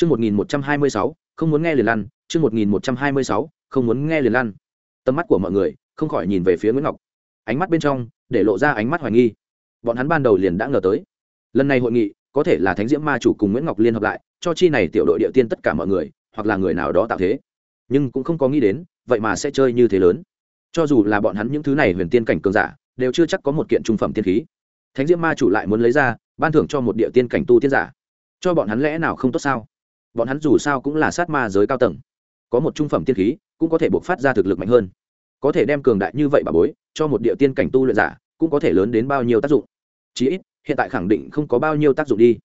Chương 1126, không muốn nghe liền lăn, chương 1126, không muốn nghe liền lăn. Tầm mắt của mọi người không khỏi nhìn về phía Nguyễn Ngọc. Ánh mắt bên trong để lộ ra ánh mắt hoài nghi. Bọn hắn ban đầu liền đã ngờ tới, lần này hội nghị có thể là Thánh Diễm Ma chủ cùng Nguyễn Ngọc liên hợp lại, cho chi này tiểu đội địa tiên tất cả mọi người, hoặc là người nào đó tạo thế. Nhưng cũng không có nghĩ đến, vậy mà sẽ chơi như thế lớn. Cho dù là bọn hắn những thứ này huyền tiên cảnh cường giả, đều chưa chắc có một kiện trung phẩm tiên khí. Thánh Diễm Ma chủ lại muốn lấy ra, ban thưởng cho một địa tiên cảnh tu tiên giả. Cho bọn hắn lẽ nào không tốt sao? Bọn hắn dù sao cũng là sát ma giới cao tầng. Có một trung phẩm tiên khí, cũng có thể buộc phát ra thực lực mạnh hơn. Có thể đem cường đại như vậy bà bối, cho một địa tiên cảnh tu luyện giả, cũng có thể lớn đến bao nhiêu tác dụng. Chí ít, hiện tại khẳng định không có bao nhiêu tác dụng đi.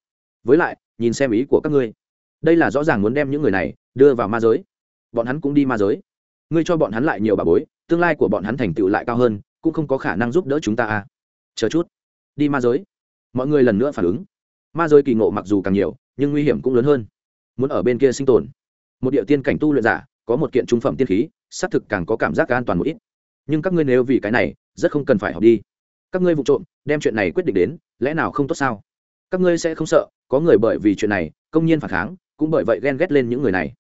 Với lại, nhìn xem ý của các ngươi. Đây là rõ ràng muốn đem những người này đưa vào ma giới. Bọn hắn cũng đi ma giới. Ngươi cho bọn hắn lại nhiều bà bối, tương lai của bọn hắn thành tựu lại cao hơn, cũng không có khả năng giúp đỡ chúng ta à. Chờ chút. Đi ma giới. Mọi người lần nữa phản ứng. Ma giới kỳ ngộ mặc dù càng nhiều, nhưng nguy hiểm cũng lớn hơn muốn ở bên kia sinh tồn. Một địa tiên cảnh tu luyện giả, có một kiện trung phẩm tiên khí, xác thực càng có cảm giác an toàn một ít. Nhưng các ngươi nếu vì cái này, rất không cần phải học đi. Các ngươi vụ trộm, đem chuyện này quyết định đến, lẽ nào không tốt sao? Các ngươi sẽ không sợ, có người bởi vì chuyện này, công nhiên phản kháng, cũng bởi vậy ghen ghét lên những người này.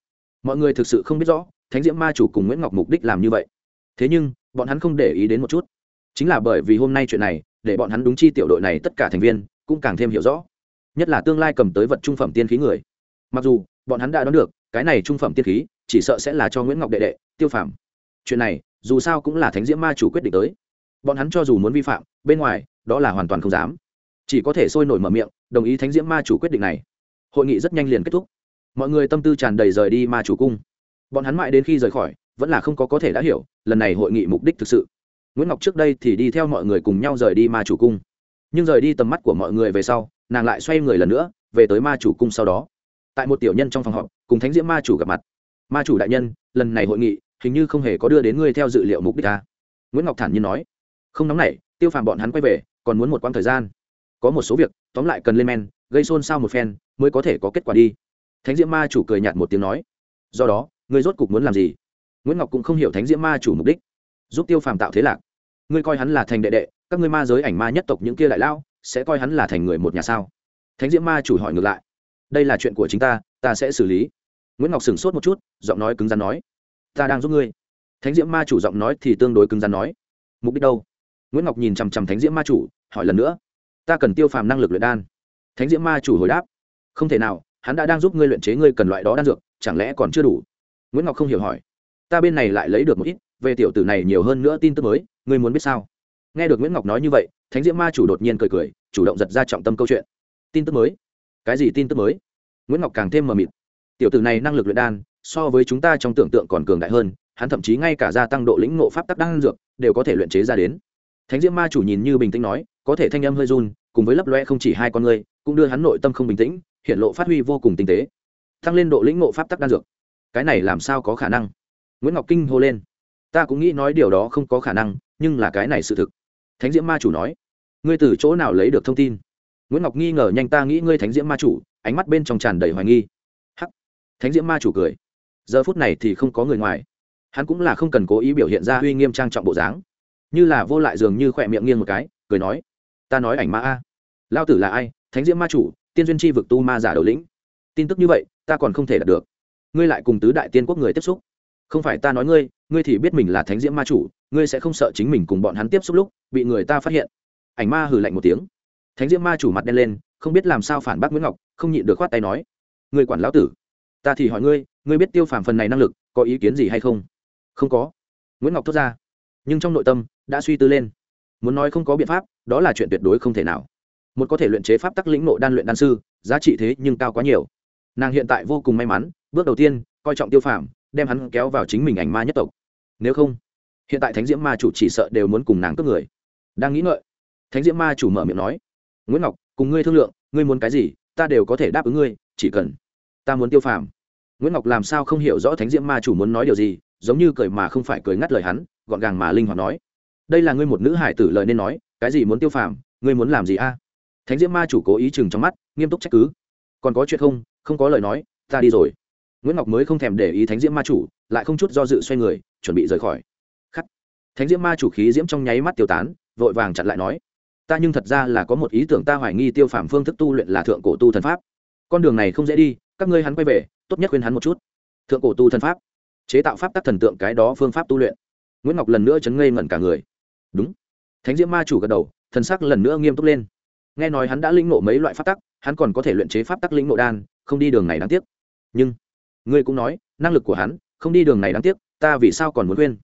Mọi người thực sự không biết rõ, thánh diễm ma chủ cùng nguyễn ngọc mục đích làm như vậy. Thế nhưng, bọn hắn không để ý đến một chút. Chính là bởi vì hôm nay chuyện này, để bọn hắn đúng chi tiểu đội này tất cả thành viên, cũng càng thêm hiểu rõ. Nhất là tương lai cầm tới vật trung phẩm tiên khí người. Mặc dù bọn hắn đã đoán được, cái này trung phẩm tiên khí, chỉ sợ sẽ là cho nguyễn ngọc đệ đệ, tiêu phàm. chuyện này, dù sao cũng là thánh diễm ma chủ quyết định tới. Bọn hắn cho dù muốn vi phạm, bên ngoài, đó là hoàn toàn không dám. Chỉ có thể sôi nổi mở miệng, đồng ý thánh diễm ma chủ quyết định này. Hội nghị rất nhanh liền kết thúc. Mọi người tâm tư tràn đầy rời đi ma chủ cung. Bọn hắn mãi đến khi rời khỏi, vẫn là không có có thể đã hiểu, lần này hội nghị mục đích thực sự. Nguyễn ngọc trước đây thì đi theo mọi người cùng nhau rời đi ma chủ cung. Nhưng rời đi tầm mắt của mọi người về sau, nàng lại xoay người lần nữa, về tới ma chủ cung sau đó tại một tiểu nhân trong phòng họp, cùng thánh diễm ma chủ gặp mặt. Ma chủ đại nhân, lần này hội nghị, hình như không hề có đưa đến ngươi theo dự liệu mục đích ta. Nguyễn ngọc thản nhiên nói. Không nóng nảy, tiêu phàm bọn hắn quay về, còn muốn một quãng thời gian. Có một số việc, tóm lại cần lên men, gây xôn xao một phen, mới có thể có kết quả đi. Thánh diễm ma chủ cười nhạt một tiếng nói. Do đó, ngươi rốt cục muốn làm gì? Nguyễn ngọc cũng không hiểu thánh diễm ma chủ mục đích. Giúp tiêu phàm tạo thế lạc. Ngươi coi hắn là thành đệ đệ, các ngươi ma giới ảnh ma nhất tộc những kia đại lao, sẽ coi hắn là thành người một nhà sao? Thánh diễm ma chủ hỏi ngược lại đây là chuyện của chính ta ta sẽ xử lý. Nguyễn ngọc sửng sốt một chút, giọng nói cứng rắn nói, ta đang giúp ngươi. Thánh diễm ma chủ giọng nói thì tương đối cứng rắn nói, mục đích đâu? Nguyễn ngọc nhìn chằm chằm thánh diễm ma chủ, hỏi lần nữa, ta cần tiêu phàm năng lực luyện đan. Thánh diễm ma chủ hồi đáp, không thể nào, hắn đã đang giúp ngươi luyện chế ngươi cần loại đó đan dược, chẳng lẽ còn chưa đủ? Nguyễn ngọc không hiểu hỏi, ta bên này lại lấy được một ít, về tiểu tử này nhiều hơn nữa tin tức mới, ngươi muốn biết sao? Nghe được nguyễn ngọc nói như vậy, thánh diễm ma chủ đột nhiên cười cười, chủ động giật ra trọng tâm câu chuyện, tin tức mới cái gì tin tức mới? Nguyễn ngọc càng thêm mờ mịt. Tiểu tử này năng lực luyện đan, so với chúng ta trong tưởng tượng còn cường đại hơn, hắn thậm chí ngay cả gia tăng độ lĩnh ngộ pháp tắc đan dược đều có thể luyện chế ra đến. Thánh diễm ma chủ nhìn như bình tĩnh nói, có thể thanh âm hơi run, cùng với lấp loe không chỉ hai con người, cũng đưa hắn nội tâm không bình tĩnh, hiện lộ phát huy vô cùng tinh tế. Tăng lên độ lĩnh ngộ pháp tắc đan dược. Cái này làm sao có khả năng? Nguyễn ngọc kinh hô lên. Ta cũng nghĩ nói điều đó không có khả năng, nhưng là cái này sự thực. Thánh diễm ma chủ nói. Ngươi từ chỗ nào lấy được thông tin? Nguyễn ngọc nghi ngờ nhanh ta nghĩ ngươi thánh diễm ma chủ, ánh mắt bên trong tràn đầy hoài nghi. Hắc. Thánh diễm ma chủ cười. Giờ phút này thì không có người ngoài. Hắn cũng là không cần cố ý biểu hiện ra uy nghiêm trang trọng bộ dáng. Như là vô lại dường như khỏe miệng nghiêng một cái, cười nói, ta nói ảnh ma a. Lao tử là ai? Thánh diễm ma chủ, tiên duyên chi vực tu ma giả đầu lĩnh. Tin tức như vậy, ta còn không thể đạt được. Ngươi lại cùng tứ đại tiên quốc người tiếp xúc. Không phải ta nói ngươi ngươi thì biết mình là thánh diễm ma chủ, ngươi sẽ không sợ chính mình cùng bọn hắn tiếp xúc lúc bị người ta phát hiện. Ảnh ma hừ lạnh một tiếng thánh diễm ma chủ mặt đen lên, không biết làm sao phản bác nguyễn ngọc, không nhịn được khoát tay nói, người quản lão tử, ta thì hỏi ngươi ngươi biết tiêu phàm phần này năng lực, có ý kiến gì hay không? Không có. Nguyễn ngọc thốt ra, nhưng trong nội tâm đã suy tư lên, muốn nói không có biện pháp, đó là chuyện tuyệt đối không thể nào. Một có thể luyện chế pháp tắc lĩnh nộ đan luyện đan sư, giá trị thế nhưng cao quá nhiều. Nàng hiện tại vô cùng may mắn, bước đầu tiên, coi trọng tiêu phàm, đem hắn kéo vào chính mình ảnh ma nhất tộc. Nếu không, hiện tại thánh diễm ma chủ chỉ sợ đều muốn cùng nàng cướp người. Đang nghĩ ngợi, thánh diễm ma chủ mở miệng nói nguyễn ngọc, cùng ngươi thương lượng, ngươi muốn cái gì, ta đều có thể đáp ứng ngươi, chỉ cần ta muốn tiêu phàm. Nguyễn ngọc làm sao không hiểu rõ thánh diễm ma chủ muốn nói điều gì, giống như cười mà không phải cười ngắt lời hắn, gọn gàng mà linh hoạt nói. Đây là ngươi một nữ hải tử lời nên nói, cái gì muốn tiêu phàm, ngươi muốn làm gì a? Thánh diễm ma chủ cố ý chừng trong mắt, nghiêm túc trách cứ. Còn có chuyện không không có lời nói, ta đi rồi. Nguyễn ngọc mới không thèm để ý thánh diễm ma chủ, lại không chút do dự xoay người, chuẩn bị rời khỏi. Khắc. Thánh diễm ma chủ khí diễm trong nháy mắt tiêu tán, vội vàng chặn lại nói ta nhưng thật ra là có một ý tưởng ta hoài nghi tiêu phàm phương thức tu luyện là thượng cổ tu thần pháp. Con đường này không dễ đi, các ngươi hắn quay về, tốt nhất khuyên hắn một chút. Thượng cổ tu thần pháp, chế tạo pháp tắc thần tượng cái đó phương pháp tu luyện. Nguyễn ngọc lần nữa chấn ngây ngẩn cả người. Đúng. Thánh diễm ma chủ gật đầu, thần sắc lần nữa nghiêm túc lên. Nghe nói hắn đã linh ngộ mấy loại pháp tắc, hắn còn có thể luyện chế pháp tắc linh ngộ đan, không đi đường này đáng tiếc. Nhưng, ngươi cũng nói, năng lực của hắn, không đi đường này đáng tiếc, ta vì sao còn muốn khuyên?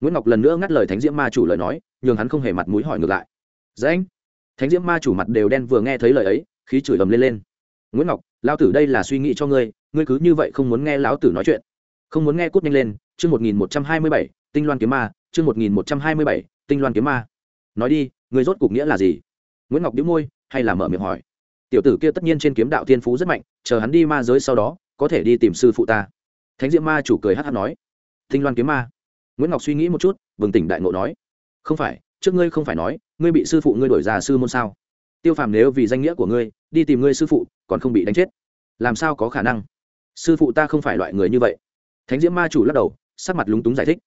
Nguyễn ngọc lần nữa ngắt lời thánh diễm ma chủ lời nói, nhường hắn không hề mặt mũi hỏi ngược lại dễ anh. Thánh diễm ma chủ mặt đều đen vừa nghe thấy lời ấy, khí chửi ầm lên lên. Nguyễn ngọc, Lão tử đây là suy nghĩ cho ngươi ngươi cứ như vậy không muốn nghe lão tử nói chuyện. Không muốn nghe cút nhanh lên, chương một nghìn một trăm hai mươi bảy, tinh loan kiếm ma, chương một nghìn một trăm hai mươi bảy, tinh loan kiếm ma. Nói đi, ngươi rốt cục nghĩa là gì? Nguyễn ngọc đĩu môi, hay là mở miệng hỏi. Tiểu tử kia tất nhiên trên kiếm đạo thiên phú rất mạnh, chờ hắn đi ma giới sau đó, có thể đi tìm sư phụ ta. Thánh diễm ma chủ cười hát hát nói. Tinh loan kiếm ma. Nguyễn ngọc suy nghĩ một chút, bừng tỉnh đại ngộ nói. Không phải, trước ngươi không phải nói ngươi bị sư phụ ngươi đổi ra sư môn sao? Tiêu phàm nếu vì danh nghĩa của ngươi, đi tìm ngươi sư phụ, còn không bị đánh chết. Làm sao có khả năng? Sư phụ ta không phải loại người như vậy. Thánh diễm ma chủ lắc đầu, sắc mặt lúng túng giải thích.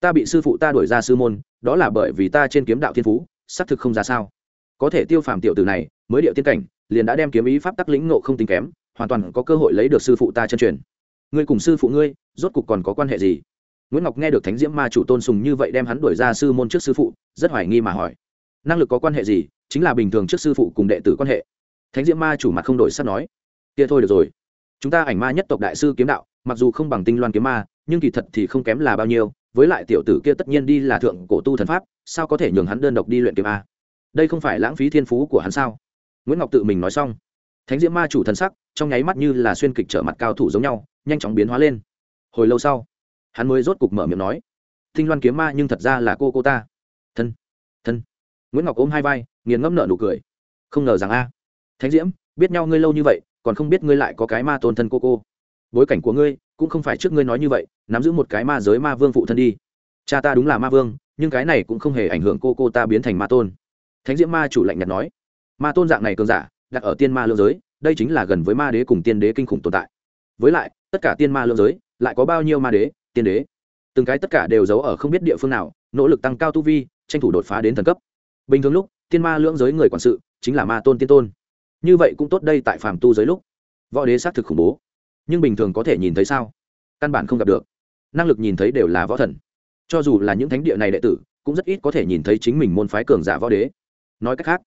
Ta bị sư phụ ta đổi ra sư môn, đó là bởi vì ta trên kiếm đạo thiên phú, xác thực không ra sao. Có thể tiêu phàm tiểu tử này, mới điệu tiên cảnh, liền đã đem kiếm ý pháp tắc lĩnh nộ không tính kém, hoàn toàn có cơ hội lấy được sư phụ ta chân truyền. Ngươi cùng sư phụ ngươi, rốt cục còn có quan hệ gì? Nguyễn ngọc nghe được thánh diễm ma chủ tôn sùng như vậy đem hắn đuổi ra sư môn trước sư phụ, rất hoài nghi mà hỏi năng lực có quan hệ gì, chính là bình thường trước sư phụ cùng đệ tử quan hệ. Thánh diễm ma chủ mặt không đổi sắp nói, kia thôi được rồi. Chúng ta ảnh ma nhất tộc đại sư kiếm đạo, mặc dù không bằng tinh loan kiếm ma, nhưng kỳ thật thì không kém là bao nhiêu, với lại tiểu tử kia tất nhiên đi là thượng cổ tu thần pháp, sao có thể nhường hắn đơn độc đi luyện kiếm a? Đây không phải lãng phí thiên phú của hắn sao? Nguyễn ngọc tự mình nói xong. Thánh diễm ma chủ thần sắc, trong nháy mắt như là xuyên kịch trở mặt cao thủ giống nhau, nhanh chóng biến hóa lên. Hồi lâu sau, hắn mới rốt cục mở miệng nói, tinh loan kiếm ma nhưng thật ra là cô cô ta. Thân nguyễn ngọc ôm hai vai nghiền ngẫm nợ nụ cười không ngờ rằng a thánh diễm biết nhau ngươi lâu như vậy còn không biết ngươi lại có cái ma tôn thân cô cô bối cảnh của ngươi cũng không phải trước ngươi nói như vậy nắm giữ một cái ma giới ma vương phụ thân đi cha ta đúng là ma vương nhưng cái này cũng không hề ảnh hưởng cô cô ta biến thành ma tôn thánh diễm ma chủ lạnh nhạt nói ma tôn dạng này cường giả đặt ở tiên ma lương giới đây chính là gần với ma đế cùng tiên đế kinh khủng tồn tại với lại tất cả tiên ma lương giới lại có bao nhiêu ma đế tiên đế từng cái tất cả đều giấu ở không biết địa phương nào nỗ lực tăng cao tu vi tranh thủ đột phá đến thần cấp bình thường lúc, tiên ma lưỡng giới người quản sự chính là ma tôn tiên tôn. Như vậy cũng tốt đây tại phàm tu giới lúc. Võ đế xác thực khủng bố. Nhưng bình thường có thể nhìn thấy sao? Căn bản không gặp được. Năng lực nhìn thấy đều là võ thần. Cho dù là những thánh địa này đệ tử, cũng rất ít có thể nhìn thấy chính mình môn phái cường giả võ đế. Nói cách khác,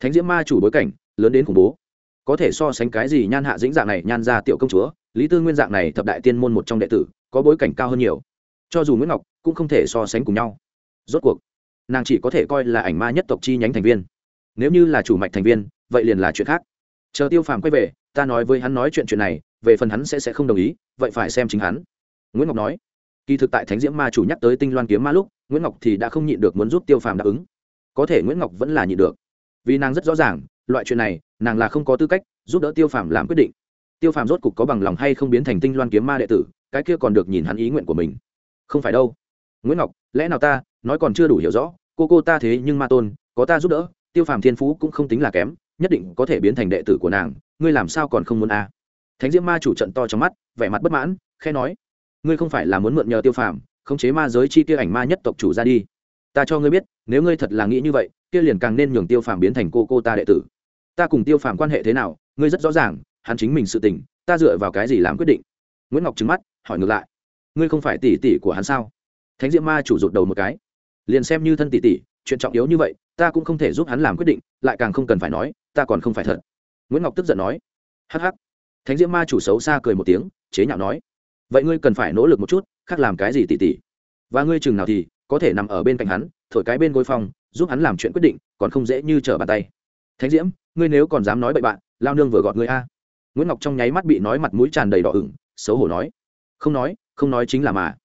thánh diễm ma chủ bối cảnh, lớn đến khủng bố. Có thể so sánh cái gì nhan hạ dĩnh dạng này, nhan ra tiểu công chúa, lý tư nguyên dạng này thập đại tiên môn một trong đệ tử, có bối cảnh cao hơn nhiều. Cho dù nguyễn ngọc cũng không thể so sánh cùng nhau. Rốt cuộc nàng chỉ có thể coi là ảnh ma nhất tộc chi nhánh thành viên. Nếu như là chủ mạch thành viên, vậy liền là chuyện khác. Chờ tiêu phàm quay về, ta nói với hắn nói chuyện chuyện này, về phần hắn sẽ sẽ không đồng ý, vậy phải xem chính hắn. Nguyễn ngọc nói. Kỳ thực tại thánh diễm ma chủ nhắc tới tinh loan kiếm ma lúc, nguyễn ngọc thì đã không nhịn được muốn giúp tiêu phàm đáp ứng. Có thể nguyễn ngọc vẫn là nhịn được. Vì nàng rất rõ ràng, loại chuyện này, nàng là không có tư cách giúp đỡ tiêu phàm làm quyết định. Tiêu phàm rốt cục có bằng lòng hay không biến thành tinh loan kiếm ma đệ tử, cái kia còn được nhìn hắn ý nguyện của mình. Không phải đâu. Nguyễn ngọc, lẽ nào ta nói còn chưa đủ hiểu rõ cô cô ta thế nhưng ma tôn, có ta giúp đỡ, tiêu phàm thiên phú cũng không tính là kém, nhất định có thể biến thành đệ tử của nàng, ngươi làm sao còn không muốn a? À? thánh diễm ma chủ trận to trong mắt, vẻ mặt bất mãn khe nói, ngươi không phải là muốn mượn nhờ tiêu phàm, khống chế ma giới chi tiêu ảnh ma nhất tộc chủ ra đi. Ta cho ngươi biết, nếu ngươi thật là nghĩ như vậy, kia liền càng nên nhường tiêu phàm biến thành cô cô ta đệ tử. Ta cùng tiêu phàm quan hệ thế nào, ngươi rất rõ ràng, hắn chính mình sự tình, ta dựa vào cái gì làm quyết định? Nguyễn ngọc trứng mắt, hỏi ngược lại, ngươi không phải tỷ tỷ của hắn sao? Thánh diễm ma chủ rụt đầu một cái liền xem như thân tỷ tỷ, chuyện trọng yếu như vậy, ta cũng không thể giúp hắn làm quyết định, lại càng không cần phải nói, ta còn không phải thật. Nguyễn ngọc tức giận nói. Hh thánh diễm ma chủ xấu xa cười một tiếng, chế nhạo nói. Vậy ngươi cần phải nỗ lực một chút, khác làm cái gì tỷ tỷ? Và ngươi chừng nào thì, có thể nằm ở bên cạnh hắn, thổi cái bên gối phòng, giúp hắn làm chuyện quyết định, còn không dễ như trở bàn tay. Thánh diễm, ngươi nếu còn dám nói bậy bạn, lao nương vừa gọt ngươi a. Nguyễn ngọc trong nháy mắt bị nói mặt mũi tràn đầy đỏ ửng, xấu hổ nói. Không nói không nói chính là mà.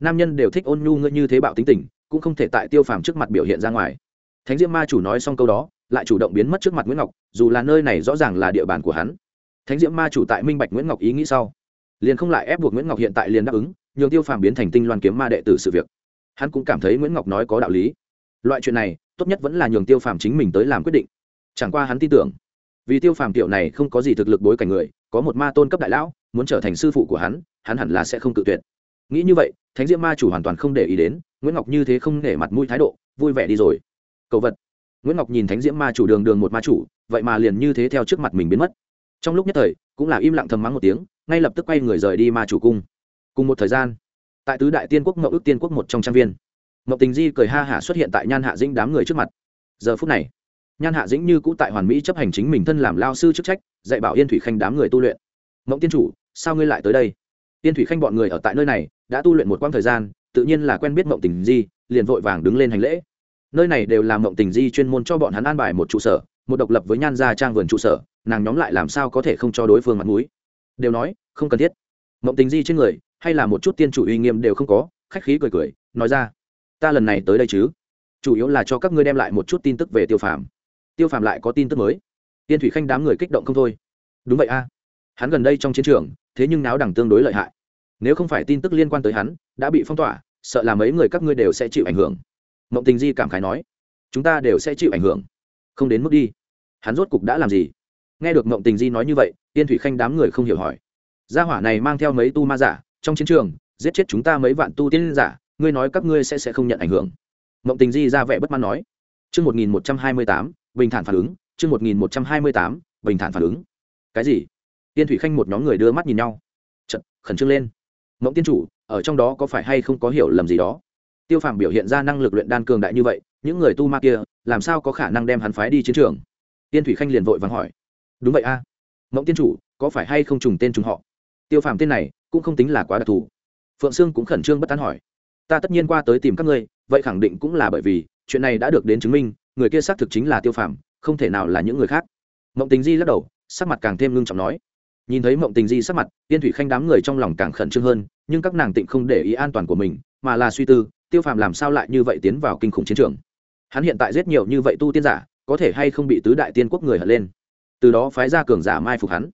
Nam nhân đều thích ôn nhu ngươi như thế bạo tính tình cũng không thể tại tiêu phàm trước mặt biểu hiện ra ngoài. Thánh diễm ma chủ nói xong câu đó, lại chủ động biến mất trước mặt nguyễn ngọc, dù là nơi này rõ ràng là địa bàn của hắn. Thánh diễm ma chủ tại minh bạch nguyễn ngọc ý nghĩ sau, liền không lại ép buộc nguyễn ngọc hiện tại liền đáp ứng, nhường tiêu phàm biến thành tinh loan kiếm ma đệ tử sự việc. Hắn cũng cảm thấy nguyễn ngọc nói có đạo lý. Loại chuyện này, tốt nhất vẫn là nhường tiêu phàm chính mình tới làm quyết định. Chẳng qua hắn tin tưởng, vì tiêu phàm tiểu này không có gì thực lực bối cảnh người, có một ma tôn cấp đại lão, muốn trở thành sư phụ của hắn hắn hẳn là sẽ không tự tuyệt. Nghĩ như vậy, thánh diễm ma chủ hoàn toàn không để ý đến nguyễn ngọc như thế không nể mặt mũi thái độ, vui vẻ đi rồi. Cậu vật. Nguyễn ngọc nhìn thánh diễm ma chủ đường đường một ma chủ, vậy mà liền như thế theo trước mặt mình biến mất. Trong lúc nhất thời, cũng là im lặng thầm mắng một tiếng, ngay lập tức quay người rời đi ma chủ cung. Cùng một thời gian, tại tứ đại tiên quốc mậu ước tiên quốc một trong trang viên mậu tình di cười ha hả xuất hiện tại nhan hạ dĩnh đám người trước mặt. Giờ phút này, nhan hạ dĩnh như cũ tại hoàn mỹ chấp hành chính mình thân làm lao sư chức trách, dạy bảo yên thủy khanh đám người tu luyện. Mộng tiên chủ, sao ngươi lại tới đây? Yên thủy khanh bọn người ở tại nơi này, đã tu luyện một quãng thời gian tự nhiên là quen biết mộng tình di, liền vội vàng đứng lên hành lễ. Nơi này đều là mộng tình di chuyên môn cho bọn hắn an bài một trụ sở, một độc lập với nhan gia trang vườn trụ sở, nàng nhóm lại làm sao có thể không cho đối phương mặt mũi. Đều nói, không cần thiết. Mộng tình di trên người, hay là một chút tiên chủ uy nghiêm đều không có, khách khí cười cười, nói ra, ta lần này tới đây chứ? Chủ yếu là cho các ngươi đem lại một chút tin tức về tiêu phàm. Tiêu phàm lại có tin tức mới. Tiên thủy khanh đám người kích động không thôi. Đúng vậy a. Hắn gần đây trong chiến trường, thế nhưng náo đẳng tương đối lợi hại nếu không phải tin tức liên quan tới hắn, đã bị phong tỏa, sợ là mấy người các ngươi đều sẽ chịu ảnh hưởng. Mộng tình di cảm khái nói. Chúng ta đều sẽ chịu ảnh hưởng. Không đến mức đi. Hắn rốt cục đã làm gì? Nghe được mộng tình di nói như vậy tiên thủy khanh đám người không hiểu hỏi. Gia hỏa này mang theo mấy tu ma giả, trong chiến trường, giết chết chúng ta mấy vạn tu tiên giả, ngươi nói các ngươi sẽ sẽ không nhận ảnh hưởng. Mộng tình di ra vẻ bất mãn nói. Chương một nghìn một trăm hai mươi tám, bình thản phản ứng, chương một nghìn một trăm hai mươi tám, bình thản phản ứng. Cái gì? Tiên thủy khanh một nhóm người đưa mắt nhìn nhau. Chật, khẩn trương lên mộng tiên chủ, ở trong đó có phải hay không có hiểu lầm gì đó? Tiêu phàm biểu hiện ra năng lực luyện đan cường đại như vậy, những người tu ma kia, làm sao có khả năng đem hắn phái đi chiến trường? Tiên thủy khanh liền vội vàng hỏi. Đúng vậy a. À. mộng tiên chủ, có phải hay không trùng tên trùng họ? Tiêu phàm tên này cũng không tính là quá đặc thù. Phượng sương cũng khẩn trương bất tán hỏi. Ta tất nhiên qua tới tìm các ngươi, vậy khẳng định cũng là bởi vì, chuyện này đã được đến chứng minh, người kia xác thực chính là tiêu phàm, không thể nào là những người khác. Mộng tình di lắc đầu, sắc mặt càng thêm ngưng trọng nói nhìn thấy mộng tình di sắc mặt tiên thủy khanh đám người trong lòng càng khẩn trương hơn, nhưng các nàng tịnh không để ý an toàn của mình, mà là suy tư, tiêu phàm làm sao lại như vậy tiến vào kinh khủng chiến trường? Hắn hiện tại giết nhiều như vậy tu tiên giả, có thể hay không bị tứ đại tiên quốc người hận lên? Từ đó phái ra cường giả mai phục hắn.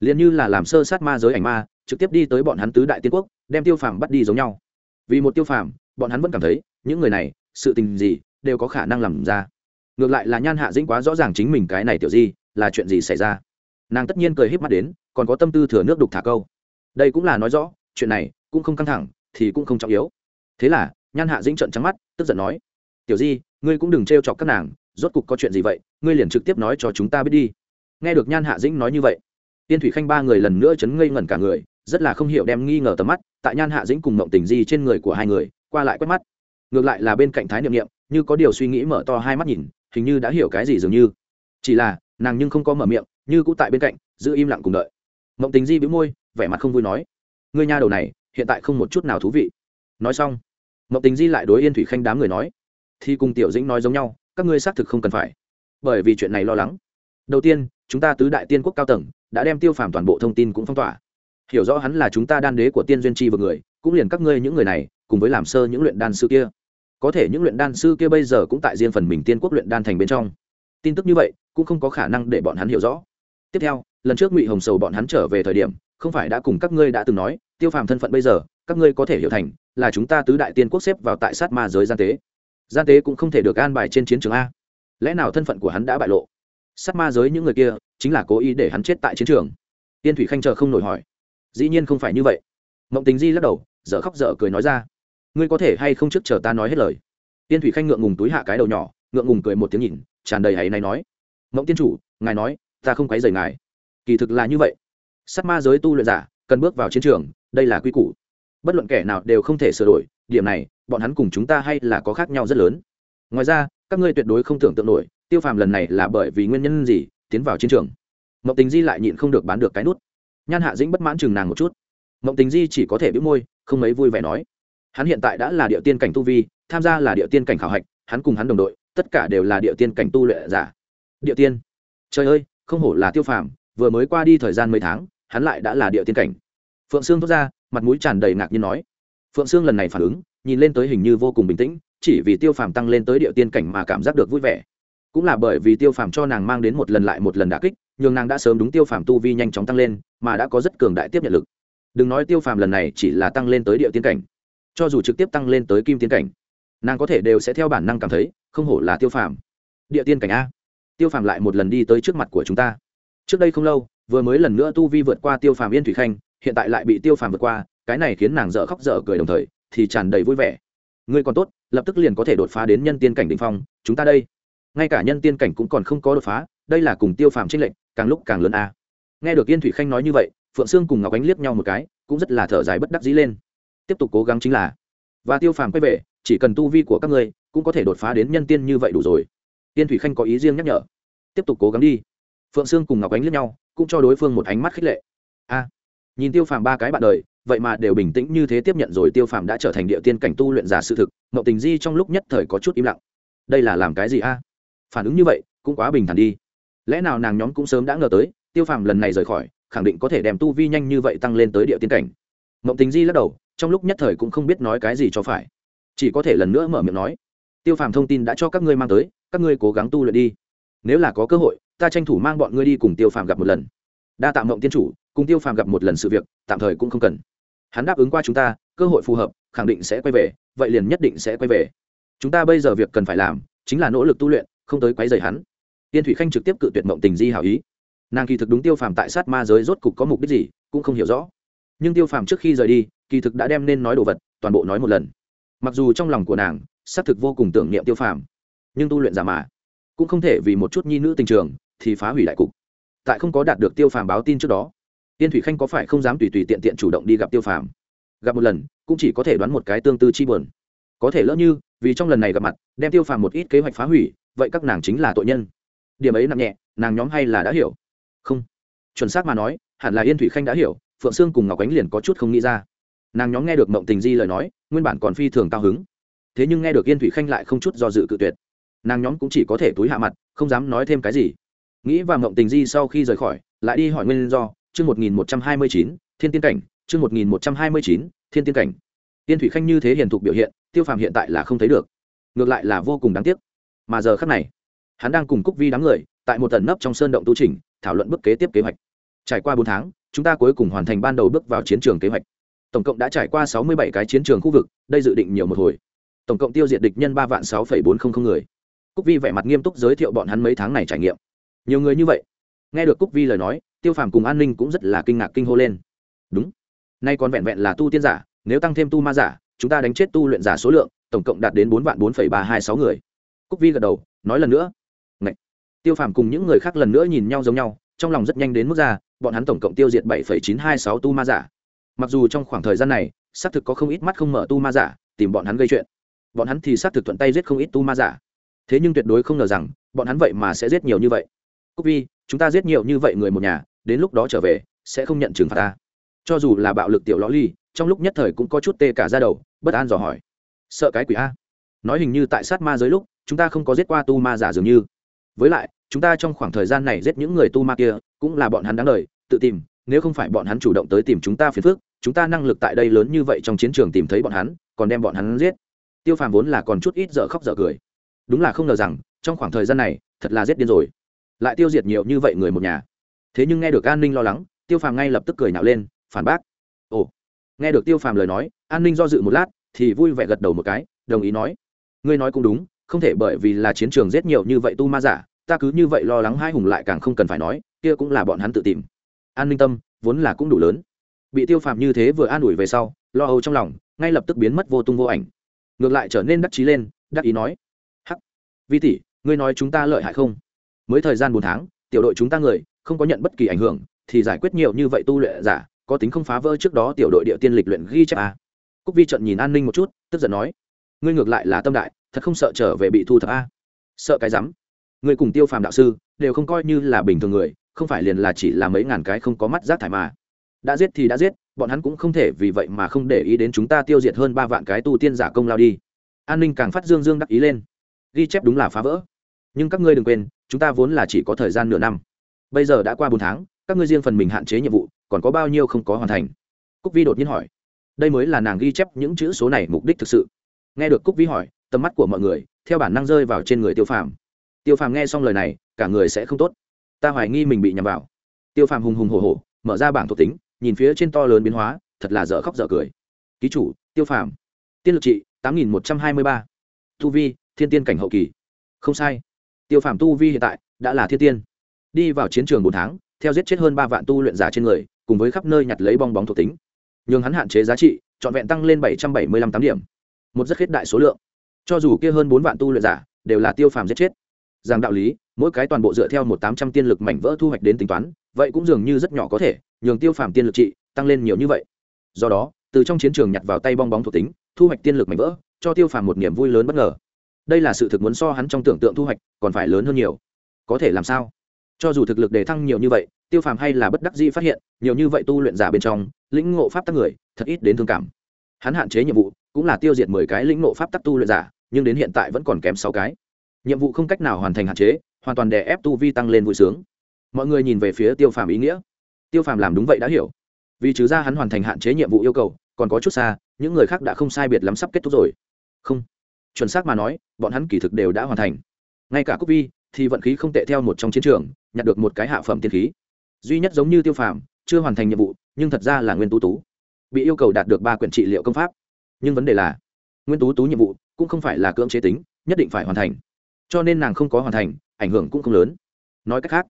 Liền như là làm sơ sát ma giới ảnh ma, trực tiếp đi tới bọn hắn tứ đại tiên quốc, đem tiêu phàm bắt đi giống nhau. Vì một tiêu phàm, bọn hắn vẫn cảm thấy, những người này, sự tình gì, đều có khả năng làm ra. Ngược lại là nhan hạ dĩnh quá rõ ràng chính mình cái này tiểu di, là chuyện gì xảy ra? Nàng tất nhiên cười híp mắt đến, còn có tâm tư thừa nước đục thả câu. Đây cũng là nói rõ, chuyện này cũng không căng thẳng, thì cũng không trọng yếu. Thế là, nhan hạ dĩnh trận trắng mắt, tức giận nói, tiểu di, ngươi cũng đừng t chọc các nàng, rốt cục có chuyện gì vậy, ngươi liền trực tiếp nói cho chúng ta biết đi. Nghe được nhan hạ dĩnh nói như vậy, tiên thủy khanh ba người lần nữa chấn ngây ngẩn cả người, rất là không hiểu đem nghi ngờ tầm mắt tại nhan hạ dĩnh cùng mộng tình di trên người của hai người, qua lại quét mắt. Ngược lại là bên cạnh thái niệm niệm, như có điều suy nghĩ mở to hai mắt nhìn, hình như đã hiểu cái gì dường như. Chỉ là, nàng nhưng không có mở miệng như cũ tại bên cạnh, giữ im lặng cùng đợi. Mộng tình di bĩu môi, vẻ mặt không vui nói, ngươi nha đầu này, hiện tại không một chút nào thú vị. Nói xong, mộng tình di lại đối yên thủy khanh đám người nói, thì cùng tiểu dĩnh nói giống nhau, các ngươi xác thực không cần phải, bởi vì chuyện này lo lắng. Đầu tiên, chúng ta tứ đại tiên quốc cao tầng, đã đem tiêu phàm toàn bộ thông tin cũng phong tỏa. Hiểu rõ hắn là chúng ta đan đế của tiên duyên tri vực người, cũng liền các ngươi những người này, cùng với làm sơ những luyện đan sư kia. Có thể những luyện đan sư kia bây giờ cũng tại riêng phần mình tiên quốc luyện đan thành bên trong. Tin tức như vậy, cũng không có khả năng để bọn hắn hiểu rõ tiếp theo, lần trước ngụy hồng sầu bọn hắn trở về thời điểm, không phải đã cùng các ngươi đã từng nói, tiêu phàm thân phận bây giờ, các ngươi có thể hiểu thành, là chúng ta tứ đại tiên quốc xếp vào tại sát ma giới gian tế. Gian tế cũng không thể được an bài trên chiến trường a. Lẽ nào thân phận của hắn đã bại lộ? Sát ma giới những người kia, chính là cố ý để hắn chết tại chiến trường. Tiên thủy khanh chờ không nổi hỏi. Dĩ nhiên không phải như vậy. Mộng tình di lắc đầu, dở khóc dở cười nói ra. Ngươi có thể hay không trước chờ ta nói hết lời? Tiên thủy khanh ngượng ngùng túi hạ cái đầu nhỏ, ngượng ngùng cười một tiếng nhìn, tràn đầy hãy này nói. Mộng tiên chủ, ngài nói ta không quấy rầy ngài. Kỳ thực là như vậy. Sát ma giới tu luyện giả, cần bước vào chiến trường, đây là quy củ. Bất luận kẻ nào đều không thể sửa đổi, điểm này, bọn hắn cùng chúng ta hay là có khác nhau rất lớn. Ngoài ra, các ngươi tuyệt đối không tưởng tượng nổi, tiêu phàm lần này là bởi vì nguyên nhân gì, tiến vào chiến trường. Mộng tình di lại nhịn không được bán được cái nút. Nhan hạ dĩnh bất mãn chừng nàng một chút. Mộng tình di chỉ có thể biết môi, không mấy vui vẻ nói. Hắn hiện tại đã là địa tiên cảnh tu vi, tham gia là địa tiên cảnh khảo hạch, hắn cùng hắn đồng đội, tất cả đều là địa tiên cảnh tu luyện giả. Địa tiên. Trời ơi không hổ là tiêu phàm, vừa mới qua đi thời gian mấy tháng, hắn lại đã là địa tiên cảnh. Phượng sương thốt ra, mặt mũi tràn đầy ngạc nhiên nói. Phượng sương lần này phản ứng, nhìn lên tới hình như vô cùng bình tĩnh, chỉ vì tiêu phàm tăng lên tới địa tiên cảnh mà cảm giác được vui vẻ. Cũng là bởi vì tiêu phàm cho nàng mang đến một lần lại một lần đà kích, nhường nàng đã sớm đúng tiêu phàm tu vi nhanh chóng tăng lên, mà đã có rất cường đại tiếp nhận lực. Đừng nói tiêu phàm lần này chỉ là tăng lên tới địa tiên cảnh, cho dù trực tiếp tăng lên tới kim tiên cảnh, nàng có thể đều sẽ theo bản năng cảm thấy không hổ là tiêu phàm. Địa tiên cảnh a tiêu phàm lại một lần đi tới trước mặt của chúng ta. Trước đây không lâu, vừa mới lần nữa tu vi vượt qua tiêu phàm yên thủy khanh, hiện tại lại bị tiêu phàm vượt qua, cái này khiến nàng dở khóc dở cười đồng thời, thì tràn đầy vui vẻ. Ngươi còn tốt, lập tức liền có thể đột phá đến nhân tiên cảnh đ ỉ n h phong, chúng ta đây. Ngay cả nhân tiên cảnh cũng còn không có đột phá, đây là cùng tiêu phàm tranh lệnh càng lúc càng lớn a. Nghe được yên thủy khanh nói như vậy, phượng sương cùng ngọc ánh liếc nhau một cái, cũng rất là thở dài bất đắc dĩ lên. Tiếp tục cố gắng chính là, và tiêu phàm quay về, chỉ cần tu vi của các ngươi cũng có thể đột phá đến nhân tiên như vậy đủ rồi tiên thủy khanh có ý riêng nhắc nhở. Tiếp tục cố gắng đi. Phượng sương cùng ngọc ánh liếc nhau, cũng cho đối phương một ánh mắt khích lệ. A, nhìn tiêu phàm ba cái bạn đời, vậy mà đều bình tĩnh như thế tiếp nhận rồi tiêu phàm đã trở thành địa tiên cảnh tu luyện giả sự thực ngậu tình di trong lúc nhất thời có chút im lặng. Đây là làm cái gì a? Phản ứng như vậy, cũng quá bình thản đi. Lẽ nào nàng nhóm cũng sớm đã ngờ tới, tiêu phàm lần này rời khỏi, khẳng định có thể đem tu vi nhanh như vậy tăng lên tới địa tiên cảnh. Ngậu tình di lắc đầu, trong lúc nhất thời cũng không biết nói cái gì cho phải. Chỉ có thể lần nữa mở miệng nói, tiêu phàm thông tin đã cho các ngươi mang tới các ngươi cố gắng tu luyện đi. Nếu là có cơ hội, ta tranh thủ mang bọn ngươi đi cùng tiêu phàm gặp một lần. Đa tạ mộng tiên chủ, cùng tiêu phàm gặp một lần sự việc, tạm thời cũng không cần. Hắn đáp ứng qua chúng ta, cơ hội phù hợp, khẳng định sẽ quay về, vậy liền nhất định sẽ quay về. Chúng ta bây giờ việc cần phải làm, chính là nỗ lực tu luyện, không tới quấy rầy hắn. Tiên thủy khanh trực tiếp cự tuyệt mộng tình di hảo ý. Nàng kỳ thực đúng tiêu phàm tại sát ma giới rốt cục có mục đích gì, cũng không hiểu rõ. Nhưng tiêu phàm trước khi rời đi, kỳ thực đã đem nên nói đồ vật, toàn bộ nói một lần. Mặc dù trong lòng của nàng, xác thực vô cùng tưởng niệm tiêu phàm nhưng tu luyện giả mà. Cũng không thể vì một chút nhi nữ tình trường thì phá hủy đại cục. Tại không có đạt được tiêu phàm báo tin trước đó, tiên thủy khanh có phải không dám tùy tùy tiện tiện chủ động đi gặp tiêu phàm? Gặp một lần, cũng chỉ có thể đoán một cái tương tư chi buồn. Có thể lỡ như, vì trong lần này gặp mặt, đem tiêu phàm một ít kế hoạch phá hủy, vậy các nàng chính là tội nhân. Điểm ấy nặng nhẹ, nàng nhóm hay là đã hiểu? Không. Chuẩn xác mà nói, hẳn là yên thủy khanh đã hiểu, phượng sương cùng ngọc ánh liền có chút không nghĩ ra. Nàng nhóm nghe được mộng tình di lời nói, nguyên bản còn phi thường cao hứng. Thế nhưng nghe được yên thủy khanh lại không chút do dự cự tuyệt nàng nhóm cũng chỉ có thể túi hạ mặt, không dám nói thêm cái gì. Nghĩ và mộng tình di sau khi rời khỏi, lại đi hỏi nguyên do, chương một nghìn một trăm hai mươi chín, thiên tiên cảnh, chương một nghìn một trăm hai mươi chín, thiên tiên cảnh. Tiên thủy khanh như thế hiền thục biểu hiện, tiêu phàm hiện tại là không thấy được. Ngược lại là vô cùng đáng tiếc. Mà giờ khắc này, hắn đang cùng cúc vi đám người, tại một tận nấp trong sơn động tu trình thảo luận bước kế tiếp kế hoạch. Trải qua bốn tháng, chúng ta cuối cùng hoàn thành ban đầu bước vào chiến trường kế hoạch. Tổng cộng đã trải qua sáu mươi bảy cái chiến trường khu vực, đây dự định nhiều một hồi. Tổng cộng tiêu diệt địch nhân ba vạn sáu bốn trăm linh người cúc vi vẻ mặt nghiêm túc giới thiệu bọn hắn mấy tháng này trải nghiệm. Nhiều người như vậy. Nghe được cúc vi lời nói, tiêu phàm cùng an ninh cũng rất là kinh ngạc kinh hô lên. Đúng. Nay còn vẹn vẹn là tu tiên giả, nếu tăng thêm tu ma giả, chúng ta đánh chết tu luyện giả số lượng, tổng cộng đạt đến bốn vạn bốn ba hai sáu người. Cúc vi gật đầu, nói lần nữa. Ngậy. tiêu phàm cùng những người khác lần nữa nhìn nhau giống nhau, trong lòng rất nhanh đến mức ra, bọn hắn tổng cộng tiêu diệt bảy chín hai sáu tu ma giả. Mặc dù trong khoảng thời gian này, xác thực có không ít mắt không mở tu ma giả, tìm bọn hắn gây chuyện. Bọn hắn thì xác thực thuận tay giết không ít tu ma giả thế nhưng tuyệt đối không ngờ rằng, bọn hắn vậy mà sẽ giết nhiều như vậy. Cúc vi, chúng ta giết nhiều như vậy người một nhà, đến lúc đó trở về, sẽ không nhận trừng phạt ta. Cho dù là bạo lực tiểu lõ ly, trong lúc nhất thời cũng có chút tê cả ra đầu, bất an dò hỏi. Sợ cái quỷ a. Nói hình như tại sát ma giới lúc, chúng ta không có giết qua tu ma giả dường như. Với lại, chúng ta trong khoảng thời gian này giết những người tu ma kia, cũng là bọn hắn đáng lời tự tìm, nếu không phải bọn hắn chủ động tới tìm chúng ta phiền phước chúng ta năng lực tại đây lớn như vậy trong chiến trường tìm thấy bọn hắn, còn đem bọn hắn giết. Tiêu phàm vốn là còn chút ít dở khóc dở cười đúng là không ngờ rằng, trong khoảng thời gian này, thật là giết điên rồi. Lại tiêu diệt nhiều như vậy người một nhà. Thế nhưng nghe được an ninh lo lắng, tiêu phàm ngay lập tức cười nhạo lên, phản bác. Ồ. Nghe được tiêu phàm lời nói, an ninh do dự một lát, thì vui vẻ gật đầu một cái, đồng ý nói, ngươi nói cũng đúng, không thể bởi vì là chiến trường giết nhiều như vậy tu ma giả, ta cứ như vậy lo lắng hai hùng lại càng không cần phải nói, kia cũng là bọn hắn tự tìm. An ninh tâm, vốn là cũng đủ lớn. Bị tiêu phàm như thế vừa an ủi về sau, lo âu trong lòng, ngay lập tức biến mất vô tung vô ảnh. Ngược lại trở nên đắc chí lên, đắc ý nói vi tỷ, ngươi nói chúng ta lợi hại không? Mới thời gian bốn tháng, tiểu đội chúng ta người không có nhận bất kỳ ảnh hưởng, thì giải quyết nhiều như vậy tu luyện giả, có tính không phá vỡ trước đó tiểu đội địa tiên lịch luyện ghi chép à. cúc vi trận nhìn an ninh một chút, tức giận nói, ngươi ngược lại là tâm đại, thật không sợ trở về bị thu thập a à. sợ cái rắm. Ngươi cùng tiêu phàm đạo sư đều không coi như là bình thường người, không phải liền là chỉ là mấy ngàn cái không có mắt rác thải mà. Đã giết thì đã giết, bọn hắn cũng không thể vì vậy mà không để ý đến chúng ta tiêu diệt hơn ba vạn cái tu tiên giả công lao đi. An ninh càng phát dương dương đắc ý lên ghi chép đúng là phá vỡ. Nhưng các ngươi đừng quên, chúng ta vốn là chỉ có thời gian nửa năm. Bây giờ đã qua bốn tháng, các ngươi riêng phần mình hạn chế nhiệm vụ, còn có bao nhiêu không có hoàn thành? Cúc vi đột nhiên hỏi. Đây mới là nàng ghi chép những chữ số này mục đích thực sự. Nghe được cúc vi hỏi, tầm mắt của mọi người, theo bản năng rơi vào trên người tiêu phàm. Tiêu phàm nghe xong lời này, cả người sẽ không tốt. Ta hoài nghi mình bị nhầm vào. Tiêu phàm hùng hùng hổ hổ, mở ra bảng thuộc tính, nhìn phía trên to lớn biến hóa, thật là dở khóc dở cười. Ký chủ, tiêu phàm. Tiên lực trị, tám nghìn một trăm hai mươi ba. Thu vi thiên tiên cảnh hậu kỳ. Không sai. Tiêu phàm tu vi hiện tại đã là thiên tiên. Đi vào chiến trường bốn tháng, theo giết chết hơn ba vạn tu luyện giả trên người, cùng với khắp nơi nhặt lấy bong bóng thuộc tính. Nhường hắn hạn chế giá trị, trọn vẹn tăng lên bảy trăm bảy mươi lăm tám điểm. Một rất khết đại số lượng. Cho dù kia hơn bốn vạn tu luyện giả, đều là tiêu phàm giết chết. Rằng đạo lý, mỗi cái toàn bộ dựa theo một tám trăm tiên lực mảnh vỡ thu hoạch đến tính toán, vậy cũng dường như rất nhỏ có thể, nhường tiêu phàm tiên lực trị tăng lên nhiều như vậy. Do đó, từ trong chiến trường nhặt vào tay bong bóng thuộc tính, thu hoạch tiên lực mạnh vỡ, cho tiêu phàm một niềm vui lớn bất ngờ đây là sự thực muốn so hắn trong tưởng tượng thu hoạch còn phải lớn hơn nhiều. Có thể làm sao? Cho dù thực lực đề thăng nhiều như vậy, tiêu phàm hay là bất đắc dĩ phát hiện, nhiều như vậy tu luyện giả bên trong, lĩnh ngộ pháp tắc người, thật ít đến thương cảm. Hắn hạn chế nhiệm vụ, cũng là tiêu diệt mười cái lĩnh ngộ pháp tắc tu luyện giả, nhưng đến hiện tại vẫn còn kém sáu cái. Nhiệm vụ không cách nào hoàn thành hạn chế, hoàn toàn đè ép tu vi tăng lên vui sướng. Mọi người nhìn về phía tiêu phàm ý nghĩa. Tiêu phàm làm đúng vậy đã hiểu. Vì trừ ra hắn hoàn thành hạn chế nhiệm vụ yêu cầu, còn có chút xa, những người khác đã không sai biệt lắm sắp kết thúc rồi. Không chuẩn xác mà nói, bọn hắn kỳ thực đều đã hoàn thành. Ngay cả cúc vi thì vận khí không tệ theo một trong chiến trường, nhặt được một cái hạ phẩm tiên khí. Duy nhất giống như tiêu phàm, chưa hoàn thành nhiệm vụ, nhưng thật ra là nguyên tú tú. Bị yêu cầu đạt được ba quyển trị liệu công pháp. Nhưng vấn đề là, nguyên tú tú nhiệm vụ cũng không phải là cưỡng chế tính, nhất định phải hoàn thành. Cho nên nàng không có hoàn thành, ảnh hưởng cũng không lớn. Nói cách khác,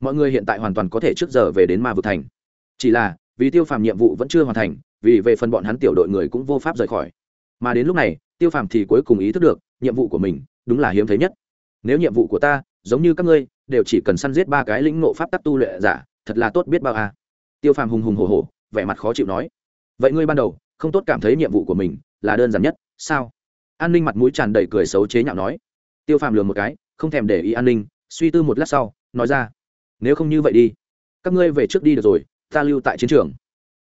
mọi người hiện tại hoàn toàn có thể trước giờ về đến ma vực thành. Chỉ là, vì tiêu phàm nhiệm vụ vẫn chưa hoàn thành, vì về phần bọn hắn tiểu đội người cũng vô pháp rời khỏi. Mà đến lúc này tiêu phàm thì cuối cùng ý thức được, nhiệm vụ của mình đúng là hiếm thấy nhất. Nếu nhiệm vụ của ta giống như các ngươi, đều chỉ cần săn giết ba cái lĩnh nộ pháp tắc tu lệ giả, thật là tốt biết bao à. tiêu phàm hùng hùng hồ hồ vẻ mặt khó chịu nói. Vậy ngươi ban đầu không tốt cảm thấy nhiệm vụ của mình là đơn giản nhất, sao? An ninh mặt mũi tràn đầy cười xấu chế nhạo nói. Tiêu phàm lừa một cái, không thèm để ý an ninh, suy tư một lát sau, nói ra. Nếu không như vậy đi, các ngươi về trước đi được rồi, ta lưu tại chiến trường.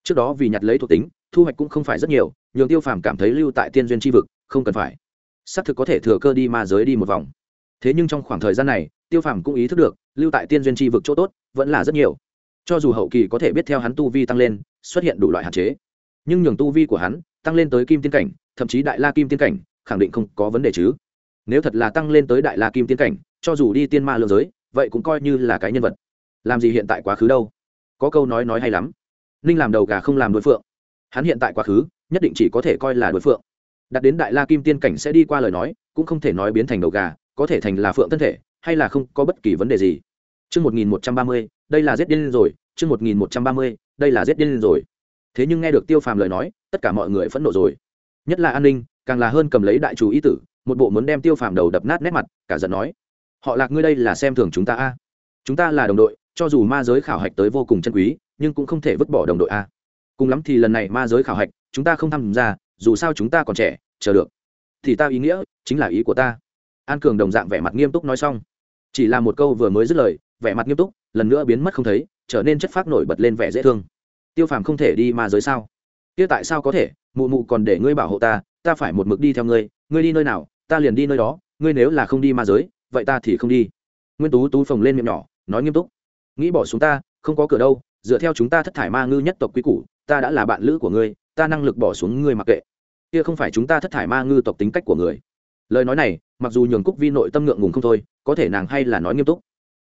Trước đó vì nhặt lấy thuộc tính, thu hoạch cũng không phải rất nhiều, nhường tiêu phàm cảm thấy lưu tại tiên duyên tri vực không cần phải. Xác thực có thể thừa cơ đi ma giới đi một vòng. Thế nhưng trong khoảng thời gian này, tiêu phàm cũng ý thức được, lưu tại tiên duyên tri vực chỗ tốt, vẫn là rất nhiều. Cho dù hậu kỳ có thể biết theo hắn tu vi tăng lên, xuất hiện đủ loại hạn chế. Nhưng nhường tu vi của hắn tăng lên tới kim tiên cảnh, thậm chí đại la kim tiên cảnh, khẳng định không có vấn đề chứ. Nếu thật là tăng lên tới đại la kim tiên cảnh, cho dù đi tiên ma lương giới, vậy cũng coi như là cái nhân vật. Làm gì hiện tại quá khứ đâu? Có câu nói nói hay lắm. Ninh làm đầu gà không làm đối phượng. Hắn hiện tại quá khứ, nhất định chỉ có thể coi là đối phượng đặt đến đại la kim tiên cảnh sẽ đi qua lời nói cũng không thể nói biến thành đầu gà có thể thành là phượng thân thể hay là không có bất kỳ vấn đề gì chương một nghìn một trăm ba mươi đây là giết điên rồi, chương một nghìn một trăm ba mươi đây là giết điên rồi. Thế nhưng nghe được Tiêu Phàm lời nói, tất cả mọi người phẫn nộ rồi. Nhất là An Ninh, càng là hơn cầm lấy đại chủ ý tử, một bộ muốn đem Tiêu Phàm đầu đập nát nét mặt, cả giận nói: "Họ Lạc ngươi đây là xem thường chúng ta a? Chúng ta là đồng đội, cho dù ma giới khảo hạch tới vô cùng chân quý, nhưng cũng không thể vứt bỏ đồng đội a. Cùng lắm thì lần này ma giới khảo hạch, chúng ta không tham gia, dù sao chúng ta còn trẻ, chờ được." Thì ta ý nghĩa, chính là ý của ta. An Cường đồng dạng vẻ mặt nghiêm túc nói xong. Chỉ là một câu vừa mới dứt lời vẻ mặt nghiêm túc lần nữa biến mất không thấy trở nên chất phác nổi bật lên vẻ dễ thương. Tiêu phàm không thể đi ma giới sao? Kia tại sao có thể? Mụ mụ còn để ngươi bảo hộ ta ta phải một mực đi theo ngươi ngươi đi nơi nào ta liền đi nơi đó ngươi nếu là không đi ma giới vậy ta thì không đi. Nguyên tú tú phồng lên miệng nhỏ nói nghiêm túc. Nghĩ bỏ xuống ta không có cửa đâu dựa theo chúng ta thất thải ma ngư nhất tộc quý củ ta đã là bạn lữ của ngươi ta năng lực bỏ xuống ngươi mặc kệ kia không phải chúng ta thất thải ma ngư tộc tính cách của người. Lời nói này, mặc dù nhường cúc vi nội tâm ngượng ngùng không thôi, có thể nàng hay là nói nghiêm túc.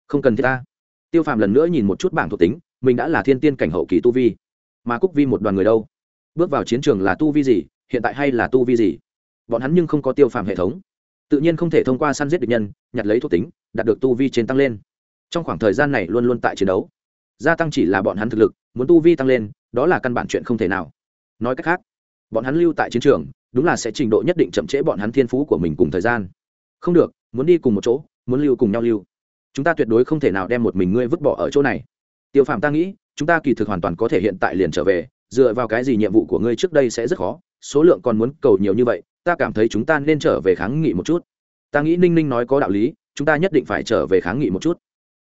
Không cần thiết ta. Tiêu phàm lần nữa nhìn một chút bảng thuộc tính, mình đã là thiên tiên cảnh hậu kỳ tu vi. Mà cúc vi một đoàn người đâu? Bước vào chiến trường là tu vi gì, hiện tại hay là tu vi gì? Bọn hắn nhưng không có tiêu phàm hệ thống. Tự nhiên không thể thông qua săn giết địch nhân, nhặt lấy thuộc tính, đạt được tu vi trên tăng lên. Trong khoảng thời gian này luôn luôn tại chiến đấu. Gia tăng chỉ là bọn hắn thực lực, muốn tu vi tăng lên, đó là căn bản chuyện không thể nào. Nói cách khác bọn hắn lưu tại chiến trường, đúng là sẽ trình độ nhất định chậm trễ bọn hắn thiên phú của mình cùng thời gian. Không được, muốn đi cùng một chỗ, muốn lưu cùng nhau lưu. Chúng ta tuyệt đối không thể nào đem một mình ngươi vứt bỏ ở chỗ này. Tiêu phạm ta nghĩ, chúng ta kỳ thực hoàn toàn có thể hiện tại liền trở về, dựa vào cái gì nhiệm vụ của ngươi trước đây sẽ rất khó, số lượng còn muốn cầu nhiều như vậy, ta cảm thấy chúng ta nên trở về kháng nghị một chút. Ta nghĩ ninh ninh nói có đạo lý, chúng ta nhất định phải trở về kháng nghị một chút.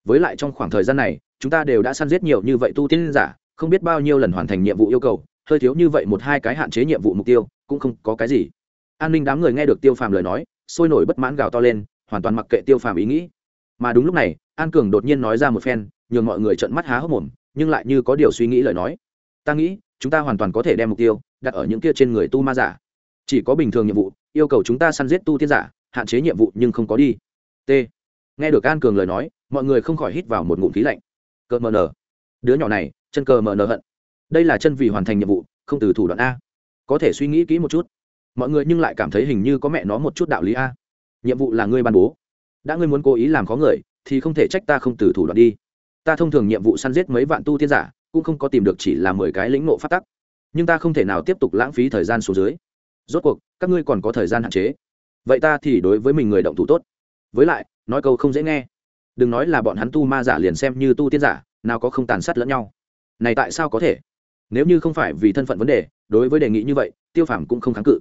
Với lại trong khoảng thời gian này, chúng ta đều đã săn giết nhiều như vậy tu tiên giả, không biết bao nhiêu lần hoàn thành nhiệm vụ yêu cầu hơi thiếu như vậy một hai cái hạn chế nhiệm vụ mục tiêu, cũng không có cái gì. An ninh đám người nghe được tiêu phàm lời nói, sôi nổi bất mãn gào to lên, hoàn toàn mặc kệ tiêu phàm ý nghĩ. Mà đúng lúc này, an cường đột nhiên nói ra một phen, nhường mọi người trợn mắt há hốc mồm, nhưng lại như có điều suy nghĩ lời nói. Ta nghĩ, chúng ta hoàn toàn có thể đem mục tiêu đặt ở những kia trên người tu ma giả. Chỉ có bình thường nhiệm vụ, yêu cầu chúng ta săn giết tu tiên giả, hạn chế nhiệm vụ nhưng không có đi. T. Nghe được an cường lời nói, mọi người không khỏi hít vào một ngụm khí lạnh. Cợt mờ nở. Đứa nhỏ này, chân cờ mờ nở hận đây là chân vì hoàn thành nhiệm vụ, không từ thủ đoạn a. Có thể suy nghĩ kỹ một chút. Mọi người nhưng lại cảm thấy hình như có mẹ nó một chút đạo lý a. Nhiệm vụ là ngươi ban bố. Đã ngươi muốn cố ý làm khó người, thì không thể trách ta không từ thủ đoạn đi. Ta thông thường nhiệm vụ săn giết mấy vạn tu tiên giả, cũng không có tìm được chỉ là mười cái lĩnh nộ phát tắc. Nhưng ta không thể nào tiếp tục lãng phí thời gian xuống dưới. Rốt cuộc, các ngươi còn có thời gian hạn chế. Vậy ta thì đối với mình người động thủ tốt. Với lại, nói câu không dễ nghe. Đừng nói là bọn hắn tu ma giả liền xem như tu tiên giả, nào có không tàn sát lẫn nhau. Này tại sao có thể? Nếu như không phải vì thân phận vấn đề, đối với đề nghị như vậy, tiêu phàm cũng không kháng cự.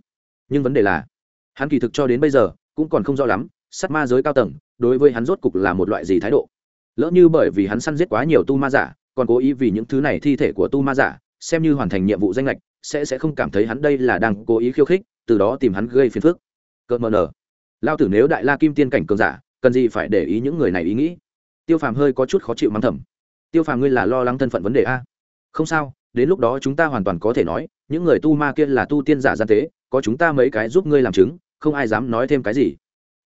Nhưng vấn đề là, hắn kỳ thực cho đến bây giờ cũng còn không rõ lắm, sát ma giới cao tầng, đối với hắn rốt cục là một loại gì thái độ. Lỡ như bởi vì hắn săn giết quá nhiều tu ma giả, còn cố ý vì những thứ này thi thể của tu ma giả, xem như hoàn thành nhiệm vụ danh lệch, sẽ sẽ không cảm thấy hắn đây là đang cố ý khiêu khích, từ đó tìm hắn gây phiền phức. Cợt mờ nở lao tử nếu đại la kim tiên cảnh cường giả, cần gì phải để ý những người này ý nghĩ? Tiêu phàm hơi có chút khó chịu mắng thầm. Tiêu phàm ngươi là lo lắng thân phận vấn đề a? Không sao đến lúc đó chúng ta hoàn toàn có thể nói, những người tu ma kia là tu tiên giả gian tế, có chúng ta mấy cái giúp ngươi làm chứng, không ai dám nói thêm cái gì.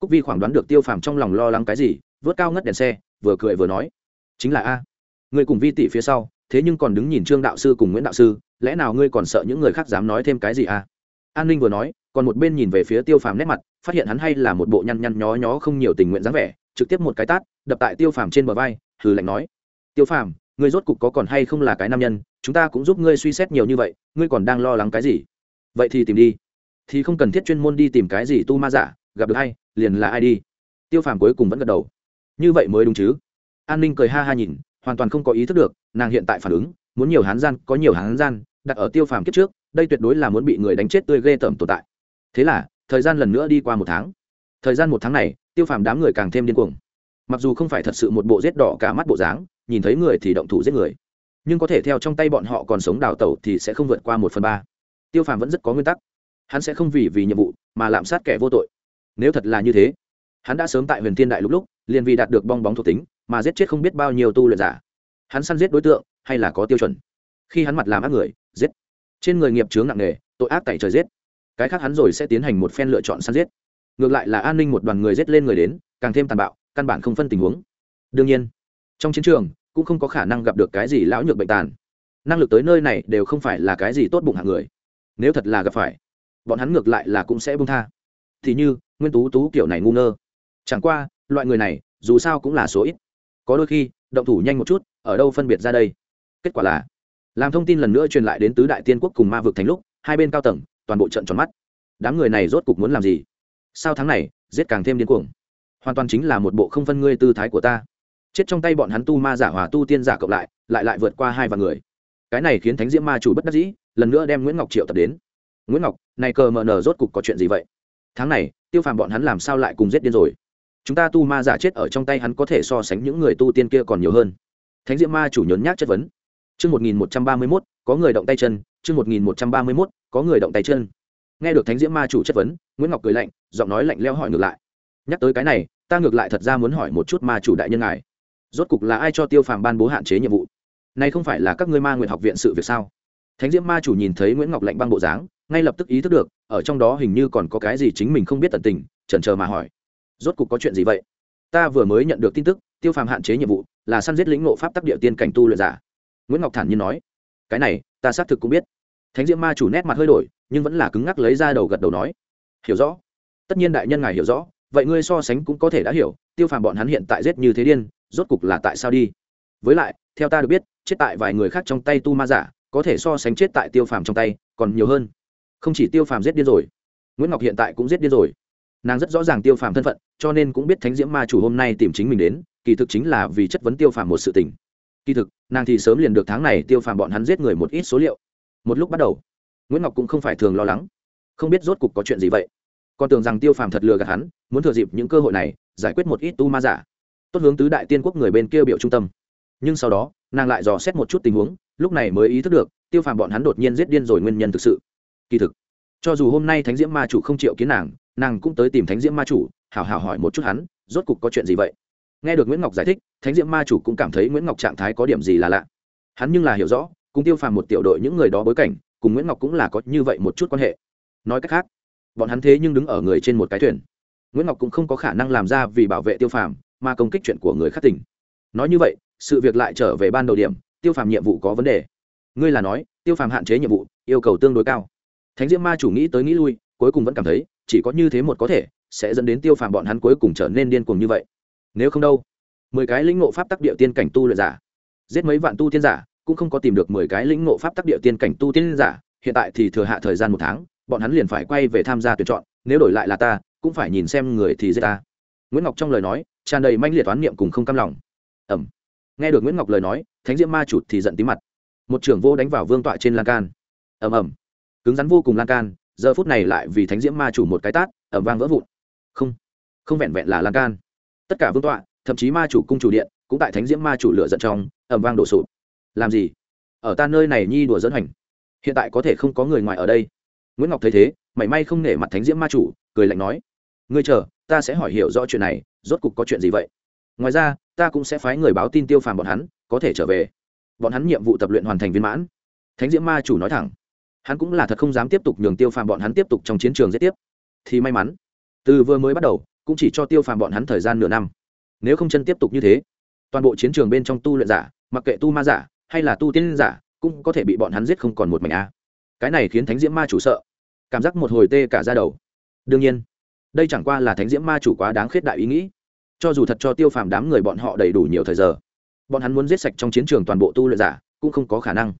Cúc vi khoảng đoán được tiêu phàm trong lòng lo lắng cái gì, vớt cao ngất đèn xe, vừa cười vừa nói, chính là a người cùng vi tỷ phía sau, thế nhưng còn đứng nhìn trương đạo sư cùng nguyễn đạo sư, lẽ nào ngươi còn sợ những người khác dám nói thêm cái gì a? An ninh vừa nói, còn một bên nhìn về phía tiêu phàm nét mặt, phát hiện hắn hay là một bộ nhăn nhăn nhó nhó không nhiều tình nguyện dáng vẻ, trực tiếp một cái tát, đập tại tiêu phàm trên bờ vai, hừ lạnh nói, tiêu phàm ngươi rốt cục có còn hay không là cái nam nhân, chúng ta cũng giúp ngươi suy xét nhiều như vậy, ngươi còn đang lo lắng cái gì? Vậy thì tìm đi. Thì không cần thiết chuyên môn đi tìm cái gì tu ma giả, gặp được hay liền là ai đi. Tiêu phàm cuối cùng vẫn gật đầu. Như vậy mới đúng chứ? An ninh cười ha ha nhìn, hoàn toàn không có ý thức được, nàng hiện tại phản ứng, muốn nhiều hán gian, có nhiều hán gian, đặt ở tiêu phàm kiếp trước, đây tuyệt đối là muốn bị người đánh chết tươi ghê tởm tồn tại. Thế là, thời gian lần nữa đi qua một tháng. Thời gian một tháng này, tiêu phàm đám người càng thêm điên cuồng. Mặc dù không phải thật sự một bộ rết đỏ cả mắt bộ dáng nhìn thấy người thì động thủ giết người. Nhưng có thể theo trong tay bọn họ còn sống đào tẩu thì sẽ không vượt qua một phần ba. Tiêu phàm vẫn rất có nguyên tắc. Hắn sẽ không vì vì nhiệm vụ mà lạm sát kẻ vô tội. Nếu thật là như thế, hắn đã sớm tại huyền thiên đại lúc lúc, liền vì đạt được bong bóng thuộc tính mà giết chết không biết bao nhiêu tu luyện giả. Hắn săn giết đối tượng hay là có tiêu chuẩn? Khi hắn mặt làm ác người, giết. Trên người nghiệp chướng nặng nề, tội ác tại trời giết. Cái khác hắn rồi sẽ tiến hành một phen lựa chọn săn giết. Ngược lại là an ninh một đoàn người giết lên người đến, càng thêm tàn bạo, căn bản không phân tình huống. Đương nhiên trong chiến trường, cũng không có khả năng gặp được cái gì lão nhược bệnh tàn. Năng lực tới nơi này đều không phải là cái gì tốt bụng hạng người. Nếu thật là gặp phải, bọn hắn ngược lại là cũng sẽ bung tha. Thì như, nguyên tú tú kiểu này ngu ngơ. Chẳng qua, loại người này, dù sao cũng là số ít. Có đôi khi, động thủ nhanh một chút, ở đâu phân biệt ra đây? Kết quả là, làm thông tin lần nữa truyền lại đến tứ đại tiên quốc cùng ma vực thành lúc, hai bên cao tầng, toàn bộ trận tròn mắt. Đám người này rốt cục muốn làm gì? Sao tháng này, giết càng thêm điên cuồng? Hoàn toàn chính là một bộ không phân ngươi tư thái của ta chết trong tay bọn hắn tu ma giả hòa tu tiên giả cộng lại lại lại vượt qua hai vạn người. Cái này khiến thánh diễm ma chủ bất đắc dĩ, lần nữa đem nguyễn ngọc triệu tập đến. Nguyễn ngọc, này cờ mờ nờ rốt cục có chuyện gì vậy? Tháng này, tiêu phàm bọn hắn làm sao lại cùng giết điên rồi? Chúng ta tu ma giả chết ở trong tay hắn có thể so sánh những người tu tiên kia còn nhiều hơn. Thánh diễm ma chủ nhốn nhác chất vấn. Chương một nghìn một trăm ba mươi mốt, có người động tay chân. Chương một nghìn một trăm ba mươi mốt, có người động tay chân. Nghe được thánh diễm ma chủ chất vấn, nguyễn ngọc cười lạnh, giọng nói lạnh leo hỏi ngược lại. Nhắc tới cái này, ta ngược lại thật ra muốn hỏi một chút ma chủ đại nhân ngài rốt cục là ai cho tiêu phàm ban bố hạn chế nhiệm vụ? Này không phải là các ngươi ma nguyện học viện sự việc sao? Thánh diễm ma chủ nhìn thấy nguyễn ngọc lạnh băng bộ dáng, ngay lập tức ý thức được, ở trong đó hình như còn có cái gì chính mình không biết tận tình, chần chờ mà hỏi. Rốt cục có chuyện gì vậy? Ta vừa mới nhận được tin tức, tiêu phàm hạn chế nhiệm vụ, là săn giết lĩnh ngộ pháp tắc địa tiên cảnh tu luyện giả. Nguyễn ngọc thản nhiên nói, cái này, ta xác thực cũng biết. Thánh diễm ma chủ nét mặt hơi đổi, nhưng vẫn là cứng ngắc lấy ra đầu gật đầu nói, hiểu rõ. Tất nhiên đại nhân ngài hiểu rõ, vậy ngươi so sánh cũng có thể đã hiểu, tiêu phàm bọn hắn hiện tại giết như thế điên rốt cục là tại sao đi? Với lại, theo ta được biết, chết tại vài người khác trong tay tu ma giả, có thể so sánh chết tại tiêu phàm trong tay, còn nhiều hơn. Không chỉ tiêu phàm giết điên rồi, nguyễn ngọc hiện tại cũng giết điên rồi. Nàng rất rõ ràng tiêu phàm thân phận, cho nên cũng biết thánh diễm ma chủ hôm nay tìm chính mình đến, kỳ thực chính là vì chất vấn tiêu phàm một sự tình. Kỳ thực, nàng thì sớm liền được tháng này tiêu phàm bọn hắn giết người một ít số liệu. Một lúc bắt đầu, nguyễn ngọc cũng không phải thường lo lắng. Không biết rốt cục có chuyện gì vậy. Còn tưởng rằng tiêu phàm thật lừa gạt hắn, muốn thừa dịp những cơ hội này, giải quyết một ít tu ma giả tốt hướng tứ đại tiên quốc người bên kia biểu trung tâm. Nhưng sau đó, nàng lại dò xét một chút tình huống, lúc này mới ý thức được, tiêu phàm bọn hắn đột nhiên giết điên rồi nguyên nhân thực sự. Kỳ thực, cho dù hôm nay thánh diễm ma chủ không chịu kiến nàng nàng cũng tới tìm thánh diễm ma chủ, hảo hảo hỏi một chút hắn, rốt cục có chuyện gì vậy? Nghe được nguyễn ngọc giải thích, thánh diễm ma chủ cũng cảm thấy nguyễn ngọc trạng thái có điểm gì là lạ. Hắn nhưng là hiểu rõ, cùng tiêu phàm một tiểu đội những người đó bối cảnh, cùng nguyễn ngọc cũng là có như vậy một chút quan hệ. Nói cách khác, bọn hắn thế nhưng đứng ở người trên một cái thuyền. Nguyễn ngọc cũng không có khả năng làm ra vì bảo vệ tiêu phàm mà công kích chuyện của người khác tỉnh. Nói như vậy, sự việc lại trở về ban đầu điểm, tiêu phàm nhiệm vụ có vấn đề. Ngươi là nói, tiêu phàm hạn chế nhiệm vụ, yêu cầu tương đối cao. Thánh diễm ma chủ nghĩ tới nghĩ lui, cuối cùng vẫn cảm thấy, chỉ có như thế một có thể, sẽ dẫn đến tiêu phàm bọn hắn cuối cùng trở nên điên cuồng như vậy. Nếu không đâu, mười cái lĩnh ngộ pháp tắc địa tiên cảnh tu luyện giả, giết mấy vạn tu tiên giả, cũng không có tìm được mười cái lĩnh ngộ pháp tắc địa tiên cảnh tu tiên giả, hiện tại thì thừa hạ thời gian một tháng, bọn hắn liền phải quay về tham gia tuyển chọn, nếu đổi lại là ta, cũng phải nhìn xem người thì giết ta. Nguyễn ngọc trong lời nói tràn đầy manh liệt toán niệm cùng không cam lòng. Ẩm nghe được nguyễn ngọc lời nói, thánh diễm ma chủ thì giận tí mặt. Một trưởng vô đánh vào vương tọa trên lan can. Ầm ầm. Cứng rắn vô cùng lan can, giờ phút này lại vì thánh diễm ma chủ một cái tát ẩm vang vỡ vụn. Không. Không vẹn vẹn là lan can. Tất cả vương tọa, thậm chí ma chủ cung chủ điện, cũng tại thánh diễm ma chủ lửa giận trong ẩm vang đổ sụp. Làm gì? Ở ta nơi này nhi đùa dẫn hành hiện tại có thể không có người ngoài ở đây. Nguyễn ngọc thấy thế, mảy may không nể mặt thánh diễm ma chủ, cười lạnh nói, ngươi chờ, ta sẽ hỏi hiểu rõ chuyện này rốt cục có chuyện gì vậy? Ngoài ra, ta cũng sẽ phái người báo tin tiêu phàm bọn hắn, có thể trở về. Bọn hắn nhiệm vụ tập luyện hoàn thành viên mãn. Thánh diễm ma chủ nói thẳng. Hắn cũng là thật không dám tiếp tục nhường tiêu phàm bọn hắn tiếp tục trong chiến trường giết tiếp. Thì may mắn, từ vừa mới bắt đầu, cũng chỉ cho tiêu phàm bọn hắn thời gian nửa năm. Nếu không chân tiếp tục như thế, toàn bộ chiến trường bên trong tu luyện giả, mặc kệ tu ma giả, hay là tu tiên giả, cũng có thể bị bọn hắn giết không còn một mảnh a. Cái này khiến thánh diễm ma chủ sợ. Cảm giác một hồi tê cả ra đầu. Đương nhiên, đây chẳng qua là thánh diễm ma chủ quá đáng khuyết đại ý nghĩ cho dù thật cho tiêu phàm đám người bọn họ đầy đủ nhiều thời giờ, bọn hắn muốn giết sạch trong chiến trường toàn bộ tu luyện giả, cũng không có khả năng.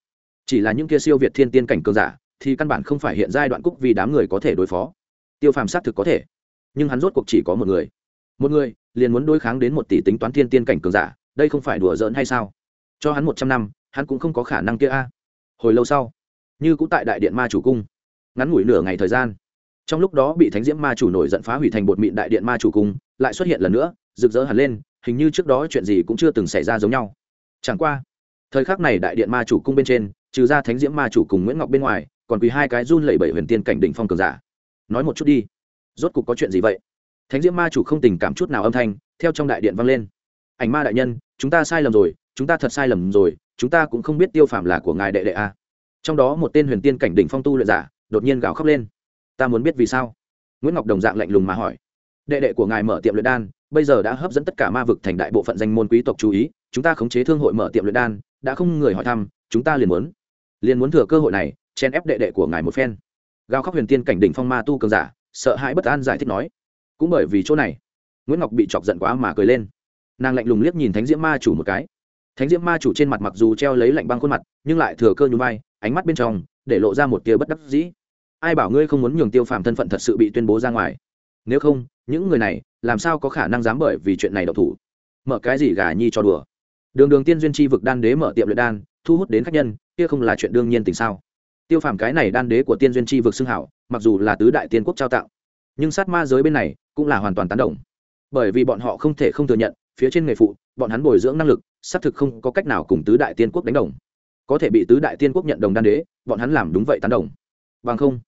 Chỉ là những kia siêu việt thiên tiên cảnh cường giả, thì căn bản không phải hiện giai đoạn cúc vì đám người có thể đối phó. Tiêu phàm xác thực có thể, nhưng hắn rốt cuộc chỉ có một người. Một người, liền muốn đối kháng đến một tỷ tính toán thiên tiên cảnh cường giả, đây không phải đùa giỡn hay sao? Cho hắn một trăm năm, hắn cũng không có khả năng kia a. Hồi lâu sau, như cũng tại đại điện ma chủ cung, ngắn ngủi nửa ngày thời gian, trong lúc đó bị thánh diễm ma chủ nổi giận phá hủy thành bột mịn đại điện ma chủ cung, lại xuất hiện lần nữa rực rỡ hẳn lên, hình như trước đó chuyện gì cũng chưa từng xảy ra giống nhau. Chẳng qua, thời khắc này đại điện ma chủ cung bên trên, trừ ra thánh diễm ma chủ cùng nguyễn ngọc bên ngoài, còn quỳ hai cái run lẩy bẩy huyền tiên cảnh đỉnh phong cường giả. Nói một chút đi, rốt cục có chuyện gì vậy? Thánh diễm ma chủ không tình cảm chút nào âm thanh, theo trong đại điện vang lên. Ảnh ma đại nhân, chúng ta sai lầm rồi, chúng ta thật sai lầm rồi, chúng ta cũng không biết tiêu phạm là của ngài đệ đệ a. Trong đó một tên huyền tiên cảnh đỉnh phong tu luyện giả, đột nhiên gào khóc lên. Ta muốn biết vì sao? Nguyễn ngọc đồng dạng lạnh lùng mà hỏi đệ đệ của ngài mở tiệm luyện đan, bây giờ đã hấp dẫn tất cả ma vực thành đại bộ phận danh môn quý tộc chú ý, chúng ta khống chế thương hội mở tiệm luyện đan, đã không người hỏi thăm, chúng ta liền muốn liền muốn thừa cơ hội này chen ép đệ đệ của ngài một phen. Gào khóc huyền tiên cảnh đỉnh phong ma tu cường giả, sợ hãi bất an giải thích nói. Cũng bởi vì chỗ này, nguyễn ngọc bị chọc giận quá mà cười lên. Nàng lạnh lùng liếc nhìn thánh diễm ma chủ một cái. Thánh diễm ma chủ trên mặt mặc dù treo lấy lạnh băng khuôn mặt, nhưng lại thừa cơ nhún vai, ánh mắt bên trong, để lộ ra một tia bất đắc dĩ. Ai bảo ngươi không muốn nhường tiêu phàm thân phận thật sự bị tuyên bố ra ngoài? Nếu không những người này, làm sao có khả năng dám bởi vì chuyện này độc thủ? Mở cái gì gà nhi cho đùa? Đường đường tiên duyên chi vực đan đế mở tiệm luyện đan, thu hút đến khách nhân, kia không là chuyện đương nhiên tình sao? Tiêu phàm cái này đan đế của tiên duyên chi vực xưng hảo, mặc dù là tứ đại tiên quốc trao tạo nhưng sát ma giới bên này cũng là hoàn toàn tán đồng. Bởi vì bọn họ không thể không thừa nhận, phía trên nghề phụ, bọn hắn bồi dưỡng năng lực, xác thực không có cách nào cùng tứ đại tiên quốc đánh đồng. Có thể bị tứ đại tiên quốc nhận đồng đan đế, bọn hắn làm đúng vậy tán đồng. Bằng không,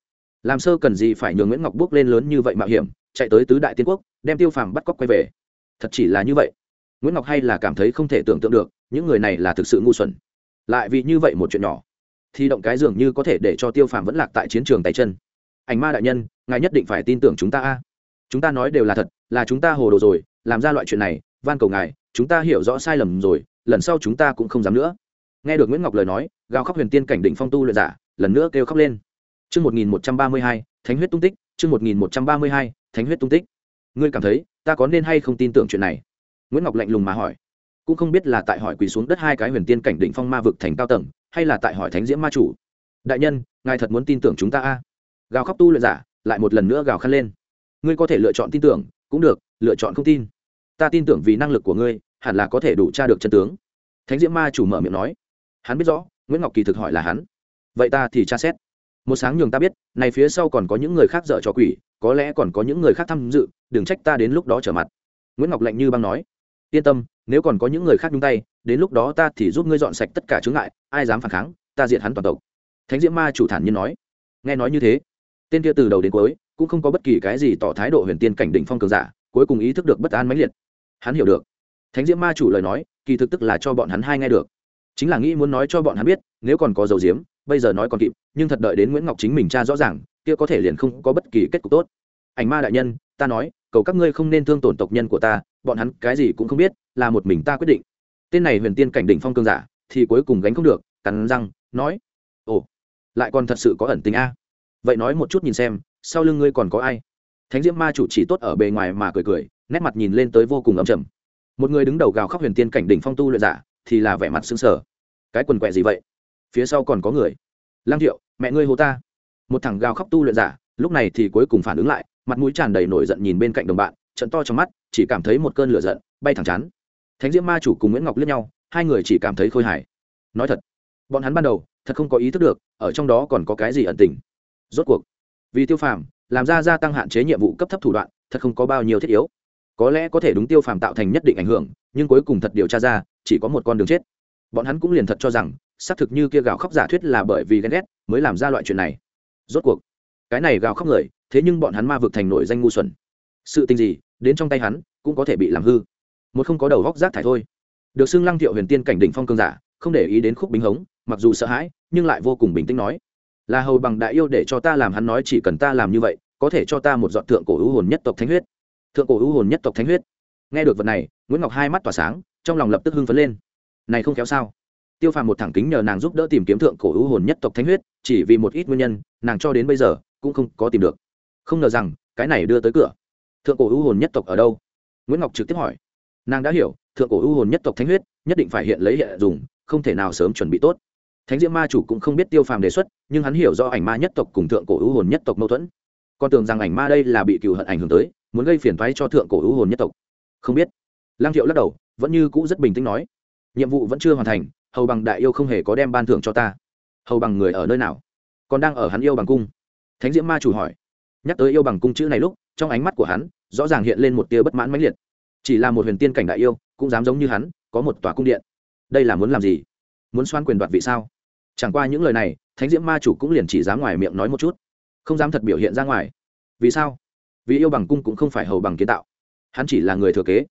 làm sơ cần gì phải nhường nguyễn ngọc bước lên lớn như vậy mạo hiểm? Chạy tới tứ đại tiên quốc đem tiêu phàm bắt cóc quay về. Thật chỉ là như vậy. Nguyễn ngọc hay là cảm thấy không thể tưởng tượng được những người này là thực sự ngu xuẩn. Lại vì như vậy một chuyện nhỏ thì động cái dường như có thể để cho tiêu phàm vẫn lạc tại chiến trường tay chân. Ảnh ma đại nhân ngài nhất định phải tin tưởng chúng ta a. Chúng ta nói đều là thật là chúng ta hồ đồ rồi làm ra loại chuyện này van cầu ngài chúng ta hiểu rõ sai lầm rồi lần sau chúng ta cũng không dám nữa. Nghe được nguyễn ngọc lời nói gào khóc huyền tiên cảnh định phong tu luyện giả lần nữa kêu khóc lên. Chương 1132, Thánh huyết tung tích, chương 1132, Thánh huyết tung tích. Ngươi cảm thấy, ta có nên hay không tin tưởng chuyện này? Nguyễn Ngọc lạnh lùng mà hỏi. Cũng không biết là tại hỏi quỳ xuống đất hai cái huyền tiên cảnh đỉnh phong ma vực thành cao tầng, hay là tại hỏi Thánh Diễm ma chủ. Đại nhân, ngài thật muốn tin tưởng chúng ta a? Gào khóc tu luyện giả, lại một lần nữa gào khăn lên. Ngươi có thể lựa chọn tin tưởng, cũng được, lựa chọn không tin. Ta tin tưởng vì năng lực của ngươi, hẳn là có thể đủ tra được chân tướng. Thánh Diễm ma chủ mở miệng nói. Hắn biết rõ, Nguyễn Ngọc kỳ thực hỏi là hắn. Vậy ta thì tra xét một sáng nhường ta biết, này phía sau còn có những người khác dở trò quỷ, có lẽ còn có những người khác tham dự, đừng trách ta đến lúc đó trở mặt. Nguyễn ngọc lạnh như băng nói. Yên tâm, nếu còn có những người khác nhúng tay, đến lúc đó ta thì giúp ngươi dọn sạch tất cả chướng ngại, ai dám phản kháng, ta diệt hắn toàn tộc. Thánh diễm ma chủ thản nhiên nói. Nghe nói như thế, tên kia từ đầu đến cuối cũng không có bất kỳ cái gì tỏ thái độ huyền tiên cảnh đỉnh phong cường giả, cuối cùng ý thức được bất an mãnh liệt. Hắn hiểu được. Thánh diễm ma chủ lời nói, kỳ thực tức là cho bọn hắn hai nghe được. Chính là nghĩ muốn nói cho bọn hắn biết, nếu còn có dầu diếm bây giờ nói còn kịp, nhưng thật đợi đến nguyễn ngọc chính mình cha rõ ràng, kia có thể liền không có bất kỳ kết cục tốt. Ảnh ma đại nhân, ta nói, cầu các ngươi không nên thương tổn tộc nhân của ta, bọn hắn cái gì cũng không biết, là một mình ta quyết định. Tên này huyền tiên cảnh đỉnh phong cương giả, thì cuối cùng gánh không được, cắn răng, nói, ồ, lại còn thật sự có ẩn tình a. Vậy nói một chút nhìn xem, sau lưng ngươi còn có ai? Thánh diễm ma chủ chỉ tốt ở bề ngoài mà cười cười, nét mặt nhìn lên tới vô cùng ấm chầm một người đứng đầu gào khóc huyền tiên cảnh đỉnh phong tu luyện giả, thì là vẻ mặt xứng sở cái quần quẹ gì vậy? Phía sau còn có người. Lang thiệu, mẹ ngươi hô ta. Một thằng gào khóc tu luyện giả, lúc này thì cuối cùng phản ứng lại, mặt mũi tràn đầy nổi giận nhìn bên cạnh đồng bạn, trận to trong mắt, chỉ cảm thấy một cơn lửa giận, bay thẳng chán. Thánh diễm ma chủ cùng nguyễn ngọc liếc nhau, hai người chỉ cảm thấy khôi hài. Nói thật, bọn hắn ban đầu, thật không có ý thức được, ở trong đó còn có cái gì ẩn tình. Rốt cuộc, vì tiêu phàm, làm ra gia tăng hạn chế nhiệm vụ cấp thấp thủ đoạn, thật không có bao nhiêu thiết yếu. Có lẽ có thể đúng tiêu phàm tạo thành nhất định ảnh hưởng, nhưng cuối cùng thật điều tra ra, chỉ có một con đường chết. Bọn hắn cũng liền thật cho rằng xác thực như kia gào khóc giả thuyết là bởi vì ghen ghét mới làm ra loại chuyện này. Rốt cuộc, cái này gào khóc người, thế nhưng bọn hắn ma vực thành nổi danh ngu xuẩn. Sự tình gì, đến trong tay hắn, cũng có thể bị làm hư. Một không có đầu góc rác thải thôi. Được xưng lăng thiệu huyền tiên cảnh đỉnh phong cương giả, không để ý đến khúc bính hống, mặc dù sợ hãi, nhưng lại vô cùng bình tĩnh nói. Là hầu bằng đại yêu để cho ta làm hắn nói chỉ cần ta làm như vậy, có thể cho ta một dọn thượng cổ ưu hồn nhất tộc thánh huyết. Thượng cổ ưu hồn nhất tộc thánh huyết. Nghe được vật này, nguyễn ngọc hai mắt tỏa sáng, trong lòng lập tức hưng phấn lên. Này không kéo sao? Tiêu phàm một thẳng kính nhờ nàng giúp đỡ tìm kiếm thượng cổ ưu hồn nhất tộc thánh huyết, chỉ vì một ít nguyên nhân, nàng cho đến bây giờ cũng không có tìm được. Không ngờ rằng, cái này đưa tới cửa. Thượng cổ ưu hồn nhất tộc ở đâu? Nguyễn ngọc trực tiếp hỏi. Nàng đã hiểu, thượng cổ ưu hồn nhất tộc thánh huyết nhất định phải hiện lấy hiện dùng, không thể nào sớm chuẩn bị tốt. Thánh diễm ma chủ cũng không biết tiêu phàm đề xuất, nhưng hắn hiểu do ảnh ma nhất tộc cùng thượng cổ ưu hồn nhất tộc mâu thuẫn. Còn tưởng rằng ảnh ma đây là bị cựu hận ảnh hưởng tới, muốn gây phiền thoái cho thượng cổ ưu hồn nhất tộc. Không biết. Lang thiệu lắc đầu, vẫn như cũ rất bình tĩnh nói. Nhiệm vụ vẫn chưa hoàn thành hầu bằng đại yêu không hề có đem ban thưởng cho ta. Hầu bằng người ở nơi nào? Còn đang ở hắn yêu bằng cung. Thánh diễm ma chủ hỏi. Nhắc tới yêu bằng cung chữ này lúc, trong ánh mắt của hắn, rõ ràng hiện lên một tia bất mãn mãnh liệt. Chỉ là một huyền tiên cảnh đại yêu, cũng dám giống như hắn, có một tòa cung điện. Đây là muốn làm gì? Muốn xoan quyền đoạt vị sao? Chẳng qua những lời này, thánh diễm ma chủ cũng liền chỉ dám ngoài miệng nói một chút. Không dám thật biểu hiện ra ngoài. Vì sao? Vì yêu bằng cung cũng không phải hầu bằng kiến tạo. Hắn chỉ là người thừa kế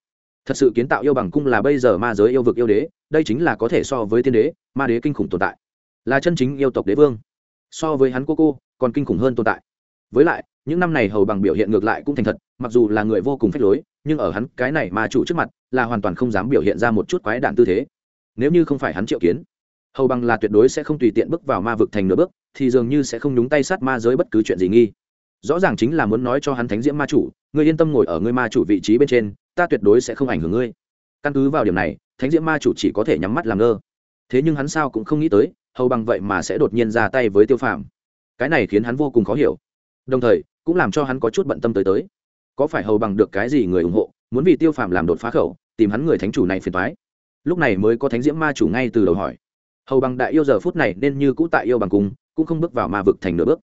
thật sự kiến tạo yêu bằng cung là bây giờ ma giới yêu vực yêu đế, đây chính là có thể so với tiên đế, ma đế kinh khủng tồn tại. Là chân chính yêu tộc đế vương. So với hắn cô cô, còn kinh khủng hơn tồn tại. Với lại, những năm này hầu bằng biểu hiện ngược lại cũng thành thật, mặc dù là người vô cùng phép lối, nhưng ở hắn cái này ma chủ trước mặt, là hoàn toàn không dám biểu hiện ra một chút quái đạn tư thế. Nếu như không phải hắn triệu kiến, hầu bằng là tuyệt đối sẽ không tùy tiện bước vào ma vực thành nửa bước, thì dường như sẽ không nhúng tay sát ma giới bất cứ chuyện gì nghi. Rõ ràng chính là muốn nói cho hắn thánh diễm ma chủ, ngươi yên tâm ngồi ở ngươi ma chủ vị trí bên trên ta tuyệt đối sẽ không ảnh hưởng ngươi. Căn cứ vào điểm này, thánh diễm ma chủ chỉ có thể nhắm mắt làm ngơ. Thế nhưng hắn sao cũng không nghĩ tới, hầu bằng vậy mà sẽ đột nhiên ra tay với tiêu phàm. Cái này khiến hắn vô cùng khó hiểu. Đồng thời, cũng làm cho hắn có chút bận tâm tới tới. Có phải hầu bằng được cái gì người ủng hộ, muốn vì tiêu phàm làm đột phá khẩu, tìm hắn người thánh chủ này phiền thoái lúc này mới có thánh diễm ma chủ ngay từ đầu hỏi. Hầu bằng đại yêu giờ phút này nên như cũ tại yêu bằng cung cũng không bước vào ma vực thành nửa bước.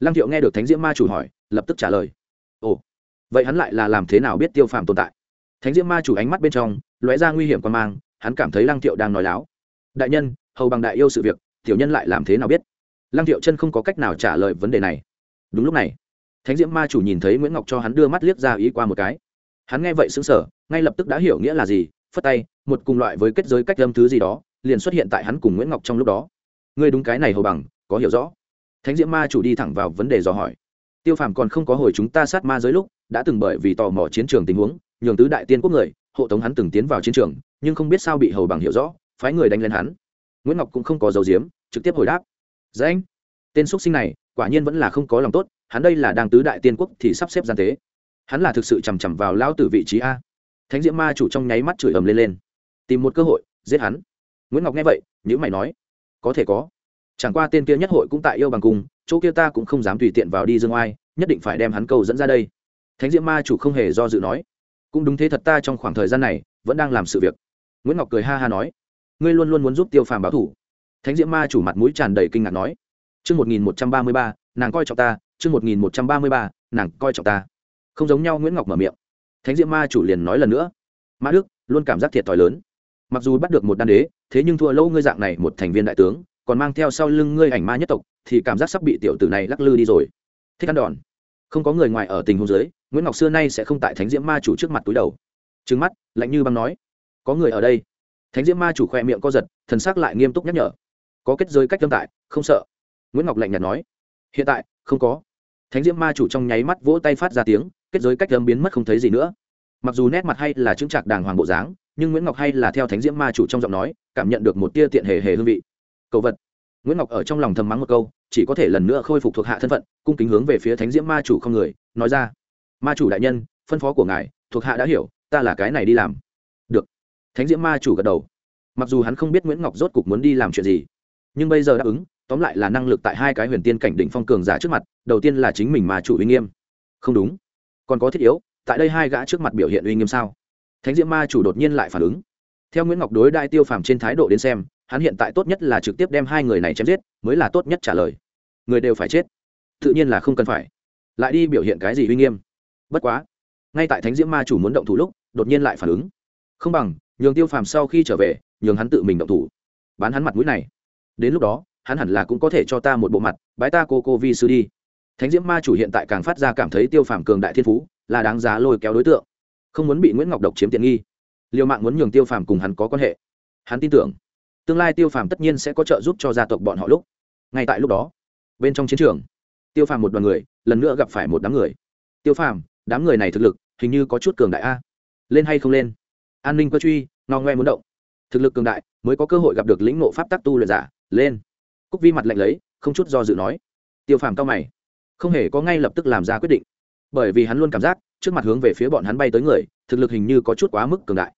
Lăng thiệu nghe được thánh diễm ma chủ hỏi, lập tức trả lời. Ồ, vậy hắn lại là làm thế nào biết tiêu phàm tồn tại? Thánh diễm ma chủ ánh mắt bên trong lóe ra nguy hiểm quan mang, hắn cảm thấy lăng thiệu đang nói láo. Đại nhân, hầu bằng đại yêu sự việc, tiểu nhân lại làm thế nào biết? Lăng thiệu chân không có cách nào trả lời vấn đề này. Đúng lúc này, thánh diễm ma chủ nhìn thấy nguyễn ngọc cho hắn đưa mắt liếc ra ý qua một cái. Hắn nghe vậy xứng sở ngay lập tức đã hiểu nghĩa là gì, phất tay, một cùng loại với kết giới cách lâm thứ gì đó, liền xuất hiện tại hắn cùng nguyễn ngọc trong lúc đó. Ngươi đúng cái này hầu bằng, có hiểu rõ. Thánh diễm ma chủ đi thẳng vào vấn đề dò hỏi. Tiêu phàm còn không có hồi chúng ta sát ma giới lúc, đã từng bởi vì tò mò chiến trường tình huống nhường tứ đại tiên quốc người hộ tống hắn từng tiến vào chiến trường nhưng không biết sao bị hầu bằng hiểu rõ phái người đánh lên hắn. Nguyễn ngọc cũng không có dấu diếm trực tiếp hồi đáp. Dạ anh tên x sinh này quả nhiên vẫn là không có lòng tốt hắn đây là đang tứ đại tiên quốc thì sắp xếp gian tế. Hắn là thực sự chằm chằm vào lao từ vị trí a. Thánh diễm ma chủ trong nháy mắt chửi ầm lên lên. Tìm một cơ hội giết hắn. Nguyễn ngọc nghe vậy nhữ mày nói có thể có. Chẳng qua tên kia nhất hội cũng tại yêu bằng cùng, chỗ kia ta cũng không dám tùy tiện vào đi dương oai nhất định phải đem hắn câu dẫn ra đây. Thánh diễm ma chủ không hề do dự nói cũng đúng thế thật ta trong khoảng thời gian này, vẫn đang làm sự việc. Nguyễn ngọc cười ha ha nói, ngươi luôn luôn muốn giúp tiêu phàm báo thủ. Thánh diễm ma chủ mặt mũi tràn đầy kinh ngạc nói, chương một nghìn một trăm ba mươi ba, nàng coi trọng ta, chương một nghìn một trăm ba mươi ba, nàng coi trọng ta. Không giống nhau nguyễn ngọc mở miệng. Thánh diễm ma chủ liền nói lần nữa, mã đức, luôn cảm giác thiệt thòi lớn. Mặc dù bắt được một đan đế, thế nhưng thua lâu ngươi dạng này một thành viên đại tướng, còn mang theo sau lưng ngươi ảnh ma nhất tộc, thì cảm giác sắp bị tiểu tử này lắc lư đi rồi. Thích ăn đòn. Không có người ngoài ở tình huống giới nguyễn ngọc xưa nay sẽ không tại thánh diễm ma chủ trước mặt túi đầu trứng mắt lạnh như băng nói có người ở đây thánh diễm ma chủ khoe miệng co giật thần sắc lại nghiêm túc nhắc nhở có kết giới cách lâm tại không sợ nguyễn ngọc lạnh nhạt nói hiện tại không có thánh diễm ma chủ trong nháy mắt vỗ tay phát ra tiếng kết giới cách lâm biến mất không thấy gì nữa mặc dù nét mặt hay là chứng trạc đàng hoàng bộ dáng nhưng nguyễn ngọc hay là theo thánh diễm ma chủ trong giọng nói cảm nhận được một tia tiện hề hề hương vị cầu vật nguyễn ngọc ở trong lòng thầm mắng một câu chỉ có thể lần nữa khôi phục thuộc hạ thân phận cung kính hướng về phía thánh diễm ma chủ không người nói ra ma chủ đại nhân, phân phó của ngài, thuộc hạ đã hiểu, ta là cái này đi làm. Được. Thánh diễm ma chủ gật đầu. Mặc dù hắn không biết nguyễn ngọc rốt cục muốn đi làm chuyện gì, nhưng bây giờ đáp ứng, tóm lại là năng lực tại hai cái huyền tiên cảnh đỉnh phong cường giả trước mặt, đầu tiên là chính mình mà chủ uy nghiêm. Không đúng. Còn có thiết yếu, tại đây hai gã trước mặt biểu hiện uy nghiêm sao? Thánh diễm ma chủ đột nhiên lại phản ứng. Theo nguyễn ngọc đối đại tiêu phàm trên thái độ đến xem, hắn hiện tại tốt nhất là trực tiếp đem hai người này chém giết, mới là tốt nhất trả lời. Người đều phải chết. Tự nhiên là không cần phải. Lại đi biểu hiện cái gì uy nghiêm? Bất quá, ngay tại thánh diễm ma chủ muốn động thủ lúc, đột nhiên lại phản ứng. Không bằng, nhường tiêu phàm sau khi trở về, nhường hắn tự mình động thủ. Bán hắn mặt mũi này. Đến lúc đó, hắn hẳn là cũng có thể cho ta một bộ mặt, bái ta cô cô vi sư đi. Thánh diễm ma chủ hiện tại càng phát ra cảm thấy tiêu phàm cường đại thiên phú, là đáng giá lôi kéo đối tượng. Không muốn bị nguyễn ngọc độc chiếm tiện nghi. Liều mạng muốn nhường tiêu phàm cùng hắn có quan hệ. Hắn tin tưởng, tương lai tiêu phàm tất nhiên sẽ có trợ giúp cho gia tộc bọn họ lúc. Ngay tại lúc đó, bên trong chiến trường, tiêu phàm một đoàn người, lần nữa gặp phải một đám người. Tiêu phàm đám người này thực lực hình như có chút cường đại a. Lên hay không lên? An ninh cơ truy no ngoe muốn động. Thực lực cường đại mới có cơ hội gặp được lĩnh ngộ pháp tắc tu luyện giả. Lên. Cúc vi mặt lạnh lấy, không chút do dự nói. Tiêu phàm cao mày. Không hề có ngay lập tức làm ra quyết định. Bởi vì hắn luôn cảm giác, trước mặt hướng về phía bọn hắn bay tới người, thực lực hình như có chút quá mức cường đại.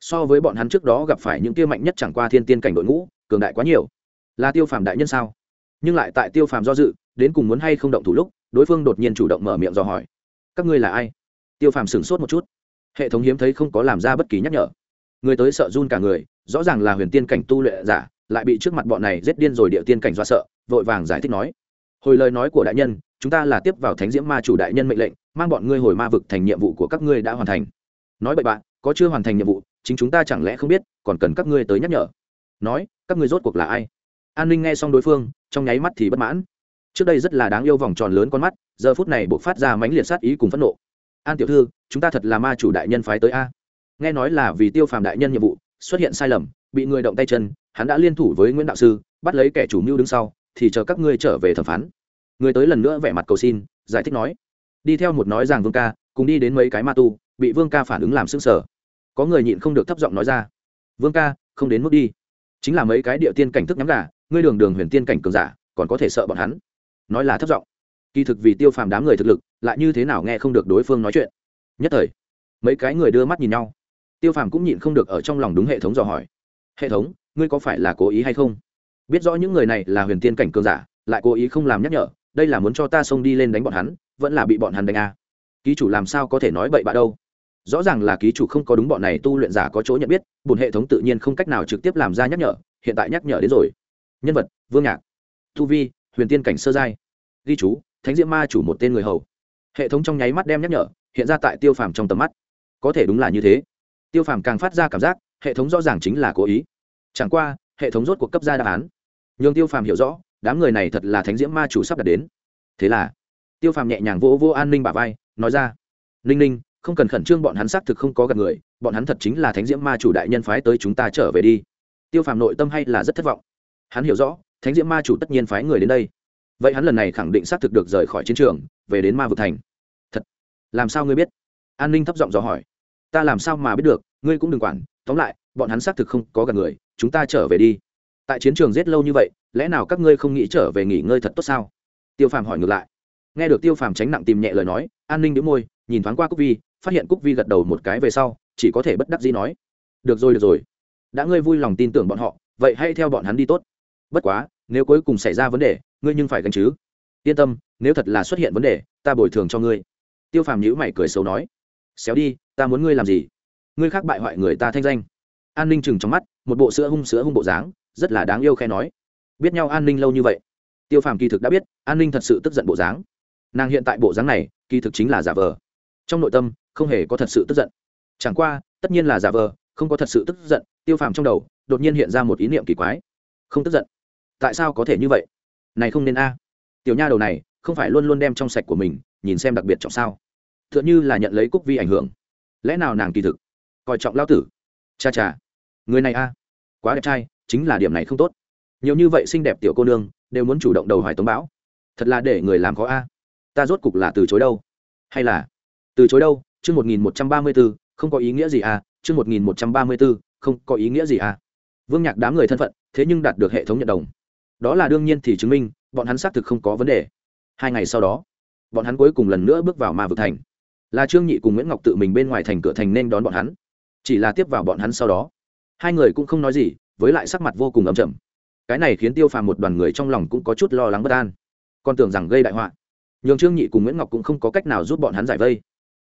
So với bọn hắn trước đó gặp phải những tiêu mạnh nhất chẳng qua thiên tiên cảnh đội ngũ, cường đại quá nhiều. Là tiêu phàm đại nhân sao? Nhưng lại tại tiêu phàm do dự, đến cùng muốn hay không động thủ lúc, đối phương đột nhiên chủ động mở miệng dò hỏi các ngươi là ai? Tiêu phàm sửng sốt một chút. Hệ thống hiếm thấy không có làm ra bất kỳ nhắc nhở. Người tới sợ run cả người, rõ ràng là huyền tiên cảnh tu luyện giả, lại bị trước mặt bọn này giết điên rồi địa tiên cảnh do sợ, vội vàng giải thích nói. Hồi lời nói của đại nhân, chúng ta là tiếp vào thánh diễm ma chủ đại nhân mệnh lệnh, mang bọn ngươi hồi ma vực thành nhiệm vụ của các ngươi đã hoàn thành. Nói bậy bạn, có chưa hoàn thành nhiệm vụ, chính chúng ta chẳng lẽ không biết, còn cần các ngươi tới nhắc nhở? Nói, các ngươi rốt cuộc là ai? An ninh nghe xong đối phương, trong nháy mắt thì bất mãn trước đây rất là đáng yêu vòng tròn lớn con mắt, giờ phút này buộc phát ra mãnh liệt sát ý cùng phẫn nộ. An tiểu thư, chúng ta thật là ma chủ đại nhân phái tới a. Nghe nói là vì tiêu phàm đại nhân nhiệm vụ, xuất hiện sai lầm, bị người động tay chân, hắn đã liên thủ với nguyễn đạo sư, bắt lấy kẻ chủ mưu đứng sau, thì chờ các ngươi trở về thẩm phán. Người tới lần nữa vẻ mặt cầu xin, giải thích nói. Đi theo một nói rằng vương ca, cùng đi đến mấy cái ma tu, bị vương ca phản ứng làm sững sờ. Có người nhịn không được thấp giọng nói ra. Vương ca, không đến mức đi. Chính là mấy cái địa tiên cảnh thức nhắm gà, ngươi đường đường huyền tiên cảnh cường giả, còn có thể sợ bọn hắn nói là thấp giọng. Kỳ thực vì tiêu phàm đám người thực lực, lại như thế nào nghe không được đối phương nói chuyện. Nhất thời, mấy cái người đưa mắt nhìn nhau. Tiêu phàm cũng nhịn không được ở trong lòng đúng hệ thống dò hỏi. Hệ thống, ngươi có phải là cố ý hay không? Biết rõ những người này là huyền tiên cảnh cường giả, lại cố ý không làm nhắc nhở, đây là muốn cho ta xông đi lên đánh bọn hắn, vẫn là bị bọn hắn đánh à. ký chủ làm sao có thể nói bậy bạ đâu? Rõ ràng là ký chủ không có đúng bọn này tu luyện giả có chỗ nhận biết bùn hệ thống tự nhiên không cách nào trực tiếp làm ra nhắc nhở, hiện tại nhắc nhở đến rồi. Nhân vật, vương nhạc. Tu vi huyền tiên cảnh sơ giai. Ghi chú, thánh diễm ma chủ một tên người hầu. Hệ thống trong nháy mắt đem nhắc nhở, hiện ra tại tiêu phàm trong tầm mắt. Có thể đúng là như thế. Tiêu phàm càng phát ra cảm giác, hệ thống rõ ràng chính là cố ý. Chẳng qua, hệ thống rốt cuộc cấp ra đáp án. Nhường tiêu phàm hiểu rõ, đám người này thật là thánh diễm ma chủ sắp đặt đến. Thế là, tiêu phàm nhẹ nhàng vỗ vô an ninh bà vai, nói ra, ninh ninh, không cần khẩn trương, bọn hắn xác thực không có gặp người, bọn hắn thật chính là thánh diễm ma chủ đại nhân phái tới chúng ta trở về đi. Tiêu phàm nội tâm hay là rất thất vọng. Hắn hiểu rõ thánh diễm ma chủ tất nhiên phái người đến đây. Vậy hắn lần này khẳng định xác thực được rời khỏi chiến trường, về đến ma vực thành. Thật, làm sao ngươi biết? An ninh thấp giọng dò hỏi. Ta làm sao mà biết được, ngươi cũng đừng quản, tóm lại, bọn hắn xác thực không có gặp người, chúng ta trở về đi. Tại chiến trường giết lâu như vậy, lẽ nào các ngươi không nghĩ trở về nghỉ ngơi thật tốt sao? Tiêu phàm hỏi ngược lại. Nghe được tiêu phàm tránh nặng tìm nhẹ lời nói, an ninh đĩu môi, nhìn thoáng qua cúc vi, phát hiện cúc vi gật đầu một cái về sau, chỉ có thể bất đắc dĩ nói. Được rồi được rồi. Đã ngươi vui lòng tin tưởng bọn họ, vậy hãy theo bọn hắn đi tốt. Bất quá nếu cuối cùng xảy ra vấn đề, ngươi nhưng phải gánh chứ. Yên tâm, nếu thật là xuất hiện vấn đề, ta bồi thường cho ngươi. Tiêu phàm nhữ mày cười xấu nói. Xéo đi, ta muốn ngươi làm gì? Ngươi khác bại hoại người ta thanh danh. An ninh chừng trong mắt, một bộ sữa hung sữa hung bộ dáng, rất là đáng yêu khe nói. Biết nhau an ninh lâu như vậy. Tiêu phàm kỳ thực đã biết, an ninh thật sự tức giận bộ dáng. Nàng hiện tại bộ dáng này, kỳ thực chính là giả vờ. Trong nội tâm, không hề có thật sự tức giận. Chẳng qua, tất nhiên là giả vờ, không có thật sự tức giận, tiêu phàm trong đầu, đột nhiên hiện ra một ý niệm kỳ quái. Không tức giận tại sao có thể như vậy? Này không nên a. Tiểu nha đầu này, không phải luôn luôn đem trong sạch của mình, nhìn xem đặc biệt trọng sao? T h ư ợ n h ư là nhận lấy cúc vi ảnh hưởng. Lẽ nào nàng kỳ thực coi trọng lao tử? Cha cha, người này a, quá đẹp trai, chính là điểm này không tốt. Nhiều như vậy xinh đẹp tiểu cô nương, đều muốn chủ động đầu hoài tống bão. Thật là để người làm khó a. Ta rốt cục là từ chối đâu? Hay là từ chối đâu? Chương một nghìn một trăm ba mươi b ố không có ý nghĩa gì à chương một nghìn một trăm ba mươi b ố không có ý nghĩa gì à vương nhạc đám người thân phận, thế nhưng đạt được hệ thống nhận đồng đó là đương nhiên thì chứng minh bọn hắn xác thực không có vấn đề. Hai ngày sau đó, bọn hắn cuối cùng lần nữa bước vào ma vực thành. Là trương nhị cùng nguyễn ngọc tự mình bên ngoài thành cửa thành nên đón bọn hắn. Chỉ là tiếp vào bọn hắn sau đó, hai người cũng không nói gì, với lại sắc mặt vô cùng ấm chầm cái này khiến tiêu phàm một đoàn người trong lòng cũng có chút lo lắng bất an. Còn tưởng rằng gây đại họa, nhường trương nhị cùng nguyễn ngọc cũng không có cách nào giúp bọn hắn giải vây.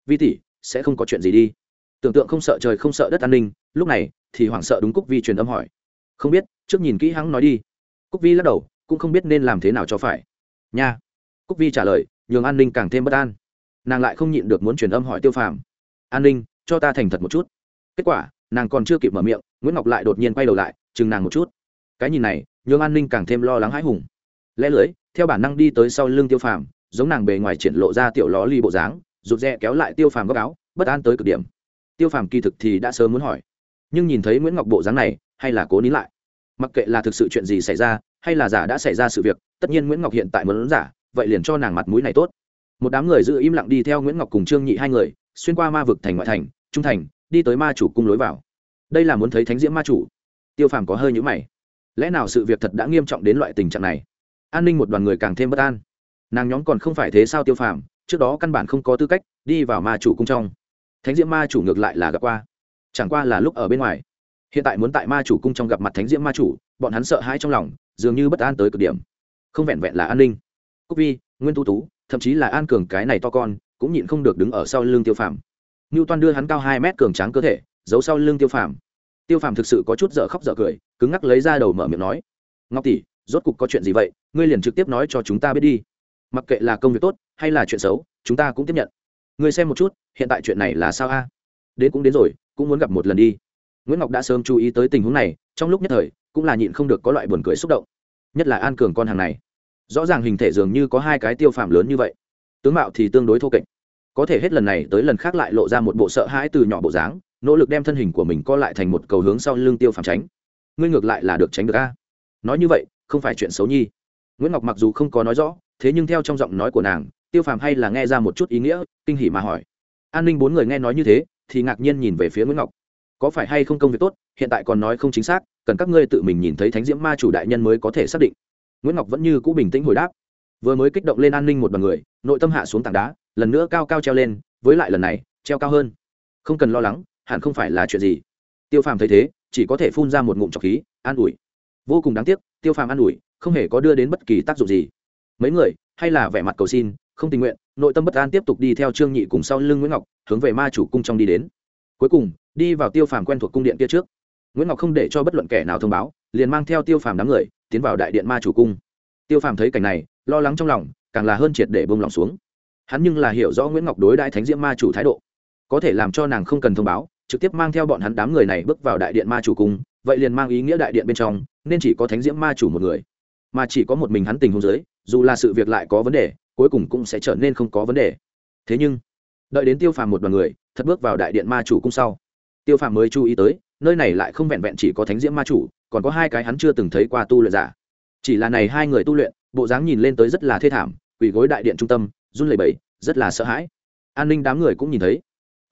Vi tỷ, sẽ không có chuyện gì đi. Tưởng tượng không sợ trời không sợ đất an ninh, lúc này thì hoảng sợ đúng cúc vi truyền âm hỏi. Không biết, trước nhìn kỹ hắn nói đi cúc vi lắc đầu, cũng không biết nên làm thế nào cho phải. Nha. Cúc vi trả lời, nhường an ninh càng thêm bất an. Nàng lại không nhịn được muốn truyền âm hỏi tiêu phàm. An ninh, cho ta thành thật một chút. Kết quả, nàng còn chưa kịp mở miệng, nguyễn ngọc lại đột nhiên quay đầu lại, chừng nàng một chút. Cái nhìn này, nhường an ninh càng thêm lo lắng hãi hùng. Lẽ lưới, theo bản năng đi tới sau lưng tiêu phàm, giống nàng bề ngoài triển lộ ra tiểu ló ly bộ dáng, rụt rè kéo lại tiêu phàm góc áo, bất an tới cực điểm. Tiêu phàm kỳ thực thì đã sớm muốn hỏi, nhưng nhìn thấy nguyễn ngọc bộ dáng này, hay là cố nín lại mặc kệ là thực sự chuyện gì xảy ra, hay là giả đã xảy ra sự việc, tất nhiên nguyễn ngọc hiện tại muốn giả, vậy liền cho nàng mặt mũi này tốt. Một đám người giữ im lặng đi theo nguyễn ngọc cùng trương nhị hai người, xuyên qua ma vực thành ngoại thành, trung thành, đi tới ma chủ cung lối vào. Đây là muốn thấy thánh diễm ma chủ. Tiêu phàm có hơi nhữ mày. Lẽ nào sự việc thật đã nghiêm trọng đến loại tình trạng này? An ninh một đoàn người càng thêm bất an. Nàng nhóm còn không phải thế sao tiêu phàm? Trước đó căn bản không có tư cách đi vào ma chủ cung trong. Thánh diễm ma chủ ngược lại là gặp qua. Chẳng qua là lúc ở bên ngoài hiện tại muốn tại ma chủ cung trong gặp mặt thánh diễm ma chủ, bọn hắn sợ hãi trong lòng, dường như bất an tới cực điểm. Không vẹn vẹn là an ninh. Cúc vi, nguyên tu tú, thậm chí là an cường cái này to con, cũng nhịn không được đứng ở sau lưng tiêu phàm. Ngưu toan đưa hắn cao hai mét cường tráng cơ thể, giấu sau lưng tiêu phàm. Tiêu phàm thực sự có chút dở khóc dở cười, cứng ngắc lấy ra đầu mở miệng nói, ngọc tỷ, rốt cục có chuyện gì vậy? Ngươi liền trực tiếp nói cho chúng ta biết đi. Mặc kệ là công việc tốt hay là chuyện xấu, chúng ta cũng tiếp nhận. Ngươi xem một chút, hiện tại chuyện này là sao a? Đến cũng đến rồi, cũng muốn gặp một lần đi nguyễn ngọc đã sớm chú ý tới tình huống này, trong lúc nhất thời, cũng là nhịn không được có loại buồn cười xúc động. Nhất là an cường con hàng này. Rõ ràng hình thể dường như có hai cái tiêu phạm lớn như vậy. Tướng mạo thì tương đối thô kệch. Có thể hết lần này tới lần khác lại lộ ra một bộ sợ hãi từ nhỏ bộ dáng, nỗ lực đem thân hình của mình co lại thành một cầu hướng sau lưng tiêu phạm tránh. Ngươi ngược lại là được tránh được a. Nói như vậy, không phải chuyện xấu nhi. Nguyễn ngọc mặc dù không có nói rõ, thế nhưng theo trong giọng nói của nàng, tiêu phàm hay là nghe ra một chút ý nghĩa, kinh hỉ mà hỏi. An ninh bốn người nghe nói như thế, thì ngạc nhiên nhìn về phía nguyễn ngọc có phải hay không công việc tốt, hiện tại còn nói không chính xác, cần các ngươi tự mình nhìn thấy thánh diễm ma chủ đại nhân mới có thể xác định. Nguyễn ngọc vẫn như cũ bình tĩnh hồi đáp. Vừa mới kích động lên an ninh một đ n người, nội tâm hạ xuống tảng đá, lần nữa cao cao treo lên, với lại lần này, treo cao hơn. Không cần lo lắng, hẳn không phải là chuyện gì. Tiêu phàm thấy thế, chỉ có thể phun ra một ngụm trọc khí, an ủi. Vô cùng đáng tiếc, tiêu phàm an ủi, không hề có đưa đến bất kỳ tác dụng gì. Mấy người, hay là vẻ mặt cầu xin, không tình nguyện, nội tâm bất an tiếp tục đi theo trương nhị cùng sau lưng nguyễn ngọc, hướng về ma chủ cung trong đi đến. Cuối cùng đi vào tiêu phàm quen thuộc cung điện kia trước. Nguyễn ngọc không để cho bất luận kẻ nào thông báo, liền mang theo tiêu phàm đám người, tiến vào đại điện ma chủ cung. Tiêu phàm thấy cảnh này, lo lắng trong lòng, càng là hơn triệt để bông lòng xuống. Hắn nhưng là hiểu rõ nguyễn ngọc đối đại thánh diễm ma chủ thái độ. Có thể làm cho nàng không cần thông báo, trực tiếp mang theo bọn hắn đám người này bước vào đại điện ma chủ cung, vậy liền mang ý nghĩa đại điện bên trong, nên chỉ có thánh diễm ma chủ một người. Mà chỉ có một mình hắn tình hôn giới dù là sự việc lại có vấn đề, cuối cùng cũng sẽ trở nên không có vấn đề. Thế nhưng, đợi đến tiêu phàm một đoàn người, thật bước vào đại điện ma chủ cung sau tiêu phàm mới chú ý tới, nơi này lại không vẹn vẹn chỉ có thánh diễm ma chủ, còn có hai cái hắn chưa từng thấy qua tu luyện giả. Chỉ là này hai người tu luyện, bộ dáng nhìn lên tới rất là thê thảm, quỳ gối đại điện trung tâm, run lẩy bẩy, rất là sợ hãi. An ninh đám người cũng nhìn thấy.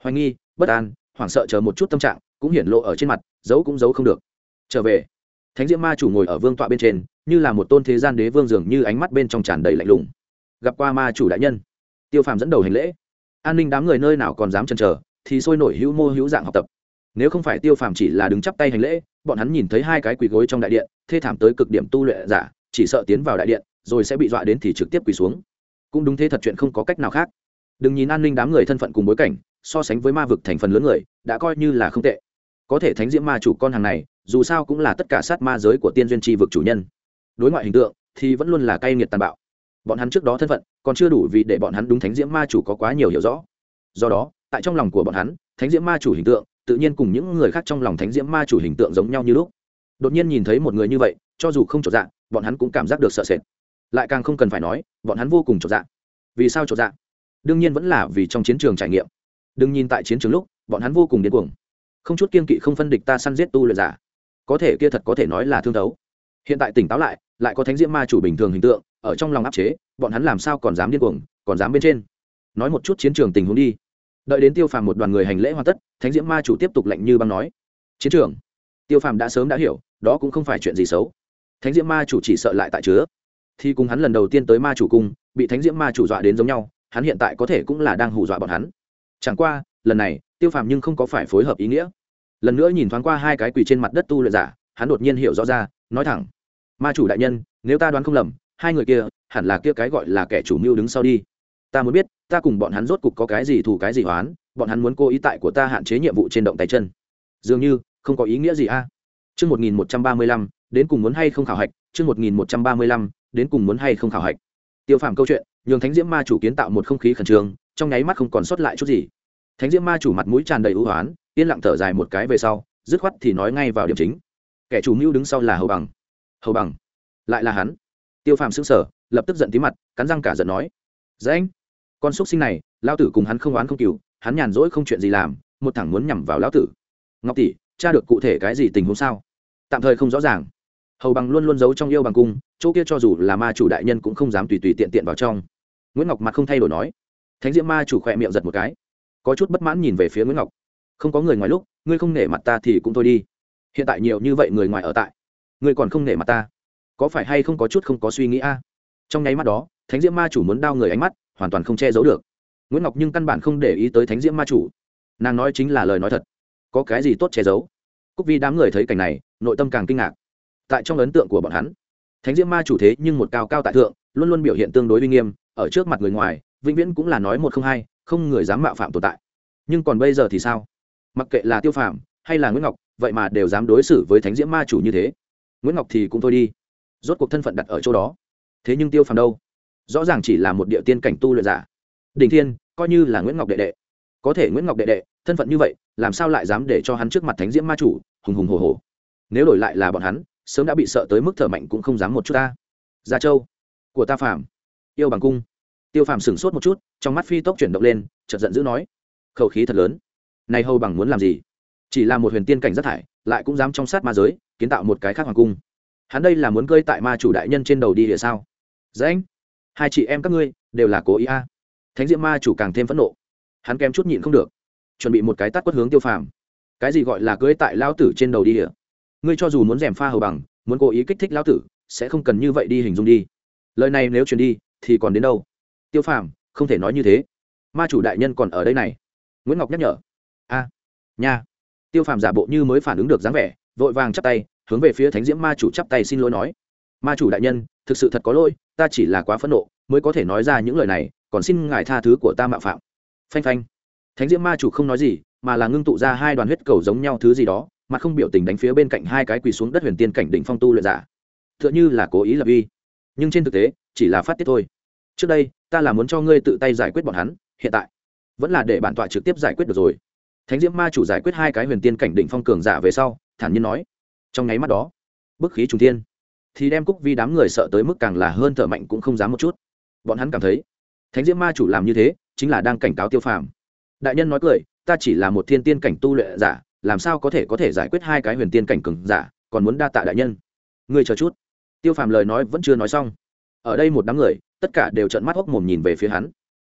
Hoài nghi, bất an, hoảng sợ chờ một chút tâm trạng, cũng hiển lộ ở trên mặt, giấu cũng giấu không được. Trở về, thánh diễm ma chủ ngồi ở vương tọa bên trên, như là một tôn thế gian đế vương dường như ánh mắt bên trong tràn đầy lạnh lùng. Gặp qua ma chủ đại nhân, tiêu phàm dẫn đầu hành lễ. An ninh đám người nơi nào còn dám chần chờ, thì sôi nổi hữu mô hữu dạng học tập nếu không phải tiêu phàm chỉ là đứng chắp tay hành lễ, bọn hắn nhìn thấy hai cái quỳ gối trong đại điện, thê thảm tới cực điểm tu luyện giả, chỉ sợ tiến vào đại điện, rồi sẽ bị dọa đến thì trực tiếp quỳ xuống. Cũng đúng thế thật chuyện không có cách nào khác. Đừng nhìn an ninh đám người thân phận cùng bối cảnh, so sánh với ma vực thành phần lớn người, đã coi như là không tệ. Có thể thánh diễm ma chủ con hàng này, dù sao cũng là tất cả sát ma giới của tiên duyên tri vực chủ nhân. Đối ngoại hình tượng, thì vẫn luôn là cay nghiệt tàn bạo. Bọn hắn trước đó thân phận, còn chưa đủ vì để bọn hắn đúng thánh diễm ma chủ có quá nhiều hiểu rõ. Do đó, tại trong lòng của bọn hắn, thánh diễm ma chủ hình tượng tự nhiên cùng những người khác trong lòng thánh diễm ma chủ hình tượng giống nhau như lúc. Đột nhiên nhìn thấy một người như vậy, cho dù không trọn dạng bọn hắn cũng cảm giác được sợ sệt. Lại càng không cần phải nói, bọn hắn vô cùng trọn dạng vì sao trọn dạng đương nhiên vẫn là vì trong chiến trường trải nghiệm. Đừng nhìn tại chiến trường lúc, bọn hắn vô cùng điên cuồng. Không chút kiên kỵ không phân địch ta săn giết tu lợi giả. Có thể kia thật có thể nói là thương thấu. Hiện tại tỉnh táo lại lại có thánh diễm ma chủ bình thường hình tượng, ở trong lòng áp chế, bọn hắn làm sao còn dám điên cuồng, còn dám bên trên? Nói một chút chiến trường tình huống đi đợi đến tiêu phàm một đoàn người hành lễ hoàn tất, thánh diễm ma chủ tiếp tục lệnh như băng nói, chiến trường, tiêu phàm đã sớm đã hiểu, đó cũng không phải chuyện gì xấu. Thánh diễm ma chủ chỉ sợ lại tại chứa. Thì cùng hắn lần đầu tiên tới ma chủ cung, bị thánh diễm ma chủ dọa đến giống nhau, hắn hiện tại có thể cũng là đang hù dọa bọn hắn. Chẳng qua, lần này, tiêu phàm nhưng không có phải phối hợp ý nghĩa. Lần nữa nhìn thoáng qua hai cái quỳ trên mặt đất tu luyện giả, hắn đột nhiên hiểu rõ ra, nói thẳng, ma chủ đại nhân, nếu ta đoán không lầm, hai người kia hẳn là kia cái gọi là kẻ chủ mưu đứng sau đi ta muốn biết, ta cùng bọn hắn rốt cục có cái gì thù cái gì hoán bọn hắn muốn cố ý tại của ta hạn chế nhiệm vụ trên động tay chân. Dường như, không có ý nghĩa gì a. Chương một nghìn một trăm ba mươi lăm, đến cùng muốn hay không khảo hạch, chương một nghìn một trăm ba mươi lăm, đến cùng muốn hay không khảo hạch. Tiêu phàm câu chuyện, nhường thánh diễm ma chủ kiến tạo một không khí khẩn trương, trong nháy mắt không còn sót lại chút gì. Thánh diễm ma chủ mặt mũi tràn đầy ưu hoán yên lặng thở dài một cái về sau, dứt khoát thì nói ngay vào điểm chính. Kẻ chủ mưu đứng sau là hầu bằng. Hầu bằng, lại là hắn. Tiêu phàm xứng sở lập tức giận tí mặt, cắn răng cả giận nói dễ anh con xúc sinh này lao tử cùng hắn không oán không cừu, hắn nhàn rỗi không chuyện gì làm, một thẳng muốn nhằm vào lão tử. Ngọc tỷ, cha được cụ thể cái gì tình huống sao? Tạm thời không rõ ràng. Hầu bằng luôn luôn giấu trong yêu bằng cung, chỗ kia cho dù là ma chủ đại nhân cũng không dám tùy tùy tiện tiện vào trong. Nguyễn ngọc mặt không thay đổi nói. Thánh diễm ma chủ khỏe miệng giật một cái. Có chút bất mãn nhìn về phía nguyễn ngọc. Không có người ngoài lúc, ngươi không nể mặt ta thì cũng thôi đi. Hiện tại nhiều như vậy người ngoài ở tại, ngươi còn không nể mặt ta. Có phải hay không có chút không có suy nghĩ a? Trong nháy mắt đó, thánh diễm ma chủ muốn đao người ánh mắt hoàn toàn không che giấu được. Nguyễn ngọc nhưng căn bản không để ý tới thánh diễm ma chủ. Nàng nói chính là lời nói thật. Có cái gì tốt che giấu? Cúc vi đám người thấy cảnh này, nội tâm càng kinh ngạc. Tại trong ấn tượng của bọn hắn, thánh diễm ma chủ thế nhưng một cao cao tại thượng, luôn luôn biểu hiện tương đối uy nghiêm, ở trước mặt người ngoài, vĩnh viễn cũng là nói một không hai, không người dám mạo phạm tồn tại. Nhưng còn bây giờ thì sao? Mặc kệ là tiêu phạm hay là nguyễn ngọc, vậy mà đều dám đối xử với thánh diễm ma chủ như thế. Nguyễn ngọc thì cũng thôi đi. Rốt cuộc thân phận đặt ở chỗ đó. Thế nhưng tiêu phàm đâu? Rõ ràng chỉ là một địa tiên cảnh tu luyện giả. Đình thiên, coi như là nguyễn ngọc đệ đệ. Có thể nguyễn ngọc đệ đệ, thân phận như vậy, làm sao lại dám để cho hắn trước mặt thánh diễm ma chủ, hùng hùng hồ hồ nếu đổi lại là bọn hắn, sớm đã bị sợ tới mức thở mạnh cũng không dám một chút ta. Gia châu, của ta phàm yêu bằng cung. Tiêu phàm sửng sốt một chút, trong mắt phi tốc chuyển động lên, chợt giận dữ nói, khẩu khí thật lớn. Này hầu bằng muốn làm gì? Chỉ là một huyền tiên cảnh rất thải, lại cũng dám trong sát ma giới, kiến tạo một cái khác hoàng cung. Hắn đây là muốn cơi tại ma chủ đại nhân trên đầu đi địa sao? Dễ anh hai chị em các ngươi đều là cố ý a. Thánh diễm ma chủ càng thêm phẫn nộ. Hắn kém chút nhịn không được, chuẩn bị một cái tắt quất hướng tiêu phàm. Cái gì gọi là cưới tại lao tử trên đầu đi địa ngươi cho dù muốn rèm pha hầu bằng, muốn cố ý kích thích lao tử, sẽ không cần như vậy đi hình dung đi. Lời này nếu truyền đi, thì còn đến đâu? Tiêu phàm, không thể nói như thế. Ma chủ đại nhân còn ở đây này. Nguyễn ngọc nhắc nhở. A, nha. Tiêu phàm giả bộ như mới phản ứng được dáng vẻ, vội vàng chắp tay, hướng về phía thánh diễm ma chủ chắp tay xin lỗi nói. Ma chủ đại nhân, thực sự thật có lỗi ta chỉ là quá phẫn nộ, mới có thể nói ra những lời này, còn xin ngài tha thứ của ta mạo phạm. Phanh phanh. Thánh diễm ma chủ không nói gì, mà là ngưng tụ ra hai đoàn huyết cầu giống nhau thứ gì đó, mà không biểu tình đánh phía bên cạnh hai cái quỳ xuống đất huyền tiên cảnh đỉnh phong tu luyện giả. T h ư ợ n h ư là cố ý lập uy. Nhưng trên thực tế, chỉ là phát tiết thôi. Trước đây, ta là muốn cho ngươi tự tay giải quyết bọn hắn, hiện tại vẫn là để bản tọa trực tiếp giải quyết được rồi. Thánh diễm ma chủ giải quyết hai cái huyền tiên cảnh đỉnh phong cường giả về sau, thản nhiên nói. Trong nháy mắt đó, bức khí trùng thiên thì đem cúc vi đám người sợ tới mức càng là hơn thở mạnh cũng không dám một chút. Bọn hắn cảm thấy, thánh diễm ma chủ làm như thế, chính là đang cảnh cáo tiêu phàm. Đại nhân nói cười, ta chỉ là một thiên tiên cảnh tu luyện giả, làm sao có thể có thể giải quyết hai cái huyền tiên cảnh cường giả, còn muốn đa tạ đại nhân. Ngươi chờ chút. Tiêu phàm lời nói vẫn chưa nói xong. Ở đây một đám người, tất cả đều trợn mắt hốc mồm nhìn về phía hắn.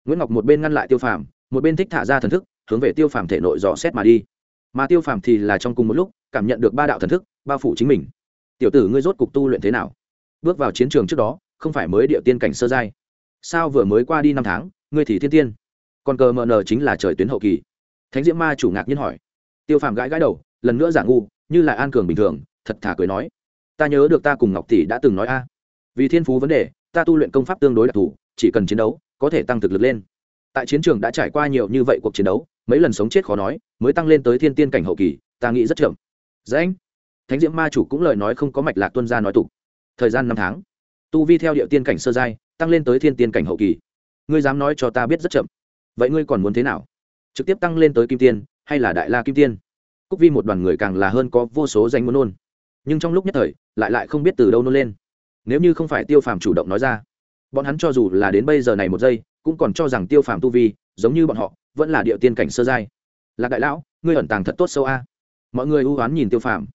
Nguyễn ngọc một bên ngăn lại tiêu phàm, một bên thích thả ra thần thức, hướng về tiêu phàm thể nội dò xét mà đi. Mà tiêu phàm thì là trong cùng một lúc, cảm nhận được ba đạo thần thức, bao phủ chính mình tiểu tử ngươi rốt cục tu luyện thế nào? Bước vào chiến trường trước đó, không phải mới địa tiên cảnh sơ giai. Sao vừa mới qua đi năm tháng, ngươi thì thiên tiên? Còn cờ mờ nờ chính là trời tuyến hậu kỳ. Thánh diễm ma chủ ngạc nhiên hỏi. Tiêu phàm gãi gãi đầu, lần nữa giả ngu, như là an cường bình thường, thật thà cười nói. Ta nhớ được ta cùng ngọc tỷ đã từng nói a. Vì thiên phú vấn đề, ta tu luyện công pháp tương đối đặc thù, chỉ cần chiến đấu, có thể tăng thực lực lên. Tại chiến trường đã trải qua nhiều như vậy cuộc chiến đấu, mấy lần sống chết khó nói, mới tăng lên tới thiên tiên cảnh hậu kỳ, ta nghĩ rất chậm. Dễ anh thánh diễm ma chủ cũng lời nói không có mạch lạc tuân ra nói tục. Thời gian năm tháng, tu vi theo địa tiên cảnh sơ giai, tăng lên tới thiên tiên cảnh hậu kỳ. Ngươi dám nói cho ta biết rất chậm. Vậy ngươi còn muốn thế nào? Trực tiếp tăng lên tới kim tiên, hay là đại la kim tiên? Cúc vi một đoàn người càng là hơn có vô số danh muốn nôn. Nhưng trong lúc nhất thời, lại lại không biết từ đâu nôn lên. Nếu như không phải tiêu phàm chủ động nói ra, bọn hắn cho dù là đến bây giờ này một giây, cũng còn cho rằng tiêu phàm tu vi, giống như bọn họ, vẫn là địa tiên cảnh sơ giai. Lạc đại lão, ngươi ẩn tàng thật tốt sâu a. Mọi người hô hoán nhìn tiêu phàm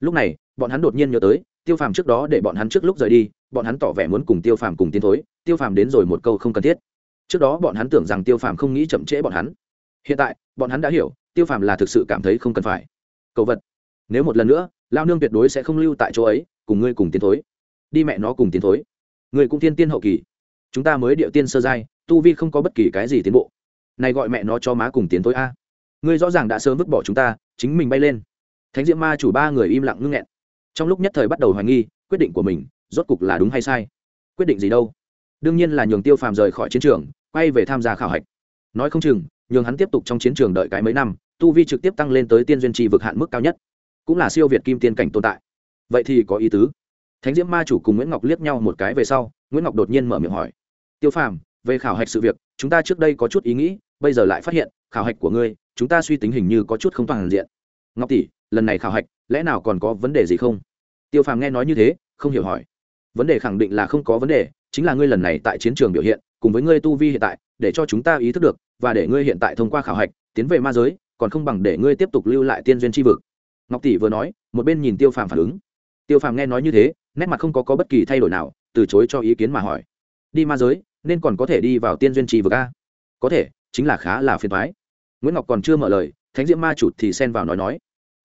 lúc này, bọn hắn đột nhiên nhớ tới, tiêu phàm trước đó để bọn hắn trước lúc rời đi, bọn hắn tỏ vẻ muốn cùng tiêu phàm cùng tiến thối, tiêu phàm đến rồi một câu không cần thiết. Trước đó bọn hắn tưởng rằng tiêu phàm không nghĩ chậm trễ bọn hắn. Hiện tại, bọn hắn đã hiểu, tiêu phàm là thực sự cảm thấy không cần phải. Cầu vật. Nếu một lần nữa, lao nương tuyệt đối sẽ không lưu tại chỗ ấy, cùng ngươi cùng tiến thối. Đi mẹ nó cùng tiến thối. Người cũng tiên tiên hậu kỳ. Chúng ta mới điệu tiên sơ giai, tu vi không có bất kỳ cái gì tiến bộ. Này gọi mẹ nó cho má cùng tiến thối a. Ngươi rõ ràng đã sớm vứt bỏ chúng ta, chính mình bay lên thánh diễm ma chủ ba người im lặng ngưng nghẹn. Trong lúc nhất thời bắt đầu hoài nghi, quyết định của mình rốt cục là đúng hay sai. Quyết định gì đâu? Đương nhiên là nhường tiêu phàm rời khỏi chiến trường, quay về tham gia khảo hạch. Nói không chừng, nhường hắn tiếp tục trong chiến trường đợi cái mấy năm, tu vi trực tiếp tăng lên tới tiên duyên trì vực hạn mức cao nhất, cũng là siêu việt kim tiên cảnh tồn tại. Vậy thì có ý tứ. Thánh diễm ma chủ cùng nguyễn ngọc liếc nhau một cái về sau, nguyễn ngọc đột nhiên mở miệng hỏi, tiêu phàm, về khảo hạch sự việc, chúng ta trước đây có chút ý nghĩ, bây giờ lại phát hiện, khảo hạch của ngươi, chúng ta suy tính hình như có chút không toàn diện. Ngọc tỷ lần này khảo hạch lẽ nào còn có vấn đề gì không? Tiêu phàm nghe nói như thế không hiểu hỏi. Vấn đề khẳng định là không có vấn đề chính là ngươi lần này tại chiến trường biểu hiện cùng với ngươi tu vi hiện tại để cho chúng ta ý thức được và để ngươi hiện tại thông qua khảo hạch tiến về ma giới còn không bằng để ngươi tiếp tục lưu lại tiên duyên tri vực. Ngọc tỷ vừa nói một bên nhìn tiêu phàm phản ứng. Tiêu phàm nghe nói như thế nét mặt không có, có bất kỳ thay đổi nào từ chối cho ý kiến mà hỏi. Đi ma giới nên còn có thể đi vào tiên duyên trì vực a? Có thể chính là khá là phiền thoái nguyễn ngọc còn chưa mở lời thánh diễm ma chủ thì xen vào nói nói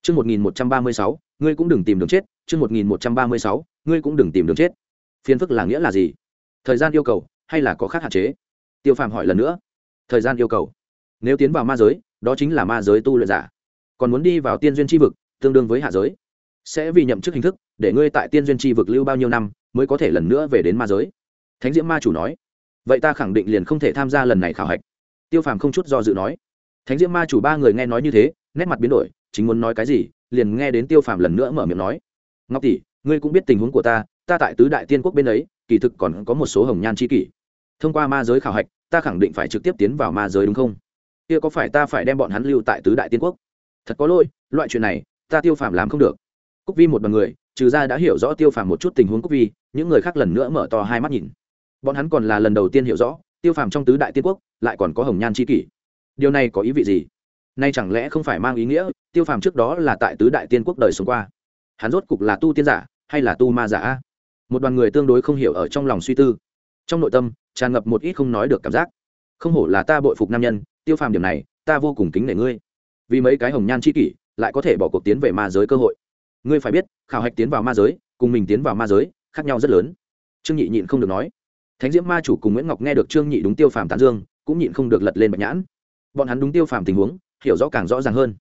chương một nghìn một trăm ba mươi sáu, ngươi cũng đừng tìm đường chết. Chương một nghìn một trăm ba mươi sáu, ngươi cũng đừng tìm đường chết. Phiền phức là nghĩa là gì? Thời gian yêu cầu, hay là có khác hạn chế? Tiêu phàm hỏi lần nữa. Thời gian yêu cầu. Nếu tiến vào ma giới, đó chính là ma giới tu luyện giả. Còn muốn đi vào tiên duyên chi vực, tương đương với hạ giới. Sẽ vì nhậm chức hình thức, để ngươi tại tiên duyên chi vực lưu bao nhiêu năm, mới có thể lần nữa về đến ma giới. Thánh diễm ma chủ nói. Vậy ta khẳng định liền không thể tham gia lần này khảo hạch. Tiêu phàm không chút do dự nói. Thánh diễm ma chủ ba người nghe nói như thế, nét mặt biến đổi chính muốn nói cái gì, liền nghe đến tiêu phàm lần nữa mở miệng nói, ngọc tỷ, ngươi cũng biết tình huống của ta ta tại tứ đại tiên quốc bên ấy, kỳ thực còn có một số hồng nhan c h i kỷ. Thông qua ma giới khảo hạch, ta khẳng định phải trực tiếp tiến vào ma giới đúng không? Kia có phải ta phải đem bọn hắn lưu tại tứ đại tiên quốc? Thật có lỗi, loại chuyện này, ta tiêu phàm làm không được. Cúc vi một bằng n người, trừ ra đã hiểu rõ tiêu phàm một chút tình huống cúc vi, những người khác lần nữa mở to hai mắt nhìn. Bọn hắn còn là lần đầu tiên hiểu rõ, tiêu phàm trong tứ đại tiên quốc, lại còn có hồng nhan c h i kỷ. Điều này có ý vị gì? Nay chẳng lẽ không phải mang ý nghĩa, tiêu phàm trước đó là tại tứ đại tiên quốc đời sống qua? Hắn rốt cục là tu tiên giả, hay là tu ma giả? Một đoàn người tương đối không hiểu ở trong lòng suy tư. Trong nội tâm, tràn ngập một ít không nói được cảm giác. Không hổ là ta bội phục nam nhân, tiêu phàm điểm này, ta vô cùng kính nể ngươi. Vì mấy cái hồng nhan c h i kỷ, lại có thể bỏ cuộc tiến về ma giới cơ hội. Ngươi phải biết, khảo hạch tiến vào ma giới, cùng mình tiến vào ma giới, khác nhau rất lớn. Trương nhị nhịn không được nói. Thánh diễm ma chủ cùng nguyễn ngọc nghe được trương nhị đúng tiêu phàm tán dương, cũng nhịn không được lật lên bạch nhãn. Bọn hắn đúng tiêu phàm tình huống hiểu rõ càng rõ ràng hơn.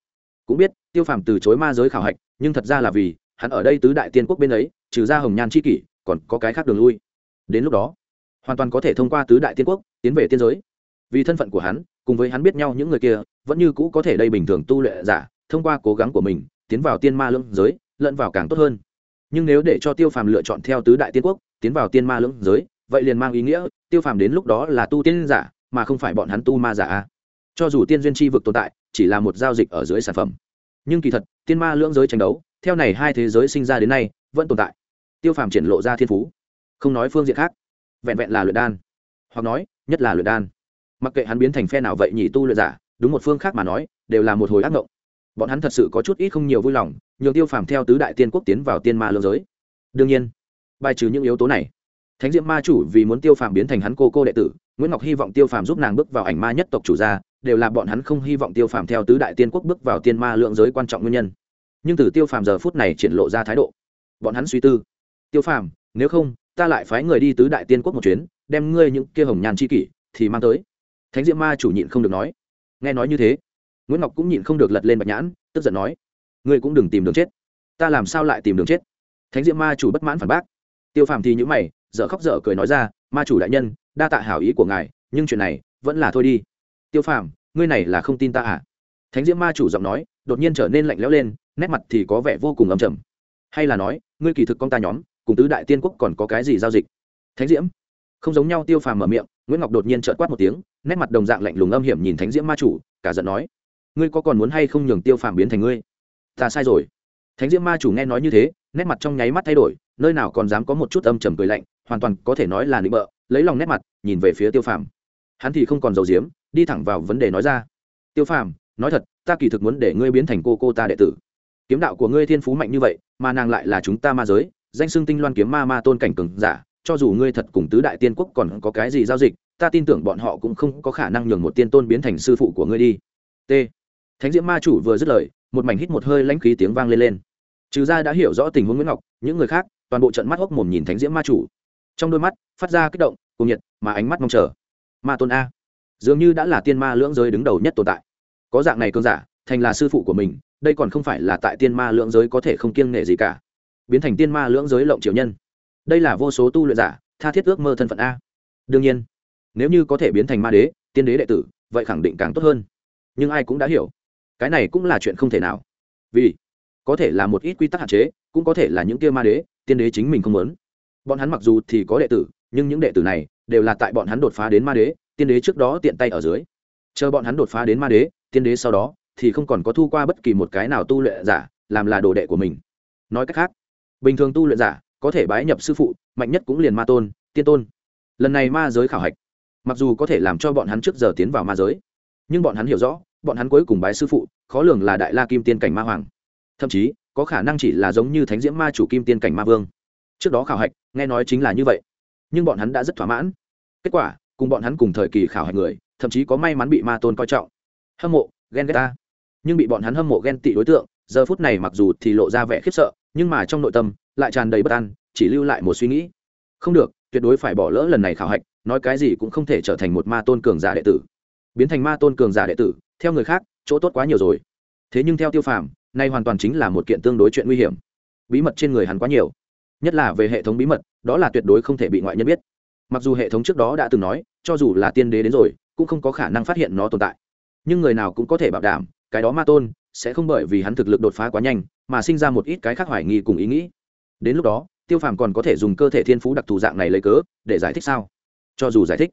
Cũng biết, tiêu phàm từ chối ma giới khảo hạch, nhưng thật ra là vì, hắn ở đây tứ đại tiên quốc bên ấy, trừ ra hồng nhan c h i kỷ, còn có cái khác đường lui. Đến lúc đó, hoàn toàn có thể thông qua tứ đại tiên quốc, tiến về tiên giới. Vì thân phận của hắn, cùng với hắn biết nhau những người kia, vẫn như cũ có thể đây bình thường tu lệ giả, thông qua cố gắng của mình, tiến vào tiên ma lưỡng giới, lẫn vào càng tốt hơn. Nhưng nếu để cho tiêu phàm lựa chọn theo tứ đại tiên quốc, tiến vào tiên ma lưỡng giới, vậy liền mang ý nghĩa, tiêu phàm đến lúc đó là tu tiên giả, mà không phải bọn hắn tu ma giả cho dù tiên duyên Chi vực tồn tại, chỉ là một giao dịch ở dưới sản phẩm. Nhưng kỳ thật, tiên ma lưỡng giới tranh đấu, theo này hai thế giới sinh ra đến nay, vẫn tồn tại. Tiêu phàm triển lộ ra thiên phú. Không nói phương diện khác. Vẹn vẹn là luyện đan. Hoặc nói, nhất là luyện đan. Mặc kệ hắn biến thành phe nào vậy nhỉ tu luyện giả, đúng một phương khác mà nói, đều là một hồi ác mộng. Bọn hắn thật sự có chút ít không nhiều vui lòng, nhường tiêu phàm theo tứ đại tiên quốc tiến vào tiên ma lương giới. Đương nhiên, bài trừ những yếu tố này, thánh diệm ma chủ vì muốn tiêu phàm biến thành hắn cô cô đệ tử, nguyễn ngọc hy vọng tiêu phàm giúp nàng bước vào ảnh ma nhất tộc chủ gia đều là bọn hắn không hy vọng tiêu phàm theo tứ đại tiên quốc bước vào tiên ma lượng giới quan trọng nguyên nhân. Nhưng từ tiêu phàm giờ phút này triển lộ ra thái độ, bọn hắn suy tư. Tiêu phàm, nếu không, ta lại phái người đi tứ đại tiên quốc một chuyến, đem ngươi những kia hồng nhàn c h i kỷ thì mang tới. Thánh diệm ma chủ nhịn không được nói. Nghe nói như thế, nguyễn ngọc cũng nhịn không được lật lên bạch nhãn, tức giận nói. Ngươi cũng đừng tìm đường chết. Ta làm sao lại tìm đường chết? Thánh diễm ma chủ bất mãn phản bác. Tiêu phàm thì những mày, dở khóc dở cười nói ra, ma chủ đại nhân, đa tạ hảo ý của ngài, nhưng chuyện này vẫn là thôi đi tiêu phàm, ngươi này là không tin ta à? Thánh diễm ma chủ giọng nói đột nhiên trở nên lạnh lẽo lên, nét mặt thì có vẻ vô cùng âm trầm. Hay là nói, ngươi kỳ thực con ta nhóm, cùng tứ đại tiên quốc còn có cái gì giao dịch? Thánh diễm. Không giống nhau, tiêu phàm mở miệng, nguyễn ngọc đột nhiên trợn quát một tiếng, nét mặt đồng dạng lạnh lùng âm hiểm nhìn thánh diễm ma chủ, cả giận nói, ngươi có còn muốn hay không nhường tiêu phàm biến thành ngươi? Ta sai rồi. Thánh diễm ma chủ nghe nói như thế, nét mặt trong nháy mắt thay đổi, nơi nào còn dám có một chút âm trầm cười lạnh, hoàn toàn có thể nói là nịnh bợ, lấy lòng nét mặt, nhìn về phía tiêu phàm. Hắn thì không còn giàu diếm đi thẳng vào vấn đề nói ra. Tiêu phàm, nói thật, ta kỳ thực muốn để ngươi biến thành cô cô ta đệ tử. Kiếm đạo của ngươi thiên phú mạnh như vậy, mà nàng lại là chúng ta ma giới, danh xưng tinh loan kiếm ma ma tôn cảnh cường giả, cho dù ngươi thật cùng tứ đại tiên quốc còn có cái gì giao dịch, ta tin tưởng bọn họ cũng không có khả năng nhường một tiên tôn biến thành sư phụ của ngươi đi. T. Thánh diễm ma chủ vừa dứt lời, một mảnh hít một hơi lãnh khí tiếng vang lên lên. Trừ ra đã hiểu rõ tình huống nguyễn ngọc, những người khác, toàn bộ trận mắt hốc mồm nhìn thánh diễm ma chủ. Trong đôi mắt, phát ra kích động cùng nhiệt, mà ánh mắt mong chờ. Ma tôn a dường như đã là tiên ma lưỡng giới đứng đầu nhất tồn tại. Có dạng này cơn giả, thành là sư phụ của mình, đây còn không phải là tại tiên ma lưỡng giới có thể không kiêng nể gì cả. Biến thành tiên ma lưỡng giới lộng triều nhân. Đây là vô số tu luyện giả, tha thiết ước mơ thân phận a. Đương nhiên, nếu như có thể biến thành ma đế, tiên đế đệ tử, vậy khẳng định càng tốt hơn. Nhưng ai cũng đã hiểu, cái này cũng là chuyện không thể nào. Vì có thể là một ít quy tắc hạn chế, cũng có thể là những kia ma đế, tiên đế chính mình không muốn. Bọn hắn mặc dù thì có đệ tử, nhưng những đệ tử này đều là tại bọn hắn đột phá đến ma đế tiên đế trước đó tiện tay ở dưới. Chờ bọn hắn đột phá đến ma đế, tiên đế sau đó thì không còn có thu qua bất kỳ một cái nào tu luyện giả, làm là đồ đệ của mình. Nói cách khác, bình thường tu luyện giả có thể bái nhập sư phụ, mạnh nhất cũng liền ma tôn, tiên tôn. Lần này ma giới khảo hạch, mặc dù có thể làm cho bọn hắn trước giờ tiến vào ma giới, nhưng bọn hắn hiểu rõ, bọn hắn cuối cùng bái sư phụ khó lường là đại la kim tiên cảnh ma hoàng. Thậm chí, có khả năng chỉ là giống như thánh diễm ma chủ kim tiên cảnh ma vương. Trước đó khảo hạch, nghe nói chính là như vậy, nhưng bọn hắn đã rất thỏa mãn. Kết quả cùng bọn hắn cùng thời kỳ khảo hạch người, thậm chí có may mắn bị ma tôn coi trọng. Hâm mộ, ghen ghét ta. Nhưng bị bọn hắn hâm mộ ghen tị đối tượng, giờ phút này mặc dù thì lộ ra vẻ khiếp sợ, nhưng mà trong nội tâm lại tràn đầy bất an, chỉ lưu lại một suy nghĩ. Không được, tuyệt đối phải bỏ lỡ lần này khảo hạch, nói cái gì cũng không thể trở thành một ma tôn cường giả đệ tử. Biến thành ma tôn cường giả đệ tử, theo người khác, chỗ tốt quá nhiều rồi. Thế nhưng theo tiêu phàm, nay hoàn toàn chính là một kiện tương đối chuyện nguy hiểm. Bí mật trên người hắn quá nhiều. Nhất là về hệ thống bí mật, đó là tuyệt đối không thể bị ngoại nhân biết mặc dù hệ thống trước đó đã từng nói, cho dù là tiên đế đến rồi, cũng không có khả năng phát hiện nó tồn tại. Nhưng người nào cũng có thể bảo đảm, cái đó ma tôn sẽ không bởi vì hắn thực lực đột phá quá nhanh, mà sinh ra một ít cái khác hoài nghi cùng ý nghĩ. Đến lúc đó, tiêu phàm còn có thể dùng cơ thể thiên phú đặc thù dạng này lấy cớ, để giải thích sao? Cho dù giải thích,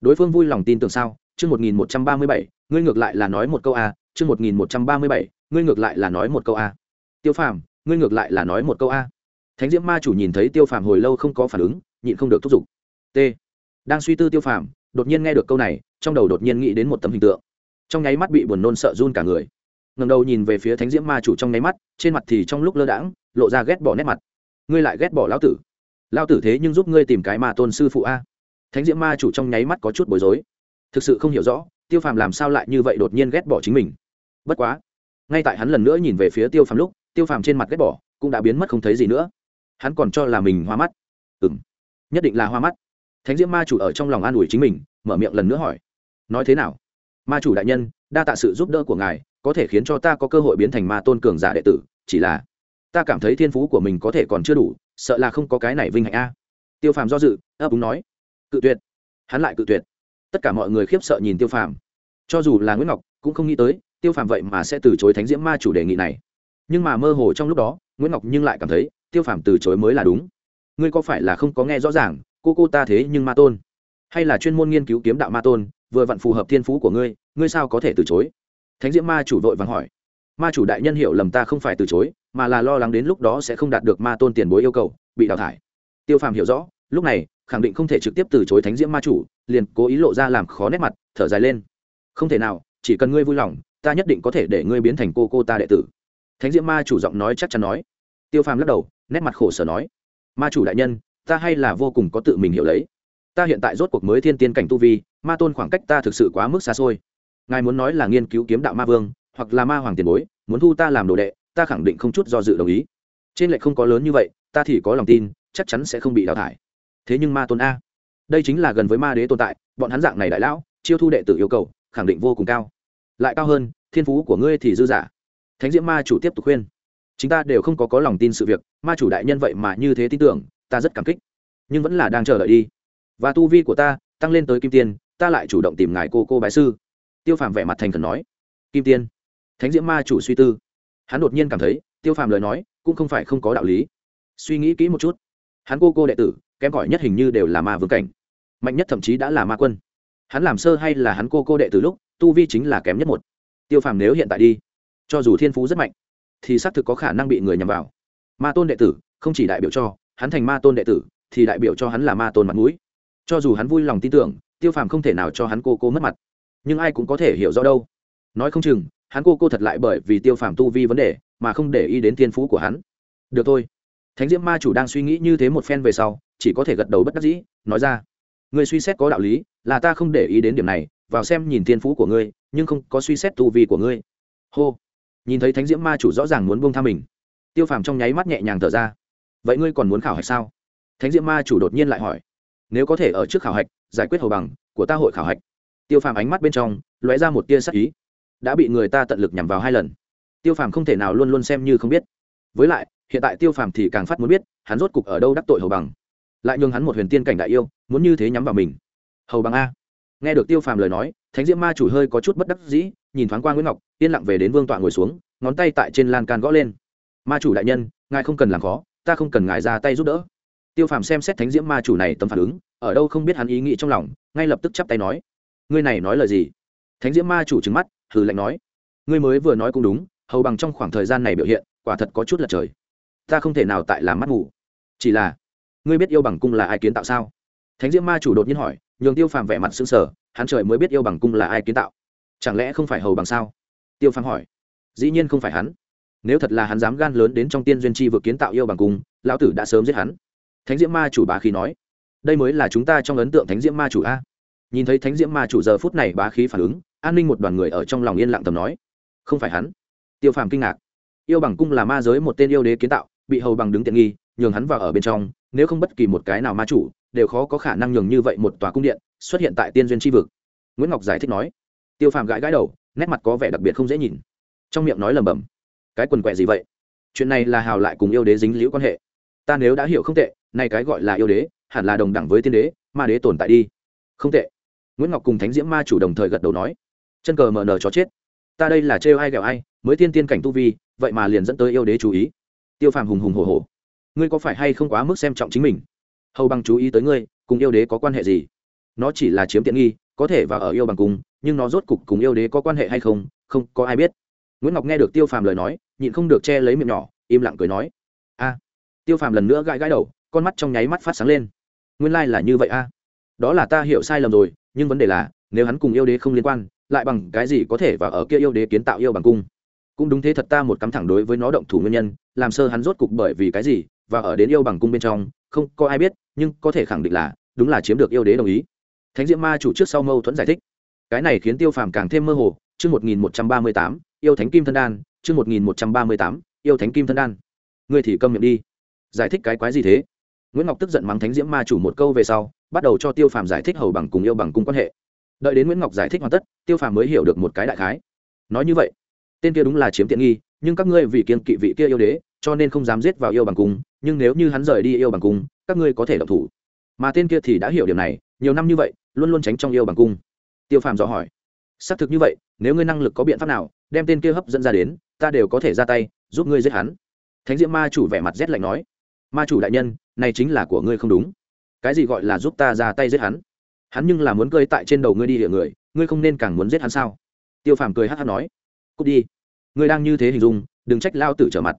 đối phương vui lòng tin tưởng sao? Chương một nghìn một trăm ba mươi bảy, ngươi ngược lại là nói một câu a, chương một nghìn một trăm ba mươi bảy, ngươi ngược lại là nói một câu a. Tiêu phàm, ngươi ngược lại là nói một câu a. Thánh diễm ma chủ nhìn thấy tiêu phàm hồi lâu không có phản ứng, nhịn không được thúc giục t. Đang suy tư tiêu phàm, đột nhiên nghe được câu này, trong đầu đột nhiên nghĩ đến một tấm hình tượng. Trong nháy mắt bị buồn nôn sợ run cả người. Ngầm đầu nhìn về phía thánh diễm ma chủ trong nháy mắt, trên mặt thì trong lúc lơ đãng, lộ ra ghét bỏ nét mặt. Ngươi lại ghét bỏ lão tử. Lão tử thế nhưng giúp ngươi tìm cái mà tôn sư phụ a. Thánh diễm ma chủ trong nháy mắt có chút bối rối. Thực sự không hiểu rõ, tiêu phàm làm sao lại như vậy đột nhiên ghét bỏ chính mình. Bất quá, ngay tại hắn lần nữa nhìn về phía tiêu phàm lúc, tiêu phàm trên mặt ghét bỏ cũng đã biến mất không thấy gì nữa. Hắn còn cho là mình hoa mắt. Ừ m nhất định là hoa mắt thánh diễm ma chủ ở trong lòng an ủi chính mình, mở miệng lần nữa hỏi. Nói thế nào? Ma chủ đại nhân, đa tạ sự giúp đỡ của ngài, có thể khiến cho ta có cơ hội biến thành ma tôn cường giả đệ tử, chỉ là ta cảm thấy thiên phú của mình có thể còn chưa đủ, sợ là không có cái này vinh hạnh a. Tiêu phàm do dự, ấp úng nói. Cự tuyệt. Hắn lại cự tuyệt. Tất cả mọi người khiếp sợ nhìn tiêu phàm. Cho dù là nguyễn ngọc, cũng không nghĩ tới, tiêu phàm vậy mà sẽ từ chối thánh diễm ma chủ đề nghị này. Nhưng mà mơ hồ trong lúc đó, nguyễn ngọc nhưng lại cảm thấy, tiêu phàm từ chối mới là đúng. Ngươi có phải là không có nghe rõ ràng cô cô ta thế nhưng ma tôn. Hay là chuyên môn nghiên cứu kiếm đạo ma tôn, vừa vặn phù hợp thiên phú của ngươi ngươi sao có thể từ chối? Thánh diễm ma chủ vội vàng hỏi. Ma chủ đại nhân hiểu lầm ta không phải từ chối, mà là lo lắng đến lúc đó sẽ không đạt được ma tôn tiền bối yêu cầu, bị đào thải. Tiêu phàm hiểu rõ, lúc này, khẳng định không thể trực tiếp từ chối thánh diễm ma chủ, liền cố ý lộ ra làm khó nét mặt, thở dài lên. Không thể nào, chỉ cần ngươi vui lòng, ta nhất định có thể để ngươi biến thành cô cô ta đệ tử. Thánh diễm ma chủ giọng nói chắc chắn nói. Tiêu phàm lắc đầu, nét mặt khổ sở nói. Ma chủ đại nhân ta hay là vô cùng có tự mình hiểu lấy. Ta hiện tại rốt cuộc mới thiên tiên cảnh tu vi, ma tôn khoảng cách ta thực sự quá mức xa xôi. Ngài muốn nói là nghiên cứu kiếm đạo ma vương, hoặc là ma hoàng tiền bối, muốn thu ta làm đồ đệ, ta khẳng định không chút do dự đồng ý. Trên lệch không có lớn như vậy, ta thì có lòng tin, chắc chắn sẽ không bị đào thải. Thế nhưng ma tôn a, đây chính là gần với ma đế tồn tại, bọn hắn dạng này đại lão, chiêu thu đệ tử yêu cầu, khẳng định vô cùng cao. Lại cao hơn, thiên phú của ngươi thì dư giả thánh diễm ma chủ tiếp tục khuyên. Chúng ta đều không có có lòng tin sự việc, ma chủ đại nhân vậy mà như thế tin tưởng ta rất cảm kích, nhưng vẫn là đang chờ đợi đi. Và tu vi của ta tăng lên tới kim tiên, ta lại chủ động tìm ngài cô cô bái sư. Tiêu phàm vẻ mặt thành khẩn nói. Kim tiên, thánh diễm ma chủ suy tư. Hắn đột nhiên cảm thấy, tiêu phàm lời nói cũng không phải không có đạo lý. Suy nghĩ kỹ một chút, hắn cô cô đệ tử, kém cỏi nhất hình như đều là ma vương cảnh. Mạnh nhất thậm chí đã là ma quân. Hắn làm sơ hay là hắn cô cô đệ tử lúc, tu vi chính là kém nhất một. Tiêu phàm nếu hiện tại đi, cho dù thiên phú rất mạnh, thì xác thực có khả năng bị người nhằm vào. Ma tôn đệ tử, không chỉ đại biểu cho hắn thành ma tôn đệ tử, thì đại biểu cho hắn là ma tôn mặt mũi. Cho dù hắn vui lòng tin tưởng, tiêu phàm không thể nào cho hắn cô cô mất mặt. Nhưng ai cũng có thể hiểu rõ đâu. Nói không chừng, hắn cô cô thật lại bởi vì tiêu phàm tu vi vấn đề, mà không để ý đến thiên phú của hắn. Được thôi. Thánh diễm ma chủ đang suy nghĩ như thế một phen về sau, chỉ có thể gật đầu bất đắc dĩ, nói ra. Người suy xét có đạo lý, là ta không để ý đến điểm này, vào xem nhìn thiên phú của ngươi, nhưng không có suy xét tu vi của ngươi. Hô. Nhìn thấy thánh diễm ma chủ rõ ràng muốn buông tha mình, tiêu phàm trong nháy mắt nhẹ nhàng thở ra vậy ngươi còn muốn khảo hạch sao? Thánh diễm ma chủ đột nhiên lại hỏi. Nếu có thể ở trước khảo hạch, giải quyết hầu bằng, của ta hội khảo hạch. Tiêu phàm ánh mắt bên trong lóe ra một tia sắc ý. Đã bị người ta tận lực nhằm vào hai lần. Tiêu phàm không thể nào luôn luôn xem như không biết. Với lại, hiện tại tiêu phàm thì càng phát muốn biết, hắn rốt cục ở đâu đắc tội hầu bằng. Lại nhường hắn một huyền tiên cảnh đại yêu, muốn như thế nhắm vào mình. Hầu bằng a. Nghe được tiêu phàm lời nói, thánh diễm ma chủ hơi có chút bất đắc dĩ, nhìn thoáng qua nguyễn ngọc, yên lặng về đến vương tọa ngồi xuống, ngón tay tại trên lan can gõ lên. Ma chủ đại nhân, ngài không cần làm khó ta không cần ngài ra tay giúp đỡ. Tiêu phàm xem xét thánh diễm ma chủ này tầm phản ứng, ở đâu không biết hắn ý nghĩ trong lòng, ngay lập tức chắp tay nói, ngươi này nói lời gì? Thánh diễm ma chủ trứng mắt, hừ lạnh nói, ngươi mới vừa nói cũng đúng, hầu bằng trong khoảng thời gian này biểu hiện, quả thật có chút lật trời. Ta không thể nào tại làm mắt ngủ chỉ là, ngươi biết yêu bằng cung là ai kiến tạo sao? Thánh diễm ma chủ đột nhiên hỏi, nhường tiêu phàm vẻ mặt xương sở hắn trời mới biết yêu bằng cung là ai kiến tạo. Chẳng lẽ không phải hầu bằng sao? Tiêu phàm hỏi. Dĩ nhiên không phải hắn nếu thật là hắn dám gan lớn đến trong tiên duyên chi vừa kiến tạo yêu bằng cung lão tử đã sớm giết hắn. Thánh diễm ma chủ bá khí nói. Đây mới là chúng ta trong ấn tượng thánh diễm ma chủ a. Nhìn thấy thánh diễm ma chủ giờ phút này bá khí phản ứng, an ninh một đoàn người ở trong lòng yên lặng tầm nói. Không phải hắn. Tiêu phàm kinh ngạc. Yêu bằng cung là ma giới một tên yêu đế kiến tạo, bị hầu bằng đứng tiện nghi, nhường hắn vào ở bên trong, nếu không bất kỳ một cái nào ma chủ, đều khó có khả năng nhường như vậy một tòa cung điện xuất hiện tại tiên duyên tri vực. Nguyễn ngọc giải thích nói. Tiêu phàm gãi gãi đầu, nét mặt có vẻ đặc biệt không dễ nhìn. Trong miệng nói lầm bầm cái quần quẹ gì vậy? Chuyện này là hào lại cùng yêu đế dính liễu quan hệ. Ta nếu đã hiểu không tệ, nay cái gọi là yêu đế, hẳn là đồng đẳng với tiên đế, ma đế tồn tại đi. Không tệ. Nguyễn ngọc cùng thánh diễm ma chủ đồng thời gật đầu nói. Chân cờ mở nở cho chết. Ta đây là trêu ai ghẹo ai, mới tiên tiên cảnh tu vi, vậy mà liền dẫn tới yêu đế chú ý. Tiêu phàm hùng hùng hồ hồ ngươi có phải hay không quá mức xem trọng chính mình? Hầu bằng chú ý tới ngươi, cùng yêu đế có quan hệ gì? Nó chỉ là chiếm tiện nghi, có thể và ở yêu bằng cùng, nhưng nó rốt cục cùng yêu đế có quan hệ hay không không có ai biết nguyễn ngọc nghe được tiêu phàm lời nói, nhịn không được che lấy miệng nhỏ, im lặng cười nói, a. Tiêu phàm lần nữa gãi gãi đầu, con mắt trong nháy mắt phát sáng lên. Nguyên lai、like、là như vậy a. Đó là ta hiểu sai lầm rồi, nhưng vấn đề là, nếu hắn cùng yêu đế không liên quan, lại bằng cái gì có thể và ở kia yêu đế kiến tạo yêu bằng cung? Cũng đúng thế thật ta một cắm thẳng đối với nó động thủ nguyên nhân, làm sơ hắn rốt cục bởi vì cái gì và ở đến yêu bằng cung bên trong, không có ai biết, nhưng có thể khẳng định là, đúng là chiếm được yêu đế đồng ý. Thánh diễm ma chủ trước sau mâu thuẫn giải thích. Cái này khiến tiêu phàm càng thêm mơ hồ, chương một nghìn một trăm ba mươi tám yêu thánh kim thân đan, chương một nghìn một trăm ba mươi tám, yêu thánh kim thân đan. Ngươi thì câm miệng đi. Giải thích cái quái gì thế? Nguyễn ngọc tức giận mắng thánh diễm ma chủ một câu về sau, bắt đầu cho tiêu phàm giải thích hầu bằng cùng yêu bằng cung quan hệ. Đợi đến nguyễn ngọc giải thích hoàn tất, tiêu phàm mới hiểu được một cái đại khái. Nói như vậy, tên kia đúng là chiếm tiện nghi, nhưng các ngươi vì kiên kỵ vị kia yêu đế, cho nên không dám giết vào yêu bằng cung, nhưng nếu như hắn rời đi yêu bằng cung, các ngươi có thể độc thủ. Mà tên kia thì đã hiểu điều này, nhiều năm như vậy, luôn luôn tránh trong yêu bằng cung. Tiêu phàm dò hỏi xác thực như vậy, nếu ngươi năng lực có biện pháp nào, đem tên kia hấp dẫn ra đến, ta đều có thể ra tay, giúp ngươi giết hắn. Thánh diễm ma chủ vẻ mặt rét lạnh nói. Ma chủ đại nhân, này chính là của ngươi không đúng. Cái gì gọi là giúp ta ra tay giết hắn? Hắn nhưng là muốn cơi tại trên đầu ngươi đi địa người, ngươi không nên càng muốn giết hắn sao? Tiêu phàm cười hát hát nói. Cút đi. Ngươi đang như thế hình dung, đừng trách lao tử trở mặt.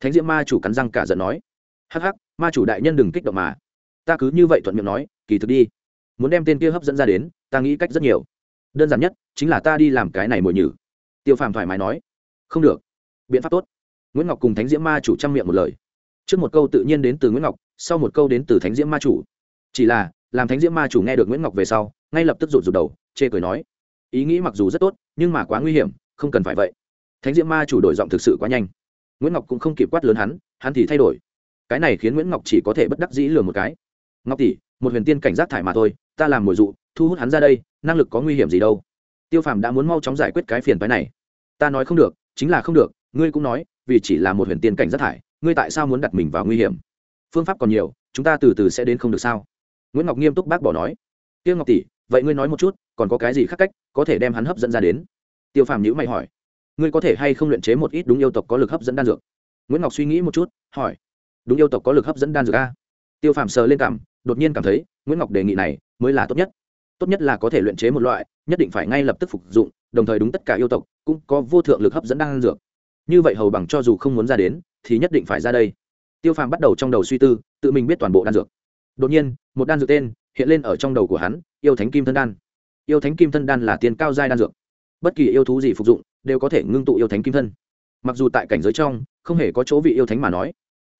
Thánh diễm ma chủ cắn răng cả giận nói. Hắc hắc, ma chủ đại nhân đừng kích động mà. Ta cứ như vậy thuận miệng nói, kỳ thực đi. Muốn đem tên kia hấp dẫn ra đến, ta nghĩ cách rất nhiều đơn giản nhất, chính là ta đi làm cái này mồi nhử. Tiêu phàm thoải mái nói. Không được. Biện pháp tốt. Nguyễn ngọc cùng thánh diễm ma chủ trang miệng một lời. Trước một câu tự nhiên đến từ nguyễn ngọc, sau một câu đến từ thánh diễm ma chủ. Chỉ là, làm thánh diễm ma chủ nghe được nguyễn ngọc về sau, ngay lập tức rụt rụt đầu, chê cười nói. Ý nghĩ mặc dù rất tốt, nhưng mà quá nguy hiểm, không cần phải vậy. Thánh diễm ma chủ đổi giọng thực sự quá nhanh. Nguyễn ngọc cũng không kịp quát lớn hắn hắn thì thay đổi. Cái này khiến nguyễn ngọc chỉ có thể bất đắc dĩ lừa một cái. Ngọc tỷ, một huyền tiên cảnh giác thải mà thôi, ta làm mồi dụ thu hút hắn ra đây, năng lực có nguy hiểm gì đâu. Tiêu phàm đã muốn mau chóng giải quyết cái phiền phái này. Ta nói không được, chính là không được, ngươi cũng nói, vì chỉ là một huyền tiên cảnh rất thải, ngươi tại sao muốn đặt mình vào nguy hiểm? Phương pháp còn nhiều, chúng ta từ từ sẽ đến không được sao? Nguyễn ngọc nghiêm túc bác bỏ nói. Tiêu ngọc tỷ, vậy ngươi nói một chút, còn có cái gì khác cách, có thể đem hắn hấp dẫn ra đến? Tiêu phàm nhữ mày hỏi. Ngươi có thể hay không luyện chế một ít đúng yêu tộc có lực hấp dẫn đan dược? Nguyễn ngọc suy nghĩ một chút, hỏi. Đúng yêu tộc có lực hấp dẫn đan dược a? Tiêu phàm sờ lên cảm, đột nhiên cảm thấy, nguyễn ngọc đề nghị này mới là tốt nhất tốt nhất là có thể luyện chế một loại, nhất định phải ngay lập tức phục dụng, đồng thời đúng tất cả yêu tộc cũng có vô thượng lực hấp dẫn đang dược. Như vậy hầu bằng cho dù không muốn ra đến, thì nhất định phải ra đây. Tiêu phàm bắt đầu trong đầu suy tư, tự mình biết toàn bộ đan dược. Đột nhiên, một đan dược tên hiện lên ở trong đầu của hắn, yêu thánh kim thân đan. Yêu thánh kim thân đan là tiền cao giai đan dược. Bất kỳ yêu thú gì phục dụng, đều có thể ngưng tụ yêu thánh kim thân. Mặc dù tại cảnh giới trong, không hề có chỗ vị yêu thánh mà nói.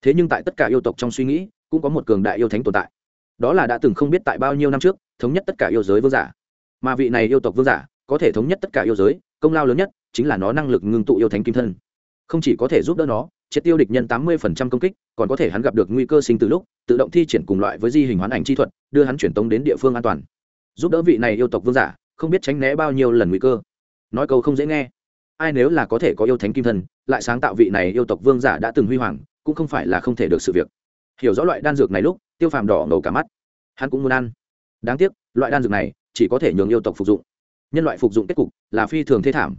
Thế nhưng tại tất cả yêu tộc trong suy nghĩ, cũng có một cường đại yêu thánh tồn tại. Đó là đã từng không biết tại bao nhiêu năm trước thống nhất tất cả yêu giới vương giả. Mà vị này yêu tộc vương giả có thể thống nhất tất cả yêu giới, công lao lớn nhất chính là nó năng lực ngưng tụ yêu thánh kim thân. Không chỉ có thể giúp đỡ nó, triệt tiêu địch nhân tám mươi công kích, còn có thể hắn gặp được nguy cơ sinh từ lúc, tự động thi triển cùng loại với di hình hoán ảnh chi thuật, đưa hắn chuyển tống đến địa phương an toàn. Giúp đỡ vị này yêu tộc vương giả, không biết tránh né bao nhiêu lần nguy cơ. Nói câu không dễ nghe. Ai nếu là có thể có yêu thánh kim thân, lại sáng tạo vị này yêu tộc vương giả đã từng huy hoàng, cũng không phải là không thể được sự việc. Hiểu rõ loại đan dược này lúc, tiêu phàm đỏ ngầu cả mắt. Hắn cũng muốn ăn đáng tiếc, loại đan dược này chỉ có thể nhường yêu tộc phục dụng. Nhân loại phục dụng kết cục là phi thường thế thảm.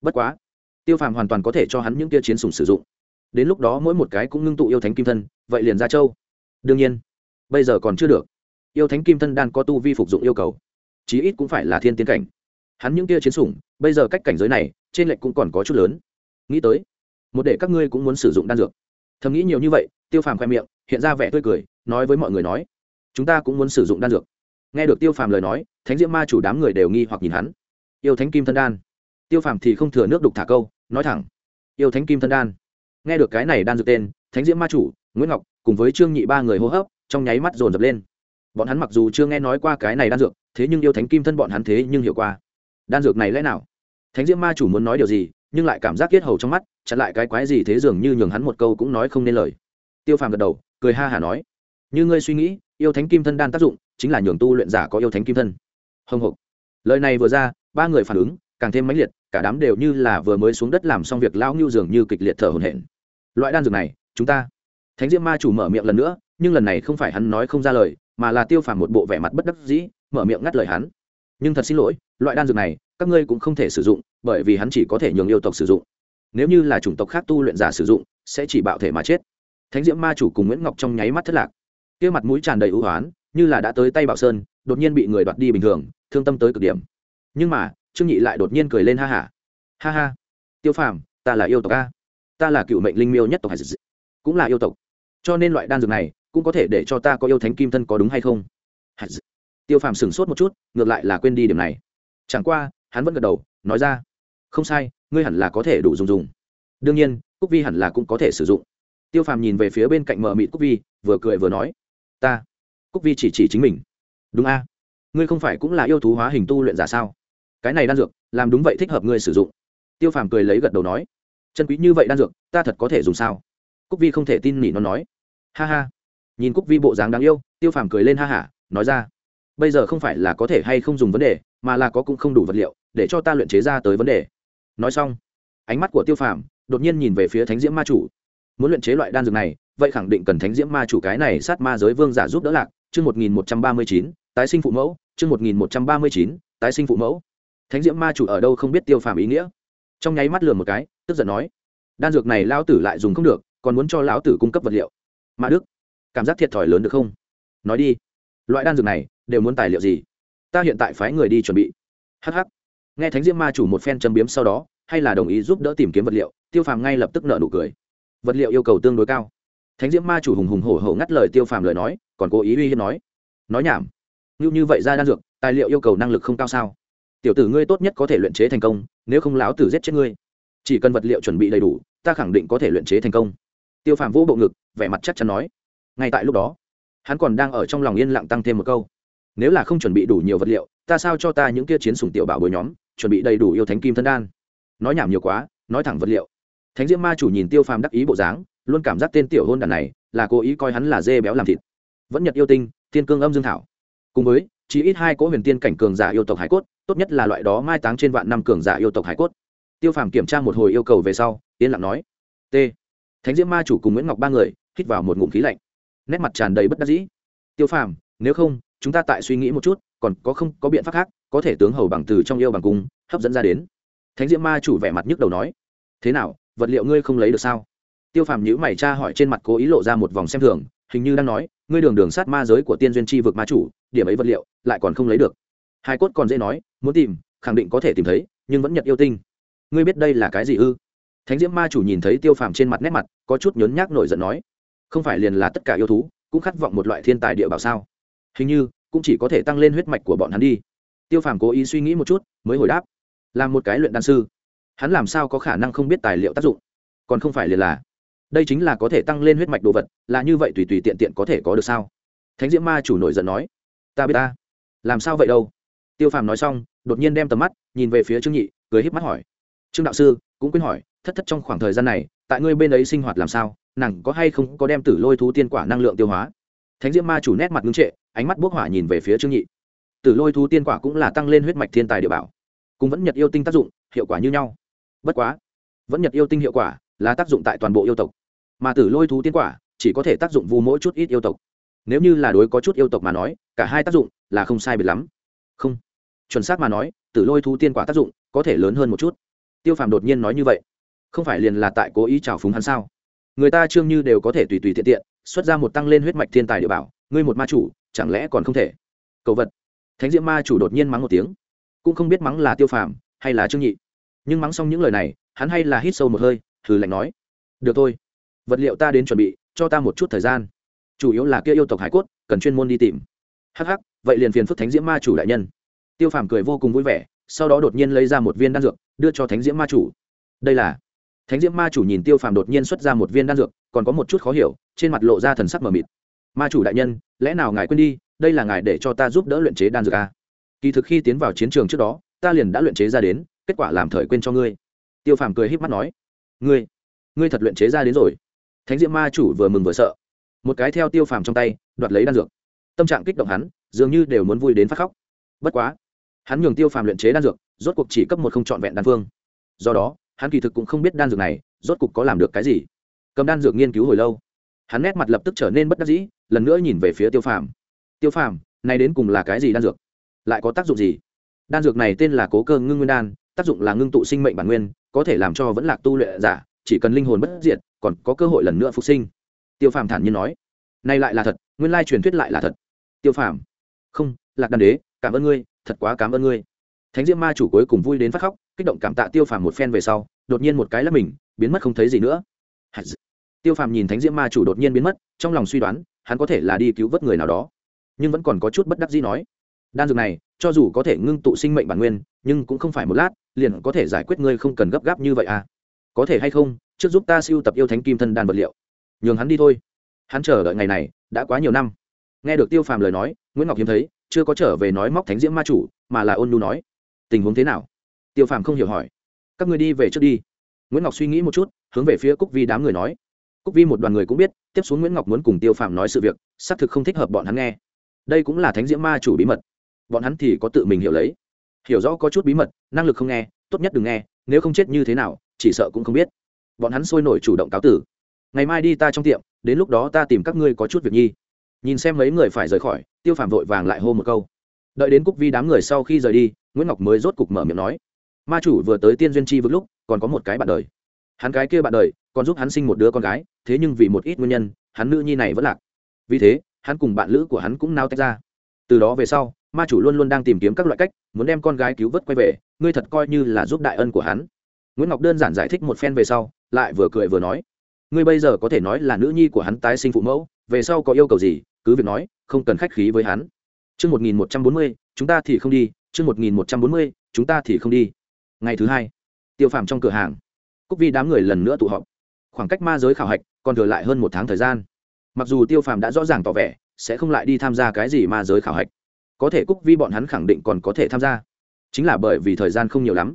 Bất quá, tiêu phàm hoàn toàn có thể cho hắn những tia chiến sùng sử dụng. Đến lúc đó mỗi một cái cũng ngưng tụ yêu thánh kim thân, vậy liền ra châu. Đương nhiên, bây giờ còn chưa được. Yêu thánh kim thân đan có tu vi phục dụng yêu cầu. Chí ít cũng phải là thiên tiến cảnh. Hắn những kia chiến sủng, bây giờ cách cảnh giới này, trên lệnh cũng còn có chút lớn. Nghĩ tới, một để các ngươi cũng muốn sử dụng đan dược. Thầm nghĩ nhiều như vậy, tiêu phàm khoe miệng, hiện ra vẻ tươi cười, nói với mọi người nói, chúng ta cũng muốn sử dụng đan dược nghe được tiêu phàm lời nói, thánh diễm ma chủ đám người đều nghi hoặc nhìn hắn. Yêu thánh kim thân đan. Tiêu phàm thì không thừa nước đục thả câu, nói thẳng. Yêu thánh kim thân đan. Nghe được cái này đan dược tên, thánh diễm ma chủ, nguyễn ngọc, cùng với trương nhị ba người hô hấp, trong nháy mắt dồn dập lên. Bọn hắn mặc dù chưa nghe nói qua cái này đan dược, thế nhưng yêu thánh kim thân bọn hắn thế nhưng hiểu qua. Đan dược này lẽ nào? Thánh diễm ma chủ muốn nói điều gì, nhưng lại cảm giác kết hầu trong mắt, chặn lại cái quái gì thế dường như nhường hắn một câu cũng nói không nên lời. Tiêu phàm gật đầu, cười ha hả nói. Như ngươi suy nghĩ, yêu thánh kim thân đan tác dụng chính là nhường tu luyện giả có yêu thánh kim thân. Hồng hộc. Lời này vừa ra, ba người phản ứng càng thêm mãnh liệt, cả đám đều như là vừa mới xuống đất làm xong việc lão ngưu dường như kịch liệt thở hổn hển. Loại đan dược này, chúng ta thánh diễm ma chủ mở miệng lần nữa, nhưng lần này không phải hắn nói không ra lời, mà là tiêu phàm một bộ vẻ mặt bất đắc dĩ, mở miệng ngắt lời hắn. Nhưng thật xin lỗi, loại đan dược này, các ngươi cũng không thể sử dụng, bởi vì hắn chỉ có thể nhường yêu tộc sử dụng. Nếu như là chủng tộc khác tu luyện giả sử dụng, sẽ chỉ bạo thể mà chết. Thánh diễm ma chủ cùng nguyễn ngọc trong nháy mắt thất lạc. Kia mặt mũi tràn đầy ưu hoán như là đã tới tay bảo sơn, đột nhiên bị người đoạt đi bình thường, thương tâm tới cực điểm. Nhưng mà, trương nhị lại đột nhiên cười lên ha hả. Ha. ha ha tiêu phàm, ta là yêu tộc a. Ta là cựu mệnh linh miêu nhất tộc hải cũng là yêu tộc. Cho nên loại đan dược này, cũng có thể để cho ta có yêu thánh kim thân có đúng hay không? Tiêu phàm sửng sốt một chút, ngược lại là quên đi điểm này. Chẳng qua, hắn vẫn gật đầu, nói ra. Không sai, ngươi hẳn là có thể đủ dùng dùng. Đương nhiên, cúc vi hẳn là cũng có thể sử dụng. Tiêu phàm nhìn về phía bên cạnh mờ mịt cúc vi, vừa cười vừa nói. Ta cúc vi chỉ chỉ chính mình. Đúng a, ngươi không phải cũng là yêu thú hóa hình tu luyện giả sao? Cái này đan dược, làm đúng vậy thích hợp ngươi sử dụng. Tiêu phàm cười lấy gật đầu nói, chân quý như vậy đan dược, ta thật có thể dùng sao? Cúc vi không thể tin nỉ nó nói. Ha ha. Nhìn cúc vi bộ dáng đáng yêu, tiêu phàm cười lên ha hả nói ra, bây giờ không phải là có thể hay không dùng vấn đề, mà là có cũng không đủ vật liệu, để cho ta luyện chế ra tới vấn đề. Nói xong, ánh mắt của tiêu phàm đột nhiên nhìn về phía thánh diễm ma chủ. Muốn luyện chế loại đan dược này, vậy khẳng định cần thánh diễm ma chủ cái này sát ma giới vương giả giúp đỡ lạc chương một nghìn một trăm ba mươi chín, tái sinh phụ mẫu, chương một nghìn một trăm ba mươi chín, tái sinh phụ mẫu. Thánh diễm ma chủ ở đâu không biết tiêu phàm ý nghĩa. Trong nháy mắt lườm một cái, tức giận nói, đan dược này lão tử lại dùng không được, còn muốn cho lão tử cung cấp vật liệu. Ma đức, cảm giác thiệt thòi lớn được không? Nói đi, loại đan dược này đều muốn tài liệu gì? Ta hiện tại phái người đi chuẩn bị. Hh nghe thánh diễm ma chủ một phen châm biếm sau đó, hay là đồng ý giúp đỡ tìm kiếm vật liệu, tiêu phàm ngay lập tức nợ nụ cười. Vật liệu yêu cầu tương đối cao. Thánh diễm ma chủ hùng hùng hổ hổ ngắt lời tiêu phàm lời nói còn cố ý uy hiếp nói. Nói nhảm. Như như vậy ra đan dược, tài liệu yêu cầu năng lực không cao sao? Tiểu tử ngươi tốt nhất có thể luyện chế thành công, nếu không láo tử giết chết ngươi. Chỉ cần vật liệu chuẩn bị đầy đủ, ta khẳng định có thể luyện chế thành công. Tiêu phàm vỗ bộ ngực, vẻ mặt chắc chắn nói. Ngay tại lúc đó, hắn còn đang ở trong lòng yên lặng tăng thêm một câu. Nếu là không chuẩn bị đủ nhiều vật liệu, ta sao cho ta những kia chiến sủng tiểu bảo bồi nhóm, chuẩn bị đầy đủ yêu thánh kim thân đan? Nói nhảm nhiều quá, nói thẳng vật liệu. Thánh diễm ma chủ nhìn tiêu phàm đắc ý bộ dáng, luôn cảm giác tên tiểu hôn đàn này là cố ý coi hắn là dê béo làm thịt vẫn nhật yêu tinh, thiên cương âm dương thảo. Cùng với chỉ ít hai cỗ huyền tiên cảnh cường giả yêu tộc hải cốt, tốt nhất là loại đó mai táng trên vạn năm cường giả yêu tộc hải cốt. Tiêu phàm kiểm tra một hồi yêu cầu về sau, yên lặng nói, t. Thánh diễm ma chủ cùng nguyễn ngọc ba người, hít vào một ngụm khí lạnh. Nét mặt tràn đầy bất đắc dĩ. Tiêu phàm, nếu không, chúng ta tại suy nghĩ một chút, còn có không, có biện pháp khác, có thể tướng hầu bằng từ trong yêu bằng cung, hấp dẫn ra đến. Thánh diễm ma chủ vẻ mặt nhức đầu nói, thế nào, vật liệu ngươi không lấy được sao? Tiêu phàm nhữ mày cha hỏi trên mặt cố ý lộ ra một vòng xem thường, hình như đang nói ngươi đường đường sát ma giới của tiên duyên Chi vực ma chủ, điểm ấy vật liệu, lại còn không lấy được. Hai cốt còn dễ nói, muốn tìm, khẳng định có thể tìm thấy, nhưng vẫn nhật yêu tinh. Ngươi biết đây là cái gì ư? Thánh diễm ma chủ nhìn thấy tiêu phàm trên mặt nét mặt, có chút nhớn nhác nổi giận nói, không phải liền là tất cả yêu thú, cũng khát vọng một loại thiên tài địa bảo sao? Hình như, cũng chỉ có thể tăng lên huyết mạch của bọn hắn đi. Tiêu phàm cố ý suy nghĩ một chút, mới hồi đáp, làm một cái luyện đan sư, hắn làm sao có khả năng không biết tài liệu tác dụng? Còn không phải liền là đây chính là có thể tăng lên huyết mạch đồ vật, là như vậy tùy tùy tiện tiện có thể có được sao? Thánh diễm ma chủ nổi giận nói. Ta biết ta. Làm sao vậy đâu? Tiêu phàm nói xong, đột nhiên đem tầm mắt nhìn về phía trương nhị, cười híp mắt hỏi. Trương đạo sư, cũng quên hỏi, thất thất trong khoảng thời gian này, tại ngươi bên ấy sinh hoạt làm sao? Nàng có hay không có đem tử lôi thú tiên quả năng lượng tiêu hóa? Thánh diễm ma chủ nét mặt ngưng trệ, ánh mắt bốc hỏa nhìn về phía trương nhị. Tử lôi thú tiên quả cũng là tăng lên huyết mạch thiên tài địa bảo cũng vẫn nhật yêu tinh tác dụng, hiệu quả như nhau. Bất quá, vẫn nhật yêu tinh hiệu quả là tác dụng tại toàn bộ yêu tộc. Mà tử lôi thú tiên quả chỉ có thể tác dụng vu mỗi chút ít yêu tộc. Nếu như là đối có chút yêu tộc mà nói, cả hai tác dụng là không sai biệt lắm. Không. Chuẩn xác mà nói, tử lôi thú tiên quả tác dụng có thể lớn hơn một chút. Tiêu phàm đột nhiên nói như vậy. Không phải liền là tại cố ý trào phúng hắn sao? Người ta trương như đều có thể tùy tùy tiện tiện, xuất ra một tăng lên huyết mạch thiên tài địa bảo, ngươi một ma chủ, chẳng lẽ còn không thể? Cầu vật. Thánh diễm ma chủ đột nhiên mắng một tiếng. Cũng không biết mắng là tiêu phàm hay là trương nhị. Nhưng mắng xong những lời này, hắn hay là hít sâu một hơi thử lạnh nói, được thôi, vật liệu ta đến chuẩn bị, cho ta một chút thời gian. Chủ yếu là kia yêu tộc hải cốt, cần chuyên môn đi tìm. Hh vậy liền phiền phức thánh diễm ma chủ đại nhân. Tiêu phàm cười vô cùng vui vẻ, sau đó đột nhiên lấy ra một viên đan dược, đưa cho thánh diễm ma chủ. Đây là, thánh diễm ma chủ nhìn tiêu phàm đột nhiên xuất ra một viên đan dược, còn có một chút khó hiểu, trên mặt lộ ra thần sắc mờ mịt. Ma chủ đại nhân, lẽ nào ngài quên đi, đây là ngài để cho ta giúp đỡ luyện chế đan dược a à? kỳ thực khi tiến vào chiến trường trước đó, ta liền đã luyện chế ra đến, kết quả làm thời quên cho ngươi. Tiêu phàm cười híp mắt nói ngươi ngươi thật luyện chế ra đến rồi. Thánh diễm ma chủ vừa mừng vừa sợ. Một cái theo tiêu phàm trong tay, đoạt lấy đan dược. Tâm trạng kích động hắn, dường như đều muốn vui đến phát khóc. Bất quá, hắn nhường tiêu phàm luyện chế đan dược, rốt cuộc chỉ cấp một không trọn vẹn đan phương. Do đó, hắn kỳ thực cũng không biết đan dược này, rốt cuộc có làm được cái gì. Cầm đan dược nghiên cứu hồi lâu, hắn nét mặt lập tức trở nên bất đắc dĩ, lần nữa nhìn về phía tiêu phàm. Tiêu phàm, này đến cùng là cái gì đan dược? Lại có tác dụng gì? Đan dược này tên là cố cơ ngưng nguyên đan tác dụng là ngưng tụ sinh mệnh bản nguyên, có thể làm cho vẫn lạc tu luyện giả, chỉ cần linh hồn bất diệt, còn có cơ hội lần nữa phục sinh. Tiêu phàm thản nhiên nói nay lại là thật, nguyên lai truyền thuyết lại là thật. Tiêu phàm, không, lạc đan đế, cảm ơn ngươi, thật quá cảm ơn ngươi. Thánh diễm ma chủ cuối cùng vui đến phát khóc, kích động cảm tạ tiêu phàm một phen về sau, đột nhiên một cái là mình, biến mất không thấy gì nữa. Tiêu phàm nhìn thánh diễm ma chủ đột nhiên biến mất, trong lòng suy đoán, hắn có thể là đi cứu vớt người nào đó. Nhưng vẫn còn có chút bất đắc dĩ nói, đan dược này, cho dù có thể ngưng tụ sinh mệnh bản nguyên, nhưng cũng không phải một lát liền có thể giải quyết ngươi không cần gấp gáp như vậy à. Có thể hay không, trước giúp ta siêu tập yêu thánh kim thân đan vật liệu. Nhường hắn đi thôi. Hắn chờ đợi ngày này, đã quá nhiều năm. Nghe được tiêu phàm lời nói, nguyễn ngọc hiếm thấy, chưa có trở về nói móc thánh diễm ma chủ, mà là ôn nu nói, tình huống thế nào? Tiêu phàm không hiểu hỏi, các người đi về trước đi. Nguyễn ngọc suy nghĩ một chút, hướng về phía cúc vi đám người nói. Cúc vi một đoàn người cũng biết, tiếp xuống nguyễn ngọc muốn cùng tiêu phàm nói sự việc, xác thực không thích hợp bọn hắn nghe. Đây cũng là thánh diễm ma chủ bí mật. Bọn hắn thì có tự mình hiểu lấy hiểu rõ có chút bí mật, năng lực không nghe, tốt nhất đừng nghe, nếu không chết như thế nào, chỉ sợ cũng không biết. Bọn hắn sôi nổi chủ động cáo tử. Ngày mai đi ta trong tiệm, đến lúc đó ta tìm các ngươi có chút việc nhi. Nhìn xem mấy người phải rời khỏi, tiêu phàm vội vàng lại hô một câu. Đợi đến cúc vi đám người sau khi rời đi, nguyễn ngọc mới rốt cục mở miệng nói. Ma chủ vừa tới tiên duyên chi vững lúc, còn có một cái bạn đời. Hắn cái kia bạn đời, còn giúp hắn sinh một đứa con gái, thế nhưng vì một ít nguyên nhân, hắn nữ nhi này vẫn lạc. Vì thế, hắn cùng bạn lữ của hắn cũng nao tách ra. Từ đó về sau ma chủ luôn luôn đang tìm kiếm các loại cách muốn đem con gái cứu vớt quay về ngươi thật coi như là giúp đại ân của hắn nguyễn ngọc đơn giản giải thích một phen về sau lại vừa cười vừa nói ngươi bây giờ có thể nói là nữ nhi của hắn tái sinh phụ mẫu về sau có yêu cầu gì cứ việc nói không cần khách khí với hắn Chương 1140, chúng ta thì không đi, chương 1140, chúng ta thì không đi. Ngày thứ hai, Tiêu Phàm trong cửa hàng. Cúc Vi đám người lần nữa tụ họp. Khoảng cách ma giới khảo hạch còn thừa lại hơn một tháng thời gian. Mặc dù Tiêu Phàm đã rõ ràng tỏ vẻ sẽ không lại đi tham gia cái gì ma giới khảo hạch, có thể Cúc Vi bọn hắn khẳng định còn có thể tham gia. Chính là bởi vì thời gian không nhiều lắm.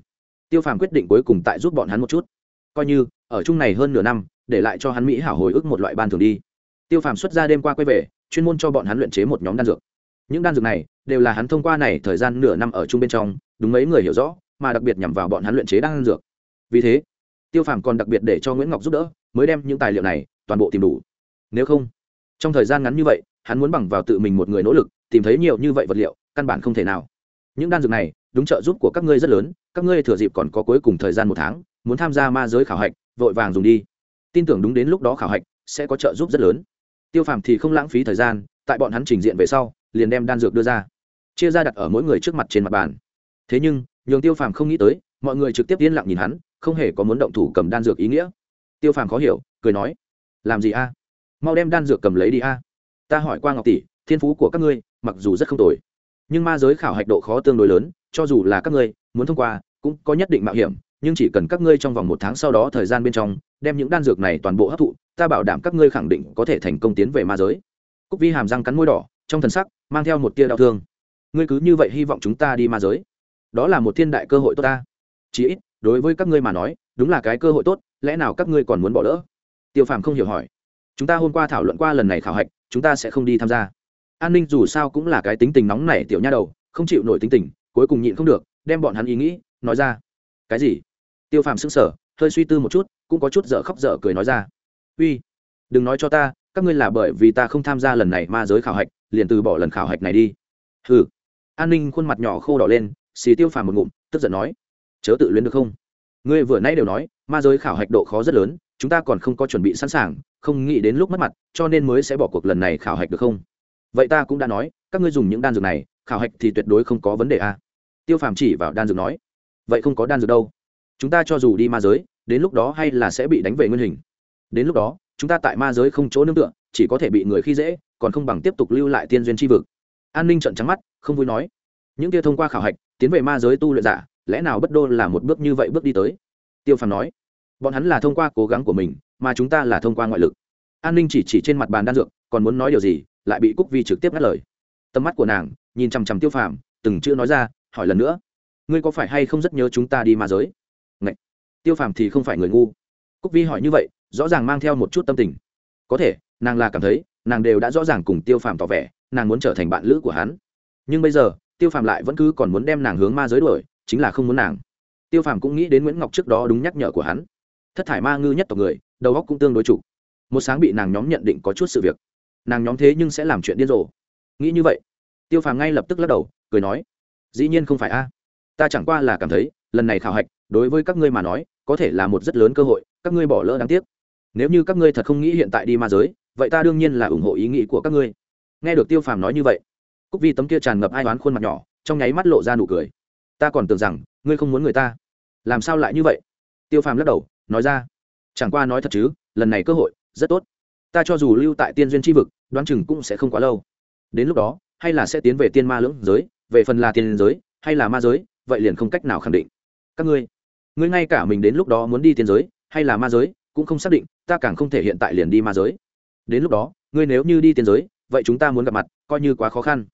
Tiêu Phàm quyết định cuối cùng tại giúp bọn hắn một chút. Coi như ở chung này hơn nửa năm, để lại cho hắn mỹ hảo hồi ức một loại ban thường đi. Tiêu Phàm xuất ra đêm qua quay về, chuyên môn cho bọn hắn luyện chế một nhóm đan dược những đan dược này đều là hắn thông qua này thời gian nửa năm ở chung bên trong đúng mấy người hiểu rõ mà đặc biệt nhằm vào bọn hắn luyện chế đan dược vì thế tiêu phàm còn đặc biệt để cho nguyễn ngọc giúp đỡ mới đem những tài liệu này toàn bộ tìm đủ nếu không trong thời gian ngắn như vậy hắn muốn bằng vào tự mình một người nỗ lực tìm thấy nhiều như vậy vật liệu, căn bản không thể nào. Những đan dược này, đúng trợ giúp của các ngươi rất lớn, các ngươi thừa dịp còn có cuối cùng thời gian một tháng, muốn tham gia ma giới khảo hạch, vội vàng dùng đi. Tin tưởng đúng đến lúc đó khảo hạch sẽ có trợ giúp rất lớn. Tiêu phàm thì không lãng phí thời gian, tại bọn hắn trình diện về sau, liền đem đan dược đưa ra, chia ra đặt ở mỗi người trước mặt trên mặt bàn. Thế nhưng, nhường tiêu phàm không nghĩ tới, mọi người trực tiếp yên lặng nhìn hắn, không hề có muốn động thủ cầm đan dược ý nghĩa. Tiêu phàm khó hiểu, cười nói, làm gì a? Mau đem đan dược cầm lấy đi a. Ta hỏi qua ngọc tỷ thiên phú của các ngươi, mặc dù rất không tồi. Nhưng ma giới khảo hạch độ khó tương đối lớn, cho dù là các ngươi, muốn thông qua, cũng có nhất định mạo hiểm, nhưng chỉ cần các ngươi trong vòng một tháng sau đó thời gian bên trong, đem những đan dược này toàn bộ hấp thụ, ta bảo đảm các ngươi khẳng định có thể thành công tiến về ma giới. Cúc vi hàm răng cắn môi đỏ, trong thần sắc, mang theo một tia đau thương. Ngươi cứ như vậy hy vọng chúng ta đi ma giới? Đó là một thiên đại cơ hội tốt ta. Chí ít, đối với các ngươi mà nói, đúng là cái cơ hội tốt, lẽ nào các ngươi còn muốn bỏ lỡ? Tiêu phàm không hiểu hỏi. Chúng ta hôm qua thảo luận qua lần này khảo hạch, chúng ta sẽ không đi tham gia an ninh dù sao cũng là cái tính tình nóng nảy tiểu nha đầu, không chịu nổi tính tình, cuối cùng nhịn không được, đem bọn hắn ý nghĩ, nói ra. Cái gì? Tiêu phàm sững sờ, hơi suy tư một chút, cũng có chút dở khóc dở cười nói ra. Uy, đừng nói cho ta, các ngươi là bởi vì ta không tham gia lần này ma giới khảo hạch, liền từ bỏ lần khảo hạch này đi. Hừ. An ninh khuôn mặt nhỏ khô đỏ lên, xì tiêu phàm một ngụm, tức giận nói. Chớ tự luyến được không? Ngươi vừa nãy đều nói, ma giới khảo hạch độ khó rất lớn, chúng ta còn không có chuẩn bị sẵn sàng, không nghĩ đến lúc mất mặt, cho nên mới sẽ bỏ cuộc lần này khảo hạch được không? Vậy ta cũng đã nói, các ngươi dùng những đan dược này, khảo hạch thì tuyệt đối không có vấn đề a tiêu phàm chỉ vào đan dược nói. Vậy không có đan dược đâu. Chúng ta cho dù đi ma giới, đến lúc đó hay là sẽ bị đánh về nguyên hình. Đến lúc đó, chúng ta tại ma giới không chỗ nương tựa, chỉ có thể bị người khi dễ, còn không bằng tiếp tục lưu lại tiên duyên tri vực. An ninh trận trắng mắt, không vui nói. Những kia thông qua khảo hạch, tiến về ma giới tu luyện giả, lẽ nào bất đô là một bước như vậy bước đi tới? Tiêu phàm nói. Bọn hắn là thông qua cố gắng của mình, mà chúng ta là thông qua ngoại lực. An ninh chỉ chỉ trên mặt bàn đan dược, còn muốn nói điều gì lại bị cúc vi trực tiếp ngắt lời. Tầm mắt của nàng nhìn chằm chằm tiêu phàm, từng chữ nói ra, hỏi lần nữa, ngươi có phải hay không rất nhớ chúng ta đi ma giới? Ngậy! tiêu phàm thì không phải người ngu. Cúc vi hỏi như vậy, rõ ràng mang theo một chút tâm tình. Có thể, nàng là cảm thấy, nàng đều đã rõ ràng cùng tiêu phàm tỏ vẻ, nàng muốn trở thành bạn lữ của hắn. Nhưng bây giờ, tiêu phàm lại vẫn cứ còn muốn đem nàng hướng ma giới đuổi, chính là không muốn nàng. Tiêu phàm cũng nghĩ đến nguyễn ngọc trước đó đúng nhắc nhở của hắn. Thất thải ma ngư nhất tộc người, đầu óc cũng tương đối chủ. Một sáng bị nàng nhóm nhận định có chút sự việc nàng nhóm thế nhưng sẽ làm chuyện điên rồ. Nghĩ như vậy, tiêu phàm ngay lập tức lắc đầu, cười nói, dĩ nhiên không phải a. Ta chẳng qua là cảm thấy, lần này khảo hạch, đối với các ngươi mà nói, có thể là một rất lớn cơ hội, các ngươi bỏ lỡ đáng tiếc. Nếu như các ngươi thật không nghĩ hiện tại đi ma giới, vậy ta đương nhiên là ủng hộ ý nghĩ của các ngươi. Nghe được tiêu phàm nói như vậy, cúc vi tấm kia tràn ngập ai oán khuôn mặt nhỏ, trong nháy mắt lộ ra nụ cười. Ta còn tưởng rằng, ngươi không muốn người ta. Làm sao lại như vậy? Tiêu phàm lắc đầu, nói ra, chẳng qua nói thật chứ, lần này cơ hội, rất tốt ta cho dù lưu tại tiên duyên tri vực, đoán chừng cũng sẽ không quá lâu. Đến lúc đó, hay là sẽ tiến về tiên ma lưỡng giới, về phần là tiên giới, hay là ma giới, vậy liền không cách nào khẳng định. Các ngươi ngươi ngay cả mình đến lúc đó muốn đi tiên giới, hay là ma giới, cũng không xác định, ta càng không thể hiện tại liền đi ma giới. Đến lúc đó, ngươi nếu như đi tiên giới, vậy chúng ta muốn gặp mặt, coi như quá khó khăn.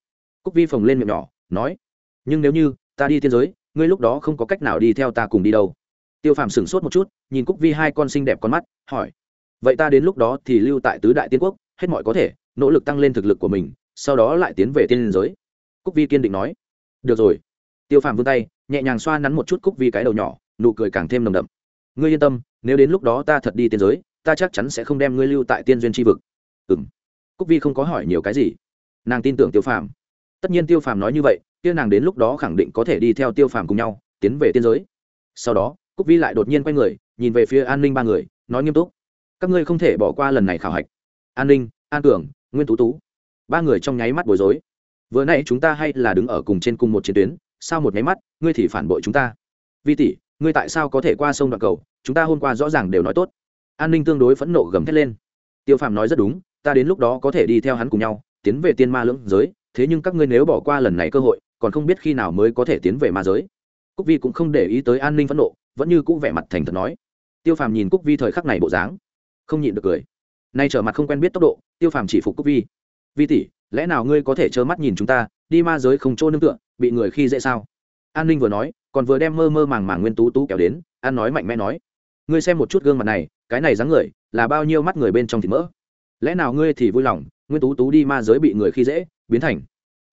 Cúc vi phồng lên miệng nhỏ, nói, nhưng nếu như ta đi tiên giới, ngươi lúc đó không có cách nào đi theo ta cùng đi đâu. Tiêu phàm sửng sốt một chút, nhìn cúc vi hai con xinh đẹp con mắt, hỏi vậy ta đến lúc đó thì lưu tại tứ đại tiên quốc, hết mọi có thể, nỗ lực tăng lên thực lực của mình, sau đó lại tiến về tiên giới. Cúc vi kiên định nói. Được rồi. Tiêu phàm vươn tay, nhẹ nhàng xoa nắn một chút cúc vi cái đầu nhỏ, nụ cười càng thêm nồng đậm. Ngươi yên tâm, nếu đến lúc đó ta thật đi tiên giới, ta chắc chắn sẽ không đem ngươi lưu tại tiên duyên tri vực. Ừ m cúc vi không có hỏi nhiều cái gì. Nàng tin tưởng tiêu phàm. Tất nhiên tiêu phàm nói như vậy, kia nàng đến lúc đó khẳng định có thể đi theo tiêu phàm cùng nhau, tiến về tiên giới. Sau đó, cúc vi lại đột nhiên quay người, nhìn về phía an ninh ba người, nói nghiêm túc các ngươi không thể bỏ qua lần này khảo hạch. An ninh, an tưởng, nguyên tú tú. Ba người trong nháy mắt bối rối. Vừa n ã y chúng ta hay là đứng ở cùng trên cùng một chiến tuyến sao một nháy mắt, ngươi thì phản bội chúng ta. Vi tỷ, ngươi tại sao có thể qua sông đoạn cầu? Chúng ta hôm qua rõ ràng đều nói tốt. An ninh tương đối phẫn nộ gầm thét lên. Tiêu phàm nói rất đúng, ta đến lúc đó có thể đi theo hắn cùng nhau, tiến về tiên ma lưỡng giới. Thế nhưng các ngươi nếu bỏ qua lần này cơ hội, còn không biết khi nào mới có thể tiến về ma giới. Cúc vi cũng không để ý tới an ninh phẫn nộ, vẫn như cũ vẻ mặt thành thật nói. Tiêu phàm nhìn cúc vi thời khắc này bộ dáng không nhịn được cười. Nay trở mặt không quen biết tốc độ tiêu phàm chỉ phục cúc vi. Vi tỷ lẽ nào ngươi có thể trơ mắt nhìn chúng ta đi ma giới không chỗ nương tựa bị người khi dễ sao? An ninh vừa nói còn vừa đem mơ mơ màng màng nguyên tú tú kéo đến an nói mạnh mẽ nói ngươi xem một chút gương mặt này cái này dáng người là bao nhiêu mắt người bên trong thịt mỡ? Lẽ nào ngươi thì vui lòng nguyên tú tú đi ma giới bị người khi dễ biến thành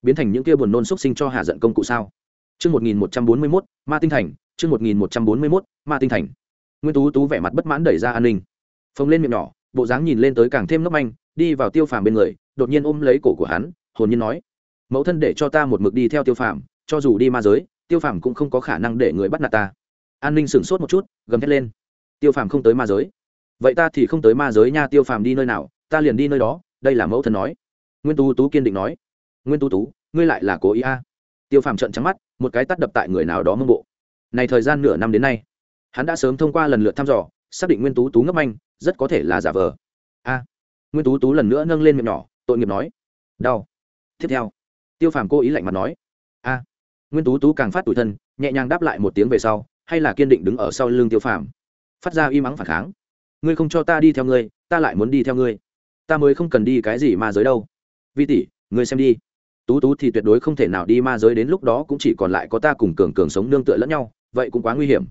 biến thành những kia buồn nôn xúc sinh cho hạ giận công cụ sao? Chương 1141, Ma Tinh Thành, chương 1141, Ma Tinh Thành. Nguyên Tú Tú vẻ mặt bất mãn đẩy ra an ninh, phồng lên miệng nhỏ, bộ dáng nhìn lên tới càng thêm nốc manh, đi vào Tiêu Phàm bên người, đột nhiên ôm lấy cổ của hắn, hồn nhiên nói: "Mẫu thân để cho ta một mực đi theo Tiêu Phàm, cho dù đi ma giới, Tiêu Phàm cũng không có khả năng để người bắt nạt ta." An Ninh sững sốt một chút, gầm thét lên: "Tiêu Phàm không tới ma giới, vậy ta thì không tới ma giới nha, Tiêu Phàm đi nơi nào, ta liền đi nơi đó." Đây là mẫu thân nói. Nguyên Tú Tú kiên định nói: "Nguyên Tú Tú, ngươi lại là cố ý a?" À. Tiêu Phàm trợn trắng mắt, một cái tắt đập tại người nào đó mông bộ này thời gian nửa năm đến nay hắn đã sớm thông qua lần lượt thăm dò xác định nguyên tú tú ngấp anh rất có thể là giả vờ. A. Nguyên tú tú lần nữa nâng lên miệng nhỏ, tội nghiệp nói. Đau. Tiếp theo, tiêu phàm cố ý lạnh mặt nói. A. Nguyên tú tú càng phát tủi thân, nhẹ nhàng đáp lại một tiếng về sau, hay là kiên định đứng ở sau lưng tiêu phàm. Phát ra y mắng phản kháng. Ngươi không cho ta đi theo ngươi, ta lại muốn đi theo ngươi. Ta mới không cần đi cái gì mà giới đâu. Vi tỷ, ngươi xem đi. Tú tú thì tuyệt đối không thể nào đi ma giới đến lúc đó cũng chỉ còn lại có ta cùng cường cường sống nương tựa lẫn nhau, vậy cũng quá nguy hiểm.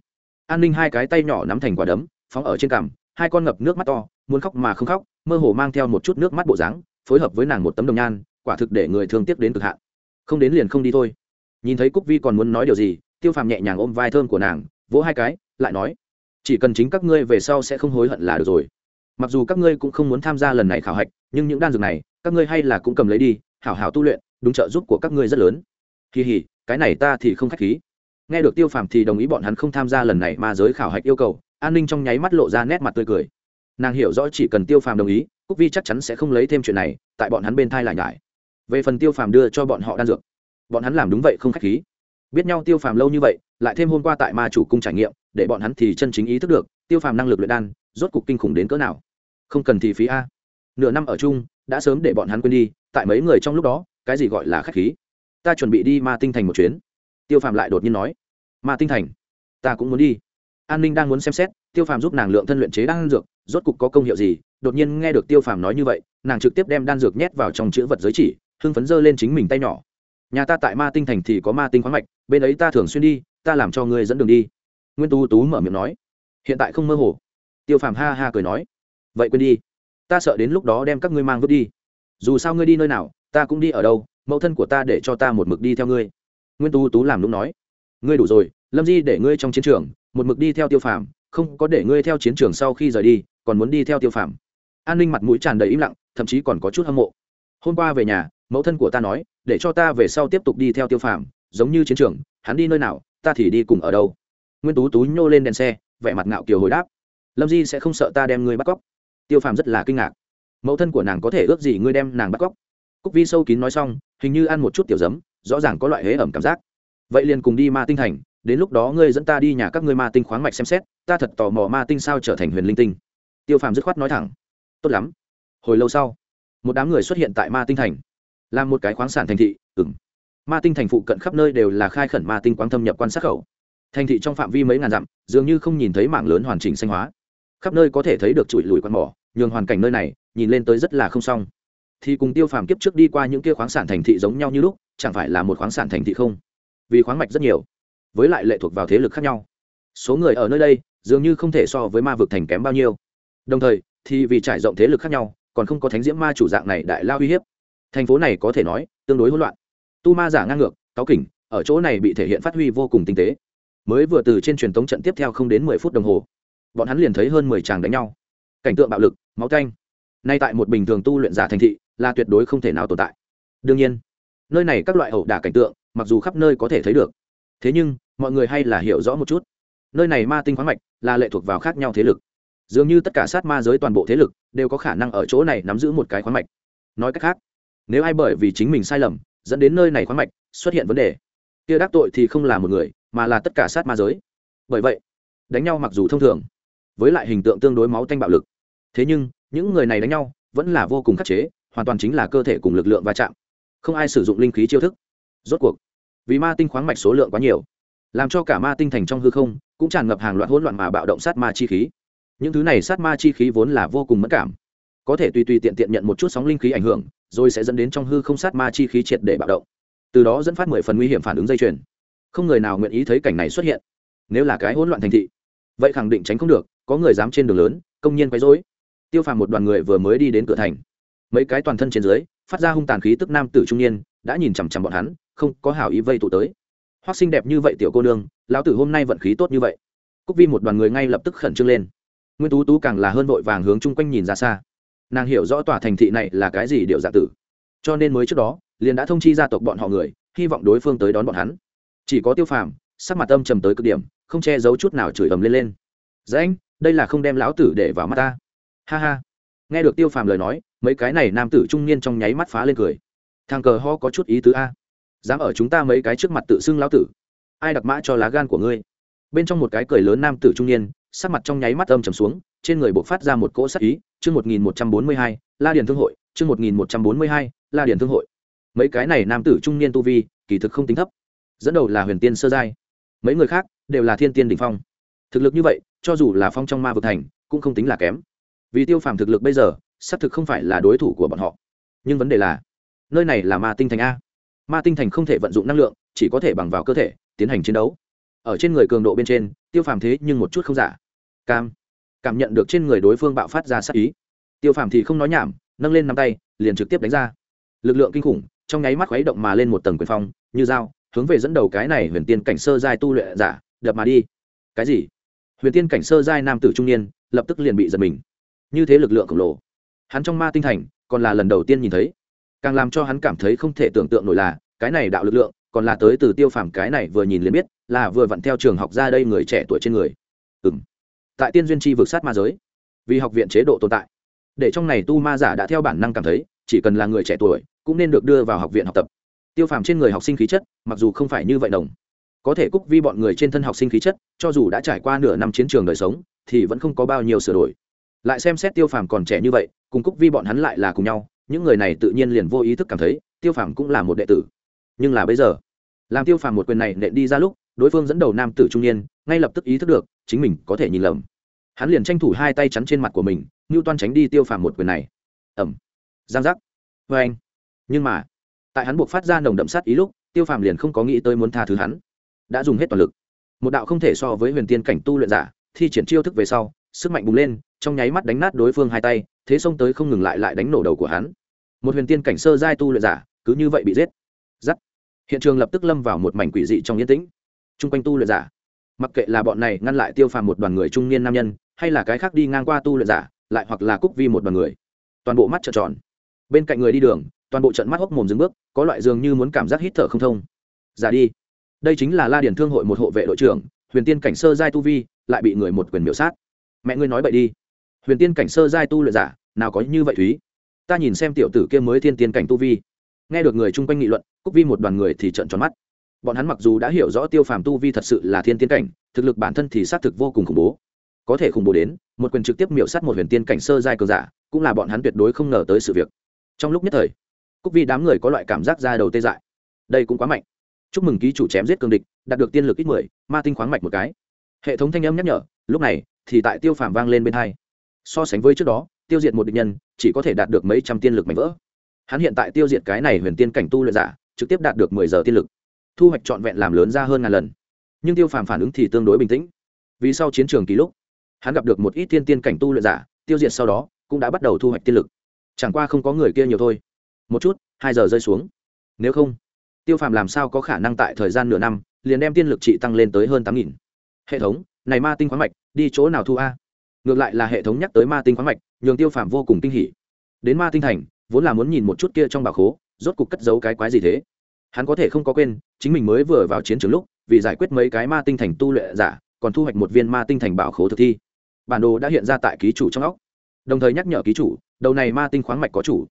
An ninh hai cái tay nhỏ nắm thành quả đấm, phóng ở trên cằm hai con ngập nước mắt to, muốn khóc mà không khóc, mơ hồ mang theo một chút nước mắt bộ dáng, phối hợp với nàng một tấm đồng nhan, quả thực để người thương tiếc đến cực hạn. Không đến liền không đi thôi. Nhìn thấy cúc vi còn muốn nói điều gì, tiêu phàm nhẹ nhàng ôm vai thơm của nàng, vỗ hai cái, lại nói, chỉ cần chính các ngươi về sau sẽ không hối hận là được rồi. Mặc dù các ngươi cũng không muốn tham gia lần này khảo hạch, nhưng những đan dược này, các ngươi hay là cũng cầm lấy đi, hảo hảo tu luyện, đúng trợ giúp của các ngươi rất lớn. Kỳ hỉ cái này ta thì không khách khí. Nghe được tiêu phàm thì đồng ý bọn hắn không tham gia lần này mà giới khảo hạch yêu cầu an ninh trong nháy mắt lộ ra nét mặt tươi cười. Nàng hiểu rõ chỉ cần tiêu phàm đồng ý, cúc vi chắc chắn sẽ không lấy thêm chuyện này, tại bọn hắn bên thai lại ngại về phần tiêu phàm đưa cho bọn họ đan dược, bọn hắn làm đúng vậy không k h á c h khí. Biết nhau tiêu phàm lâu như vậy, lại thêm hôm qua tại ma chủ cung trải nghiệm, để bọn hắn thì chân chính ý thức được, tiêu phàm năng lực luyện đan, rốt cục kinh khủng đến cỡ nào. Không cần thì phí a. Nửa năm ở chung, đã sớm để bọn hắn quên đi, tại mấy người trong lúc đó, cái gì gọi là k h á c h khí? Ta chuẩn bị đi ma tinh thành một chuyến. Tiêu phàm lại đột nhiên nói. Ma tinh thành? Ta cũng muốn đi an ninh đang muốn xem xét, tiêu phàm giúp nàng lượng thân luyện chế đan dược, rốt cục có công hiệu gì? Đột nhiên nghe được tiêu phàm nói như vậy, nàng trực tiếp đem đan dược nhét vào trong chữ vật giới chỉ, hưng phấn dơ lên chính mình tay nhỏ. Nhà ta tại ma tinh thành thì có ma tinh khoáng mạch, bên ấy ta thường xuyên đi, ta làm cho ngươi dẫn đường đi. Nguyên tú tú mở miệng nói. Hiện tại không mơ hồ. Tiêu phàm ha ha cười nói. Vậy quên đi. Ta sợ đến lúc đó đem các ngươi mang vứt đi. Dù sao ngươi đi nơi nào, ta cũng đi ở đâu, mẫu thân của ta để cho ta một mực đi theo ngươi. Nguyên tú tú làm lúc nói. Ngươi đủ rồi, lâm di để ngươi trong chiến trường một mực đi theo tiêu phàm, không có để ngươi theo chiến trường sau khi rời đi, còn muốn đi theo tiêu phàm. An ninh mặt mũi tràn đầy im lặng, thậm chí còn có chút hâm mộ. Hôm qua về nhà, mẫu thân của ta nói, để cho ta về sau tiếp tục đi theo tiêu phàm, giống như chiến trường, hắn đi nơi nào, ta thì đi cùng ở đâu. Nguyên tú tú nhô lên đèn xe, vẻ mặt ngạo kiều hồi đáp. Lâm di sẽ không sợ ta đem ngươi bắt cóc. Tiêu phàm rất là kinh ngạc. Mẫu thân của nàng có thể ước gì ngươi đem nàng bắt cóc? Cúc vi sâu kín nói xong, hình như ăn một chút tiểu giấm, rõ ràng có loại hế ẩm cảm giác. Vậy liền cùng đi ma tinh thành đến lúc đó ngươi dẫn ta đi nhà các ngươi ma tinh khoáng mạch xem xét, ta thật tò mò ma tinh sao trở thành huyền linh tinh. Tiêu phàm dứt khoát nói thẳng. Tốt lắm. Hồi lâu sau, một đám người xuất hiện tại ma tinh thành là một cái khoáng sản thành thị ừng ma tinh thành phụ cận khắp nơi đều là khai khẩn ma tinh quáng thâm nhập quan sát khẩu. Thành thị trong phạm vi mấy ngàn dặm, dường như không nhìn thấy mảng lớn hoàn chỉnh xanh hóa. Khắp nơi có thể thấy được chùi lùi quan mỏ, nhường hoàn cảnh nơi này nhìn lên tới rất là không xong. Thì cùng tiêu phàm kiếp trước đi qua những kia khoáng sản thành thị giống nhau như lúc, chẳng phải là một khoáng sản thành thị không? Vì khoáng mạch rất nhiều với lại lệ thuộc vào thế lực khác nhau. Số người ở nơi đây dường như không thể so với ma vực thành kém bao nhiêu. Đồng thời, thì vì trải rộng thế lực khác nhau, còn không có thánh diễm ma chủ dạng này đại lao uy hiếp. Thành phố này có thể nói tương đối hỗn loạn. Tu ma giả ngang ngược cáo kỉnh, ở chỗ này bị thể hiện phát huy vô cùng tinh tế. Mới vừa từ trên truyền thống trận tiếp theo không đến mười phút đồng hồ, bọn hắn liền thấy hơn mười chàng đánh nhau. Cảnh tượng bạo lực, máu canh nay tại một bình thường tu luyện giả thành thị là tuyệt đối không thể nào tồn tại. Đương nhiên, nơi này các loại ẩu đả cảnh tượng, mặc dù khắp nơi có thể thấy được thế nhưng, mọi người hay là hiểu rõ một chút. Nơi này ma tinh khoáng mạch là lệ thuộc vào khác nhau thế lực. Dường như tất cả sát ma giới toàn bộ thế lực đều có khả năng ở chỗ này nắm giữ một cái khoáng mạch. Nói cách khác, nếu ai bởi vì chính mình sai lầm, dẫn đến nơi này khoáng mạch xuất hiện vấn đề, kia đắc tội thì không là một người, mà là tất cả sát ma giới. Bởi vậy, đánh nhau mặc dù thông thường, với lại hình tượng tương đối máu tanh bạo lực. Thế nhưng, những người này đánh nhau vẫn là vô cùng khắc chế, hoàn toàn chính là cơ thể cùng lực lượng va chạm. Không ai sử dụng linh khí chiêu thức. Rốt cuộc vì ma tinh khoáng mạch số lượng quá nhiều, làm cho cả ma tinh thành trong hư không cũng tràn ngập hàng loạt hỗn loạn mà bạo động sát ma chi khí. Những thứ này sát ma chi khí vốn là vô cùng mất cảm, có thể tùy tùy tiện tiện nhận một chút sóng linh khí ảnh hưởng, rồi sẽ dẫn đến trong hư không sát ma chi khí triệt để bạo động. Từ đó dẫn phát mười phần nguy hiểm phản ứng dây chuyền. Không người nào nguyện ý thấy cảnh này xuất hiện, nếu là cái hỗn loạn thành thị, vậy khẳng định tránh không được, có người dám trên đường lớn, công nhiên quấy rối. Tiêu phàm một đoàn người vừa mới đi đến cửa thành, mấy cái toàn thân trên dưới, phát ra hung tàn khí tức nam tử trung niên, đã nhìn chằm chằm bọn hắn không có hảo ý vây tụ tới. Hoác xinh đẹp như vậy tiểu cô nương, lão tử hôm nay vận khí tốt như vậy. Cúc vi một đoàn người ngay lập tức khẩn trương lên. Nguyên tú tú càng là hơn vội vàng hướng chung quanh nhìn ra xa. Nàng hiểu rõ tòa thành thị này là cái gì điệu giả tử. Cho nên mới trước đó, liền đã thông chi gia tộc bọn họ người, hy vọng đối phương tới đón bọn hắn. Chỉ có tiêu phàm, sắc mặt âm trầm tới cực điểm, không che giấu chút nào chửi ầm lên lên. Dễ anh, đây là không đem lão tử để vào mắt ta. Ha ha. Nghe được tiêu phàm lời nói, mấy cái này nam tử trung niên trong nháy mắt phá lên cười. Thằng cờ ho có chút ý tứ a dám ở chúng ta mấy cái trước mặt tự xưng lão tử. Ai đặc mã cho lá gan của ngươi? Bên trong một cái cười lớn nam tử trung niên, sắc mặt trong nháy mắt âm trầm xuống, trên người buộc phát ra một cỗ sắc ý, chương một nghìn một trăm bốn mươi hai, la điền thương hội, chương một nghìn một trăm bốn mươi hai, la điền thương hội. Mấy cái này nam tử trung niên tu vi, kỳ thực không tính thấp. Dẫn đầu là huyền tiên sơ giai. Mấy người khác đều là thiên tiên đ ỉ n h phong. Thực lực như vậy, cho dù là phong trong ma vực thành, cũng không tính là kém. Vì tiêu phàm thực lực bây giờ, xác thực không phải là đối thủ của bọn họ. Nhưng vấn đề là, nơi này là ma tinh thành a ma tinh thành không thể vận dụng năng lượng, chỉ có thể bằng vào cơ thể, tiến hành chiến đấu. Ở trên người cường độ bên trên, tiêu phàm thế nhưng một chút không giả. Cam. Cảm nhận được trên người đối phương bạo phát ra sát ý. Tiêu phàm thì không nói nhảm, nâng lên nắm tay, liền trực tiếp đánh ra. Lực lượng kinh khủng, trong nháy mắt khuấy động mà lên một tầng quyền phong, như dao, hướng về dẫn đầu cái này huyền tiên cảnh sơ giai tu luyện giả, đập mà đi. Cái gì? Huyền tiên cảnh sơ giai nam tử trung niên, lập tức liền bị giật mình. Như thế lực lượng khổng lồ. Hắn trong ma tinh thành, còn là lần đầu tiên nhìn thấy càng làm cho hắn cảm thấy không thể tưởng tượng nổi là, cái này đạo lực lượng, còn là tới từ tiêu phàm cái này vừa nhìn liền biết, là vừa vặn theo trường học ra đây người trẻ tuổi trên người. Ừ m tại tiên duyên chi vực sát ma giới, vì học viện chế độ tồn tại, để trong này tu ma giả đã theo bản năng cảm thấy, chỉ cần là người trẻ tuổi, cũng nên được đưa vào học viện học tập. Tiêu phàm trên người học sinh khí chất, mặc dù không phải như vậy đồng. Có thể cúc vi bọn người trên thân học sinh khí chất, cho dù đã trải qua nửa năm chiến trường đời sống, thì vẫn không có bao nhiêu sửa đổi. Lại xem xét tiêu phàm còn trẻ như vậy, cùng cúc vi bọn hắn lại là cùng nhau những người này tự nhiên liền vô ý thức cảm thấy tiêu phàm cũng là một đệ tử. Nhưng là bây giờ, làm tiêu phàm một quyền này nện đi ra lúc, đối phương dẫn đầu nam tử trung niên ngay lập tức ý thức được chính mình có thể nhìn lầm. Hắn liền tranh thủ hai tay chắn trên mặt của mình ngưu toan tránh đi tiêu phàm một quyền này. Ẩm giang giác. Vê anh. Nhưng mà, tại hắn buộc phát ra nồng đậm sát ý lúc, tiêu phàm liền không có nghĩ tới muốn tha thứ hắn. Đã dùng hết toàn lực. Một đạo không thể so với huyền tiên cảnh tu luyện giả, thi triển chiêu thức về sau, sức mạnh bùng lên trong nháy mắt đánh nát đối phương hai tay, thế xông tới không ngừng lại lại đánh nổ đầu của hắn. Một huyền tiên cảnh sơ giai tu luyện giả, cứ như vậy bị giết. Giắt. Hiện trường lập tức lâm vào một mảnh quỷ dị trong yên tĩnh. T r u n g quanh tu luyện giả, mặc kệ là bọn này ngăn lại tiêu phàm một đoàn người trung niên nam nhân, hay là cái khác đi ngang qua tu luyện giả, lại hoặc là cúc vi một đoàn người, toàn bộ mắt trợn tròn. Bên cạnh người đi đường, toàn bộ trận mắt hốc mồm dừng bước, có loại dường như muốn cảm giác hít thở không thông. Giả đi. Đây chính là la điển thương hội một hộ vệ đội trưởng, huyền tiên cảnh sơ giai tu vi, lại bị người một quyền miểu sát. Mẹ ngươi nói vậy đi huyền tiên cảnh sơ giai tu luyện giả, nào có như vậy thúy. Ta nhìn xem tiểu tử kia mới thiên tiên cảnh tu vi. Nghe được người chung quanh nghị luận, cúc vi một đoàn người thì trợn tròn mắt. Bọn hắn mặc dù đã hiểu rõ tiêu phàm tu vi thật sự là thiên tiên cảnh, thực lực bản thân thì xác thực vô cùng khủng bố. Có thể khủng bố đến, một quyền trực tiếp miểu sát một huyền tiên cảnh sơ giai cường giả, cũng là bọn hắn tuyệt đối không ngờ tới sự việc. Trong lúc nhất thời, cúc vi đám người có loại cảm giác ra đầu tê dại. Đây cũng quá mạnh. Chúc mừng ký chủ chém giết cường địch, đạt được tiên lực ít mười, ma tinh khoáng mạch một cái. Hệ thống thanh âm nhắc nhở, lúc này thì tại tiêu phàm vang lên bên hai so sánh với trước đó, tiêu diệt một địch nhân, chỉ có thể đạt được mấy trăm tiên lực mạnh vỡ. Hắn hiện tại tiêu diệt cái này huyền tiên cảnh tu luyện giả, trực tiếp đạt được mười giờ tiên lực. Thu hoạch trọn vẹn làm lớn ra hơn ngàn lần. Nhưng tiêu phàm phản ứng thì tương đối bình tĩnh. Vì sau chiến trường ký lúc, hắn gặp được một ít tiên tiên cảnh tu luyện giả, tiêu diệt sau đó, cũng đã bắt đầu thu hoạch tiên lực. Chẳng qua không có người kia nhiều thôi. Một chút, hai giờ rơi xuống. Nếu không, tiêu phàm làm sao có khả năng tại thời gian nửa năm, liền đem tiên lực trị tăng lên tới hơn tám nghìn. Hệ thống, này ma tinh khoáng mạch, đi chỗ nào thu a? Ngược lại là hệ thống nhắc tới ma tinh khoáng mạch, nhường tiêu phàm vô cùng kinh hỉ. Đến ma tinh thành, vốn là muốn nhìn một chút kia trong bà khố, rốt cục cất giấu cái quái gì thế? Hắn có thể không có quên, chính mình mới vừa vào chiến trường lúc, vì giải quyết mấy cái ma tinh thành tu luyện giả, còn thu hoạch một viên ma tinh thành bảo khố thực thi. Bản đồ đã hiện ra tại ký chủ trong óc. Đồng thời nhắc nhở ký chủ, đầu này ma tinh khoáng mạch có chủ.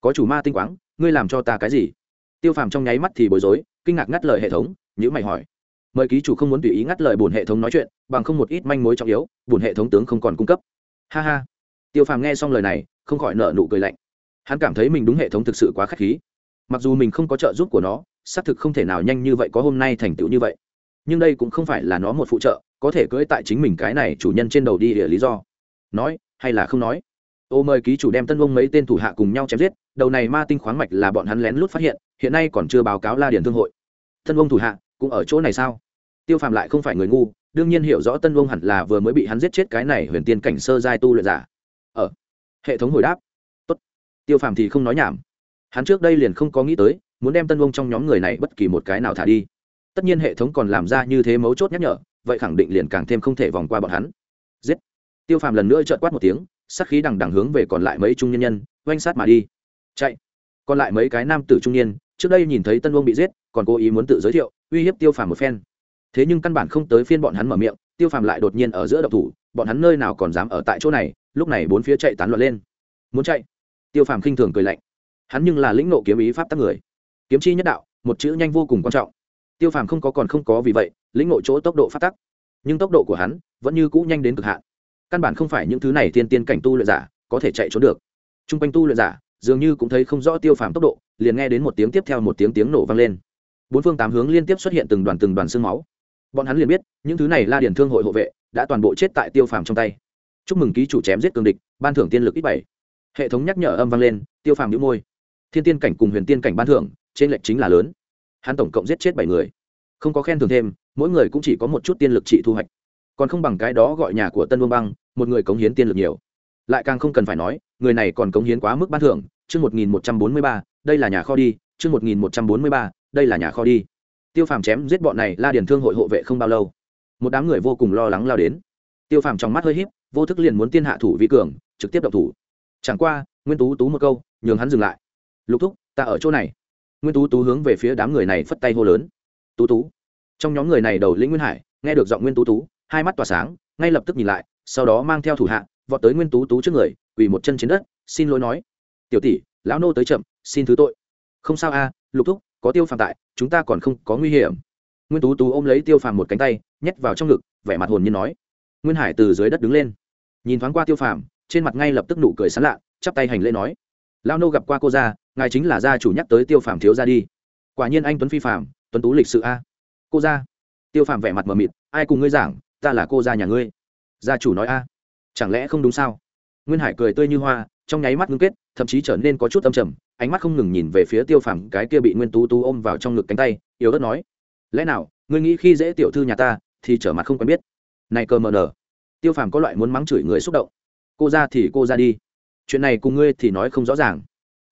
Có chủ ma tinh khoáng, ngươi làm cho ta cái gì? Tiêu phàm trong nháy mắt thì bối rối, kinh ngạc ngắt lời hệ thống nhữ mày hỏi mời ký chủ không muốn tùy ý ngắt lời bổn hệ thống nói chuyện, bằng không một ít manh mối trọng yếu, bổn hệ thống tướng không còn cung cấp. Ha ha. Tiêu phàm nghe xong lời này, không khỏi nợ nụ cười lạnh. Hắn cảm thấy mình đúng hệ thống thực sự quá k h á c h khí. Mặc dù mình không có trợ giúp của nó, xác thực không thể nào nhanh như vậy có hôm nay thành tựu như vậy. Nhưng đây cũng không phải là nó một phụ trợ, có thể cưỡi tại chính mình cái này chủ nhân trên đầu đi để lý do. Nói, hay là không nói? Ô mời ký chủ đem tân vông mấy tên thủ hạ cùng nhau chém giết, đầu này ma tinh khoáng mạch là bọn hắn lén lút phát hiện hiện nay còn chưa báo cáo la điển thương hội. Tân vông thủ hạ cũng ở chỗ này sao? Tiêu phàm lại không phải người ngu, đương nhiên hiểu rõ tân vông hẳn là vừa mới bị hắn giết chết cái này huyền tiên cảnh sơ giai tu luyện giả. Ở hệ thống hồi đáp. Tốt. Tiêu phàm thì không nói nhảm. Hắn trước đây liền không có nghĩ tới, muốn đem tân vông trong nhóm người này bất kỳ một cái nào thả đi. Tất nhiên hệ thống còn làm ra như thế mấu chốt nhắc nhở, vậy khẳng định liền càng thêm không thể vòng qua bọn hắn. Giết. Tiêu phàm lần nữa trợn quát một tiếng sắc khí đằng đằng hướng về còn lại mấy trung nhân nhân, oanh sát mà đi. Chạy. Còn lại mấy cái nam tử trung niên trước đây nhìn thấy tân vương bị giết, còn cố ý muốn tự giới thiệu, uy hiếp tiêu phàm một phen. Thế nhưng căn bản không tới phiên bọn hắn mở miệng, tiêu phàm lại đột nhiên ở giữa độc thủ, bọn hắn nơi nào còn dám ở tại chỗ này, lúc này bốn phía chạy tán loạn lên. Muốn chạy? Tiêu phàm khinh thường cười lạnh. Hắn nhưng là lĩnh nộ kiếm ý pháp tắc người. Kiếm chi nhất đạo, một chữ nhanh vô cùng quan trọng. Tiêu phàm không có còn không có vì vậy, lĩnh nộ chỗ tốc độ pháp tắc. Nhưng tốc độ của hắn vẫn như cũ nhanh đến cực hạn. Căn bản không phải những thứ này tiên tiên cảnh tu luyện giả có thể chạy trốn được. T r u n g quanh tu luyện giả dường như cũng thấy không rõ tiêu phàm tốc độ, liền nghe đến một tiếng tiếp theo một tiếng tiếng nổ vang lên. Bốn phương tám hướng liên tiếp xuất hiện từng đoàn từng đoàn xương máu. Bọn hắn liền biết, những thứ này la điển thương hội hộ vệ đã toàn bộ chết tại tiêu phàm trong tay. Chúc mừng ký chủ chém giết cường địch, ban thưởng tiên lực ít bảy. Hệ thống nhắc nhở âm vang lên, tiêu phàm nhũ môi. Thiên tiên cảnh cùng huyền tiên cảnh ban thưởng, trên lệnh chính là lớn. Hắn tổng cộng giết chết bảy người. Không có khen thưởng thêm, mỗi người cũng chỉ có một chút tiên lực trị thu hoạch. Còn không bằng cái đó gọi nhà của tân vương băng, một người cống hiến tiên lực nhiều. Lại càng không cần phải nói người này còn cống hiến quá mức ban thưởng, chương một nghìn một trăm bốn mươi ba, đây là nhà kho đi, chương một nghìn một trăm bốn mươi ba, đây là nhà kho đi. Tiêu phàm chém giết bọn này, la điền thương hội hộ vệ không bao lâu, một đám người vô cùng lo lắng lao đến. Tiêu phàm trong mắt hơi h í p vô thức liền muốn tiên hạ thủ vi cường, trực tiếp đập thủ. Chẳng qua, nguyên tú tú một câu, nhường hắn dừng lại. Lục thúc, ta ở chỗ này. Nguyên tú tú hướng về phía đám người này phất tay hô lớn. Tú tú. Trong nhóm người này đầu lĩnh nguyên hải, nghe được giọng nguyên tú tú, hai mắt tỏa sáng, ngay lập tức nhìn lại, sau đó mang theo thủ hạ, vọt tới nguyên tú tú trước người quỳ một chân trên đất, xin lỗi nói. Tiểu tỷ, lão nô tới chậm, xin thứ tội. Không sao a, lục thúc, có tiêu phàm tại, chúng ta còn không có nguy hiểm. Nguyên tú tú ôm lấy tiêu phàm một cánh tay, nhét vào trong ngực, vẻ mặt hồn nhiên nói. Nguyên hải từ dưới đất đứng lên. Nhìn thoáng qua tiêu phàm, trên mặt ngay lập tức nụ cười sán lạ, chắp tay hành lễ nói. Lao nô gặp qua cô gia, ngài chính là gia chủ nhắc tới tiêu phàm thiếu ra đi. Quả nhiên anh tuấn phi phàm, tuấn tú lịch sự a. Cô gia. Tiêu phàm vẻ mặt mờ mịt, ai cùng ngươi giảng, ta là cô gia nhà ngươi. Gia chủ nói a. Chẳng lẽ không đúng sao? Nguyên hải cười tươi như hoa, trong nháy mắt ngưng kết, thậm chí trở nên có chút âm trầm, ánh mắt không ngừng nhìn về phía tiêu phàm, cái kia bị nguyên tú tú ôm vào trong ngực cánh tay, yếu ớt nói, lẽ nào, ngươi nghĩ khi dễ tiểu thư nhà ta, thì trở mặt không quen biết? Này cơ mờ nở. Tiêu phàm có loại muốn mắng chửi người xúc động. Cô ra thì cô ra đi. Chuyện này cùng ngươi thì nói không rõ ràng.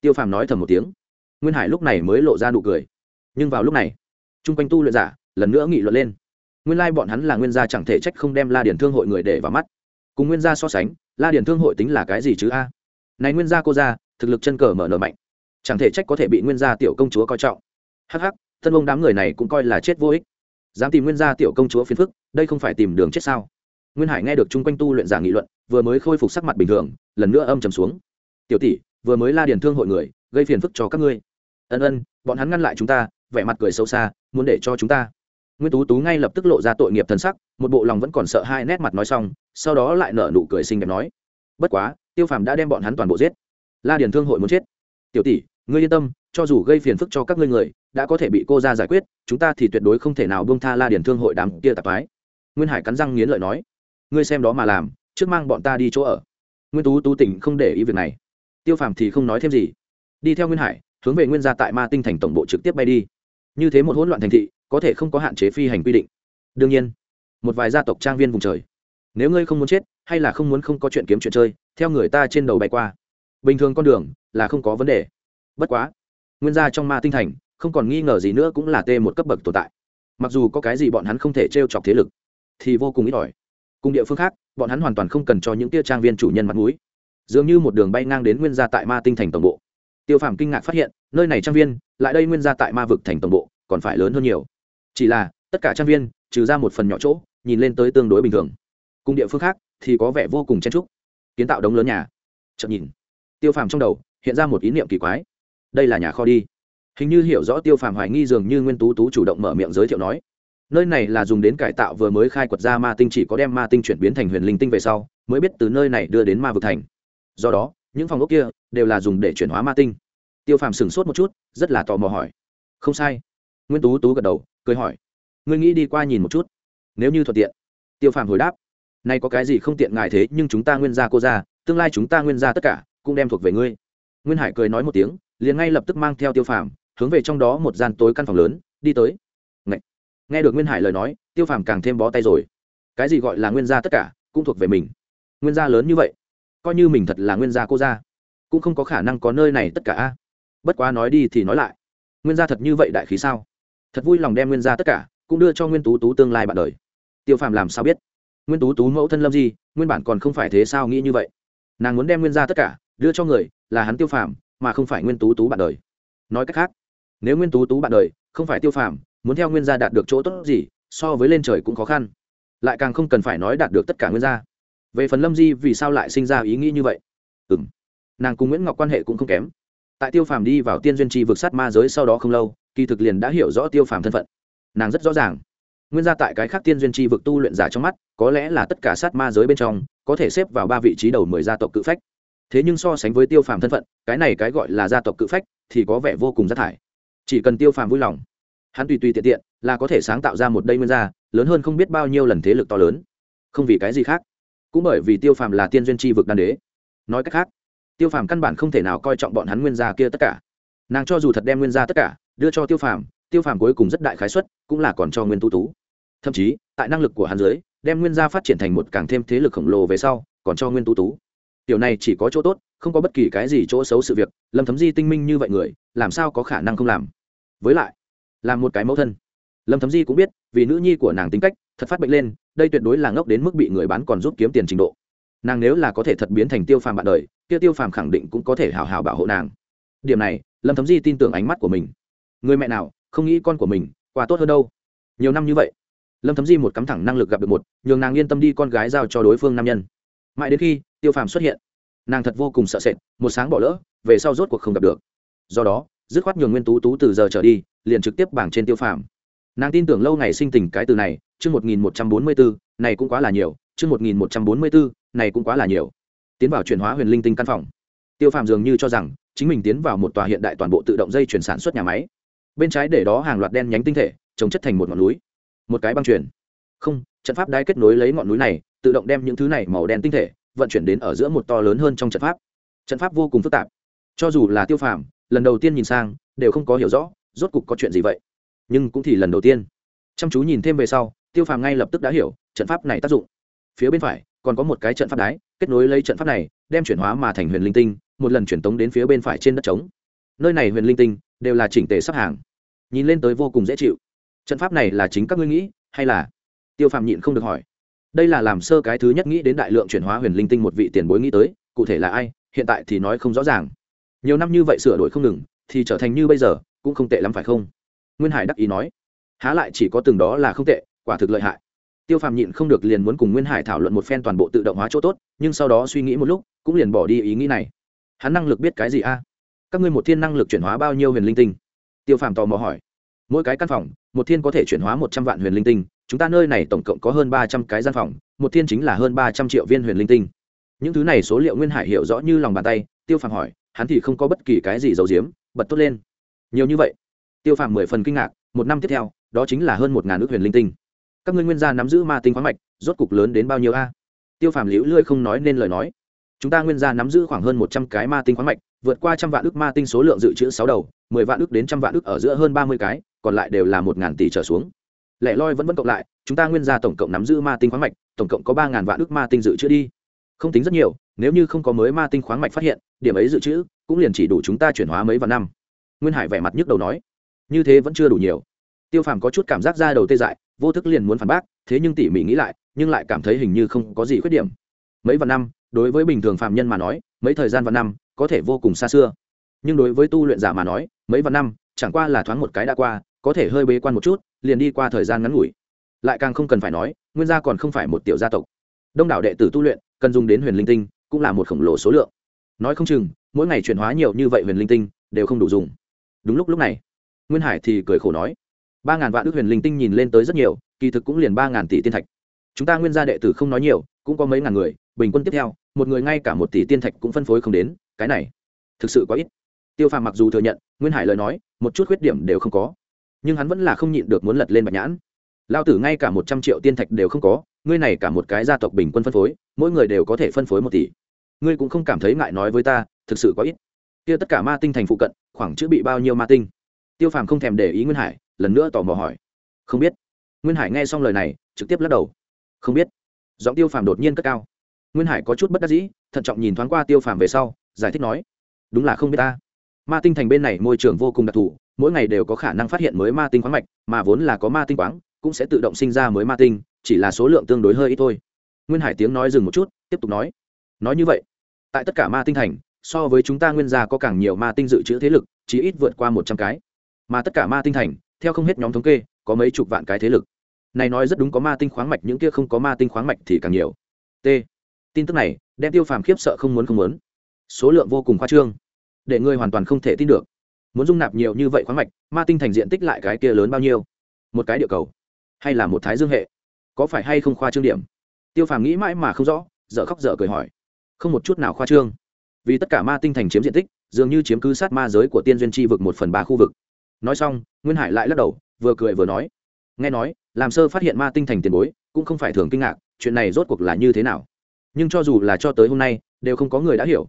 Tiêu phàm nói thầm một tiếng. Nguyên hải lúc này mới lộ ra nụ cười. Nhưng vào lúc này, chung quanh tu luyện giả lần nữa nghị luận lên. Nguyên lai bọn hắn là nguyên gia chẳng thể trách không đem la điển thương hội người để vào mắt. Cùng nguyên gia so sánh la điển thương hội tính là cái gì chứ a? Này nguyên gia cô gia, thực lực chân cờ mở nở mạnh. Chẳng thể trách có thể bị nguyên gia tiểu công chúa coi trọng. Hắc hắc, thân ông đám người này cũng coi là chết vô ích. Dám tìm nguyên gia tiểu công chúa phiền phức, đây không phải tìm đường chết sao? Nguyên hải nghe được chung quanh tu luyện giả nghị luận, vừa mới khôi phục sắc mặt bình thường, lần nữa âm trầm xuống. Tiểu tỷ, vừa mới la điền thương hội người, gây phiền phức cho các ngươi. Ân ân, bọn hắn ngăn lại chúng ta, vẻ mặt cười xấu xa, muốn để cho chúng ta. Nguyên tú tú ngay lập tức lộ ra tội nghiệp thân sắc, một bộ lòng vẫn còn sợ hai nét mặt nói xong sau đó lại nở nụ cười xinh đẹp nói, bất quá, tiêu phàm đã đem bọn hắn toàn bộ giết. La điền thương hội muốn chết. Tiểu tỷ, ngươi yên tâm, cho dù gây phiền phức cho các ngươi người, đã có thể bị cô ra giải quyết, chúng ta thì tuyệt đối không thể nào buông tha la điền thương hội đám kia tạp mái nguyên hải cắn răng nghiến lợi nói, ngươi xem đó mà làm, trước mang bọn ta đi chỗ ở. Nguyên tú tú tỉnh không để ý việc này. Tiêu phàm thì không nói thêm gì. Đi theo nguyên hải, hướng về nguyên gia tại ma tinh thành tổng bộ trực tiếp bay đi. Như thế một hỗn loạn thành thị, có thể không có hạn chế phi hành quy định. Đương nhiên, một vài gia tộc trang viên vùng trời nếu ngươi không muốn chết hay là không muốn không có chuyện kiếm chuyện chơi theo người ta trên đầu bay qua. Bình thường con đường là không có vấn đề. Bất quá nguyên gia trong ma tinh thành không còn nghi ngờ gì nữa cũng là t một cấp bậc tồn tại. Mặc dù có cái gì bọn hắn không thể t r e o chọc thế lực thì vô cùng ít ỏi. Cùng địa phương khác bọn hắn hoàn toàn không cần cho những tia trang viên chủ nhân mặt mũi, dường như một đường bay ngang đến nguyên gia tại ma tinh thành tổng bộ. Tiêu phàm kinh ngạc phát hiện nơi này trang viên lại đây nguyên gia tại ma vực thành tổng bộ còn phải lớn hơn nhiều. Chỉ là tất cả trang viên trừ ra một phần nhỏ chỗ nhìn lên tới tương đối bình thường cùng địa phương khác thì có vẻ vô cùng chen trúc kiến tạo đống lớn nhà. Chậm nhìn, tiêu phàm trong đầu hiện ra một ý niệm kỳ quái. Đây là nhà kho đi. Hình như hiểu rõ tiêu phàm hoài nghi dường như nguyên tú tú chủ động mở miệng giới thiệu nói, nơi này là dùng đến cải tạo vừa mới khai quật ra ma tinh chỉ có đem ma tinh chuyển biến thành huyền linh tinh về sau, mới biết từ nơi này đưa đến ma vực thành. Do đó, những phòng ốc kia đều là dùng để chuyển hóa ma tinh. Tiêu phàm sửng sốt một chút, rất là tò mò hỏi, không sai. Nguyên tú tú gật đầu, cười hỏi, ngươi nghĩ đi qua nhìn một chút, nếu như thuận tiện. Tiêu phàm hồi đáp nay có cái gì không tiện ngài thế nhưng chúng ta nguyên gia cô ra tương lai chúng ta nguyên gia tất cả, cũng đem thuộc về ngươi. Nguyên hải cười nói một tiếng, liền ngay lập tức mang theo tiêu phàm, hướng về trong đó một gian tối căn phòng lớn, đi tới. Ngậy! nghe được nguyên hải lời nói, tiêu phàm càng thêm bó tay rồi. Cái gì gọi là nguyên gia tất cả, cũng thuộc về mình. Nguyên gia lớn như vậy, coi như mình thật là nguyên gia cô gia, cũng không có khả năng có nơi này tất cả a. Bất quá nói đi thì nói lại. Nguyên gia thật như vậy đại khí sao? Thật vui lòng đem nguyên gia tất cả, cũng đưa cho nguyên tú tú tương lai bạn đời. Tiêu phàm làm sao biết? Nguyên tú tú mẫu thân lâm di, nguyên bản còn không phải thế sao nghĩ như vậy. Nàng muốn đem nguyên gia tất cả đưa cho người, là hắn tiêu phàm, mà không phải nguyên tú tú bạn đời. Nói cách khác, nếu nguyên tú tú bạn đời không phải tiêu phàm, muốn theo nguyên gia đạt được chỗ tốt gì, so với lên trời cũng khó khăn. Lại càng không cần phải nói đạt được tất cả nguyên gia. Về phần lâm di vì sao lại sinh ra ý nghĩ như vậy? Ừ m nàng cùng nguyễn ngọc quan hệ cũng không kém. Tại tiêu phàm đi vào tiên duyên tri vực sát ma giới sau đó không lâu, kỳ thực liền đã hiểu rõ tiêu phàm thân phận. Nàng rất rõ ràng nguyên gia tại cái khác tiên duyên chi vực tu luyện giả trong mắt, có lẽ là tất cả sát ma giới bên trong, có thể xếp vào ba vị trí đầu mười gia tộc cự phách. Thế nhưng so sánh với tiêu phàm thân phận, cái này cái gọi là gia tộc cự phách thì có vẻ vô cùng rác thải. Chỉ cần tiêu phàm vui lòng, hắn tùy tùy tiện tiện là có thể sáng tạo ra một đây nguyên gia, lớn hơn không biết bao nhiêu lần thế lực to lớn. Không vì cái gì khác, cũng bởi vì tiêu phàm là tiên duyên tri vực đan đế. Nói cách khác, tiêu phàm căn bản không thể nào coi trọng bọn hắn nguyên gia kia tất cả. Nàng cho dù thật đem nguyên gia tất cả đưa cho tiêu phàm tiêu phàm cuối cùng rất đại khái xuất cũng là còn cho nguyên tu tú thậm chí, tại năng lực của hắn dưới, đem nguyên gia phát triển thành một càng thêm thế lực khổng lồ về sau, còn cho nguyên tu tú. Điều này chỉ có chỗ tốt, không có bất kỳ cái gì chỗ xấu sự việc, lâm thấm di tinh minh như vậy người, làm sao có khả năng không làm? Với lại, làm một cái mẫu thân. Lâm thấm di cũng biết, vì nữ nhi của nàng tính cách, thật phát bệnh lên, đây tuyệt đối là ngốc đến mức bị người bán còn giúp kiếm tiền trình độ. Nàng nếu là có thể thật biến thành tiêu phàm bạn đời, kia tiêu phàm khẳng định cũng có thể hào hào bảo hộ nàng. Điểm này, lâm thấm di tin tưởng ánh mắt của mình. Người mẹ nào, không nghĩ con của mình, qua tốt hơn đâu. Nhiều năm như vậy lâm thấm di một cắm thẳng năng lực gặp được một nhường nàng yên tâm đi con gái giao cho đối phương nam nhân mãi đến khi tiêu phàm xuất hiện nàng thật vô cùng sợ sệt một sáng bỏ lỡ về sau rốt cuộc không gặp được do đó dứt khoát nhường nguyên tú tú từ giờ trở đi liền trực tiếp bảng trên tiêu phàm nàng tin tưởng lâu ngày sinh tình cái từ này chương một nghìn một trăm bốn mươi bốn này cũng quá là nhiều chương một nghìn một trăm bốn mươi bốn này cũng quá là nhiều tiến vào chuyển hóa huyền linh tinh căn phòng tiêu phàm dường như cho rằng chính mình tiến vào một tòa hiện đại toàn bộ tự động dây chuyển sản xuất nhà máy bên trái để đó hàng loạt đen nhánh tinh thể trồng chất thành một ngọn núi một cái băng chuyển không, trận pháp đai kết nối lấy ngọn núi này, tự động đem những thứ này màu đen tinh thể vận chuyển đến ở giữa một to lớn hơn trong trận pháp. Trận pháp vô cùng phức tạp. Cho dù là tiêu phàm, lần đầu tiên nhìn sang, đều không có hiểu rõ, rốt cục có chuyện gì vậy. Nhưng cũng thì lần đầu tiên. Chăm chú nhìn thêm về sau, tiêu phàm ngay lập tức đã hiểu trận pháp này tác dụng. Phía bên phải, còn có một cái trận pháp đái, kết nối lấy trận pháp này, đem chuyển hóa mà thành huyền linh tinh, một lần chuyển tống đến phía bên phải trên đất trống. Nơi này huyền linh tinh đều là chỉnh tề sắp hàng. Nhìn lên tới vô cùng dễ chịu trận pháp này là chính các ngươi nghĩ, hay là? Tiêu phàm nhịn không được hỏi. Đây là làm sơ cái thứ nhất nghĩ đến đại lượng chuyển hóa huyền linh tinh một vị tiền bối nghĩ tới, cụ thể là ai, hiện tại thì nói không rõ ràng. Nhiều năm như vậy sửa đổi không ngừng, thì trở thành như bây giờ, cũng không tệ lắm phải không? Nguyên hải đắc ý nói. Há lại chỉ có từng đó là không tệ, quả thực lợi hại. Tiêu phàm nhịn không được liền muốn cùng nguyên hải thảo luận một phen toàn bộ tự động hóa chỗ tốt, nhưng sau đó suy nghĩ một lúc, cũng liền bỏ đi ý nghĩ này. Hắn năng lực biết cái gì a? Các ngươi một thiên năng lực chuyển hóa bao nhiêu huyền linh tinh? Tiêu phàm tò mò hỏi. Mỗi cái căn phòng một thiên có thể chuyển hóa một trăm vạn huyền linh tinh, chúng ta nơi này tổng cộng có hơn ba trăm cái gian phòng, một thiên chính là hơn ba trăm triệu viên huyền linh tinh. Những thứ này số liệu nguyên hải hiểu rõ như lòng bàn tay, tiêu phàm hỏi, hắn thì không có bất kỳ cái gì giấu giếm, bật tốt lên. Nhiều như vậy? Tiêu phàm mười phần kinh ngạc, một năm tiếp theo, đó chính là hơn một ngàn ước huyền linh tinh. Các ngươi nguyên gia nắm giữ ma tinh khoáng mạch, rốt cục lớn đến bao nhiêu a? Tiêu phàm liễu lươi không nói nên lời nói. Chúng ta nguyên gia nắm giữ khoảng hơn một trăm cái ma tinh khoáng mạch, vượt qua trăm vạn ước ma tinh số lượng dự trữ sáu đầu, mười vạn ước đến trăm vạn ước ở giữa hơn ba mươi cái còn lại đều là một ngàn tỷ trở xuống. Lẻ loi vẫn vẫn cộng lại, chúng ta nguyên gia tổng cộng nắm giữ ma tinh khoáng mạch, tổng cộng có ba ngàn vạn ước ma tinh dự trữ đi. Không tính rất nhiều, nếu như không có mới ma tinh khoáng mạch phát hiện, điểm ấy dự trữ cũng liền chỉ đủ chúng ta chuyển hóa mấy vạn năm. Nguyên hải vẻ mặt nhức đầu nói, như thế vẫn chưa đủ nhiều. Tiêu phàm có chút cảm giác ra đầu tê dại, vô thức liền muốn phản bác, thế nhưng tỉ mỉ nghĩ lại, nhưng lại cảm thấy hình như không có gì khuyết điểm. Mấy vạn năm, đối với bình thường phạm nhân mà nói, mấy thời gian vạn năm có thể vô cùng xa xưa. Nhưng đối với tu luyện giả mà nói, mấy vạn năm chẳng qua là thoáng một cái đã qua có thể hơi bế quan một chút, liền đi qua thời gian ngắn ngủi. Lại càng không cần phải nói, nguyên gia còn không phải một tiểu gia tộc. Đông đảo đệ tử tu luyện, cần dùng đến huyền linh tinh, cũng là một khổng lồ số lượng. Nói không chừng, mỗi ngày chuyển hóa nhiều như vậy huyền linh tinh, đều không đủ dùng. Đúng lúc lúc này, nguyên hải thì cười khổ nói, ba ngàn vạn đức huyền linh tinh nhìn lên tới rất nhiều, kỳ thực cũng liền ba ngàn tỷ tiên thạch. Chúng ta nguyên gia đệ tử không nói nhiều, cũng có mấy ngàn người, bình quân tiếp theo, một người ngay cả một tỷ tiên thạch cũng phân phối không đến, cái này thực sự quá ít. Tiêu phàm mặc dù thừa nhận, nguyên hải lời nói, một chút khuyết điểm đều không có nhưng hắn vẫn là không nhịn được muốn lật lên bạch nhãn. Lao tử ngay cả một trăm triệu tiên thạch đều không có, ngươi này cả một cái gia tộc bình quân phân phối, mỗi người đều có thể phân phối một tỷ. Ngươi cũng không cảm thấy ngại nói với ta, thực sự quá ít. Kia tất cả ma tinh thành phụ cận, khoảng chữ bị bao nhiêu ma tinh? Tiêu phàm không thèm để ý nguyên hải, lần nữa tò mò hỏi. Không biết. Nguyên hải nghe xong lời này, trực tiếp lắc đầu. Không biết. Giọng tiêu phàm đột nhiên cất cao. Nguyên hải có chút bất đắc dĩ, thận trọng nhìn thoáng qua tiêu phàm về sau, giải thích nói. Đúng là không biết ta. Ma tinh thành bên này môi trường vô cùng đặc thù mỗi ngày đều có khả năng phát hiện mới ma tinh khoáng mạch, mà vốn là có ma tinh quáng, cũng sẽ tự động sinh ra mới ma tinh, chỉ là số lượng tương đối hơi ít thôi. Nguyên hải tiếng nói dừng một chút, tiếp tục nói. Nói như vậy, tại tất cả ma tinh thành, so với chúng ta nguyên gia có càng nhiều ma tinh dự trữ thế lực, chỉ ít vượt qua một trăm cái. Mà tất cả ma tinh thành, theo không hết nhóm thống kê, có mấy chục vạn cái thế lực. Này nói rất đúng có ma tinh khoáng mạch, những kia không có ma tinh khoáng mạch thì càng nhiều. T. Tin tức này, đem tiêu phàm khiếp sợ không muốn không muốn. Số lượng vô cùng khoa trương, để ngươi hoàn toàn không thể tin được muốn dung nạp nhiều như vậy khoáng mạch, ma tinh thành diện tích lại cái kia lớn bao nhiêu? Một cái địa cầu, hay là một thái dương hệ? Có phải hay không khoa trương điểm? Tiêu phàm nghĩ mãi mà không rõ, dở khóc dở cười hỏi. Không một chút nào khoa trương. Vì tất cả ma tinh thành chiếm diện tích, dường như chiếm cứ sát ma giới của tiên duyên tri vực một phần ba khu vực. Nói xong, nguyên hải lại lắc đầu, vừa cười vừa nói. Nghe nói, làm sơ phát hiện ma tinh thành tiền bối, cũng không phải thường kinh ngạc, chuyện này rốt cuộc là như thế nào? Nhưng cho dù là cho tới hôm nay, đều không có người đã hiểu.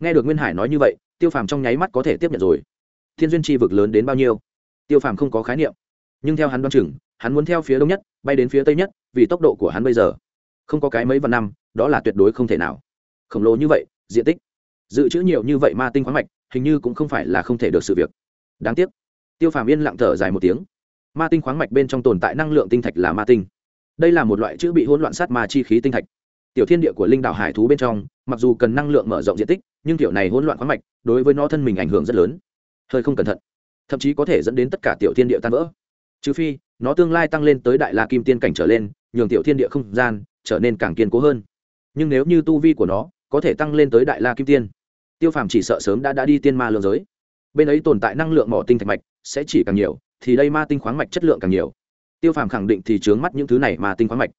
Nghe được nguyên hải nói như vậy, tiêu phàm trong nháy mắt có thể tiếp nhận rồi thiên duyên chi vực lớn đến bao nhiêu? Tiêu phàm không có khái niệm. Nhưng theo hắn đoán chừng, hắn muốn theo phía đông nhất, bay đến phía tây nhất, vì tốc độ của hắn bây giờ. Không có cái mấy vạn năm, đó là tuyệt đối không thể nào. Khổng lồ như vậy, diện tích. Dự trữ nhiều như vậy ma tinh khoáng mạch, hình như cũng không phải là không thể được sự việc. Đáng tiếc. Tiêu phàm yên lặng thở dài một tiếng. Ma tinh khoáng mạch bên trong tồn tại năng lượng tinh thạch là ma tinh. Đây là một loại chữ bị hỗn loạn sát ma chi khí tinh thạch. Tiểu thiên địa của linh đảo hải thú bên trong, mặc dù cần năng lượng mở rộng diện tích, nhưng kiểu này hỗn loạn khoáng mạch, đối với nó thân mình ảnh hưởng rất lớn hơi không cẩn thận. Thậm chí có thể dẫn đến tất cả tiểu thiên địa tan vỡ. Trừ phi, nó tương lai tăng lên tới đại la kim tiên cảnh trở lên, nhường tiểu thiên địa không gian trở nên càng kiên cố hơn. Nhưng nếu như tu vi của nó có thể tăng lên tới đại la kim tiên, tiêu phàm chỉ sợ sớm đã đã đi tiên ma lương giới. Bên ấy tồn tại năng lượng mỏ tinh thạch mạch sẽ chỉ càng nhiều, thì đây ma tinh khoáng mạch chất lượng càng nhiều. Tiêu phàm khẳng định thì chướng mắt những thứ này mà tinh khoáng mạch.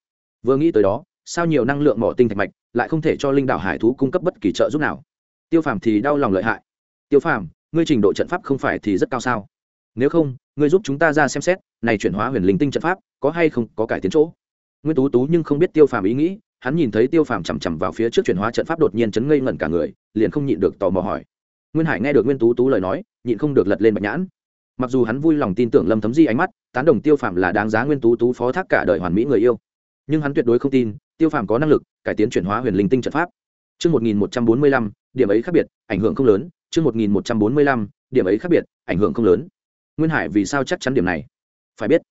Vừa nghĩ tới đó, sao nhiều năng lượng mỏ tinh thạch mạch lại không thể cho linh đảo hải thú cung cấp bất kỳ trợ giúp nào? Tiêu phàm thì đau lòng lợi hại. Tiêu phàm ngươi trình độ trận pháp không phải thì rất cao sao? Nếu không ngươi giúp chúng ta ra xem xét này chuyển hóa huyền linh tinh trận pháp có hay không có cải tiến chỗ? Nguyên tú tú nhưng không biết tiêu phàm ý nghĩ hắn nhìn thấy tiêu phàm chằm chằm vào phía trước chuyển hóa trận pháp đột nhiên chấn ngây ngẩn cả người liền không nhịn được tò mò hỏi. Nguyên hải nghe được nguyên tú tú lời nói nhịn không được lật lên bạch nhãn. Mặc dù hắn vui lòng tin tưởng lâm thấm di ánh mắt tán đồng tiêu phàm là đáng giá nguyên tú tú phó thác cả đời hoàn mỹ người yêu. Nhưng hắn tuyệt đối không tin tiêu phàm có năng lực cải tiến chuyển hóa huyền linh tinh trận pháp. Trước 1145, điểm ấy khác biệt, ảnh hưởng không lớn. Trước 1145, điểm ấy khác biệt, ảnh hưởng không lớn. Nguyên Hải vì sao chắc chắn điểm này? Phải biết,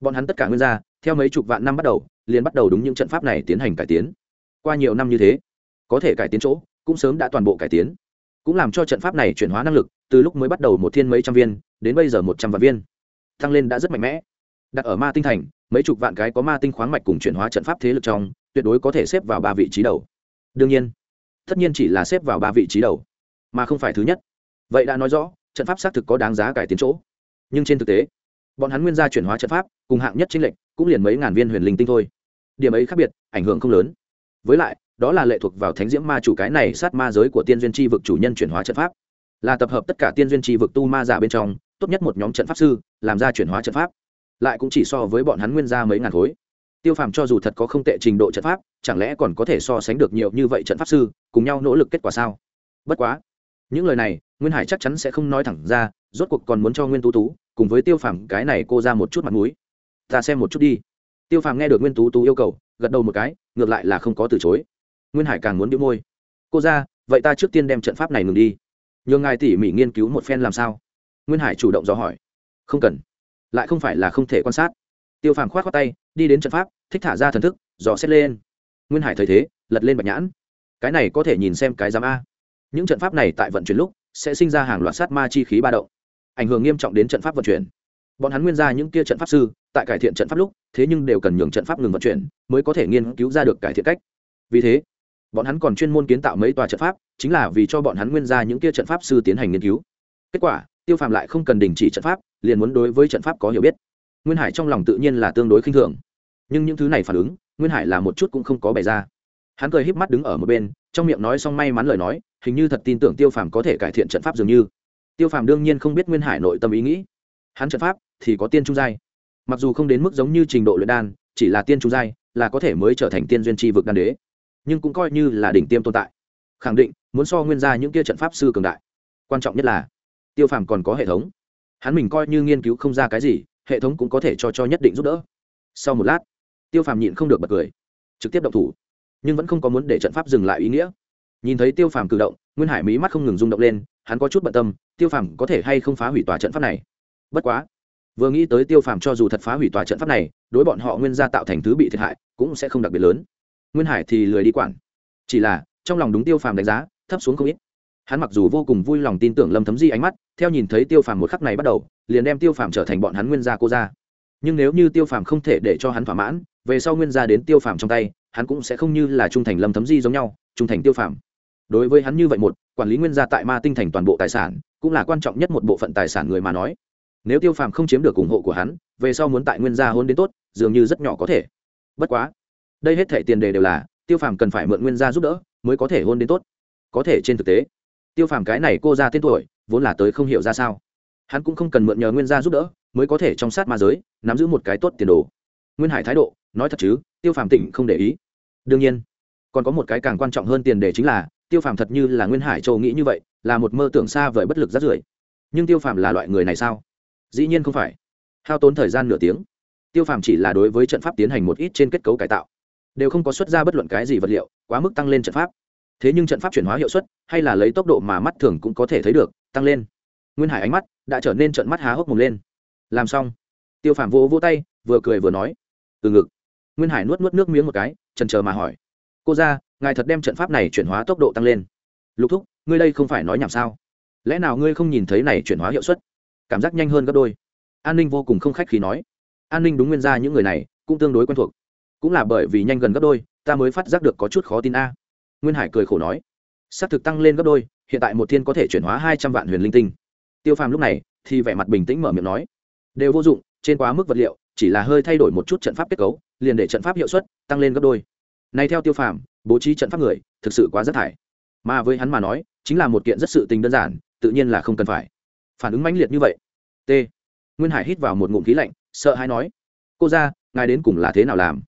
bọn hắn tất cả nguyên gia, theo mấy chục vạn năm bắt đầu, liền bắt đầu đúng những trận pháp này tiến hành cải tiến. Qua nhiều năm như thế, có thể cải tiến chỗ, cũng sớm đã toàn bộ cải tiến. Cũng làm cho trận pháp này chuyển hóa năng lực, từ lúc mới bắt đầu một thiên mấy trăm viên, đến bây giờ một trăm vạn viên. Tăng lên đã rất mạnh mẽ. Đặt ở Ma Tinh Thành, mấy chục vạn cái có ma tinh khoáng mạch cùng chuyển hóa trận pháp thế lực trong, tuyệt đối có thể xếp vào ba vị trí đầu. Đương nhiên, tất nhiên chỉ là xếp vào ba vị trí đầu, mà không phải thứ nhất. Vậy đã nói rõ, trận pháp xác thực có đáng giá cải tiến chỗ. Nhưng trên thực tế, bọn hắn nguyên gia chuyển hóa trận pháp, cùng hạng nhất chính lệnh, cũng liền mấy ngàn viên huyền linh tinh thôi. Điểm ấy khác biệt, ảnh hưởng không lớn. Với lại, đó là lệ thuộc vào thánh diễm ma chủ cái này sát ma giới của tiên duyên chi vực chủ nhân chuyển hóa trận pháp là tập hợp tất cả tiên duyên chi vực tu ma giả bên trong tốt nhất một nhóm trận pháp sư làm ra chuyển hóa trận pháp lại cũng chỉ so với bọn hắn nguyên gia mấy ngàn khối tiêu phàm cho dù thật có không tệ trình độ trận pháp chẳng lẽ còn có thể so sánh được nhiều như vậy trận pháp sư cùng nhau nỗ lực kết quả sao bất quá những lời này, nguyên hải chắc chắn sẽ không nói thẳng ra, rốt cuộc còn muốn cho nguyên tú tú cùng với tiêu phàm cái này cô ra một chút mặt m ũ i ta xem một chút đi. Tiêu phàm nghe được nguyên tú tú yêu cầu, gật đầu một cái, ngược lại là không có từ chối. Nguyên hải càng muốn bị môi. Cô ra, vậy ta trước tiên đem trận pháp này ngừng đi. Nhường ngài tỉ mỉ nghiên cứu một phen làm sao? Nguyên hải chủ động dò hỏi. Không cần. Lại không phải là không thể quan sát. Tiêu phàm k h o á t khoác tay, đi đến trận pháp, thích thả ra thần thức, dò xét lên. Nguyên hải thấy thế, lật lên bạch nhãn. Cái này có thể nhìn xem cái giám a những trận pháp này tại vận chuyển lúc sẽ sinh ra hàng loạt sát ma chi khí ba động, ảnh hưởng nghiêm trọng đến trận pháp vận chuyển. Bọn hắn nguyên ra những kia trận pháp sư, tại cải thiện trận pháp lúc, thế nhưng đều cần nhường trận pháp ngừng vận chuyển mới có thể nghiên cứu ra được cải thiện cách. Vì thế, bọn hắn còn chuyên môn kiến tạo mấy tòa trận pháp, chính là vì cho bọn hắn nguyên ra những kia trận pháp sư tiến hành nghiên cứu. Kết quả, tiêu phàm lại không cần đình chỉ trận pháp, liền muốn đối với trận pháp có hiểu biết. Nguyên hải trong lòng tự nhiên là tương đối khinh thường. Nhưng những thứ này phản ứng, nguyên hải là một chút cũng không có bày ra. Hắn cười híp mắt đứng ở một bên trong miệng nói xong may mắn lời nói, hình như thật tin tưởng tiêu phàm có thể cải thiện trận pháp dường như. Tiêu phàm đương nhiên không biết nguyên hải nội tâm ý nghĩ. Hắn trận pháp thì có tiên trung giai. Mặc dù không đến mức giống như trình độ luyện đan, chỉ là tiên trung giai là có thể mới trở thành tiên duyên tri vực đan đế, nhưng cũng coi như là đỉnh tiêm tồn tại. Khẳng định, muốn so nguyên ra những kia trận pháp sư cường đại. Quan trọng nhất là, tiêu phàm còn có hệ thống. Hắn mình coi như nghiên cứu không ra cái gì, hệ thống cũng có thể cho cho nhất định giúp đỡ. Sau một lát, tiêu phàm nhịn không được bật cười, trực tiếp động thủ nhưng vẫn không có muốn để trận pháp dừng lại ý nghĩa. Nhìn thấy tiêu phàm cử động, nguyên hải mỹ mắt không ngừng rung động lên, hắn có chút bận tâm, tiêu phàm có thể hay không phá hủy tòa trận pháp này? Bất quá, vừa nghĩ tới tiêu phàm cho dù thật phá hủy tòa trận pháp này, đối bọn họ nguyên gia tạo thành thứ bị thiệt hại cũng sẽ không đặc biệt lớn. Nguyên hải thì lười đi quản. Chỉ là, trong lòng đúng tiêu phàm đánh giá, thấp xuống không ít. Hắn mặc dù vô cùng vui lòng tin tưởng lâm thấm di ánh mắt, theo nhìn thấy tiêu phàm một khắc này bắt đầu, liền đem tiêu phàm trở thành bọn hắn nguyên gia cô gia. Nhưng nếu như tiêu phàm không thể để cho hắn thỏa mãn, về sau nguyên gia đến tiêu phàm trong tay hắn cũng sẽ không như là trung thành lâm thấm di giống nhau, trung thành tiêu phàm. Đối với hắn như vậy một, quản lý nguyên gia tại ma tinh thành toàn bộ tài sản, cũng là quan trọng nhất một bộ phận tài sản người mà nói. Nếu tiêu phàm không chiếm được ủng hộ của hắn, về sau muốn tại nguyên gia hôn đến tốt, dường như rất nhỏ có thể. Bất quá, đây hết thể tiền đề đều là, tiêu phàm cần phải mượn nguyên gia giúp đỡ, mới có thể hôn đến tốt. Có thể trên thực tế, tiêu phàm cái này cô ra tên tuổi, vốn là tới không hiểu ra sao. Hắn cũng không cần mượn nhờ nguyên gia giúp đỡ, mới có thể trong sát ma giới, nắm giữ một cái tốt tiền đồ. Nguyên hải thái độ nói thật chứ, tiêu phàm tỉnh không để ý. Đương nhiên, còn có một cái càng quan trọng hơn tiền đề chính là, tiêu phàm thật như là nguyên hải châu nghĩ như vậy, là một mơ tưởng xa vời bất lực rất rưởi. Nhưng tiêu phàm là loại người này sao? Dĩ nhiên không phải. Hao tốn thời gian nửa tiếng. Tiêu phàm chỉ là đối với trận pháp tiến hành một ít trên kết cấu cải tạo. Đều không có xuất ra bất luận cái gì vật liệu, quá mức tăng lên trận pháp. Thế nhưng trận pháp chuyển hóa hiệu suất, hay là lấy tốc độ mà mắt thường cũng có thể thấy được, tăng lên. Nguyên hải ánh mắt đã trở nên trận mắt há hốc mồm lên. Làm xong. Tiêu phàm vỗ vỗ tay, vừa cười vừa nói. Từ ngực nguyên hải nuốt nuốt nước miếng một cái trần chờ mà hỏi. Cô ra, ngài thật đem trận pháp này chuyển hóa tốc độ tăng lên. Lục thúc, ngươi đây không phải nói nhảm sao? Lẽ nào ngươi không nhìn thấy này chuyển hóa hiệu suất? Cảm giác nhanh hơn gấp đôi. An ninh vô cùng không khách khi nói. An ninh đúng nguyên gia những người này, cũng tương đối quen thuộc. Cũng là bởi vì nhanh gần gấp đôi, ta mới phát giác được có chút khó tin a. Nguyên hải cười khổ nói. S c thực tăng lên gấp đôi, hiện tại một thiên có thể chuyển hóa hai trăm vạn huyền linh tinh. Tiêu phàm lúc này, thì vẻ mặt bình tĩnh mở miệng nói. Đều vô dụng, trên quá mức vật liệu chỉ là hơi thay đổi một chút trận pháp kết cấu, liền để trận pháp hiệu suất tăng lên gấp đôi. Này theo tiêu phàm, bố trí trận pháp người, thực sự quá rất thải. Mà với hắn mà nói, chính là một kiện rất sự tình đơn giản, tự nhiên là không cần phải. Phản ứng mãnh liệt như vậy. T. Nguyên hải hít vào một ngụm khí lạnh, sợ hãi nói. Cô ra ngài đến cùng là thế nào làm?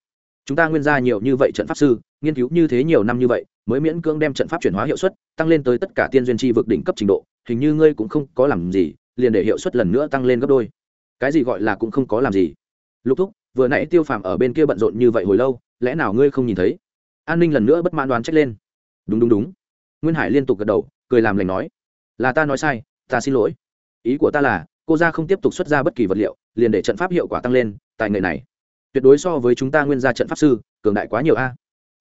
Chúng ta nguyên ra nhiều như vậy trận pháp sư, nghiên cứu như thế nhiều năm như vậy, mới miễn cưỡng đem trận pháp chuyển hóa hiệu suất tăng lên tới tất cả tiên duyên tri vực đỉnh cấp trình độ, hình như ngươi cũng không có làm gì, liền để hiệu suất lần nữa tăng lên gấp đôi. Cái gì gọi là cũng không có làm gì lục thúc, vừa nãy tiêu phàm ở bên kia bận rộn như vậy hồi lâu, lẽ nào ngươi không nhìn thấy? An ninh lần nữa bất mãn đoán trách lên. Đúng đúng đúng. Nguyên hải liên tục gật đầu, cười làm lành nói, là ta nói sai, ta xin lỗi. Ý của ta là, cô ra không tiếp tục xuất ra bất kỳ vật liệu, liền để trận pháp hiệu quả tăng lên tại nghề này. Tuyệt đối so với chúng ta nguyên gia trận pháp sư, cường đại quá nhiều a.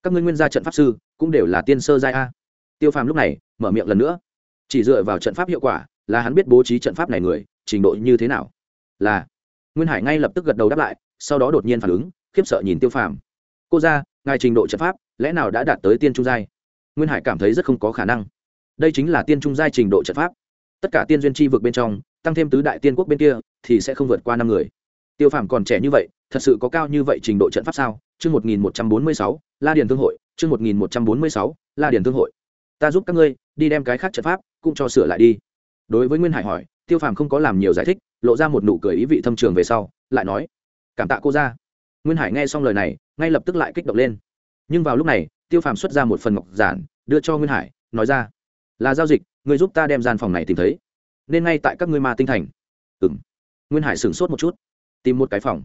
Các ngươi nguyên gia trận pháp sư, cũng đều là tiên sơ giai a. Tiêu phàm lúc này, mở miệng lần nữa. Chỉ dựa vào trận pháp hiệu quả, là hắn biết bố trí trận pháp này người, trình độ như thế nào? Là nguyên hải ngay lập tức gật đầu đáp lại, sau đó đột nhiên phản ứng, khiếp sợ nhìn tiêu phàm. Cô ra ngài trình độ trận pháp, lẽ nào đã đạt tới tiên trung giai? Nguyên hải cảm thấy rất không có khả năng. Đây chính là tiên trung giai trình độ trận pháp. Tất cả tiên duyên chi vực bên trong, tăng thêm tứ đại tiên quốc bên kia, thì sẽ không vượt qua năm người. Tiêu phàm còn trẻ như vậy, thật sự có cao như vậy trình độ trận pháp sao? Chương một nghìn một trăm bốn mươi sáu, la điền thương hội, chương một nghìn một trăm bốn mươi sáu, la điền thương hội. Ta giúp các ngươi, đi đem cái khác trận pháp, cũng cho sửa lại đi. Đối với nguyên hải hỏi tiêu phàm không có làm nhiều giải thích, lộ ra một nụ cười ý vị thâm trường về sau, lại nói, cảm tạ cô ra nguyên hải nghe xong lời này, ngay lập tức lại kích động lên. Nhưng vào lúc này, tiêu phàm xuất ra một phần ngọc giản, đưa cho nguyên hải, nói ra, là giao dịch, người giúp ta đem gian phòng này tìm thấy. Nên ngay tại các ngươi ma tinh thành. Ừ m nguyên hải sửng sốt một chút, tìm một cái phòng.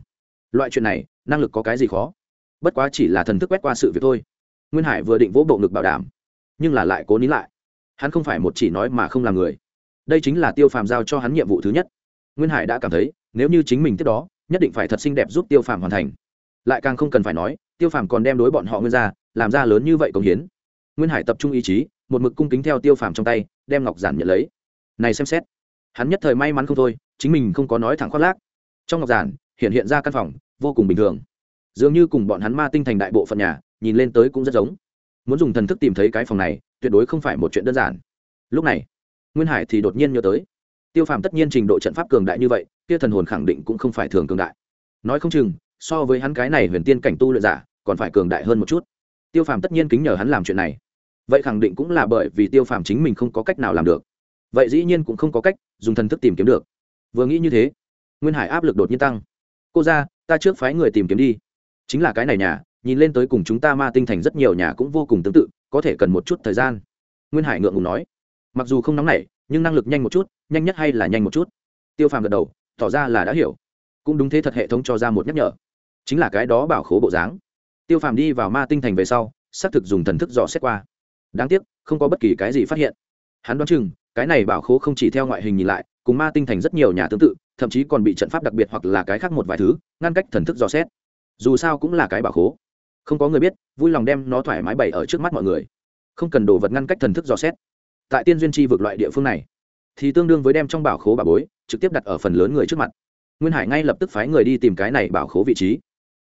Loại chuyện này, năng lực có cái gì khó? Bất quá chỉ là thần thức quét qua sự việc thôi. Nguyên hải vừa định vỗ bộ ngực bảo đảm, nhưng là lại cố nín lại. Hắn không phải một chỉ nói mà không làm người đây chính là tiêu phàm giao cho hắn nhiệm vụ thứ nhất. Nguyên hải đã cảm thấy, nếu như chính mình tiếp đó, nhất định phải thật xinh đẹp giúp tiêu phàm hoàn thành. Lại càng không cần phải nói, tiêu phàm còn đem đối bọn họ nguyên ra làm ra lớn như vậy công hiến. Nguyên hải tập trung ý chí, một mực cung kính theo tiêu phàm trong tay, đem ngọc giản nhận lấy. Này xem xét, hắn nhất thời may mắn không thôi, chính mình không có nói thẳng khoác lác. Trong ngọc giản, hiện hiện ra căn phòng, vô cùng bình thường. Dường như cùng bọn hắn ma tinh thành đại bộ phận nhà, nhìn lên tới cũng rất giống. Muốn dùng thần thức tìm thấy cái phòng này, tuyệt đối không phải một chuyện đơn giản. Lúc này nguyên hải thì đột nhiên nhớ tới. Tiêu phàm tất nhiên trình độ trận pháp cường đại như vậy, kia thần hồn khẳng định cũng không phải thường cường đại. Nói không chừng, so với hắn cái này huyền tiên cảnh tu luyện giả, còn phải cường đại hơn một chút. Tiêu phàm tất nhiên kính nhờ hắn làm chuyện này. Vậy khẳng định cũng là bởi vì tiêu phàm chính mình không có cách nào làm được. Vậy dĩ nhiên cũng không có cách dùng thần thức tìm kiếm được. Vừa nghĩ như thế, nguyên hải áp lực đột nhiên tăng. Cô ra ta trước phái người tìm kiếm đi. Chính là cái này nhà, nhìn lên tới cùng chúng ta ma tinh thành rất nhiều nhà cũng vô cùng tương tự, có thể cần một chút thời gian. Nguyên hải ngượng ngùng nói mặc dù không nóng nảy, nhưng năng lực nhanh một chút, nhanh nhất hay là nhanh một chút. Tiêu phàm gật đầu, tỏ ra là đã hiểu. Cũng đúng thế thật hệ thống cho ra một nhắc nhở. Chính là cái đó bảo khố bộ dáng. Tiêu phàm đi vào ma tinh thành về sau, xác thực dùng thần thức dò xét qua. Đáng tiếc, không có bất kỳ cái gì phát hiện. Hắn đoán chừng, cái này bảo khố không chỉ theo ngoại hình nhìn lại, cùng ma tinh thành rất nhiều nhà tương tự, thậm chí còn bị trận pháp đặc biệt hoặc là cái khác một vài thứ, ngăn cách thần thức dò xét. Dù sao cũng là cái bảo khố. Không có người biết, vui lòng đem nó thoải mái bày ở trước mắt mọi người. Không cần đồ vật ngăn cách thần thức dò xét tại tiên duyên chi vực loại địa phương này, thì tương đương với đem trong bảo khố bà bối trực tiếp đặt ở phần lớn người trước mặt. Nguyên hải ngay lập tức phái người đi tìm cái này bảo khố vị trí.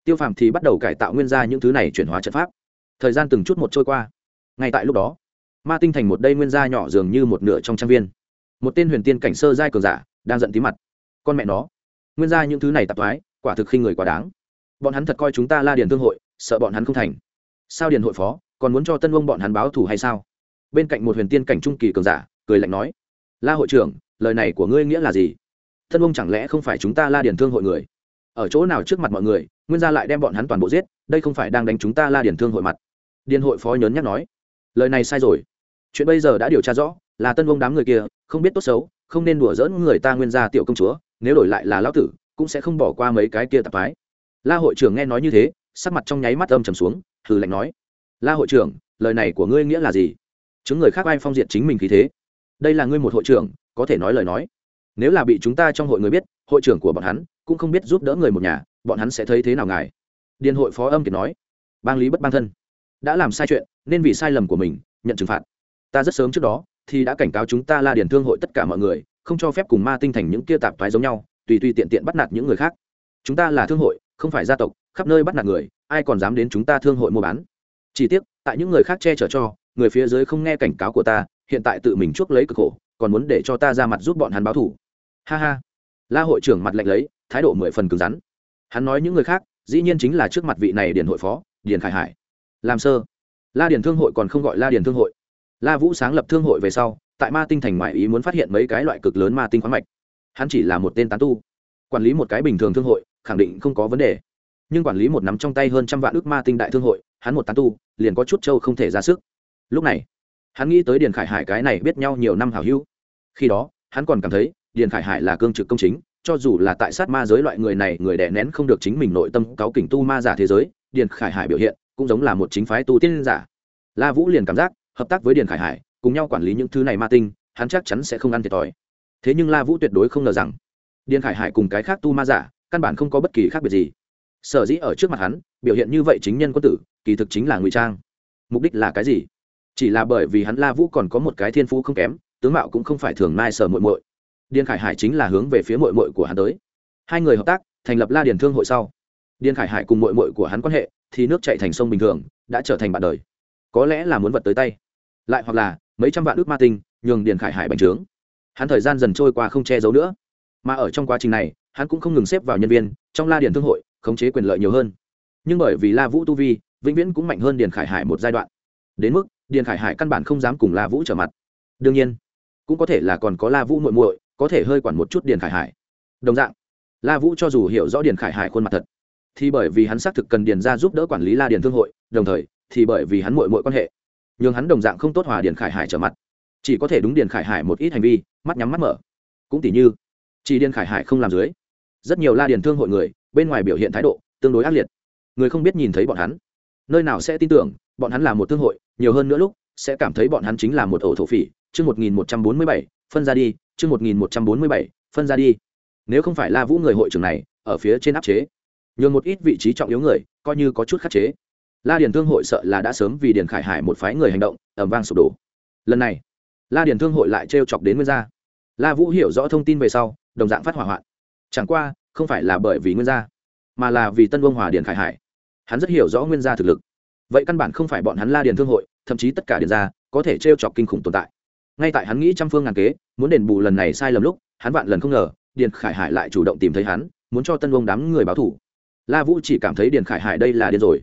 Tiêu phàm thì bắt đầu cải tạo nguyên ra những thứ này chuyển hóa trận pháp. Thời gian từng chút một trôi qua. Ngay tại lúc đó, ma tinh thành một đây nguyên gia nhỏ dường như một nửa trong trang viên. Một tên huyền tiên cảnh sơ giai cường giả đang giận tí mặt. Con mẹ nó, nguyên gia những thứ này tạp thoái, quả thực khi người quá đáng. Bọn hắn thật coi chúng ta la điền thương hội, sợ bọn hắn không thành. Sao điền hội phó, còn muốn cho tân ông bọn hắn báo thù hay sao? Bên cạnh một huyền tiên cảnh trung kỳ cường giả, cười lạnh nói, la hội trưởng, lời này của ngươi nghĩa là gì? Thân ông chẳng lẽ không phải chúng ta la điển thương hội người? Ở chỗ nào trước mặt mọi người, nguyên gia lại đem bọn hắn toàn bộ giết, đây không phải đang đánh chúng ta la điển thương hội mặt. Điền hội phó nhớn nhắc nói, lời này sai rồi. Chuyện bây giờ đã điều tra rõ, là tân vông đám người kia, không biết tốt xấu, không nên đùa dỡn người ta nguyên gia tiểu công chúa, nếu đổi lại là lão tử, cũng sẽ không bỏ qua mấy cái kia tạp thái la hội trưởng nghe nói như thế, sắc mặt trong nháy mắt âm trầm xuống thử lạnh nói, la hội trưởng, lời này của ngươi nghĩa là gì? Chứng người khác ai phong diện chính mình khí thế? Đây là ngươi một hội trưởng, có thể nói lời nói. Nếu là bị chúng ta trong hội người biết, hội trưởng của bọn hắn cũng không biết giúp đỡ người một nhà, bọn hắn sẽ thấy thế nào ngài? Điền hội phó âm kiệt nói. Bang lý bất bang thân. Đã làm sai chuyện, nên vì sai lầm của mình, nhận trừng phạt. Ta rất sớm trước đó, thì đã cảnh cáo chúng ta la điền thương hội tất cả mọi người, không cho phép cùng ma tinh thành những kia tạp thoái giống nhau, tùy tùy tiện tiện bắt nạt những người khác. Chúng ta là thương hội, không phải gia tộc, khắp nơi bắt nạt người, ai còn dám đến chúng ta thương hội mua bán? Chỉ tiếc, tại những người khác che chở cho người phía dưới không nghe cảnh cáo của ta, hiện tại tự mình chuốc lấy cực khổ, còn muốn để cho ta ra mặt giúp bọn hắn báo thủ. Ha ha. La hội trưởng mặt lạnh lấy, thái độ mười phần cứng rắn. Hắn nói những người khác, dĩ nhiên chính là trước mặt vị này điền hội phó, điền khải hải. Làm sơ. La điền thương hội còn không gọi la điền thương hội. La vũ sáng lập thương hội về sau, tại ma tinh thành ngoại ý muốn phát hiện mấy cái loại cực lớn ma tinh khoáng mạch. Hắn chỉ là một tên tán tu. Quản lý một cái bình thường thương hội, khẳng định không có vấn đề. Nhưng quản lý một nắm trong tay hơn trăm vạn ước ma tinh đại thương hội, hắn một tán tu, liền có chút châu không thể ra sức lúc này, hắn nghĩ tới điền khải hải cái này biết nhau nhiều năm hào hữu. Khi đó, hắn còn cảm thấy điền khải hải là cương trực công chính, cho dù là tại sát ma giới loại người này, người đẻ nén không được chính mình nội tâm cáo kỉnh tu ma giả thế giới, điền khải hải biểu hiện cũng giống là một chính phái tu tiên giả. La vũ liền cảm giác hợp tác với điền khải hải, cùng nhau quản lý những thứ này ma tinh, hắn chắc chắn sẽ không ăn thiệt thòi. Thế nhưng la vũ tuyệt đối không ngờ rằng, điền khải hải cùng cái khác tu ma giả, căn bản không có bất kỳ khác biệt gì. Sở dĩ ở trước mặt hắn, biểu hiện như vậy chính nhân quân tử, kỳ thực chính là ngụy trang. Mục đích là cái gì? Chỉ là bởi vì hắn la vũ còn có một cái thiên phú không kém, tướng mạo cũng không phải thường mai sở muội muội. Điền khải hải chính là hướng về phía muội muội của hắn tới. Hai người hợp tác, thành lập la điền thương hội sau. Điền khải hải cùng muội muội của hắn quan hệ thì nước chạy thành sông bình thường, đã trở thành bạn đời. Có lẽ là muốn vật tới tay. Lại hoặc là, mấy trăm vạn ước ma tinh, nhường điền khải hải bành trướng. Hắn thời gian dần trôi qua không che giấu nữa. Mà ở trong quá trình này, hắn cũng không ngừng xếp vào nhân viên, trong la điền thương hội, khống chế quyền lợi nhiều hơn. Nhưng bởi vì la vũ tu vi, vĩnh viễn cũng mạnh hơn điền khải hải một giai đoạn. Đến mức điền khải hải căn bản không dám cùng la vũ trở mặt. Đương nhiên, cũng có thể là còn có la vũ muội muội, có thể hơi quản một chút điền khải hải. Đồng dạng, la vũ cho dù hiểu rõ điền khải hải khuôn mặt thật, thì bởi vì hắn xác thực cần điền ra giúp đỡ quản lý la điền thương hội, đồng thời, thì bởi vì hắn muội muội quan hệ nhưng hắn đồng dạng không tốt hòa điền khải hải trở mặt. Chỉ có thể đúng điền khải hải một ít hành vi, mắt nhắm mắt mở. Cũng tỉ như, chỉ điền khải hải không làm dưới, rất nhiều la điền thương hội người, bên ngoài biểu hiện thái độ tương đối ác liệt. Người không biết nhìn thấy bọn hắn, nơi nào sẽ tin tưởng, bọn hắn là một thương hội nhiều hơn nữa lúc, sẽ cảm thấy bọn hắn chính là một ổ thổ phỉ. Chương một nghìn một trăm bốn mươi bảy, phân ra đi. Chương một nghìn một trăm bốn mươi bảy, phân ra đi. Nếu không phải la vũ người hội trưởng này, ở phía trên áp chế, nhường một ít vị trí trọng yếu người, coi như có chút khắc chế. La điền thương hội sợ là đã sớm vì điền khải hải một phái người hành động ẩm vang sụp đổ. Lần này, la điền thương hội lại trêu chọc đến nguyên gia. La vũ hiểu rõ thông tin về sau, đồng dạng phát hỏa hoạn. Chẳng qua, không phải là bởi vì nguyên gia, mà là vì tân vương hòa điền khải hải. Hắn rất hiểu rõ nguyên gia thực lực vậy căn bản không phải bọn hắn la điền thương hội, thậm chí tất cả điền gia có thể t r e o chọc kinh khủng tồn tại. Ngay tại hắn nghĩ trăm phương ngàn kế, muốn đền bù lần này sai lầm lúc, hắn vạn lần không ngờ, điền khải hải lại chủ động tìm thấy hắn, muốn cho tân vương đám người báo thủ. La vũ chỉ cảm thấy điền khải hải đây là điên rồi.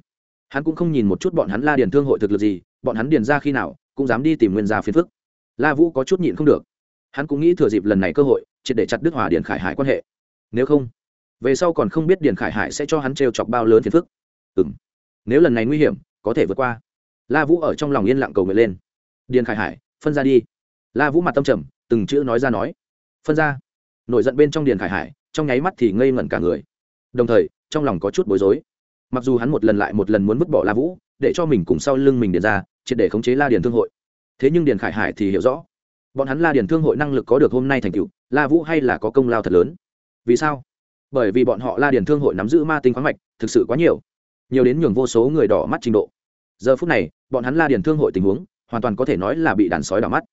Hắn cũng không nhìn một chút bọn hắn la điền thương hội thực lực gì, bọn hắn điền ra khi nào, cũng dám đi tìm nguyên gia phiền phức. La vũ có chút nhịn không được. Hắn cũng nghĩ thừa dịp lần này cơ hội, triệt để chặt đức hòa điền khải hải quan hệ. Nếu không, về sau còn không biết điền khải hải sẽ cho hắn trêu chọc bao lớn phiền phức. Ừ m nếu lần này nguy hiểm có thể vượt qua. La vũ ở trong lòng yên lặng cầu nguyện lên. Điền khải hải, phân ra đi. La vũ mặt tâm trầm, từng chữ nói ra nói. Phân ra. Nổi giận bên trong điền khải hải, trong nháy mắt thì ngây ngẩn cả người. Đồng thời, trong lòng có chút bối rối. Mặc dù hắn một lần lại một lần muốn vứt bỏ la vũ, để cho mình cùng sau lưng mình điền ra, triệt để khống chế la điền thương hội. Thế nhưng điền khải hải thì hiểu rõ. Bọn hắn la điền thương hội năng lực có được hôm nay thành tựu, la vũ hay là có công lao thật lớn. Vì sao? Bởi vì bọn họ la điền thương hội nắm giữ ma tinh khoáng mạch, thực sự quá nhiều nhiều đến nhường vô số người đỏ mắt trình độ. Giờ phút này, bọn hắn la điền thương hội tình huống, hoàn toàn có thể nói là bị đàn sói đỏ mắt.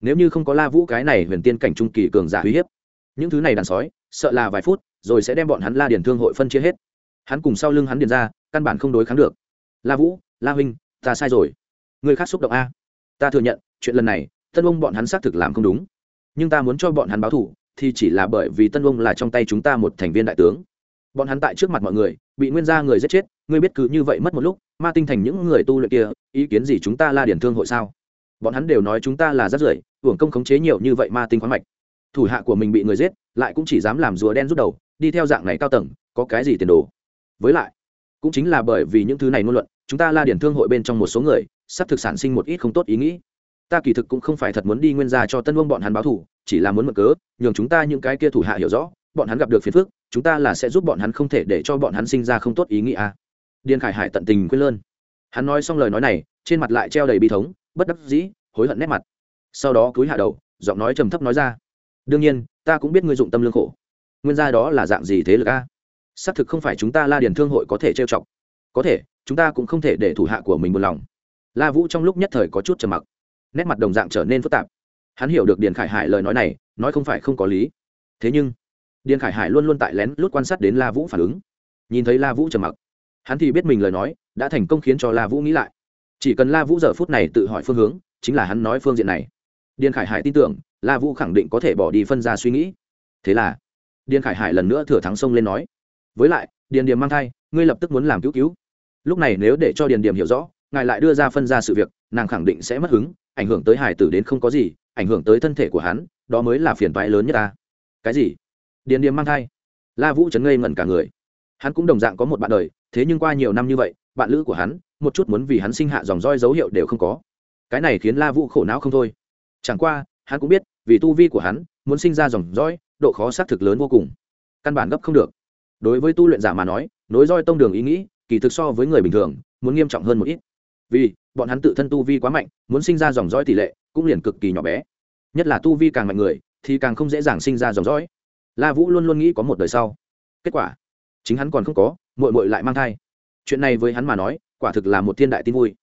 Nếu như không có la vũ cái này huyền tiên cảnh trung kỳ cường giả uy hiếp, những thứ này đàn sói, sợ là vài phút, rồi sẽ đem bọn hắn la điền thương hội phân chia hết. Hắn cùng sau lưng hắn điền ra căn bản không đối kháng được. La vũ, la huynh, ta sai rồi. Người khác xúc động a. Ta thừa nhận, chuyện lần này, tân ông bọn hắn xác thực làm không đúng. Nhưng ta muốn cho bọn hắn báo thủ thì chỉ là bởi vì tân ông là trong tay chúng ta một thành viên đại tướng. Bọn hắn tại trước mặt mọi người, bị nguyên gia người giết chết ngươi biết cứ như vậy mất một lúc, ma tinh thành những người tu luyện kia, ý kiến gì chúng ta la điển thương hội sao? Bọn hắn đều nói chúng ta là rát rưởi, hưởng công khống chế nhiều như vậy ma tinh khoáng mạch. Thủ hạ của mình bị người giết, lại cũng chỉ dám làm rùa đen rút đầu, đi theo dạng này cao tầng, có cái gì tiền đồ? Với lại, cũng chính là bởi vì những thứ này ngôn luận, chúng ta la điển thương hội bên trong một số người, sắp thực sản sinh một ít không tốt ý nghĩ. Ta kỳ thực cũng không phải thật muốn đi nguyên gia cho tân vương bọn hắn báo thủ chỉ là muốn mượn cớ, nhường chúng ta những cái kia thủ hạ hiểu rõ, bọn hắn gặp được phiền phức, chúng ta là sẽ giúp bọn hắn không thể để cho bọn hắn sinh ra không tốt ý nghĩ à. Điền khải hải tận tình quên lơn. Hắn nói xong lời nói này, trên mặt lại treo đầy bi thống, bất đắc dĩ, hối hận nét mặt. Sau đó cúi hạ đầu, giọng nói trầm thấp nói ra, đương nhiên, ta cũng biết ngươi dụng tâm lương khổ. Nguyên gia đó là dạng gì thế lực a? À? xác thực không phải chúng ta la điền thương hội có thể trêu chọc. Có thể, chúng ta cũng không thể để thủ hạ của mình buồn lòng. La vũ trong lúc nhất thời có chút trầm mặc. Nét mặt đồng dạng trở nên phức tạp. Hắn hiểu được điền khải hải lời nói này, nói không phải không có lý. Thế nhưng, điền khải hải luôn luôn tại lén lút quan sát đến la vũ phản ứng. Nhìn thấy la vũ trầm mặc hắn thì biết mình lời nói, đã thành công khiến cho la vũ nghĩ lại. Chỉ cần la vũ giờ phút này tự hỏi phương hướng, chính là hắn nói phương diện này. Điền khải hải tin tưởng, la vũ khẳng định có thể bỏ đi phân ra suy nghĩ. Thế là, điền khải hải lần nữa thừa thắng sông lên nói, với lại, điền điểm mang thai, ngươi lập tức muốn làm cứu cứu. Lúc này nếu để cho điền điểm hiểu rõ, ngài lại đưa ra phân ra sự việc, nàng khẳng định sẽ mất hứng, ảnh hưởng tới hải tử đến không có gì, ảnh hưởng tới thân thể của hắn, đó mới là phiền toái lớn nhất ta. Cái gì? Điền điểm mang thai. La vũ chấn ngây ngẩn cả người. Hắn cũng đồng dạng có một bạn đời thế nhưng qua nhiều năm như vậy, bạn lữ của hắn, một chút muốn vì hắn sinh hạ dòng roi dấu hiệu đều không có. Cái này khiến la vũ khổ não không thôi. Chẳng qua, hắn cũng biết, vì tu vi của hắn, muốn sinh ra dòng roi độ khó xác thực lớn vô cùng. Căn bản gấp không được. Đối với tu luyện giả mà nói, nối roi tông đường ý nghĩ, kỳ thực so với người bình thường, muốn nghiêm trọng hơn một ít. Vì, bọn hắn tự thân tu vi quá mạnh, muốn sinh ra dòng roi tỷ lệ cũng liền cực kỳ nhỏ bé. Nhất là tu vi càng mạnh người, thì càng không dễ dàng sinh ra dòng dõi. La vũ luôn luôn nghĩ có một đời sau. Kết quả, chính hắn còn không có mội mội lại mang thai. Chuyện này với hắn mà nói, quả thực là một thiên đại tin vui.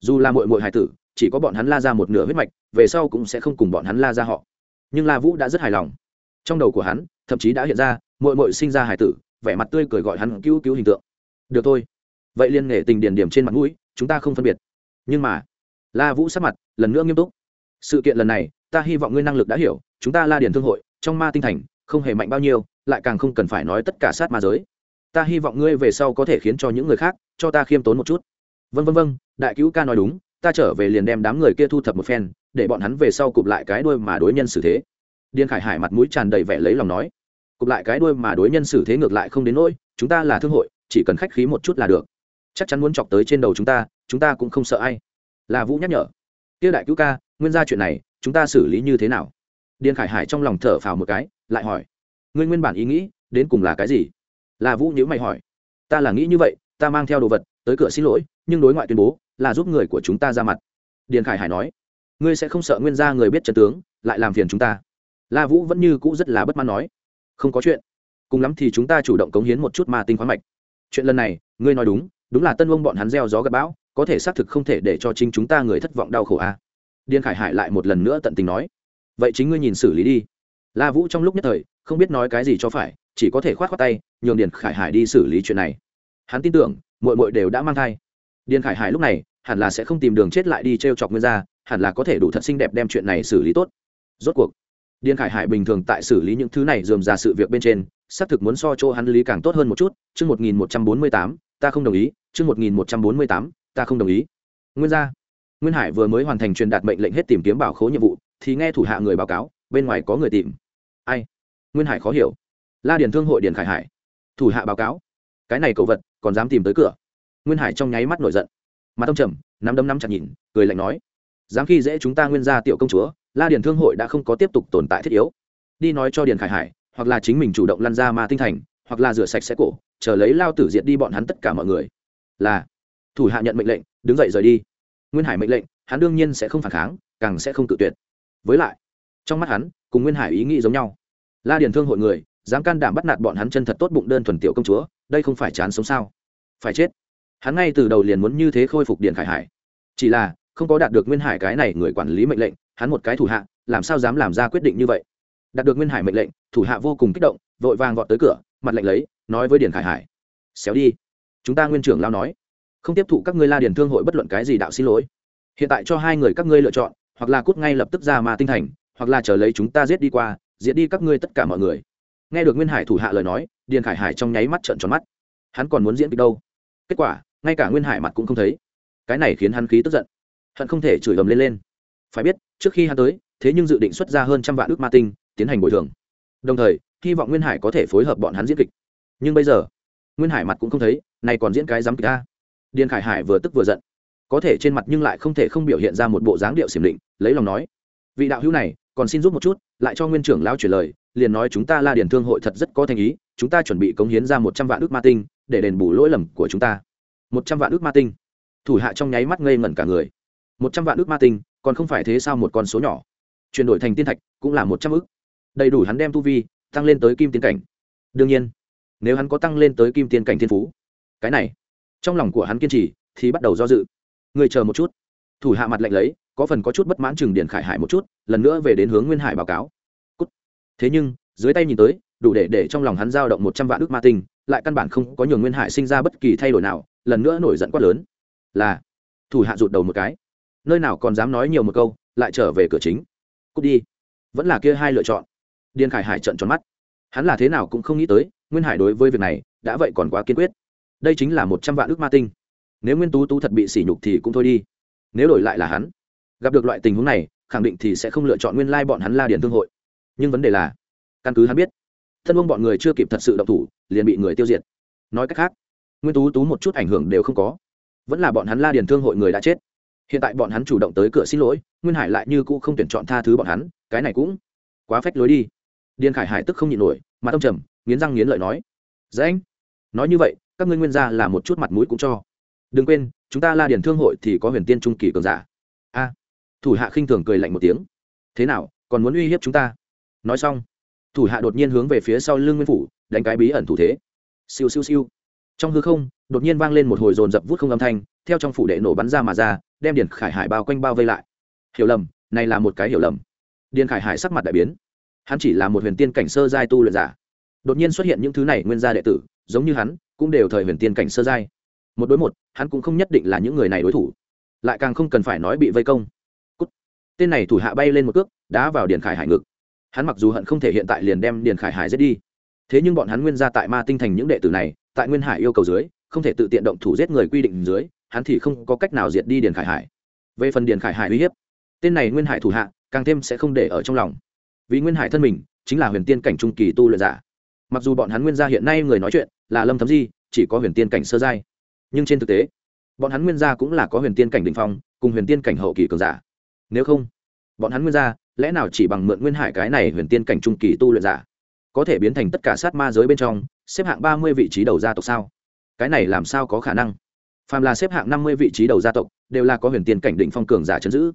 Dù là mội mội hài tử, chỉ có bọn hắn la ra một nửa huyết mạch, về sau cũng sẽ không cùng bọn hắn la ra họ. Nhưng la vũ đã rất hài lòng. Trong đầu của hắn, thậm chí đã hiện ra mội mội sinh ra hài tử, vẻ mặt tươi cười gọi hắn cứu cứu hình tượng. Được thôi. Vậy liên nghệ tình điển điểm trên mặt mũi, chúng ta không phân biệt. Nhưng mà, la vũ sắc mặt lần nữa nghiêm túc. Sự kiện lần này, ta hy vọng ngươi năng lực đã hiểu, chúng ta la điển thương hội, trong ma tinh thành, không hề mạnh bao nhiêu, lại càng không cần phải nói tất cả sát ma giới ta hy vọng ngươi về sau có thể khiến cho những người khác, cho ta khiêm tốn một chút. Vân vân vân đại cứu ca nói đúng, ta trở về liền đem đám người kia thu thập một phen, để bọn hắn về sau cụp lại cái đuôi mà đối nhân xử thế. Điên khải hải mặt mũi tràn đầy vẻ lấy lòng nói, cụp lại cái đuôi mà đối nhân xử thế ngược lại không đến nỗi, chúng ta là thương hội, chỉ cần khách khí một chút là được. Chắc chắn muốn chọc tới trên đầu chúng ta chúng ta cũng không sợ ai. Là vũ nhắc nhở. Tiêu đại cứu ca, nguyên ra chuyện này, chúng ta xử lý như thế nào? Điền khải hải trong lòng thở phào một cái, lại hỏi, ngươi nguyên bản ý nghĩ, đến cùng là cái gì? Là vũ nhữ mày hỏi ta là nghĩ như vậy ta mang theo đồ vật tới cửa xin lỗi nhưng đối ngoại tuyên bố là giúp người của chúng ta ra mặt điền khải hải nói ngươi sẽ không sợ nguyên gia người biết trần tướng lại làm phiền chúng ta la vũ vẫn như cũ rất là bất mãn nói không có chuyện cùng lắm thì chúng ta chủ động cống hiến một chút ma tinh khoáng mạch chuyện lần này ngươi nói đúng đúng là tân ông bọn hắn gieo gió gặp bão có thể xác thực không thể để cho chính chúng ta người thất vọng đau khổ a à. điền khải hải lại một lần nữa tận tình nói vậy chính ngươi nhìn xử lý đi la vũ trong lúc nhất thời không biết nói cái gì cho phải chỉ có thể khoát khoát tay nhường điền khải hải đi xử lý chuyện này. Hắn tin tưởng mội mội đều đã mang thai. Điền khải hải lúc này, hẳn là sẽ không tìm đường chết lại đi t r e o chọc nguyên gia, hẳn là có thể đủ thật xinh đẹp đem chuyện này xử lý tốt. Rốt cuộc, điền khải hải bình thường tại xử lý những thứ này dườm ra sự việc bên trên, xác thực muốn so chỗ hắn lý càng tốt hơn một chút, chương một nghìn một trăm bốn mươi tám, ta không đồng ý, chương một nghìn một trăm bốn mươi tám, ta không đồng ý. Nguyên gia, nguyên hải vừa mới hoàn thành truyền đạt mệnh lệnh hết tìm kiếm bảo khố nhiệm vụ, thì nghe thủ hạ người báo cáo, bên ngoài có người tìm. Ai? Nguyên hải khó hiểu. La điền thương hội điền khải hải thủ hạ báo cáo. Cái này cậu vật, còn dám tìm tới cửa. Nguyên hải trong nháy mắt nổi giận. Mặt ông trầm, nắm đấm nắm chặt nhìn, cười lạnh nói, dám khi dễ chúng ta nguyên gia tiểu công chúa, la điền thương hội đã không có tiếp tục tồn tại thiết yếu. Đi nói cho điền khải hải, hoặc là chính mình chủ động lăn ra ma tinh thành, hoặc là rửa sạch sẽ cổ, chờ lấy lao tử diệt đi bọn hắn tất cả mọi người. Là, thủ hạ nhận mệnh lệnh, đứng dậy rời đi. Nguyên hải mệnh lệnh, hắn đương nhiên sẽ không phản kháng, càng sẽ không tự tuyệt. Với lại, trong mắt hắn, cùng nguyên hải ý nghĩ giống nhau. La điền thương hội người dám can đảm bắt nạt bọn hắn chân thật tốt bụng đơn thuần tiểu công chúa, đây không phải chán sống sao? Phải chết. Hắn ngay từ đầu liền muốn như thế khôi phục điện khải hải. Chỉ là, không có đạt được nguyên hải cái này người quản lý mệnh lệnh, hắn một cái thủ hạ, làm sao dám làm ra quyết định như vậy? Đạt được nguyên hải mệnh lệnh, thủ hạ vô cùng kích động, vội vàng gọt tới cửa, mặt lệnh lấy, nói với điền khải hải. Xéo đi. Chúng ta nguyên trưởng lao nói. Không tiếp thụ các ngươi la điền thương hội bất luận cái gì đạo xin lỗi. Hiện tại cho hai người các ngươi lựa chọn, hoặc là cút ngay lập tức ra mà tinh thành, hoặc là chờ lấy chúng ta giết đi qua, giết đi các ngươi tất cả mọi người nghe được nguyên hải thủ hạ lời nói, điền khải hải trong nháy mắt trợn tròn mắt. Hắn còn muốn diễn kịch đâu? Kết quả, ngay cả nguyên hải mặt cũng không thấy. Cái này khiến hắn khí tức giận. Hận không thể chửi ầm lên lên. Phải biết, trước khi hắn tới, thế nhưng dự định xuất ra hơn trăm vạn ước ma tinh, tiến hành bồi thường. Đồng thời, hy vọng nguyên hải có thể phối hợp bọn hắn diễn kịch. Nhưng bây giờ, nguyên hải mặt cũng không thấy, này còn diễn cái dám kịch ta điền khải hải vừa tức vừa giận. Có thể trên mặt nhưng lại không thể không biểu hiện ra một bộ dáng điệu xiểm định lấy lòng nói. Vị đạo hữu này, còn xin giúp một chút, lại cho nguyên trưởng lao chuyển lời liền nói chúng ta la điền thương hội thật rất có thành ý, chúng ta chuẩn bị cống hiến ra một trăm vạn ước ma tinh để đền bù lỗi lầm của chúng ta. Một trăm vạn ước ma tinh. Thủ hạ trong nháy mắt ngây ngẩn cả người. Một trăm vạn ước ma tinh, còn không phải thế sao một con số nhỏ. Chuyển đổi thành tiên thạch cũng là một trăm ước. Đầy đủ hắn đem tu vi tăng lên tới kim tiên cảnh. Đương nhiên, nếu hắn có tăng lên tới kim tiên cảnh thiên phú, cái này, trong lòng của hắn kiên trì thì bắt đầu do dự. Người chờ một chút. Thủ hạ mặt lạnh lấy, có phần có chút bất mãn chừng điền khải hải một chút, lần nữa về đến hướng nguyên hải báo cáo thế nhưng, dưới tay nhìn tới, đủ để để trong lòng hắn dao động một trăm vạn ước ma tinh, lại căn bản không có nhường nguyên hải sinh ra bất kỳ thay đổi nào, lần nữa nổi giận quát lớn. Là, thủ hạ rụt đầu một cái. Nơi nào còn dám nói nhiều một câu, lại trở về cửa chính. Cút đi. Vẫn là kia hai lựa chọn. Điền khải hải trận tròn mắt. Hắn là thế nào cũng không nghĩ tới, nguyên hải đối với việc này, đã vậy còn quá kiên quyết. Đây chính là một trăm vạn ước ma tinh. Nếu nguyên tú tú thật bị sỉ nhục thì cũng thôi đi. Nếu đổi lại là hắn, gặp được loại tình huống này, khẳng định thì sẽ không lựa chọn nguyên lai bọn hắn la điền thương hội nhưng vấn đề là, căn cứ hắn biết, thân vương bọn người chưa kịp thật sự động thủ, liền bị người tiêu diệt. Nói cách khác, nguyên tú tú một chút ảnh hưởng đều không có. Vẫn là bọn hắn la điền thương hội người đã chết. Hiện tại bọn hắn chủ động tới cửa xin lỗi, nguyên hải lại như cũ không tuyển chọn tha thứ bọn hắn, cái này cũng quá phách lối đi. Điền khải hải tức không nhịn nổi mà tâm trầm, nghiến răng nghiến lợi nói dễ anh, nói như vậy, các ngươi nguyên gia là một chút mặt mũi cũng cho. Đừng quên, chúng ta la điền thương hội thì có huyền tiên trung kỳ cường giả. A. Thủ hạ khinh thường cười lạnh một tiếng. Thế nào, còn muốn uy hiếp chúng ta? Nói xong, thủ hạ đột nhiên hướng về phía sau lưng nguyên phủ, đánh cái bí ẩn thủ thế. Siêu siêu siêu. Trong hư không, đột nhiên vang lên một hồi dồn dập vút không âm thanh, theo trong phủ đệ nổ bắn ra mà ra, đem điền khải hải bao quanh bao vây lại. Hiểu lầm, này là một cái hiểu lầm. Điền khải hải sắc mặt đại biến. Hắn chỉ là một huyền tiên cảnh sơ giai tu luyện giả. Đột nhiên xuất hiện những thứ này nguyên gia đệ tử, giống như hắn, cũng đều thời huyền tiên cảnh sơ giai. Một đối một, hắn cũng không nhất định là những người này đối thủ. Lại càng không cần phải nói bị vây công. Cút. tên này thủ hạ bay lên một cước, đá vào điền khải hải ngực hắn mặc dù hận không thể hiện tại liền đem điền khải hải giết đi. Thế nhưng bọn hắn nguyên ra tại ma tinh thành những đệ tử này, tại nguyên hải yêu cầu dưới, không thể tự tiện động thủ giết người quy định dưới, hắn thì không có cách nào diệt đi điền khải hải. Về phần điền khải hải uy hiếp, tên này nguyên hải thủ hạ, càng thêm sẽ không để ở trong lòng. Vì nguyên hải thân mình, chính là huyền tiên cảnh trung kỳ tu luyện giả. Mặc dù bọn hắn nguyên gia hiện nay người nói chuyện là lâm thấm di, chỉ có huyền tiên cảnh sơ giai. Nhưng trên thực tế, bọn hắn nguyên gia cũng là có huyền tiên cảnh đình phong, cùng huyền tiên cảnh hậu kỳ cường giả. Nếu không, bọn hắn nguyên gia lẽ nào chỉ bằng mượn nguyên hải cái này huyền tiên cảnh trung kỳ tu luyện giả? Có thể biến thành tất cả sát ma giới bên trong, xếp hạng ba mươi vị trí đầu gia tộc sao? Cái này làm sao có khả năng? Phàm là xếp hạng năm mươi vị trí đầu gia tộc, đều là có huyền tiên cảnh định phong cường giả chấn giữ.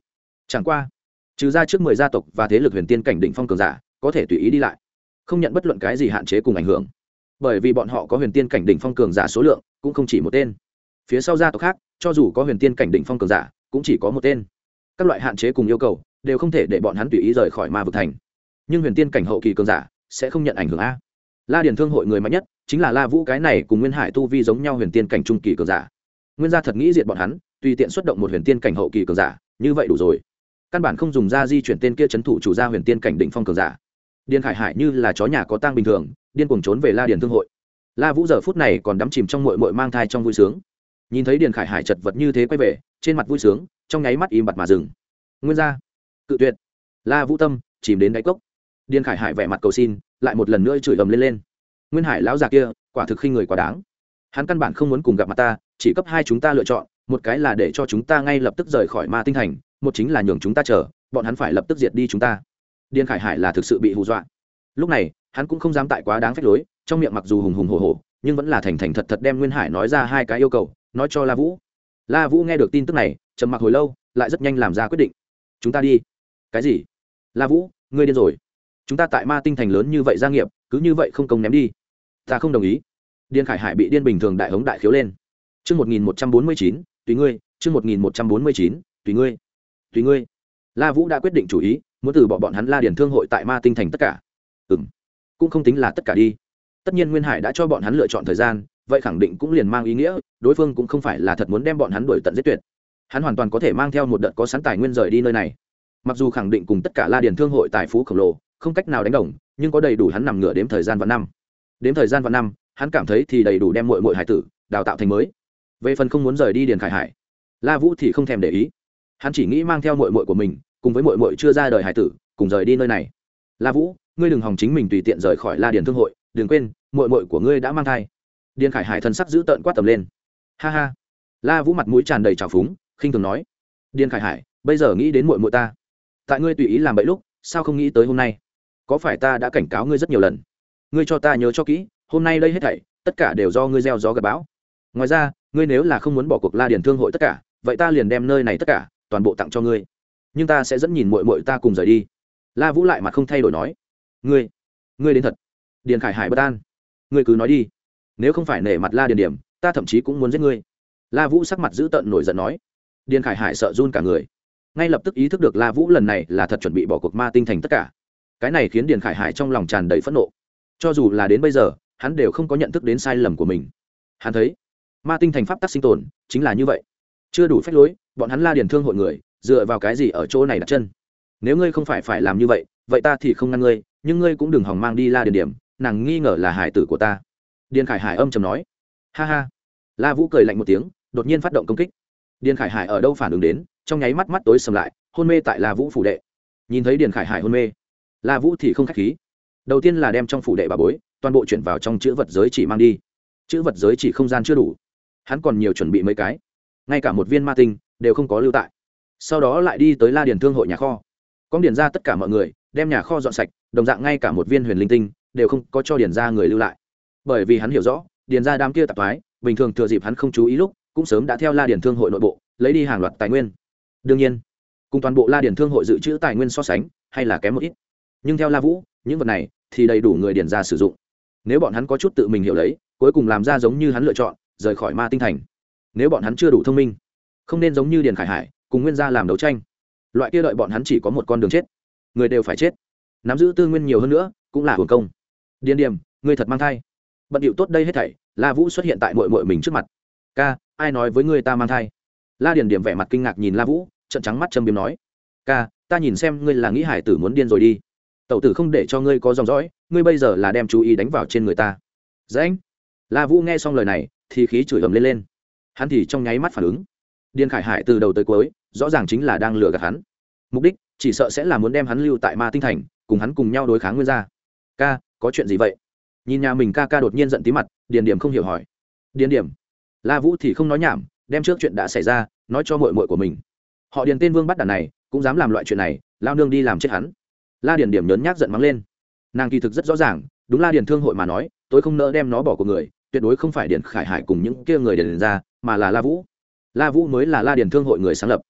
Chẳng qua, trừ ra trước mười gia tộc và thế lực huyền tiên cảnh định phong cường giả, có thể tùy ý đi lại, không nhận bất luận cái gì hạn chế cùng ảnh hưởng. Bởi vì bọn họ có huyền tiên cảnh đỉnh phong cường giả số lượng, cũng không chỉ một tên. Phía sau gia tộc khác, cho dù có huyền tiên cảnh đỉnh phong cường giả, cũng chỉ có một tên. Các loại hạn chế cùng yêu cầu đều không thể để bọn hắn tùy ý rời khỏi ma vực thành. Nhưng huyền tiên cảnh hậu kỳ cường giả sẽ không nhận ảnh hưởng a. La điền thương hội người mạnh nhất chính là la vũ, cái này cùng nguyên hải tu vi giống nhau huyền tiên cảnh trung kỳ cường giả. Nguyên gia thật nghĩ diệt bọn hắn, tùy tiện xuất động một huyền tiên cảnh hậu kỳ cường giả, như vậy đủ rồi. Căn bản không dùng ra di chuyển tên kia c h ấ n thủ chủ gia huyền tiên cảnh đỉnh phong cường giả. Điền khải hải như là chó nhà có tang bình thường, điên cuồng trốn về la điền thương hội. La vũ giờ phút này còn đắm chìm trong mội mội mang thai trong vui sướng. Nhìn thấy điền khải hải chật vật như thế quay về, trên mặt vui sướng, trong nháy mắt im bặt mà dừng. Nguyên gia cự tuyệt. La vũ tâm chìm đến đáy cốc. Điên khải hải vẻ mặt cầu xin, lại một lần nữa chửi ầm lên lên. Nguyên hải lão già kia, quả thực khi người quá đáng. Hắn căn bản không muốn cùng gặp mặt ta, chỉ cấp hai chúng ta lựa chọn, một cái là để cho chúng ta ngay lập tức rời khỏi ma tinh thành, một chính là nhường chúng ta chờ, bọn hắn phải lập tức diệt đi chúng ta. Điên khải hải là thực sự bị hù dọa. Lúc này, hắn cũng không dám tại quá đáng phép lối, trong miệng mặc dù hùng hùng hồ hồ nhưng vẫn là thành thành thật thật đem nguyên hải nói ra hai cái yêu cầu, nói cho la vũ. La vũ nghe được tin tức này, trầm mặc hồi lâu, lại rất nhanh làm ra quyết định. Chúng ta đi cái gì? La vũ, ngươi điên rồi. Chúng ta tại ma tinh thành lớn như vậy gia nghiệp, cứ như vậy không công ném đi. Ta không đồng ý. Điên khải hải bị điên bình thường đại hống đại khiếu lên. Chương một nghìn một trăm bốn mươi chín, tùy ngươi, chương một nghìn một trăm bốn mươi chín, tùy ngươi tùy ngươi. La vũ đã quyết định chủ ý, muốn từ bỏ bọn hắn la điền thương hội tại ma tinh thành tất cả. Ừ m cũng không tính là tất cả đi. Tất nhiên nguyên hải đã cho bọn hắn lựa chọn thời gian, vậy khẳng định cũng liền mang ý nghĩa, đối phương cũng không phải là thật muốn đem bọn hắn đuổi tận giết tuyệt. Hắn hoàn toàn có thể mang theo một đợt có sẵn tài nguyên rời đi nơi này mặc dù khẳng định cùng tất cả la điền thương hội tài phú khổng lồ, không cách nào đánh đồng, nhưng có đầy đủ hắn nằm ngửa đếm thời gian và năm. Đếm thời gian và năm, hắn cảm thấy thì đầy đủ đem mội mội hải tử, đào tạo thành mới. Về phần không muốn rời đi điền khải hải, la vũ thì không thèm để ý. Hắn chỉ nghĩ mang theo mội mội của mình, cùng với mội mội chưa ra đời hải tử, cùng rời đi nơi này. La vũ, ngươi đừng hòng chính mình tùy tiện rời khỏi la điền thương hội, đừng quên mội mội của ngươi đã mang thai. Điền khải hải thân sắc giữ tợn quát tầm lên. Ha ha. La vũ mặt mũi tràn đầy trào phúng, khinh thường nói. Điền khải hải, bây giờ nghĩ đến mội mội ta tại ngươi tùy ý làm bậy lúc, sao không nghĩ tới hôm nay? Có phải ta đã cảnh cáo ngươi rất nhiều lần? Ngươi cho ta nhớ cho kỹ, hôm nay đây hết thảy, tất cả đều do ngươi gieo gió gặp bão. Ngoài ra, ngươi nếu là không muốn bỏ cuộc la điền thương hội tất cả, vậy ta liền đem nơi này tất cả, toàn bộ tặng cho ngươi. Nhưng ta sẽ dẫn nhìn mội mội ta cùng rời đi. La vũ lại mặt không thay đổi nói. Ngươi ngươi đến thật. Điền khải hải bất an. Ngươi cứ nói đi. Nếu không phải nể mặt la điền điểm, ta thậm chí cũng muốn giết ngươi. La vũ sắc mặt giữ tợn nổi giận nói. Điền khải hải sợ run cả người ngay lập tức ý thức được la vũ lần này là thật chuẩn bị bỏ cuộc ma tinh thành tất cả. Cái này khiến điền khải hải trong lòng tràn đầy phẫn nộ. Cho dù là đến bây giờ, hắn đều không có nhận thức đến sai lầm của mình. Hắn thấy, ma tinh thành pháp tắc sinh tồn chính là như vậy. Chưa đủ phép lối, bọn hắn la điền thương hội người, dựa vào cái gì ở chỗ này đặt chân? Nếu ngươi không phải phải làm như vậy vậy ta thì không ngăn ngươi, nhưng ngươi cũng đừng hòng mang đi la điền điểm, nàng nghi ngờ là hải tử của ta. Điền khải hải âm chầm nói. Ha ha. La vũ cười lạnh một tiếng, đột nhiên phát động công kích điền khải hải ở đâu phản ứng đến, trong nháy mắt mắt tối sầm lại, hôn mê tại la vũ phủ đệ. Nhìn thấy điền khải hải hôn mê, la vũ thì không k h á c h khí. Đầu tiên là đem trong phủ đệ bà bối, toàn bộ chuyển vào trong chữ vật giới chỉ mang đi. Chữ vật giới chỉ không gian chưa đủ. Hắn còn nhiều chuẩn bị mấy cái. Ngay cả một viên ma tinh đều không có lưu tại. Sau đó lại đi tới la điền thương hội nhà kho. Con điền ra tất cả mọi người, đem nhà kho dọn sạch, đồng dạng ngay cả một viên huyền linh tinh đều không có cho điền ra người lưu lại. Bởi vì hắn hiểu rõ, điền ra đám kia tạp thoái, bình thường thừa dịp hắn không chú ý lúc cũng sớm đã theo la điền thương hội nội bộ, lấy đi hàng loạt tài nguyên. Đương nhiên, cùng toàn bộ la điền thương hội dự trữ tài nguyên so sánh, hay là kém một ít. Nhưng theo la vũ, những vật này thì đầy đủ người điền ra sử dụng. Nếu bọn hắn có chút tự mình hiểu lấy, cuối cùng làm ra giống như hắn lựa chọn, rời khỏi ma tinh thành. Nếu bọn hắn chưa đủ thông minh, không nên giống như điền khải hải, cùng nguyên gia làm đấu tranh. Loại kia đợi bọn hắn chỉ có một con đường chết, người đều phải chết. Nắm giữ tư nguyên nhiều hơn nữa, cũng là hưởng công. Điền điểm người thật mang thai. Bận điệu tốt đây hết thảy, la vũ xuất hiện tại mội mội mình trước mặt. Ca ai nói với ngươi ta mang thai? La điền điểm vẻ mặt kinh ngạc nhìn la vũ trận trắng mắt châm biếm nói, ca, ta nhìn xem ngươi là nghĩ hải tử muốn điên rồi đi. Tẩu tử không để cho ngươi có dòng dõi, ngươi bây giờ là đem chú ý đánh vào trên người ta. Dễ anh la vũ nghe xong lời này, thì khí chửi ầm lên lên. Hắn thì trong nháy mắt phản ứng. Điên khải hải từ đầu tới cuối, rõ ràng chính là đang lừa gạt hắn. Mục đích, chỉ sợ sẽ là muốn đem hắn lưu tại ma tinh thành, cùng hắn cùng nhau đối kháng nguyên gia. Ca, có chuyện gì vậy? Nhìn nhà mình ca ca đột nhiên giận tí mặt, điền điểm không hiểu hỏi. Điền điểm la vũ thì không nói nhảm, đem trước chuyện đã xảy ra, nói cho mội mội của mình. Họ điền tên vương bắt đàn này, cũng dám làm loại chuyện này, lao nương đi làm chết hắn. La điền điểm nhớn nhác giận mắng lên. Nàng kỳ thực rất rõ ràng, đúng la điền thương hội mà nói, tôi không nỡ đem nó bỏ của người, tuyệt đối không phải điền khải hải cùng những kia người điền ra, mà là la vũ. La vũ mới là la điền thương hội người sáng lập.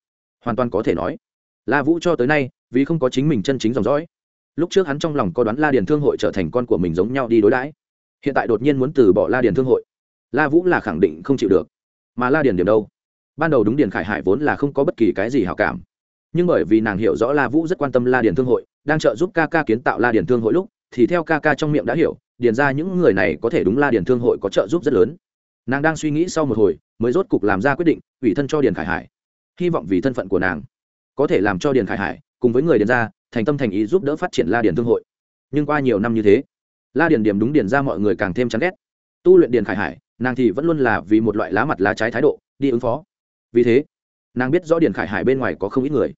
Hoàn toàn có thể nói, la vũ cho tới nay, vì không có chính mình chân chính dòng dõi. Lúc trước hắn trong lòng có đoán la điền thương hội trở thành con của mình giống nhau đi đối đãi. Hiện tại đột nhiên muốn từ bỏ la điền thương hội la vũ là khẳng định không chịu được. Mà la điền điểm đâu? Ban đầu đúng điền khải hải vốn là không có bất kỳ cái gì hảo cảm. Nhưng bởi vì nàng hiểu rõ la vũ rất quan tâm la điền thương hội, đang trợ giúp ca ca kiến tạo la điền thương hội lúc, thì theo ca ca trong miệng đã hiểu, điền ra những người này có thể đúng la điền thương hội có trợ giúp rất lớn. Nàng đang suy nghĩ sau một hồi, mới rốt cục làm ra quyết định, ủy thân cho điền khải hải. Hy vọng vì thân phận của nàng, có thể làm cho điền khải hải, cùng với người điền ra thành tâm thành ý giúp đỡ phát triển la điền thương hội. Nhưng qua nhiều năm như thế, la điền điểm đúng điền ra mọi người càng thêm chán ghét. Tu luyện điền khải hải nàng thì vẫn luôn là vì một loại lá mặt lá trái thái độ, đi ứng phó. Vì thế, nàng biết rõ điền khải hải bên ngoài có không ít người.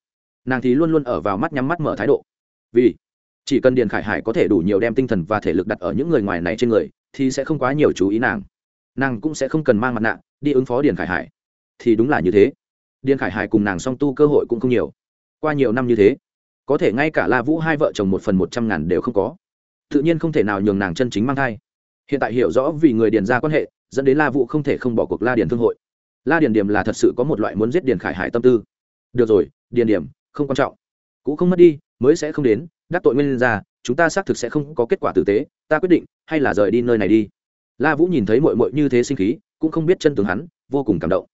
Nàng thì luôn luôn ở vào mắt nhắm mắt mở thái độ. Vì chỉ cần điền khải hải có thể đủ nhiều đem tinh thần và thể lực đặt ở những người ngoài này trên người, thì sẽ không quá nhiều chú ý nàng. Nàng cũng sẽ không cần mang mặt nạ, đi ứng phó điền khải hải. Thì đúng là như thế. Điền khải hải cùng nàng song tu cơ hội cũng không nhiều. Qua nhiều năm như thế, có thể ngay cả la vũ hai vợ chồng một phần một trăm ngàn đều không có. Tự nhiên không thể nào nhường nàng chân chính mang thai hiện tại hiểu rõ vì người điền ra quan hệ, dẫn đến la vũ không thể không bỏ cuộc la điền thương hội. La điền điểm là thật sự có một loại muốn giết điền khải hải tâm tư. Được rồi, điền điểm, không quan trọng. Cũng không mất đi, mới sẽ không đến, đắc tội nguyên ra chúng ta xác thực sẽ không có kết quả tử tế, ta quyết định, hay là rời đi nơi này đi. La vũ nhìn thấy mội mội như thế sinh khí, cũng không biết chân tướng hắn, vô cùng cảm động.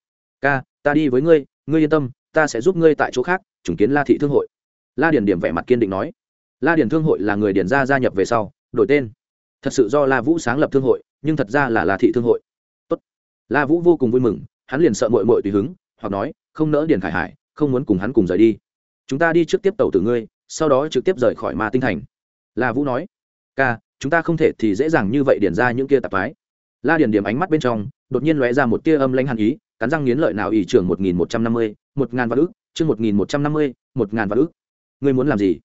Ca, ta đi với ngươi ngươi yên tâm, ta sẽ giúp ngươi tại chỗ khác chứng kiến la thị thương hội. La điền điểm vẻ mặt kiên định nói. La điền thương hội là người điền gia gia nhập về sau, đổi tên thật sự do la vũ sáng lập thương hội, nhưng thật ra là la thị thương hội. Tốt. la vũ vô cùng vui mừng, hắn liền sợ mội mội tùy hứng, hoặc nói, không nỡ điền khải hải, không muốn cùng hắn cùng rời đi. Chúng ta đi trước tiếp tàu từ ngươi, sau đó trực tiếp rời khỏi ma tinh thành. La vũ nói, ca, chúng ta không thể thì dễ dàng như vậy điền ra những kia tạp mái la điền điểm ánh mắt bên trong, đột nhiên lóe ra một tia âm lãnh hàn ý, cắn răng nghiến lợi nào ỷ trưởng một nghìn một trăm năm mươi, một ngàn vạn ước chương một nghìn một trăm năm mươi, một ngàn vạn ước ngươi muốn làm gì?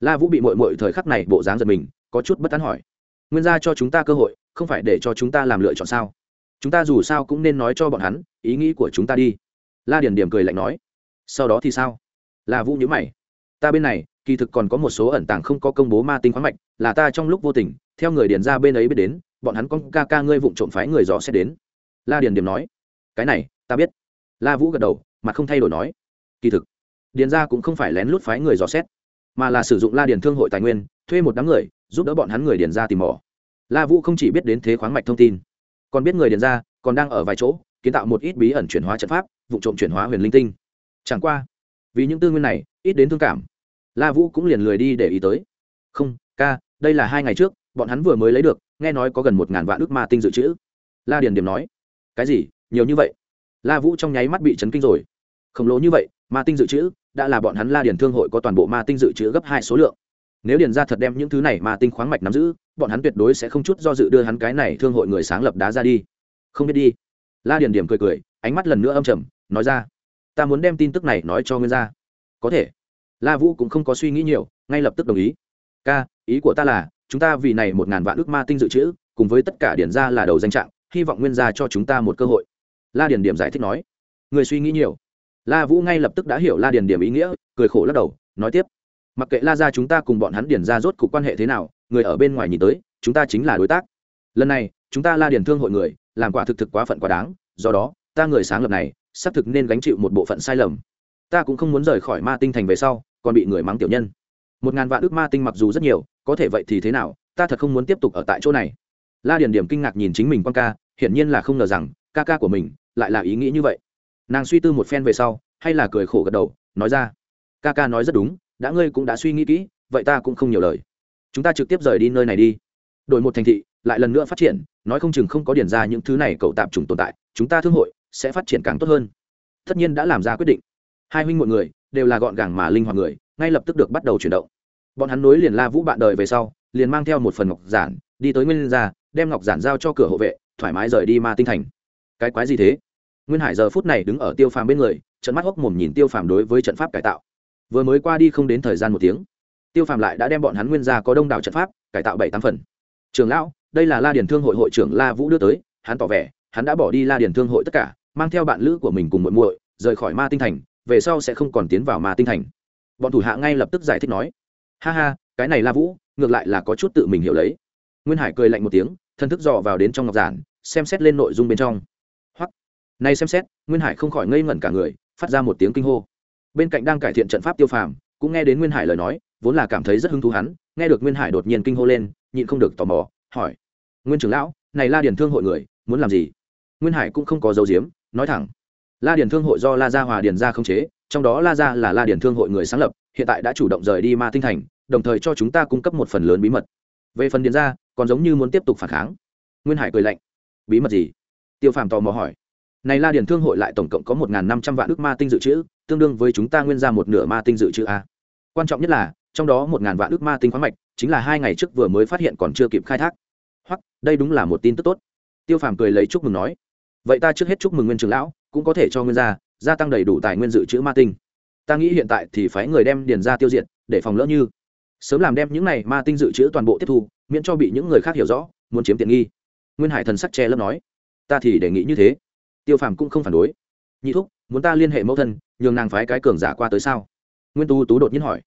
La vũ bị mội mội thời khắc này bộ dáng giật mình, có chút bất tán hỏi nguyên ra cho chúng ta cơ hội, không phải để cho chúng ta làm lựa chọn sao? Chúng ta dù sao cũng nên nói cho bọn hắn, ý nghĩ của chúng ta đi. La điền điểm cười lạnh nói. Sau đó thì sao? La vũ nhữ mày. Ta bên này, kỳ thực còn có một số ẩn tàng không có công bố ma tinh khoáng mạch, là ta trong lúc vô tình, theo người điền ra bên ấy biết đến, bọn hắn con ca ca ngươi vụng trộm phái người dò xét đến. La điền điểm nói. Cái này, ta biết. La vũ gật đầu, mặt không thay đổi nói. Kỳ thực, điền ra cũng không phải lén lút phái người dò xét, mà là sử dụng la điền thương hội tài nguyên, thuê một đám người giúp đỡ bọn hắn người điền ra tìm mỏ. La vũ không chỉ biết đến thế khoáng mạch thông tin, còn biết người điền ra còn đang ở vài chỗ, kiến tạo một ít bí ẩn chuyển hóa trận pháp, vụ trộm chuyển hóa huyền linh tinh. Chẳng qua, vì những tư nguyên này, ít đến thương cảm, la vũ cũng liền lười đi để ý tới. Không, ca, đây là hai ngày trước, bọn hắn vừa mới lấy được, nghe nói có gần một ngàn vạn ước ma tinh dự trữ. La điền điểm nói, cái gì, nhiều như vậy? La vũ trong nháy mắt bị chấn kinh rồi. Khổng lồ như vậy, ma tinh dự trữ, đã là bọn hắn la điền thương hội có toàn bộ ma tinh dự trữ gấp hai số lượng nếu điền ra thật đem những thứ này mà tinh khoáng mạch nắm giữ, bọn hắn tuyệt đối sẽ không chút do dự đưa hắn cái này thương hội người sáng lập đá ra đi. Không biết đi. La điền điểm cười cười, ánh mắt lần nữa âm trầm, nói ra, ta muốn đem tin tức này nói cho nguyên gia có thể. La vũ cũng không có suy nghĩ nhiều, ngay lập tức đồng ý. Ca, ý của ta là, chúng ta vì này một ngàn vạn ước ma tinh dự trữ, cùng với tất cả điển ra là đầu danh trạng, hy vọng nguyên gia cho chúng ta một cơ hội. La điền điểm giải thích nói. Người suy nghĩ nhiều. La vũ ngay lập tức đã hiểu la điền điểm ý nghĩa, cười khổ lắc đầu, nói tiếp mặc kệ la ra chúng ta cùng bọn hắn điển ra rốt cuộc quan hệ thế nào, người ở bên ngoài nhìn tới, chúng ta chính là đối tác. Lần này, chúng ta la điền thương hội người, làm quả thực thực quá phận quá đáng, do đó, ta người sáng lập này, xác thực nên gánh chịu một bộ phận sai lầm. Ta cũng không muốn rời khỏi ma tinh thành về sau, còn bị người mắng tiểu nhân. Một ngàn vạn ước ma tinh mặc dù rất nhiều, có thể vậy thì thế nào, ta thật không muốn tiếp tục ở tại chỗ này. La điền điểm kinh ngạc nhìn chính mình quan ca, hiển nhiên là không ngờ rằng, ca ca của mình lại là ý nghĩ như vậy. Nàng suy tư một phen về sau, hay là cười khổ gật đầu, nói ra, ca ca nói rất đúng đã ngươi cũng đã suy nghĩ kỹ, vậy ta cũng không nhiều lời. Chúng ta trực tiếp rời đi nơi này đi. Đổi một thành thị, lại lần nữa phát triển, nói không chừng không có điển ra những thứ này cậu tạm trùng tồn tại, chúng ta thương hội sẽ phát triển càng tốt hơn. Tất nhiên đã làm ra quyết định. Hai huynh mọi người đều là gọn gàng mà linh hoạt người, ngay lập tức được bắt đầu chuyển động. Bọn hắn nối liền la vũ bạn đời về sau, liền mang theo một phần ngọc giản, đi tới nguyên gia, đem ngọc giản giao cho cửa hộ vệ, thoải mái rời đi ma tinh thành. Cái quái gì thế? Nguyên hải giờ phút này đứng ở tiêu phàm bên người trận mắt hốc mồm nhìn tiêu phàm đối với trận pháp cải tạo vừa mới qua đi không đến thời gian một tiếng, tiêu phàm lại đã đem bọn hắn nguyên gia có đông đảo trận pháp cải tạo bảy tám phần. Trường lão, đây là la điền thương hội hội trưởng la vũ đưa tới, hắn tỏ vẻ, hắn đã bỏ đi la điền thương hội tất cả, mang theo bạn lữ của mình cùng muội muội, rời khỏi ma tinh thành, về sau sẽ không còn tiến vào ma tinh thành. Bọn thủ hạ ngay lập tức giải thích nói, ha ha, cái này la vũ, ngược lại là có chút tự mình hiểu lấy. Nguyên hải cười lạnh một tiếng, thân thức dò vào đến trong ngọc giản, xem xét lên nội dung bên trong. Hoặc này xem xét, nguyên hải không khỏi ngây ngẩn cả người, phát ra một tiếng kinh hô bên cạnh đang cải thiện trận pháp tiêu phàm, cũng nghe đến nguyên hải lời nói, vốn là cảm thấy rất hứng thú hắn, nghe được nguyên hải đột nhiên kinh hô lên, nhịn không được tò mò, hỏi. Nguyên trưởng lão, này la điền thương hội người, muốn làm gì? Nguyên hải cũng không có dấu diếm nói thẳng. La điền thương hội do la gia hòa điền gia không chế, trong đó la gia là la điền thương hội người sáng lập, hiện tại đã chủ động rời đi ma tinh thành, đồng thời cho chúng ta cung cấp một phần lớn bí mật. Về phần điền gia, còn giống như muốn tiếp tục phản kháng. Nguyên hải cười lạnh. Bí mật gì? Tiêu phàm tò mò hỏi. Này la điền thương hội lại tổng cộng có một năm trăm vạn ước ma tinh dự trữ tương đương với chúng ta nguyên ra một nửa ma tinh dự trữ a. Quan trọng nhất là, trong đó một ngàn vạn ước ma tinh khoáng mạch, chính là hai ngày trước vừa mới phát hiện còn chưa kịp khai thác. Hoặc, đây đúng là một tin tức tốt. Tiêu phàm cười lấy chúc mừng nói, vậy ta trước hết chúc mừng nguyên trường lão, cũng có thể cho nguyên gia gia tăng đầy đủ tài nguyên dự trữ ma tinh. Ta nghĩ hiện tại thì phái người đem điền ra tiêu diệt, để phòng lỡ như. Sớm làm đem những này ma tinh dự trữ toàn bộ tiếp thu, miễn cho bị những người khác hiểu rõ, muốn chiếm tiện nghi. Nguyên hải thần sắc che lấp nói, ta thì đề nghị như thế. Tiêu phàm cũng không phản đối. Nhị thúc muốn ta liên hệ mẫu thân, nhường nàng phái cái cường giả qua tới sao? Nguyên tú tú đột nhiên hỏi.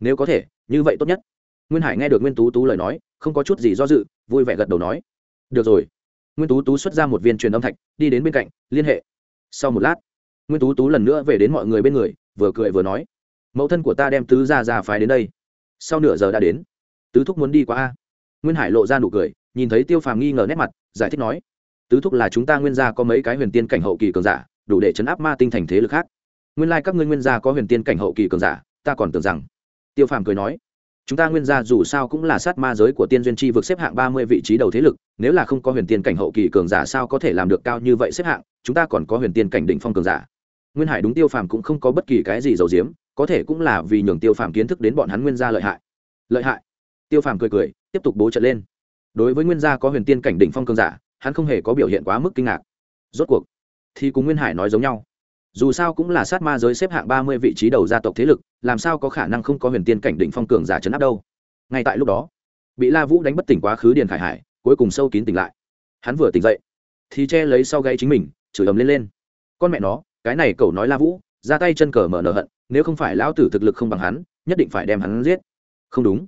Nếu có thể, như vậy tốt nhất. Nguyên hải nghe được nguyên tú tú lời nói, không có chút gì do dự, vui vẻ gật đầu nói. Được rồi. Nguyên tú tú xuất ra một viên truyền âm thạch, đi đến bên cạnh, liên hệ. Sau một lát, nguyên tú tú lần nữa về đến mọi người bên người, vừa cười vừa nói. Mẫu thân của ta đem tứ ra ra phái đến đây. Sau nửa giờ đã đến. Tứ thúc muốn đi qua a. Nguyên hải lộ ra nụ cười, nhìn thấy tiêu phàm nghi ngờ nét mặt, giải thích nói. Tứ thúc là chúng ta nguyên gia có mấy cái huyền tiên cảnh hậu kỳ cường giả đủ để chấn áp ma tinh thành thế lực khác. Nguyên lai các ngươi nguyên gia có huyền tiên cảnh hậu kỳ cường giả, ta còn tưởng rằng. Tiêu phàm cười nói, chúng ta nguyên gia dù sao cũng là sát ma giới của tiên duyên chi vực xếp hạng ba mươi vị trí đầu thế lực, nếu là không có huyền tiên cảnh hậu kỳ cường giả sao có thể làm được cao như vậy xếp hạng, chúng ta còn có huyền tiên cảnh đỉnh phong cường giả. Nguyên hải đúng tiêu phàm cũng không có bất kỳ cái gì giàu diếm có thể cũng là vì nhường tiêu phàm kiến thức đến bọn hắn nguyên gia lợi hại. Lợi hại. Tiêu phàm cười cười, tiếp tục bố trận lên. Đối với nguyên gia có huyền tiên cảnh đỉnh phong cường giả, hắn không hề có biểu hiện quá mức kinh ngạc. Rốt cuộc thì cùng nguyên hải nói giống nhau. Dù sao cũng là sát ma giới xếp hạng ba mươi vị trí đầu gia tộc thế lực làm sao có khả năng không có huyền tiên cảnh đỉnh phong cường giả chấn áp đâu? Ngay tại lúc đó bị la vũ đánh bất tỉnh quá khứ điền khải hải cuối cùng sâu kín tỉnh lại. Hắn vừa tỉnh dậy thì che lấy sau gáy chính mình chửi ầm lên lên. Con mẹ nó cái này cậu nói la vũ ra tay chân cờ mở nở hận nếu không phải lão tử thực lực không bằng hắn nhất định phải đem hắn giết. Không đúng.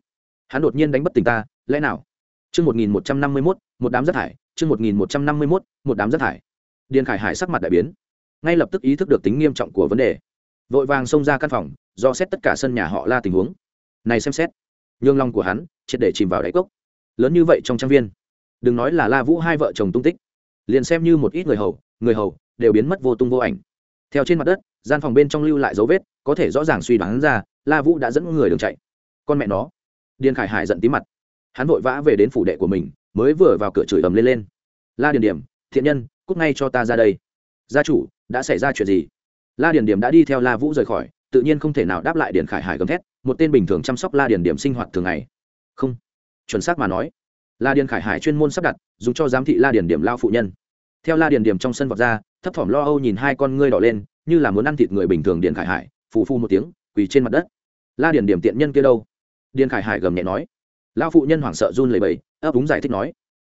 Hắn đột nhiên đánh bất tỉnh ta lẽ nào? Chương 1151, một đám rác thải, chương 1151, một đám rác thải. Điền Khải Hải sắc mặt đại biến, ngay lập tức ý thức được tính nghiêm trọng của vấn đề. Vội vàng xông ra căn phòng, do xét tất cả sân nhà họ La tình huống. Này xem xét, nhương long của hắn triệt để chìm vào đáy cốc. Lớn như vậy trong trang viên, đừng nói là La Vũ hai vợ chồng tung tích, liền xem như một ít người hầu, người hầu đều biến mất vô tung vô ảnh. Theo trên mặt đất, gian phòng bên trong lưu lại dấu vết, có thể rõ ràng suy đoán ra, La Vũ đã dẫn người đường chạy. Con mẹ nó. Điền Khải Hải giận tí mặt hắn vội vã về đến phủ đệ của mình mới vừa vào cửa chửi ầm lên lên la điền điểm thiện nhân cút ngay cho ta ra đây. Gia chủ, đã xảy ra chuyện gì? La điền điểm đã đi theo la vũ rời khỏi, tự nhiên không thể nào đáp lại điền khải hải gầm thét, một tên bình thường chăm sóc la điền điểm sinh hoạt thường ngày. Không, chuẩn xác mà nói, la điền khải hải chuyên môn sắp đặt, dùng cho giám thị la điền điểm lao phụ nhân. Theo la điền điểm trong sân vọt ra, thấp thỏm lo âu nhìn hai con ngươi đỏ lên, như là muốn ăn thịt người bình thường điền khải hải, phù phu một tiếng, quỳ trên mặt đất. La điền điểm tiện nhân kia đâu? Điền khải hải gầm nhẹ nói. Lao phụ nhân hoảng sợ run lẩy bẩy, ấp úng giải thích nói.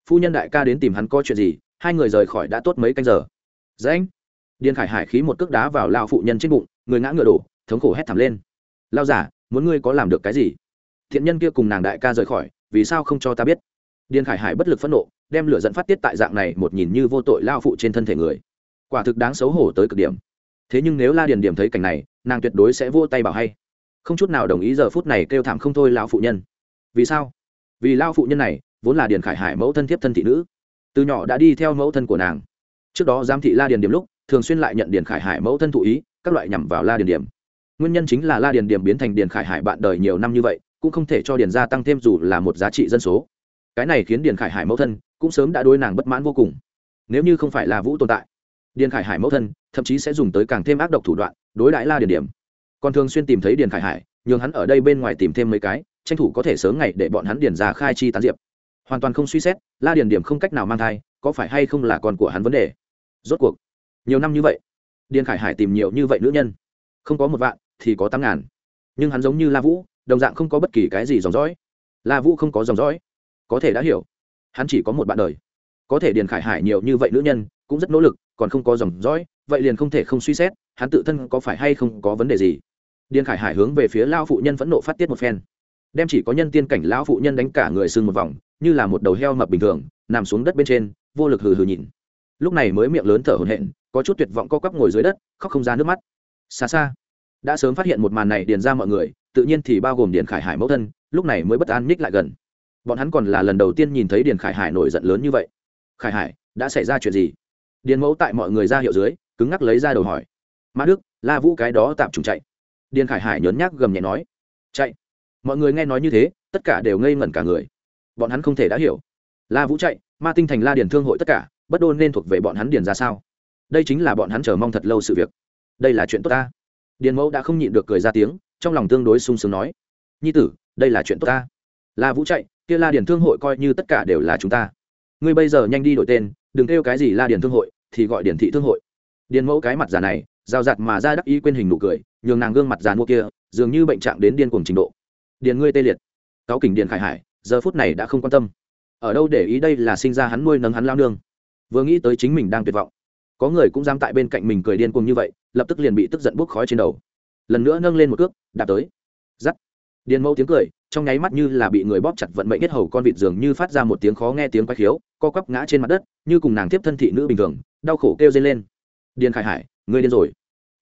Phu nhân đại ca đến tìm hắn có chuyện gì hai người rời khỏi đã tốt mấy canh giờ. Dạ Dễ điền khải hải khí một cước đá vào lao phụ nhân trên bụng, người ngã ngựa đổ, thống khổ hét thảm lên. Lao giả muốn ngươi có làm được cái gì? Thiện nhân kia cùng nàng đại ca rời khỏi, vì sao không cho ta biết? Điền khải hải bất lực phẫn nộ, đem lửa dẫn phát tiết tại dạng này một nhìn như vô tội lao phụ trên thân thể người. Quả thực đáng xấu hổ tới cực điểm. Thế nhưng nếu la điền điểm thấy cảnh này, nàng tuyệt đối sẽ vô tay bảo hay. Không chút nào đồng ý giờ phút này kêu thảm không thôi lao phụ nhân. Vì sao? Vì lao phụ nhân này, vốn là điền khải hải mẫu thân thiếp thân thị nữ từ nhỏ đã đi theo mẫu thân của nàng. Trước đó giám thị la điền điểm lúc, thường xuyên lại nhận điền khải hải mẫu thân thụ ý, các loại nhằm vào la điền điểm. Nguyên nhân chính là la điền điểm biến thành điền khải hải bạn đời nhiều năm như vậy, cũng không thể cho điền gia tăng thêm dù là một giá trị dân số. Cái này khiến điền khải hải mẫu thân cũng sớm đã đối nàng bất mãn vô cùng. Nếu như không phải là vũ tồn tại, điền khải hải mẫu thân thậm chí sẽ dùng tới càng thêm ác độc thủ đoạn, đối đãi la điền điểm. Còn thường xuyên tìm thấy điền khải hải, nhường hắn ở đây bên ngoài tìm thêm mấy cái, tranh thủ có thể sớm ngày để bọn hắn điền ra khai chi tán diệp hoàn toàn không suy xét, la điền điểm không cách nào mang thai, có phải hay không là con của hắn vấn đề? Rốt cuộc, nhiều năm như vậy, điền khải hải tìm nhiều như vậy nữ nhân, không có một vạn thì có tám ngàn. Nhưng hắn giống như la vũ, đồng dạng không có bất kỳ cái gì dòng dõi. La vũ không có dòng dõi, có thể đã hiểu. Hắn chỉ có một bạn đời. Có thể điền khải hải nhiều như vậy nữ nhân, cũng rất nỗ lực, còn không có dòng dõi, vậy liền không thể không suy xét, hắn tự thân có phải hay không có vấn đề gì. Điền khải hải hướng về phía lao phụ nhân phẫn nộ phát tiết một phen. Đem chỉ có nhân tiên cảnh lão phụ nhân đánh cả người sưng một vòng như là một đầu heo mập bình thường, nằm xuống đất bên trên, vô lực hừ hừ nhìn. Lúc này mới miệng lớn thở hổn hển, có chút tuyệt vọng co quắp ngồi dưới đất, khóc không ra nước mắt. Xa xa, đã sớm phát hiện một màn này điền ra mọi người, tự nhiên thì bao gồm điền khải hải mẫu thân, lúc này mới bất an nhích lại gần. Bọn hắn còn là lần đầu tiên nhìn thấy điền khải hải nổi giận lớn như vậy. Khải hải, đã xảy ra chuyện gì? Điền mẫu tại mọi người ra hiệu dưới, cứng ngắc lấy ra đầu hỏi. Mã đức, la vũ cái đó tạm trùng chạy. Điền khải hải nhớn nhác gầm nhẹ nói. Chạy. Mọi người nghe nói như thế, tất cả đều ngây ngẩn cả người bọn hắn không thể đã hiểu. La vũ chạy, ma tinh thành la điền thương hội tất cả, bất đôn nên thuộc về bọn hắn điền ra sao? Đây chính là bọn hắn chờ mong thật lâu sự việc. Đây là chuyện tốt ta. Điền mẫu đã không nhịn được cười ra tiếng, trong lòng tương đối sung sướng nói, nhi tử, đây là chuyện tốt ta. La vũ chạy, kia la điền thương hội coi như tất cả đều là chúng ta. Ngươi bây giờ nhanh đi đổi tên, đừng kêu cái gì la điền thương hội, thì gọi điền thị thương hội. Điền mẫu cái mặt già này rào rạt mà ra đắc ý quên hình nụ cười, nhường nàng gương mặt già mua kia, dường như bệnh trạng đến điên cuồng trình độ. Điền ngươi tê liệt. Cáo kỉnh điền khải hải giờ phút này đã không quan tâm. Ở đâu để ý đây là sinh ra hắn nuôi nấng hắn lao nương. Vừa nghĩ tới chính mình đang tuyệt vọng. Có người cũng dám tại bên cạnh mình cười điên cuồng như vậy, lập tức liền bị tức giận bốc khói trên đầu. Lần nữa nâng lên một cước, đạp tới. Giắt. Điền mẫu tiếng cười, trong nháy mắt như là bị người bóp chặt vận mệnh nhất hầu con vịt dường như phát ra một tiếng khó nghe tiếng quái khiếu, co quắp ngã trên mặt đất, như cùng nàng tiếp thân thị nữ bình thường, đau khổ kêu dây lên. Điền khải hải, ngươi điên rồi.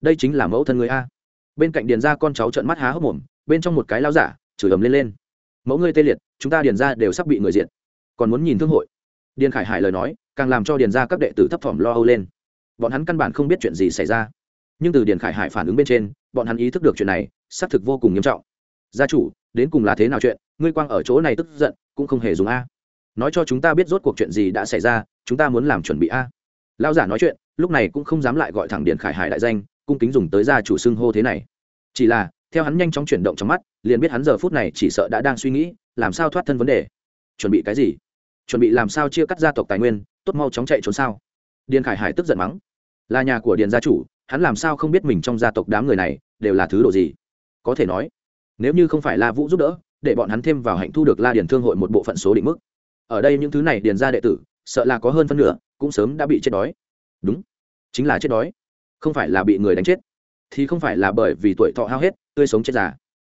Đây chính là mẫu thân người a. Bên cạnh điền ra con cháu trợn mắt há hốc mồm, bên trong một cái lao giả, chửi ầm lên lên mẫu ngươi tê liệt, chúng ta điền ra đều sắp bị người diện còn muốn nhìn thương hội. Điền khải hải lời nói, càng làm cho điền ra các đệ tử thấp thỏm lo âu lên. Bọn hắn căn bản không biết chuyện gì xảy ra. Nhưng từ điền khải hải phản ứng bên trên, bọn hắn ý thức được chuyện này, xác thực vô cùng nghiêm trọng. Gia chủ, đến cùng là thế nào chuyện? Ngươi quang ở chỗ này tức giận, cũng không hề dùng a. Nói cho chúng ta biết rốt cuộc chuyện gì đã xảy ra, chúng ta muốn làm chuẩn bị a. Lão giả nói chuyện, lúc này cũng không dám lại gọi thẳng điền khải hải đại danh, cung kính dùng tới gia chủ xưng hô thế này. Chỉ là theo hắn nhanh chóng chuyển động trong mắt, liền biết hắn giờ phút này chỉ sợ đã đang suy nghĩ, làm sao thoát thân vấn đề. Chuẩn bị cái gì? Chuẩn bị làm sao chia cắt gia tộc tài nguyên, tốt mau chóng chạy trốn sao? Điền khải hải tức giận mắng. Là nhà của điền gia chủ, hắn làm sao không biết mình trong gia tộc đám người này đều là thứ đồ gì? Có thể nói, nếu như không phải la vũ giúp đỡ, để bọn hắn thêm vào hạnh thu được la điền thương hội một bộ phận số định mức. Ở đây những thứ này điền ra đệ tử, sợ là có hơn phân nửa cũng sớm đã bị chết đói. Đúng, chính là chết đói. Không phải là bị người đánh chết, thì không phải là bởi vì tuổi thọ hao hết tươi sống chết già.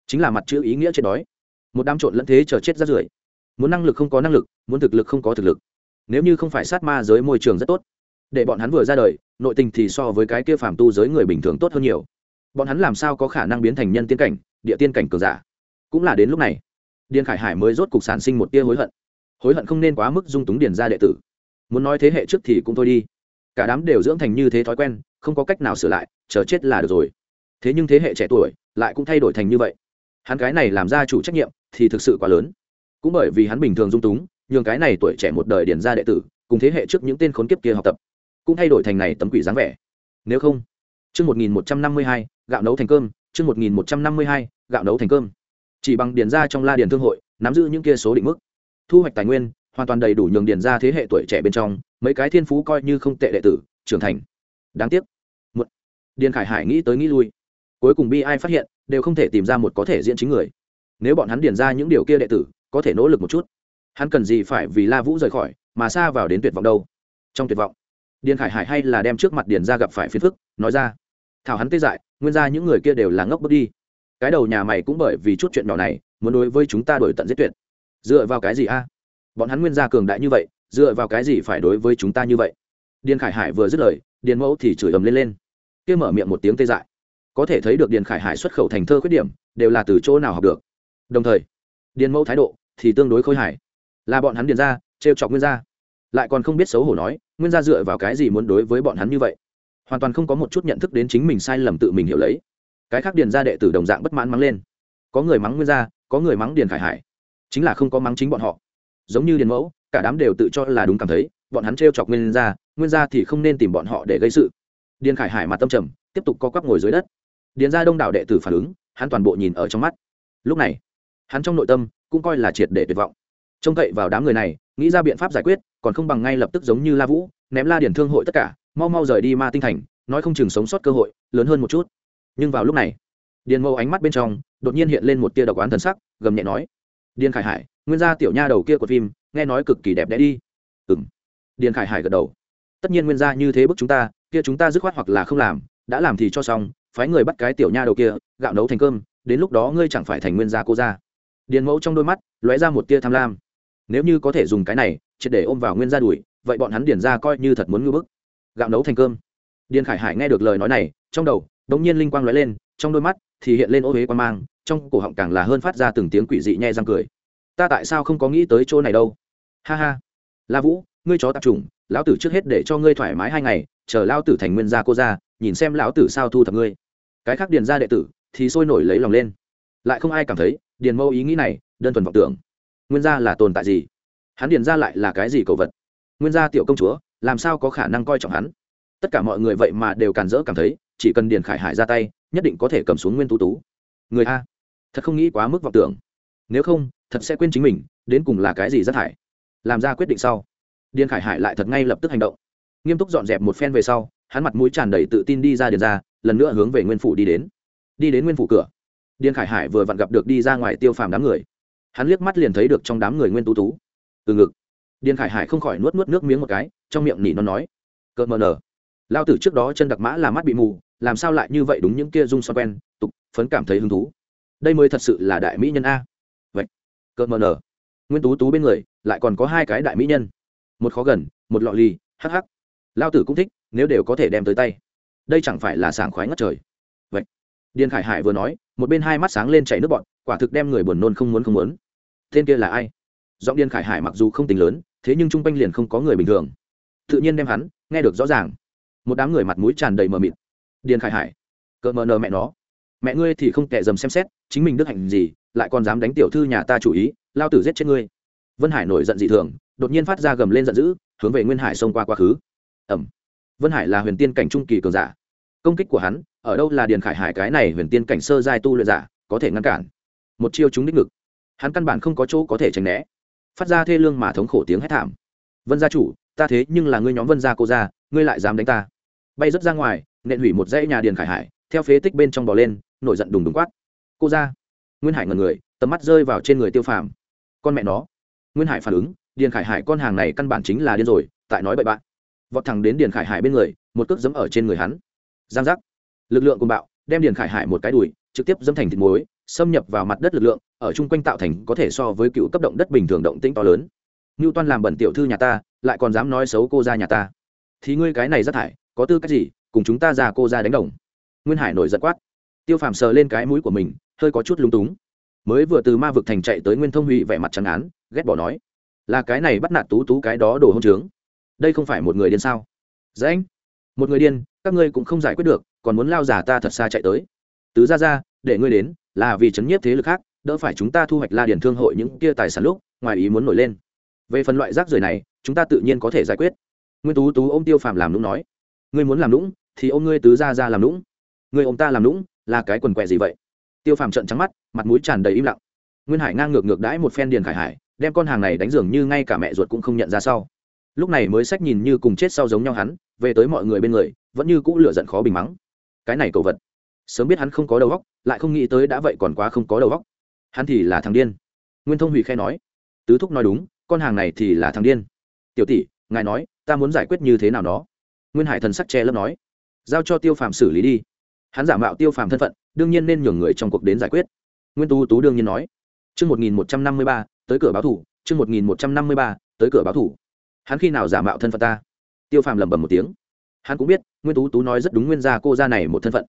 Chính là mặt chữ ý nghĩa chết đói. Một đám trộn lẫn thế chờ chết rát rưởi. Muốn năng lực không có năng lực, muốn thực lực không có thực lực. Nếu như không phải sát ma giới môi trường rất tốt, để bọn hắn vừa ra đời, nội tình thì so với cái kia phàm tu giới người bình thường tốt hơn nhiều. Bọn hắn làm sao có khả năng biến thành nhân tiên cảnh, địa tiên cảnh cường giả? Cũng là đến lúc này, điền khải hải mới rốt cục sản sinh một tia hối hận. Hối hận không nên quá mức dung túng điền ra đệ tử. Muốn nói thế hệ trước thì cũng thôi đi. Cả đám đều dưỡng thành như thế thói quen, không có cách nào sửa lại, chờ chết là được rồi. Thế nhưng thế hệ trẻ tuổi lại cũng thay đổi thành như vậy. Hắn cái này làm ra chủ trách nhiệm thì thực sự quá lớn. Cũng bởi vì hắn bình thường dung túng, nhường cái này tuổi trẻ một đời điển ra đệ tử, cùng thế hệ trước những tên khốn kiếp kia học tập, cũng thay đổi thành này tấm quỷ dáng vẻ. Nếu không, chương một nghìn một trăm năm mươi hai, gạo nấu thành cơm, chương một nghìn một trăm năm mươi hai, gạo nấu thành cơm. Chỉ bằng điền ra trong la điền thương hội, nắm giữ những kia số định mức. Thu hoạch tài nguyên, hoàn toàn đầy đủ nhường điền ra thế hệ tuổi trẻ bên trong, mấy cái thiên phú coi như không tệ đệ tử, trưởng thành. Đáng tiếc. Một, điền khải hải nghĩ tới nghĩ lui cuối cùng bi ai phát hiện, đều không thể tìm ra một có thể diễn chính người. Nếu bọn hắn điền ra những điều kia đệ tử, có thể nỗ lực một chút. Hắn cần gì phải vì la vũ rời khỏi, mà xa vào đến tuyệt vọng đâu? Trong tuyệt vọng, điền khải hải hay là đem trước mặt điền ra gặp phải phiền phức, nói ra, thảo hắn tê dại, nguyên ra những người kia đều là ngốc bước đi. Cái đầu nhà mày cũng bởi vì chút chuyện nhỏ này, muốn đối với chúng ta đổi tận giết tuyệt. Dựa vào cái gì a? Bọn hắn nguyên gia cường đại như vậy, dựa vào cái gì phải đối với chúng ta như vậy? Điền khải hải vừa dứt lời, điền mẫu thì chửi ầm lên lên. Kia mở miệng một tiếng tê dại có thể thấy được điền khải hải xuất khẩu thành thơ khuyết điểm, đều là từ chỗ nào học được. Đồng thời, điền mẫu thái độ thì tương đối khôi hài. Là bọn hắn điền ra trêu chọc nguyên gia. Lại còn không biết xấu hổ nói, nguyên gia dựa vào cái gì muốn đối với bọn hắn như vậy? Hoàn toàn không có một chút nhận thức đến chính mình sai lầm tự mình hiểu lấy. Cái khác điền ra đệ tử đồng dạng bất mãn mắng lên. Có người mắng nguyên gia, có người mắng điền khải hải. Chính là không có mắng chính bọn họ. Giống như điền mẫu, cả đám đều tự cho là đúng cảm thấy, bọn hắn trêu chọc nguyên gia nguyên gia thì không nên tìm bọn họ để gây sự. Điền khải hải mặt tâm trầm, tiếp tục co quắp ngồi dưới đất điền ra đông đảo đệ tử phản ứng, hắn toàn bộ nhìn ở trong mắt. Lúc này, hắn trong nội tâm cũng coi là triệt để tuyệt vọng. Trông cậy vào đám người này, nghĩ ra biện pháp giải quyết, còn không bằng ngay lập tức giống như la vũ, ném la điển thương hội tất cả, mau mau rời đi ma tinh thành, nói không chừng sống sót cơ hội, lớn hơn một chút. Nhưng vào lúc này, điền mâu ánh mắt bên trong, đột nhiên hiện lên một tia độc oán thần sắc, gầm nhẹ nói, điền khải hải, nguyên gia tiểu nha đầu kia của phim, nghe nói cực kỳ đẹp đẽ đi. Ừ m điền khải hải gật đầu. Tất nhiên nguyên gia như thế bức chúng ta, kia chúng ta dứt khoát hoặc là không làm, đã làm thì cho xong phái người bắt cái tiểu nha đầu kia gạo nấu thành cơm đến lúc đó ngươi chẳng phải thành nguyên gia cô gia. Điền mẫu trong đôi mắt lóe ra một tia tham lam. Nếu như có thể dùng cái này triệt để ôm vào nguyên gia đuổi vậy bọn hắn điền ra coi như thật muốn ngư bức. Gạo nấu thành cơm. Điền khải hải nghe được lời nói này trong đầu đống nhiên linh quang lóe lên trong đôi mắt thì hiện lên ô huế quan mang trong cổ họng càng là hơn phát ra từng tiếng quỷ dị nhẹ răng cười. Ta tại sao không có nghĩ tới chỗ này đâu? Ha ha. La vũ ngươi chó tạp trùng lão tử trước hết để cho ngươi thoải mái hai ngày chờ lão tử thành nguyên gia cô gia, nhìn xem lão tử sao thu thập ngươi cái khác điền ra đệ tử thì sôi nổi lấy lòng lên. Lại không ai cảm thấy, điền mâu ý nghĩ này đơn thuần vọng tưởng. Nguyên gia là tồn tại gì? Hắn điền ra lại là cái gì cầu vật? Nguyên gia tiểu công chúa, làm sao có khả năng coi trọng hắn? Tất cả mọi người vậy mà đều càn rỡ cảm thấy, chỉ cần điền khải hải ra tay, nhất định có thể cầm xuống nguyên tú tú. Người a, thật không nghĩ quá mức vọng tưởng. Nếu không, thật sẽ quên chính mình, đến cùng là cái gì rất thải? Làm ra quyết định sau, điền khải hải lại thật ngay lập tức hành động. Nghiêm túc dọn dẹp một phen về sau, hắn mặt mũi tràn đầy tự tin đi ra điền ra lần nữa hướng về nguyên phủ đi đến. Đi đến nguyên phủ cửa, điền khải hải vừa vặn gặp được đi ra ngoài tiêu phàm đám người. Hắn liếc mắt liền thấy được trong đám người nguyên tú tú. Từ ngực, điền khải hải không khỏi nuốt nuốt nước miếng một cái, trong miệng nỉ nó nói, cợt mờ nở. Lao tử trước đó chân đặc mã là mắt bị mù, làm sao lại như vậy đúng những kia dung so quen, tục, phấn cảm thấy hứng thú. Đây mới thật sự là đại mỹ nhân a. Vậy, cợt mờ nở. Nguyên tú tú bên người, lại còn có hai cái đại mỹ nhân. Một khó gần, một lọ lì, hắc hắc. Lao tử cũng thích, nếu đều có thể đem tới tay đây chẳng phải là sảng khoái ngất trời. Vậy, điền khải hải vừa nói, một bên hai mắt sáng lên chảy nước bọn quả thực đem người buồn nôn không muốn không muốn. Tên kia là ai? Giọng điền khải hải mặc dù không tính lớn, thế nhưng chung quanh liền không có người bình thường. Tự nhiên đem hắn nghe được rõ ràng. Một đám người mặt mũi tràn đầy mờ mịt. Điền khải hải, cỡ mờ nờ mẹ nó. Mẹ ngươi thì không kẻ dầm xem xét, chính mình đức hạnh gì, lại còn dám đánh tiểu thư nhà ta chủ ý, lao tử giết chết ngươi. Vân hải nổi giận dị thường, đột nhiên phát ra gầm lên giận dữ, hướng về nguyên hải xông qua quá khứ. Ẩm vân hải là huyền tiên cảnh trung kỳ cường giả. Công kích của hắn, ở đâu là điền khải hải cái này huyền tiên cảnh sơ giai tu luyện giả, có thể ngăn cản. Một chiêu chúng đích ngực. Hắn căn bản không có chỗ có thể tránh né. Phát ra thê lương mà thống khổ tiếng hét thảm. Vân gia chủ, ta thế nhưng là ngươi nhóm vân gia cô gia, ngươi lại dám đánh ta. Bay rớt ra ngoài, nện hủy một dãy nhà điền khải hải, theo phế tích bên trong bò lên, nổi giận đùng đùng quát. Cô gia. Nguyên hải ngần người, tầm mắt rơi vào trên người tiêu phàm. Con mẹ nó. Nguyên hải phản ứng, điền khải hải con hàng này căn bản chính là điên rồi, tại nói bậy bạn vọt thẳng đến điền khải hải bên người, một cước dẫm ở trên người hắn. Giang giác. Lực lượng cùng bạo, đem điền khải hải một cái đùi, trực tiếp dẫm thành thịt muối, xâm nhập vào mặt đất lực lượng, ở chung quanh tạo thành có thể so với cựu cấp động đất bình thường động tĩnh to lớn. Ngưu toan làm bẩn tiểu thư nhà ta, lại còn dám nói xấu cô ra nhà ta. Thì ngươi cái này rất thải, có tư cách gì, cùng chúng ta ra cô ra đánh đồng? Nguyên hải nổi giận quát. Tiêu phàm sờ lên cái mũi của mình, hơi có chút lúng túng. Mới vừa từ ma vực thành chạy tới nguyên thông hủy vẻ mặt trắng án, ghét bỏ nói. Là cái này bắt nạt tú tú cái đó đổ hông trướng đây không phải một người điên sao? Dễ anh, một người điên, các ngươi cũng không giải quyết được, còn muốn lao giả ta thật xa chạy tới. Tứ ra ra để ngươi đến, là vì chấn nhiếp thế lực khác, đỡ phải chúng ta thu hoạch la điền thương hội những kia tài sản lúc, ngoài ý muốn nổi lên. Về phần loại rác rưởi này, chúng ta tự nhiên có thể giải quyết. Nguyên tú tú ôm tiêu phàm làm lũng nói, ngươi muốn làm lũng thì ôm ngươi tứ ra ra làm lũng ngươi ôm ta làm lũng là cái quần quẹ gì vậy? Tiêu phàm trận trắng mắt, mặt mũi tràn đầy im lặng. Nguyên hải ngang ngược ngược đãi một phen điền khải hải, đem con hàng này đánh dường như ngay cả mẹ ruột cũng không nhận ra sau lúc này mới sách nhìn như cùng chết sau giống nhau hắn về tới mọi người bên người vẫn như cũ lựa giận khó bình mắng. Cái này cầu vật. Sớm biết hắn không có đầu óc lại không nghĩ tới đã vậy còn quá không có đầu óc. Hắn thì là thằng điên. Nguyên thông hủy khe nói. Tứ thúc nói đúng con hàng này thì là thằng điên. Tiểu tỷ ngài nói ta muốn giải quyết như thế nào đó nguyên hải thần sắc che lấp nói. Giao cho tiêu phàm xử lý đi. Hắn giả mạo tiêu phàm thân phận đương nhiên nên nhường người trong cuộc đến giải quyết. Nguyên tú tú đương nhiên nói. Chương một nghìn một trăm năm mươi ba tới cửa báo thủ, chương một nghìn một trăm năm mươi ba tới cửa báo thủ. Hắn khi nào giả mạo thân phận ta? Tiêu Phàm lẩm bẩm một tiếng. Hắn cũng biết, Nguyên Tú Tú nói rất đúng nguyên gia cô gia này một thân phận.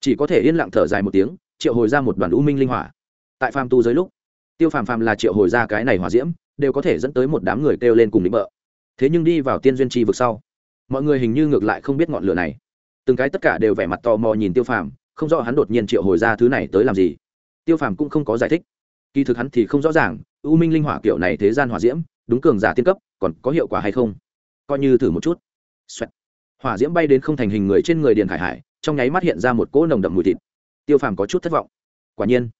Chỉ có thể yên lặng thở dài một tiếng, triệu hồi ra một đoàn u minh linh hỏa. Tại Phàm tu giới lúc, Tiêu Phàm Phàm là triệu hồi ra cái này hỏa diễm, đều có thể dẫn tới một đám người kêu lên cùng định bợ. Thế nhưng đi vào tiên duyên chi vực sau, mọi người hình như ngược lại không biết ngọn lửa này. Từng cái tất cả đều vẻ mặt tò mò nhìn Tiêu Phàm, không rõ hắn đột nhiên triệu hồi ra thứ này tới làm gì. Tiêu Phàm cũng không có giải thích kỳ thực hắn thì không rõ ràng u minh linh hỏa kiểu này thế gian hỏa diễm đúng cường giả tiên cấp, còn có hiệu quả hay không? Coi như thử một chút、Xoẹt. Hỏa diễm bay đến không thành hình người trên người điền khải hải, trong nháy mắt hiện ra một cỗ nồng đậm mùi thịt. Tiêu phàm có chút thất vọng. Quả nhiên,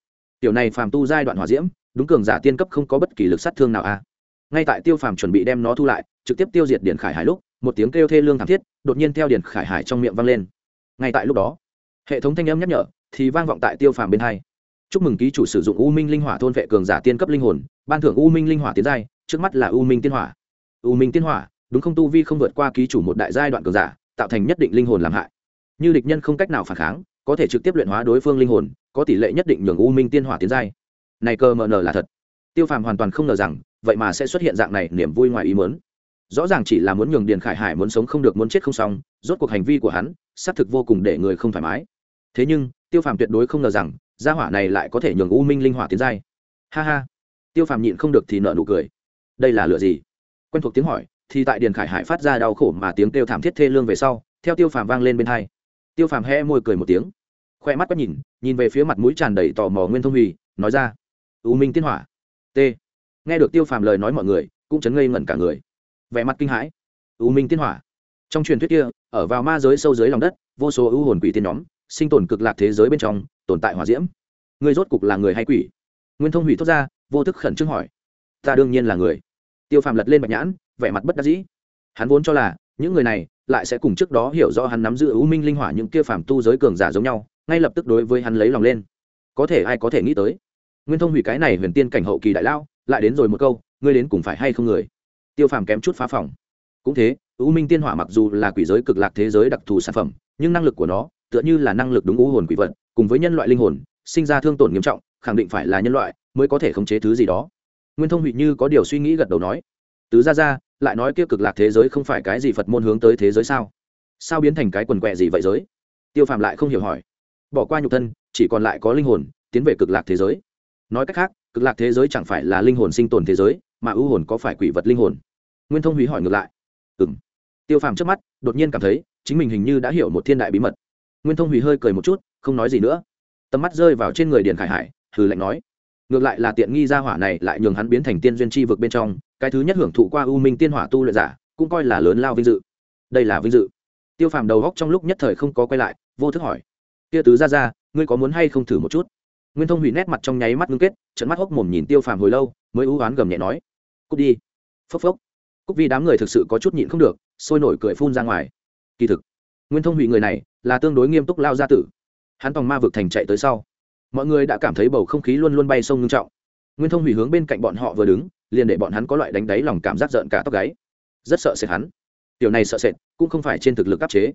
tiểu này phàm tu giai đoạn hỏa diễm, đúng cường giả tiên cấp không có bất kỳ lực sát thương nào a à. ngay tại tiêu phàm chuẩn bị đem nó thu lại, trực tiếp tiêu diệt điền khải hải lúc, một tiếng kêu thê lương thảm thiết đột nhiên theo điền khải hải trong miệng vang lên. Ngay tại lúc đó, hệ thống thanh âm nhắc nhở thì vang vọng tại tiêu phàm bên hai. Chúc mừng ký chủ sử dụng u minh linh hỏa thôn vệ cường giả tiên cấp linh hồn, ban thưởng u minh linh hỏa tiến giai trước mắt là u minh tiên hỏa. U minh tiên hỏa, đúng không tu vi không vượt qua ký chủ một đại giai đoạn cường giả, tạo thành nhất định linh hồn làm hại. Như địch nhân không cách nào phản kháng, có thể trực tiếp luyện hóa đối phương linh hồn, có tỷ lệ nhất định nhường u minh tiên hỏa tiến giai. Này cơ mờ nờ là thật. Tiêu phàm hoàn toàn không ngờ rằng, vậy mà sẽ xuất hiện dạng này niềm vui ngoài ý mớn rõ ràng chỉ là muốn nhường điền khải hải muốn sống không được muốn chết không xong, rốt cuộc hành vi của hắn, xác thực vô cùng để người không thoải mái. Thế nhưng, tiêu phàm tuyệt đối không ngờ rằng, gia hỏa này lại có thể nhường u minh linh hỏa tiến giai. Ha ha. Tiêu phàm nhịn không được thì nợ nụ cười đây là lựa gì? Quen thuộc tiếng hỏi, thì tại điền khải hải phát ra đau khổ mà tiếng kêu thảm thiết thê lương về sau, theo tiêu phàm vang lên bên hai. Tiêu phàm hé môi cười một tiếng, khoe mắt quét nhìn nhìn về phía mặt mũi tràn đầy tò mò nguyên thông hủy nói ra, u minh tiên hỏa, t. Nghe được tiêu phàm lời nói mọi người, cũng chấn ngây ngẩn cả người. Vẻ mặt kinh hãi, u minh tiên hỏa. Trong truyền thuyết kia, ở vào ma giới sâu dưới lòng đất, vô số ưu hồn quỷ tiên nhóm, sinh tồn cực lạc thế giới bên trong, tồn tại hỏa diễm. Người rốt cục là người hay quỷ? Nguyên thông hủy thốt ra, vô thức khẩn trương hỏi, ta đương nhiên là người tiêu phàm lật lên bạch nhãn, vẻ mặt bất đắc dĩ. Hắn vốn cho là, những người này lại sẽ cùng trước đó hiểu rõ hắn nắm giữ ưu minh linh hỏa những kia phàm tu giới cường giả giống nhau, ngay lập tức đối với hắn lấy lòng lên. Có thể ai có thể nghĩ tới? Nguyên thông hủy cái này huyền tiên cảnh hậu kỳ đại lao lại đến rồi một câu, ngươi đến cùng phải hay không người? Tiêu phàm kém chút phá phòng. Cũng thế, ưu minh tiên hỏa mặc dù là quỷ giới cực lạc thế giới đặc thù sản phẩm, nhưng năng lực của nó, tựa như là năng lực đúng u hồn quỷ vật, cùng với nhân loại linh hồn, sinh ra thương tổn nghiêm trọng, khẳng định phải là nhân loại mới có thể khống chế thứ gì đó nguyên thông hụy như có điều suy nghĩ gật đầu nói, tứ ra ra lại nói kia cực lạc thế giới không phải cái gì phật môn hướng tới thế giới sao? Sao biến thành cái quần quẹ gì vậy giới? Tiêu phàm lại không hiểu hỏi, bỏ qua nhục thân, chỉ còn lại có linh hồn, tiến về cực lạc thế giới. Nói cách khác, cực lạc thế giới chẳng phải là linh hồn sinh tồn thế giới, mà ưu hồn có phải quỷ vật linh hồn? Nguyên thông hủy hỏi ngược lại ừ m tiêu phàm trước mắt, đột nhiên cảm thấy chính mình hình như đã hiểu một thiên đại bí mật. Nguyên thông hủy hơi cười một chút, không nói gì nữa. Tầm mắt rơi vào trên người điền khải hải, hừ lạnh nói ngược lại là tiện nghi gia hỏa này lại nhường hắn biến thành tiên duyên chi vực bên trong, cái thứ nhất hưởng thụ qua u minh tiên hỏa tu luyện giả, cũng coi là lớn lao vinh dự. Đây là vinh dự. Tiêu phàm đầu góc trong lúc nhất thời không có quay lại, vô thức hỏi. Tia tứ ra ra ngươi có muốn hay không thử một chút? Nguyên thông hủy nét mặt trong nháy mắt ngưng kết trận mắt hốc mồm nhìn tiêu phàm hồi lâu, mới ưu oán gầm nhẹ nói. Cút đi. Phốc phốc. Cúc vì đám người thực sự có chút nhịn không được, sôi nổi cười phun ra ngoài. Kỳ thực, nguyên thông hủy người này là tương đối nghiêm túc lao gia tử. Hắn tòng ma vực thành chạy tới sau mọi người đã cảm thấy bầu không khí luôn luôn bay sông ngưng trọng. Nguyên thông hủy hướng bên cạnh bọn họ vừa đứng, liền để bọn hắn có loại đánh đáy lòng cảm giác giận cả tóc gáy. Rất sợ sệt hắn. Tiểu này sợ sệt, cũng không phải trên thực lực áp chế.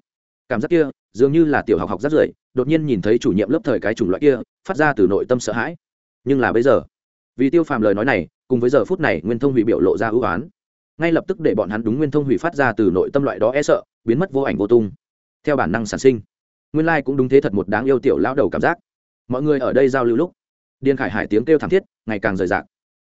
Cảm giác kia, dường như là tiểu học học rất rưởi đột nhiên nhìn thấy chủ nhiệm lớp thời cái chủng loại kia, phát ra từ nội tâm sợ hãi. Nhưng là bây giờ, vì tiêu phàm lời nói này, cùng với giờ phút này nguyên thông hủy biểu lộ ra ưu oán ngay lập tức để bọn hắn đúng nguyên thông hủy phát ra từ nội tâm loại đó e sợ, biến mất vô ảnh vô tung. Theo bản năng sản sinh, nguyên lai、like、cũng đúng thế thật một đáng yêu tiểu lão đầu cảm giác mọi người ở đây giao lưu lúc điên khải hải tiếng kêu thảm thiết, ngày càng rời rạc.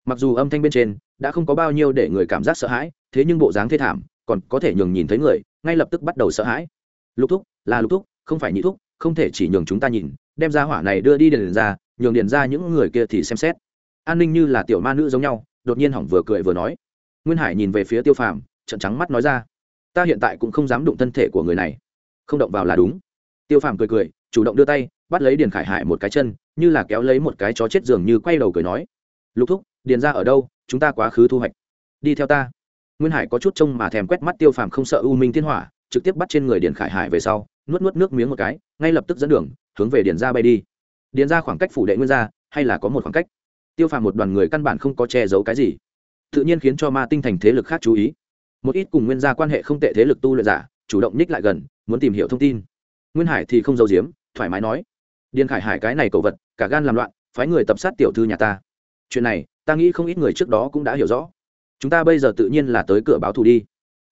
Mặc dù âm thanh bên trên đã không có bao nhiêu để người cảm giác sợ hãi, thế nhưng bộ dáng thê thảm còn có thể nhường nhìn thấy người, ngay lập tức bắt đầu sợ hãi. Lục thúc, là lục thúc, không phải nhị thúc, không thể chỉ nhường chúng ta nhìn, đem ra hỏa này đưa đi điền ra, nhường điền ra những người kia thì xem xét. An ninh như là tiểu ma nữ giống nhau, đột nhiên hỏng vừa cười vừa nói. Nguyên hải nhìn về phía tiêu phàm trận trắng mắt nói ra, ta hiện tại cũng không dám đụng thân thể của người này. Không động vào là đúng. Tiêu phàm cười cười, chủ động đưa tay bắt lấy điền khải hải một cái chân, như là kéo lấy một cái chó chết giường như quay đầu cười nói, lục thúc, điền ra ở đâu? Chúng ta quá khứ thu hoạch. Đi theo ta. Nguyên hải có chút trông mà thèm quét mắt tiêu phàm không sợ u minh thiên hỏa, trực tiếp bắt trên người điền khải hải về sau, nuốt nuốt nước miếng một cái, ngay lập tức dẫn đường, hướng về điền ra bay đi. Điền ra khoảng cách phủ đệ nguyên ra hay là có một khoảng cách? Tiêu phàm một đoàn người căn bản không có che giấu cái gì. Tự nhiên khiến cho ma tinh thành thế lực khác chú ý. Một ít cùng nguyên gia quan hệ không tệ thế lực tu luyện giả, chủ động ních lại gần, muốn tìm hiểu thông tin. Nguyên hải thì không giấu giếm, thoải mái nói điền khải hải cái này cầu vật, cả gan làm loạn, phái người tập sát tiểu thư nhà ta. Chuyện này, ta nghĩ không ít người trước đó cũng đã hiểu rõ. Chúng ta bây giờ tự nhiên là tới cửa báo thù đi.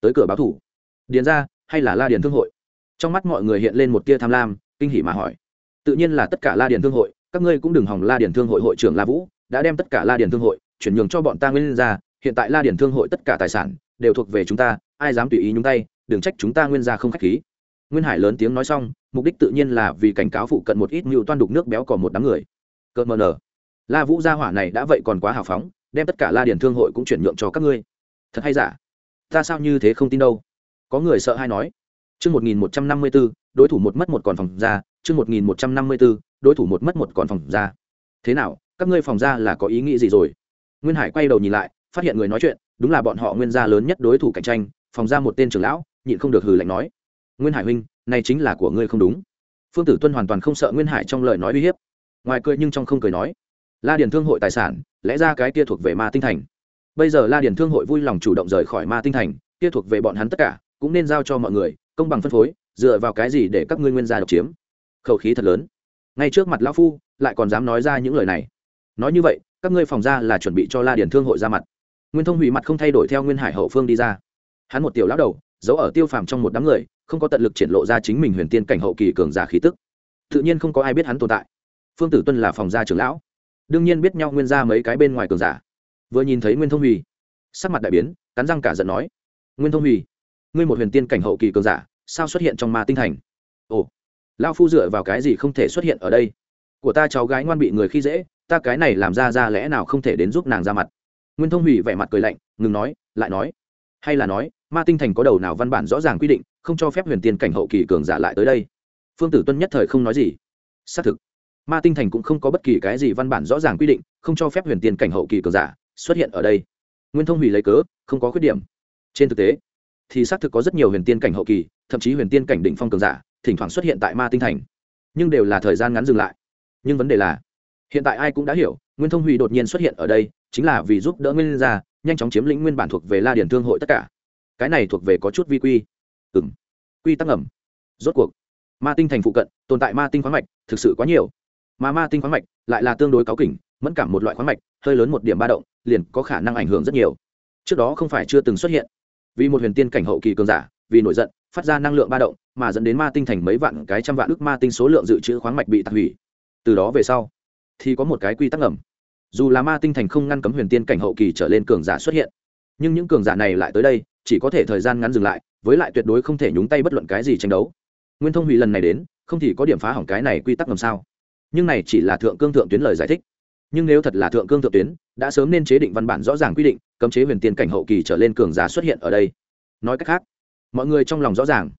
Tới cửa báo thù. Điền ra, hay là la điền thương hội? Trong mắt mọi người hiện lên một tia tham lam, kinh hỉ mà hỏi. Tự nhiên là tất cả la điền thương hội, các ngươi cũng đừng hòng la điền thương hội hội trưởng la vũ, đã đem tất cả la điền thương hội chuyển nhường cho bọn ta nguyên ra, hiện tại la điền thương hội tất cả tài sản đều thuộc về chúng ta, ai dám tùy ý nhúng tay, đừng trách chúng ta nguyên ra không k h á c h khí nguyên hải lớn tiếng nói xong, mục đích tự nhiên là vì cảnh cáo phụ cận một ít mưu toan đục nước béo còn một đám người. Cợt mờ nở la vũ gia hỏa này đã vậy còn quá hào phóng, đem tất cả la điền thương hội cũng chuyển nhượng cho các ngươi. Thật hay giả? Ta sao như thế không tin đâu? Có người sợ hay nói. Chương một nghìn một trăm năm mươi b ố đối thủ một mất một còn phòng ra. Chương một nghìn một trăm năm mươi b ố đối thủ một mất một còn phòng ra. Thế nào, các ngươi phòng ra là có ý nghĩ gì rồi? Nguyên hải quay đầu nhìn lại, phát hiện người nói chuyện, đúng là bọn họ nguyên gia lớn nhất đối thủ cạnh tranh, phòng ra một tên trưởng lão, nhịn không được hừ lạnh nói nguyên hải huynh, này chính là của ngươi không đúng. Phương tử tuân hoàn toàn không sợ nguyên hải trong lời nói uy hiếp. Ngoài cười nhưng trong không cười nói, la điền thương hội tài sản, lẽ ra cái kia thuộc về ma tinh thành. Bây giờ la điền thương hội vui lòng chủ động rời khỏi ma tinh thành, kia thuộc về bọn hắn tất cả, cũng nên giao cho mọi người, công bằng phân phối, dựa vào cái gì để các ngươi nguyên gia độc chiếm? Khẩu khí thật lớn. Ngay trước mặt lão phu, lại còn dám nói ra những lời này. Nói như vậy, các ngươi phòng ra là chuẩn bị cho la điền thương hội ra mặt. Nguyên thông hủy mặt không thay đổi theo nguyên hải hậu phương đi ra. Hắn một tiểu lão đầu, giấu ở tiêu phàm trong một đám người không có tận lực triển lộ ra chính mình huyền tiên cảnh hậu kỳ cường giả khí tức. Tự nhiên không có ai biết hắn tồn tại. Phương tử tuân là phòng gia trưởng lão. Đương nhiên biết nhau nguyên ra mấy cái bên ngoài cường giả. Vừa nhìn thấy nguyên thông huy sắc mặt đại biến, cắn răng cả giận nói, nguyên thông huy ngươi một huyền tiên cảnh hậu kỳ cường giả, sao xuất hiện trong ma tinh thành? Ồ, lão phu dựa vào cái gì không thể xuất hiện ở đây? Của ta cháu gái ngoan bị người khi dễ, ta cái này làm ra ra lẽ nào không thể đến giúp nàng ra mặt? Nguyên thông hủy vẻ mặt cười lạnh, ngừng nói, lại nói, hay là nói, ma tinh thành có đầu nào văn bản rõ ràng quy định không cho phép huyền tiên cảnh hậu kỳ cường giả lại tới đây. Phương tử tuân nhất thời không nói gì. Xác thực, ma tinh thành cũng không có bất kỳ cái gì văn bản rõ ràng quy định, không cho phép huyền tiên cảnh hậu kỳ cường giả xuất hiện ở đây. Nguyên thông hủy lấy cớ, không có khuyết điểm. Trên thực tế, thì xác thực có rất nhiều huyền tiên cảnh hậu kỳ, thậm chí huyền tiên cảnh đỉnh phong cường giả, thỉnh thoảng xuất hiện tại ma tinh thành. Nhưng đều là thời gian ngắn dừng lại. Nhưng vấn đề là, hiện tại ai cũng đã hiểu, nguyên thông hủy đột nhiên xuất hiện ở đây, chính là vì giúp đỡ nguyên gia, nhanh chóng chiếm lĩnh nguyên bản thuộc về la điển thương hội tất cả. Cái này thuộc về có chút vi quy ừng quy tắc ngầm. Rốt cuộc, ma tinh thành phụ cận, tồn tại ma tinh khoáng mạch, thực sự quá nhiều. Mà ma tinh khoáng mạch lại là tương đối cáu kỉnh, mẫn cảm một loại khoáng mạch, hơi lớn một điểm ba động, liền có khả năng ảnh hưởng rất nhiều. Trước đó không phải chưa từng xuất hiện. Vì một huyền tiên cảnh hậu kỳ cường giả, vì nổi giận, phát ra năng lượng ba động, mà dẫn đến ma tinh thành mấy vạn cái trăm vạn ước ma tinh số lượng dự trữ khoáng mạch bị tạc hủy. Từ đó về sau, thì có một cái quy tắc ngầm. Dù là ma tinh thành không ngăn cấm huyền tiên cảnh hậu kỳ trở lên cường giả xuất hiện, nhưng những cường giả này lại tới đây, chỉ có thể thời gian ngắn dừng lại với lại tuyệt đối không thể nhúng tay bất luận cái gì tranh đấu. Nguyên thông hủy lần này đến, không thì có điểm phá hỏng cái này quy tắc làm sao? Nhưng này chỉ là thượng cương thượng tuyến lời giải thích. Nhưng nếu thật là thượng cương thượng tuyến, đã sớm nên chế định văn bản rõ ràng quy định, cấm chế huyền tiên cảnh hậu kỳ trở lên cường giả xuất hiện ở đây. Nói cách khác, mọi người trong lòng rõ ràng.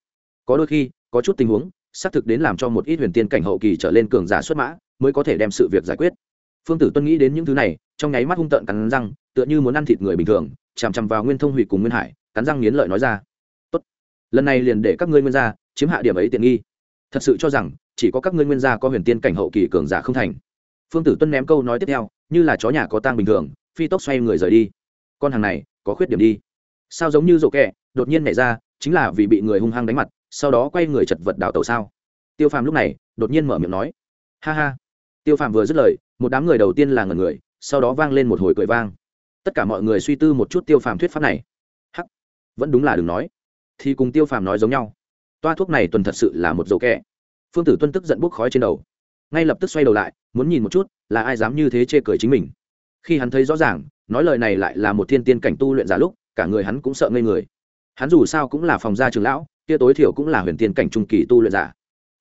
Có đôi khi, có chút tình huống, xác thực đến làm cho một ít huyền tiên cảnh hậu kỳ trở lên cường giả xuất mã, mới có thể đem sự việc giải quyết. Phương tử tuân nghĩ đến những thứ này, trong nháy mắt hung tợn cắn răng, tựa như muốn ăn thịt người bình thường, chằm chằm vào nguyên thông hủy cùng nguyên hải, cắn răng nghiến lợi nói ra lần này liền để các ngươi nguyên gia chiếm hạ điểm ấy tiện nghi. Thật sự cho rằng, chỉ có các ngươi nguyên gia có huyền tiên cảnh hậu kỳ cường giả không thành. Phương tử tuân ném câu nói tiếp theo, như là chó nhà có tang bình thường, phi tốc xoay người rời đi. Con hàng này, có khuyết điểm đi. Sao giống như rộ kẹ đột nhiên nảy ra, chính là vì bị người hung hăng đánh mặt, sau đó quay người chật vật đào tàu sao? Tiêu phàm lúc này, đột nhiên mở miệng nói. Ha ha. Tiêu phàm vừa dứt lời, một đám người đầu tiên là ngần người, sau đó vang lên một hồi cười vang. Tất cả mọi người suy tư một chút tiêu phàm thuyết pháp này. Hắc. Vẫn đúng là đừng nói thì cùng tiêu phàm nói giống nhau. Toa thuốc này tuần thật sự là một dầu kẹ. Phương tử tuân tức giận bốc khói trên đầu. Ngay lập tức xoay đầu lại, muốn nhìn một chút là ai dám như thế chê cười chính mình. Khi hắn thấy rõ ràng, nói lời này lại là một thiên tiên cảnh tu luyện giả lúc, cả người hắn cũng sợ ngây người. Hắn dù sao cũng là phòng gia trường lão, kia tối thiểu cũng là huyền tiên cảnh trung kỳ tu luyện giả.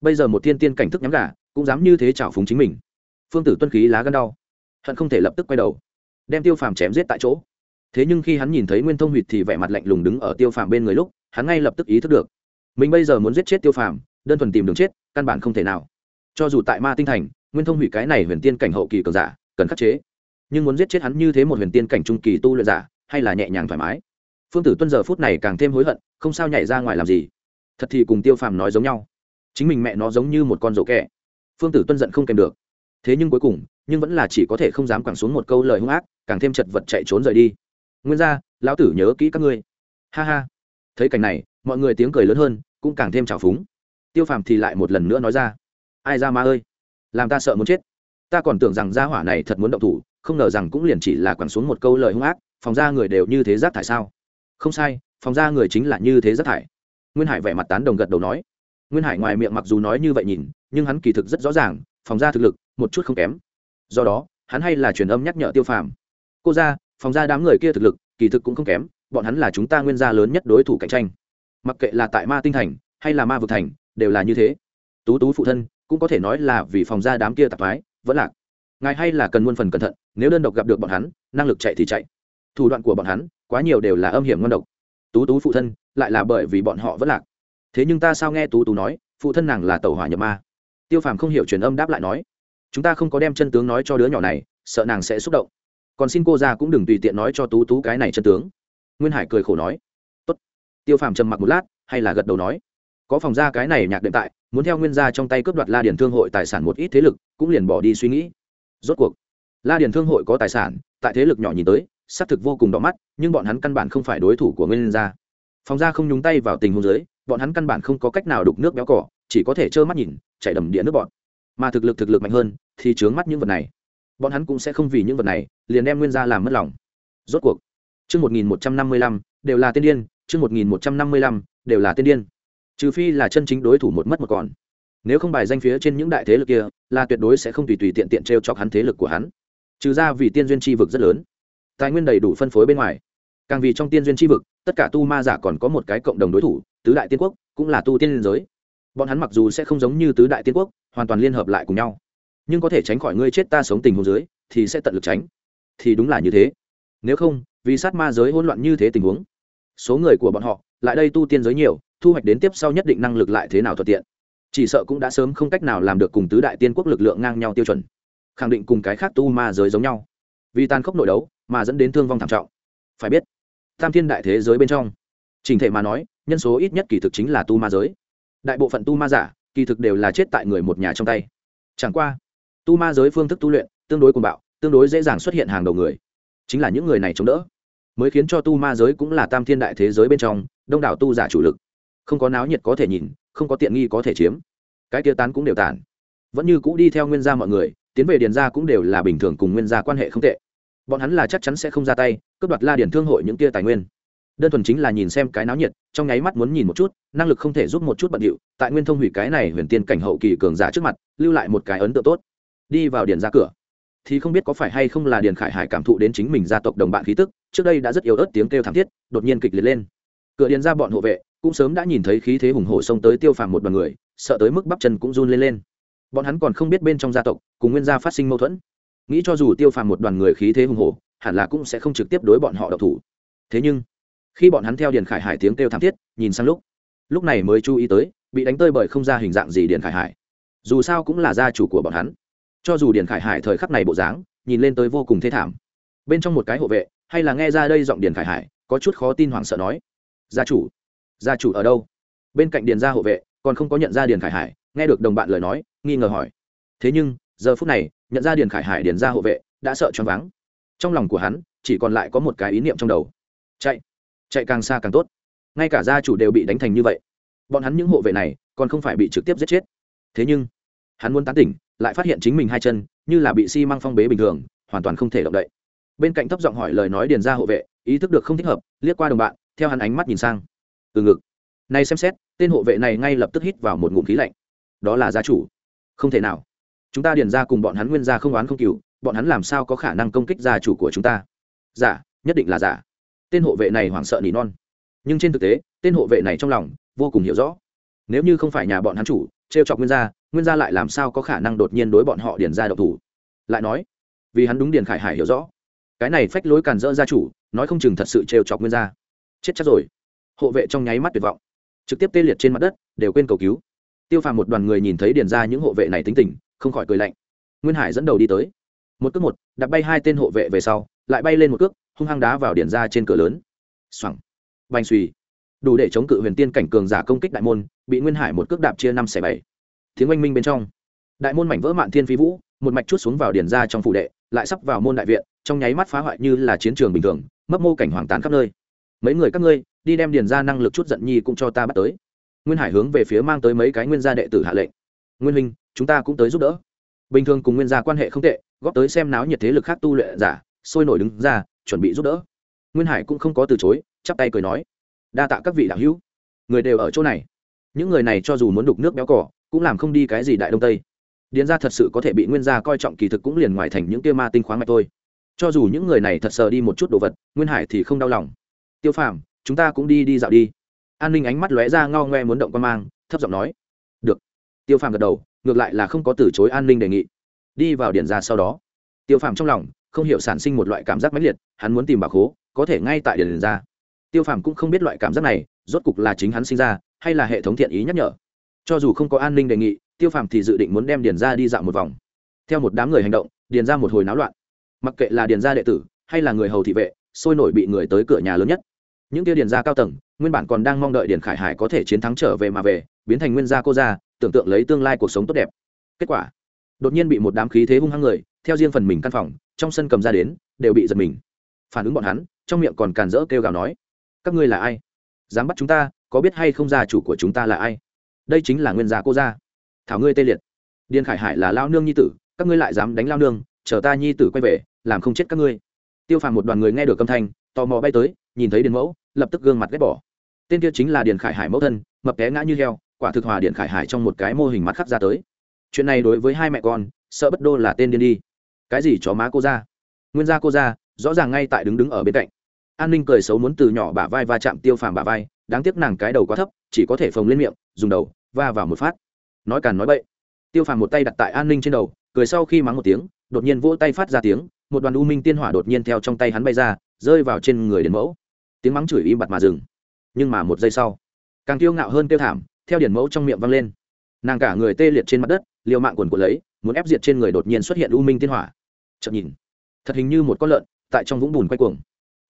Bây giờ một thiên tiên cảnh thức nhắm gà, cũng dám như thế trào phúng chính mình. Phương tử tuân khí lá gân đau. Hận không thể lập tức quay đầu, đem tiêu phàm chém giết tại chỗ. Thế nhưng khi hắn nhìn thấy nguyên thông huyệt thì vẻ mặt lạnh lùng đứng ở tiêu phàm bên người lúc hắn ngay lập tức ý thức được. Mình bây giờ muốn giết chết tiêu phàm, đơn thuần tìm đường chết, căn bản không thể nào. Cho dù tại ma tinh thành, nguyên thông hủy cái này huyền tiên cảnh hậu kỳ cường giả, cần khắc chế. Nhưng muốn giết chết hắn như thế một huyền tiên cảnh trung kỳ tu luyện giả, hay là nhẹ nhàng thoải mái? Phương tử tuân giờ phút này càng thêm hối hận, không sao nhảy ra ngoài làm gì. Thật thì cùng tiêu phàm nói giống nhau. Chính mình mẹ nó giống như một con rổ kẹ phương tử tuân giận không kèm được. Thế nhưng cuối cùng, nhưng vẫn là chỉ có thể không dám quẳng xuống một câu lời hung ác, càng thêm chật vật chạy trốn rời đi. Nguyên ra lão tử nhớ kỹ các ngươi. Ha ha thấy cảnh này, mọi người tiếng cười lớn hơn, cũng càng thêm trào phúng. Tiêu phàm thì lại một lần nữa nói ra, ai ra ma ơi, làm ta sợ muốn chết. Ta còn tưởng rằng gia hỏa này thật muốn động thủ, không ngờ rằng cũng liền chỉ là quẳng xuống một câu lời hung ác, phòng ra người đều như thế rác thải sao? Không sai, phòng ra người chính là như thế rác thải. Nguyên hải vẻ mặt tán đồng gật đầu nói. Nguyên hải ngoài miệng mặc dù nói như vậy nhìn, nhưng hắn kỳ thực rất rõ ràng, phòng ra thực lực, một chút không kém. Do đó, hắn hay là truyền âm nhắc nhở tiêu phàm. Cô ra, phòng ra đám người kia thực lực, kỳ thực cũng không kém bọn hắn là chúng ta nguyên gia lớn nhất đối thủ cạnh tranh. Mặc kệ là tại ma tinh thành hay là ma vực thành, đều là như thế. Tú tú phụ thân cũng có thể nói là vì phòng ra đám kia tạp thoái vẫn lạc. Ngài hay là cần muôn phần cẩn thận, nếu đơn độc gặp được bọn hắn, năng lực chạy thì chạy. Thủ đoạn của bọn hắn quá nhiều đều là âm hiểm ngon độc. Tú tú phụ thân lại là bởi vì bọn họ vẫn lạc. Thế nhưng ta sao nghe tú tú nói, phụ thân nàng là tàu hỏa nhập ma. Tiêu phàm không hiểu truyền âm đáp lại nói, chúng ta không có đem chân tướng nói cho đứa nhỏ này, sợ nàng sẽ xúc động. Còn xin cô ra cũng đừng tùy tiện nói cho tú tú cái này chân tướng nguyên hải cười khổ nói, Tốt. tiêu phàm trầm mặc một lát, hay là gật đầu nói, có phòng ra cái này nhạc đệm tại, muốn theo nguyên gia trong tay cướp đoạt la điển thương hội tài sản một ít thế lực, cũng liền bỏ đi suy nghĩ. Rốt cuộc, la điển thương hội có tài sản, tại thế lực nhỏ nhìn tới, xác thực vô cùng đỏ mắt, nhưng bọn hắn căn bản không phải đối thủ của nguyên gia. Phòng gia không nhúng tay vào tình huống giới bọn hắn căn bản không có cách nào đục nước béo cỏ, chỉ có thể trơ mắt nhìn chạy đầm địa nước bọn mà thực lực thực lực mạnh hơn, thì trướng mắt những vật này. Bọn hắn cũng sẽ không vì những vật này, liền đem nguyên gia làm mất lòng. Rốt cuộc chương một nghìn một trăm năm mươi lăm, đều là tiên điên, chương một nghìn một trăm năm mươi lăm, đều là tiên điên. Trừ phi là chân chính đối thủ một mất một còn. Nếu không bài danh phía trên những đại thế lực kia, là tuyệt đối sẽ không tùy tùy tiện tiện t r e o chọc hắn thế lực của hắn. Trừ ra vì tiên duyên tri vực rất lớn. Tài nguyên đầy đủ phân phối bên ngoài. Càng vì trong tiên duyên tri vực, tất cả tu ma giả còn có một cái cộng đồng đối thủ, tứ đại tiên quốc, cũng là tu tiên liên giới. Bọn hắn mặc dù sẽ không giống như tứ đại tiên quốc, hoàn toàn liên hợp lại cùng nhau. Nhưng có thể tránh khỏi ngươi chết ta sống tình huống dưới, thì sẽ tận lực tránh. Thì đúng là như thế nếu không, vì sát ma giới hỗn loạn như thế tình huống, số người của bọn họ lại đây tu tiên giới nhiều, thu hoạch đến tiếp sau nhất định năng lực lại thế nào thuận tiện. Chỉ sợ cũng đã sớm không cách nào làm được cùng tứ đại tiên quốc lực lượng ngang nhau tiêu chuẩn, khẳng định cùng cái khác tu ma giới giống nhau. Vì tàn khốc nội đấu mà dẫn đến thương vong thảm trọng. Phải biết, tam thiên đại thế giới bên trong trình thể mà nói, nhân số ít nhất kỳ thực chính là tu ma giới. Đại bộ phận tu ma giả, kỳ thực đều là chết tại người một nhà trong tay. Chẳng qua, tu ma giới phương thức tu luyện tương đối cuồng bạo, tương đối dễ dàng xuất hiện hàng đầu người chính là những người này chống đỡ, mới khiến cho tu ma giới cũng là tam thiên đại thế giới bên trong đông đảo tu giả chủ lực. Không có náo nhiệt có thể nhìn, không có tiện nghi có thể chiếm. Cái kia tán cũng đều tản. Vẫn như cũ đi theo nguyên gia mọi người, tiến về điền gia cũng đều là bình thường cùng nguyên gia quan hệ không tệ. Bọn hắn là chắc chắn sẽ không ra tay, cướp đoạt la điển thương hội những kia tài nguyên. Đơn thuần chính là nhìn xem cái náo nhiệt, trong nháy mắt muốn nhìn một chút, năng lực không thể giúp một chút bận điệu, tại nguyên thông hủy cái này huyền tiên cảnh hậu kỳ cường giả trước mặt, lưu lại một cái ấn tượng tốt. Đi vào điền ra cửa thì không biết có phải hay không là điền khải hải cảm thụ đến chính mình gia tộc đồng bạn khí tức, trước đây đã rất yếu ớt tiếng kêu thảm thiết, đột nhiên kịch liệt lên. Cửa điền ra bọn hộ vệ, cũng sớm đã nhìn thấy khí thế hùng hổ xông tới tiêu phàm một đoàn người, sợ tới mức bắp chân cũng run lên lên. Bọn hắn còn không biết bên trong gia tộc, cùng nguyên gia phát sinh mâu thuẫn. Nghĩ cho dù tiêu phàm một đoàn người khí thế hùng hổ, hẳn là cũng sẽ không trực tiếp đối bọn họ độc thủ. Thế nhưng, khi bọn hắn theo điền khải hải tiếng kêu thảm thiết, nhìn sang lúc lúc này mới chú ý tới, bị đánh tơi bởi không ra hình dạng gì điền khải hải. Dù sao cũng là gia chủ của bọn hắn cho dù điền khải hải thời khắc này bộ dáng, nhìn lên tới vô cùng thê thảm. Bên trong một cái hộ vệ, hay là nghe ra đây giọng điền khải hải, có chút khó tin hoảng sợ nói, gia chủ gia chủ ở đâu? Bên cạnh điền gia hộ vệ, còn không có nhận ra điền khải hải, nghe được đồng bạn lời nói, nghi ngờ hỏi, thế nhưng, giờ phút này, nhận ra điền khải hải điền gia hộ vệ, đã sợ choáng váng. Trong lòng của hắn, chỉ còn lại có một cái ý niệm trong đầu. Chạy chạy càng xa càng tốt. Ngay cả gia chủ đều bị đánh thành như vậy. Bọn hắn những hộ vệ này, còn không phải bị trực tiếp giết chết. Thế nhưng hắn muốn tán tỉnh, lại phát hiện chính mình hai chân như là bị xi、si、măng phong bế bình thường, hoàn toàn không thể động đậy. Bên cạnh thấp giọng hỏi lời nói điền ra hộ vệ, ý thức được không thích hợp, liếc qua đồng bạn, theo hắn ánh mắt nhìn sang. Từ ngực. Nay xem xét, tên hộ vệ này ngay lập tức hít vào một ngụm khí lạnh. Đó là gia chủ. Không thể nào. Chúng ta điền ra cùng bọn hắn nguyên ra không oán không cừu, bọn hắn làm sao có khả năng công kích gia chủ của chúng ta? Giả, nhất định là giả. Tên hộ vệ này hoảng sợ nỉ non. Nhưng trên thực tế, tên hộ vệ này trong lòng vô cùng hiểu rõ. Nếu như không phải nhà bọn hắn chủ trêu chọc nguyên gia nguyên gia lại làm sao có khả năng đột nhiên đối bọn họ điền ra độc thủ? Lại nói, vì hắn đúng điền khải hải hiểu rõ, cái này phách lối càn rỡ gia chủ, nói không chừng thật sự trêu chọc nguyên gia. Chết chắc rồi. Hộ vệ trong nháy mắt tuyệt vọng. Trực tiếp tê liệt trên mặt đất, đều quên cầu cứu. Tiêu phàm một đoàn người nhìn thấy điền ra những hộ vệ này tính tình, không khỏi cười lạnh. Nguyên hải dẫn đầu đi tới. Một cước một đặt bay hai tên hộ vệ về sau, lại bay lên một cước, hung hăng đá vào điền ra trên cửa lớn. Xoẳng bành suy đủ để chống cự huyền tiên cảnh cường giả công kích đại môn, bị nguyên hải một cước đạp chia năm xẻ bảy. Tiếng oanh minh bên trong, đại môn mảnh vỡ mạn thiên phi vũ, một mạch chút xuống vào điền ra trong phủ đệ, lại sắp vào môn đại viện, trong nháy mắt phá hoại như là chiến trường bình thường, mấp mô cảnh hoàng tán khắp nơi. Mấy người các ngươi, đi đem điền ra năng lực chút giận nhi cũng cho ta bắt tới. Nguyên hải hướng về phía mang tới mấy cái nguyên gia đệ tử hạ lệnh. Nguyên huynh, chúng ta cũng tới giúp đỡ. Bình thường cùng nguyên gia quan hệ không tệ, góp tới xem náo nhiệt thế lực khác tu luyện giả, sôi nổi đứng ra, chuẩn bị giúp đỡ. Nguyên hải cũng không có từ chối, chắp tay cười nói đa tạ các vị đạo hữu. Người đều ở chỗ này. Những người này cho dù muốn đục nước béo cỏ, cũng làm không đi cái gì đại đông tây. Điền ra thật sự có thể bị nguyên gia coi trọng kỳ thực cũng liền ngoài thành những kia ma tinh khoáng mạch thôi. Cho dù những người này thật sờ đi một chút đồ vật, nguyên hải thì không đau lòng. Tiêu phàm, chúng ta cũng đi đi dạo đi. An ninh ánh mắt lóe ra ngao ngoe muốn động quan mang, thấp giọng nói. Được. Tiêu phàm gật đầu, ngược lại là không có từ chối an ninh đề nghị. Đi vào Điền ra sau đó. Tiêu phàm trong lòng, không hiểu sản sinh một loại cảm giác mãnh liệt, hắn muốn tìm bà khố, có thể ngay tại Điền ra tiêu phàm cũng không biết loại cảm giác này, rốt cục là chính hắn sinh ra, hay là hệ thống thiện ý nhắc nhở. Cho dù không có an ninh đề nghị, tiêu phàm thì dự định muốn đem điền ra đi dạo một vòng. Theo một đám người hành động, điền ra một hồi náo loạn. Mặc kệ là điền gia đệ tử, hay là người hầu thị vệ, sôi nổi bị người tới cửa nhà lớn nhất. Những kia điền gia cao tầng, nguyên bản còn đang mong đợi điền khải hải có thể chiến thắng trở về mà về, biến thành nguyên gia cô gia, tưởng tượng lấy tương lai cuộc sống tốt đẹp. Kết quả, đột nhiên bị một đám khí thế hung hăng người, theo riêng phần mình căn phòng, trong sân cầm ra đến, đều bị giật mình. Phản ứng bọn hắn, trong miệng còn càn rỡ kêu gào nói các ngươi là ai? Dám bắt chúng ta, có biết hay không gia chủ của chúng ta là ai? Đây chính là nguyên gia cô gia. Thảo ngươi tê liệt. Điền khải hải là lao nương nhi tử, các ngươi lại dám đánh lao nương, chờ ta nhi tử quay về, làm không chết các ngươi. Tiêu phàm một đoàn người nghe được âm thanh, tò mò bay tới, nhìn thấy điền mẫu, lập tức gương mặt ghét bỏ. Tên kia chính là điền khải hải mẫu thân, mập té ngã như heo, quả thực hòa điền khải hải trong một cái mô hình mắt khắc ra tới. Chuyện này đối với hai mẹ con, sợ bất đô là tên điên đi. Cái gì chó má cô ra nguyên gia cô ra rõ ràng ngay tại đứng đứng ở bên cạnh an ninh cười xấu muốn từ nhỏ bả vai va chạm tiêu phàm bả vai, đáng tiếc nàng cái đầu quá thấp, chỉ có thể phồng lên miệng, dùng đầu, va vào một phát. Nói càn nói bậy. Tiêu phàm một tay đặt tại an ninh trên đầu, cười sau khi mắng một tiếng, đột nhiên vỗ tay phát ra tiếng, một đoàn u minh tiên hỏa đột nhiên theo trong tay hắn bay ra, rơi vào trên người điền mẫu. Tiếng mắng chửi im bặt mà dừng. Nhưng mà một giây sau, càng kiêu ngạo hơn tiêu thảm, theo điền mẫu trong miệng vang lên. Nàng cả người tê liệt trên mặt đất, liều mạng quần của lấy, muốn ép diệt trên người đột nhiên xuất hiện u minh tiên hỏa. Chậm nhìn, thật hình như một con lợn, tại trong vũng bùn quay cuồng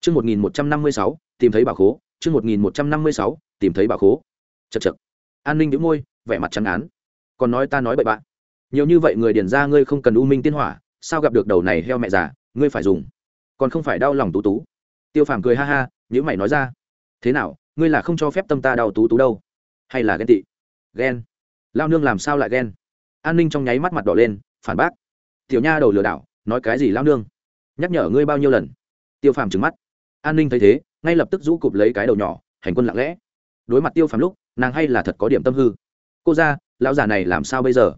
chương một nghìn một trăm năm mươi sáu, tìm thấy bảo khố. Chương một nghìn một trăm năm mươi sáu, tìm thấy bảo khố. Chật chật an ninh nhíu môi, vẻ mặt chán án. Còn nói ta nói bậy bạ nhiều như vậy người điền ra ngươi không cần u minh tiên hỏa, sao gặp được đầu này heo mẹ già, ngươi phải dùng. Còn không phải đau lòng tú tú. Tiêu phàm cười ha ha nhữ mày nói ra. Thế nào, ngươi là không cho phép tâm ta đau tú tú đâu? Hay là ghen tị? Ghen. Lao nương làm sao lại ghen? An ninh trong nháy mắt mặt đỏ lên, phản bác. Tiểu nha đầu lừa đảo, nói cái gì lao nương? Nhắc nhở ngươi bao nhiêu lần? Tiêu phàm trừng mắt an ninh thấy thế, ngay lập tức rũ cụp lấy cái đầu nhỏ, hành quân lặng lẽ. Đối mặt tiêu phàm lúc, nàng hay là thật có điểm tâm hư. Cô ra lão già này làm sao bây giờ?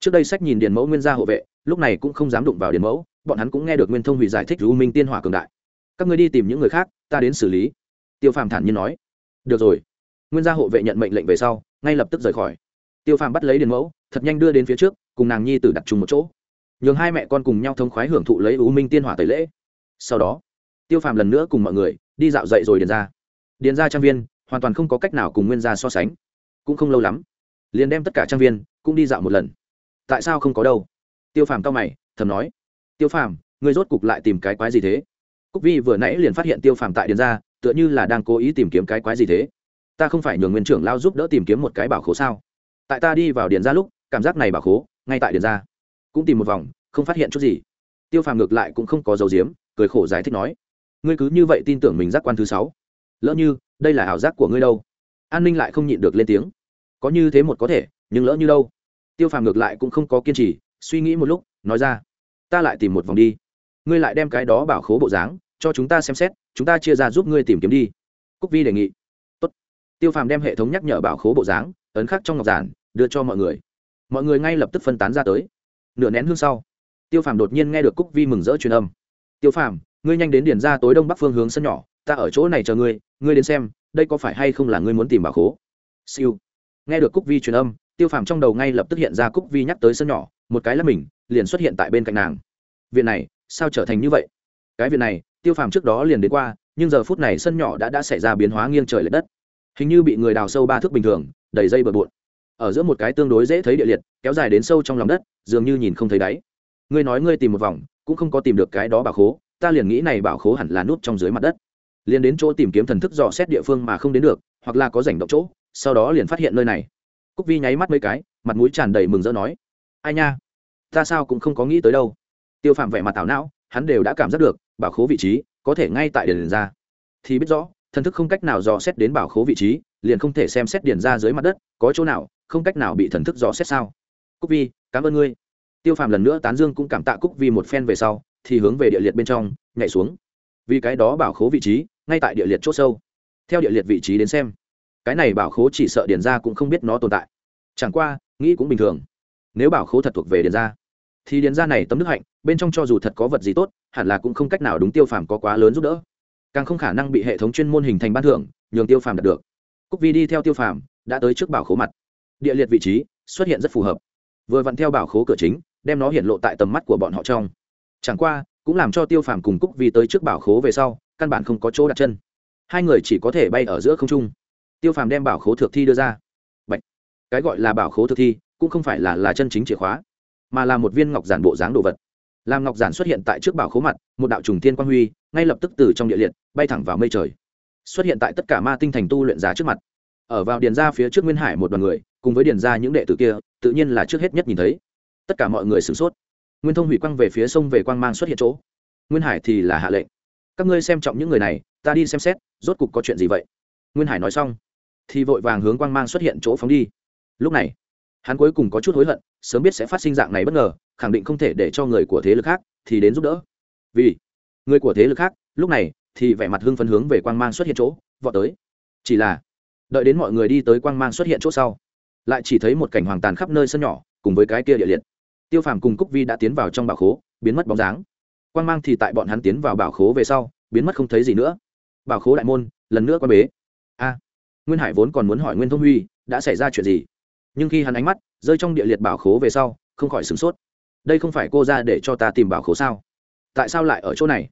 Trước đây sách nhìn điền mẫu nguyên gia hộ vệ, lúc này cũng không dám đụng vào điền mẫu, bọn hắn cũng nghe được nguyên thông hủy giải thích u minh tiên hỏa cường đại. Các ngươi đi tìm những người khác, ta đến xử lý. Tiêu phàm thản nhiên nói. Được rồi. Nguyên gia hộ vệ nhận mệnh lệnh về sau, ngay lập tức rời khỏi. Tiêu phàm bắt lấy điền mẫu, thật nhanh đưa đến phía trước, cùng nàng nhi tử đặt chung một chỗ. Nhường hai mẹ con cùng nhau thông khoái hưởng thụ lấy u minh tiên hỏa tẩy lễ. Sau đó tiêu phàm lần nữa cùng mọi người đi dạo dậy rồi điền ra. Điền ra trang viên, hoàn toàn không có cách nào cùng nguyên gia so sánh. Cũng không lâu lắm, liền đem tất cả trang viên cũng đi dạo một lần. Tại sao không có đâu? Tiêu phàm cao mày, thầm nói. Tiêu phàm người rốt cục lại tìm cái quái gì thế? Cúc vi vừa nãy liền phát hiện tiêu phàm tại điền ra, tựa như là đang cố ý tìm kiếm cái quái gì thế. Ta không phải nhường nguyên trưởng lao giúp đỡ tìm kiếm một cái bảo khố sao? Tại ta đi vào điền ra lúc, cảm giác này bảo khố, ngay tại điền ra. Cũng tìm một vòng, không phát hiện chút gì. Tiêu phàm ngược lại cũng không có dấu diếm, cười khổ giải thích nói ngươi cứ như vậy tin tưởng mình giác quan thứ sáu. Lỡ như, đây là ảo giác của ngươi đâu. An ninh lại không nhịn được lên tiếng. Có như thế một có thể, nhưng lỡ như đâu? Tiêu phàm ngược lại cũng không có kiên trì, suy nghĩ một lúc, nói ra. Ta lại tìm một vòng đi. Ngươi lại đem cái đó bảo khố bộ dáng, cho chúng ta xem xét, chúng ta chia ra giúp ngươi tìm kiếm đi. Cúc vi đề nghị. Tốt. tiêu phàm đem hệ thống nhắc nhở bảo khố bộ dáng, ấn khắc trong ngọc giản, đưa cho mọi người. Mọi người ngay lập tức phân tán ra tới. Nửa nén hương sau, tiêu phàm đột nhiên nghe được cúc vi mừng rỡ truyền âm. Tiêu phàm ngươi nhanh đến điền ra tối đông bắc phương hướng sân nhỏ, ta ở chỗ này chờ ngươi ngươi đến xem, đây có phải hay không là ngươi muốn tìm bà khố? Siêu. Nghe được cúc vi truyền âm, tiêu phàm trong đầu ngay lập tức hiện ra cúc vi nhắc tới sân nhỏ, một cái là mình, liền xuất hiện tại bên cạnh nàng. Viện này, sao trở thành như vậy? Cái viện này, tiêu phàm trước đó liền đến qua, nhưng giờ phút này sân nhỏ đã đã xảy ra biến hóa nghiêng trời l ệ đất. Hình như bị người đào sâu ba thước bình thường, đầy dây bờ bộn. Ở giữa một cái tương đối dễ thấy địa liệt, kéo dài đến sâu trong lòng đất, dường như nhìn không thấy đáy. Ngươi nói ngươi tìm một vòng, cũng không có tìm được cái đó bà khố ta liền nghĩ này bảo khố hẳn là nút trong dưới mặt đất. Liền đến chỗ tìm kiếm thần thức dò xét địa phương mà không đến được, hoặc là có rảnh động chỗ, sau đó liền phát hiện nơi này. Cúc vi nháy mắt mấy cái, mặt mũi tràn đầy mừng rỡ nói, ai nha, ta sao cũng không có nghĩ tới đâu. Tiêu phạm vẻ mặt tảo não, hắn đều đã cảm giác được, bảo khố vị trí có thể ngay tại điền ra. Thì biết rõ, thần thức không cách nào dò xét đến bảo khố vị trí, liền không thể xem xét điền ra dưới mặt đất, có chỗ nào, không cách nào bị thần thức dò xét sao? Cúc vi, cảm ơn ngươi. Tiêu phàm lần nữa tán dương cũng cảm tạ cúc vi một phen về sau thì hướng về địa liệt bên trong, nhảy xuống. Vì cái đó bảo khố vị trí, ngay tại địa liệt c h ỗ sâu. Theo địa liệt vị trí đến xem, cái này bảo khố chỉ sợ điền ra cũng không biết nó tồn tại. Chẳng qua, nghĩ cũng bình thường. Nếu bảo khố thật thuộc về điền ra thì điền ra này tấm đức hạnh, bên trong cho dù thật có vật gì tốt, hẳn là cũng không cách nào đúng tiêu phàm có quá lớn giúp đỡ. Càng không khả năng bị hệ thống chuyên môn hình thành ban thưởng, nhường tiêu phàm đạt được. Cúc vi đi theo tiêu phàm, đã tới trước bảo khố mặt. Địa liệt vị trí, xuất hiện rất phù hợp. Vừa vặn theo bảo khố cửa chính, đem nó hiện lộ tại tầm mắt của bọn họ trong chẳng qua, cũng làm cho tiêu phàm cùng cúc vi tới trước bảo khố về sau, căn bản không có chỗ đặt chân. Hai người chỉ có thể bay ở giữa không trung. Tiêu phàm đem bảo khố thực thi đưa ra. Bạch. cái gọi là bảo khố thực thi, cũng không phải là là chân chính chìa khóa, mà là một viên ngọc giản bộ dáng đồ vật. Làm ngọc giản xuất hiện tại trước bảo khố mặt, một đạo trùng thiên quang huy, ngay lập tức từ trong địa liệt, bay thẳng vào mây trời. Xuất hiện tại tất cả ma tinh thành tu luyện giá trước mặt. Ở vào điền ra phía trước nguyên hải một đoàn người, cùng với điền ra những đệ tử kia, tự nhiên là trước hết nhất nhìn thấy. Tất cả mọi người sửng sốt nguyên thông hủy quăng về phía sông về quang mang xuất hiện chỗ. Nguyên hải thì là hạ lệnh. Các ngươi xem trọng những người này, ta đi xem xét, rốt cục có chuyện gì vậy? Nguyên hải nói xong, thì vội vàng hướng quang mang xuất hiện chỗ phóng đi. Lúc này, hắn cuối cùng có chút hối hận, sớm biết sẽ phát sinh dạng này bất ngờ, khẳng định không thể để cho người của thế lực khác thì đến giúp đỡ. Vì người của thế lực khác, lúc này thì vẻ mặt hưng phấn hướng về quang mang xuất hiện chỗ, vọt tới. Chỉ là đợi đến mọi người đi tới quang mang xuất hiện chỗ sau, lại chỉ thấy một cảnh hoàng tàn khắp nơi sân nhỏ, cùng với cái kia địa liệt tiêu phàm cùng cúc vi đã tiến vào trong bảo khố, biến mất bóng dáng. Quang mang thì tại bọn hắn tiến vào bảo khố về sau, biến mất không thấy gì nữa. Bảo khố đại môn, lần nữa quan bế. A, nguyên hải vốn còn muốn hỏi nguyên thông huy, đã xảy ra chuyện gì? Nhưng khi hắn ánh mắt rơi trong địa liệt bảo khố về sau, không khỏi sửng sốt. Đây không phải cô ra để cho ta tìm bảo khố sao? Tại sao lại ở chỗ này?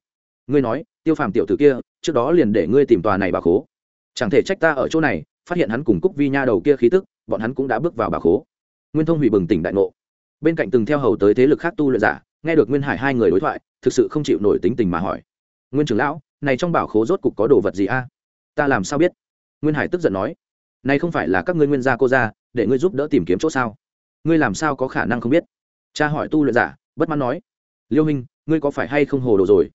Ngươi nói, tiêu phàm tiểu t ử kia, trước đó liền để ngươi tìm tòa này bảo khố. Chẳng thể trách ta ở chỗ này, phát hiện hắn cùng cúc vi nha đầu kia khí tức, bọn hắn cũng đã bước vào bảo khố. Nguyên thông hủy bừng tỉnh đại ngộ bên cạnh từng theo hầu tới thế lực khác tu luyện giả, nghe được nguyên hải hai người đối thoại, thực sự không chịu nổi tính tình mà hỏi. Nguyên trưởng lão, này trong bảo khố rốt cục có đồ vật gì a? Ta làm sao biết? Nguyên hải tức giận nói. Này không phải là các ngươi nguyên gia cô gia, để ngươi giúp đỡ tìm kiếm chỗ sao? Ngươi làm sao có khả năng không biết? Cha hỏi tu luyện giả, bất mãn nói. Liêu hình ngươi có phải hay không hồ đồ rồi?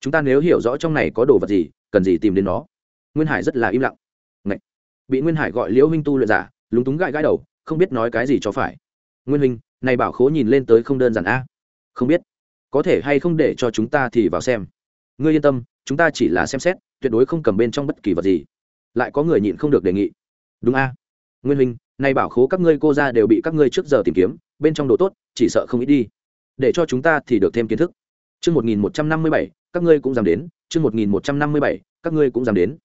Chúng ta nếu hiểu rõ trong này có đồ vật gì, cần gì tìm đến nó? Nguyên hải rất là im lặng. Ngậy! bị nguyên hải gọi liễu huynh tu luyện giả, lúng túng gãi gãi đầu, không biết nói cái gì cho phải nguyên huynh này bảo khố nhìn lên tới không đơn giản a. Không biết có thể hay không để cho chúng ta thì vào xem. Ngươi yên tâm chúng ta chỉ là xem xét tuyệt đối không cầm bên trong bất kỳ vật gì. Lại có người nhịn không được đề nghị. Đúng a. Nguyên huynh này bảo khố các ngươi cô ra đều bị các ngươi trước giờ tìm kiếm bên trong đồ tốt chỉ sợ không ít đi. Để cho chúng ta thì được thêm kiến thức. Chương 1157, các ngươi cũng dám đến, chương 1157, các ngươi cũng dám đến.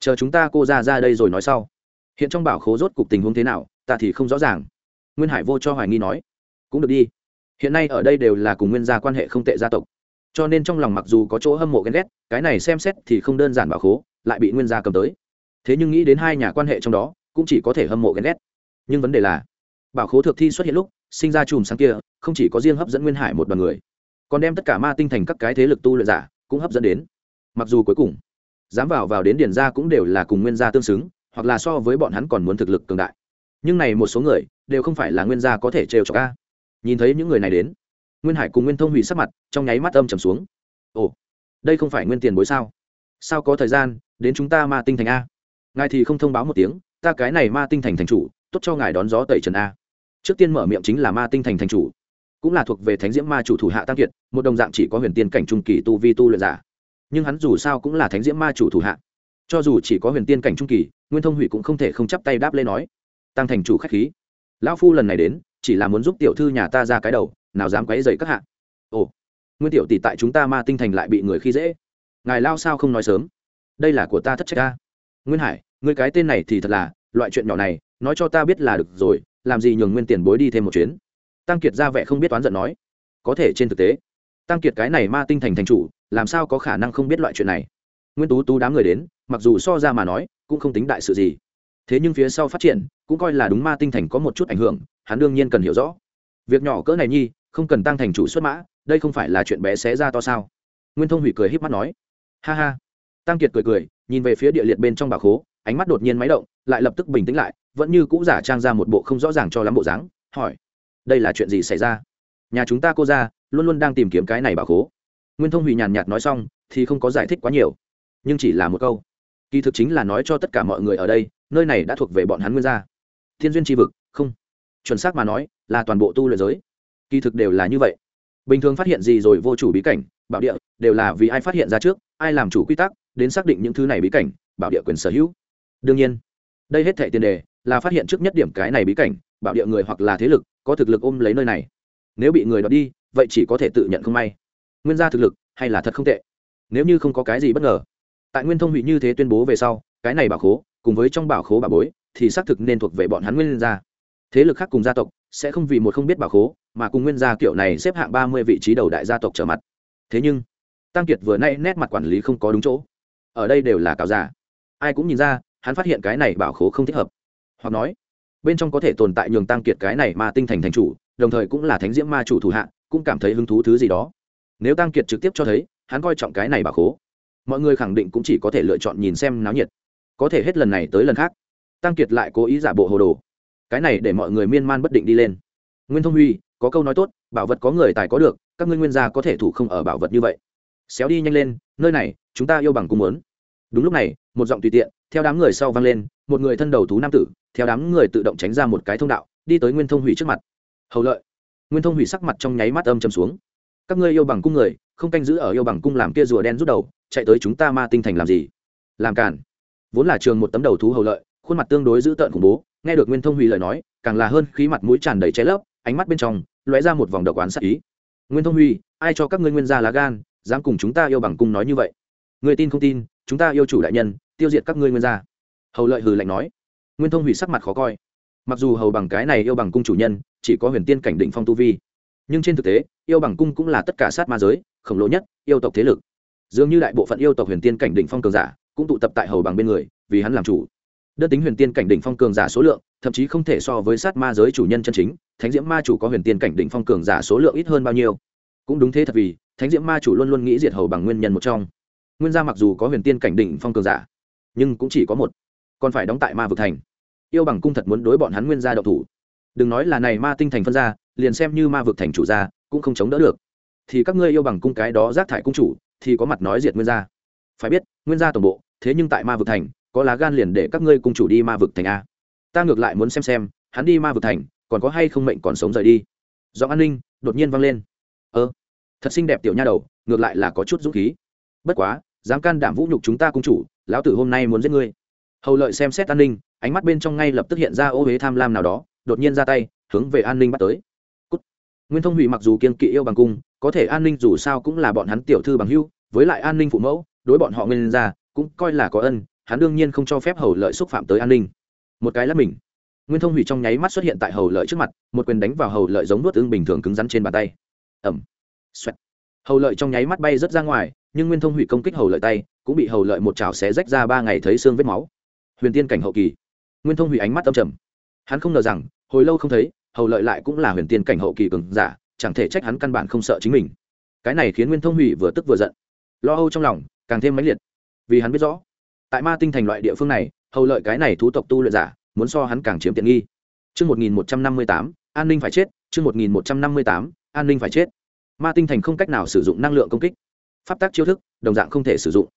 Chờ chúng ta cô ra ra đây rồi nói sau. Hiện trong bảo khố rốt cục tình huống thế nào, ta thì không rõ ràng. Nguyên Hải vô cho hoài nghi nói, cũng được đi. Hiện nay ở đây đều là cùng nguyên gia quan hệ không tệ gia tộc, cho nên trong lòng mặc dù có chỗ hâm mộ ghen ghét, cái này xem xét thì không đơn giản bảo khố, lại bị nguyên gia cầm tới. Thế nhưng nghĩ đến hai nhà quan hệ trong đó, cũng chỉ có thể hâm mộ ghen ghét. Nhưng vấn đề là, bảo khố thực thi xuất hiện lúc, sinh ra chùm sáng kia, không chỉ có riêng hấp dẫn Nguyên Hải một đoàn người, còn đem tất cả ma tinh thành các cái thế lực tu luyện giả cũng hấp dẫn đến mặc dù cuối cùng dám vào vào đến điền gia cũng đều là cùng nguyên gia tương xứng hoặc là so với bọn hắn còn muốn thực lực cường đại nhưng này một số người đều không phải là nguyên gia có thể trêu cho ca nhìn thấy những người này đến, nguyên hải cùng nguyên thông hủy sắc mặt trong nháy mắt âm trầm xuống. Ồ, đây không phải nguyên tiền bối sao? Sao có thời gian đến chúng ta ma tinh thành a? Ngài thì không thông báo một tiếng, ta cái này ma tinh thành thành chủ, tốt cho ngài đón gió tẩy trần a. Trước tiên mở miệng chính là ma tinh thành thành chủ, cũng là thuộc về thánh diễm ma chủ thủ hạ tăng kiệt, một đồng dạng chỉ có huyền tiên cảnh trung kỳ tu vi tu luyện giả. Nhưng hắn dù sao cũng là thánh diễm ma chủ thủ hạ. Cho dù chỉ có huyền tiên cảnh trung kỳ, nguyên thông hủy cũng không thể không chắp tay đáp lên nói tăng thành chủ khách khí. Lão phu lần này đến, chỉ là muốn giúp tiểu thư nhà ta ra cái đầu, nào dám quấy dậy các hạ. Ồ, nguyên tiểu tỷ tại chúng ta ma tinh thành lại bị người khi dễ. Ngài lao sao không nói sớm? Đây là của ta thất trách ta nguyên hải người cái tên này thì thật là, loại chuyện nhỏ này, nói cho ta biết là được rồi, làm gì nhường nguyên tiền bối đi thêm một chuyến. Tăng kiệt ra vẻ không biết toán giận nói. Có thể trên thực tế, tăng kiệt cái này ma tinh thành thành chủ, làm sao có khả năng không biết loại chuyện này? Nguyên tú tú đám người đến, mặc dù so ra mà nói, cũng không tính đại sự gì thế nhưng phía sau phát triển cũng coi là đúng ma tinh thành có một chút ảnh hưởng, hắn đương nhiên cần hiểu rõ. Việc nhỏ cỡ này nhi, không cần tăng thành chủ xuất mã, đây không phải là chuyện bé xé ra to sao? Nguyên thông hủy cười híp mắt nói. Ha ha. Tăng kiệt cười cười, nhìn về phía địa liệt bên trong bà khố, ánh mắt đột nhiên máy động, lại lập tức bình tĩnh lại, vẫn như cũ giả trang ra một bộ không rõ ràng cho lắm bộ dáng, hỏi. Đây là chuyện gì xảy ra? Nhà chúng ta cô ra luôn luôn đang tìm kiếm cái này bà khố. Nguyên thông hủy nhàn nhạt nói xong, thì không có giải thích quá nhiều. Nhưng chỉ là một câu. Kỳ thực chính là nói cho tất cả mọi người ở đây nơi này đã thuộc về bọn hắn nguyên gia. Thiên duyên tri vực, không. Chuẩn xác mà nói, là toàn bộ tu luyện giới. Kỳ thực đều là như vậy. Bình thường phát hiện gì rồi vô chủ bí cảnh, bảo địa, đều là vì ai phát hiện ra trước, ai làm chủ quy tắc, đến xác định những thứ này bí cảnh, bảo địa quyền sở hữu. Đương nhiên, đây hết thệ tiền đề là phát hiện trước nhất điểm cái này bí cảnh, bảo địa người hoặc là thế lực, có thực lực ôm lấy nơi này. Nếu bị người đó đi, vậy chỉ có thể tự nhận không may. Nguyên gia thực lực, hay là thật không tệ. Nếu như không có cái gì bất ngờ. Tại nguyên thông hủy như thế tuyên bố về sau, cái này bảo khố cùng với trong bảo khố bà bối, thì xác thực nên thuộc về bọn hắn nguyên gia. Thế lực khác cùng gia tộc, sẽ không vì một không biết bảo khố, mà cùng nguyên gia kiểu này xếp hạng ba mươi vị trí đầu đại gia tộc trở mặt. Thế nhưng, tăng kiệt vừa nay nét mặt quản lý không có đúng chỗ. Ở đây đều là cáo giả ai cũng nhìn ra, hắn phát hiện cái này bảo khố không thích hợp. Hoặc nói, bên trong có thể tồn tại nhường tăng kiệt cái này mà tinh thành thành chủ, đồng thời cũng là thánh diễm ma chủ thủ hạ, cũng cảm thấy hứng thú thứ gì đó. Nếu tăng kiệt trực tiếp cho thấy, hắn coi trọng cái này bảo khố, mọi người khẳng định cũng chỉ có thể lựa chọn nhìn xem náo nhiệt có thể hết lần này tới lần khác. Tăng kiệt lại cố ý giả bộ hồ đồ. Cái này để mọi người miên man bất định đi lên. Nguyên thông huy, có câu nói tốt, bảo vật có người tài có được, các ngươi nguyên gia có thể thủ không ở bảo vật như vậy. Xéo đi nhanh lên, nơi này, chúng ta yêu bằng cung muốn. Đúng lúc này, một giọng tùy tiện, theo đám người sau vang lên, một người thân đầu thú nam tử, theo đám người tự động tránh ra một cái thông đạo, đi tới nguyên thông hủy trước mặt. Hầu lợi. Nguyên thông hủy sắc mặt trong nháy mắt âm chầm xuống. Các ngươi yêu bằng cung người, không canh giữ ở yêu bằng cung làm kia rùa đen rút đầu, chạy tới chúng ta ma tinh thành làm gì? Làm cản vốn là trường một tấm đầu thú hầu lợi, khuôn mặt tương đối dữ tợn khủng bố, nghe được nguyên thông hủy lời nói, càng là hơn khí mặt mũi tràn đầy cháy lấp, ánh mắt bên trong lóe ra một vòng độc oán sắc ý. Nguyên thông huy, ai cho các ngươi nguyên gia lá gan, dám cùng chúng ta yêu bằng cung nói như vậy? Người tin không tin, chúng ta yêu chủ đại nhân, tiêu diệt các ngươi nguyên gia. Hầu lợi hừ lạnh nói. Nguyên thông hủy sắc mặt khó coi. Mặc dù hầu bằng cái này yêu bằng cung chủ nhân, chỉ có huyền tiên cảnh định phong tu vi, nhưng trên thực tế, yêu bằng cung cũng là tất cả sát ma giới, khổng lồ nhất yêu tộc thế lực. Dường như đại bộ phận yêu tộc huyền tiên cảnh định phong cường giả cũng tụ tập tại hầu bằng bên người, vì hắn làm chủ. Đơn tính huyền tiên cảnh đỉnh phong cường giả số lượng, thậm chí không thể so với sát ma giới chủ nhân chân chính, thánh diễm ma chủ có huyền tiên cảnh đỉnh phong cường giả số lượng ít hơn bao nhiêu. Cũng đúng thế thật vì, thánh diễm ma chủ luôn luôn nghĩ diệt hầu bằng nguyên nhân một trong. Nguyên gia mặc dù có huyền tiên cảnh đỉnh phong cường giả, nhưng cũng chỉ có một, còn phải đóng tại ma vực thành. Yêu bằng cung thật muốn đối bọn hắn nguyên gia độc thủ. Đừng nói là này ma tinh thành phân ra, liền xem như ma vực thành chủ gia, cũng không chống đỡ được. Thì các ngươi yêu bằng cung cái đó rác thải cung chủ, thì có mặt nói diệt nguyên gia. Phải biết, nguyên gia tổng bộ thế nhưng tại ma vực thành, có lá gan liền để các ngươi cung chủ đi ma vực thành a. Ta ngược lại muốn xem xem, hắn đi ma vực thành, còn có hay không mệnh còn sống rời đi. Do an ninh đột nhiên vang lên. Ơ, thật xinh đẹp tiểu nha đầu, ngược lại là có chút dũng khí. Bất quá, dám can đảm vũ nhục chúng ta cung chủ, lão tử hôm nay muốn giết ngươi. Hầu lợi xem xét an ninh, ánh mắt bên trong ngay lập tức hiện ra ô huế tham lam nào đó, đột nhiên ra tay, hướng về an ninh bắt tới. Cút. nguyên thông hủy mặc dù kiên kỵ yêu bằng cung, có thể an ninh dù sao cũng là bọn hắn tiểu thư bằng hưu, với lại an ninh phụ mẫu, đối bọn họ nguyên ra cũng coi là có ân, hắn đương nhiên không cho phép hầu lợi xúc phạm tới an ninh. Một cái là mình. Nguyên thông hủy trong nháy mắt xuất hiện tại hầu lợi trước mặt, một quyền đánh vào hầu lợi giống nuốt ưng bình thường cứng rắn trên bàn tay. Ẩm xoẹt. Hầu lợi trong nháy mắt bay rớt ra ngoài, nhưng nguyên thông hủy công kích hầu lợi tay, cũng bị hầu lợi một chảo xé rách ra ba ngày thấy xương vết máu. Huyền tiên cảnh hậu kỳ. Nguyên thông hủy ánh mắt âm trầm. Hắn không ngờ rằng, hồi lâu không thấy, hầu lợi lại cũng là huyền tiên cảnh hậu kỳ cường giả, chẳng thể trách hắn căn bản không sợ chính mình. Cái này khiến nguyên thông hủy vừa tức vừa giận. Lo âu trong lòng, càng thêm mãnh liệt vì hắn biết rõ. Tại ma tinh thành loại địa phương này, hầu lợi cái này thú tộc tu luyện giả, muốn so hắn càng chiếm tiện nghi. Chương một nghìn một trăm năm mươi tám, an ninh phải chết. Chương một nghìn một trăm năm mươi tám, an ninh phải chết. Ma tinh thành không cách nào sử dụng năng lượng công kích. Pháp tác chiêu thức, đồng dạng không thể sử dụng.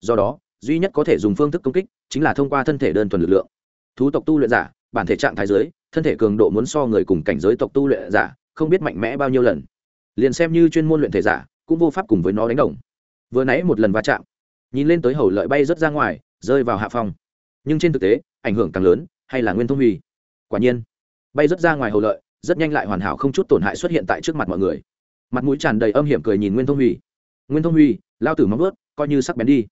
Do đó, duy nhất có thể dùng phương thức công kích chính là thông qua thân thể đơn thuần lực lượng. Thú tộc tu luyện giả, bản thể trạng thái giới thân thể cường độ muốn so người cùng cảnh giới tộc tu luyện giả, không biết mạnh mẽ bao nhiêu lần. Liền xem như chuyên môn luyện thể giả, cũng vô pháp cùng với nó đánh đồng. Vừa nãy một lần va chạm nhìn lên tới hầu lợi bay rất ra ngoài, rơi vào hạ phòng nhưng trên thực tế, ảnh hưởng càng lớn, hay là nguyên thông huy? Quả nhiên, bay rất ra ngoài hầu lợi, rất nhanh lại hoàn hảo không chút tổn hại xuất hiện tại trước mặt mọi người. Mặt mũi tràn đầy âm hiểm cười nhìn nguyên thông huy. Nguyên thông huy, lao tử móng ướt coi như sắc bén đi.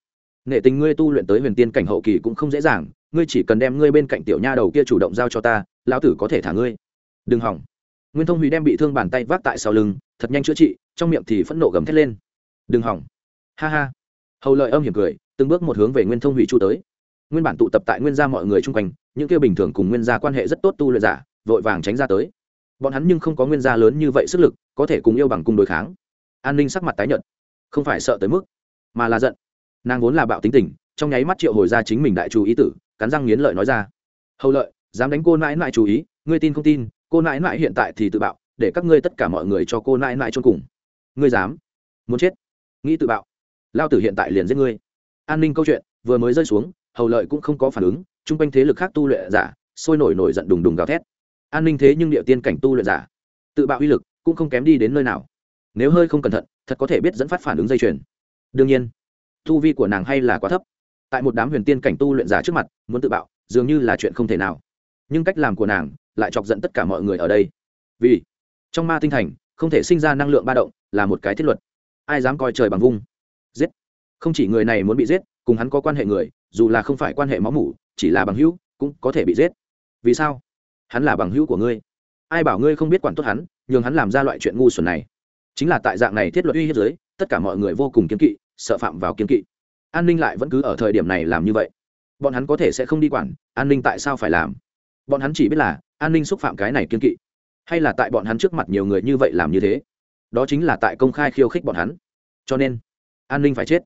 Nệ tình ngươi tu luyện tới huyền tiên cảnh hậu kỳ cũng không dễ dàng, ngươi chỉ cần đem ngươi bên cạnh tiểu nha đầu kia chủ động giao cho ta, lão tử có thể thả ngươi. Đừng hỏng. Nguyên thông huy đem bị thương bàn tay vác tại sau lưng, thật nhanh chữa trị, trong miệng thì phẫn nộ gầm thét lên. Đừng hỏng. Ha ha hầu lợi âm hiểm cười, từng bước một hướng về nguyên thông hủy chu tới. Nguyên bản tụ tập tại nguyên gia mọi người chung quanh, những kia bình thường cùng nguyên gia quan hệ rất tốt tu luyện giả, vội vàng tránh ra tới. Bọn hắn nhưng không có nguyên gia lớn như vậy sức lực, có thể cùng yêu bằng cung đối kháng. An ninh sắc mặt tái nhợt, không phải sợ tới mức, mà là giận. Nàng vốn là bạo tính tình, trong nháy mắt triệu hồi ra chính mình đại chủ ý tử, cắn răng nghiến lợi nói ra. Hầu lợi, dám đánh cô nãi nãi chú ý, ngươi tin không tin, cô nãi nãi hiện tại thì tự bạo, để các ngươi tất cả mọi người cho cô nãi nãi cho cùng. Ngươi dám, muốn chết, nghĩ tự bạo lao tử hiện tại liền giết ngươi. An ninh câu chuyện, vừa mới rơi xuống, hầu lợi cũng không có phản ứng, chung quanh thế lực khác tu luyện giả, sôi nổi nổi giận đùng đùng gào thét. An ninh thế nhưng địa tiên cảnh tu luyện giả, tự bạo uy lực cũng không kém đi đến nơi nào. Nếu hơi không cẩn thận, thật có thể biết dẫn phát phản ứng dây chuyền. Đương nhiên, tu vi của nàng hay là quá thấp. Tại một đám huyền tiên cảnh tu luyện giả trước mặt, muốn tự bạo, dường như là chuyện không thể nào. Nhưng cách làm của nàng lại chọc giận tất cả mọi người ở đây. Vì, trong ma tinh thành, không thể sinh ra năng lượng ba động là một cái thiết luật. Ai dám coi trời bằng vung? Giết. Không chỉ người này muốn bị giết, cùng hắn có quan hệ người, dù là không phải quan hệ máu mủ, chỉ là bằng hữu, cũng có thể bị giết. Vì sao? Hắn là bằng hữu của ngươi. Ai bảo ngươi không biết quản tốt hắn, nhường hắn làm ra loại chuyện ngu xuẩn này? Chính là tại dạng này thiết luật uy hiếp giới, tất cả mọi người vô cùng kiên kỵ, sợ phạm vào kiên kỵ. An ninh lại vẫn cứ ở thời điểm này làm như vậy. Bọn hắn có thể sẽ không đi quản, an ninh tại sao phải làm? Bọn hắn chỉ biết là, an ninh xúc phạm cái này kiên kỵ. Hay là tại bọn hắn trước mặt nhiều người như vậy làm như thế? Đó chính là tại công khai khiêu khích bọn hắn. Cho nên an ninh phải chết.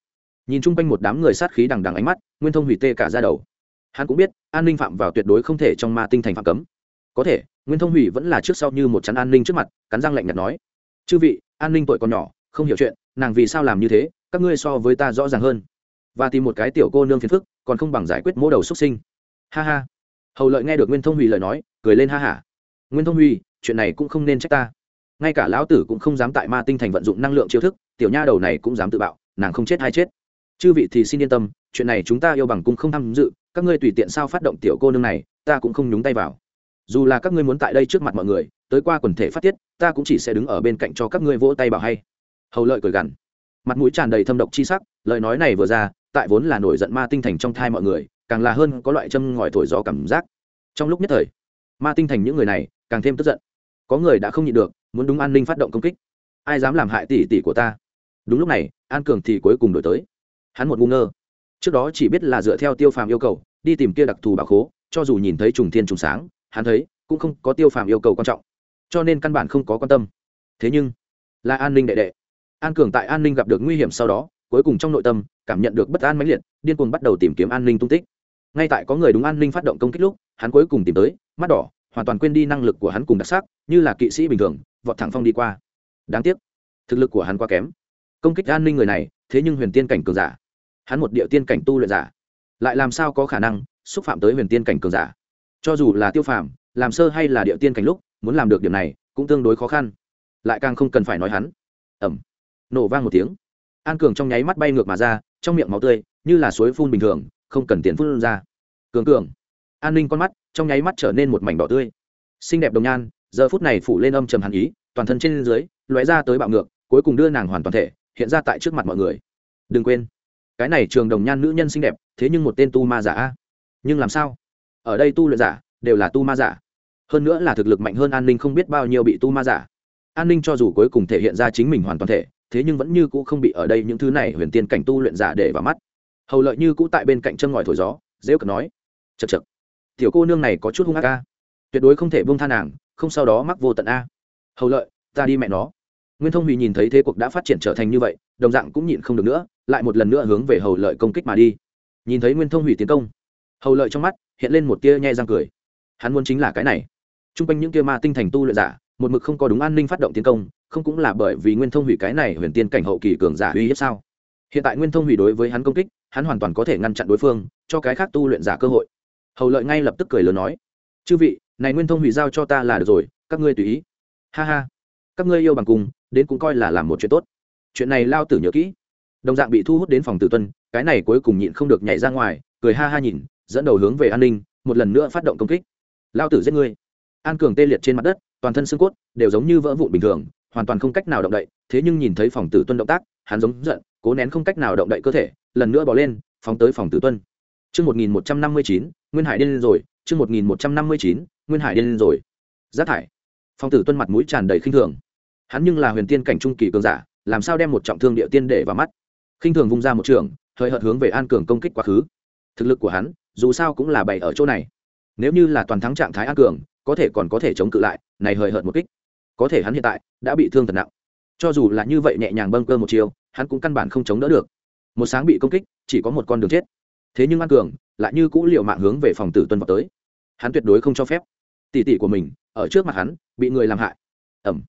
Nhìn chung quanh một đám người sát khí đằng đằng ánh mắt, nguyên thông hủy tê cả ra đầu. Hắn cũng biết, an ninh phạm vào tuyệt đối không thể trong ma tinh thành phạm cấm. Có thể, nguyên thông hủy vẫn là trước sau như một chắn an ninh trước mặt, cắn răng lạnh nhạt nói. Chư vị, an ninh tuổi còn nhỏ, không hiểu chuyện, nàng vì sao làm như thế, các ngươi so với ta rõ ràng hơn. Và tìm một cái tiểu cô nương phiền phức, còn không bằng giải quyết mỗ đầu xuất sinh. Ha ha. Hầu lợi nghe được nguyên thông hủy lời nói, cười lên ha hả. Nguyên thông hủy, chuyện này cũng không nên trách ta. Ngay cả lão tử cũng không dám tại ma tinh thành vận dụng năng lượng chiêu thức, tiểu nha đầu này cũng dám tự bạo nàng không chết hay chết. Chư vị thì xin yên tâm, chuyện này chúng ta yêu bằng cung không tham dự, các ngươi tùy tiện sao phát động tiểu cô nương này, ta cũng không nhúng tay vào. Dù là các ngươi muốn tại đây trước mặt mọi người, tới qua quần thể phát tiết, ta cũng chỉ sẽ đứng ở bên cạnh cho các ngươi vỗ tay bảo hay. Hầu lợi cười gằn. Mặt mũi tràn đầy thâm độc chi sắc, lời nói này vừa ra, tại vốn là nổi giận ma tinh thành trong thai mọi người, càng là hơn có loại châm ngòi thổi gió cảm giác. Trong lúc nhất thời, ma tinh thành những người này càng thêm tức giận. Có người đã không nhịn được, muốn đúng an ninh phát động công kích. Ai dám làm hại tỷ tỷ của ta? Đúng lúc này, an cường thì cuối cùng đổi tới. Hắn một ngu ngơ. Trước đó chỉ biết là dựa theo tiêu phàm yêu cầu, đi tìm kia đặc thù bảo khố, cho dù nhìn thấy trùng thiên trùng sáng, hắn thấy cũng không có tiêu phàm yêu cầu quan trọng. Cho nên căn bản không có quan tâm. Thế nhưng, là an ninh đệ đệ. An cường tại an ninh gặp được nguy hiểm sau đó, cuối cùng trong nội tâm cảm nhận được bất an mãnh liệt, điên cuồng bắt đầu tìm kiếm an ninh tung tích. Ngay tại có người đúng an ninh phát động công kích lúc, hắn cuối cùng tìm tới, mắt đỏ, hoàn toàn quên đi năng lực của hắn cùng đặc sắc, như là kỵ sĩ bình thường, vọt thẳng phong đi qua. Đáng tiếc, thực lực của hắn quá kém công kích an ninh người này, thế nhưng huyền tiên cảnh cường giả. Hắn một địa tiên cảnh tu luyện giả. Lại làm sao có khả năng xúc phạm tới huyền tiên cảnh cường giả? Cho dù là tiêu phàm, làm sơ hay là địa tiên cảnh lúc, muốn làm được điểm này cũng tương đối khó khăn. Lại càng không cần phải nói hắn. Ẩm nổ vang một tiếng. An cường trong nháy mắt bay ngược mà ra, trong miệng máu tươi như là suối phun bình thường, không cần tiền phun ra. Cường cường. An ninh con mắt trong nháy mắt trở nên một mảnh đỏ tươi. Xinh đẹp đồng nhan, giờ phút này phủ lên âm trầm hàn ý, toàn thân trên dưới lóe ra tới bạo ngược, cuối cùng đưa nàng hoàn toàn thể hiện ra tại trước mặt mọi người. Đừng quên, cái này trường đồng nhan nữ nhân xinh đẹp, thế nhưng một tên tu ma giả nhưng làm sao? Ở đây tu luyện giả, đều là tu ma giả. Hơn nữa là thực lực mạnh hơn an ninh không biết bao nhiêu bị tu ma giả. An ninh cho dù cuối cùng thể hiện ra chính mình hoàn toàn thể, thế nhưng vẫn như cũ không bị ở đây những thứ này huyền tiên cảnh tu luyện giả để vào mắt. Hầu lợi như cũ tại bên cạnh chân ngòi thổi gió dễ cờ nói chật chật tiểu cô nương này có chút hung ác a. Tuyệt đối không thể buông tha nàng, không sau đó mắc vô tận a. Hầu lợi, ta đi mẹ nó nguyên thông hủy nhìn thấy thế cuộc đã phát triển trở thành như vậy, đồng dạng cũng nhịn không được nữa, lại một lần nữa hướng về hầu lợi công kích mà đi. Nhìn thấy nguyên thông hủy tiến công, hầu lợi trong mắt hiện lên một tia nhe răng cười. Hắn muốn chính là cái này. T r u n g quanh những kia ma tinh thành tu luyện giả, một mực không có đúng an ninh phát động tiến công, không cũng là bởi vì nguyên thông hủy cái này huyền tiên cảnh hậu kỳ cường giả uy hiếp sao? Hiện tại nguyên thông hủy đối với hắn công kích, hắn hoàn toàn có thể ngăn chặn đối phương, cho cái khác tu luyện giả cơ hội. Hầu lợi ngay lập tức cười lớn nói, chư vị, này nguyên thông hủy giao cho ta là được rồi, các ngươi tùy ý. Ha ha các ngươi yêu bằng cùng đến cũng coi là làm một chuyện tốt. Chuyện này lao tử nhớ kỹ. Đồng dạng bị thu hút đến phòng tử tuân cái này cuối cùng nhịn không được nhảy ra ngoài cười ha ha nhìn dẫn đầu hướng về an ninh một lần nữa phát động công kích. Lao tử giết ngươi. An cường tê liệt trên mặt đất toàn thân xương cốt đều giống như vỡ vụn bình thường hoàn toàn không cách nào động đậy thế nhưng nhìn thấy phòng tử tuân động tác hắn giống giận cố nén không cách nào động đậy cơ thể lần nữa bỏ lên phóng tới phòng tử tuân. Trước 1159, Nguyên Hải điên lên rồi, trước 1159, Nguyên Hải điên lên rồi. Giác thải. Phong tử tuân mặt mũi tràn đầy khinh thường. Hắn nhưng là huyền tiên cảnh trung kỳ cường giả, làm sao đem một trọng thương địa tiên để vào mắt? Khinh thường vung ra một trường, hơi hợt hướng về an cường công kích quá khứ. Thực lực của hắn, dù sao cũng là bày ở chỗ này. Nếu như là toàn thắng trạng thái an cường, có thể còn có thể chống cự lại, này hời hợt một kích. Có thể hắn hiện tại đã bị thương thật nặng. Cho dù là như vậy nhẹ nhàng bâng cơ một chiều, hắn cũng căn bản không chống đỡ được. Một sáng bị công kích, chỉ có một con đường chết. Thế nhưng an cường lại như cũ liệu mạng hướng về phòng tử tuân vào tới. Hắn tuyệt đối không cho phép. Tỷ tỷ của mình ở trước mặt hắn, bị người làm hại. Ẩm.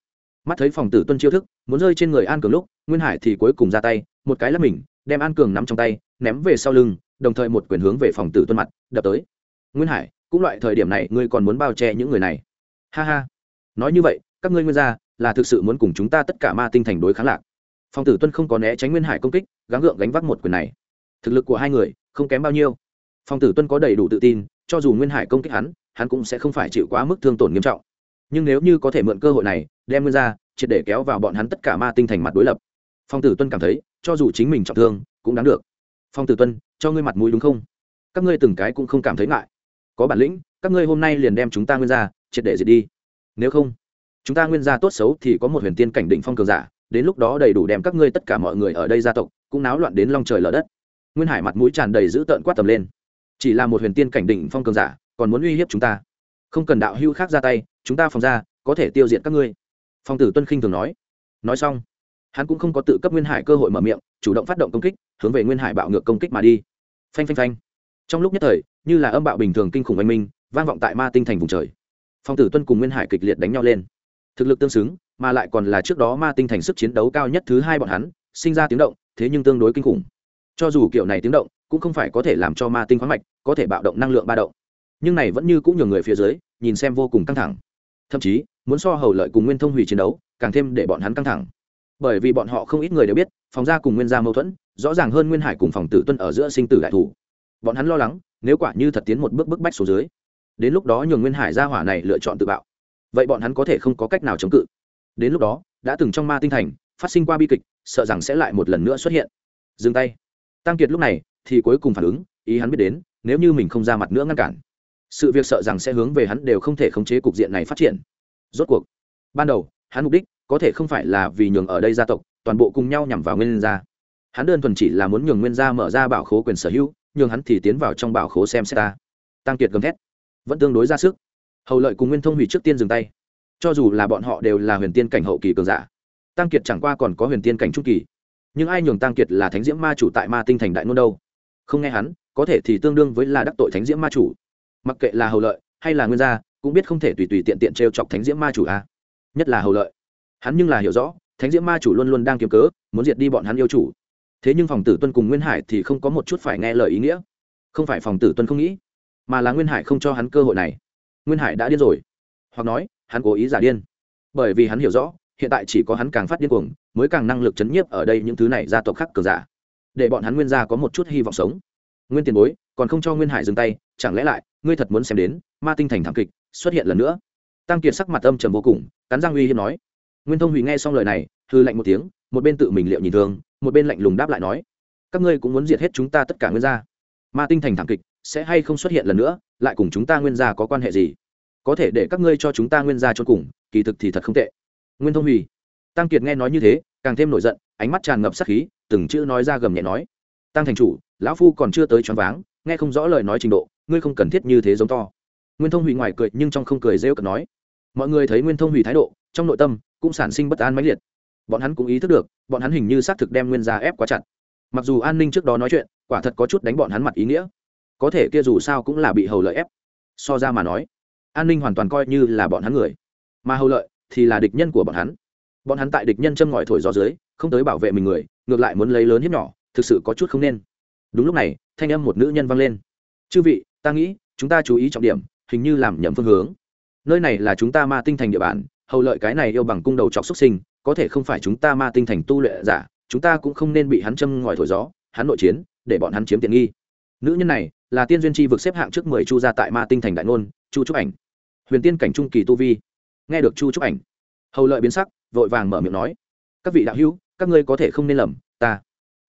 Mắt thấy phòng tử tuân chiêu thức, muốn rơi trên người an cường lúc, nguyên hải thì cuối cùng ra tay, một cái là mình, đem an cường nắm trong tay, ném về sau lưng, đồng thời một quyền hướng về phòng tử tuân mặt, đập tới. Nguyên hải, cũng loại thời điểm này, ngươi còn muốn bao che những người này. Ha ha. Nói như vậy, các ngươi nguyên gia, là thực sự muốn cùng chúng ta tất cả ma tinh thành đối kháng lạc. Phòng tử tuân không có né tránh nguyên hải công kích, gắng gượng gánh vác một quyền này. Thực lực của hai người, không kém bao nhiêu. Phòng tử tuân có đầy đủ tự tin, cho dù nguyên hải công kích hắn hắn cũng sẽ không phải chịu quá mức thương tổn nghiêm trọng. Nhưng nếu như có thể mượn cơ hội này, đem nguyên ra triệt để kéo vào bọn hắn tất cả ma tinh thành mặt đối lập. Phong tử tuân cảm thấy, cho dù chính mình trọng thương, cũng đáng được. Phong tử tuân, cho ngươi mặt mũi đúng không? Các ngươi từng cái cũng không cảm thấy ngại. Có bản lĩnh, các ngươi hôm nay liền đem chúng ta nguyên ra triệt để diệt đi. Nếu không, chúng ta nguyên gia tốt xấu thì có một huyền tiên cảnh định phong cường giả, đến lúc đó đầy đủ đem các ngươi tất cả mọi người ở đây gia tộc, cũng náo loạn đến long trời lở đất. Nguyên hải mặt mũi tràn đầy dữ tợn quát tầm lên. Chỉ là một huyền tiên cảnh đỉnh phong cường giả còn muốn uy hiếp chúng ta. Không cần đạo hưu khác ra tay, chúng ta phòng ra, có thể tiêu diệt các ngươi. Phong tử tuân khinh thường nói. Nói xong, hắn cũng không có tự cấp nguyên hải cơ hội mở miệng, chủ động phát động công kích, hướng về nguyên hải bạo ngược công kích mà đi. Phanh phanh phanh. Trong lúc nhất thời, như là âm bạo bình thường kinh khủng oanh minh, vang vọng tại ma tinh thành vùng trời. Phong tử tuân cùng nguyên hải kịch liệt đánh nhau lên. Thực lực tương xứng, mà lại còn là trước đó ma tinh thành sức chiến đấu cao nhất thứ hai bọn hắn, sinh ra tiếng động, thế nhưng tương đối kinh khủng. Cho dù kiểu này tiếng động, cũng không phải có thể làm cho ma tinh khoáng mạch có thể bạo động năng lượng ba động nhưng này vẫn như cũng nhiều người phía dưới nhìn xem vô cùng căng thẳng. Thậm chí, muốn so hầu lợi cùng nguyên thông hủy chiến đấu, càng thêm để bọn hắn căng thẳng. Bởi vì bọn họ không ít người đều biết, phòng gia cùng nguyên gia mâu thuẫn, rõ ràng hơn nguyên hải cùng phòng tử tuân ở giữa sinh tử đại thủ. Bọn hắn lo lắng, nếu quả như thật tiến một bước bức bách xuống dưới, đến lúc đó nhường nguyên hải gia hỏa này lựa chọn tự bạo. Vậy bọn hắn có thể không có cách nào chống cự. Đến lúc đó, đã từng trong ma tinh thành, phát sinh qua bi kịch, sợ rằng sẽ lại một lần nữa xuất hiện. Dừng tay. Tăng kiệt lúc này thì cuối cùng phản ứng, ý hắn biết đến, nếu như mình không ra mặt nữa ngăn cản sự việc sợ rằng sẽ hướng về hắn đều không thể khống chế cục diện này phát triển. Rốt cuộc, ban đầu, hắn mục đích có thể không phải là vì nhường ở đây gia tộc, toàn bộ cùng nhau nhằm vào nguyên gia. Hắn đơn thuần chỉ là muốn nhường nguyên gia mở ra bảo khố quyền sở hữu, nhường hắn thì tiến vào trong bảo khố xem xét ta. Tăng kiệt gầm thét. Vẫn tương đối ra sức. Hầu lợi cùng nguyên thông hủy trước tiên dừng tay. Cho dù là bọn họ đều là huyền tiên cảnh hậu kỳ cường giả, tăng kiệt chẳng qua còn có huyền tiên cảnh trung kỳ. Nhưng ai nhường tăng kiệt là thánh diễm ma chủ tại ma tinh thành đại nôn đâu? Không nghe hắn, có thể thì tương đương với là đắc tội thánh diễm ma chủ mặc kệ là hầu lợi hay là nguyên gia, cũng biết không thể tùy tùy tiện tiện t r e o chọc thánh diễm ma chủ a nhất là hầu lợi. Hắn nhưng là hiểu rõ, thánh diễm ma chủ luôn luôn đang kiếm cớ, muốn diệt đi bọn hắn yêu chủ. Thế nhưng phòng tử tuân cùng nguyên hải thì không có một chút phải nghe lời ý nghĩa. Không phải phòng tử tuân không nghĩ, mà là nguyên hải không cho hắn cơ hội này. Nguyên hải đã điên rồi. Hoặc nói, hắn cố ý giả điên. Bởi vì hắn hiểu rõ, hiện tại chỉ có hắn càng phát điên cuồng, mới càng năng lực chấn nhiếp ở đây những thứ này gia tộc khác cờ giả. Để bọn hắn nguyên gia có một chút hy vọng sống. Nguyên tiền bối, còn không cho nguyên hải dừng tay, chẳng lẽ lại ngươi thật muốn xem đến, ma tinh thành thảm kịch, xuất hiện lần nữa. Tăng kiệt sắc mặt âm trầm vô cùng, cắn răng uy hiếp nói. Nguyên thông hủy nghe xong lời này hư lạnh một tiếng, một bên tự mình liệu nhìn thương một bên lạnh lùng đáp lại nói. Các ngươi cũng muốn diệt hết chúng ta tất cả nguyên gia. Ma tinh thành thảm kịch, sẽ hay không xuất hiện lần nữa, lại cùng chúng ta nguyên gia có quan hệ gì? Có thể để các ngươi cho chúng ta nguyên gia cho cùng, kỳ thực thì thật không tệ. Nguyên thông hủy. Tăng kiệt nghe nói như thế, càng thêm nổi giận, ánh mắt tràn ngập sắc khí, từng chữ nói ra gầm nhẹ nói. Tăng thành chủ, lão phu còn chưa tới choáng váng, nghe không rõ lời nói trình độ ngươi không cần thiết như thế giống to. Nguyên thông hủy ngoài cười nhưng trong không cười rêu cợt nói, mọi người thấy nguyên thông hủy thái độ, trong nội tâm cũng sản sinh bất an mãnh liệt. Bọn hắn cũng ý thức được, bọn hắn hình như xác thực đem nguyên gia ép quá chặt. Mặc dù an ninh trước đó nói chuyện, quả thật có chút đánh bọn hắn mặt ý nghĩa. Có thể kia dù sao cũng là bị hầu lợi ép. So ra mà nói, an ninh hoàn toàn coi như là bọn hắn người. Mà hầu lợi thì là địch nhân của bọn hắn. Bọn hắn tại địch nhân châm ngòi thổi gió dưới, không tới bảo vệ mình người, ngược lại muốn lấy lớn hiếp nhỏ, thực sự có chút không nên. Đúng lúc này, thanh âm một nữ nhân vang lên. Chư vị ta nghĩ, chúng ta chú ý trọng điểm, hình như làm nhầm phương hướng. Nơi này là chúng ta ma tinh thành địa bàn, hầu lợi cái này yêu bằng cung đầu trọc xuất sinh, có thể không phải chúng ta ma tinh thành tu luyện giả, chúng ta cũng không nên bị hắn châm ngòi thổi gió, hắn nội chiến, để bọn hắn chiếm tiện nghi. Nữ nhân này, là tiên duyên chi vực xếp hạng trước mười chu gia tại ma tinh thành đại ngôn, chu trúc ảnh. Huyền tiên cảnh trung kỳ tu vi. Nghe được chu trúc ảnh, hầu lợi biến sắc, vội vàng mở miệng nói, các vị đạo hữu, các ngươi có thể không nên lầm, ta.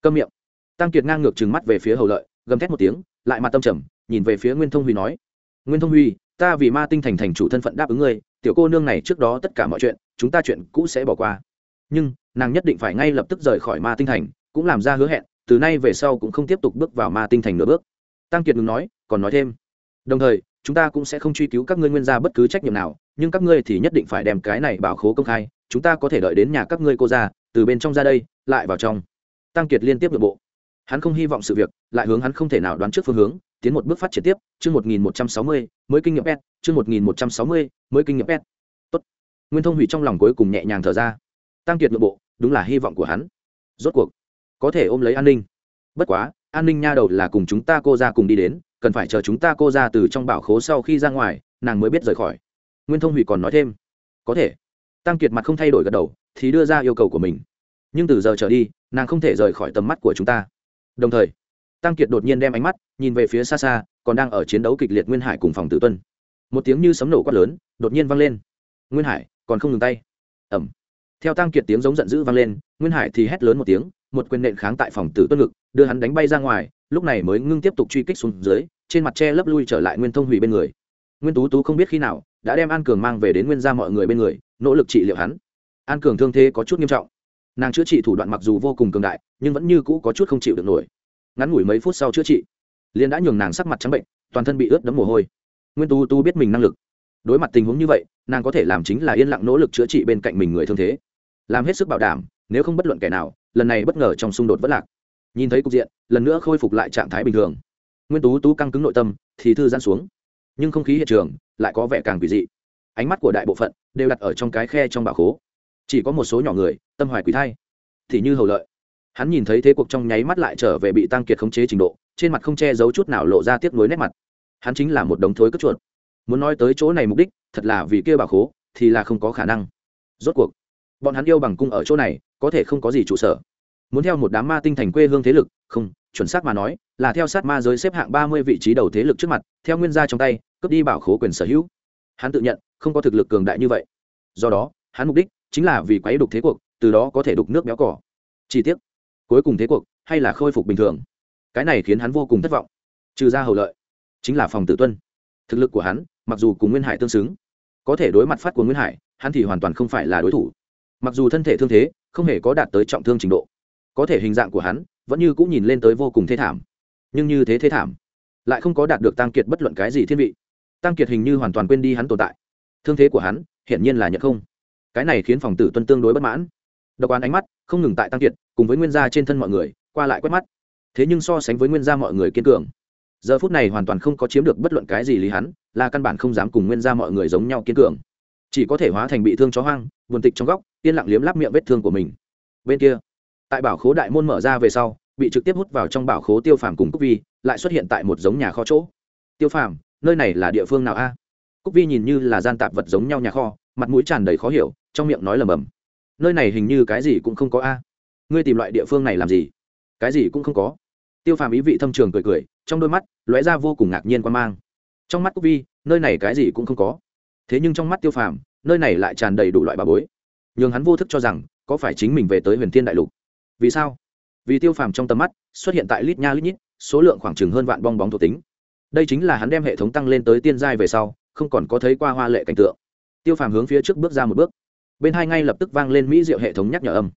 Câm miệng. Tăng kiệt ngang ngược trừng mắt về phía hầu lợi, gầm thét một tiếng, lại mặt tâm trầm nhìn về phía nguyên thông huy nói, nguyên thông huy, ta vì ma tinh thành thành chủ thân phận đáp ứng ngươi, tiểu cô nương này trước đó tất cả mọi chuyện, chúng ta chuyện cũ sẽ bỏ qua. Nhưng, nàng nhất định phải ngay lập tức rời khỏi ma tinh thành, cũng làm ra hứa hẹn, từ nay về sau cũng không tiếp tục bước vào ma tinh thành nửa bước. Tăng kiệt ngừng nói, còn nói thêm. Đồng thời, chúng ta cũng sẽ không truy cứu các ngươi nguyên gia bất cứ trách nhiệm nào, nhưng các ngươi thì nhất định phải đem cái này bảo khố công khai, chúng ta có thể đợi đến nhà các ngươi cô ra từ bên trong ra đây, lại vào trong. Tăng kiệt liên tiếp nội bộ. Hắn không hy vọng sự việc, lại hướng hắn không thể nào đoán trước phương hướng tiến một bước phát triển tiếp, chương một nghìn một trăm sáu mươi, mới kinh nghiệm s chương một nghìn một trăm sáu mươi, mới kinh nghiệm s tốt. Nguyên thông hủy trong lòng cuối cùng nhẹ nhàng thở ra. Tăng kiệt nội bộ, đúng là hy vọng của hắn. Rốt cuộc, có thể ôm lấy an ninh. Bất quá, an ninh nha đầu là cùng chúng ta cô ra cùng đi đến, cần phải chờ chúng ta cô ra từ trong bảo khố sau khi ra ngoài, nàng mới biết rời khỏi. Nguyên thông hủy còn nói thêm. Có thể. Tăng kiệt mặt không thay đổi gật đầu, thì đưa ra yêu cầu của mình. Nhưng từ giờ trở đi, nàng không thể rời khỏi tầm mắt của chúng ta. Đồng thời tăng kiệt đột nhiên đem ánh mắt nhìn về phía xa xa, còn đang ở chiến đấu kịch liệt nguyên hải cùng phòng tử tuân. Một tiếng như sấm nổ quát lớn đột nhiên vang lên. Nguyên hải, còn không ngừng tay. Ẩm theo tăng kiệt tiếng giống giận dữ vang lên, nguyên hải thì hét lớn một tiếng, một quyền nện kháng tại phòng tử tuân ngực, đưa hắn đánh bay ra ngoài, lúc này mới ngưng tiếp tục truy kích xuống dưới, trên mặt tre lấp lui trở lại nguyên thông hủy bên người. Nguyên tú tú không biết khi nào đã đem an cường mang về đến nguyên gia mọi người bên người, nỗ lực trị liệu hắn. An cường thương thế có chút nghiêm trọng. Nàng chữa trị thủ đoạn mặc dù vô cùng cường đại, nhưng vẫn như cũ có chút không chịu được nổi ngắn ngủi mấy phút sau chữa trị liên đã nhường nàng sắc mặt trắng bệnh, toàn thân bị ướt đẫm mồ hôi. Nguyên tú tú biết mình năng lực. Đối mặt tình huống như vậy, nàng có thể làm chính là yên lặng nỗ lực chữa trị bên cạnh mình người thương thế. Làm hết sức bảo đảm, nếu không bất luận kẻ nào, lần này bất ngờ trong xung đột vất lạc. Nhìn thấy cục diện, lần nữa khôi phục lại trạng thái bình thường. Nguyên tú tú căng cứng nội tâm, thì thư giãn xuống. Nhưng không khí hiện trường lại có vẻ càng quỷ dị. Ánh mắt của đại bộ phận đều đặt ở trong cái khe trong bảo khố. Chỉ có một số nhỏ người, tâm hoài quỷ thai. Thì như hầu lợi hắn nhìn thấy thế cuộc trong nháy mắt lại trở về bị tăng kiệt khống chế trình độ, trên mặt không che giấu chút nào lộ ra tiếc nuối nét mặt. Hắn chính là một đống thối cất chuột. Muốn nói tới chỗ này mục đích, thật là vì kia bảo khố, thì là không có khả năng. Rốt cuộc, bọn hắn yêu bằng cung ở chỗ này, có thể không có gì trụ sở. Muốn theo một đám ma tinh thành quê hương thế lực, không, chuẩn xác mà nói, là theo sát ma giới xếp hạng ba mươi vị trí đầu thế lực trước mặt, theo nguyên gia trong tay, cướp đi bảo khố quyền sở hữu. Hắn tự nhận, không có thực lực cường đại như vậy. Do đó, hắn mục đích chính là vì quấy đục thế cuộc, từ đó có thể đục nước béo cỏ. Chi tiết cuối cùng thế cuộc, hay là khôi phục bình thường? Cái này khiến hắn vô cùng thất vọng. Trừ ra hầu lợi, chính là phòng tử tuân. Thực lực của hắn, mặc dù cùng nguyên hải tương xứng, có thể đối mặt phát của nguyên hải, hắn thì hoàn toàn không phải là đối thủ. Mặc dù thân thể thương thế, không hề có đạt tới trọng thương trình độ, có thể hình dạng của hắn vẫn như cũng nhìn lên tới vô cùng thế thảm. Nhưng như thế thế thảm, lại không có đạt được tăng kiệt bất luận cái gì thiên vị. Tăng kiệt hình như hoàn toàn quên đi hắn tồn tại. Thương thế của hắn, hiển nhiên là nhận không. Cái này khiến phòng tử tuân tương đối bất mãn độc án ánh mắt không ngừng tại tăng kiệt, cùng với nguyên gia trên thân mọi người, qua lại quét mắt. Thế nhưng so sánh với nguyên gia mọi người kiên cường, giờ phút này hoàn toàn không có chiếm được bất luận cái gì lý hắn, là căn bản không dám cùng nguyên gia mọi người giống nhau kiên cường. Chỉ có thể hóa thành bị thương chó hoang, buồn tịch trong góc, yên lặng liếm láp miệng vết thương của mình. Bên kia, tại bảo khố đại môn mở ra về sau, bị trực tiếp hút vào trong bảo khố tiêu phàm cùng cúc vi, lại xuất hiện tại một giống nhà kho chỗ. Tiêu phàm, nơi này là địa phương nào a? Cúc vi nhìn như là gian tạp vật giống nhau nhà kho, mặt mũi tràn đầy khó hiểu, trong miệng nói lầm bầm nơi này hình như cái gì cũng không có a. Ngươi tìm loại địa phương này làm gì? Cái gì cũng không có. Tiêu phàm ý vị thâm trường cười cười, trong đôi mắt lóe ra vô cùng ngạc nhiên quan mang. Trong mắt cúc vi, nơi này cái gì cũng không có. Thế nhưng trong mắt tiêu phàm, nơi này lại tràn đầy đủ loại bà bối. Nhường hắn vô thức cho rằng, có phải chính mình về tới huyền thiên đại lục? Vì sao? Vì tiêu phàm trong tầm mắt xuất hiện tại lít nha lít nhít, số lượng khoảng chừng hơn vạn bong bóng thuộc tính. Đây chính là hắn đem hệ thống tăng lên tới tiên giai về sau, không còn có thấy qua hoa lệ cảnh tượng. Tiêu phàm hướng phía trước bước ra một bước bên hai ngay lập tức vang lên mỹ diệu hệ thống nhắc nhở âm.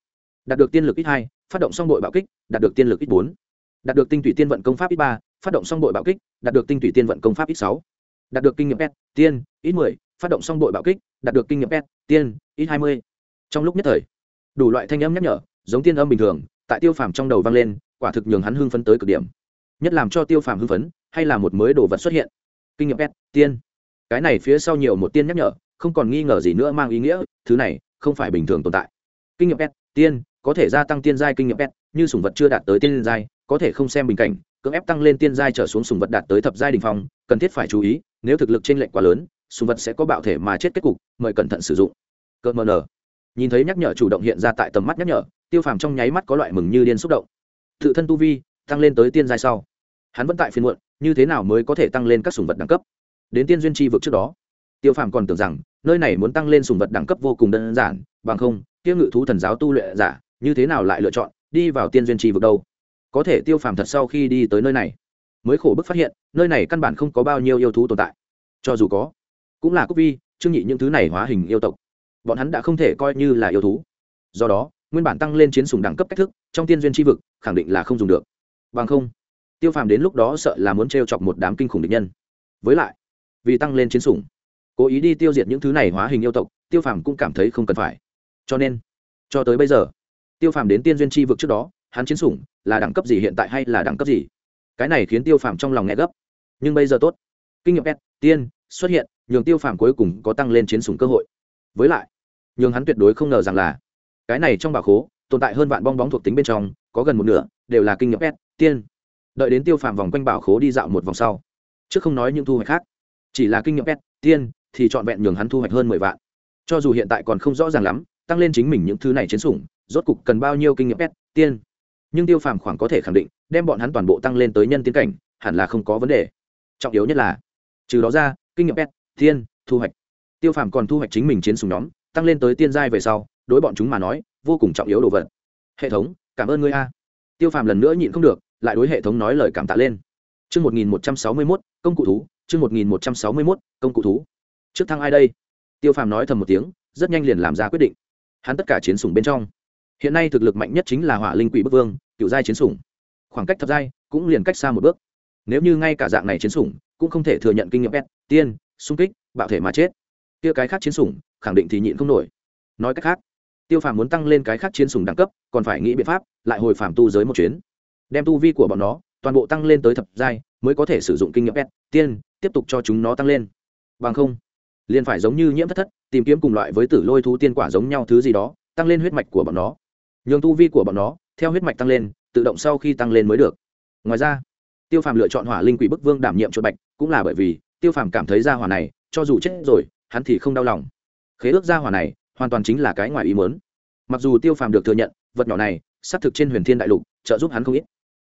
Đạt được tiên lực ít hai, phát động xong đội bạo kích, đạt được tiên lực ít bốn. Đạt được tinh thủy tiên vận công pháp ít ba, phát động xong đội bạo kích, đạt được tinh thủy tiên vận công pháp ít sáu. Đạt được kinh nghiệm s tiên, ít mười, phát động xong đội bạo kích, đạt được kinh nghiệm s tiên, ít hai mươi. Trong lúc nhất thời, đủ loại thanh âm nhắc nhở, giống tiên âm bình thường, tại tiêu phàm trong đầu vang lên, quả thực nhường hắn hưng phấn tới cực điểm. Nhất làm cho tiêu phàm hưng phấn, hay là một mới đồ vật xuất hiện. Kinh nghiệm s tiên. Cái này phía sau nhiều một tiên nhắc nhở không còn nghi ngờ gì nữa mang ý nghĩa, thứ này không phải bình thường tồn tại. Kinh nghiệm s tiên, có thể gia tăng tiên giai kinh nghiệm s như sùng vật chưa đạt tới tiên giai, có thể không xem bình cảnh, cưỡng ép tăng lên tiên giai trở xuống sùng vật đạt tới thập giai đình phong, cần thiết phải chú ý, nếu thực lực trên lệnh quá lớn sùng vật sẽ có bạo thể mà chết kết cục, mời cẩn thận sử dụng. Cợt mờ nở nhìn thấy nhắc nhở chủ động hiện ra tại tầm mắt nhắc nhở, tiêu phàm trong nháy mắt có loại mừng như điên xúc động. Tự thân tu vi tăng lên tới tiên giai sau, hắn vẫn tại phiên muộn, như thế nào mới có thể tăng lên các sùng vật đẳng cấp? Đến tiên duyên tri vực trước đó, tiêu phàm còn tưởng rằng nơi này muốn tăng lên sùng vật đẳng cấp vô cùng đơn giản, bằng không tiêu ngự thú thần giáo tu luyện giả, như thế nào lại lựa chọn đi vào tiên duyên trì vực đâu? Có thể tiêu phàm thật sau khi đi tới nơi này, mới khổ bức phát hiện, nơi này căn bản không có bao nhiêu yêu thú tồn tại. Cho dù có, cũng là cúc vi trương nhị những thứ này hóa hình yêu tộc. Bọn hắn đã không thể coi như là yêu thú. Do đó, nguyên bản tăng lên chiến sùng đẳng cấp cách thức trong tiên duyên tri vực, khẳng định là không dùng được. Bằng không, tiêu phàm đến lúc đó sợ là muốn t chọc một đám kinh khủng địch nhân. Với lại, vì tăng lên chiến sủng cố ý đi tiêu diệt những thứ này hóa hình yêu tộc, tiêu phàm cũng cảm thấy không cần phải. Cho nên, cho tới bây giờ, tiêu phàm đến tiên duyên tri vực trước đó, hắn chiến sủng, là đẳng cấp gì hiện tại hay là đẳng cấp gì? Cái này khiến tiêu phàm trong lòng nghe gấp. Nhưng bây giờ tốt. Kinh nghiệm pet tiên, xuất hiện, nhường tiêu phàm cuối cùng có tăng lên chiến sủng cơ hội. Với lại, nhường hắn tuyệt đối không ngờ rằng là, cái này trong bảo khố, tồn tại hơn vạn bong bóng thuộc tính bên trong, có gần một nửa, đều là kinh nghiệm pet tiên. Đợi đến tiêu phàm vòng quanh bảo khố đi dạo một vòng sau chứ không nói những thu hoạch khác, chỉ là kinh nghiệm pet tiên thì trọn vẹn nhường hắn thu hoạch hơn mười vạn. Cho dù hiện tại còn không rõ ràng lắm tăng lên chính mình những thứ này chiến sủng rốt cục cần bao nhiêu kinh nghiệm pet tiên. Nhưng tiêu phàm khoảng có thể khẳng định đem bọn hắn toàn bộ tăng lên tới nhân tiến cảnh hẳn là không có vấn đề. Trọng yếu nhất là trừ đó ra kinh nghiệm pet tiên thu hoạch. Tiêu phàm còn thu hoạch chính mình chiến sủng nhóm tăng lên tới tiên giai về sau đối bọn chúng mà nói vô cùng trọng yếu đồ vật. Hệ thống cảm ơn ngươi a. Tiêu phàm lần nữa nhịn không được lại đối hệ thống nói lời cảm tạ lên. Chương 1161, công cụ thú, chương 1161, công cụ thú. Trước thăng ai đây? Tiêu Phàm nói thầm một tiếng, rất nhanh liền làm ra quyết định. Hắn tất cả chiến sủng bên trong, hiện nay thực lực mạnh nhất chính là Hỏa Linh Quỷ Bức Vương, cựu giai chiến sủng. Khoảng cách thập giai cũng liền cách xa một bước. Nếu như ngay cả dạng này chiến sủng cũng không thể thừa nhận kinh nghiệm pet, tiên, xung kích, bạo thể mà chết. Kia cái khác chiến sủng, khẳng định thì nhịn không nổi. Nói cách khác, Tiêu Phàm muốn tăng lên cái khác chiến sủng đẳng cấp, còn phải nghĩ biện pháp, lại hồi phàm tu giới một chuyến. Đem tu vi của bọn nó toàn bộ tăng lên tới thập giai mới có thể sử dụng kinh nghiệm pet tiên tiếp tục cho chúng nó tăng lên bằng không liền phải giống như nhiễm thất thất, tìm kiếm cùng loại với tử lôi thú tiên quả giống nhau thứ gì đó, tăng lên huyết mạch của bọn nó. Nhường tu vi của bọn nó, theo huyết mạch tăng lên, tự động sau khi tăng lên mới được. Ngoài ra, tiêu phàm lựa chọn hỏa linh quỷ bức vương đảm nhiệm chuột bạch, cũng là bởi vì tiêu phàm cảm thấy ra hỏa này, cho dù chết rồi, hắn thì không đau lòng. Khế ước ra hỏa này, hoàn toàn chính là cái ngoài ý mớn mặc dù tiêu phàm được thừa nhận, vật nhỏ này, xác thực trên huyền thiên đại lục, trợ giúp hắn không ít.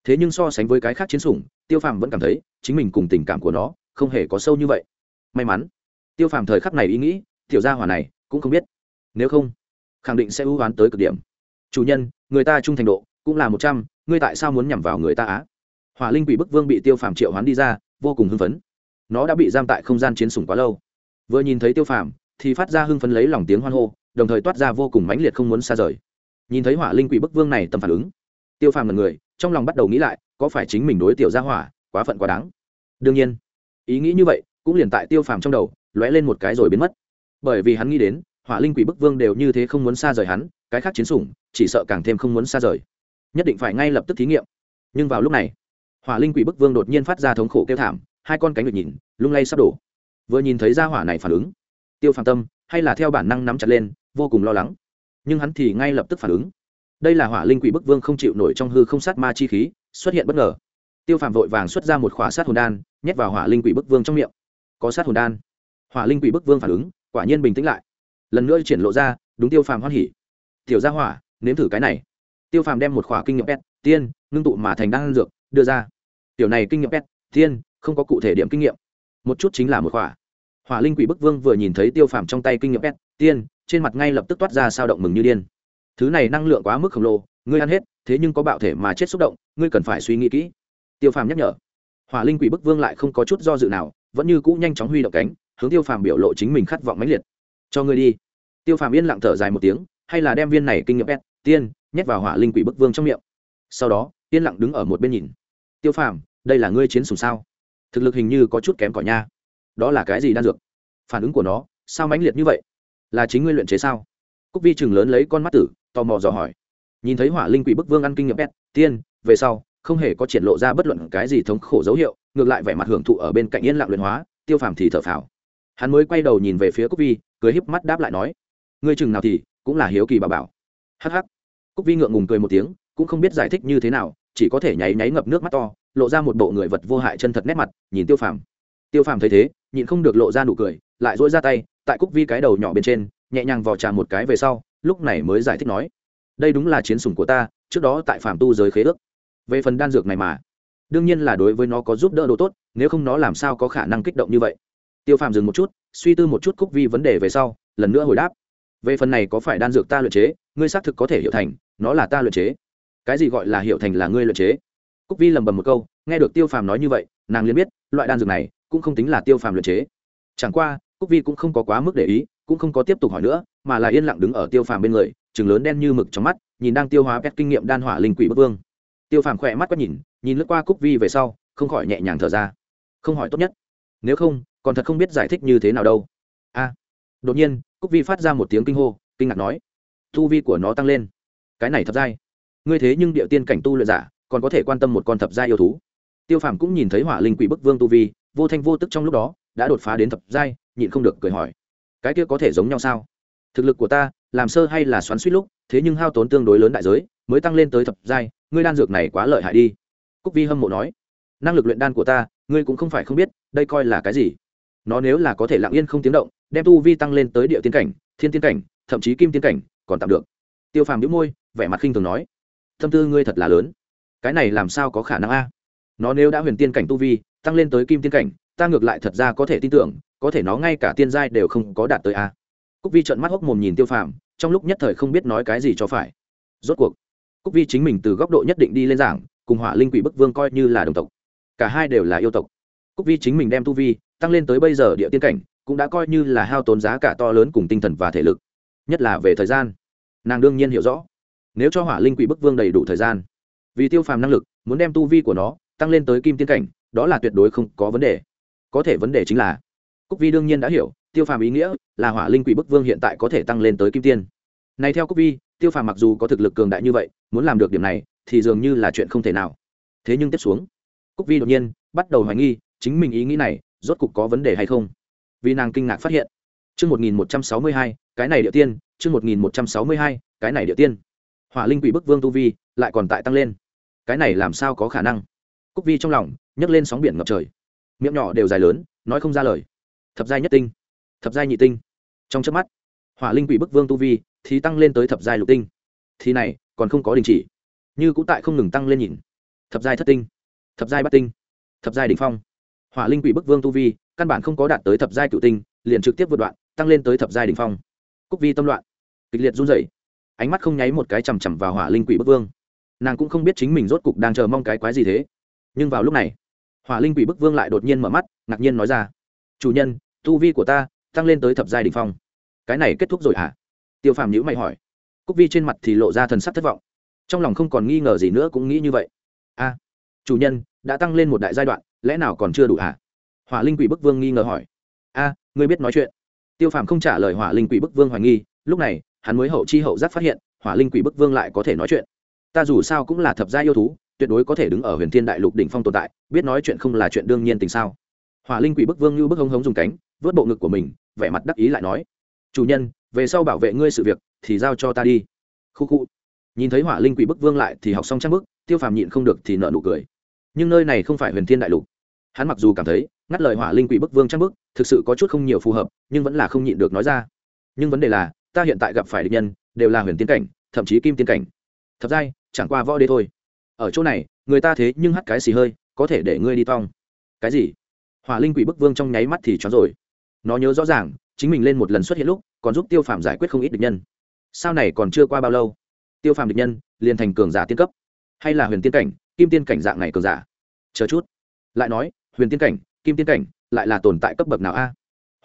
Thế nhưng so sánh với cái khác chiến sủng, tiêu phàm vẫn cảm thấy, chính mình cùng tình cảm của nó, không hề có sâu như vậy. May mắn tiêu phàm thời khắc này ý nghĩ, tiểu gia hỏa này cũng không biết. Nếu không, khẳng định sẽ ưu oán tới cực điểm. Chủ nhân, người ta trung thành độ cũng là một trăm, ngươi tại sao muốn nhằm vào người ta á? Hỏa linh quỷ bức vương bị tiêu phàm triệu hoán đi ra, vô cùng hưng phấn. Nó đã bị giam tại không gian chiến sủng quá lâu. Vừa nhìn thấy tiêu phàm, thì phát ra hưng phấn lấy lòng tiếng hoan hô, đồng thời toát ra vô cùng mãnh liệt không muốn xa rời. Nhìn thấy hỏa linh quỷ bức vương này tầm phản ứng, tiêu phàm là người, trong lòng bắt đầu nghĩ lại, có phải chính mình đối tiểu gia hỏa quá phận quá đáng? Đương nhiên, ý nghĩ như vậy cũng liền tại tiêu phàm trong đầu lóe lên một cái rồi biến mất. Bởi vì hắn nghĩ đến, hỏa linh quỷ bức vương đều như thế không muốn xa rời hắn, cái khác chiến sủng, chỉ sợ càng thêm không muốn xa rời. Nhất định phải ngay lập tức thí nghiệm. Nhưng vào lúc này, hỏa linh quỷ bức vương đột nhiên phát ra thống khổ kêu thảm, hai con cánh được nhìn, lung lay sắp đổ. Vừa nhìn thấy ra hỏa này phản ứng, tiêu phàm tâm, hay là theo bản năng nắm chặt lên, vô cùng lo lắng. Nhưng hắn thì ngay lập tức phản ứng. Đây là hỏa linh quỷ bức vương không chịu nổi trong hư không sát ma chi khí, xuất hiện bất ngờ. Tiêu phàm vội vàng xuất ra một khỏa sát hồn đan, nhét vào hỏa linh quỷ bức vương trong miệng. Có sát hồn đan hỏa linh quỷ bức vương phản ứng, quả nhiên bình tĩnh lại. Lần nữa triển lộ ra, đúng tiêu phàm hoan hỉ. Tiểu gia hỏa, nếm thử cái này. Tiêu phàm đem một khỏa kinh nghiệm pet, tiên, ngưng tụ mà thành đan dược, đưa ra. Tiểu này kinh nghiệm pet, tiên, không có cụ thể điểm kinh nghiệm. Một chút chính là một khỏa. Hỏa linh quỷ bức vương vừa nhìn thấy tiêu phàm trong tay kinh nghiệm pet, tiên, trên mặt ngay lập tức toát ra sao động mừng như điên. Thứ này năng lượng quá mức khổng lồ, ngươi ăn hết, thế nhưng có bạo thể mà chết xúc động, ngươi cần phải suy nghĩ kỹ. Tiêu phàm nhắc nhở. Hỏa linh quỷ bức vương lại không có chút do dự nào, vẫn như cũ nhanh chóng huy động cánh hướng tiêu phàm biểu lộ chính mình khát vọng mãnh liệt. Cho ngươi đi. Tiêu phàm yên lặng thở dài một tiếng, hay là đem viên này kinh nghiệm pet tiên, nhét vào hỏa linh quỷ bức vương trong miệng. Sau đó, yên lặng đứng ở một bên nhìn. Tiêu phàm, đây là ngươi chiến sùng sao? Thực lực hình như có chút kém cỏi nha. Đó là cái gì đan dược? Phản ứng của nó, sao mãnh liệt như vậy? Là chính ngươi luyện chế sao? Cúc vi chừng lớn lấy con mắt tử, tò mò dò hỏi. Nhìn thấy hỏa linh quỷ bức vương ăn kinh nghiệm pet tiên, về sau, không hề có triển lộ ra bất luận cái gì thống khổ dấu hiệu, ngược lại vẻ mặt hưởng thụ ở bên cạnh yên lặng luyện hóa, tiêu phàm thì thở phào hắn mới quay đầu nhìn về phía cúc vi cười híp mắt đáp lại nói ngươi chừng nào thì cũng là hiếu kỳ bà bảo. Hắc hắc, cúc vi ngượng ngùng cười một tiếng cũng không biết giải thích như thế nào chỉ có thể nháy nháy ngập nước mắt to lộ ra một bộ người vật vô hại chân thật nét mặt nhìn tiêu phàm. Tiêu phàm thấy thế nhịn không được lộ ra nụ cười lại dỗi ra tay tại cúc vi cái đầu nhỏ bên trên nhẹ nhàng vò trà một cái về sau lúc này mới giải thích nói đây đúng là chiến sủng của ta trước đó tại Phàm tu giới khế ước. Về phần đan dược này mà đương nhiên là đối với nó có giúp đỡ đồ tốt nếu không nó làm sao có khả năng kích động như vậy? Tiêu phàm dừng một chút, suy tư một chút cúc vi vấn đề về sau, lần nữa hồi đáp. Về phần này có phải đan dược ta luyện chế, ngươi xác thực có thể hiểu thành, nó là ta luyện chế. Cái gì gọi là hiểu thành là ngươi luyện chế? Cúc vi lầm bầm một câu, nghe được tiêu phàm nói như vậy, nàng liền biết, loại đan dược này cũng không tính là tiêu phàm luyện chế. Chẳng qua, cúc vi cũng không có quá mức để ý, cũng không có tiếp tục hỏi nữa, mà là yên lặng đứng ở tiêu phàm bên người chừng lớn đen như mực trong mắt, nhìn đang tiêu hóa pet kinh nghiệm đan hỏa linh quỷ bất vương. Tiêu phàm khỏe mắt quét nhìn nhìn lướt qua cúc vi về sau, không khỏi nhẹ nhàng thở ra. Không hỏi tốt nhất. Nếu không còn thật không biết giải thích như thế nào đâu. A, đột nhiên, cúc vi phát ra một tiếng kinh hô, kinh ngạc nói, tu vi của nó tăng lên. Cái này thập giai. Ngươi thế nhưng địa tiên cảnh tu luyện giả, còn có thể quan tâm một con thập giai yêu thú. Tiêu phàm cũng nhìn thấy hỏa linh quỷ bức vương tu vi, vô thanh vô tức trong lúc đó, đã đột phá đến thập giai, nhịn không được cười hỏi, cái kia có thể giống nhau sao? Thực lực của ta, làm sơ hay là xoắn suýt lúc, thế nhưng hao tốn tương đối lớn đại giới, mới tăng lên tới thập giai, ngươi đan dược này quá lợi hại đi. Cúc vi hâm mộ nói, năng lực luyện đan của ta, ngươi cũng không phải không biết, đây coi là cái gì? Nó nếu là có thể lặng yên không tiếng động, đem tu vi tăng lên tới địa tiên cảnh, thiên tiên cảnh, thậm chí kim tiên cảnh, còn tạm được. Tiêu phàm đĩu môi, vẻ mặt khinh thường nói, tâm tư ngươi thật là lớn. Cái này làm sao có khả năng a? Nó nếu đã huyền tiên cảnh tu vi, tăng lên tới kim tiên cảnh, ta ngược lại thật ra có thể tin tưởng, có thể nó ngay cả tiên giai đều không có đạt tới a. Cúc vi trợn mắt hốc mồm nhìn tiêu phàm, trong lúc nhất thời không biết nói cái gì cho phải. Rốt cuộc, cúc vi chính mình từ góc độ nhất định đi lên giảng, cùng hỏa linh quỷ bức vương coi như là đồng tộc. Cả hai đều là yêu tộc. Cúc vi chính mình đem tu vi tăng lên tới bây giờ địa tiên cảnh, cũng đã coi như là hao tốn giá cả to lớn cùng tinh thần và thể lực. Nhất là về thời gian, nàng đương nhiên hiểu rõ. Nếu cho hỏa linh quỷ bức vương đầy đủ thời gian, vì tiêu phàm năng lực, muốn đem tu vi của nó tăng lên tới kim tiên cảnh, đó là tuyệt đối không có vấn đề. Có thể vấn đề chính là, cúc vi đương nhiên đã hiểu, tiêu phàm ý nghĩa là hỏa linh quỷ bức vương hiện tại có thể tăng lên tới kim tiên. Này theo cúc vi, tiêu phàm mặc dù có thực lực cường đại như vậy, muốn làm được điểm này thì dường như là chuyện không thể nào. Thế nhưng tiếp xuống, cúc vi đột nhiên bắt đầu hoài nghi chính mình ý nghĩ này rốt cục có vấn đề hay không? Vì nàng kinh ngạc phát hiện, chương một nghìn một trăm sáu mươi hai, cái này địa tiên, chương một nghìn một trăm sáu mươi hai, cái này địa tiên. Hỏa linh quỷ bức vương tu vi lại còn tại tăng lên. Cái này làm sao có khả năng? Cúc vi trong lòng nhấc lên sóng biển ngập trời. Miệng nhỏ đều dài lớn, nói không ra lời. Thập giai nhất tinh, thập giai nhị tinh. Trong trước mắt, hỏa linh quỷ bức vương tu vi thì tăng lên tới thập giai lục tinh. Thì này, còn không có đình chỉ. Như cũng tại không ngừng tăng lên nhìn. Thập giai thất tinh, thập giai bát tinh, thập giai đ ỉ n h phong hỏa linh quỷ bức vương tu vi, căn bản không có đạt tới thập giai cựu tinh, liền trực tiếp vượt đoạn, tăng lên tới thập giai đ ỉ n h phong. Cúc vi tâm loạn, kịch liệt run rẩy, ánh mắt không nháy một cái chằm chằm vào hỏa linh quỷ bức vương. Nàng cũng không biết chính mình rốt cục đang chờ mong cái quái gì thế. Nhưng vào lúc này, hỏa linh quỷ bức vương lại đột nhiên mở mắt, ngạc nhiên nói ra, chủ nhân, tu vi của ta tăng lên tới thập giai đ ỉ n h phong. Cái này kết thúc rồi hả? Tiêu phàm nhữ mày hỏi. Cúc vi trên mặt thì lộ ra thần sắc thất vọng, trong lòng không còn nghi ngờ gì nữa cũng nghĩ như vậy. A, chủ nhân, đã tăng lên một đại giai đoạn lẽ nào còn chưa đủ hả? Hỏa linh quỷ bức vương nghi ngờ hỏi. A, ngươi biết nói chuyện. Tiêu phàm không trả lời hỏa linh quỷ bức vương hoài nghi, lúc này, hắn mới hậu chi hậu giác phát hiện, hỏa linh quỷ bức vương lại có thể nói chuyện. Ta dù sao cũng là thập gia yêu thú, tuyệt đối có thể đứng ở huyền thiên đại lục đỉnh phong tồn tại, biết nói chuyện không là chuyện đương nhiên tình sao? Hỏa linh quỷ bức vương như bức hống hống dùng cánh, vớt bộ ngực của mình, vẻ mặt đắc ý lại nói. Chủ nhân, về sau bảo vệ ngươi sự việc, thì giao cho ta đi. Khu khu. Nhìn thấy hỏa linh quỷ bức vương lại thì học xong trang bức, tiêu phàm nhịn không được thì nợ nụ cười nhưng nơi này không phải huyền thiên đại lục. Hắn mặc dù cảm thấy, ngắt lời hỏa linh quỷ bức vương trang bức, thực sự có chút không nhiều phù hợp, nhưng vẫn là không nhịn được nói ra. Nhưng vấn đề là, ta hiện tại gặp phải địch nhân, đều là huyền tiên cảnh, thậm chí kim tiên cảnh. Thật ra, chẳng qua võ đế thôi. Ở chỗ này, người ta thế nhưng hắt cái xì hơi, có thể để ngươi đi tong. Cái gì? Hỏa linh quỷ bức vương trong nháy mắt thì chó rồi. Nó nhớ rõ ràng, chính mình lên một lần xuất hiện lúc, còn giúp tiêu phàm giải quyết không ít địch nhân. Sau này còn chưa qua bao lâu, tiêu phàm địch nhân liền thành cường giả tiên cấp, hay là huyền tiên cảnh kim tiên cảnh dạng này cường giả. Chờ chút. Lại nói, huyền tiên cảnh, kim tiên cảnh lại là tồn tại cấp bậc nào a?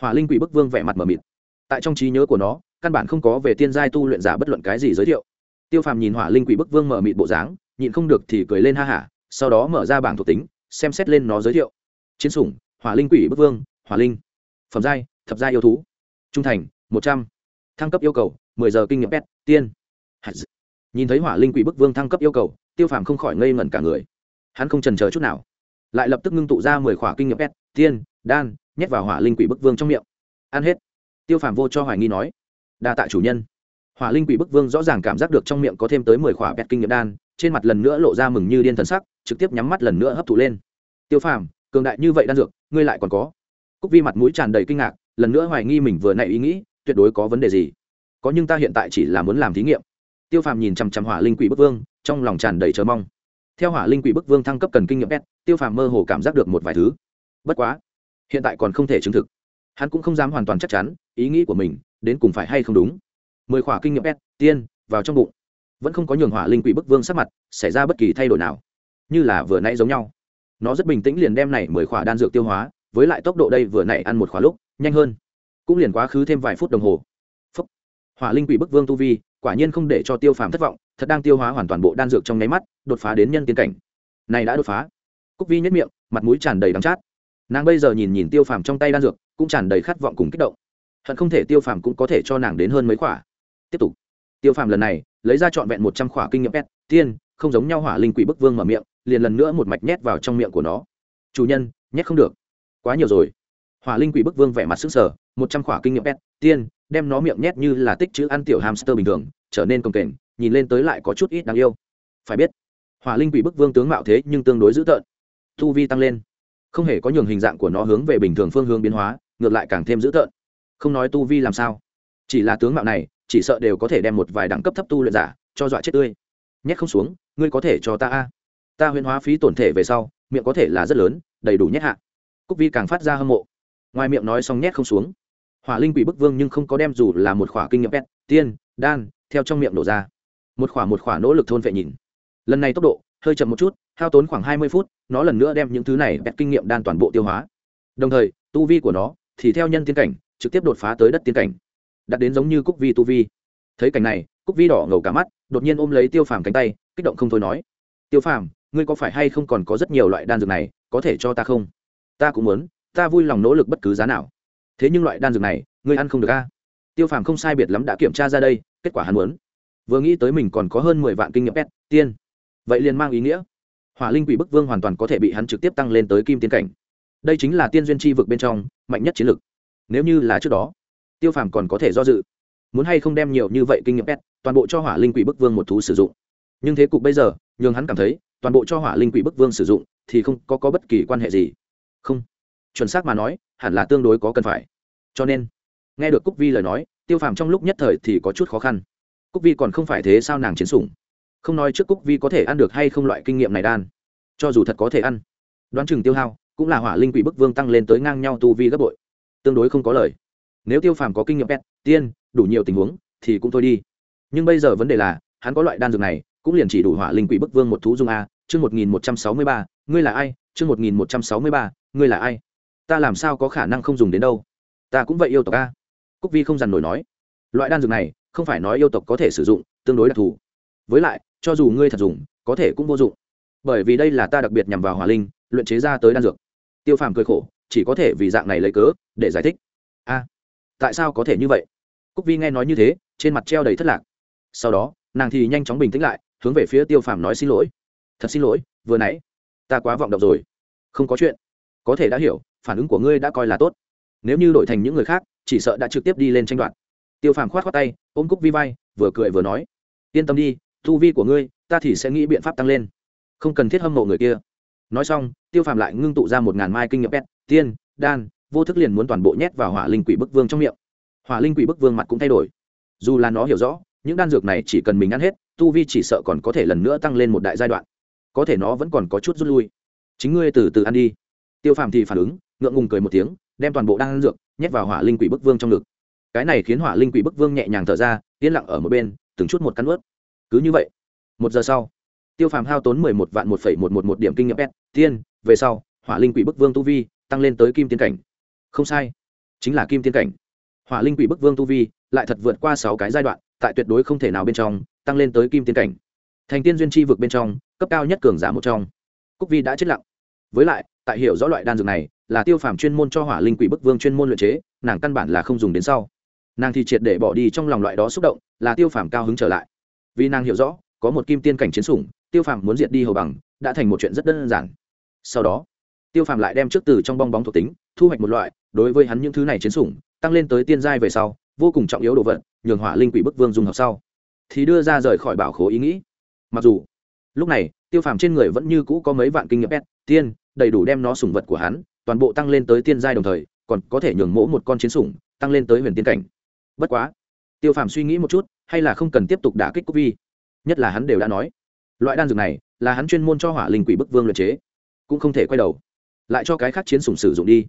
Hỏa linh quỷ bức vương vẻ mặt mờ mịt. Tại trong trí nhớ của nó, căn bản không có về tiên giai tu luyện giả bất luận cái gì giới thiệu. Tiêu phàm nhìn hỏa linh quỷ bức vương mờ mịt bộ dáng, nhịn không được thì cười lên ha hả, sau đó mở ra bảng thuộc tính, xem xét lên nó giới thiệu. Chiến sủng, hỏa linh quỷ bức vương, hỏa linh. Phẩm giai, thập giai yêu thú. Trung thành, một trăm. Thăng cấp yêu cầu, mười giờ kinh nghiệm pet, tiên. Nhìn thấy hỏa linh quỷ bức vương thăng cấp yêu cầu tiêu phàm không khỏi ngây ngẩn cả người. Hắn không trần chờ chút nào, lại lập tức ngưng tụ ra mười khỏa kinh nghiệm pet tiên, đan, nhét vào hỏa linh quỷ bức vương trong miệng. Ăn hết. Tiêu phàm vô cho hoài nghi nói, đa tạ chủ nhân. Hỏa linh quỷ bức vương rõ ràng cảm giác được trong miệng có thêm tới mười khỏa pet kinh nghiệm đan, trên mặt lần nữa lộ ra mừng như điên thần sắc, trực tiếp nhắm mắt lần nữa hấp thụ lên. Tiêu phàm, cường đại như vậy đan dược, ngươi lại còn có? Cúc vi mặt mũi tràn đầy kinh ngạc, lần nữa hoài nghi mình vừa nãy ý nghĩ, tuyệt đối có vấn đề gì. Có nhưng ta hiện tại chỉ là muốn làm thí nghiệm tiêu phàm nhìn chằm chằm hỏa linh quỷ bức vương, trong lòng tràn đầy chờ mong. Theo hỏa linh quỷ bức vương thăng cấp cần kinh nghiệm pet tiêu phàm mơ hồ cảm giác được một vài thứ. Bất quá, hiện tại còn không thể chứng thực. Hắn cũng không dám hoàn toàn chắc chắn ý nghĩ của mình đến cùng phải hay không đúng. Mười khỏa kinh nghiệm pet tiên, vào trong bụng. Vẫn không có nhường hỏa linh quỷ bức vương sắc mặt xảy ra bất kỳ thay đổi nào. Như là vừa nãy giống nhau. Nó rất bình tĩnh liền đem này mười khỏa đan dược tiêu hóa, với lại tốc độ đây vừa nãy ăn một khỏa lúc, nhanh hơn. Cũng liền quá khứ thêm vài phút đồng hồ. Phúc. hỏa linh quỷ bức vương tu vi quả nhiên không để cho tiêu phàm thất vọng, thật đang tiêu hóa hoàn toàn bộ đan dược trong nháy mắt, đột phá đến nhân tiên cảnh. Này đã đột phá. Cúc vi nhất miệng, mặt mũi tràn đầy đắng chát. Nàng bây giờ nhìn nhìn tiêu phàm trong tay đan dược, cũng tràn đầy khát vọng cùng kích động. Hận không thể tiêu phàm cũng có thể cho nàng đến hơn mấy khỏa. Tiếp tục. Tiêu phàm lần này, lấy ra trọn vẹn một trăm khỏa kinh nghiệm pet, tiên, không giống nhau hỏa linh quỷ bức vương mở miệng, liền lần nữa một mạch nhét vào trong miệng của nó. Chủ nhân, nhét không được. Quá nhiều rồi hỏa linh quỷ bức vương vẻ mặt sức sở, một trăm khỏa kinh nghiệm pet, tiên, đem nó miệng nhét như là tích chữ ăn tiểu hamster bình thường, trở nên công kềnh, nhìn lên tới lại có chút ít đáng yêu. Phải biết, hỏa linh quỷ bức vương tướng mạo thế nhưng tương đối dữ tợn. Thu vi tăng lên. Không hề có nhường hình dạng của nó hướng về bình thường phương hướng biến hóa, ngược lại càng thêm dữ tợn. Không nói tu vi làm sao. Chỉ là tướng mạo này, chỉ sợ đều có thể đem một vài đẳng cấp thấp tu luyện giả cho dọa chết tươi. Nhét không xuống, ngươi có thể cho ta a. Ta huyễn hóa phí tổn thể về sau, miệng có thể là rất lớn, đầy đủ nhét hạ. Cúc vi càng phát ra hâm mộ ngoài miệng nói xong nhét không xuống. Hỏa linh quỷ bức vương nhưng không có đem dù là một khỏa kinh nghiệm pet, tiên, đan, theo trong miệng nổ ra. Một khỏa một khỏa nỗ lực thôn vệ nhìn. Lần này tốc độ, hơi chậm một chút, hao tốn khoảng hai mươi phút, nó lần nữa đem những thứ này pet kinh nghiệm đan toàn bộ tiêu hóa. Đồng thời, tu vi của nó thì theo nhân tiên cảnh, trực tiếp đột phá tới đất tiên cảnh. Đặt đến giống như cúc vi tu vi. Thấy cảnh này, cúc vi đỏ ngầu cả mắt, đột nhiên ôm lấy tiêu phàm cánh tay, kích động không thôi nói, tiêu phàm, ngươi có phải hay không còn có rất nhiều loại đan dược này, có thể cho ta không? Ta cũng muốn ta vui lòng nỗ lực bất cứ giá nào. Thế nhưng loại đan dược này ngươi ăn không được a. Tiêu phàm không sai biệt lắm đã kiểm tra ra đây kết quả hắn muốn. Vừa nghĩ tới mình còn có hơn mười vạn kinh nghiệm pet tiên. Vậy liền mang ý nghĩa. Hỏa linh quỷ bức vương hoàn toàn có thể bị hắn trực tiếp tăng lên tới kim tiên cảnh. Đây chính là tiên duyên chi vực bên trong mạnh nhất chiến lực nếu như là trước đó tiêu phàm còn có thể do dự. Muốn hay không đem nhiều như vậy kinh nghiệm pet toàn bộ cho hỏa linh quỷ bức vương một thú sử dụng. Nhưng thế cục bây giờ nhường hắn cảm thấy toàn bộ cho hỏa linh quỷ bức vương sử dụng thì không có, có bất kỳ quan hệ gì. Không chuẩn xác mà nói, hẳn là tương đối có cần phải. Cho nên, nghe được cúc vi lời nói, tiêu phàm trong lúc nhất thời thì có chút khó khăn. Cúc vi còn không phải thế sao nàng chiến sủng? Không nói trước cúc vi có thể ăn được hay không loại kinh nghiệm này đan. Cho dù thật có thể ăn, đoán chừng tiêu hao cũng là hỏa linh quỷ bức vương tăng lên tới ngang nhau tu vi gấp bội. Tương đối không có lời. Nếu tiêu phàm có kinh nghiệm pet, tiên, đủ nhiều tình huống, thì cũng thôi đi. Nhưng bây giờ vấn đề là, hắn có loại đan dược này, cũng liền chỉ đủ hỏa linh quỷ bức vương một thú dung a, chương một nghìn một trăm sáu mươi ba, ngươi là ai? Chương một nghìn một trăm sáu mươi ba, ngươi là ai? Ta làm sao có khả năng không dùng đến đâu? Ta cũng vậy yêu tộc a. Cúc vi không dằn nổi nói. Loại đan dược này, không phải nói yêu tộc có thể sử dụng, tương đối đặc thù. Với lại, cho dù ngươi thật dùng, có thể cũng vô dụng. Bởi vì đây là ta đặc biệt nhằm vào hỏa linh, luyện chế ra tới đan dược. Tiêu phàm cười khổ, chỉ có thể vì dạng này lấy cớ, để giải thích. A, tại sao có thể như vậy? Cúc vi nghe nói như thế, trên mặt treo đầy thất lạc. Sau đó, nàng thì nhanh chóng bình tĩnh lại, hướng về phía tiêu phàm nói xin lỗi. Thật xin lỗi, vừa nãy, ta quá vọng động rồi. Không có chuyện. Có thể đã hiểu phản ứng của ngươi đã coi là tốt. Nếu như đổi thành những người khác, chỉ sợ đã trực tiếp đi lên tranh đoạt. Tiêu phàm khoát khoát tay, ôm cúc vi vai, vừa cười vừa nói, yên tâm đi thu vi của ngươi, ta thì sẽ nghĩ biện pháp tăng lên. Không cần thiết hâm mộ người kia. Nói xong, tiêu phàm lại ngưng tụ ra một ngàn mai kinh nghiệm pet, tiên, đan, vô thức liền muốn toàn bộ nhét vào hỏa linh quỷ bức vương trong miệng. Hỏa linh quỷ bức vương mặt cũng thay đổi. Dù là nó hiểu rõ, những đan dược này chỉ cần mình ăn hết, tu vi chỉ sợ còn có thể lần nữa tăng lên một đại giai đoạn. Có thể nó vẫn còn có chút rút lui. Chính ngươi từ từ ăn đi. Tiêu phàm thì phản ứng ngượng ngùng cười một tiếng, đem toàn bộ đan dược nhét vào hỏa linh quỷ bức vương trong ngực. Cái này khiến hỏa linh quỷ bức vương nhẹ nhàng thở ra, yên lặng ở một bên, từng chút một cắn ướt cứ như vậy, một giờ sau, tiêu phàm hao tốn mười một vạn một phẩy một một một điểm kinh nghiệm pet, tiên, về sau, hỏa linh quỷ bức vương tu vi tăng lên tới kim tiên cảnh. Không sai, chính là kim tiên cảnh. Hỏa linh quỷ bức vương tu vi lại thật vượt qua sáu cái giai đoạn, tại tuyệt đối không thể nào bên trong, tăng lên tới kim tiên cảnh. Thành tiên duyên chi vực bên trong, cấp cao nhất cường giả một trong. Cúc vi đã chết lặng. Với lại, tại hiểu rõ loại đan dược này là tiêu phàm chuyên môn cho hỏa linh quỷ bức vương chuyên môn luyện chế, nàng căn bản là không dùng đến sau. Nàng thì triệt để bỏ đi trong lòng loại đó xúc động, là tiêu phàm cao hứng trở lại. Vì nàng hiểu rõ, có một kim tiên cảnh chiến sủng, tiêu phàm muốn diệt đi hầu bằng, đã thành một chuyện rất đơn giản. Sau đó, tiêu phàm lại đem trước từ trong bong bóng thuộc tính, thu hoạch một loại, đối với hắn những thứ này chiến sủng, tăng lên tới tiên giai về sau, vô cùng trọng yếu đồ vật, nhường hỏa linh quỷ bức vương dùng học sau. Thì đưa ra rời khỏi bảo khố ý nghĩ. Mặc dù, lúc này, tiêu phàm trên người vẫn như cũ có mấy vạn kinh nghiệm pet, tiên, đầy đủ đem nó sủng vật của hắn toàn bộ tăng lên tới tiên giai đồng thời, còn có thể nhường mỗ một con chiến sủng tăng lên tới huyền tiên cảnh. Bất quá, tiêu phàm suy nghĩ một chút, hay là không cần tiếp tục đả kích cúc vi. Nhất là hắn đều đã nói, loại đan dược này là hắn chuyên môn cho hỏa linh quỷ bức vương luyện chế, cũng không thể quay đầu, lại cho cái khác chiến sủng sử dụng đi.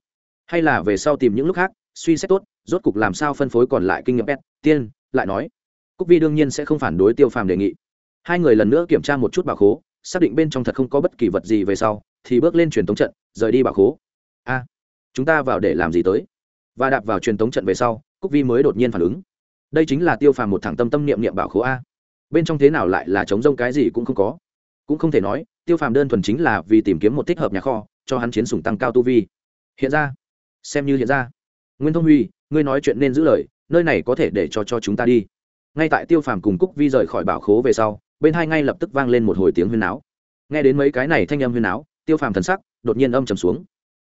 Hay là về sau tìm những lúc khác, suy xét tốt, rốt cục làm sao phân phối còn lại kinh nghiệm pet, tiên, lại nói. Cúc vi đương nhiên sẽ không phản đối tiêu phàm đề nghị. Hai người lần nữa kiểm tra một chút bảo khố, xác định bên trong thật không có bất kỳ vật gì về sau, thì bước lên truyền tống trận, rời đi bảo khố a, chúng ta vào để làm gì tới? Và đạp vào truyền thống trận về sau, cúc vi mới đột nhiên phản ứng. Đây chính là tiêu phàm một thẳng tâm tâm niệm niệm bảo khố a. Bên trong thế nào lại là chống rông cái gì cũng không có. Cũng không thể nói, tiêu phàm đơn thuần chính là vì tìm kiếm một thích hợp nhà kho, cho hắn chiến sủng tăng cao tu vi. Hiện ra. Xem như hiện ra. Nguyên thông huy, ngươi nói chuyện nên giữ lời, nơi này có thể để cho cho chúng ta đi. Ngay tại tiêu phàm cùng cúc vi rời khỏi bảo khố về sau, bên hai ngay lập tức vang lên một hồi tiếng huyên áo nghe đến mấy cái này thanh âm huyên áo tiêu phàm thần sắc đột nhiên âm trầm xuống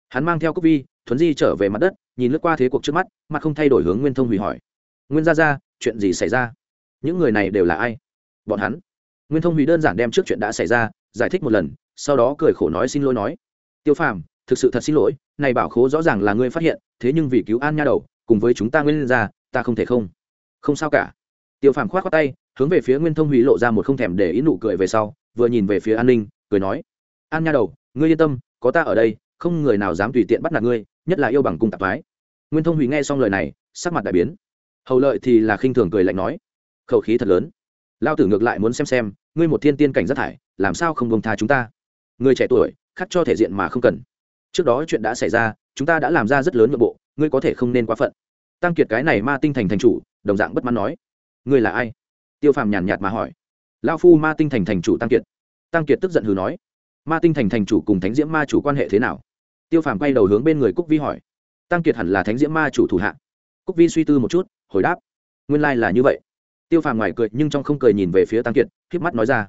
hắn mang theo cúc vi, thuấn di trở về mặt đất, nhìn lướt qua thế cuộc trước mắt, mặt không thay đổi hướng nguyên thông hủy hỏi. Nguyên ra ra chuyện gì xảy ra? Những người này đều là ai? Bọn hắn. Nguyên thông hủy đơn giản đem trước chuyện đã xảy ra, giải thích một lần, sau đó cười khổ nói xin lỗi nói. Tiêu phàm, thực sự thật xin lỗi, này bảo khố rõ ràng là ngươi phát hiện, thế nhưng vì cứu an nha đầu, cùng với chúng ta nguyên ra ta không thể không. Không sao cả. Tiêu phàm khoát khoát tay, hướng về phía nguyên thông hủy lộ ra một không thèm để ý nụ cười về sau, vừa nhìn về phía an ninh, cười nói. An nha đầu, ngươi yên tâm, có ta ở đây không người nào dám tùy tiện bắt nạt ngươi, nhất là yêu bằng cung tạp phái nguyên thông hủy nghe xong lời này, sắc mặt đại biến. Hầu lợi thì là khinh thường cười lạnh nói, khẩu khí thật lớn. Lao tử ngược lại muốn xem xem, ngươi một thiên tiên cảnh rất thải, làm sao không bông tha chúng ta? Người trẻ tuổi, khắc cho thể diện mà không cần. Trước đó chuyện đã xảy ra, chúng ta đã làm ra rất lớn nội bộ, ngươi có thể không nên quá phận. Tăng kiệt cái này ma tinh thành thành chủ, đồng dạng bất mãn nói, ngươi là ai? Tiêu phàm nhàn nhạt mà hỏi. Lao phu ma tinh thành thành chủ tăng kiệt. Tăng kiệt tức giận hừ nói, ma tinh thành thành chủ cùng thánh diễm ma chủ quan hệ thế nào? Tiêu phàm quay đầu hướng bên người cúc vi hỏi, tăng kiệt hẳn là thánh diễm ma chủ thủ hạ. Cúc vi suy tư một chút, hồi đáp, nguyên lai、like、là như vậy. Tiêu phàm ngoài cười nhưng trong không cười nhìn về phía tăng kiệt k h mắt nói ra,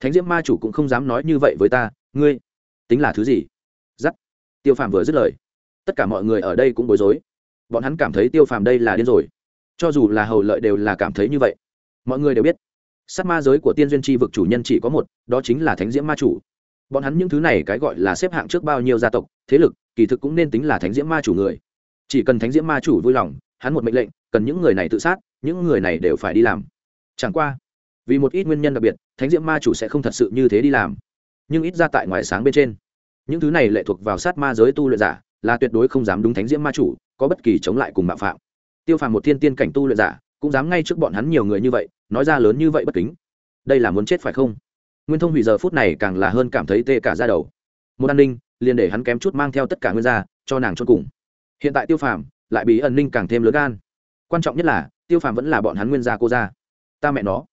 thánh diễm ma chủ cũng không dám nói như vậy với ta, ngươi tính là thứ gì? Giắt tiêu phàm vừa dứt lời, tất cả mọi người ở đây cũng bối rối. Bọn hắn cảm thấy tiêu phàm đây là điên rồi. Cho dù là hầu lợi đều là cảm thấy như vậy. Mọi người đều biết, sát ma giới của tiên duyên tri vực chủ nhân chỉ có một, đó chính là thánh diễm ma chủ bọn hắn những thứ này cái gọi là xếp hạng trước bao nhiêu gia tộc, thế lực, kỳ thực cũng nên tính là thánh diễm ma chủ người. Chỉ cần thánh diễm ma chủ vui lòng, hắn một mệnh lệnh, cần những người này tự sát, những người này đều phải đi làm. Chẳng qua, vì một ít nguyên nhân đặc biệt, thánh diễm ma chủ sẽ không thật sự như thế đi làm. Nhưng ít ra tại ngoài sáng bên trên, những thứ này lệ thuộc vào sát ma giới tu luyện giả, là tuyệt đối không dám đúng thánh diễm ma chủ, có bất kỳ chống lại cùng mạo phạm. Tiêu phàm một thiên tiên cảnh tu luyện giả, cũng dám ngay trước bọn hắn nhiều người như vậy, nói ra lớn như vậy bất kính. Đây là muốn chết phải không? Nguyên thông hủy giờ phút này càng là hơn cảm thấy tê cả ra đầu. Một an ninh, liền để hắn kém chút mang theo tất cả nguyên gia, cho nàng cho cùng. Hiện tại tiêu phàm lại bị ẩn ninh càng thêm lớn gan. Quan trọng nhất là, tiêu phàm vẫn là bọn hắn nguyên gia cô gia. Ta mẹ nó,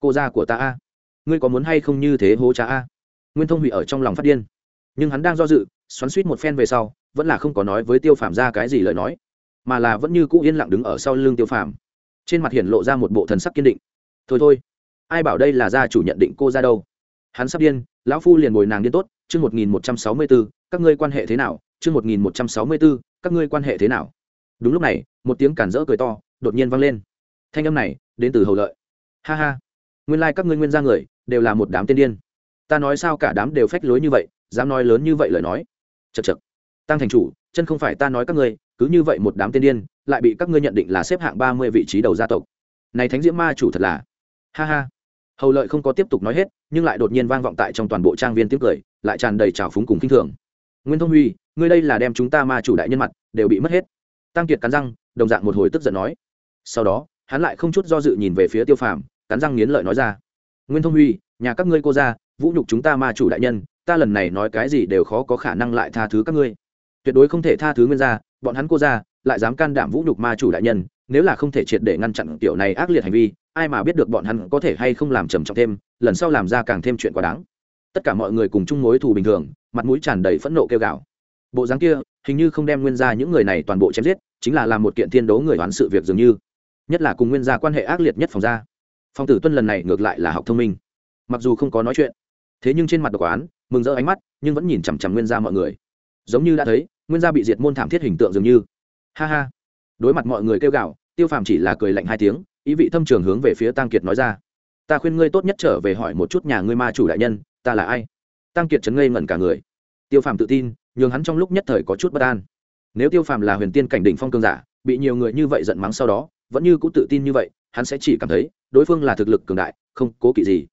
cô gia của ta a. Ngươi có muốn hay không như thế hố cha a? Nguyên thông hủy ở trong lòng phát điên. Nhưng hắn đang do dự, xoắn suýt một phen về sau, vẫn là không có nói với tiêu phàm ra cái gì lời nói. Mà là vẫn như cũ yên lặng đứng ở sau lưng tiêu phàm. Trên mặt hiển lộ ra một bộ thần sắc kiên định. Thôi thôi, ai bảo đây là gia chủ nhận định cô ra đâu? Hắn sắp điên, lão phu liền bồi nàng điên tốt, chương một nghìn một trăm sáu mươi b ố các ngươi quan hệ thế nào? Chương một nghìn một trăm sáu mươi b ố các ngươi quan hệ thế nào? Đúng lúc này, một tiếng cản rỡ cười to, đột nhiên vang lên. Thanh âm này, đến từ hầu lợi. Ha ha, nguyên lai、like、các ngươi nguyên ra người, đều là một đám tiên điên. Ta nói sao cả đám đều phách lối như vậy, dám nói lớn như vậy lời nói. Chật chật tăng thành chủ, chân không phải ta nói các ngươi, cứ như vậy một đám tiên điên, lại bị các ngươi nhận định là xếp hạng ba mươi vị trí đầu gia tộc. Này thánh diễm ma chủ thật là. Ha ha hầu lợi không có tiếp tục nói hết nhưng lại đột nhiên vang vọng tại trong toàn bộ trang viên tiếng cười lại tràn đầy trào phúng cùng kinh thường nguyên thông huy ngươi đây là đem chúng ta ma chủ đại nhân mặt đều bị mất hết tăng kiệt cắn răng đồng dạng một hồi tức giận nói sau đó hắn lại không chút do dự nhìn về phía tiêu phàm cắn răng nghiến lợi nói ra nguyên thông huy nhà các ngươi cô ra vũ nhục chúng ta ma chủ đại nhân ta lần này nói cái gì đều khó có khả năng lại tha thứ các ngươi tuyệt đối không thể tha thứ nguyên gia bọn hắn cô ra lại dám can đảm vũ nhục ma chủ đại nhân, nếu là không thể triệt để ngăn chặn tiểu này ác liệt hành vi, ai mà biết được bọn hắn có thể hay không làm trầm trọng thêm, lần sau làm ra càng thêm chuyện quá đáng. Tất cả mọi người cùng chung mối thù bình thường, mặt mũi tràn đầy phẫn nộ kêu gào. Bộ dáng kia, hình như không đem nguyên ra những người này toàn bộ chém giết, chính là làm một kiện thiên đấu người đoán sự việc dường như. Nhất là cùng nguyên gia quan hệ ác liệt nhất phòng gia phong tử tuân lần này ngược lại là học thông minh. Mặc dù không có nói chuyện, thế nhưng trên mặt độc oán, mừng rỡ ánh mắt, nhưng vẫn nhìn chằm chằm nguyên gia mọi người. Giống như đã thấy, nguyên gia bị diệt môn thảm thiết hình tượng dường như ha ha. Đối mặt mọi người kêu gào, tiêu phàm chỉ là cười lạnh hai tiếng, ý vị thâm trường hướng về phía tăng kiệt nói ra. Ta khuyên ngươi tốt nhất trở về hỏi một chút nhà ngươi ma chủ đại nhân, ta là ai? Tăng kiệt chấn ngây ngẩn cả người. Tiêu phàm tự tin, nhường hắn trong lúc nhất thời có chút bất an. Nếu tiêu phàm là huyền tiên cảnh đỉnh phong cương giả, bị nhiều người như vậy giận mắng sau đó, vẫn như cũng tự tin như vậy, hắn sẽ chỉ cảm thấy, đối phương là thực lực cường đại, không cố kỵ gì.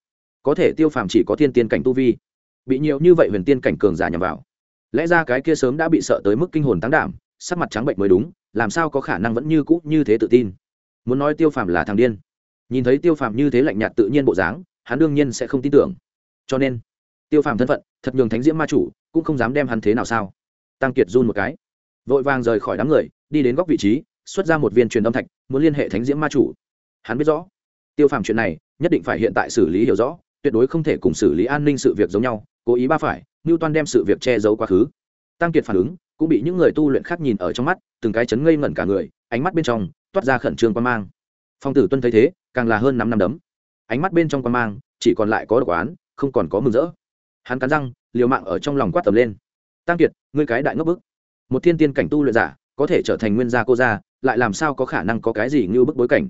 Có thể tiêu phàm chỉ có thiên tiên cảnh tu vi, bị nhiều như vậy huyền tiên cảnh cường giả nhằm vào. Lẽ ra cái kia sớm đã bị sợ tới mức kinh hồn tăng đảm sắc mặt trắng bệnh mới đúng, làm sao có khả năng vẫn như cũ như thế tự tin? Muốn nói tiêu phàm là thằng điên. Nhìn thấy tiêu phàm như thế lạnh nhạt tự nhiên bộ dáng, hắn đương nhiên sẽ không tin tưởng. Cho nên, tiêu phàm thân phận, thật nhường thánh diễm ma chủ cũng không dám đem hắn thế nào sao? Tăng kiệt run một cái. Vội vàng rời khỏi đám người, đi đến góc vị trí, xuất ra một viên truyền âm thạch, muốn liên hệ thánh diễm ma chủ. Hắn biết rõ, tiêu phàm chuyện này nhất định phải hiện tại xử lý hiểu rõ, tuyệt đối không thể cùng xử lý an ninh sự việc giống nhau, cố ý ba phải mưu toan đem sự việc che giấu quá khứ. Tăng kiệt phản ứng cũng bị những người tu luyện khác nhìn ở trong mắt, từng cái chấn ngây ngẩn cả người, ánh mắt bên trong toát ra khẩn trương quan mang. Phong tử tuân thấy thế, càng là hơn năm năm đấm. Ánh mắt bên trong quan mang, chỉ còn lại có độc oán, không còn có mừng rỡ. Hắn cắn răng, liều mạng ở trong lòng quát tầm lên. Tăng kiệt, ngươi cái đại ngốc bức. Một thiên tiên cảnh tu luyện giả, có thể trở thành nguyên gia cô gia, lại làm sao có khả năng có cái gì như bức bối cảnh?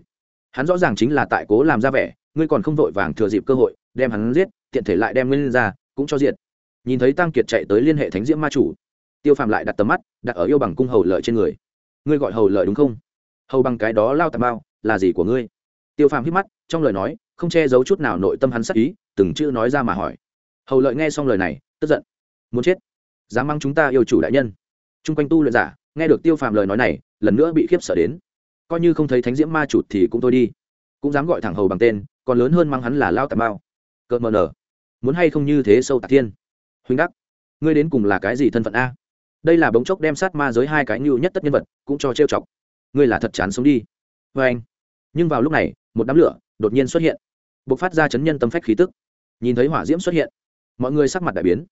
Hắn rõ ràng chính là tại cố làm ra vẻ, ngươi còn không vội vàng thừa dịp cơ hội, đem hắn giết, tiện thể lại đem nguyên gia, cũng cho diệt. Nhìn thấy tăng kiệt chạy tới liên hệ thánh diễm ma chủ tiêu phàm lại đặt tầm mắt, đặt ở yêu bằng cung hầu lợi trên người. Ngươi gọi hầu lợi đúng không? Hầu bằng cái đó lao tà bao, là gì của ngươi? Tiêu phàm hít mắt, trong lời nói, không che giấu chút nào nội tâm hắn sắc ý, từng chữ nói ra mà hỏi. Hầu lợi nghe xong lời này, tức giận. Muốn chết. Dám mang chúng ta yêu chủ đại nhân. T r u n g quanh tu luyện giả, nghe được tiêu phàm lời nói này, lần nữa bị khiếp sợ đến. Coi như không thấy thánh diễm ma chụt thì cũng thôi đi. Cũng dám gọi thẳng hầu bằng tên, còn lớn hơn mang hắn là lao tà bao. Cợt mờ nở. Muốn hay không như thế sâu tạc thiên? Huynh đắc, ngươi đến cùng là cái gì thân phận a? Đây là bóng chốc đem sát ma giới hai cái nhu nhất tất nhân vật cũng cho trêu chọc. Ngươi là thật chán sống đi. Vê anh. Nhưng vào lúc này, một đám lửa đột nhiên xuất hiện b ộ c phát ra chấn nhân tâm phách khí tức. Nhìn thấy hỏa diễm xuất hiện, mọi người sắc mặt đại biến.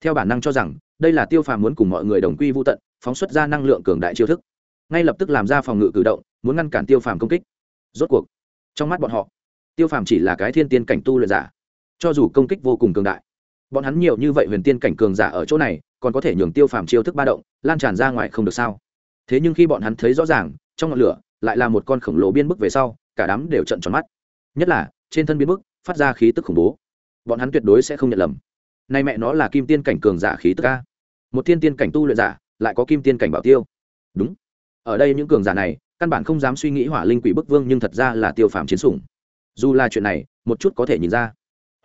Theo bản năng cho rằng, đây là tiêu phàm muốn cùng mọi người đồng quy vô tận, phóng xuất ra năng lượng cường đại chiêu thức. Ngay lập tức làm ra phòng ngự cử động, muốn ngăn cản tiêu phàm công kích. Rốt cuộc, trong mắt bọn họ, tiêu phàm chỉ là cái thiên tiên cảnh tu luyện giả. Cho dù công kích vô cùng cường đại bọn hắn nhiều như vậy huyền tiên cảnh cường giả ở chỗ này, còn có thể nhường tiêu phàm chiêu thức ba động, lan tràn ra ngoài không được sao? Thế nhưng khi bọn hắn thấy rõ ràng, trong ngọn lửa, lại là một con khổng lồ biên bức về sau, cả đám đều trận tròn mắt. Nhất là, trên thân biên bức, phát ra khí tức khủng bố. Bọn hắn tuyệt đối sẽ không nhận lầm. Nay mẹ nó là kim tiên cảnh cường giả khí tức ca một thiên tiên cảnh tu luyện giả, lại có kim tiên cảnh bảo tiêu. Đúng. Ở đây những cường giả này, căn bản không dám suy nghĩ hỏa linh quỷ bức vương nhưng thật ra là tiêu phàm chiến sủng. Dù là chuyện này, một chút có thể nhìn ra.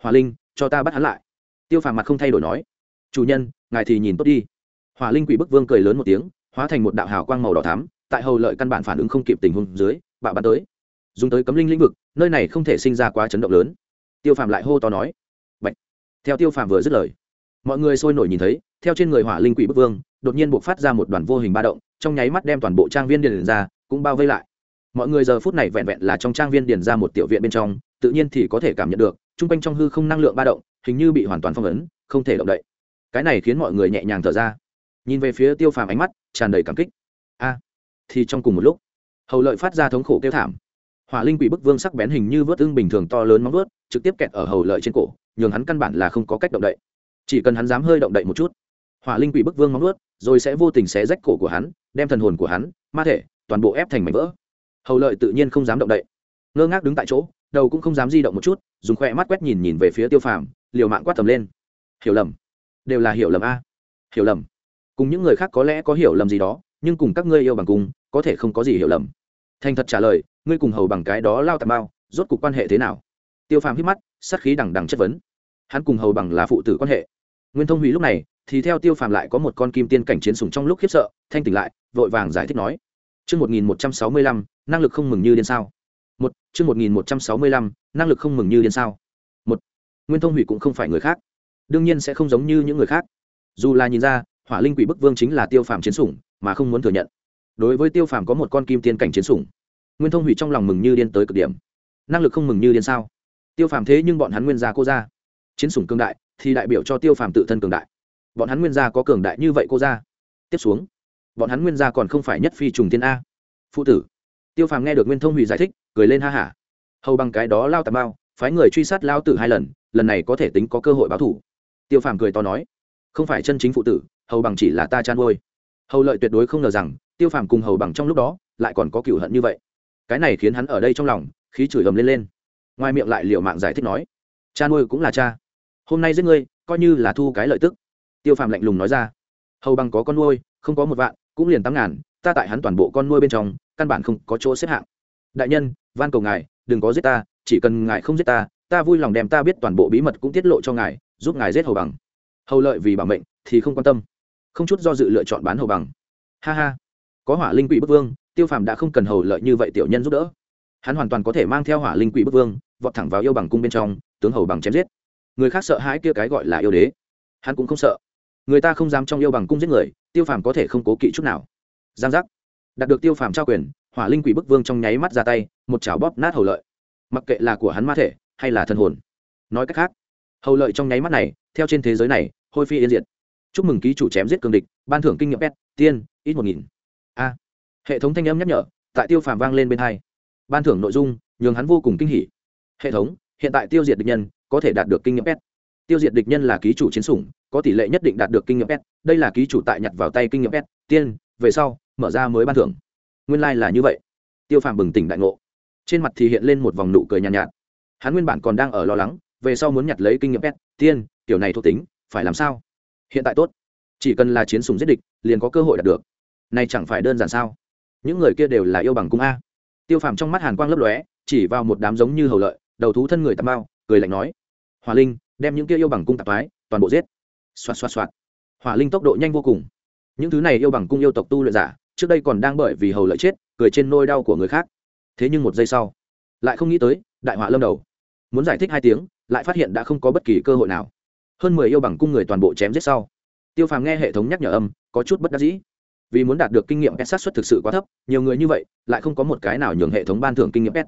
Hỏa linh, cho ta bắt hắn lại tiêu phàm mặt không thay đổi nói, chủ nhân, ngài thì nhìn tốt đi. Hỏa linh quỷ bức vương cười lớn một tiếng, hóa thành một đạo hào quang màu đỏ thắm, tại hầu lợi căn bản phản ứng không kịp tình huống dưới bạo bắn tới. Dùng tới cấm linh lĩnh vực, nơi này không thể sinh ra quá chấn động lớn. Tiêu phàm lại hô to nói, Bạch. theo tiêu phàm vừa dứt lời, mọi người sôi nổi nhìn thấy, theo trên người hỏa linh quỷ bức vương, đột nhiên buộc phát ra một đoàn vô hình ba động, trong nháy mắt đem toàn bộ trang viên điền ra, cũng bao vây lại. Mọi người giờ phút này vẹn vẹn là trong trang viên điền ra một tiểu viện bên trong, tự nhiên thì có thể cảm nhận được chung quanh trong hư không năng lượng ba động, hình như bị hoàn toàn phong ấn, không thể động đậy. Cái này khiến mọi người nhẹ nhàng thở ra. Nhìn về phía tiêu phàm ánh mắt, tràn đầy cảm kích. A, thì trong cùng một lúc, hầu lợi phát ra thống khổ kêu thảm. Hỏa linh quỷ bức vương sắc bén hình như vớt ưng bình thường to lớn móng vớt trực tiếp kẹt ở hầu lợi trên cổ, nhường hắn căn bản là không có cách động đậy. Chỉ cần hắn dám hơi động đậy một chút, hỏa linh quỷ bức vương móng vớt rồi sẽ vô tình xé rách cổ của hắn, đem thần hồn của hắn, ma thể, toàn bộ ép thành mảnh vỡ. Hầu lợi tự nhiên không dám động đậy. Ngơ ngác đứng tại chỗ đầu cũng không dám di động một chút dùng khoe mắt quét nhìn nhìn về phía tiêu phàm liều mạng quát tầm lên. Hiểu lầm. Đều là hiểu lầm a. Hiểu lầm. Cùng những người khác có lẽ có hiểu lầm gì đó nhưng cùng các ngươi yêu bằng cùng có thể không có gì hiểu lầm. Thành thật trả lời ngươi cùng hầu bằng cái đó lao tạm bao rốt cuộc quan hệ thế nào? Tiêu phàm hít mắt sát khí đằng đằng chất vấn. Hắn cùng hầu bằng là phụ tử quan hệ. Nguyên thông hủy lúc này thì theo tiêu phàm lại có một con kim tiên cảnh chiến sùng trong lúc khiếp sợ thanh tỉnh lại vội vàng giải thích nói. Trước 1165, năng lực không mừng như điên sao. Một, chương một nghìn một trăm sáu mươi lăm năng lực không mừng như điên sao. Một, Nguyên Thông Hủy cũng không phải người khác. Đương nhiên sẽ không giống như những người khác. Dù là nhìn ra hỏa linh quỷ bức vương chính là tiêu phàm chiến sủng mà không muốn thừa nhận. Đối với tiêu phàm có một con kim tiên cảnh chiến sủng nguyên thông hủy trong lòng mừng như điên tới cực điểm. Năng lực không mừng như điên sao? Tiêu phàm thế nhưng bọn hắn nguyên gia cô gia. Chiến sủng cường đại thì đại biểu cho tiêu phàm tự thân cường đại. Bọn hắn nguyên gia có cường đại như vậy cô gia. Tiếp xuống bọn hắn nguyên gia còn không phải nhất phi trùng tiên a. Phụ tử tiêu phàm nghe được nguyên thông hủy giải thích cười lên ha hả. Hầu bằng cái đó lao tà bao phái người truy sát lao tử hai lần lần này có thể tính có cơ hội báo thủ. Tiêu phàm cười to nói, không phải chân chính phụ tử, hầu bằng chỉ là ta chan ngôi hầu lợi tuyệt đối không ngờ rằng, tiêu phàm cùng hầu bằng trong lúc đó, lại còn có cựu hận như vậy. Cái này khiến hắn ở đây trong lòng, khí chửi ầm lên lên. Ngoài miệng lại liệu mạng giải thích nói cha nuôi cũng là cha. Hôm nay giết ngươi, coi như là thu cái lợi tức. Tiêu phàm lạnh lùng nói ra, hầu bằng có con nuôi, không có một vạn, cũng liền tám ngàn, ta tại hắn toàn bộ con nuôi bên trong, căn bản không có chỗ xếp hạng đại nhân, van cầu ngài, đừng có giết ta, chỉ cần ngài không giết ta ta vui lòng đem ta biết toàn bộ bí mật cũng tiết lộ cho ngài, giúp ngài giết hầu bằng. Hầu lợi vì bảo mệnh thì không quan tâm. Không chút do dự lựa chọn bán hầu bằng. Ha ha. Có hỏa linh quỷ bức vương, tiêu phàm đã không cần hầu lợi như vậy tiểu nhân giúp đỡ. Hắn hoàn toàn có thể mang theo hỏa linh quỷ bức vương, vọt thẳng vào yêu bằng cung bên trong, tướng hầu bằng chém giết. Người khác sợ hãi kia cái gọi là yêu đế. Hắn cũng không sợ. Người ta không dám trong yêu bằng cung giết người, tiêu phàm có thể không cố kỵ chút nào. Giang giác. Đạt được tiêu phàm trao quyền hỏa linh quỷ bức vương trong nháy mắt ra tay, một chảo bóp nát hầu lợi. Mặc kệ là của hắn ma thể, hay là thân hồn. Nói cách khác, hầu lợi trong nháy mắt này, theo trên thế giới này, hôi phi yên diệt. Chúc mừng ký chủ chém giết cường địch, ban thưởng kinh nghiệm pet, tiên, ít một nghìn. A. Hệ thống thanh âm nhắc nhở, tại tiêu phàm vang lên bên hai. Ban thưởng nội dung, nhường hắn vô cùng kinh hỉ. Hệ thống, hiện tại tiêu diệt địch nhân, có thể đạt được kinh nghiệm pet. Tiêu diệt địch nhân là ký chủ chiến sủng, có tỷ lệ nhất định đạt được kinh nghiệm pet. Đây là ký chủ tại nhặt vào tay kinh nghiệm pet. Tiên, về sau, mở ra mới ban thưởng nguyên lai、like、là như vậy. Tiêu phàm bừng tỉnh đại ngộ. Trên mặt thì hiện lên một vòng nụ cười nhàn nhạt, nhạt. Hắn nguyên bản còn đang ở lo lắng về sau muốn nhặt lấy kinh nghiệm pet tiên kiểu này thuộc tính phải làm sao? Hiện tại tốt. Chỉ cần là chiến sùng giết địch liền có cơ hội đạt được. Này chẳng phải đơn giản sao? Những người kia đều là yêu bằng cung a. Tiêu phàm trong mắt hàn quang lấp lóe chỉ vào một đám giống như hầu lợi đầu thú thân người tạm bao cười lạnh nói hòa linh đem những kia yêu bằng cung tạp mái toàn bộ giết. Xoạt xoạt xoạt. Hỏa linh tốc độ nhanh vô cùng. Những thứ này yêu bằng cung yêu tộc tu luyện giả trước đây còn đang bởi vì hầu lợi chết, cười trên nôi đau của người khác. Thế nhưng một giây sau, lại không nghĩ tới, đại họa lâm đầu. Muốn giải thích hai tiếng, lại phát hiện đã không có bất kỳ cơ hội nào. Hơn mười yêu bằng cung người toàn bộ chém giết sau. Tiêu phàm nghe hệ thống nhắc nhở âm, có chút bất đắc dĩ. Vì muốn đạt được kinh nghiệm pet sát xuất thực sự quá thấp, nhiều người như vậy, lại không có một cái nào nhường hệ thống ban thưởng kinh nghiệm pet.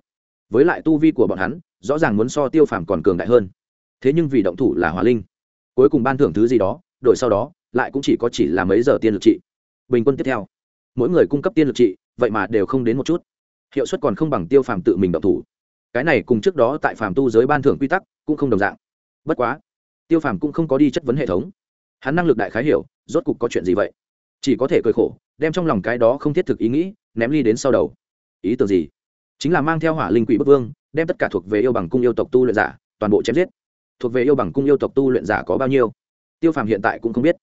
Với lại tu vi của bọn hắn, rõ ràng muốn so tiêu phàm còn cường đại hơn. Thế nhưng vì động thủ là hòa linh. Cuối cùng ban thưởng thứ gì đó, đổi sau đó, lại cũng chỉ có chỉ là mấy giờ tiên lực trị. Bình quân tiếp theo mỗi người cung cấp tiên lực trị, vậy mà đều không đến một chút. Hiệu suất còn không bằng tiêu phàm tự mình động thủ. Cái này cùng trước đó tại phàm tu giới ban thưởng quy tắc cũng không đồng dạng. Bất quá, tiêu phàm cũng không có đi chất vấn hệ thống. Hắn năng lực đại khái hiểu, rốt cục có chuyện gì vậy? Chỉ có thể cười khổ, đem trong lòng cái đó không thiết thực ý nghĩ ném ly đến sau đầu. Ý tưởng gì? Chính là mang theo hỏa linh quỷ bức vương, đem tất cả thuộc về yêu bằng cung yêu tộc tu luyện giả toàn bộ chém giết. Thuộc về yêu bằng cung yêu tộc tu luyện giả có bao nhiêu? Tiêu phàm hiện tại cũng không biết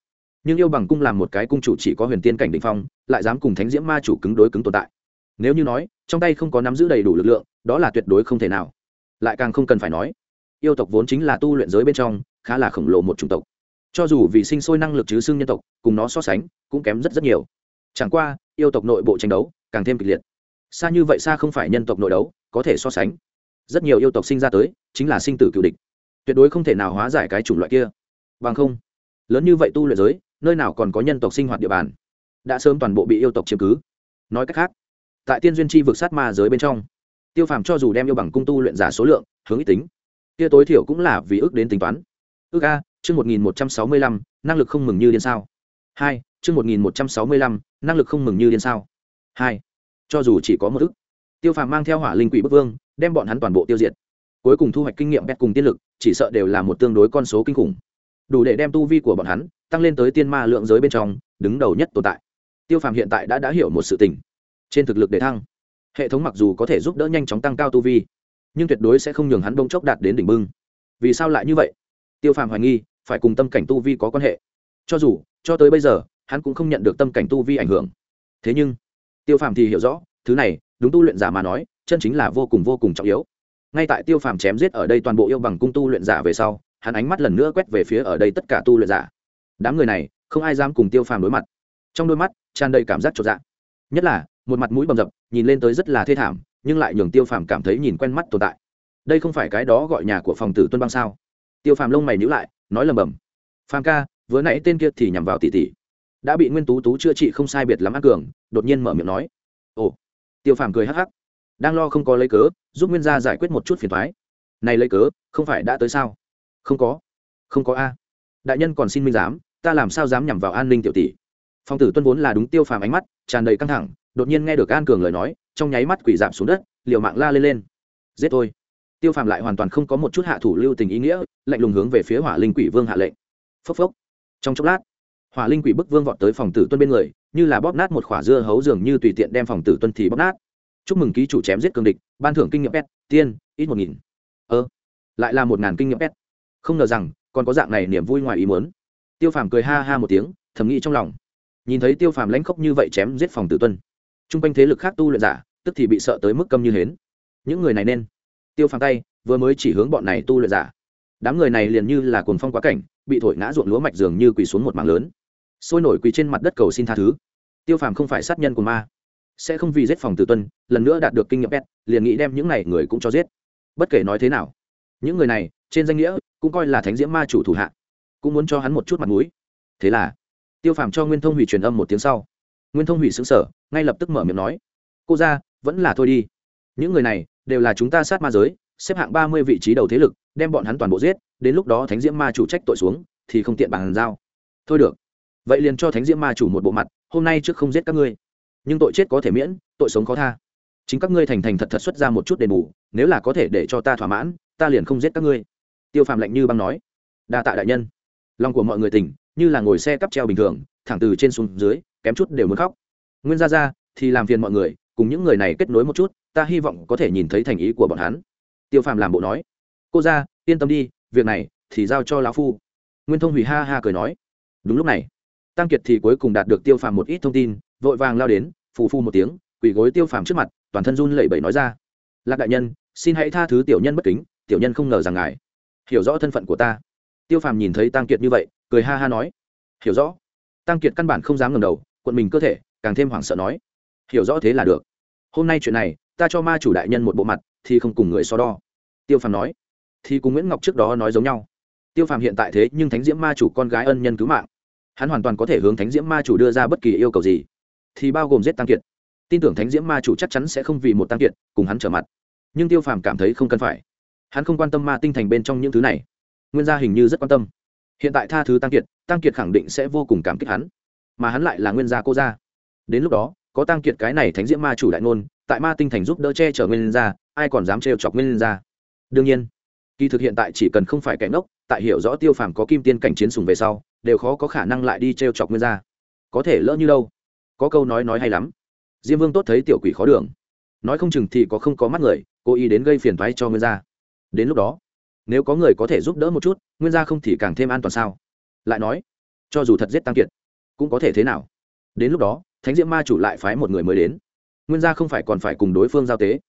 nhưng yêu bằng cung làm một cái cung chủ chỉ có huyền tiên cảnh định phong, lại dám cùng thánh diễm ma chủ cứng đối cứng tồn tại. Nếu như nói, trong tay không có nắm giữ đầy đủ lực lượng, đó là tuyệt đối không thể nào. Lại càng không cần phải nói, yêu tộc vốn chính là tu luyện giới bên trong, khá là khổng lồ một chủng tộc. Cho dù vì sinh sôi năng lực chứ xương nhân tộc, cùng nó so sánh, cũng kém rất rất nhiều. Chẳng qua, yêu tộc nội bộ tranh đấu càng thêm kịch liệt. Xa như vậy xa không phải nhân tộc nội đấu, có thể so sánh. Rất nhiều yêu tộc sinh ra tới, chính là sinh tử cựu địch. Tuyệt đối không thể nào hóa giải cái chủng loại kia. Bằng không, lớn như vậy tu luyện giới nơi nào còn có nhân tộc sinh hoạt địa bàn, đã sớm toàn bộ bị yêu tộc chiếm cứ. Nói cách khác, tại tiên duyên chi vực sát ma giới bên trong, tiêu phàm cho dù đem yêu bằng cung tu luyện giả số lượng, hướng ít tính, kia tối thiểu cũng là vì ước đến tính toán. Ước a, chương một nghìn một trăm sáu mươi lăm, năng lực không mừng như điên sao. Hai, chương một nghìn một trăm sáu mươi lăm, năng lực không mừng như điên sao. Hai, cho dù chỉ có một ước, tiêu phàm mang theo hỏa linh quỷ bức vương, đem bọn hắn toàn bộ tiêu diệt. Cuối cùng thu hoạch kinh nghiệm bét cùng tiên lực, chỉ sợ đều là một tương đối con số kinh khủng đủ để đem tu vi của bọn hắn tăng lên tới tiên ma lượng giới bên trong, đứng đầu nhất tồn tại. Tiêu phàm hiện tại đã đã hiểu một sự tình. Trên thực lực để thăng, hệ thống mặc dù có thể giúp đỡ nhanh chóng tăng cao tu vi, nhưng tuyệt đối sẽ không nhường hắn bông chốc đạt đến đỉnh bưng. Vì sao lại như vậy? Tiêu phàm hoài nghi, phải cùng tâm cảnh tu vi có quan hệ. Cho dù, cho tới bây giờ, hắn cũng không nhận được tâm cảnh tu vi ảnh hưởng. Thế nhưng, tiêu phàm thì hiểu rõ, thứ này, đúng tu luyện giả mà nói, chân chính là vô cùng vô cùng trọng yếu. Ngay tại tiêu phàm chém giết ở đây toàn bộ yêu bằng cung tu luyện giả về sau hắn ánh mắt lần nữa quét về phía ở đây tất cả tu luyện giả. Đám người này, không ai dám cùng tiêu phàm đối mặt. Trong đôi mắt, tràn đầy cảm giác trọn dạng nhất là, một mặt mũi bầm dập, nhìn lên tới rất là thê thảm, nhưng lại nhường tiêu phàm cảm thấy nhìn quen mắt tồn tại. Đây không phải cái đó gọi nhà của phòng tử tuân băng sao? Tiêu phàm lông mày nhữ lại, nói lầm bầm. Phàm ca, vừa nãy tên kia thì nhằm vào tỷ tỷ. Đã bị nguyên tú tú chữa trị không sai biệt lắm ác cường, đột nhiên mở miệng nói. Ồ. Tiêu phàm cười hắc hắc. Đang lo không có lấy cớ, giúp nguyên gia giải quyết một chút phiền thoái này lấy cớ, không phải đã tới sao? Không có. Không có a. Đại nhân còn xin minh giám, ta làm sao dám nhằm vào an ninh tiểu tỷ? Phong tử tuân vốn là đúng tiêu phàm ánh mắt, tràn đầy căng thẳng, đột nhiên nghe được an cường lời nói, trong nháy mắt quỷ giảm xuống đất, liều mạng la lên lên. Giết thôi tiêu phàm lại hoàn toàn không có một chút hạ thủ lưu tình ý nghĩa, lạnh lùng hướng về phía hỏa linh quỷ vương hạ lệnh. Phốc phốc. Trong chốc lát, hỏa linh quỷ bức vương vọt tới phòng tử tuân bên người, như là bóp nát một khỏa dưa hấu dường như tùy tiện đem phòng tử tuân thì bóp nát. Chúc mừng ký chủ chém giết cường địch, ban thưởng kinh nghiệm pet, tiên, ít một nghìn. Ơ, lại là một ngàn kinh nghiệm pet không ngờ rằng, còn có dạng này niềm vui ngoài ý muốn. Tiêu phàm cười ha ha một tiếng, thầm nghĩ trong lòng. Nhìn thấy tiêu phàm lãnh khốc như vậy chém giết phòng tử tuân. T r u n g quanh thế lực khác tu luyện giả, tức thì bị sợ tới mức câm như hến. Những người này nên. Tiêu phàm tay, vừa mới chỉ hướng bọn này tu luyện giả. Đám người này liền như là cồn phong quá cảnh, bị thổi ngã ruộng lúa mạch dường như quỳ xuống một mảng lớn. Sôi nổi quỳ trên mặt đất cầu xin tha thứ. Tiêu phàm không phải sát nhân của ma. Sẽ không vì giết phòng tử tuân, lần nữa đạt được kinh nghiệm pet, liền nghĩ đem những này người cũng cho giết. Bất kể nói thế nào, những người này, trên danh nghĩa cũng coi là thánh diễm ma chủ thủ hạ, cũng muốn cho hắn một chút mặt mũi. Thế là, tiêu phàm cho nguyên thông hủy truyền âm một tiếng sau. Nguyên thông hủy xứng sở ngay lập tức mở miệng nói, cô ra vẫn là thôi đi. Những người này đều là chúng ta sát ma giới, xếp hạng ba mươi vị trí đầu thế lực, đem bọn hắn toàn bộ giết, đến lúc đó thánh diễm ma chủ trách tội xuống, thì không tiện bàn giao. Thôi được. Vậy liền cho thánh diễm ma chủ một bộ mặt, hôm nay trước không giết các ngươi. Nhưng tội chết có thể miễn, tội sống khó tha. Chính các ngươi thành thành thật thật xuất ra một chút đền bù, nếu là có thể để cho ta thỏa mãn, ta liền không giết các ngươi tiêu phạm lạnh như băng nói, đa tạ đại nhân. Lòng của mọi người tỉnh, như là ngồi xe cắp treo bình thường, thẳng từ trên xuống dưới, kém chút đều muốn khóc. Nguyên ra ra, thì làm phiền mọi người, cùng những người này kết nối một chút, ta hy vọng có thể nhìn thấy thành ý của bọn hắn. Tiêu phàm làm bộ nói, cô ra, yên tâm đi, việc này thì giao cho lão phu. Nguyên thông hủy ha ha cười nói, đúng lúc này, tăng kiệt thì cuối cùng đạt được tiêu phàm một ít thông tin, vội vàng lao đến, phù phu một tiếng, quỳ gối tiêu phàm trước mặt, toàn thân run lẩy bẩy nói ra, lạc đại nhân, xin hãy tha thứ tiểu nhân bất kính, tiểu nhân không ngờ rằng ngài hiểu rõ thân phận của ta. Tiêu phàm nhìn thấy tăng kiệt như vậy, cười ha ha nói. Hiểu rõ. Tăng kiệt căn bản không dám ngầm đầu, quận mình cơ thể, càng thêm hoảng sợ nói. Hiểu rõ thế là được. Hôm nay chuyện này, ta cho ma chủ đại nhân một bộ mặt, thì không cùng người so đo. Tiêu phàm nói. Thì cùng nguyễn ngọc trước đó nói giống nhau. Tiêu phàm hiện tại thế nhưng thánh diễm ma chủ con gái ân nhân cứu mạng. Hắn hoàn toàn có thể hướng thánh diễm ma chủ đưa ra bất kỳ yêu cầu gì. Thì bao gồm giết tăng kiệt. Tin tưởng thánh diễm ma chủ chắc chắn sẽ không vì một tăng kiệt, cùng hắn trở mặt. Nhưng tiêu phàm cảm thấy không cần phải hắn không quan tâm ma tinh thành bên trong những thứ này. Nguyên gia hình như rất quan tâm. Hiện tại tha thứ tăng kiệt tăng kiệt khẳng định sẽ vô cùng cảm kích hắn. Mà hắn lại là nguyên gia cô gia. Đến lúc đó, có tăng kiệt cái này thánh diễm ma chủ đại ngôn, tại ma tinh thành giúp đỡ che chở nguyên gia, ai còn dám trêu chọc nguyên gia? Đương nhiên, kỳ thực hiện tại chỉ cần không phải kẻ ngốc, tại hiểu rõ tiêu phàm có kim tiên cảnh chiến sùng về sau, đều khó có khả năng lại đi trêu chọc nguyên gia. Có thể lỡ như đâu. Có câu nói nói hay lắm. Diêm vương tốt thấy tiểu quỷ khó đường. Nói không chừng thì có không có mắt người, cố ý đến gây phiền thoái cho nguyên gia đến lúc đó, nếu có người có thể giúp đỡ một chút, nguyên gia không thì càng thêm an toàn sao? Lại nói, cho dù thật giết tăng kiệt, cũng có thể thế nào? Đến lúc đó, thánh diễm ma chủ lại phái một người mới đến. Nguyên gia không phải còn phải cùng đối phương giao tế.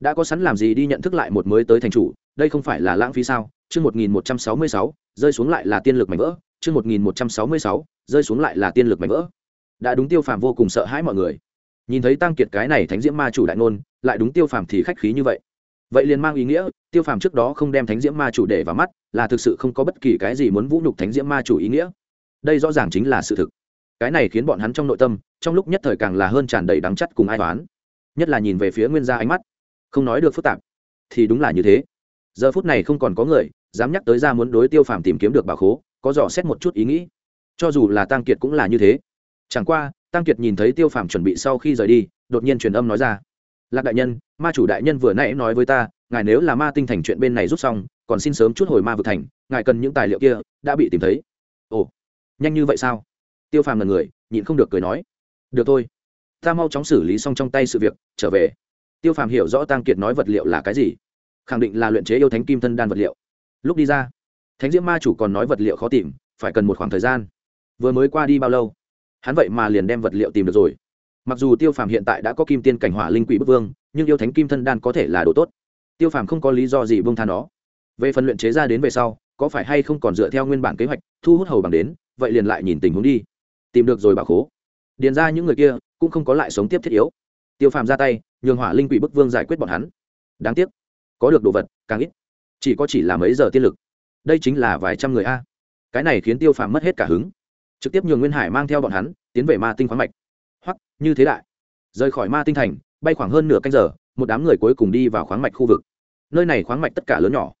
Đã có sẵn làm gì đi nhận thức lại một mới tới thành chủ, đây không phải là lãng phí sao? Chương một nghìn một trăm sáu mươi sáu, rơi xuống lại là tiên lực mảnh vỡ. Chương một nghìn một trăm sáu mươi sáu, rơi xuống lại là tiên lực mảnh vỡ. Đã đúng tiêu phàm vô cùng sợ hãi mọi người. Nhìn thấy tăng kiệt cái này thánh diễm ma chủ đại ngôn, lại đúng tiêu phàm thì khách khí như vậy vậy liền mang ý nghĩa, tiêu phàm trước đó không đem thánh diễm ma chủ để vào mắt, là thực sự không có bất kỳ cái gì muốn vũ nhục thánh diễm ma chủ ý nghĩa. Đây rõ ràng chính là sự thực. Cái này khiến bọn hắn trong nội tâm, trong lúc nhất thời càng là hơn tràn đầy đắng chắt cùng ai toán nhất là nhìn về phía nguyên gia ánh mắt. Không nói được phức tạp. Thì đúng là như thế. Giờ phút này không còn có người, dám nhắc tới ra muốn đối tiêu phàm tìm kiếm được bà khố, có dò xét một chút ý nghĩ. Cho dù là tăng kiệt cũng là như thế. Chẳng qua tăng kiệt nhìn thấy tiêu phàm chuẩn bị sau khi rời đi, đột nhiên truyền âm nói ra lạc đại nhân, ma chủ đại nhân vừa nãy nói với ta, ngài nếu là ma tinh thành chuyện bên này rút xong, còn xin sớm chút hồi ma vực thành, ngài cần những tài liệu kia đã bị tìm thấy. Ồ, nhanh như vậy sao? Tiêu phàm là người, nhịn không được cười nói. Được thôi, ta mau chóng xử lý xong trong tay sự việc, trở về. Tiêu phàm hiểu rõ tăng kiệt nói vật liệu là cái gì, khẳng định là luyện chế yêu thánh kim thân đan vật liệu. Lúc đi ra, thánh diễm ma chủ còn nói vật liệu khó tìm, phải cần một khoảng thời gian. Vừa mới qua đi bao lâu, hắn vậy mà liền đem vật liệu tìm được rồi mặc dù tiêu phàm hiện tại đã có kim tiên cảnh hỏa linh quỷ bức vương, nhưng yêu thánh kim thân đan có thể là đồ tốt. Tiêu phàm không có lý do gì vương than nó. Về phần luyện chế ra đến về sau, có phải hay không còn dựa theo nguyên bản kế hoạch, thu hút hầu bằng đến, vậy liền lại nhìn tình huống đi. Tìm được rồi bảo khố. Điền ra những người kia, cũng không có lại sống tiếp thiết yếu. Tiêu phàm ra tay, nhường hỏa linh quỷ bức vương giải quyết bọn hắn. Đáng tiếc, có được đồ vật, càng ít. Chỉ có chỉ là mấy giờ tiên lực. Đây chính là vài trăm người a. Cái này khiến tiêu phàm mất hết cả hứng. Trực tiếp nhường nguyên hải mang theo bọn hắn, tiến về ma tinh khoáng mạch hoặc như thế đại. Rời khỏi ma tinh thành, bay khoảng hơn nửa canh giờ, một đám người cuối cùng đi vào khoáng mạch khu vực. Nơi này khoáng mạch tất cả lớn nhỏ,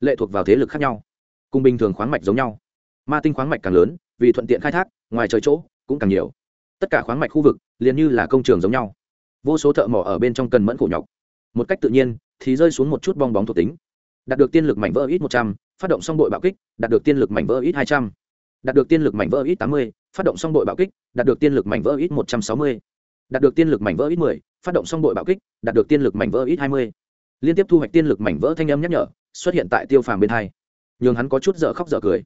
lệ thuộc vào thế lực khác nhau, cùng bình thường khoáng mạch giống nhau. Ma tinh khoáng mạch càng lớn, vì thuận tiện khai thác, ngoài trời chỗ cũng càng nhiều. Tất cả khoáng mạch khu vực liền như là công trường giống nhau. Vô số thợ mỏ ở bên trong cần mẫn khổ nhọc. Một cách tự nhiên, thì rơi xuống một chút bong bóng thuộc tính. Đạt được tiên lực mảnh vỡ ít một trăm, phát động xong đội bạo kích, đạt được tiên lực mảnh vỡ ít hai trăm, đạt được tiên lực mảnh vỡ ít tám mươi phát động xong đội bạo kích, đạt được tiên lực mảnh vỡ ít một trăm sáu mươi. Đạt được tiên lực mảnh vỡ ít mười, phát động xong đội bạo kích, đạt được tiên lực mảnh vỡ ít hai mươi. Liên tiếp thu hoạch tiên lực mảnh vỡ thanh âm nhắc nhở, xuất hiện tại tiêu phàm bên hai. Nhường hắn có chút dở khóc dở cười.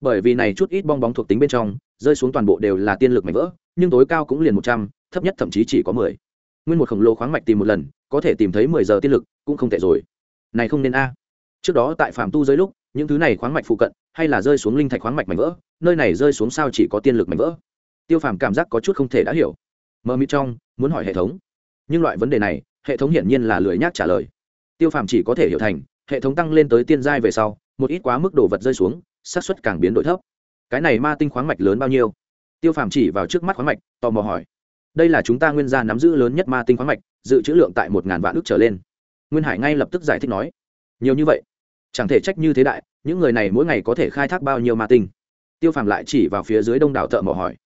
Bởi vì này chút ít bong bóng thuộc tính bên trong, rơi xuống toàn bộ đều là tiên lực mảnh vỡ, nhưng tối cao cũng liền một trăm, thấp nhất thậm chí chỉ có mười. Nguyên một khổng lồ khoáng mạch tìm một lần, có thể tìm thấy mười giờ tiên lực, cũng không tệ rồi. Này không nên a. Trước đó tại phạm tu dưới lúc, những thứ này khoáng mạch phụ cận hay là rơi xuống linh thạch khoáng mạch mảnh vỡ, nơi này rơi xuống sao chỉ có tiên lực mảnh vỡ? Tiêu phàm cảm giác có chút không thể đã hiểu. Mơ mịt trong, muốn hỏi hệ thống. Nhưng loại vấn đề này, hệ thống hiển nhiên là lười nhác trả lời. Tiêu phàm chỉ có thể hiểu thành, hệ thống tăng lên tới tiên giai về sau, một ít quá mức đồ vật rơi xuống, xác suất càng biến đổi thấp. Cái này ma tinh khoáng mạch lớn bao nhiêu? Tiêu phàm chỉ vào trước mắt khoáng mạch, tò mò hỏi. Đây là chúng ta nguyên gia nắm giữ lớn nhất ma tinh khoáng mạch, dự trữ lượng tại một ngàn vạn ước trở lên. Nguyên hải ngay lập tức giải thích nói. Nhiều như vậy chẳng thể trách như thế đại, những người này mỗi ngày có thể khai thác bao nhiêu ma tinh? Tiêu phàm lại chỉ vào phía dưới đông đảo thợ mỏ hỏi.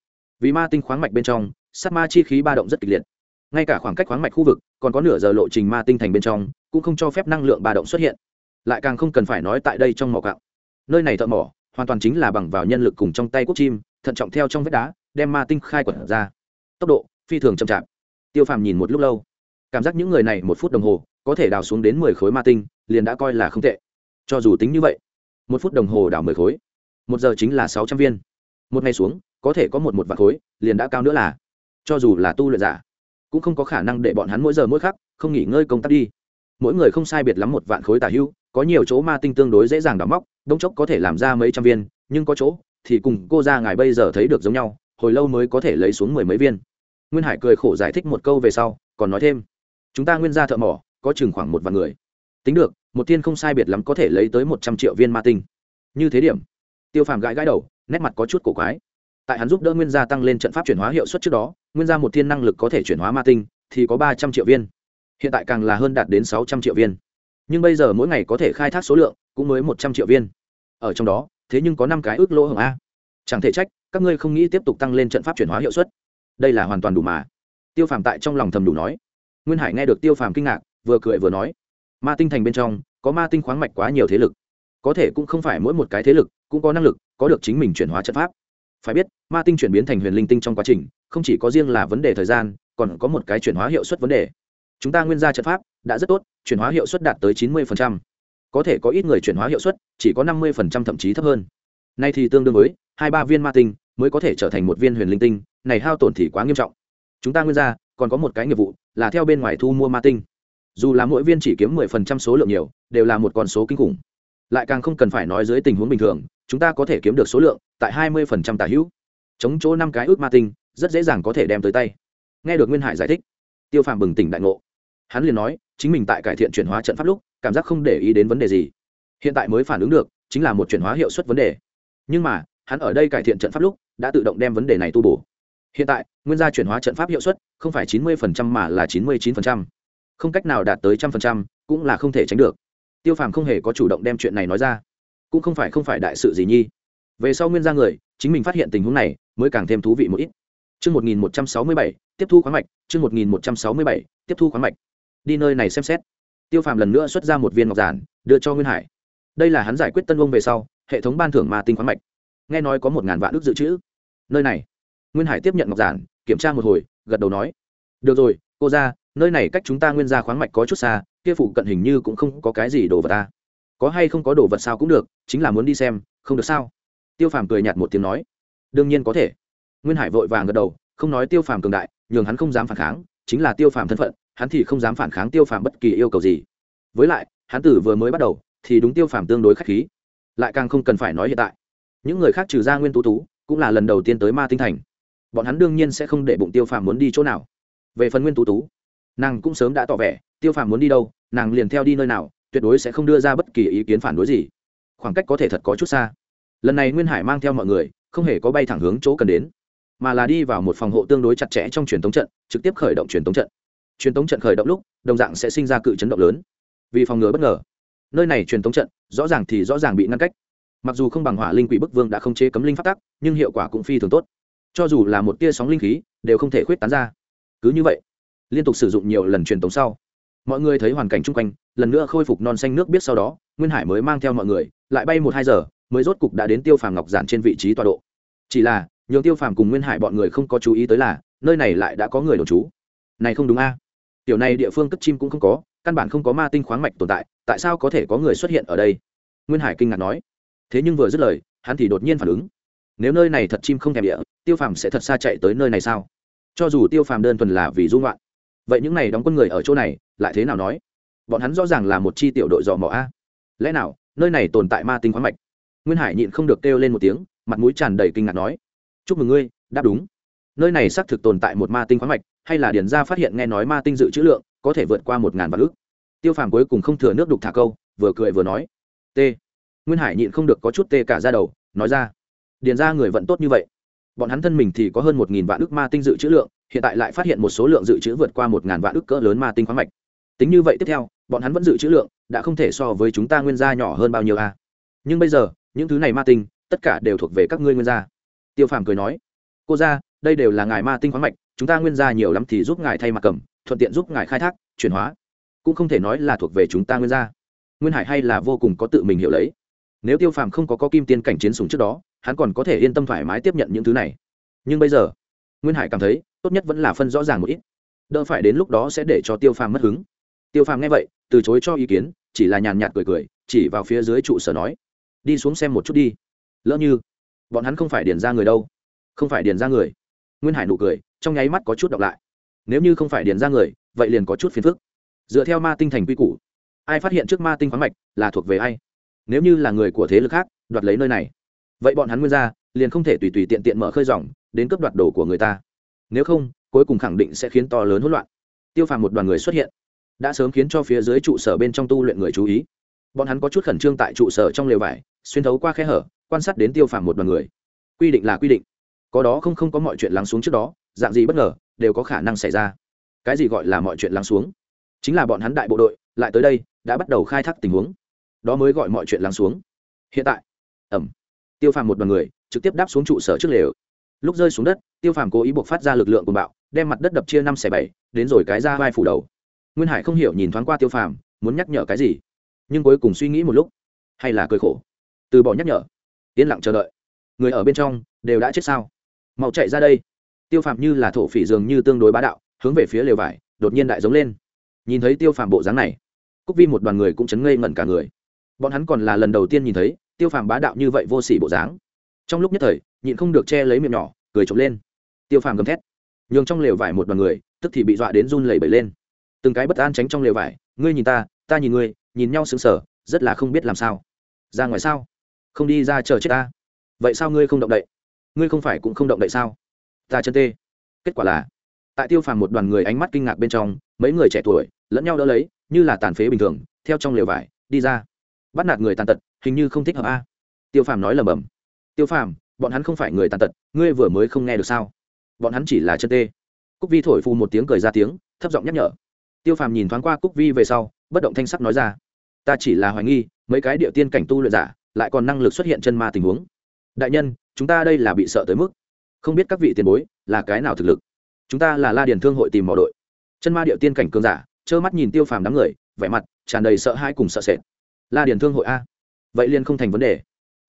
Vì ma tinh khoáng mạch bên trong, sát ma chi khí ba động rất kịch liệt. Ngay cả khoảng cách khoáng mạch khu vực, còn có nửa giờ lộ trình ma tinh thành bên trong, cũng không cho phép năng lượng ba động xuất hiện. Lại càng không cần phải nói tại đây trong mỏ cạo. Nơi này thợ mỏ, hoàn toàn chính là bằng vào nhân lực cùng trong tay quốc chim, thận trọng theo trong vết đá, đem ma tinh khai quật ra. Tốc độ, phi thường chậm chạp. Tiêu phàm nhìn một lúc lâu. Cảm giác những người này một phút đồng hồ, có thể đào xuống đến mười khối ma tinh, liền đã coi là không tệ cho dù tính như vậy, một phút đồng hồ đào mười khối, một giờ chính là sáu trăm viên. Một ngày xuống, có thể có một một vạn khối, liền đã cao nữa là. Cho dù là tu luyện giả, cũng không có khả năng để bọn hắn mỗi giờ mỗi khắc không nghỉ ngơi công tác đi. Mỗi người không sai biệt lắm một vạn khối tả hưu, có nhiều chỗ ma tinh tương đối dễ dàng đào móc đông chốc có thể làm ra mấy trăm viên, nhưng có chỗ thì cùng cô ra ngài bây giờ thấy được giống nhau, hồi lâu mới có thể lấy xuống mười mấy viên. Nguyên hải cười khổ giải thích một câu về sau, còn nói thêm, chúng ta nguyên gia thợ mỏ, có chừng khoảng một vạn người. Tính được một tiên không sai biệt lắm có thể lấy tới một trăm triệu viên ma tinh. Như thế điểm, tiêu phàm gãi gãi đầu, nét mặt có chút cổ quái. Tại hắn giúp đỡ nguyên gia tăng lên trận pháp chuyển hóa hiệu suất trước đó, nguyên gia một thiên năng lực có thể chuyển hóa ma tinh thì có ba trăm triệu viên. Hiện tại càng là hơn đạt đến sáu trăm triệu viên. Nhưng bây giờ mỗi ngày có thể khai thác số lượng cũng mới một trăm triệu viên. Ở trong đó, thế nhưng có năm cái ước lỗ hồng a. Chẳng thể trách, các ngươi không nghĩ tiếp tục tăng lên trận pháp chuyển hóa hiệu suất. Đây là hoàn toàn đủ mà. Tiêu phàm tại trong lòng thầm đủ nói. Nguyên hải nghe được tiêu phàm kinh ngạc, vừa cười vừa nói ma tinh thành bên trong, có ma tinh khoáng mạch quá nhiều thế lực. Có thể cũng không phải mỗi một cái thế lực cũng có năng lực, có được chính mình chuyển hóa trận pháp. Phải biết, ma tinh chuyển biến thành huyền linh tinh trong quá trình, không chỉ có riêng là vấn đề thời gian, còn có một cái chuyển hóa hiệu suất vấn đề. Chúng ta nguyên gia trận pháp đã rất tốt, chuyển hóa hiệu suất đạt tới chín mươi có thể có ít người chuyển hóa hiệu suất, chỉ có năm mươi thậm chí thấp hơn. Nay thì tương đương với hai ba viên ma tinh mới có thể trở thành một viên huyền linh tinh, này hao tổn thì quá nghiêm trọng. Chúng ta nguyên ra còn có một cái nghiệp vụ là theo bên ngoài thu mua ma tinh dù là mỗi viên chỉ kiếm mười phần trăm số lượng nhiều, đều là một con số kinh khủng. Lại càng không cần phải nói dưới tình huống bình thường, chúng ta có thể kiếm được số lượng tại hai mươi phần trăm tả hữu. Chống chỗ năm cái ước ma tinh, rất dễ dàng có thể đem tới tay. Nghe được nguyên hải giải thích, tiêu phàm bừng tỉnh đại ngộ. Hắn liền nói, chính mình tại cải thiện chuyển hóa trận pháp lúc, cảm giác không để ý đến vấn đề gì. Hiện tại mới phản ứng được, chính là một chuyển hóa hiệu suất vấn đề. Nhưng mà, hắn ở đây cải thiện trận pháp lúc, đã tự động đem vấn đề này tu bổ. Hiện tại, nguyên gia chuyển hóa trận pháp hiệu suất không phải chín mươi mà là chín mươi chín không cách nào đạt tới trăm phần trăm cũng là không thể tránh được tiêu phàm không hề có chủ động đem chuyện này nói ra cũng không phải không phải đại sự gì nhi về sau nguyên gia người chính mình phát hiện tình huống này mới càng thêm thú vị một ít Chương 1167, tiếp thu khoáng mạch, chương 1167, tiếp thu khoáng mạch. Đi nơi này xem xét. Tiêu Phàm lần nữa xuất ra một viên ngọc giản, đưa cho Nguyên Hải. Đây là hắn giải quyết tân ông về sau, hệ thống ban thưởng ma tinh khoáng mạch. Nghe nói có một ngàn vạn ước dự trữ. Nơi này. Nguyên Hải tiếp nhận ngọc giản, kiểm tra một hồi, gật đầu nói: "Được rồi, cô ra, nơi này cách chúng ta nguyên gia khoáng mạch có chút xa, kia phụ cận hình như cũng không có cái gì đồ vật ta. Có hay không có đồ vật sao cũng được, chính là muốn đi xem, không được sao?" Tiêu Phàm cười nhạt một tiếng nói: "Đương nhiên có thể." nguyên hải vội vàng gật đầu không nói tiêu phàm cường đại nhường hắn không dám phản kháng chính là tiêu phàm thân phận hắn thì không dám phản kháng tiêu phàm bất kỳ yêu cầu gì với lại hắn tử vừa mới bắt đầu thì đúng tiêu phàm tương đối k h á c h khí lại càng không cần phải nói hiện tại những người khác trừ ra nguyên tú tú cũng là lần đầu tiên tới ma tinh thành bọn hắn đương nhiên sẽ không để bụng tiêu phàm muốn đi chỗ nào về phần nguyên tú tú nàng cũng sớm đã tỏ vẻ, tiêu phàm muốn đi đâu, nàng liền theo đi nơi nào, tuyệt đối sẽ không đưa ra bất kỳ ý kiến phản đối gì. Khoảng cách có thể thật có chút xa. Lần này nguyên hải mang theo mọi người, không hề có bay thẳng hướng chỗ cần đến, mà là đi vào một phòng hộ tương đối chặt chẽ trong truyền thống trận, trực tiếp khởi động truyền thống trận. Truyền thống trận khởi động lúc, đồng dạng sẽ sinh ra cự chấn động lớn. Vì phòng ngừa bất ngờ, nơi này truyền thống trận, rõ ràng thì rõ ràng bị ngăn cách. Mặc dù không bằng hỏa linh quỷ bức vương đã không chế cấm linh phát tắc, nhưng hiệu quả cũng phi thường tốt. Cho dù là một tia sóng linh khí, đều không thể khuyết tán ra. Cứ như vậy liên tục sử dụng nhiều lần truyền tống sau. Mọi người thấy hoàn cảnh chung quanh, lần nữa khôi phục non xanh nước biết sau đó, nguyên hải mới mang theo mọi người, lại bay một hai giờ, mới rốt cục đã đến tiêu phàm ngọc giản trên vị trí tọa độ. Chỉ là, nhường tiêu phàm cùng nguyên hải bọn người không có chú ý tới là, nơi này lại đã có người đồn trú. Này không đúng a. Tiểu này địa phương cất chim cũng không có, căn bản không có ma tinh khoáng mạch tồn tại tại sao có thể có người xuất hiện ở đây? Nguyên hải kinh ngạc nói. Thế nhưng vừa dứt lời, hắn thì đột nhiên phản ứng. Nếu nơi này thật chim không thèm địa, tiêu phàm sẽ thật xa chạy tới nơi này sao? Cho dù tiêu phàm đơn thuần là vì dung loạn vậy những này đóng quân người ở chỗ này, lại thế nào nói? Bọn hắn rõ ràng là một chi tiểu đội dò mỏ a. Lẽ nào, nơi này tồn tại ma tinh khoáng mạch? Nguyên hải nhịn không được kêu lên một tiếng, mặt mũi tràn đầy kinh ngạc nói. Chúc mừng ngươi, đáp đúng. Nơi này xác thực tồn tại một ma tinh khoáng mạch, hay là điền gia phát hiện nghe nói ma tinh dự trữ lượng, có thể vượt qua một ngàn vạn ước tiêu phàm cuối cùng không thừa nước đục thả câu, vừa cười vừa nói. T. Nguyên hải nhịn không được có chút tê cả ra đầu, nói ra. Điền ra người vận tốt như vậy. Bọn hắn thân mình thì có hơn một nghìn vạn ước ma tinh dự trữ lượng hiện tại lại phát hiện một số lượng dự trữ vượt qua một ngàn vạn ức cỡ lớn ma tinh khoáng mạch. Tính như vậy tiếp theo bọn hắn vẫn dự trữ lượng đã không thể so với chúng ta nguyên gia nhỏ hơn bao nhiêu a. Nhưng bây giờ những thứ này ma tinh tất cả đều thuộc về các ngươi nguyên gia. Tiêu phàm cười nói cô ra đây đều là ngài ma tinh khoáng mạch chúng ta nguyên gia nhiều lắm thì giúp ngài thay mặt cầm thuận tiện giúp ngài khai thác chuyển hóa. Cũng không thể nói là thuộc về chúng ta nguyên gia. Nguyên hải hay là vô cùng có tự mình hiểu lấy. Nếu tiêu phàm không có, có kim tiên cảnh chiến sùng trước đó hắn còn có thể yên tâm thoải mái tiếp nhận những thứ này. Nhưng bây giờ nguyên hải cảm thấy, tốt nhất vẫn là phân rõ ràng một ít. Đỡ phải đến lúc đó sẽ để cho tiêu phàm mất hứng. Tiêu phàm nghe vậy, từ chối cho ý kiến, chỉ là nhàn nhạt cười cười, chỉ vào phía dưới trụ sở nói, đi xuống xem một chút đi. Lỡ như bọn hắn không phải điền ra người đâu. Không phải điền ra người. Nguyên hải nụ cười, trong nháy mắt có chút đọc lại. Nếu như không phải điền ra người, vậy liền có chút phiền phức. Dựa theo ma tinh thành quy củ, ai phát hiện trước ma tinh khoáng mạch là thuộc về ai? Nếu như là người của thế lực khác, đoạt lấy nơi này vậy bọn hắn nguyên ra liền không thể tùy tùy tiện tiện mở khơi dòng, đến cướp đoạt đồ của người ta. Nếu không, cuối cùng khẳng định sẽ khiến to lớn hỗn loạn. Tiêu phàm một đoàn người xuất hiện, đã sớm khiến cho phía dưới trụ sở bên trong tu luyện người chú ý. Bọn hắn có chút khẩn trương tại trụ sở trong lều vải, xuyên thấu qua khe hở, quan sát đến tiêu phàm một đoàn người. Quy định là quy định. Có đó không không có mọi chuyện lắng xuống trước đó, dạng gì bất ngờ, đều có khả năng xảy ra. Cái gì gọi là mọi chuyện lắng xuống? Chính là bọn hắn đại bộ đội, lại tới đây, đã bắt đầu khai thác tình huống. Đó mới gọi mọi chuyện lắng xuống. Hiện tại. Ẩm tiêu phàm một đoàn người, trực tiếp đáp xuống trụ sở trước lều. Lúc rơi xuống đất, tiêu phàm cố ý buộc phát ra lực lượng cùng bạo, đem mặt đất đập chia năm xẻ bảy, đến rồi cái ra vai phủ đầu. Nguyên hải không hiểu nhìn thoáng qua tiêu phàm, muốn nhắc nhở cái gì. Nhưng cuối cùng suy nghĩ một lúc, hay là cười khổ. Từ bỏ nhắc nhở. Yên lặng chờ đợi. Người ở bên trong, đều đã chết sao? Mau chạy ra đây. Tiêu phàm như là thổ phỉ dường như tương đối bá đạo, hướng về phía lều vải, đột nhiên đại giống lên. Nhìn thấy tiêu phàm bộ dáng này, cúc vi một đoàn người cũng chấn ngây ngẩn cả người. Bọn hắn còn là lần đầu tiên nhìn thấy tiêu phàm bá đạo như vậy vô sỉ bộ dáng. Trong lúc nhất thời, nhịn không được che lấy miệng nhỏ, cười trộm lên. Tiêu phàm gầm thét. Nhường trong lều vải một đoàn người, tức thì bị dọa đến run lẩy bẩy lên. Từng cái bất an tránh trong lều vải, ngươi nhìn ta ta nhìn ngươi, nhìn nhau sững sờ, rất là không biết làm sao. Ra ngoài sao? Không đi ra chờ chết ta. Vậy sao ngươi không động đậy? Ngươi không phải cũng không động đậy sao? Ta chân tê. Kết quả là, tại tiêu phàm một đoàn người ánh mắt kinh ngạc bên trong, mấy người trẻ tuổi lẫn nhau đỡ lấy, như là tàn phế bình thường, theo trong lều vải, đi ra bắt nạt người tàn tật, hình như không thích hợp a. Tiêu phàm nói lầm bầm. Tiêu phàm, bọn hắn không phải người tàn tật, ngươi vừa mới không nghe được sao? Bọn hắn chỉ là chân tê. Cúc vi thổi phù một tiếng cười ra tiếng, thấp giọng nhắc nhở. Tiêu phàm nhìn thoáng qua cúc vi về sau, bất động thanh sắc nói ra. Ta chỉ là hoài nghi, mấy cái địa tiên cảnh tu luyện giả, lại còn năng lực xuất hiện chân ma tình huống. Đại nhân, chúng ta đây là bị sợ tới mức. Không biết các vị tiền bối, là cái nào thực lực? Chúng ta là la điền thương hội tìm mỏ đội. Chân ma địa tiên cảnh cường giả, trơ mắt nhìn tiêu phàm đám người, vẻ mặt tràn đầy sợ hãi cùng sợ sệt la điền thương hội a. Vậy liền không thành vấn đề.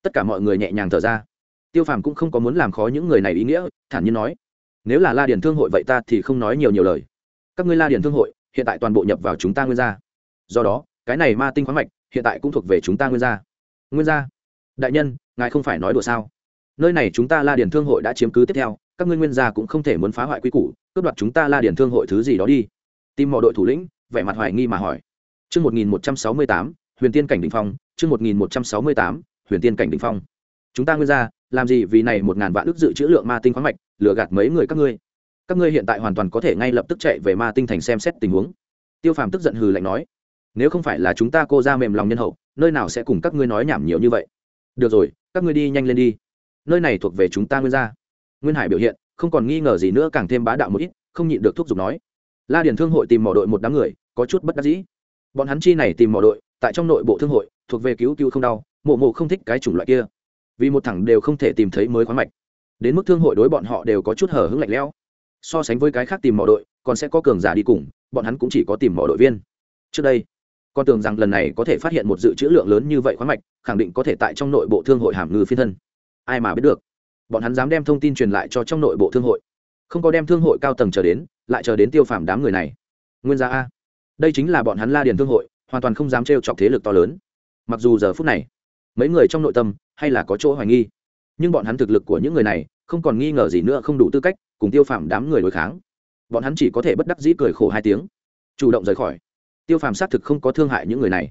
Tất cả mọi người nhẹ nhàng thở ra. Tiêu phàm cũng không có muốn làm khó những người này ý nghĩa thản nhiên nói. Nếu là la điền thương hội vậy ta thì không nói nhiều nhiều lời. Các ngươi la điền thương hội hiện tại toàn bộ nhập vào chúng ta nguyên gia. Do đó cái này ma tinh khoáng mạch hiện tại cũng thuộc về chúng ta nguyên gia. Nguyên gia? Đại nhân ngài không phải nói đùa sao? Nơi này chúng ta la điền thương hội đã chiếm cứ tiếp theo các ngươi nguyên gia cũng không thể muốn phá hoại quy củ cướp đoạt chúng ta la điền thương hội thứ gì đó đi. Tìm mọi đội thủ lĩnh vẻ mặt hoài nghi mà hỏi. Trước 1168, huyền tiên cảnh đỉnh phong, trước 1168, huyền tiên cảnh đỉnh phong. Chúng ta nguyên gia, làm gì vì này một ngàn vạn ước dự trữ lượng ma tinh khoáng mạch, lừa gạt mấy người các ngươi. Các ngươi hiện tại hoàn toàn có thể ngay lập tức chạy về ma tinh thành xem xét tình huống. Tiêu Phàm tức giận hừ lạnh nói, nếu không phải là chúng ta cô ra mềm lòng nhân hậu, nơi nào sẽ cùng các ngươi nói nhảm nhiều như vậy. Được rồi, các ngươi đi nhanh lên đi. Nơi này thuộc về chúng ta nguyên gia. Nguyên Hải biểu hiện, không còn nghi ngờ gì nữa càng thêm bá đạo một ít, không nhịn được thúc giục nói. La Điền Thương hội tìm mỏ đội một đám người, có chút bất đắc dĩ. Bọn hắn chi này tìm mỏ đội, tại trong nội bộ thương hội, thuộc về cứu cứu không đau, mộ mộ không thích cái chủng loại kia. Vì một thằng đều không thể tìm thấy mới khoáng mạch. Đến mức thương hội đối bọn họ đều có chút hở hứng lạnh lẽo. So sánh với cái khác tìm mỏ đội, còn sẽ có cường giả đi cùng, bọn hắn cũng chỉ có tìm mỏ đội viên. Trước đây, con tưởng rằng lần này có thể phát hiện một dự trữ lượng lớn như vậy khoáng mạch, khẳng định có thể tại trong nội bộ thương hội hàm ngư phiên thân. Ai mà biết được? Bọn hắn dám đem thông tin truyền lại cho trong nội bộ thương hội. Không có đem thương hội cao tầng chờ đến, lại chờ đến tiêu phàm đám người này. Nguyên gia a. Đây chính là bọn hắn la điền thương hội hoàn toàn không dám trêu chọc thế lực to lớn. Mặc dù giờ phút này, mấy người trong nội tâm hay là có chỗ hoài nghi, nhưng bọn hắn thực lực của những người này không còn nghi ngờ gì nữa, không đủ tư cách cùng tiêu phạm đám người đối kháng. Bọn hắn chỉ có thể bất đắc dĩ cười khổ hai tiếng, chủ động rời khỏi. Tiêu phàm xác thực không có thương hại những người này.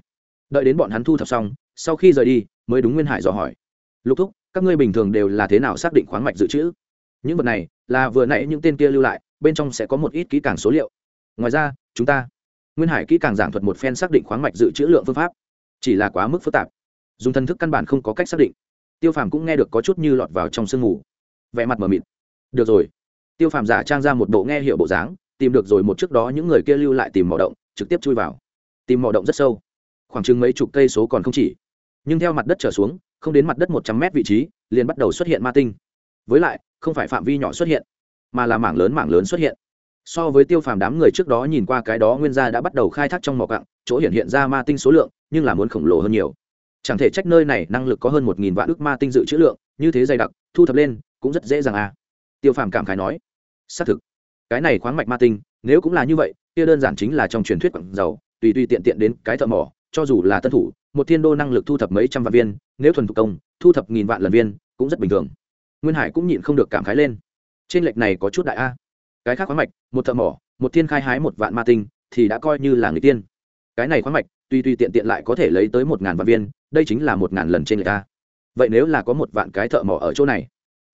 Đợi đến bọn hắn thu thập xong, sau khi rời đi, mới đúng nguyên hải dò hỏi. Lục thúc, các ngươi bình thường đều là thế nào xác định khoáng mạch dự trữ? Những vật này là vừa nãy những tên kia lưu lại, bên trong sẽ có một ít kỹ càng số liệu. Ngoài ra, chúng ta nguyên hải kỹ càng giảng thuật một phen xác định khoáng mạch dự trữ lượng phương pháp. Chỉ là quá mức phức tạp. Dùng thần thức căn bản không có cách xác định. Tiêu phàm cũng nghe được có chút như lọt vào trong sương mù. Vẻ mặt mờ mịt. Được rồi. Tiêu phàm giả trang ra một bộ nghe hiệu bộ dáng, tìm được rồi một trước đó những người kia lưu lại tìm mỏ động, trực tiếp chui vào. Tìm mỏ động rất sâu. Khoảng chừng mấy chục cây số còn không chỉ. Nhưng theo mặt đất trở xuống, không đến mặt đất một trăm mét vị trí, liền bắt đầu xuất hiện ma tinh. Với lại, không phải phạm vi nhỏ xuất hiện, mà là mảng lớn mảng lớn xuất hiện so với tiêu phàm đám người trước đó nhìn qua cái đó nguyên gia đã bắt đầu khai thác trong mỏ cặng chỗ hiện hiện ra ma tinh số lượng, nhưng là muốn khổng lồ hơn nhiều. Chẳng thể trách nơi này năng lực có hơn một nghìn vạn ước ma tinh dự trữ lượng, như thế dày đặc, thu thập lên, cũng rất dễ dàng à. Tiêu phàm cảm khái nói, xác thực, cái này khoáng mạch ma tinh, nếu cũng là như vậy, kia đơn giản chính là trong truyền thuyết quặng dầu, tùy tùy tiện tiện đến cái thợ mỏ, cho dù là tân thủ, một thiên đô năng lực thu thập mấy trăm vạn viên, nếu thuần thủ công, thu thập nghìn vạn lần viên, cũng rất bình thường. Nguyên hải cũng nhịn không được cảm khái lên. Trên lệch này có chút đại a cái khác khoáng mạch, một thợ mỏ, một thiên khai hái một vạn ma tinh, thì đã coi như là người tiên. Cái này khoáng mạch, tuy tuy tiện tiện lại có thể lấy tới một ngàn vạn viên, đây chính là một ngàn lần trên người ta. vậy nếu là có một vạn cái thợ mỏ ở chỗ này,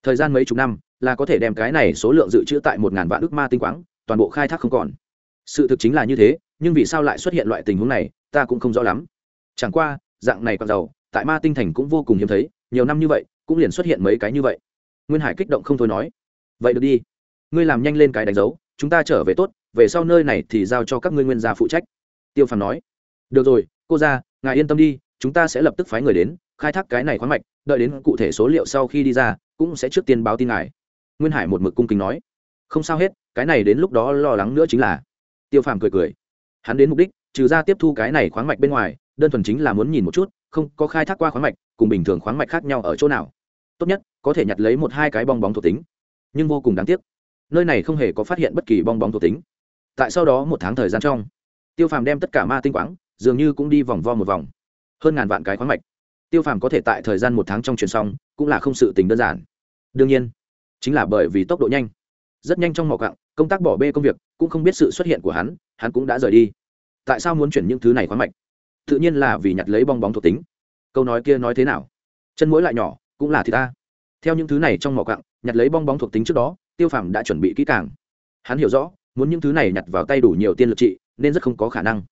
thời gian mấy chục năm, là có thể đem cái này số lượng dự trữ tại một ngàn vạn ước ma tinh quáng, toàn bộ khai thác không còn. Sự thực chính là như thế, nhưng vì sao lại xuất hiện loại tình huống này, ta cũng không rõ lắm. Chẳng qua, dạng này còn giàu, tại ma tinh thành cũng vô cùng hiếm thấy, nhiều năm như vậy, cũng liền xuất hiện mấy cái như vậy. Nguyên hải kích động không thôi nói. Vậy được đi ngươi làm nhanh lên cái đánh dấu, chúng ta trở về tốt, về sau nơi này thì giao cho các ngươi nguyên gia phụ trách. Tiêu phàm nói. Được rồi, cô ra ngài yên tâm đi, chúng ta sẽ lập tức phái người đến, khai thác cái này khoáng mạch, đợi đến cụ thể số liệu sau khi đi ra, cũng sẽ trước tiên báo tin ngài. Nguyên hải một mực cung kính nói. Không sao hết, cái này đến lúc đó lo lắng nữa chính là. Tiêu phàm cười cười. Hắn đến mục đích, trừ ra tiếp thu cái này khoáng mạch bên ngoài, đơn thuần chính là muốn nhìn một chút, không có khai thác qua khoáng mạch, cùng bình thường khoáng mạch khác nhau ở chỗ nào. Tốt nhất, có thể nhặt lấy một hai cái bong bóng thuộc tính. Nhưng vô cùng đáng tiếc nơi này không hề có phát hiện bất kỳ bong bóng thuộc tính. Tại sau đó một tháng thời gian trong, tiêu phàm đem tất cả ma tinh quáng, dường như cũng đi vòng vo một vòng. Hơn ngàn vạn cái khoáng mạch. Tiêu phàm có thể tại thời gian một tháng trong truyền xong, cũng là không sự tình đơn giản. Đương nhiên, chính là bởi vì tốc độ nhanh. Rất nhanh trong mỏ cặng công tác bỏ bê công việc, cũng không biết sự xuất hiện của hắn hắn cũng đã rời đi. Tại sao muốn chuyển những thứ này khoáng mạch? Tự nhiên là vì nhặt lấy bong bóng thuộc tính. Câu nói kia nói thế nào? Chân mũi lại nhỏ, cũng là thì ta. Theo những thứ này trong mỏ cặng nhặt lấy bong bóng thuộc tính trước đó tiêu phàm đã chuẩn bị kỹ càng. Hắn hiểu rõ, muốn những thứ này nhặt vào tay đủ nhiều tiên lực trị, nên rất không có khả năng.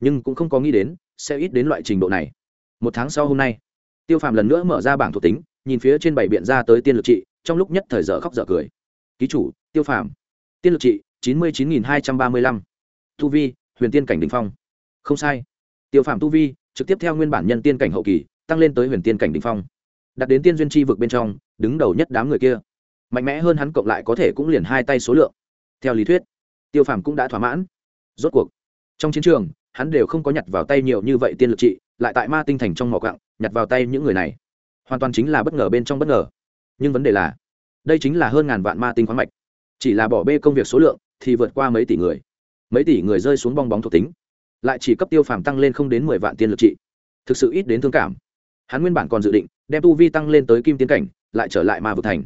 Nhưng cũng không có nghĩ đến, sẽ ít đến loại trình độ này. Một tháng sau hôm nay, tiêu phàm lần nữa mở ra bảng thuộc tính, nhìn phía trên bảy biện ra tới tiên lực trị, trong lúc nhất thời dở khóc dở cười. Ký chủ, tiêu phàm, tiên lực trị, chín mươi chín nghìn hai trăm ba mươi lăm. Tu vi, huyền tiên cảnh đình phong. Không sai. Tiêu phàm tu vi, trực tiếp theo nguyên bản nhân tiên cảnh hậu kỳ, tăng lên tới huyền tiên cảnh đình phong. Đặt đến tiên duyên tri vực bên trong, đứng đầu nhất đám người kia mạnh mẽ hơn hắn cộng lại có thể cũng liền hai tay số lượng. Theo lý thuyết, tiêu phàm cũng đã thỏa mãn. Rốt cuộc, trong chiến trường, hắn đều không có nhặt vào tay nhiều như vậy tiên lực trị, lại tại ma tinh thành trong mỏ cặng nhặt vào tay những người này. Hoàn toàn chính là bất ngờ bên trong bất ngờ. Nhưng vấn đề là, đây chính là hơn ngàn vạn ma tinh khoáng mạch. Chỉ là bỏ bê công việc số lượng thì vượt qua mấy tỷ người. Mấy tỷ người rơi xuống bong bóng thuộc tính, lại chỉ cấp tiêu phàm tăng lên không đến mười vạn tiên lực trị. Thực sự ít đến thương cảm. Hắn nguyên bản còn dự định đem tu vi tăng lên tới kim tiến cảnh, lại trở lại ma vực thành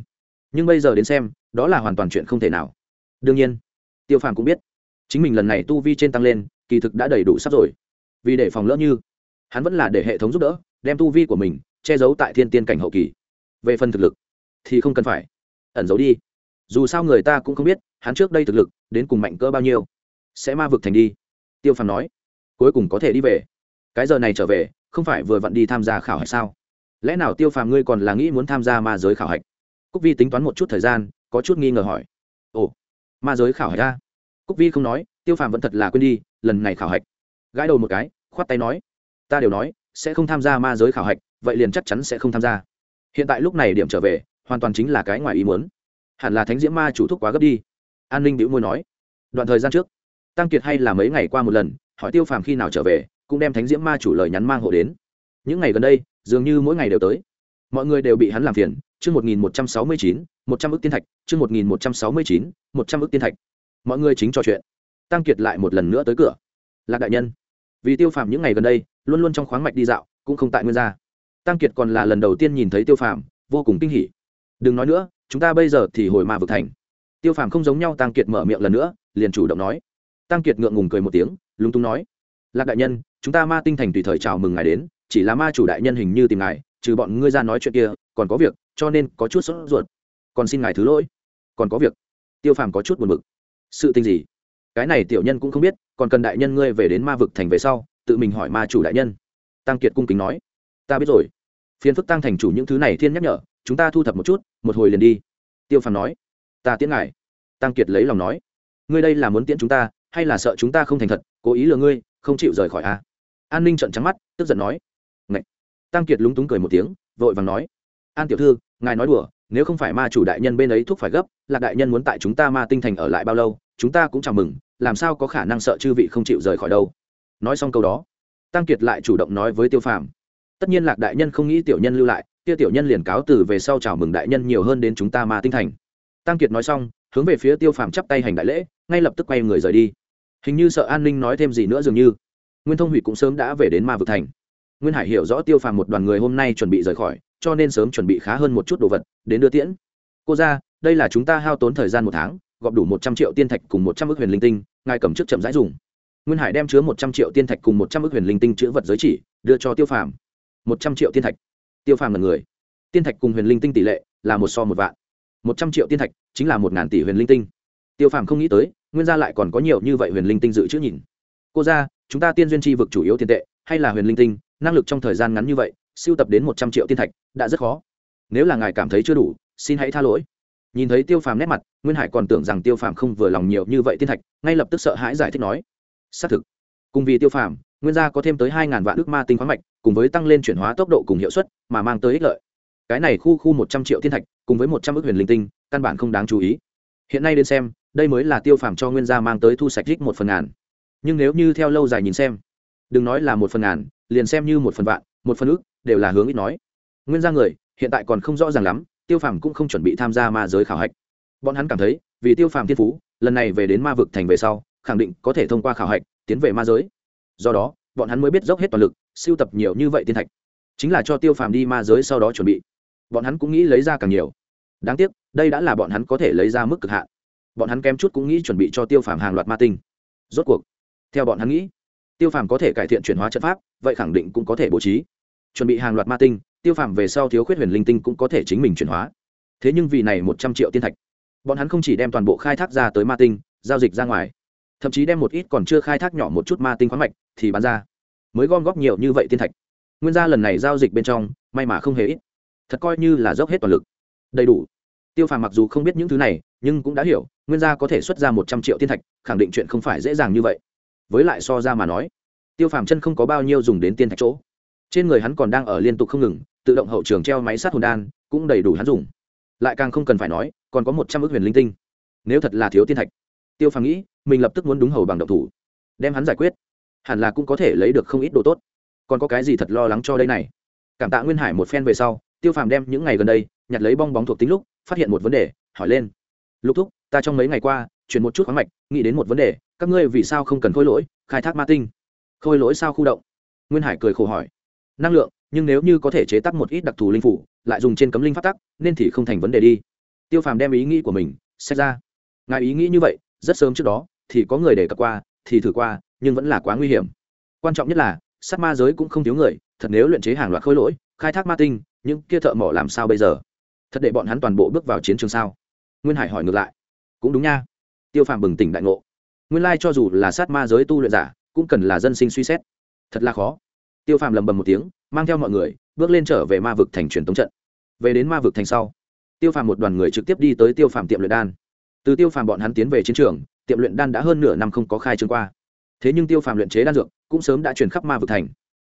nhưng bây giờ đến xem, đó là hoàn toàn chuyện không thể nào. Đương nhiên, tiêu phàm cũng biết, chính mình lần này tu vi trên tăng lên, kỳ thực đã đầy đủ sắp rồi. Vì để phòng lỡ như, hắn vẫn là để hệ thống giúp đỡ, đem tu vi của mình che giấu tại thiên tiên cảnh hậu kỳ. Về phần thực lực, thì không cần phải. Ẩn giấu đi. Dù sao người ta cũng không biết, hắn trước đây thực lực, đến cùng mạnh cỡ bao nhiêu. Sẽ ma vực thành đi. Tiêu phàm nói, cuối cùng có thể đi về. Cái giờ này trở về, không phải vừa vặn đi tham gia khảo hạch sao? Lẽ nào tiêu phàm ngươi còn là nghĩ muốn tham gia ma giới khảo hạch? Cúc vi tính toán một chút thời gian, có chút nghi ngờ hỏi. Ồ, ma giới khảo hạch ra cúc vi không nói, tiêu phàm vẫn thật là quên đi, lần này khảo hạch. Gãi đầu một cái, khoát tay nói, ta đều nói, sẽ không tham gia ma giới khảo hạch, vậy liền chắc chắn sẽ không tham gia. Hiện tại lúc này điểm trở về, hoàn toàn chính là cái ngoài ý muốn. Hẳn là thánh diễm ma chủ thúc quá gấp đi. An ninh đĩu môi nói, đoạn thời gian trước, tăng kiệt hay là mấy ngày qua một lần, hỏi tiêu phàm khi nào trở về, cũng đem thánh diễm ma chủ lời nhắn mang hộ đến. Những ngày gần đây, dường như mỗi ngày đều tới. Mọi người đều bị hắn làm phiền chương một nghìn một trăm sáu mươi chín, một trăm ước tiên thạch, chương một nghìn một trăm sáu mươi chín, một trăm ước tiên thạch. Mọi người chính trò chuyện. Tăng kiệt lại một lần nữa tới cửa. Lạc đại nhân, vì tiêu phàm những ngày gần đây, luôn luôn trong khoáng mạch đi dạo, cũng không tại nguyên gia. Tăng kiệt còn là lần đầu tiên nhìn thấy tiêu phàm, vô cùng kinh hỉ. Đừng nói nữa, chúng ta bây giờ thì hồi ma vực thành. Tiêu phàm không giống nhau, tăng kiệt mở miệng lần nữa, liền chủ động nói. Tăng kiệt ngượng ngùng cười một tiếng, lúng túng nói. Lạc đại nhân, chúng ta ma tinh thành tùy thời chào mừng ngài đến, chỉ là ma chủ đại nhân hình như tìm ngài, trừ bọn ngươi ra nói chuyện kia, còn có việc cho nên có chút sốt ruột. Còn xin ngài thứ lỗi. Còn có việc. Tiêu phàm có chút buồn bực. Sự tình gì? Cái này tiểu nhân cũng không biết, còn cần đại nhân ngươi về đến ma vực thành về sau, tự mình hỏi ma chủ đại nhân. Tăng kiệt cung kính nói. Ta biết rồi. Phiền phức tăng thành chủ những thứ này thiên nhắc nhở, chúng ta thu thập một chút, một hồi liền đi. Tiêu phàm nói. Ta tiễn ngài. Tăng kiệt lấy lòng nói. Ngươi đây là muốn tiễn chúng ta, hay là sợ chúng ta không thành thật, cố ý lừa ngươi, không chịu rời khỏi a an ninh trận trắng mắt, tức giận nói. Ngậy. tăng kiệt lúng túng cười một tiếng, vội vàng nói an tiểu thư, ngài nói đùa, nếu không phải ma chủ đại nhân bên ấy thuốc phải gấp, lạc đại nhân muốn tại chúng ta ma tinh thành ở lại bao lâu, chúng ta cũng chào mừng, làm sao có khả năng sợ chư vị không chịu rời khỏi đâu. Nói xong câu đó, tăng kiệt lại chủ động nói với tiêu phàm. Tất nhiên lạc đại nhân không nghĩ tiểu nhân lưu lại, kia tiểu nhân liền cáo từ về sau chào mừng đại nhân nhiều hơn đến chúng ta ma tinh thành. Tăng kiệt nói xong, hướng về phía tiêu phàm chắp tay hành đại lễ, ngay lập tức quay người rời đi. Hình như sợ an ninh nói thêm gì nữa dường như. Nguyên thông hủy cũng sớm đã về đến ma vực thành. Nguyên hải hiểu rõ tiêu phàm một đoàn người hôm nay chuẩn bị rời khỏi cho nên sớm chuẩn bị khá hơn một chút đồ vật đến đưa tiễn. Cô ra, đây là chúng ta hao tốn thời gian một tháng, gọp đủ một trăm triệu tiên thạch cùng một trăm ước huyền linh tinh, ngài cầm trước chậm rãi dùng. Nguyên hải đem chứa một trăm triệu tiên thạch cùng một trăm ước huyền linh tinh chữ vật giới chỉ, đưa cho tiêu phàm. Một trăm triệu tiên thạch. Tiêu phàm là người. Tiên thạch cùng huyền linh tinh tỷ lệ là một so một vạn. Một trăm triệu tiên thạch chính là một ngàn tỷ huyền linh tinh. Tiêu phàm không nghĩ tới, nguyên gia lại còn có nhiều như vậy huyền linh tinh dự trữ nhìn. Cô ra, chúng ta tiên duyên tri vực chủ yếu tiền tệ, hay là huyền linh tinh, năng lực trong thời gian ngắn như vậy siêu tập đến một trăm triệu tiên thạch, đã rất khó. Nếu là ngài cảm thấy chưa đủ, xin hãy tha lỗi. Nhìn thấy tiêu phàm nét mặt, nguyên hải còn tưởng rằng tiêu phàm không vừa lòng nhiều như vậy tiên thạch, ngay lập tức sợ hãi giải thích nói, xác thực, cùng vì tiêu phàm, nguyên gia có thêm tới hai ngàn vạn ước ma tinh khoáng mạch, cùng với tăng lên chuyển hóa tốc độ cùng hiệu suất, mà mang tới ích lợi. Cái này khu khu một trăm triệu tiên thạch, cùng với một trăm ước huyền linh tinh, căn bản không đáng chú ý. Hiện nay đến xem, đây mới là tiêu phàm cho nguyên gia mang tới thu sạch rích một phần ngàn. Nhưng nếu như theo lâu dài nhìn xem, đừng nói là một phần ngàn, liền xem như một phần vạn, một phần ước đều là hướng ít nói. Nguyên ra người, hiện tại còn không rõ ràng lắm, tiêu phàm cũng không chuẩn bị tham gia ma giới khảo hạch. Bọn hắn cảm thấy, vì tiêu phàm thiên phú, lần này về đến ma vực thành về sau, khẳng định có thể thông qua khảo hạch, tiến về ma giới. Do đó, bọn hắn mới biết dốc hết toàn lực siêu tập nhiều như vậy tiên thạch. Chính là cho tiêu phàm đi ma giới sau đó chuẩn bị. Bọn hắn cũng nghĩ lấy ra càng nhiều. Đáng tiếc, đây đã là bọn hắn có thể lấy ra mức cực hạn. Bọn hắn kém chút cũng nghĩ chuẩn bị cho tiêu phàm hàng loạt ma tinh. Rốt cuộc, theo bọn hắn nghĩ, tiêu phàm có thể cải thiện chuyển hóa trận pháp, vậy khẳng định cũng có thể bố trí chuẩn bị hàng loạt ma tinh, tiêu phàm về sau thiếu khuyết huyền linh tinh cũng có thể chính mình chuyển hóa. Thế nhưng vì này một trăm triệu tiên thạch, bọn hắn không chỉ đem toàn bộ khai thác ra tới ma tinh, giao dịch ra ngoài, thậm chí đem một ít còn chưa khai thác nhỏ một chút ma tinh khoáng mạch thì bán ra, mới gom góp nhiều như vậy tiên thạch. Nguyên gia lần này giao dịch bên trong, may mà không hề ít. Thật coi như là dốc hết toàn lực. Đầy đủ. Tiêu phàm mặc dù không biết những thứ này, nhưng cũng đã hiểu, nguyên gia có thể xuất ra một trăm triệu tiên thạch, khẳng định chuyện không phải dễ dàng như vậy. Với lại so ra mà nói, tiêu phàm chân không có bao nhiêu dùng đến tiên thạch chỗ trên người hắn còn đang ở liên tục không ngừng, tự động hậu trường treo máy sát hồn đan, cũng đầy đủ hắn dùng. Lại càng không cần phải nói, còn có một trăm ước huyền linh tinh. Nếu thật là thiếu tiên thạch, tiêu phàm nghĩ, mình lập tức muốn đúng hầu bằng độc thủ. Đem hắn giải quyết. Hẳn là cũng có thể lấy được không ít đồ tốt. Còn có cái gì thật lo lắng cho đây này? Cảm tạ nguyên hải một phen về sau, tiêu phàm đem những ngày gần đây, nhặt lấy bong bóng thuộc tính lúc, phát hiện một vấn đề, hỏi lên. Lục thúc, ta trong mấy ngày qua, chuyển một chút khoáng mạch, nghĩ đến một vấn đề, các ngươi vì sao không cần khôi lỗi, khai thác ma tinh? Khôi lỗi sao khu động? Nguyên hải cười khổ hỏi năng lượng, nhưng nếu như có thể chế tắc một ít đặc thù linh phủ, lại dùng trên cấm linh phát tắc, nên thì không thành vấn đề đi. Tiêu phàm đem ý nghĩ của mình xét ra. Ngài ý nghĩ như vậy, rất sớm trước đó, thì có người để cập qua, thì thử qua, nhưng vẫn là quá nguy hiểm. Quan trọng nhất là, sát ma giới cũng không thiếu người, thật nếu luyện chế hàng loạt khôi lỗi, khai thác ma tinh, những kia thợ mỏ làm sao bây giờ? Thật để bọn hắn toàn bộ bước vào chiến trường sao? Nguyên hải hỏi ngược lại. Cũng đúng nha. Tiêu phàm bừng tỉnh đại ngộ. Nguyên lai cho dù là sát ma giới tu luyện giả, cũng cần là dân sinh suy xét. Thật là khó tiêu phàm lầm bầm một tiếng, mang theo mọi người, bước lên trở về ma vực thành truyền tống trận. Về đến ma vực thành sau, tiêu phàm một đoàn người trực tiếp đi tới tiêu phàm tiệm luyện đan. Từ tiêu phàm bọn hắn tiến về chiến trường, tiệm luyện đan đã hơn nửa năm không có khai trương qua. Thế nhưng tiêu phàm luyện chế đan dược cũng sớm đã chuyển khắp ma vực thành.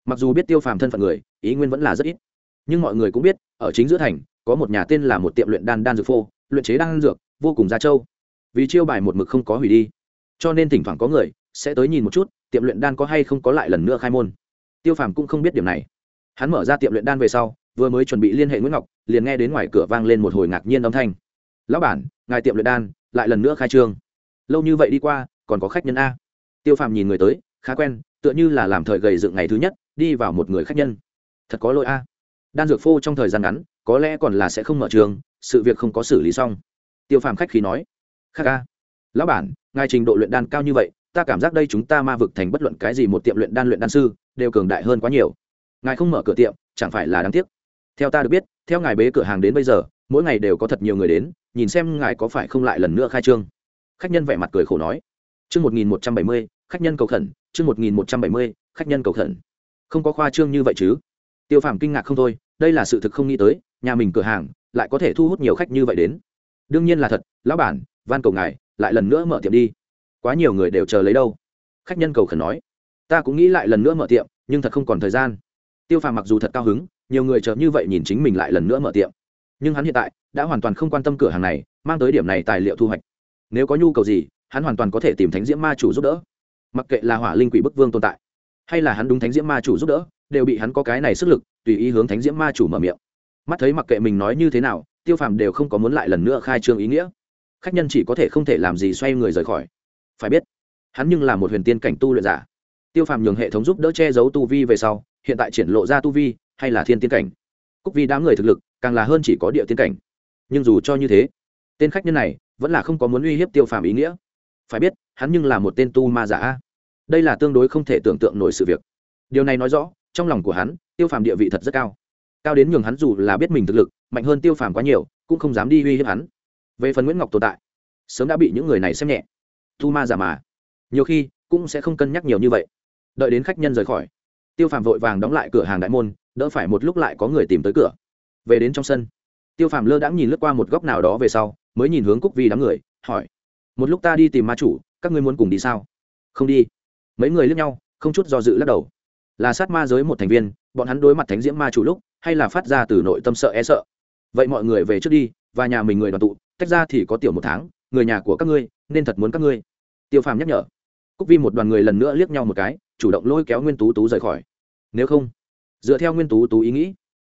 Mặc dù biết tiêu phàm thân phận người, ý nguyên vẫn là rất ít. Nhưng mọi người cũng biết, ở chính giữa thành, có một nhà tên là một tiệm luyện đan đan dược phô, luyện chế đan dược, vô cùng gia châu vì chiêu bài một mực không có hủy đi. Cho nên thỉnh thoảng có người sẽ tới nhìn một chút, tiệm luyện đan có hay không có lại lần nữa khai môn tiêu phàm cũng không biết điểm này. Hắn mở ra tiệm luyện đan về sau, vừa mới chuẩn bị liên hệ nguyễn ngọc, liền nghe đến ngoài cửa vang lên một hồi ngạc nhiên âm thanh. Lão bản, ngài tiệm luyện đan lại lần nữa khai trương. Lâu như vậy đi qua, còn có khách nhân a? Tiêu phàm nhìn người tới, khá quen, tựa như là làm thời gầy dựng ngày thứ nhất, đi vào một người khách nhân. Thật có lỗi a. Đan dược phô trong thời gian ngắn, có lẽ còn là sẽ không mở trường, sự việc không có xử lý xong. Tiêu phàm khách khí nói. Khác a. Lão bản, ngài trình độ luyện đan cao như vậy, ta cảm giác đây chúng ta ma vực thành bất luận cái gì một tiệm luyện đan luyện đan sư đều cường đại hơn quá nhiều. Ngài không mở cửa tiệm, chẳng phải là đáng tiếc. Theo ta được biết, theo ngài bế cửa hàng đến bây giờ, mỗi ngày đều có thật nhiều người đến, nhìn xem ngài có phải không lại lần nữa khai trương. Khách nhân vẻ mặt cười khổ nói. Chương một nghìn một trăm bảy mươi, khách nhân cầu khẩn, chương một nghìn một trăm bảy mươi, khách nhân cầu khẩn. Không có khoa trương như vậy chứ? Tiêu phàm kinh ngạc không thôi, đây là sự thực không nghĩ tới, nhà mình cửa hàng lại có thể thu hút nhiều khách như vậy đến. Đương nhiên là thật, lão bản, van cầu ngài, lại lần nữa mở tiệm đi. Quá nhiều người đều chờ lấy đâu? Khách nhân cầu khẩn nói ta cũng nghĩ lại lần nữa mở tiệm, nhưng thật không còn thời gian. Tiêu phàm mặc dù thật cao hứng, nhiều người chờ như vậy nhìn chính mình lại lần nữa mở tiệm. Nhưng hắn hiện tại đã hoàn toàn không quan tâm cửa hàng này, mang tới điểm này tài liệu thu hoạch. Nếu có nhu cầu gì, hắn hoàn toàn có thể tìm thánh diễm ma chủ giúp đỡ. Mặc kệ là hỏa linh quỷ bức vương tồn tại, hay là hắn đúng thánh diễm ma chủ giúp đỡ, đều bị hắn có cái này sức lực, tùy ý hướng thánh diễm ma chủ mở miệng. Mắt thấy mặc kệ mình nói như thế nào, tiêu phàm đều không có muốn lại lần nữa khai trương ý nghĩa. Khách nhân chỉ có thể không thể làm gì xoay người rời khỏi. Phải biết, hắn nhưng là một huyền tiên cảnh tu luyện giả tiêu phàm nhường hệ thống giúp đỡ che giấu tu vi về sau, hiện tại triển lộ ra tu vi, hay là thiên tiên cảnh. Cúc vi đám người thực lực, càng là hơn chỉ có địa tiên cảnh. Nhưng dù cho như thế, tên khách nhân này vẫn là không có muốn uy hiếp tiêu phàm ý nghĩa. Phải biết, hắn nhưng là một tên tu ma giả. Đây là tương đối không thể tưởng tượng nổi sự việc. Điều này nói rõ, trong lòng của hắn, tiêu phàm địa vị thật rất cao. Cao đến nhường hắn dù là biết mình thực lực, mạnh hơn tiêu phàm quá nhiều, cũng không dám đi uy hiếp hắn. Về phần nguyễn ngọc tồn tại, sớm đã bị những người này xem nhẹ. Tu ma giả mà, nhiều khi cũng sẽ không cân nhắc nhiều như vậy đợi đến khách nhân rời khỏi. Tiêu phàm vội vàng đóng lại cửa hàng đại môn, đỡ phải một lúc lại có người tìm tới cửa. Về đến trong sân, tiêu phàm lơ đãng nhìn lướt qua một góc nào đó về sau, mới nhìn hướng cúc vi đám người, hỏi, một lúc ta đi tìm ma chủ, các ngươi muốn cùng đi sao? Không đi. Mấy người lướt nhau, không chút do dự lắc đầu. Là sát ma giới một thành viên, bọn hắn đối mặt thánh diễm ma chủ lúc, hay là phát ra từ nội tâm sợ e sợ. Vậy mọi người về trước đi, và nhà mình người đoàn tụ, tách ra thì có tiểu một tháng, người nhà của các ngươi, nên thật muốn các ngươi. Tiêu phàm nhắc nhở cúc vi một đoàn người lần nữa liếc nhau một cái, chủ động lôi kéo nguyên tú tú rời khỏi. Nếu không, dựa theo nguyên tú tú ý nghĩ,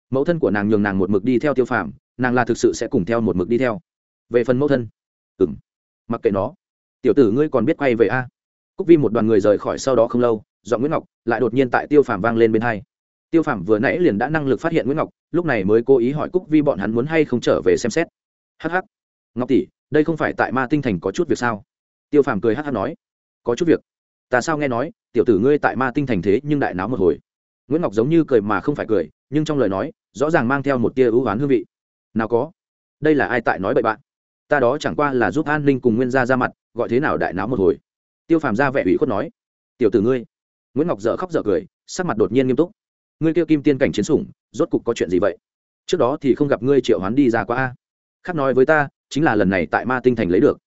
mẫu thân của nàng nhường nàng một mực đi theo tiêu phàm, nàng là thực sự sẽ cùng theo một mực đi theo. Về phần mẫu thân ừng mặc kệ nó. Tiểu tử ngươi còn biết quay về a? Cúc vi một đoàn người rời khỏi sau đó không lâu dọn nguyễn ngọc lại đột nhiên tại tiêu phàm vang lên bên hai. Tiêu phàm vừa nãy liền đã năng lực phát hiện nguyễn ngọc, lúc này mới cố ý hỏi cúc vi bọn hắn muốn hay không trở về xem xét. Hh ngọc tỷ, đây không phải tại ma tinh thành có chút việc sao? Tiêu phàm cười hh nói có chút việc. Ta sao nghe nói, tiểu tử ngươi tại ma tinh thành thế nhưng đại náo một hồi. Nguyễn ngọc giống như cười mà không phải cười, nhưng trong lời nói, rõ ràng mang theo một tia ưu oán hương vị. Nào có? Đây là ai tại nói bậy bạn? Ta đó chẳng qua là giúp an ninh cùng nguyên gia ra mặt, gọi thế nào đại náo một hồi. Tiêu phàm ra vẻ ủy khuất nói. Tiểu tử ngươi. Nguyễn ngọc dợ khóc dợ cười, sắc mặt đột nhiên nghiêm túc. Ngươi kêu kim tiên cảnh chiến sủng, rốt cục có chuyện gì vậy? Trước đó thì không gặp ngươi triệu hoán đi ra qua a. Khác nói với ta, chính là lần này tại ma tinh thành lấy được.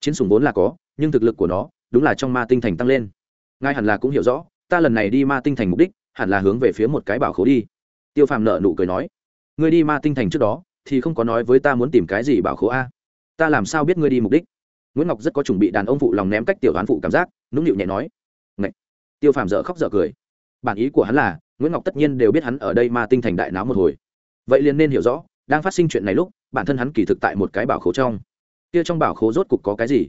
Chiến sủng vốn là có, nhưng thực lực của nó đúng là trong ma tinh thành tăng lên. Ngài hẳn là cũng hiểu rõ, ta lần này đi ma tinh thành mục đích, hẳn là hướng về phía một cái bảo khố đi. Tiêu phàm nợ nụ cười nói, ngươi đi ma tinh thành trước đó, thì không có nói với ta muốn tìm cái gì bảo khố a? Ta làm sao biết ngươi đi mục đích? Nguyễn ngọc rất có chuẩn bị đàn ông phụ lòng ném cách tiểu đoán phụ cảm giác, nũng nịu nhẹ nói Ngậy! tiêu phàm dở khóc dở cười. Bản ý của hắn là, nguyễn ngọc tất nhiên đều biết hắn ở đây ma tinh thành đại náo một hồi. Vậy liền nên hiểu rõ, đang phát sinh chuyện này lúc, bản thân hắn kỳ thực tại một cái bảo khố trong. Kia trong bảo khố rốt cục có cái gì?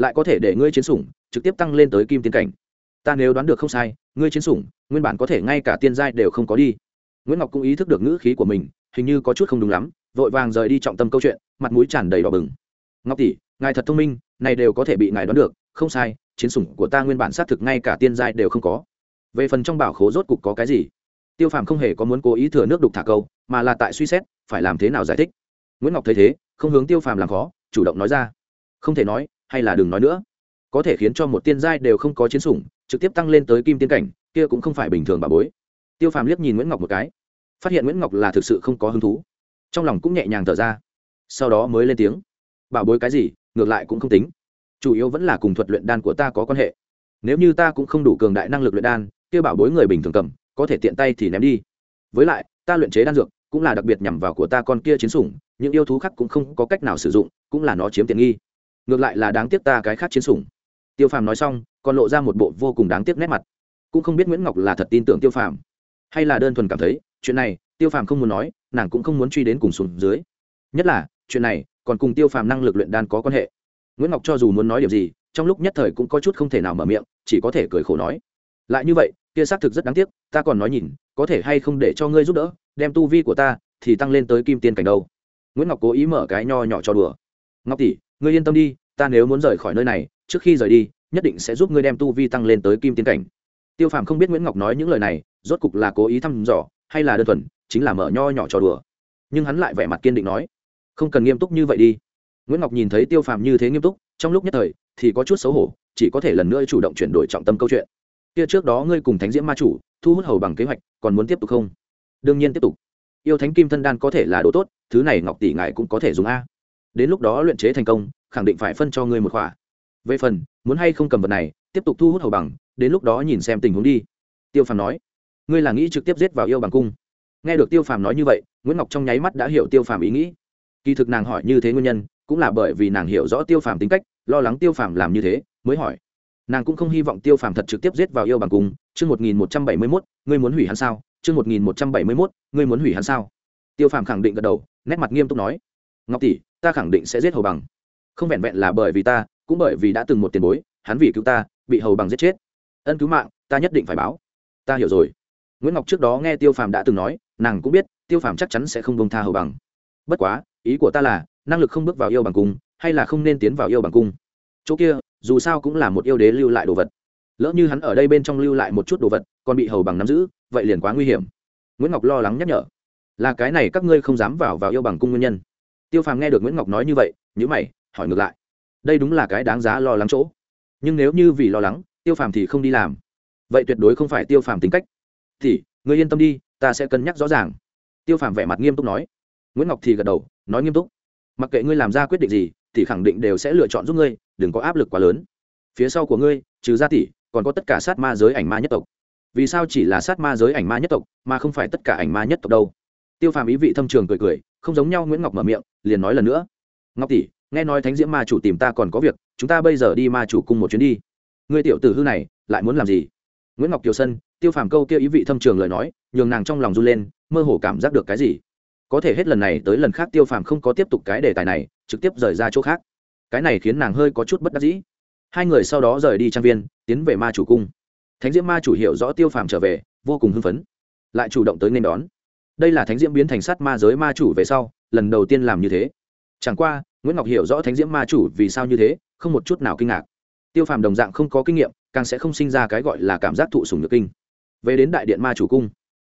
Lại có thể để ngươi chiến sủng, trực tiếp tăng lên tới kim tiên cảnh. Ta nếu đoán được không sai, ngươi chiến sủng, nguyên bản có thể ngay cả tiên giai đều không có đi. Nguyễn ngọc cũng ý thức được ngữ khí của mình, hình như có chút không đúng lắm, vội vàng rời đi trọng tâm câu chuyện, mặt mũi tràn đầy đỏ bừng. Ngọc tỷ, ngài thật thông minh, này đều có thể bị ngài đoán được, không sai, chiến sủng của ta nguyên bản xác thực ngay cả tiên giai đều không có. Về phần trong bảo khố rốt cục có cái gì? Tiêu phàm không hề có muốn cố ý thừa nước đục thả câu, mà là tại suy xét, phải làm thế nào giải thích. Nguyễn ngọc thấy thế, không hướng tiêu phàm làm khó, chủ động nói ra. Không thể nói hay là đừng nói nữa. Có thể khiến cho một tiên giai đều không có chiến sủng, trực tiếp tăng lên tới kim tiên cảnh, kia cũng không phải bình thường bà bối. Tiêu phàm liếc nhìn nguyễn ngọc một cái, phát hiện nguyễn ngọc là thực sự không có hứng thú. Trong lòng cũng nhẹ nhàng thở ra. Sau đó mới lên tiếng. Bảo bối cái gì, ngược lại cũng không tính. Chủ yếu vẫn là cùng thuật luyện đan của ta có quan hệ. Nếu như ta cũng không đủ cường đại năng lực luyện đan, kia bảo bối người bình thường cầm, có thể tiện tay thì ném đi. Với lại, ta luyện chế đan dược cũng là đặc biệt nhằm vào của ta con kia chiến sủng, những yêu thú khác cũng không có cách nào sử dụng, cũng là nó chiếm tiện nghi ngược lại là đáng tiếc ta cái khác chiến sủng. Tiêu phàm nói xong, còn lộ ra một bộ vô cùng đáng tiếc nét mặt. Cũng không biết nguyễn ngọc là thật tin tưởng tiêu phàm, hay là đơn thuần cảm thấy, chuyện này, tiêu phàm không muốn nói, nàng cũng không muốn truy đến cùng xuống dưới. Nhất là, chuyện này, còn cùng tiêu phàm năng lực luyện đan có quan hệ. Nguyễn ngọc cho dù muốn nói điều gì, trong lúc nhất thời cũng có chút không thể nào mở miệng, chỉ có thể cười khổ nói. Lại như vậy, kia xác thực rất đáng tiếc, ta còn nói nhìn, có thể hay không để cho ngươi giúp đỡ, đem tu vi của ta, thì tăng lên tới kim tiên cảnh đâu. Nguyễn ngọc cố ý mở cái nho nhỏ cho đùa. Ngọc tỷ, ngươi yên tâm đi ta nếu muốn rời khỏi nơi này, trước khi rời đi, nhất định sẽ giúp ngươi đem tu vi tăng lên tới kim tiên cảnh. Tiêu phàm không biết nguyễn ngọc nói những lời này, rốt cục là cố ý thăm dò, hay là đơn thuần, chính là mở nho nhỏ trò đùa. Nhưng hắn lại vẻ mặt kiên định nói, không cần nghiêm túc như vậy đi. Nguyễn ngọc nhìn thấy tiêu phàm như thế nghiêm túc, trong lúc nhất thời, thì có chút xấu hổ, chỉ có thể lần nữa chủ động chuyển đổi trọng tâm câu chuyện. Kia trước đó ngươi cùng thánh diễm ma chủ, thu hút hầu bằng kế hoạch, còn muốn tiếp tục không? Đương nhiên tiếp tục. Yêu thánh kim thân đan có thể là đồ tốt, thứ này ngọc tỷ ngài cũng có thể dùng a. Đến lúc đó luyện chế thành công khẳng định phải phân cho ngươi một khỏa. Về phần, muốn hay không cầm vật này, tiếp tục thu hút hầu bằng, đến lúc đó nhìn xem tình huống đi. Tiêu phàm nói. Ngươi là nghĩ trực tiếp giết vào yêu bằng cung? Nghe được tiêu phàm nói như vậy, nguyễn ngọc trong nháy mắt đã hiểu tiêu phàm ý nghĩ. Kỳ thực nàng hỏi như thế nguyên nhân, cũng là bởi vì nàng hiểu rõ tiêu phàm tính cách, lo lắng tiêu phàm làm như thế, mới hỏi. Nàng cũng không hy vọng tiêu phàm thật trực tiếp giết vào yêu bằng cung. Chương một nghìn một trăm bảy mươi mốt, ngươi muốn hủy hắn sao? Chương một nghìn một trăm bảy mươi mốt, ngươi muốn hủy hắn sao? Tiêu phàm khẳng định gật đầu, nét mặt nghiêm túc nói. Ngọc tỷ, ta khẳng định sẽ giết hầu bằng không vẹn vẹn là bởi vì ta, cũng bởi vì đã từng một tiền bối, hắn vì cứu ta, bị hầu bằng giết chết. Ân cứu mạng, ta nhất định phải báo. Ta hiểu rồi. Nguyễn ngọc trước đó nghe tiêu phàm đã từng nói, nàng cũng biết, tiêu phàm chắc chắn sẽ không bông tha hầu bằng. Bất quá, ý của ta là, năng lực không bước vào yêu bằng cung, hay là không nên tiến vào yêu bằng cung? Chỗ kia, dù sao cũng là một yêu đế lưu lại đồ vật. Lỡ như hắn ở đây bên trong lưu lại một chút đồ vật, còn bị hầu bằng nắm giữ, vậy liền quá nguy hiểm. Nguyễn ngọc lo lắng nhắc nhở. Là cái này các ngươi không dám vào vào yêu bằng cung nguyên nhân. Tiêu phàm nghe được nguyễn ngọc nói như vậy nhữ mày hỏi ngược lại. Đây đúng là cái đáng giá lo lắng chỗ. Nhưng nếu như vì lo lắng, tiêu phàm thì không đi làm. Vậy tuyệt đối không phải tiêu phàm tính cách. Thì, ngươi yên tâm đi, ta sẽ cân nhắc rõ ràng. Tiêu phàm vẻ mặt nghiêm túc nói. Nguyễn ngọc thì gật đầu, nói nghiêm túc. Mặc kệ ngươi làm ra quyết định gì, thì khẳng định đều sẽ lựa chọn giúp ngươi, đừng có áp lực quá lớn. Phía sau của ngươi, trừ gia tỷ, còn có tất cả sát ma giới ảnh ma nhất tộc. Vì sao chỉ là sát ma giới ảnh ma nhất tộc, mà không phải tất cả ảnh ma nhất tộc đâu? Tiêu phàm ý vị thâm trường cười cười, không giống nhau nguyễn ngọc mở miệng, liền nói lần nữa. Ngọc tỷ nghe nói thánh diễm ma chủ tìm ta còn có việc, chúng ta bây giờ đi ma chủ cùng một chuyến đi. Ngươi tiểu tử hư này, lại muốn làm gì? Nguyễn ngọc kiều sân, tiêu phàm câu kia ý vị thâm trường lời nói, nhường nàng trong lòng run lên, mơ hồ cảm giác được cái gì. Có thể hết lần này tới lần khác tiêu phàm không có tiếp tục cái đề tài này, trực tiếp rời ra chỗ khác. Cái này khiến nàng hơi có chút bất đắc dĩ. Hai người sau đó rời đi trang viên, tiến về ma chủ cung. Thánh diễm ma chủ hiểu rõ tiêu phàm trở về, vô cùng hưng phấn, lại chủ động tới nên đón. Đây là thánh diễm biến thành sát ma giới ma chủ về sau, lần đầu tiên làm như thế chẳng qua, nguyễn ngọc hiểu rõ thánh diễm ma chủ vì sao như thế, không một chút nào kinh ngạc. Tiêu phàm đồng dạng không có kinh nghiệm, càng sẽ không sinh ra cái gọi là cảm giác thụ sùng nhược kinh. Về đến đại điện ma chủ cung,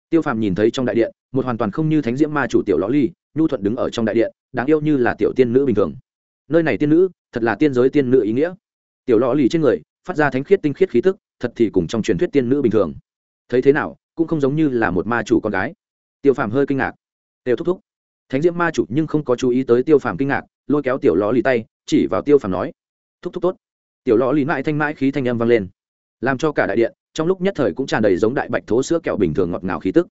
tiêu phàm nhìn thấy trong đại điện, một hoàn toàn không như thánh diễm ma chủ tiểu ló ly, nhu thuận đứng ở trong đại điện, đáng yêu như là tiểu tiên nữ bình thường. Nơi này tiên nữ, thật là tiên giới tiên nữ ý nghĩa. Tiểu ló lì trên người, phát ra thánh khiết tinh khiết khí tức, thật thì cùng trong truyền thuyết tiên nữ bình thường. Thấy thế nào, cũng không giống như là một ma chủ con gái. Tiêu phàm hơi kinh ngạc. Tiêu thúc thúc thánh diễm ma chủ nhưng không có chú ý tới tiêu phàm kinh ngạc, lôi kéo tiểu ló lì tay, chỉ vào tiêu phàm nói, thúc thúc tốt. Tiểu ló lì mãi thanh mãi khí thanh âm vang lên. Làm cho cả đại điện, trong lúc nhất thời cũng tràn đầy giống đại bạch thố sữa kẹo bình thường ngọt ngào khí tức.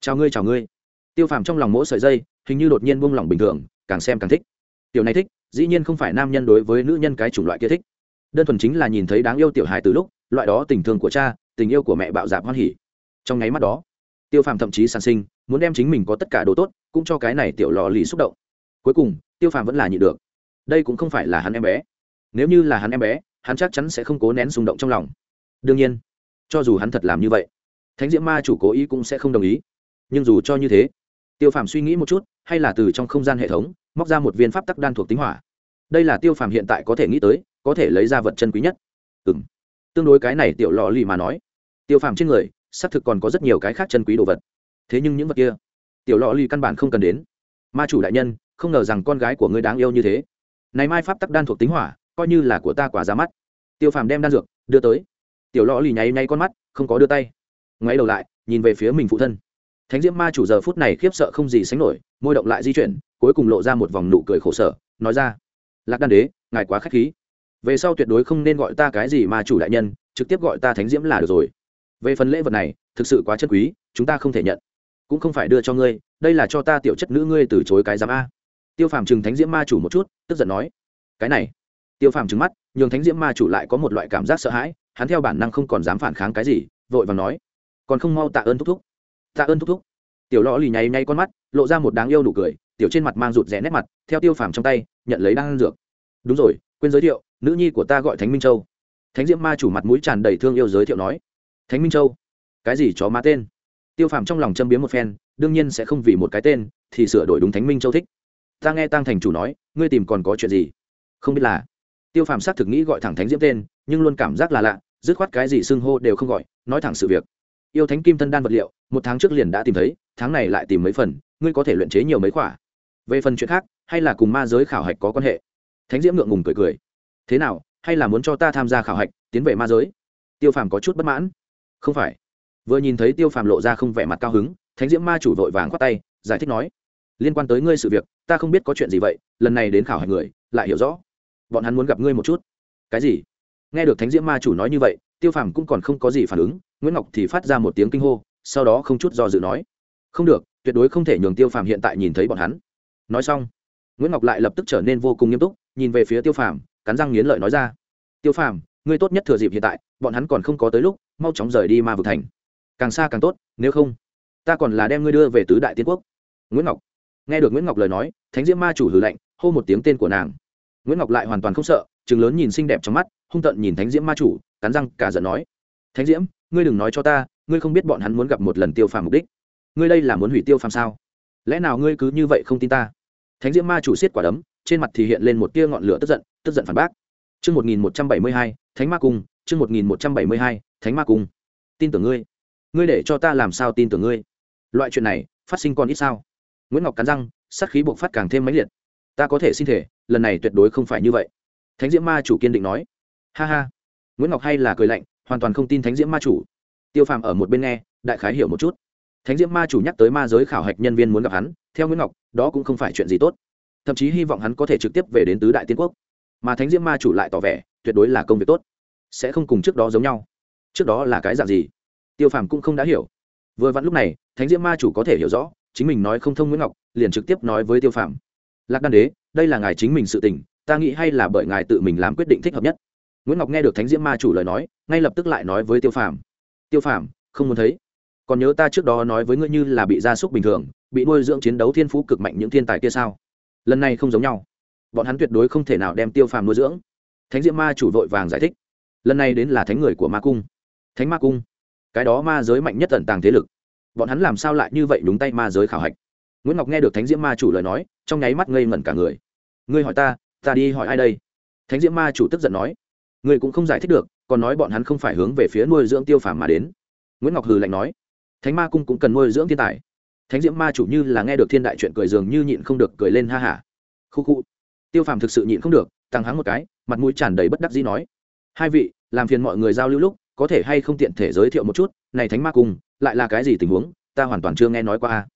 Chào ngươi chào ngươi. Tiêu phàm trong lòng mỗi sợi dây, hình như đột nhiên buông lỏng bình thường, càng xem càng thích. Tiểu này thích, dĩ nhiên không phải nam nhân đối với nữ nhân cái chủng loại kia thích. Đơn thuần chính là nhìn thấy đáng yêu tiểu hài từ lúc, loại đó tình thương của cha, tình yêu của mẹ bạo dạp hoan hỉ. Trong nháy mắt đó, tiêu phàm thậm chí sản sinh, muốn đem chính mình có tất cả đồ tốt cũng cho cái này tiểu lò lì xúc động. Cuối cùng, tiêu phàm vẫn là nhịn được. Đây cũng không phải là hắn em bé. Nếu như là hắn em bé, hắn chắc chắn sẽ không cố nén xung động trong lòng. Đương nhiên, cho dù hắn thật làm như vậy, thánh diễm ma chủ cố ý cũng sẽ không đồng ý. Nhưng dù cho như thế, tiêu phàm suy nghĩ một chút, hay là từ trong không gian hệ thống, móc ra một viên pháp tắc đan thuộc tính hỏa. Đây là tiêu phàm hiện tại có thể nghĩ tới, có thể lấy ra vật chân quý nhất. Ừ m tương đối cái này tiểu lò lì mà nói, tiêu phàm trên người, xác thực còn có rất nhiều cái khác chân quý đồ vật. Thế nhưng những vật kia tiểu lọ lì căn bản không cần đến. Ma chủ đại nhân, không ngờ rằng con gái của ngươi đáng yêu như thế. Này mai pháp tắc đan thuộc tính hỏa, coi như là của ta quả ra mắt. Tiêu phàm đem đan dược đưa tới. Tiểu lọ lì nháy nháy con mắt, không có đưa tay. Ngoáy đầu lại, nhìn về phía mình phụ thân. Thánh diễm ma chủ giờ phút này khiếp sợ không gì sánh nổi, môi động lại di chuyển, cuối cùng lộ ra một vòng nụ cười khổ sở, nói ra, lạc đan đế, ngài quá k h á c h khí. Về sau tuyệt đối không nên gọi ta cái gì ma chủ đại nhân, trực tiếp gọi ta thánh diễm là được rồi. Về phần lễ vật này, thực sự quá chất quý, chúng ta không thể nhận cũng không phải đưa cho ngươi, đây là cho ta tiểu chất nữ ngươi từ chối cái giám a. Tiêu phàm chừng thánh diễm ma chủ một chút, tức giận nói, cái này. Tiêu phàm trừng mắt, nhường thánh diễm ma chủ lại có một loại cảm giác sợ hãi, hắn theo bản năng không còn dám phản kháng cái gì, vội và nói, còn không mau tạ ơn thúc thúc. Tạ ơn thúc thúc. Tiểu lõ lì nháy nháy con mắt, lộ ra một đáng yêu nụ cười, tiểu trên mặt mang rụt rẽ nét mặt, theo tiêu phàm trong tay, nhận lấy đang ăn dược. Đúng rồi, quên giới thiệu, nữ nhi của ta gọi thánh minh châu. Thánh diễm ma chủ mặt mũi tràn đầy thương yêu giới thiệu nói, thánh minh châu, cái gì chó má tên? Tiêu phàm trong lòng châm biếm một phen, đương nhiên sẽ không vì một cái tên thì sửa đổi đúng thánh minh châu thích. Ta nghe tăng thành chủ nói, ngươi tìm còn có chuyện gì? Không biết là. Tiêu phàm xác thực nghĩ gọi thẳng thánh diễm tên, nhưng luôn cảm giác là lạ, dứt khoát cái gì xưng hô đều không gọi, nói thẳng sự việc. Yêu thánh kim thân đan vật liệu, một tháng trước liền đã tìm thấy, tháng này lại tìm mấy phần, ngươi có thể luyện chế nhiều mấy khỏa. về phần chuyện khác, hay là cùng ma giới khảo hạch có quan hệ? Thánh diễm ngượng ngùng cười cười. Thế nào, hay là muốn cho ta tham gia khảo hạch, tiến về ma giới? Tiêu phàm có chút bất mãn. Không phải vừa nhìn thấy tiêu phàm lộ ra không vẻ mặt cao hứng, thánh diễm ma chủ vội vàng khoát tay, giải thích nói, liên quan tới ngươi sự việc, ta không biết có chuyện gì vậy, lần này đến khảo hạch người, lại hiểu rõ. Bọn hắn muốn gặp ngươi một chút. Cái gì? Nghe được thánh diễm ma chủ nói như vậy, tiêu phàm cũng còn không có gì phản ứng, nguyễn ngọc thì phát ra một tiếng kinh hô, sau đó không chút do dự nói, không được, tuyệt đối không thể nhường tiêu phàm hiện tại nhìn thấy bọn hắn. Nói xong, nguyễn ngọc lại lập tức trở nên vô cùng nghiêm túc, nhìn về phía tiêu phàm, cắn răng nghiến lợi nói ra, tiêu phàm, ngươi tốt nhất thừa dịp hiện tại, bọn hắn còn không có tới lúc, mau chóng rời đi ma vực thành càng xa càng tốt nếu không ta còn là đem ngươi đưa về tứ đại tiên quốc. Nguyễn ngọc. Nghe được nguyễn ngọc lời nói thánh diễm ma chủ hử lạnh hô một tiếng tên của nàng. Nguyễn ngọc lại hoàn toàn không sợ chừng lớn nhìn xinh đẹp trong mắt hung tận nhìn thánh diễm ma chủ cắn răng cả giận nói thánh diễm ngươi đừng nói cho ta ngươi không biết bọn hắn muốn gặp một lần tiêu phàm mục đích. Ngươi đây là muốn hủy tiêu phàm sao? Lẽ nào ngươi cứ như vậy không tin ta? Thánh diễm ma chủ xiết quả đấm trên mặt thì hiện lên một tia ngọn lửa tức giận tức giận phản bác. Chương 1172, Thánh Ma Cung, chương 1172, Thánh Ma Cung. Tin tưởng ngươi. Ngươi để cho ta làm sao tin tưởng ngươi? Loại chuyện này, phát sinh còn ít sao? Nguyễn Ngọc cắn răng, sát khí bộc phát càng thêm mãnh liệt. Ta có thể xin thể, lần này tuyệt đối không phải như vậy. Thánh Diễm Ma chủ kiên định nói. Ha ha. Nguyễn Ngọc hay là cười lạnh, hoàn toàn không tin Thánh Diễm Ma chủ. Tiêu Phàm ở một bên nghe, đại khái hiểu một chút. Thánh Diễm Ma chủ nhắc tới ma giới khảo hạch nhân viên muốn gặp hắn, theo Nguyễn Ngọc, đó cũng không phải chuyện gì tốt. Thậm chí hy vọng hắn có thể trực tiếp về đến tứ đại tiên quốc mà thánh diễm ma chủ lại tỏ vẻ tuyệt đối là công việc tốt sẽ không cùng trước đó giống nhau trước đó là cái dạng gì tiêu phàm cũng không đã hiểu. Vừa vặn lúc này, thánh diễm ma chủ có thể hiểu rõ, chính mình nói không thông nguyễn ngọc, liền trực tiếp nói với tiêu phàm. Lạc đan đế, đây là ngài chính mình sự tình, ta nghĩ hay là bởi ngài tự mình làm quyết định thích hợp nhất. Nguyễn ngọc nghe được thánh diễm ma chủ lời nói, ngay lập tức lại nói với tiêu phàm. Tiêu phàm, không muốn thấy. Còn nhớ ta trước đó nói với ngươi như là bị gia súc bình thường, bị nuôi dưỡng chiến đấu thiên phú cực mạnh những thiên tài kia sao? Lần này không giống nhau. Bọn hắn tuyệt đối không thể nào đem tiêu phàm nuôi dưỡng. Thánh diễm ma chủ vội vàng giải thích. Lần này đến là thánh người của ma cung. Thánh ma cung? Cái đó ma giới mạnh nhất tận tàng thế lực. Bọn hắn làm sao lại như vậy đúng tay ma giới khảo hạch? Nguyễn ngọc nghe được thánh diễm ma chủ lời nói, trong nháy mắt ngây ngẩn cả người. Ngươi hỏi ta ta đi hỏi ai đây? Thánh diễm ma chủ tức giận nói. Ngươi cũng không giải thích được, còn nói bọn hắn không phải hướng về phía nuôi dưỡng tiêu phàm mà đến. Nguyễn ngọc hừ lạnh nói. Thánh ma cung cũng cần nuôi dưỡng thiên tài. Thánh diễm ma chủ như là nghe được thiên đại chuyện cười dường như nhịn không được cười lên ha hả khu khu. Tiêu phàm thực sự nhịn không được, tăng hắng một cái, mặt mũi tràn đầy bất đắc dĩ nói. Hai vị, làm phiền mọi người giao lưu lúc có thể hay không tiện thể giới thiệu một chút, này thánh ma cung, lại là cái gì tình huống, ta hoàn toàn chưa nghe nói qua a.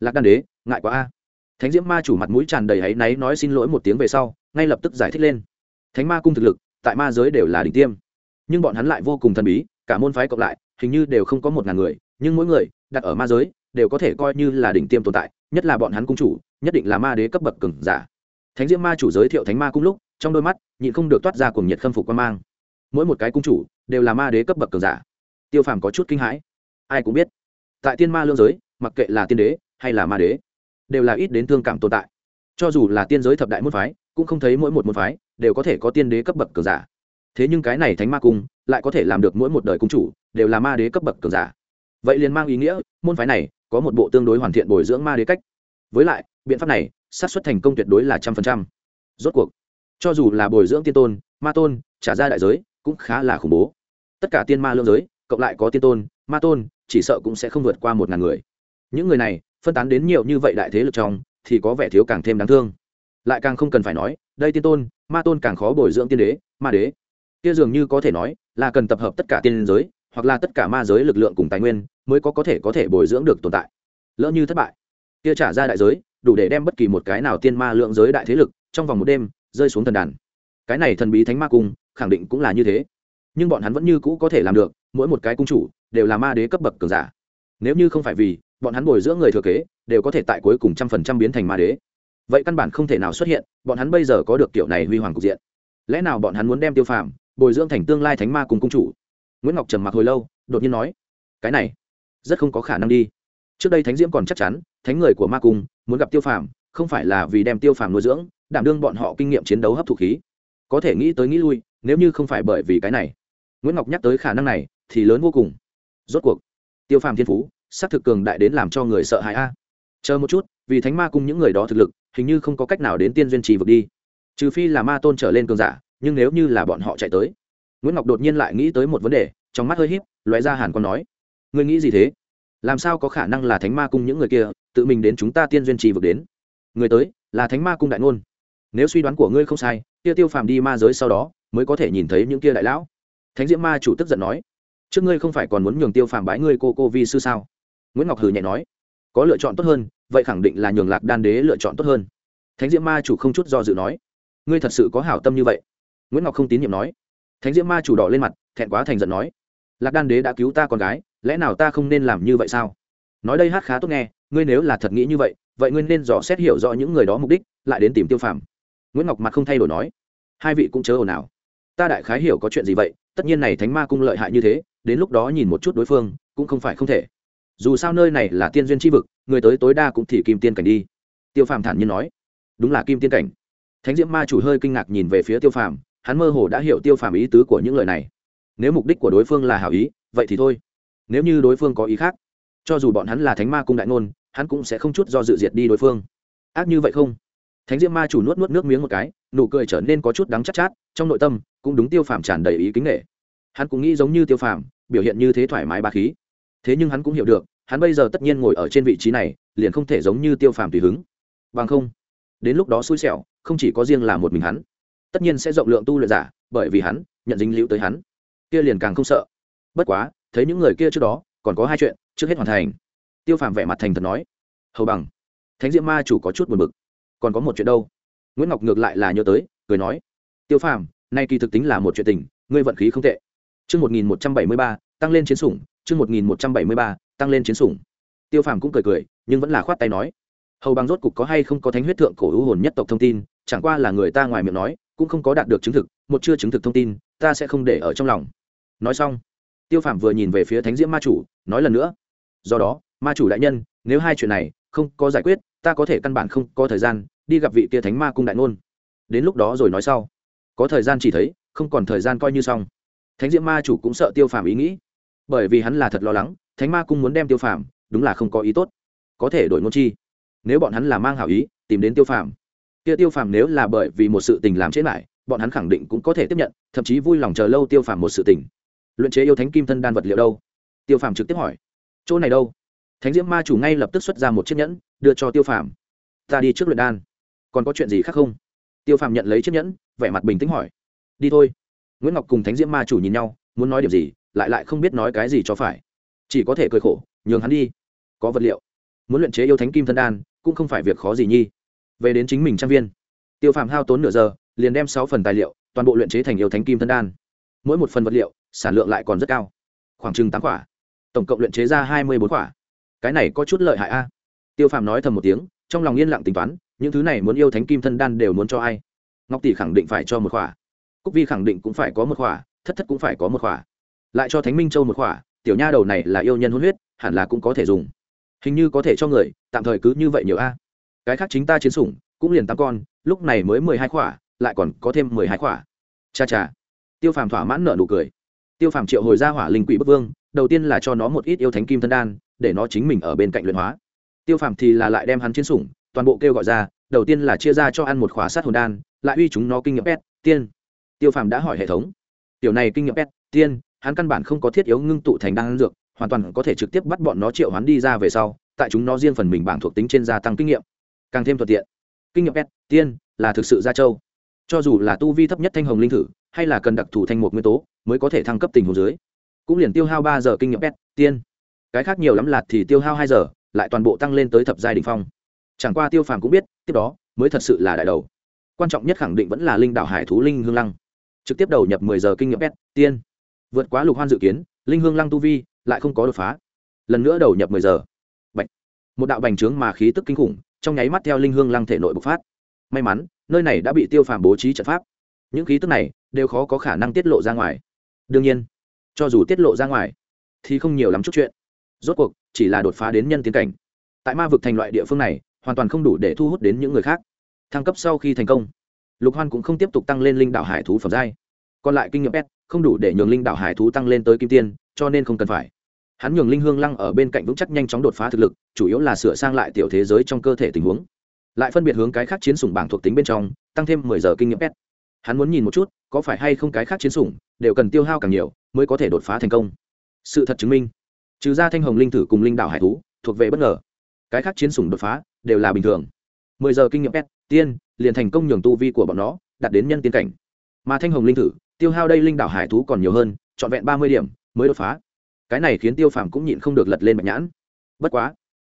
Lạc đan đế, ngại quá a. Thánh diễm ma chủ mặt mũi tràn đầy áy náy nói xin lỗi một tiếng về sau, ngay lập tức giải thích lên. Thánh ma cung thực lực, tại ma giới đều là đỉnh tiêm. Nhưng bọn hắn lại vô cùng thần bí, cả môn phái cộng lại, hình như đều không có một ngàn người, nhưng mỗi người, đặt ở ma giới, đều có thể coi như là đỉnh tiêm tồn tại, nhất là bọn hắn cung chủ, nhất định là ma đế cấp bậc cừng giả. Thánh diễm ma chủ giới thiệu thánh ma cung lúc, trong đôi mắt, nhịn không được toát ra cùng nhiệt khâm phục quan mang. Mỗi một cái cung chủ đều là ma đế cấp bậc cường giả. Tiêu phàm có chút kinh hãi. Ai cũng biết, tại tiên ma lương giới, mặc kệ là tiên đế hay là ma đế, đều là ít đến thương cảm tồn tại. Cho dù là tiên giới thập đại môn phái, cũng không thấy mỗi một môn phái đều có thể có tiên đế cấp bậc cường giả. Thế nhưng cái này thánh ma cung lại có thể làm được mỗi một đời cung chủ đều là ma đế cấp bậc cường giả. Vậy liền mang ý nghĩa, môn phái này có một bộ tương đối hoàn thiện bồi dưỡng ma đế cách. Với lại, biện pháp này xác suất thành công tuyệt đối là trăm phần trăm. Rốt cuộc, cho dù là bồi dưỡng tiên tôn, ma tôn, trả ra đại giới cũng khá là khủng bố tất cả tiên ma lương giới, cộng lại có tiên tôn, ma tôn, chỉ sợ cũng sẽ không vượt qua một ngàn người. Những người này, phân tán đến nhiều như vậy đại thế lực trong, thì có vẻ thiếu càng thêm đáng thương. Lại càng không cần phải nói, đây tiên tôn, ma tôn càng khó bồi dưỡng tiên đế, ma đế. Kia dường như có thể nói, là cần tập hợp tất cả tiên giới, hoặc là tất cả ma giới lực lượng cùng tài nguyên, mới có có thể có thể bồi dưỡng được tồn tại. Lỡ như thất bại, kia trả ra đại giới, đủ để đem bất kỳ một cái nào tiên ma lượng giới đại thế lực, trong vòng một đêm, rơi xuống thần đàn. Cái này thần bí thánh ma cung, khẳng định cũng là như thế nhưng bọn hắn vẫn như cũ có thể làm được, mỗi một cái cung chủ đều là ma đế cấp bậc cường giả. Nếu như không phải vì bọn hắn bồi dưỡng người thừa kế, đều có thể tại cuối cùng trăm phần trăm biến thành ma đế. Vậy căn bản không thể nào xuất hiện, bọn hắn bây giờ có được kiểu này huy hoàng cục diện. Lẽ nào bọn hắn muốn đem tiêu phàm bồi dưỡng thành tương lai thánh ma cùng cung chủ? Nguyễn ngọc trầm mặc hồi lâu, đột nhiên nói, cái này rất không có khả năng đi. Trước đây thánh diễm còn chắc chắn, thánh người của ma cung muốn gặp tiêu phàm, không phải là vì đem tiêu phàm nuôi dưỡng, đảm đương bọn họ kinh nghiệm chiến đấu hấp thụ khí. Có thể nghĩ tới nghĩ lui, nếu như không phải bởi vì cái này nguyễn ngọc nhắc tới khả năng này thì lớn vô cùng. Rốt cuộc tiêu phàm thiên phú s c thực cường đại đến làm cho người sợ hãi a. Chờ một chút vì thánh ma cung những người đó thực lực hình như không có cách nào đến tiên duyên trì vực đi. Trừ phi là ma tôn trở lên cường giả nhưng nếu như là bọn họ chạy tới nguyễn ngọc đột nhiên lại nghĩ tới một vấn đề trong mắt hơi híp, í loại ra hàn còn nói ngươi nghĩ gì thế? Làm sao có khả năng là thánh ma cung những người kia tự mình đến chúng ta tiên duyên trì vực đến? Người tới là thánh ma cung đại ngôn. Nếu suy đoán của ngươi không sai kia tiêu phàm đi ma giới sau đó mới có thể nhìn thấy những kia đại lão thánh diễm ma chủ tức giận nói, trước ngươi không phải còn muốn nhường tiêu phàm bái ngươi cô cô vi sư sao? Nguyễn ngọc hử nhẹ nói, có lựa chọn tốt hơn, vậy khẳng định là nhường lạc đan đế lựa chọn tốt hơn. Thánh diễm ma chủ không chút do dự nói, ngươi thật sự có hảo tâm như vậy? Nguyễn ngọc không tín nhiệm nói. Thánh diễm ma chủ đỏ lên mặt, thẹn quá thành giận nói, lạc đan đế đã cứu ta con gái, lẽ nào ta không nên làm như vậy sao? Nói đây hát khá tốt nghe, ngươi nếu là thật nghĩ như vậy vậy ngươi nên dò xét hiểu rõ những người đó mục đích, lại đến tìm tiêu phàm. Nguyễn ngọc mặt không thay đổi nói, hai vị cũng chớ ồn ào. Ta đại khái hiểu có chuyện gì vậy tất nhiên này thánh ma cung lợi hại như thế đến lúc đó nhìn một chút đối phương cũng không phải không thể. Dù sao nơi này là tiên duyên tri vực người tới tối đa cũng thì kim tiên cảnh đi. Tiêu phàm thản nhiên nói. Đúng là kim tiên cảnh. Thánh diễm ma chủ hơi kinh ngạc nhìn về phía tiêu phàm hắn mơ hồ đã hiểu tiêu phàm ý tứ của những lời này. Nếu mục đích của đối phương là hảo ý vậy thì thôi. Nếu như đối phương có ý khác cho dù bọn hắn là thánh ma cung đại ngôn hắn cũng sẽ không chút do dự diệt đi đối phương. Ác như vậy không? Thánh diễm ma chủ nuốt nuốt nước miếng một cái nụ cười trở nên có chút đắng chắc chát, chát trong nội tâm cũng đúng tiêu phàm tràn đầy ý kính nghệ hắn cũng nghĩ giống như tiêu phàm, biểu hiện như thế thoải mái ba khí. Thế nhưng hắn cũng hiểu được, hắn bây giờ tất nhiên ngồi ở trên vị trí này, liền không thể giống như tiêu phàm tùy hứng. Bằng không, đến lúc đó xui xẻo, không chỉ có riêng là một mình hắn, tất nhiên sẽ rộng lượng tu luyện giả, bởi vì hắn nhận dính liễu tới hắn. Kia liền càng không sợ. Bất quá, thấy những người kia trước đó, còn có hai chuyện, trước hết hoàn thành. Tiêu phàm vẻ mặt thành thật nói, hầu bằng, thánh diễm ma chủ có chút buồn bực. Còn có một chuyện đâu? Nguyễn ngọc ngược lại là nhớ tới, cười nói, tiêu phàm nay kỳ thực tính là một chuyện tình ngươi vận khí không tệ Chương 1173, tăng lên chiến sủng, chương 1173, tăng lên chiến sủng. Tiêu Phàm cũng cười cười, nhưng vẫn là khoát tay nói: "Hầu bằng rốt cục có hay không có thánh huyết thượng cổ hữu hồn nhất tộc thông tin, chẳng qua là người ta ngoài miệng nói, cũng không có đạt được chứng thực, một chưa chứng thực thông tin, ta sẽ không để ở trong lòng." Nói xong, Tiêu Phàm vừa nhìn về phía Thánh Diễm Ma chủ, nói lần nữa: "Do đó, Ma chủ đại nhân, nếu hai chuyện này không có giải quyết, ta có thể căn bản không có thời gian đi gặp vị kia Thánh Ma cung đại ngôn. Đến lúc đó rồi nói sau. Có thời gian chỉ thấy, không còn thời gian coi như xong." thánh diễm ma chủ cũng sợ tiêu phàm ý nghĩ. Bởi vì hắn là thật lo lắng thánh ma cung muốn đem tiêu phàm đúng là không có ý tốt. Có thể đổi ngôn chi. Nếu bọn hắn là mang hảo ý tìm đến tiêu phàm. Kia tiêu phàm nếu là bởi vì một sự tình làm chết lại bọn hắn khẳng định cũng có thể tiếp nhận thậm chí vui lòng chờ lâu tiêu phàm một sự tình. Luận chế yêu thánh kim thân đan vật liệu đâu? Tiêu phàm trực tiếp hỏi. Chỗ này đâu? Thánh diễm ma chủ ngay lập tức xuất ra một chiếc nhẫn đưa cho tiêu phàm. Ta đi trước luyện đan. Còn có chuyện gì khác không? Tiêu phàm nhận lấy chiếc nhẫn, vẻ mặt bình tĩnh hỏi, đi thôi. Nguyễn ngọc cùng thánh diễm ma chủ nhìn nhau, muốn nói điểm gì, lại lại không biết nói cái gì cho phải. Chỉ có thể cười khổ, nhường hắn đi. Có vật liệu. Muốn luyện chế yêu thánh kim thân đan, cũng không phải việc khó gì nhi. Về đến chính mình trang viên, tiêu phàm hao tốn nửa giờ, liền đem sáu phần tài liệu, toàn bộ luyện chế thành yêu thánh kim thân đan. Mỗi một phần vật liệu, sản lượng lại còn rất cao. Khoảng chừng tám quả. Tổng cộng luyện chế ra hai mươi bốn quả. Cái này có chút lợi hại a. Tiêu phàm nói thầm một tiếng, trong lòng yên lặng tính toán những thứ này muốn yêu thánh kim thân đan đều muốn cho ai? Ngọc tỷ khẳng định phải cho một khỏa. Cúc vi khẳng định cũng phải có một khỏa, thất thất cũng phải có một khỏa. Lại cho thánh minh châu một khỏa, tiểu nha đầu này là yêu nhân hôn huyết, hẳn là cũng có thể dùng. Hình như có thể cho người, tạm thời cứ như vậy nhiều a. Cái khác chính ta chiến sủng, cũng liền tám con, lúc này mới mười hai khỏa, lại còn có thêm mười hai khỏa. Cha cha. Tiêu phàm thỏa mãn nợ nụ cười. Tiêu phàm triệu hồi ra hỏa linh quỷ bất vương, đầu tiên là cho nó một ít yêu thánh kim thân đan, để nó chính mình ở bên cạnh luyện hóa. Tiêu phàm thì là lại đem hắn chiến sủng toàn bộ kêu gọi ra, đầu tiên là chia ra cho ăn một khỏa sát hồn đan, lại uy chúng nó kinh nghiệm pet, tiên. Tiêu phàm đã hỏi hệ thống. Tiểu này kinh nghiệm pet, tiên, hắn căn bản không có thiết yếu ngưng tụ thành đan dược, hoàn toàn có thể trực tiếp bắt bọn nó triệu hắn đi ra về sau, tại chúng nó riêng phần mình bảng thuộc tính trên gia tăng kinh nghiệm. Càng thêm thuận tiện. Kinh nghiệm pet, tiên, là thực sự gia châu cho dù là tu vi thấp nhất thanh hồng linh thử, hay là cần đặc thù thanh một nguyên tố, mới có thể thăng cấp tình hồ dưới. Cũng liền tiêu hao ba giờ kinh nghiệm pet, tiên. Cái khác nhiều lắm là thì tiêu hao hai giờ, lại toàn bộ tăng lên tới thập giai đ ỉ n h phong chẳng qua tiêu phàm cũng biết, tiếp đó mới thật sự là đại đầu. Quan trọng nhất khẳng định vẫn là linh đảo hải thú linh hương lăng. Trực tiếp đầu nhập mười giờ kinh nghiệm pet tiên. Vượt quá lục hoan dự kiến, linh hương lăng tu vi lại không có đột phá. Lần nữa đầu nhập mười giờ. Bạch. một đạo bành trướng mà khí tức kinh khủng, trong nháy mắt theo linh hương lăng thể nội bộc phát. May mắn, nơi này đã bị tiêu phàm bố trí trận pháp. Những khí tức này đều khó có khả năng tiết lộ ra ngoài. Đương nhiên, cho dù tiết lộ ra ngoài, thì không nhiều lắm chút chuyện. Rốt cuộc, chỉ là đột phá đến nhân tiến cảnh. Tại ma vực thành loại địa phương này hoàn toàn không đủ để thu hút đến những người khác. Thăng cấp sau khi thành công, lục hoan cũng không tiếp tục tăng lên linh đạo hải thú phẩm giai. Còn lại kinh nghiệm pet, không đủ để nhường linh đạo hải thú tăng lên tới kim tiên, cho nên không cần phải. Hắn nhường linh hương lăng ở bên cạnh vững chắc nhanh chóng đột phá thực lực, chủ yếu là sửa sang lại tiểu thế giới trong cơ thể tình huống. Lại phân biệt hướng cái khác chiến sủng bảng thuộc tính bên trong, tăng thêm mười giờ kinh nghiệm pet. Hắn muốn nhìn một chút, có phải hay không cái khác chiến sủng, đều cần tiêu hao càng nhiều, mới có thể đột phá thành công. Sự thật chứng minh, trừ ra thanh hồng linh thử cùng linh đạo hải thú, thuộc về bất ngờ. Cái khác chiến sủng đột phá đều là bình thường. Mười giờ kinh nghiệm pet, tiên, liền thành công nhường tu vi của bọn nó đạt đến nhân tiên cảnh. Mà thanh hồng linh thử, tiêu hao đây linh đảo hải thú còn nhiều hơn, trọn vẹn ba mươi điểm, mới đột phá. Cái này khiến tiêu phàm cũng nhịn không được lật lên bạch nhãn. Bất quá,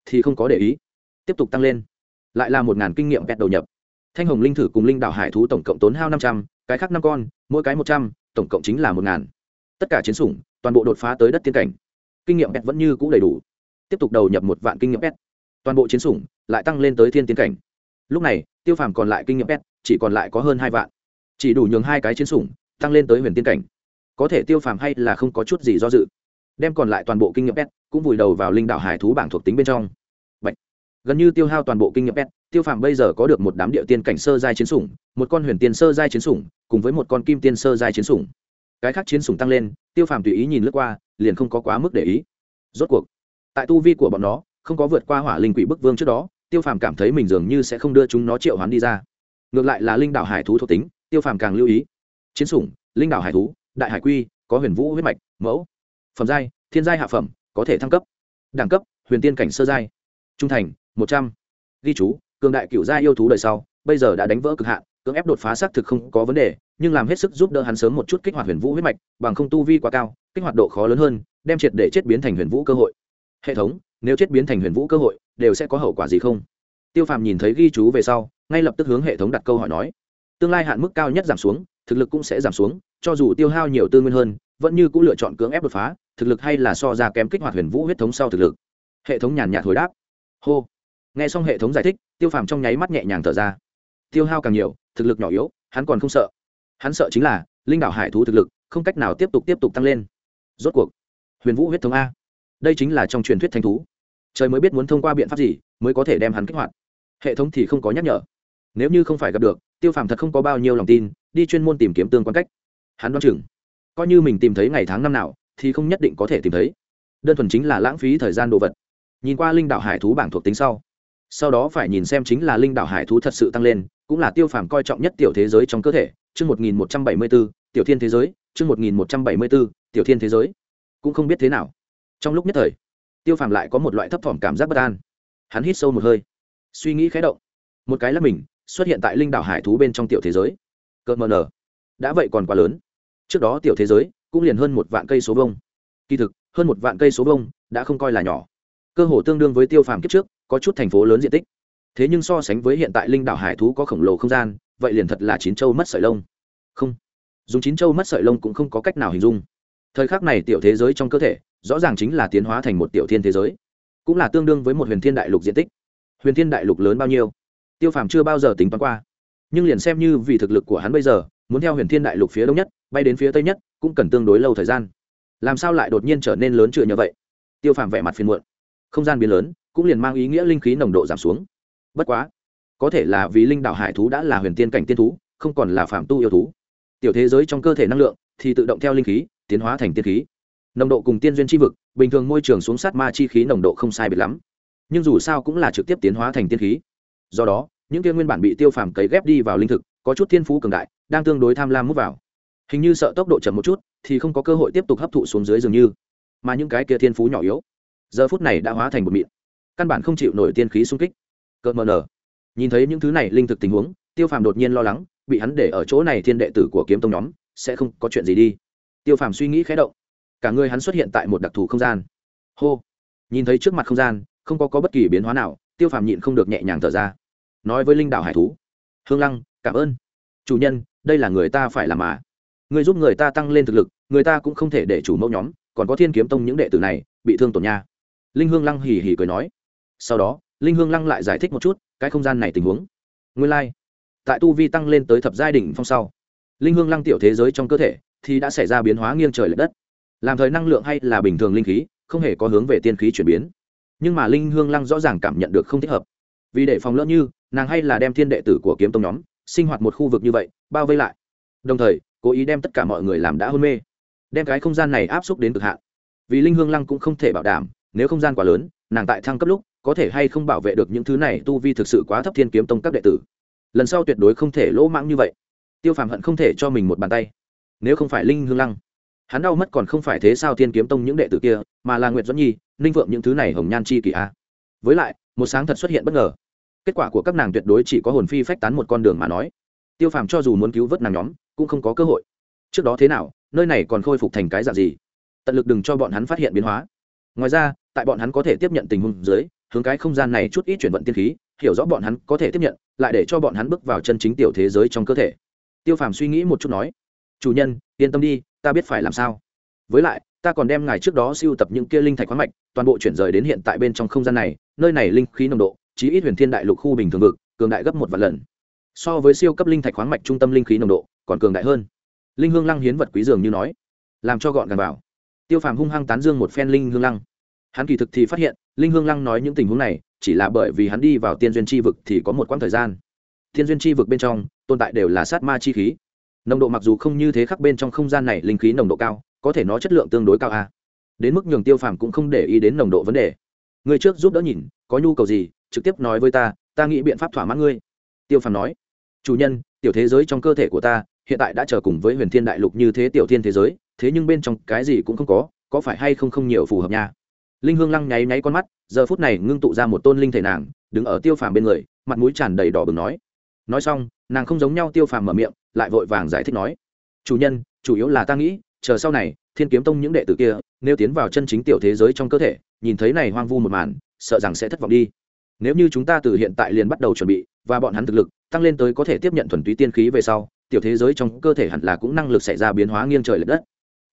thì không có để ý. Tiếp tục tăng lên. Lại là một ngàn kinh nghiệm pet đầu nhập. Thanh hồng linh thử cùng linh đảo hải thú tổng cộng tốn hao năm trăm, cái khác năm con, mỗi cái một trăm, tổng cộng chính là một ngàn. Tất cả chiến sủng, toàn bộ đột phá tới đất tiên cảnh. Kinh nghiệm pet vẫn như c ũ đầy đủ. Tiếp tục đầu nhập một vạn kinh nghiệm pet toàn bộ chiến sủng lại tăng lên tới thiên tiến cảnh. Lúc này, tiêu phàm còn lại kinh nghiệm pet, chỉ còn lại có hơn hai vạn. Chỉ đủ nhường hai cái chiến sủng tăng lên tới huyền tiên cảnh. Có thể tiêu phàm hay là không có chút gì do dự, đem còn lại toàn bộ kinh nghiệm pet cũng vùi đầu vào linh đạo hải thú bảng thuộc tính bên trong. Bạch. gần như tiêu hao toàn bộ kinh nghiệm pet, tiêu phàm bây giờ có được một đám địa tiên cảnh sơ giai chiến sủng, một con huyền tiên sơ giai chiến sủng, cùng với một con kim tiên sơ giai chiến sủng. Cái khác chiến sủng tăng lên, tiêu phàm tùy ý nhìn lướt qua, liền không có quá mức để ý. Rốt cuộc, tại tu vi của bọn nó không có vượt qua hỏa linh quỷ bức vương trước đó, tiêu phàm cảm thấy mình dường như sẽ không đưa chúng nó triệu hoán đi ra. Ngược lại là linh đạo hải thú thuộc tính, tiêu phàm càng lưu ý. Chiến sủng, linh đạo hải thú, đại hải quy, có huyền vũ huyết mạch, mẫu. Phẩm giai, thiên giai hạ phẩm, có thể thăng cấp. Đẳng cấp, huyền tiên cảnh sơ giai. Trung thành, một trăm. Ghi chú, cường đại cựu gia yêu thú đời sau, bây giờ đã đánh vỡ cực hạn, cưỡng ép đột phá xác thực không có vấn đề, nhưng làm hết sức giúp đỡ hắn sớm một chút kích hoạt huyền vũ huyết mạch, bằng không tu vi quá cao, kích hoạt độ khó lớn hơn, đem triệt để chết biến thành huyền vũ cơ hội. Hệ thống nếu chết biến thành huyền vũ cơ hội, đều sẽ có hậu quả gì không? Tiêu phàm nhìn thấy ghi chú về sau, ngay lập tức hướng hệ thống đặt câu hỏi nói, tương lai hạn mức cao nhất giảm xuống, thực lực cũng sẽ giảm xuống, cho dù tiêu hao nhiều tư nguyên hơn, vẫn như cũng lựa chọn cưỡng ép đột phá, thực lực hay là so ra kém kích hoạt huyền vũ huyết thống sau thực lực. Hệ thống nhàn nhạt hồi đáp, hô. Nghe xong hệ thống giải thích, tiêu phàm trong nháy mắt nhẹ nhàng thở ra. Tiêu hao càng nhiều, thực lực nhỏ yếu, hắn còn không sợ. Hắn sợ chính là linh đảo hải thú thực lực không cách nào tiếp tục tiếp tục tăng lên. Rốt cuộc, huyền vũ huyết thống a đây chính là trong truyền thuyết thanh thú. Trời mới biết muốn thông qua biện pháp gì mới có thể đem hắn kích hoạt. Hệ thống thì không có nhắc nhở. Nếu như không phải gặp được, tiêu phàm thật không có bao nhiêu lòng tin, đi chuyên môn tìm kiếm tương quan cách. Hắn đoán chừng, coi như mình tìm thấy ngày tháng năm nào, thì không nhất định có thể tìm thấy. Đơn thuần chính là lãng phí thời gian đồ vật. Nhìn qua linh đạo hải thú bảng thuộc tính sau sau đó phải nhìn xem chính là linh đạo hải thú thật sự tăng lên, cũng là tiêu phàm coi trọng nhất tiểu thế giới trong cơ thể, chương một nghìn một trăm bảy mươi bốn tiểu thiên thế giới, chương một nghìn một trăm bảy mươi bốn tiểu thiên thế giới. Cũng không biết thế nào trong lúc nhất thời, tiêu phàm lại có một loại thấp thỏm cảm giác bất an. Hắn hít sâu một hơi, suy nghĩ khé động. Một cái là mình, xuất hiện tại linh đảo hải thú bên trong tiểu thế giới. Cợt mờ nở. Đã vậy còn quá lớn. Trước đó tiểu thế giới cũng liền hơn một vạn cây số vông kỳ thực, hơn một vạn cây số vông đã không coi là nhỏ. Cơ hồ tương đương với tiêu phàm kiếp trước, có chút thành phố lớn diện tích. Thế nhưng so sánh với hiện tại linh đảo hải thú có khổng lồ không gian, vậy liền thật là chín châu mất sợi lông. Không. Dùng chín châu mất sợi lông cũng không có cách nào hình dung. Thời khắc này tiểu thế giới trong cơ thể rõ ràng chính là tiến hóa thành một tiểu thiên thế giới, cũng là tương đương với một huyền thiên đại lục diện tích. Huyền thiên đại lục lớn bao nhiêu? Tiêu phàm chưa bao giờ tính toán qua, nhưng liền xem như vì thực lực của hắn bây giờ, muốn theo huyền thiên đại lục phía đông nhất, bay đến phía tây nhất, cũng cần tương đối lâu thời gian. Làm sao lại đột nhiên trở nên lớn chưa như vậy? Tiêu phàm vẻ mặt phiền muộn. Không gian biến lớn, cũng liền mang ý nghĩa linh khí nồng độ giảm xuống. Bất quá, có thể là vì linh đạo hải thú đã là huyền tiên cảnh tiên thú, không còn là phạm tu yêu thú. Tiểu thế giới trong cơ thể năng lượng thì tự động theo linh khí, tiến hóa thành tiên khí nồng độ cùng tiên duyên chi vực, bình thường môi trường xuống sát ma chi khí nồng độ không sai biệt lắm. Nhưng dù sao cũng là trực tiếp tiến hóa thành tiên khí. Do đó, những kia nguyên bản bị tiêu phàm cấy ghép đi vào linh thực, có chút thiên phú cường đại, đang tương đối tham lam mút vào. Hình như sợ tốc độ chậm một chút, thì không có cơ hội tiếp tục hấp thụ xuống dưới dường như. Mà những cái kia thiên phú nhỏ yếu, giờ phút này đã hóa thành một mịn, căn bản không chịu nổi tiên khí xung kích. Cợt mờ nở. Nhìn thấy những thứ này linh thực tình huống, tiêu phàm đột nhiên lo lắng, bị hắn để ở chỗ này thiên đệ tử của kiếm tông nhóm, sẽ không có chuyện gì đi. Tiêu phàm suy nghĩ khé động cả người hắn xuất hiện tại một đặc thù không gian. Hô! Nhìn thấy trước mặt không gian không có, có bất kỳ biến hóa nào tiêu phàm nhịn không được nhẹ nhàng thở ra. Nói với linh đạo hải thú hương lăng cảm ơn. Chủ nhân đây là người ta phải làm mà. Người giúp người ta tăng lên thực lực người ta cũng không thể để chủ mẫu nhóm còn có thiên kiếm tông những đệ tử này bị thương tổn nha. Linh hương lăng hì hì cười nói. Sau đó linh hương lăng lại giải thích một chút cái không gian này tình huống. Nguyên lai、like. tại tu vi tăng lên tới thập giai đ ỉ n h phong sau linh hương lăng tiểu thế giới trong cơ thể thì đã xảy ra biến hóa nghiêng trời l ệ đất làm thời năng lượng hay là bình thường linh khí, không hề có hướng về tiên khí chuyển biến. Nhưng mà linh hương lăng rõ ràng cảm nhận được không thích hợp. Vì để phòng lỡ như, nàng hay là đem thiên đệ tử của kiếm tông nhóm, sinh hoạt một khu vực như vậy, bao vây lại. Đồng thời, cố ý đem tất cả mọi người làm đã hôn mê. Đem cái không gian này áp xúc đến cực hạn. Vì linh hương lăng cũng không thể bảo đảm, nếu không gian quá lớn, nàng tại thăng cấp lúc, có thể hay không bảo vệ được những thứ này tu vi thực sự quá thấp thiên kiếm tông các đệ tử. Lần sau tuyệt đối không thể lỗ mãng như vậy. Tiêu phàm hận không thể cho mình một bàn tay. Nếu không phải linh hương lăng hắn đau mất còn không phải thế sao thiên kiếm tông những đệ tử kia, mà là nguyệt doãn nhi, ninh vượng những thứ này hồng nhan chi kỳ a à. với lại, một sáng thật xuất hiện bất ngờ. Kết quả của các nàng tuyệt đối chỉ có hồn phi phách tán một con đường mà nói. Tiêu phàm cho dù muốn cứu vớt nàng nhóm, cũng không có cơ hội. Trước đó thế nào, nơi này còn khôi phục thành cái dạng gì? Tận lực đừng cho bọn hắn phát hiện biến hóa. Ngoài ra, tại bọn hắn có thể tiếp nhận tình huống dưới, hướng cái không gian này chút ít chuyển vận tiên khí, hiểu rõ bọn hắn có thể tiếp nhận, lại để cho bọn hắn bước vào chân chính tiểu thế giới trong cơ thể. Tiêu phàm suy nghĩ một chút nói chủ nhân, yên tâm đi, ta biết phải làm sao. Với lại, ta còn đem ngài trước đó siêu tập những kia linh thạch khoáng mạch, toàn bộ chuyển rời đến hiện tại bên trong không gian này, nơi này linh khí nồng độ, chí ít huyền thiên đại lục khu bình thường vực, cường đại gấp một vạn lần. So với siêu cấp linh thạch khoáng mạch trung tâm linh khí nồng độ, còn cường đại hơn. Linh hương lăng hiến vật quý dường như nói, làm cho gọn gàng vào. Tiêu phàm hung hăng tán dương một phen linh hương lăng. Hắn kỳ thực thì phát hiện, linh hương lăng nói những tình huống này, chỉ là bởi vì hắn đi vào tiên duyên tri vực thì có một quãng thời gian. Tiên duyên tri vực bên trong, tồn tại đều là sát ma chi khí nồng độ mặc dù không như thế khắc bên trong không gian này linh khí nồng độ cao, có thể nó chất lượng tương đối cao a đến mức nhường tiêu phàm cũng không để ý đến nồng độ vấn đề. Người trước giúp đỡ nhìn, có nhu cầu gì, trực tiếp nói với ta ta nghĩ biện pháp thỏa mãn ngươi. Tiêu phàm nói, chủ nhân, tiểu thế giới trong cơ thể của ta, hiện tại đã chờ cùng với huyền thiên đại lục như thế tiểu thiên thế giới, thế nhưng bên trong cái gì cũng không có có phải hay không không nhiều phù hợp nha. Linh hương lăng nháy nháy con mắt, giờ phút này ngưng tụ ra một tôn linh thể nàng, đứng ở tiêu phàm bên người, mặt mũi tràn đầy đỏ bừng nói. Nói xong nàng không giống nhau tiêu phàm mở miệng, lại vội vàng giải thích nói, chủ nhân, chủ yếu là ta nghĩ, chờ sau này, thiên kiếm tông những đệ tử kia, nếu tiến vào chân chính tiểu thế giới trong cơ thể, nhìn thấy này hoang vu một màn, sợ rằng sẽ thất vọng đi. Nếu như chúng ta từ hiện tại liền bắt đầu chuẩn bị, và bọn hắn thực lực, tăng lên tới có thể tiếp nhận thuần túy tiên khí về sau, tiểu thế giới trong cơ thể hẳn là cũng năng lực xảy ra biến hóa nghiêng trời l ệ đất.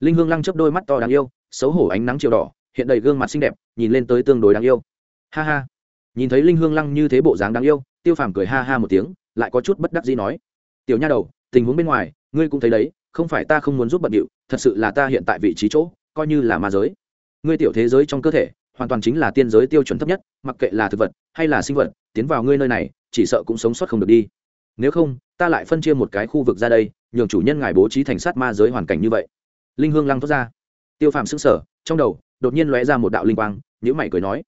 Linh hương lăng chấp đôi mắt to đáng yêu, xấu hổ ánh nắng chiều đỏ, hiện đầy gương mặt xinh đẹp, nhìn lên tới tương đối đáng yêu. Ha ha. Nhìn thấy linh hương lăng như thế bộ dáng đáng yêu, tiêu phàm cười ha ha một tiếng lại có chút bất đắc dĩ nói, tiểu nha đầu, tình huống bên ngoài, ngươi cũng thấy đấy, không phải ta không muốn giúp bận điệu, thật sự là ta hiện tại vị trí chỗ, coi như là ma giới. Ngươi tiểu thế giới trong cơ thể, hoàn toàn chính là tiên giới tiêu chuẩn thấp nhất, mặc kệ là thực vật hay là sinh vật, tiến vào ngươi nơi này, chỉ sợ cũng sống sót không được đi. Nếu không, ta lại phân chia một cái khu vực ra đây, nhường chủ nhân ngài bố trí thành sát ma giới hoàn cảnh như vậy. Linh hương lăng thoát ra. Tiêu phàm xứng sở trong đầu đột nhiên lóe ra một đạo linh quang nhữ mày cười nói,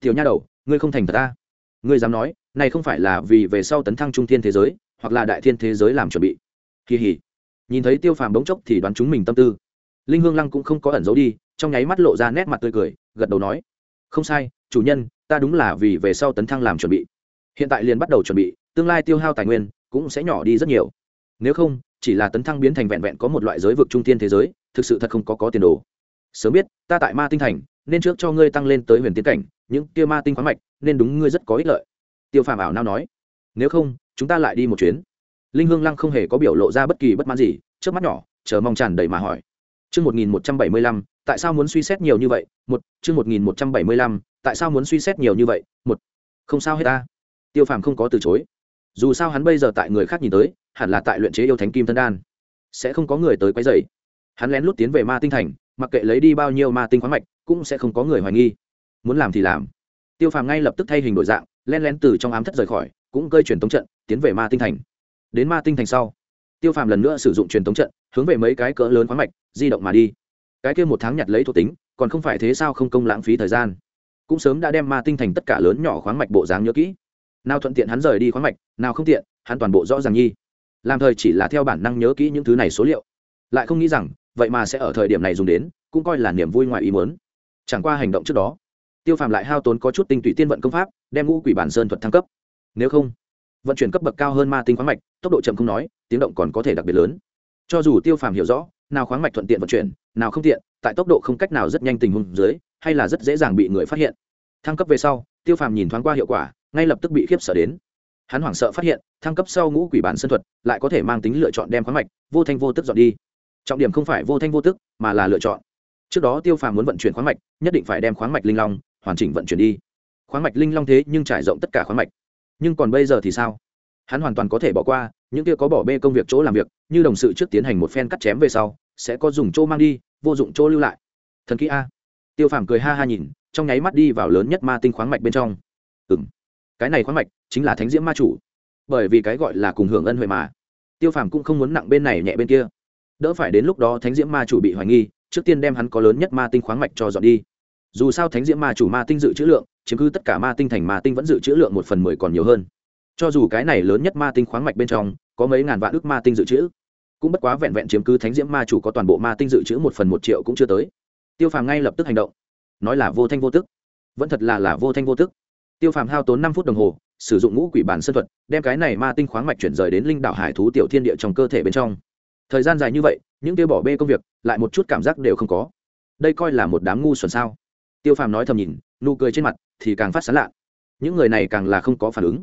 tiểu nha đầu, ngươi không thành thật ta. Ngươi dám nói này không phải là vì về sau tấn thăng trung thiên thế giới, hoặc là đại thiên thế giới làm chuẩn bị. Kỳ hỉ. Nhìn thấy tiêu phàm bỗng chốc thì đoán chúng mình tâm tư. Linh hương lăng cũng không có ẩn giấu đi, trong nháy mắt lộ ra nét mặt tươi cười, gật đầu nói, không sai, chủ nhân, ta đúng là vì về sau tấn thăng làm chuẩn bị. Hiện tại liền bắt đầu chuẩn bị, tương lai tiêu hao tài nguyên cũng sẽ nhỏ đi rất nhiều. Nếu không, chỉ là tấn thăng biến thành vẹn vẹn có một loại giới vực trung tiên thế giới, thực sự thật không có có tiền đồ. Sớm biết, ta tại ma tinh thành, nên trước cho ngươi tăng lên tới huyền tiến cảnh, những kia ma tinh khoáng mạch, nên đúng ngươi rất có ích lợi tiêu phàm ảo nao nói nếu không chúng ta lại đi một chuyến linh hương lăng không hề có biểu lộ ra bất kỳ bất mãn gì trước mắt nhỏ chờ mong tràn đầy mà hỏi Chương 1175, tại sao muốn suy xét nhiều như vậy? Một, chương 1175, tại sao muốn suy xét nhiều như vậy? Một. Không sao hết ta. Tiêu Phàm không có từ chối. Dù sao hắn bây giờ tại người khác nhìn tới, hẳn là tại luyện chế yêu thánh kim thân đan, sẽ không có người tới quấy rầy. Hắn lén lút tiến về Ma Tinh Thành, mặc kệ lấy đi bao nhiêu ma tinh khoáng mạch, cũng sẽ không có người hoài nghi. Muốn làm thì làm. Tiêu Phàm ngay lập tức thay hình đổi dạng, len lén từ trong ám thất rời khỏi, cũng cơi truyền tống trận, tiến về Ma Tinh Thành. Đến Ma Tinh Thành sau, Tiêu Phàm lần nữa sử dụng truyền tống trận, hướng về mấy cái cỡ lớn khoáng mạch di động mà đi. Cái kia một tháng nhặt lấy thuộc tính còn không phải thế sao không công lãng phí thời gian. Cũng sớm đã đem ma tinh thành tất cả lớn nhỏ khoáng mạch bộ dáng nhớ kỹ. Nào thuận tiện hắn rời đi khoáng mạch nào không tiện hắn toàn bộ rõ ràng nhi. Làm thời chỉ là theo bản năng nhớ kỹ những thứ này số liệu. Lại không nghĩ rằng vậy mà sẽ ở thời điểm này dùng đến cũng coi là niềm vui ngoài ý muốn. Chẳng qua hành động trước đó tiêu phàm lại hao tốn có chút tinh tụy tiên vận công pháp đem ngũ quỷ bản sơn thuật thăng cấp. Nếu không, vận chuyển cấp bậc cao hơn ma tinh khoáng mạch, tốc độ chậm không nói, tiếng động còn có thể đặc biệt lớn. Cho dù tiêu phàm hiểu rõ, nào khoáng mạch thuận tiện vận chuyển, nào không tiện, tại tốc độ không cách nào rất nhanh tình huống dưới, hay là rất dễ dàng bị người phát hiện. Thăng cấp về sau, tiêu phàm nhìn thoáng qua hiệu quả, ngay lập tức bị khiếp sợ đến. Hắn hoảng sợ phát hiện, thăng cấp sau ngũ quỷ bản sân thuật lại có thể mang tính lựa chọn đem khoáng mạch vô thanh vô tức dọn đi. Trọng điểm không phải vô thanh vô tức, mà là lựa chọn. Trước đó tiêu phàm muốn vận chuyển khoáng mạch, nhất định phải đem khoáng mạch linh long hoàn chỉnh vận chuyển đi khoáng mạch linh long thế nhưng trải rộng tất cả khoáng mạch. Nhưng còn bây giờ thì sao? Hắn hoàn toàn có thể bỏ qua, những kia có bỏ bê công việc chỗ làm việc, như đồng sự trước tiến hành một phen cắt chém về sau, sẽ có dùng chỗ mang đi, vô dụng chỗ lưu lại. Thần kỹ a. Tiêu phàm cười ha ha nhìn, trong nháy mắt đi vào lớn nhất ma tinh khoáng mạch bên trong. Ừ m cái này khoáng mạch chính là thánh diễm ma chủ. Bởi vì cái gọi là cùng hưởng ân huệ mà. Tiêu phàm cũng không muốn nặng bên này nhẹ bên kia. Đỡ phải đến lúc đó thánh diễm ma chủ bị hoài nghi, trước tiên đem hắn có lớn nhất ma tinh khoáng mạch cho dọn đi dù sao thánh diễm ma chủ ma tinh dự trữ lượng, chiếm cứ tất cả ma tinh thành ma tinh vẫn dự trữ lượng một phần mười còn nhiều hơn. Cho dù cái này lớn nhất ma tinh khoáng mạch bên trong, có mấy ngàn vạn ước ma tinh dự trữ, cũng bất quá vẹn vẹn chiếm cứ thánh diễm ma chủ có toàn bộ ma tinh dự trữ một phần một triệu cũng chưa tới. Tiêu phàm ngay lập tức hành động, nói là vô thanh vô tức. Vẫn thật là là vô thanh vô tức. Tiêu phàm hao tốn năm phút đồng hồ, sử dụng ngũ quỷ bản sân thuật, đem cái này ma tinh khoáng mạch chuyển rời đến linh đảo hải thú tiểu thiên địa trong cơ thể bên trong. Thời gian dài như vậy, những tiêu bỏ bê công việc, lại một chút cảm giác đều không có. Đây coi là một đám ngu xuẩn sao? Tiêu phàm nói thầm nhìn, nụ cười trên mặt thì càng phát sán lạ. Những người này càng là không có phản ứng.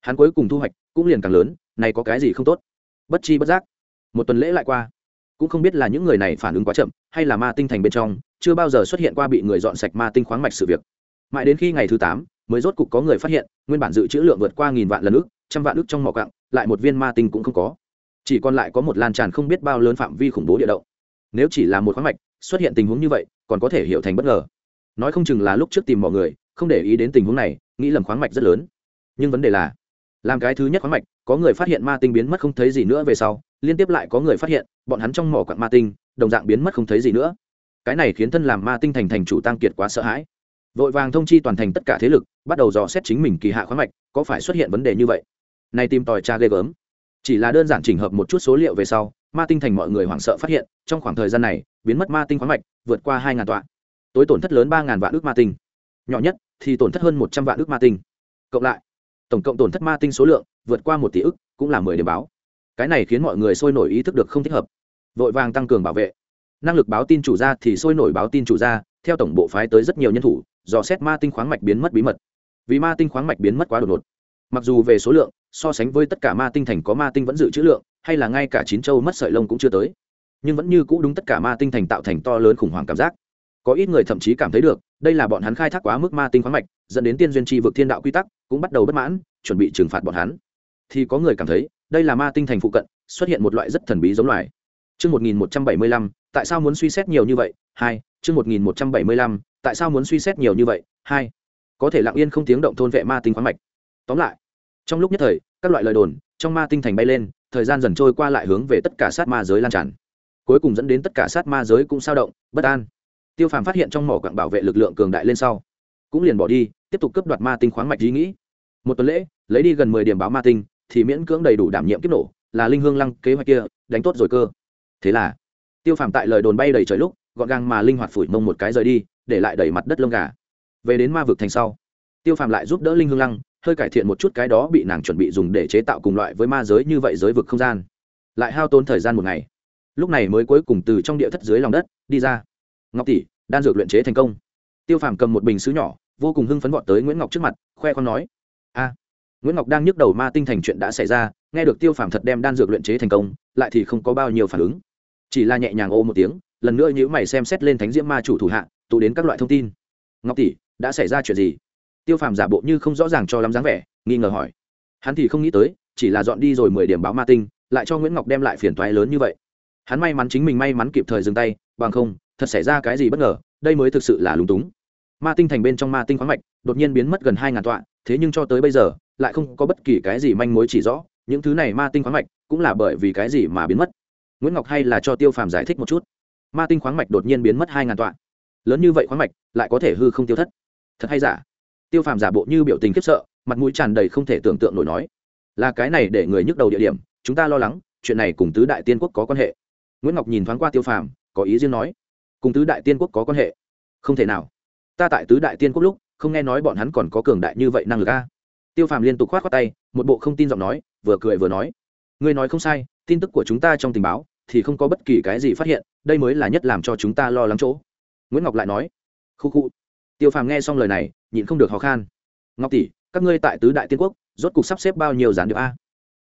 Hắn cuối cùng thu hoạch cũng liền càng lớn, này có cái gì không tốt? Bất chi bất giác, một tuần lễ lại qua. Cũng không biết là những người này phản ứng quá chậm, hay là ma tinh thành bên trong chưa bao giờ xuất hiện qua bị người dọn sạch ma tinh khoáng mạch sự việc. Mãi đến khi ngày thứ tám mới rốt cục có người phát hiện, nguyên bản dự trữ lượng vượt qua nghìn vạn lần ước, trăm vạn ước trong mỏ cặng lại một viên ma tinh cũng không có. Chỉ còn lại có một lan tràn không biết bao lớn phạm vi khủng bố địa động. Nếu chỉ là một khoáng mạch, xuất hiện tình huống như vậy, còn có thể hiểu thành bất ngờ nói không chừng là lúc trước tìm mọi người, không để ý đến tình huống này, nghĩ lầm khoáng mạch rất lớn. Nhưng vấn đề là, làm cái thứ nhất khoáng mạch, có người phát hiện ma tinh biến mất không thấy gì nữa về sau, liên tiếp lại có người phát hiện, bọn hắn trong mỏ quặng ma tinh, đồng dạng biến mất không thấy gì nữa. Cái này khiến thân làm ma tinh thành thành chủ tăng kiệt quá sợ hãi. Vội vàng thông chi toàn thành tất cả thế lực, bắt đầu dò xét chính mình kỳ hạ khoáng mạch, có phải xuất hiện vấn đề như vậy? Nay tìm tòi cha ghê gớm. Chỉ là đơn giản chỉnh hợp một chút số liệu về sau, ma tinh thành mọi người hoảng sợ phát hiện, trong khoảng thời gian này, biến mất ma tinh khoáng mạch vượt qua hai ngàn tọa tối tổn thất lớn ba ngàn vạn ước ma tinh. Nhỏ nhất thì tổn thất hơn một trăm vạn ước ma tinh. Cộng lại tổng cộng tổn thất ma tinh số lượng vượt qua một tỷ ức, cũng là mười điểm báo. Cái này khiến mọi người sôi nổi ý thức được không thích hợp. Vội vàng tăng cường bảo vệ. Năng lực báo tin chủ ra thì sôi nổi báo tin chủ ra theo tổng bộ phái tới rất nhiều nhân thủ dò xét ma tinh khoáng mạch biến mất bí mật. Vì ma tinh khoáng mạch biến mất quá đột ngột. Mặc dù về số lượng so sánh với tất cả ma tinh thành có ma tinh vẫn dự trữ lượng hay là ngay cả chín châu mất sợi lông cũng chưa tới. Nhưng vẫn như cũ đúng tất cả ma tinh thành tạo thành to lớn khủng hoảng cảm giác có ít người thậm chí cảm thấy được đây là bọn hắn khai thác quá mức ma tinh khoáng mạch dẫn đến tiên duyên tri vực thiên đạo quy tắc cũng bắt đầu bất mãn chuẩn bị trừng phạt bọn hắn thì có người cảm thấy đây là ma tinh thành phụ cận xuất hiện một loại rất thần bí giống loài Chương 1175, tại sao muốn suy xét nhiều như vậy? Hai, chương 1175, tại sao muốn suy xét nhiều như vậy? Hai, có thể lặng yên không tiếng động thôn vệ ma tinh khoáng mạch. Tóm lại, trong lúc nhất thời, các loại lời đồn trong ma tinh thành bay lên, thời gian dần trôi qua lại hướng về tất cả sát ma giới lan tràn. Cuối cùng dẫn đến tất cả sát ma giới cũng sao động, bất an. Tiêu Phàm phát hiện trong mỏ quặng bảo vệ lực lượng cường đại lên sau, cũng liền bỏ đi, tiếp tục cướp đoạt ma tinh khoáng mạch ý nghĩ. Một tuần lễ, lấy đi gần mười điểm báo ma tinh, thì miễn cưỡng đầy đủ đảm nhiệm kiếp nổ, là linh hương lăng kế hoạch kia, đánh tốt rồi cơ. Thế là tiêu phàm tại lời đồn bay đầy trời lúc gọn gàng mà linh hoạt phủi mông một cái rời đi để lại đẩy mặt đất lông gà. Về đến ma vực thành sau tiêu phàm lại giúp đỡ linh hương lăng hơi cải thiện một chút cái đó bị nàng chuẩn bị dùng để chế tạo cùng loại với ma giới như vậy giới vực không gian. Lại hao tốn thời gian một ngày. Lúc này mới cuối cùng từ trong địa thất dưới lòng đất đi ra ngọc tỷ, đan dược luyện chế thành công. Tiêu phàm cầm một bình xứ nhỏ, vô cùng hưng phấn vọt tới nguyễn ngọc trước mặt, khoe con nói, a, nguyễn ngọc đang nhức đầu ma tinh thành chuyện đã xảy ra, nghe được tiêu phàm thật đem đan dược luyện chế thành công, lại thì không có bao nhiêu phản ứng. Chỉ là nhẹ nhàng ô một tiếng, lần nữa nhữ mày xem xét lên thánh diễm ma chủ thủ hạ, tụ đến các loại thông tin. Ngọc tỷ, đã xảy ra chuyện gì? Tiêu phàm giả bộ như không rõ ràng cho lắm dáng vẻ, nghi ngờ hỏi. Hắn thì không nghĩ tới, chỉ là dọn đi rồi mười điểm báo ma tinh, lại cho nguyễn ngọc đem lại phiền toái lớn như vậy. Hắn may mắn chính mình may mắn kịp thời dừng tay, bằng không thật xảy ra cái gì bất ngờ, đây mới thực sự là lúng túng. Ma tinh thành bên trong ma tinh khoáng mạch đột nhiên biến mất gần hai ngàn tọa, thế nhưng cho tới bây giờ, lại không có bất kỳ cái gì manh mối chỉ rõ, những thứ này ma tinh khoáng mạch cũng là bởi vì cái gì mà biến mất. Nguyễn ngọc hay là cho tiêu phàm giải thích một chút. Ma tinh khoáng mạch đột nhiên biến mất hai ngàn tọa. Lớn như vậy khoáng mạch lại có thể hư không tiêu thất. Thật hay giả? Tiêu phàm giả bộ như biểu tình khiếp sợ, mặt mũi tràn đầy không thể tưởng tượng nổi nói. Là cái này để người nhức đầu địa điểm, chúng ta lo lắng, chuyện này cùng tứ đại tiên quốc có quan hệ. Nguyễn ngọc nhìn thoáng qua tiêu phàm, có ý riêng nói cùng tứ đại tiên quốc có quan hệ. Không thể nào. Ta tại tứ đại tiên quốc lúc, không nghe nói bọn hắn còn có cường đại như vậy năng lực a. Tiêu phàm liên tục k h o á t khoác tay, một bộ không tin giọng nói, vừa cười vừa nói. Ngươi nói không sai, tin tức của chúng ta trong tình báo thì không có bất kỳ cái gì phát hiện, đây mới là nhất làm cho chúng ta lo lắng chỗ. Nguyễn ngọc lại nói. Khu khu. Tiêu phàm nghe xong lời này, nhịn không được khó khăn ngọc tỷ, các ngươi tại tứ đại tiên quốc, rốt cục sắp xếp bao nhiêu gián điệp a?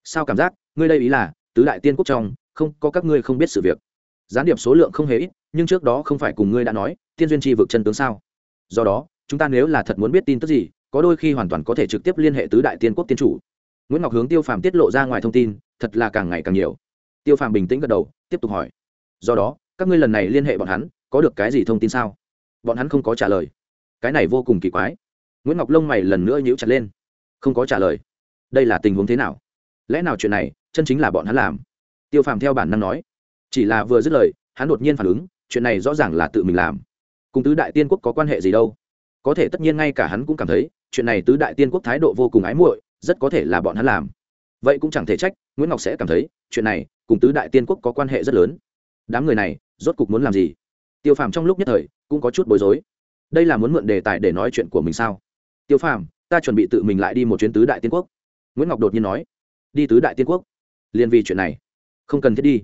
Sao cảm giác, ngươi đây ý là, tứ đại tiên quốc trong, không có các ngươi không biết sự việc gián điệp số lượng không hề ít, nhưng trước đó không phải cùng ngươi đã nói, tiên duyên tri vực chân tướng sao? Do đó, chúng ta nếu là thật muốn biết tin tức gì, có đôi khi hoàn toàn có thể trực tiếp liên hệ tứ đại tiên quốc tiên chủ. Nguyễn ngọc hướng tiêu phàm tiết lộ ra ngoài thông tin, thật là càng ngày càng nhiều. Tiêu phàm bình tĩnh gật đầu, tiếp tục hỏi. Do đó, các ngươi lần này liên hệ bọn hắn, có được cái gì thông tin sao? Bọn hắn không có trả lời. Cái này vô cùng kỳ quái. Nguyễn ngọc lông mày lần nữa nhíu chặt lên. Không có trả lời. Đây là tình huống thế nào? Lẽ nào chuyện này, chân chính là bọn hắn làm? Tiêu phàm theo bản năng nói chỉ là vừa dứt lời, hắn đột nhiên phản ứng, chuyện này rõ ràng là tự mình làm. Cùng tứ đại tiên quốc có quan hệ gì đâu? Có thể tất nhiên ngay cả hắn cũng cảm thấy, chuyện này tứ đại tiên quốc thái độ vô cùng ái muội, rất có thể là bọn hắn làm. Vậy cũng chẳng thể trách, nguyễn ngọc sẽ cảm thấy, chuyện này cùng tứ đại tiên quốc có quan hệ rất lớn. Đám người này, rốt cục muốn làm gì? Tiêu phàm trong lúc nhất thời, cũng có chút bối rối. Đây là muốn mượn đề tài để nói chuyện của mình sao? Tiêu phàm, ta chuẩn bị tự mình lại đi một chuyến tứ đại tiên quốc. Nguyễn ngọc đột nhiên nói, đi tứ đại tiên quốc? Liền vì chuyện này. Không cần thiết đi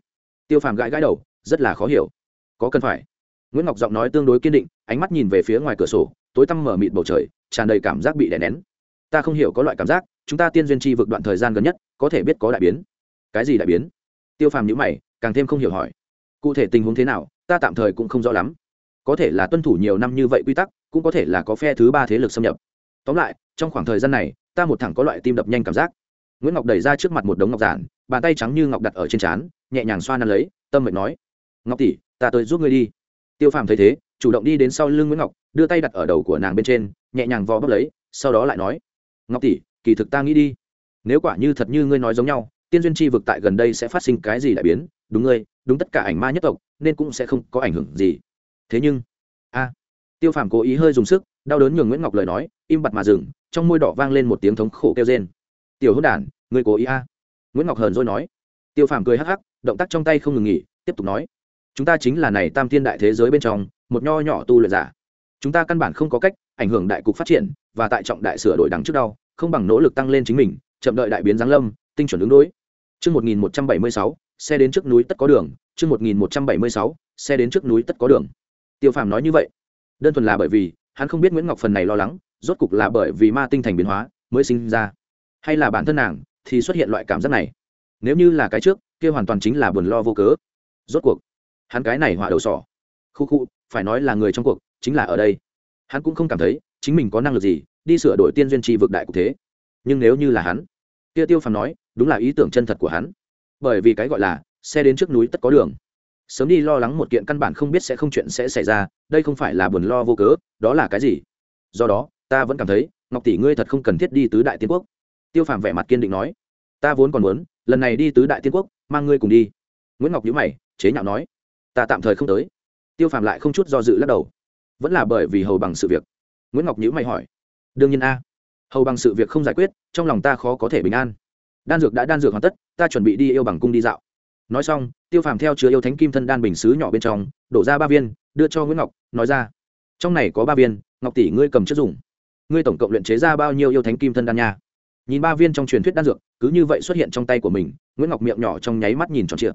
tiêu phàm gãi gãi đầu, rất là khó hiểu. Có cần phải? Nguyễn ngọc giọng nói tương đối kiên định, ánh mắt nhìn về phía ngoài cửa sổ, tối tăm mở mịt bầu trời, tràn đầy cảm giác bị đè nén. Ta không hiểu có loại cảm giác, chúng ta tiên duyên chi vực đoạn thời gian gần nhất, có thể biết có đại biến. Cái gì đại biến? Tiêu phàm nhữ mày, càng thêm không hiểu hỏi. Cụ thể tình huống thế nào, ta tạm thời cũng không rõ lắm. Có thể là tuân thủ nhiều năm như vậy quy tắc, cũng có thể là có phe thứ ba thế lực xâm nhập. Tóm lại, trong khoảng thời gian này, ta một thẳng có loại tim đập nhanh cảm giác. Nguyễn ngọc đẩy ra trước mặt một đống ngọc giản, bàn tay trắng như ngọc đặt ở trên trán nhẹ nhàng xoa năn lấy, tâm mệnh nói, ngọc tỷ, ta tới giúp ngươi đi. Tiêu phàm thấy thế, chủ động đi đến sau lưng nguyễn ngọc, đưa tay đặt ở đầu của nàng bên trên, nhẹ nhàng vò bốc lấy, sau đó lại nói, ngọc tỷ, kỳ thực ta nghĩ đi. Nếu quả như thật như ngươi nói giống nhau, tiên duyên chi vực tại gần đây sẽ phát sinh cái gì đại biến? Đúng ngươi, đúng tất cả ảnh ma nhất tộc, nên cũng sẽ không có ảnh hưởng gì. Thế nhưng, a, tiêu phàm cố ý hơi dùng sức, đau đớn nhường nguyễn ngọc lời nói, im bặt mà dừng, trong môi đỏ vang lên một tiếng thống khổ kêu rên. Tiểu hốt đản, ngươi cố ý a? Nguyễn ngọc hờn rồi nói. Tiêu phàm cười hắc hắc động tác trong tay không ngừng nghỉ tiếp tục nói chúng ta chính là này tam thiên đại thế giới bên trong một nho nhỏ tu luyện giả. Chúng ta căn bản không có cách ảnh hưởng đại cục phát triển và tại trọng đại sửa đổi đằng trước đau không bằng nỗ lực tăng lên chính mình chậm đợi đại biến giáng lâm tinh chuẩn ứng đối. Chương 1176, xe đến trước núi tất có đường, chương 1176, xe đến trước núi tất có đường. Tiêu Phàm nói như vậy, đơn thuần là bởi vì hắn không biết Nguyễn Ngọc phần này lo lắng, rốt cục là bởi vì ma tinh thành biến hóa mới sinh ra, hay là bản thân nàng thì xuất hiện loại cảm giác này. Nếu như là cái trước, kia hoàn toàn chính là buồn lo vô cớ. Rốt cuộc, hắn cái này họa đầu sỏ. Khu khu, phải nói là người trong cuộc, chính là ở đây. Hắn cũng không cảm thấy chính mình có năng lực gì đi sửa đổi tiên duyên chi vực đại cục thế. Nhưng nếu như là hắn, kia Tiêu Phàm nói, đúng là ý tưởng chân thật của hắn bởi vì cái gọi là xe đến trước núi tất có đường sớm đi lo lắng một kiện căn bản không biết sẽ không chuyện sẽ xảy ra đây không phải là buồn lo vô cớ đó là cái gì do đó ta vẫn cảm thấy ngọc tỷ ngươi thật không cần thiết đi tứ đại tiên quốc tiêu phàm vẻ mặt kiên định nói ta vốn còn muốn lần này đi tứ đại tiên quốc mang ngươi cùng đi nguyễn ngọc nhữ mày chế nhạo nói ta tạm thời không tới tiêu phàm lại không chút do dự lắc đầu vẫn là bởi vì hầu bằng sự việc nguyễn ngọc nhữ mày hỏi đương nhiên a hầu bằng sự việc không giải quyết trong lòng ta khó có thể bình an đan dược đã đan dược hoàn tất ta chuẩn bị đi yêu bằng cung đi dạo nói xong tiêu phàm theo chứa yêu thánh kim thân đan bình xứ nhỏ bên trong đổ ra ba viên đưa cho nguyễn ngọc nói ra trong này có ba viên ngọc tỷ ngươi cầm chất dùng ngươi tổng cộng luyện chế ra bao nhiêu yêu thánh kim thân đan nha nhìn ba viên trong truyền thuyết đan dược, cứ như vậy xuất hiện trong tay của mình, nguyễn ngọc miệng nhỏ trong nháy mắt nhìn tròn trịa.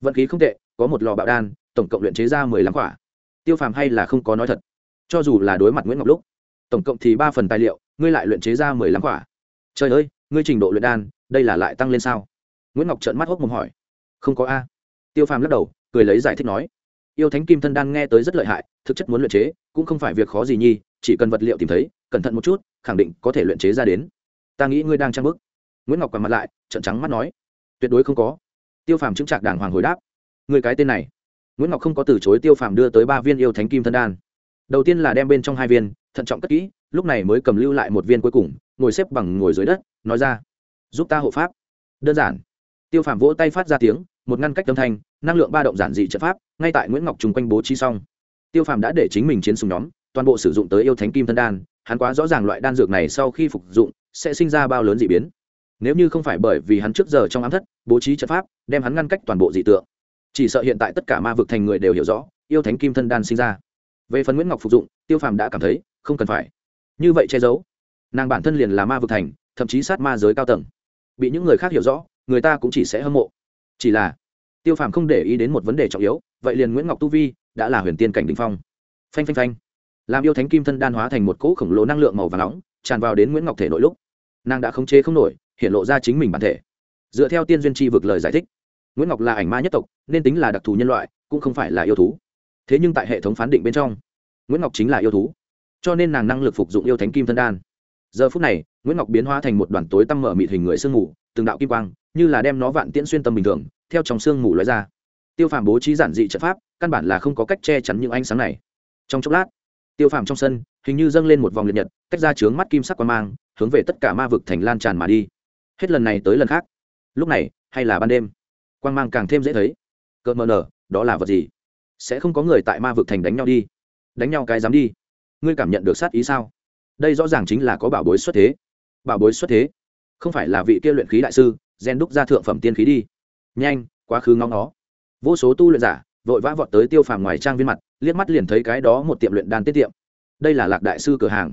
Vận khí không tệ, có một lò bạo đan, tổng cộng luyện chế ra mười lăm quả. Tiêu phàm hay là không có nói thật. Cho dù là đối mặt nguyễn ngọc lúc, tổng cộng thì ba phần tài liệu, ngươi lại luyện chế ra mười lăm quả. Trời ơi, ngươi trình độ luyện đan, đây là lại tăng lên sao? Nguyễn ngọc trợn mắt hốc mồm hỏi. Không có a. Tiêu phàm lắc đầu, cười lấy giải thích nói. Yêu thánh kim thân đan nghe tới rất lợi hại, thực chất muốn luyện chế, cũng không phải việc khó gì nhi, chỉ cần vật liệu tìm thấy, cẩn thận một chút, khẳng định có thể luyện chế ra đến ta nghĩ ngươi đang trang bức. Nguyễn ngọc quằn mặt lại trận trắng mắt nói, tuyệt đối không có. Tiêu phàm chứng trạc đàng hoàng hồi đáp người cái tên này. Nguyễn ngọc không có từ chối tiêu phàm đưa tới ba viên yêu thánh kim thân đan. Đầu tiên là đem bên trong hai viên, thận trọng cất kỹ, lúc này mới cầm lưu lại một viên cuối cùng, ngồi xếp bằng ngồi dưới đất, nói ra, giúp ta hộ pháp. Đơn giản. Tiêu phàm vỗ tay phát ra tiếng, một ngăn cách âm thanh, năng lượng ba động giản dị trận pháp, ngay tại nguyễn ngọc chung quanh bố trí xong. Tiêu phàm đã để chính mình chiến súng nhóm, toàn bộ sử dụng tới yêu thánh kim thân đan, hắn quá rõ ràng loại đan dược này sau khi phục dụng sẽ sinh ra bao lớn dị biến. Nếu như không phải bởi vì hắn trước giờ trong ám thất, bố trí trận pháp, đem hắn ngăn cách toàn bộ dị tượng. Chỉ sợ hiện tại tất cả ma vực thành người đều hiểu rõ, yêu thánh kim thân đan sinh ra. Về phần nguyễn ngọc phục dụng, tiêu phàm đã cảm thấy, không cần phải. Như vậy che giấu. Nàng bản thân liền là ma vực thành, thậm chí sát ma giới cao tầng. Bị những người khác hiểu rõ, người ta cũng chỉ sẽ hâm mộ. Chỉ là, tiêu phàm không để ý đến một vấn đề trọng yếu, vậy liền nguyễn ngọc tu vi đã là huyền tiên cảnh đình phong. Phanh phanh phanh. Làm yêu thánh kim thân đan hóa thành một cỗ khổng lồ năng lượng màu và nóng, tràn vào đến nguyễn ngọc thể nội lúc nàng đã khống chế không nổi, hiện lộ ra chính mình bản thể. Dựa theo tiên duyên tri vực lời giải thích, nguyễn ngọc là ảnh ma nhất tộc, nên tính là đặc thù nhân loại, cũng không phải là yêu thú. Thế nhưng tại hệ thống phán định bên trong, nguyễn ngọc chính là yêu thú, cho nên nàng năng lực phục dụng yêu thánh kim thân đan. Giờ phút này, nguyễn ngọc biến hóa thành một đoàn tối tăm mở mịt hình người sương mù, từng đạo kim quang, như là đem nó vạn tiễn xuyên tâm bình thường, theo trong sương mù lóe ra. Tiêu phàm bố trí giản dị trận pháp, căn bản là không có cách che chắn những ánh sáng này. Trong chốc lát tiêu phàm trong sân, hình như dâng lên một vòng liệt nhật cách ra trướng mắt kim sắc quan mang, hướng về tất cả ma vực thành lan tràn mà đi. Hết lần này tới lần khác. Lúc này, hay là ban đêm? Quan mang càng thêm dễ thấy. Cỡ mờ nở, đó là vật gì? Sẽ không có người tại ma vực thành đánh nhau đi. Đánh nhau cái dám đi. Ngươi cảm nhận được sát ý sao? Đây rõ ràng chính là có bảo bối xuất thế. Bảo bối xuất thế? Không phải là vị kia luyện khí đại sư, gen đúc ra thượng phẩm tiên khí đi. Nhanh, quá khứ ngóng nó. Vô số tu luyện giả, vội vã vọt tới tiêu phàm ngoài trang viên mặt liếc mắt liền thấy cái đó một tiệm luyện đan tiết tiệm. Đây là lạc đại sư cửa hàng.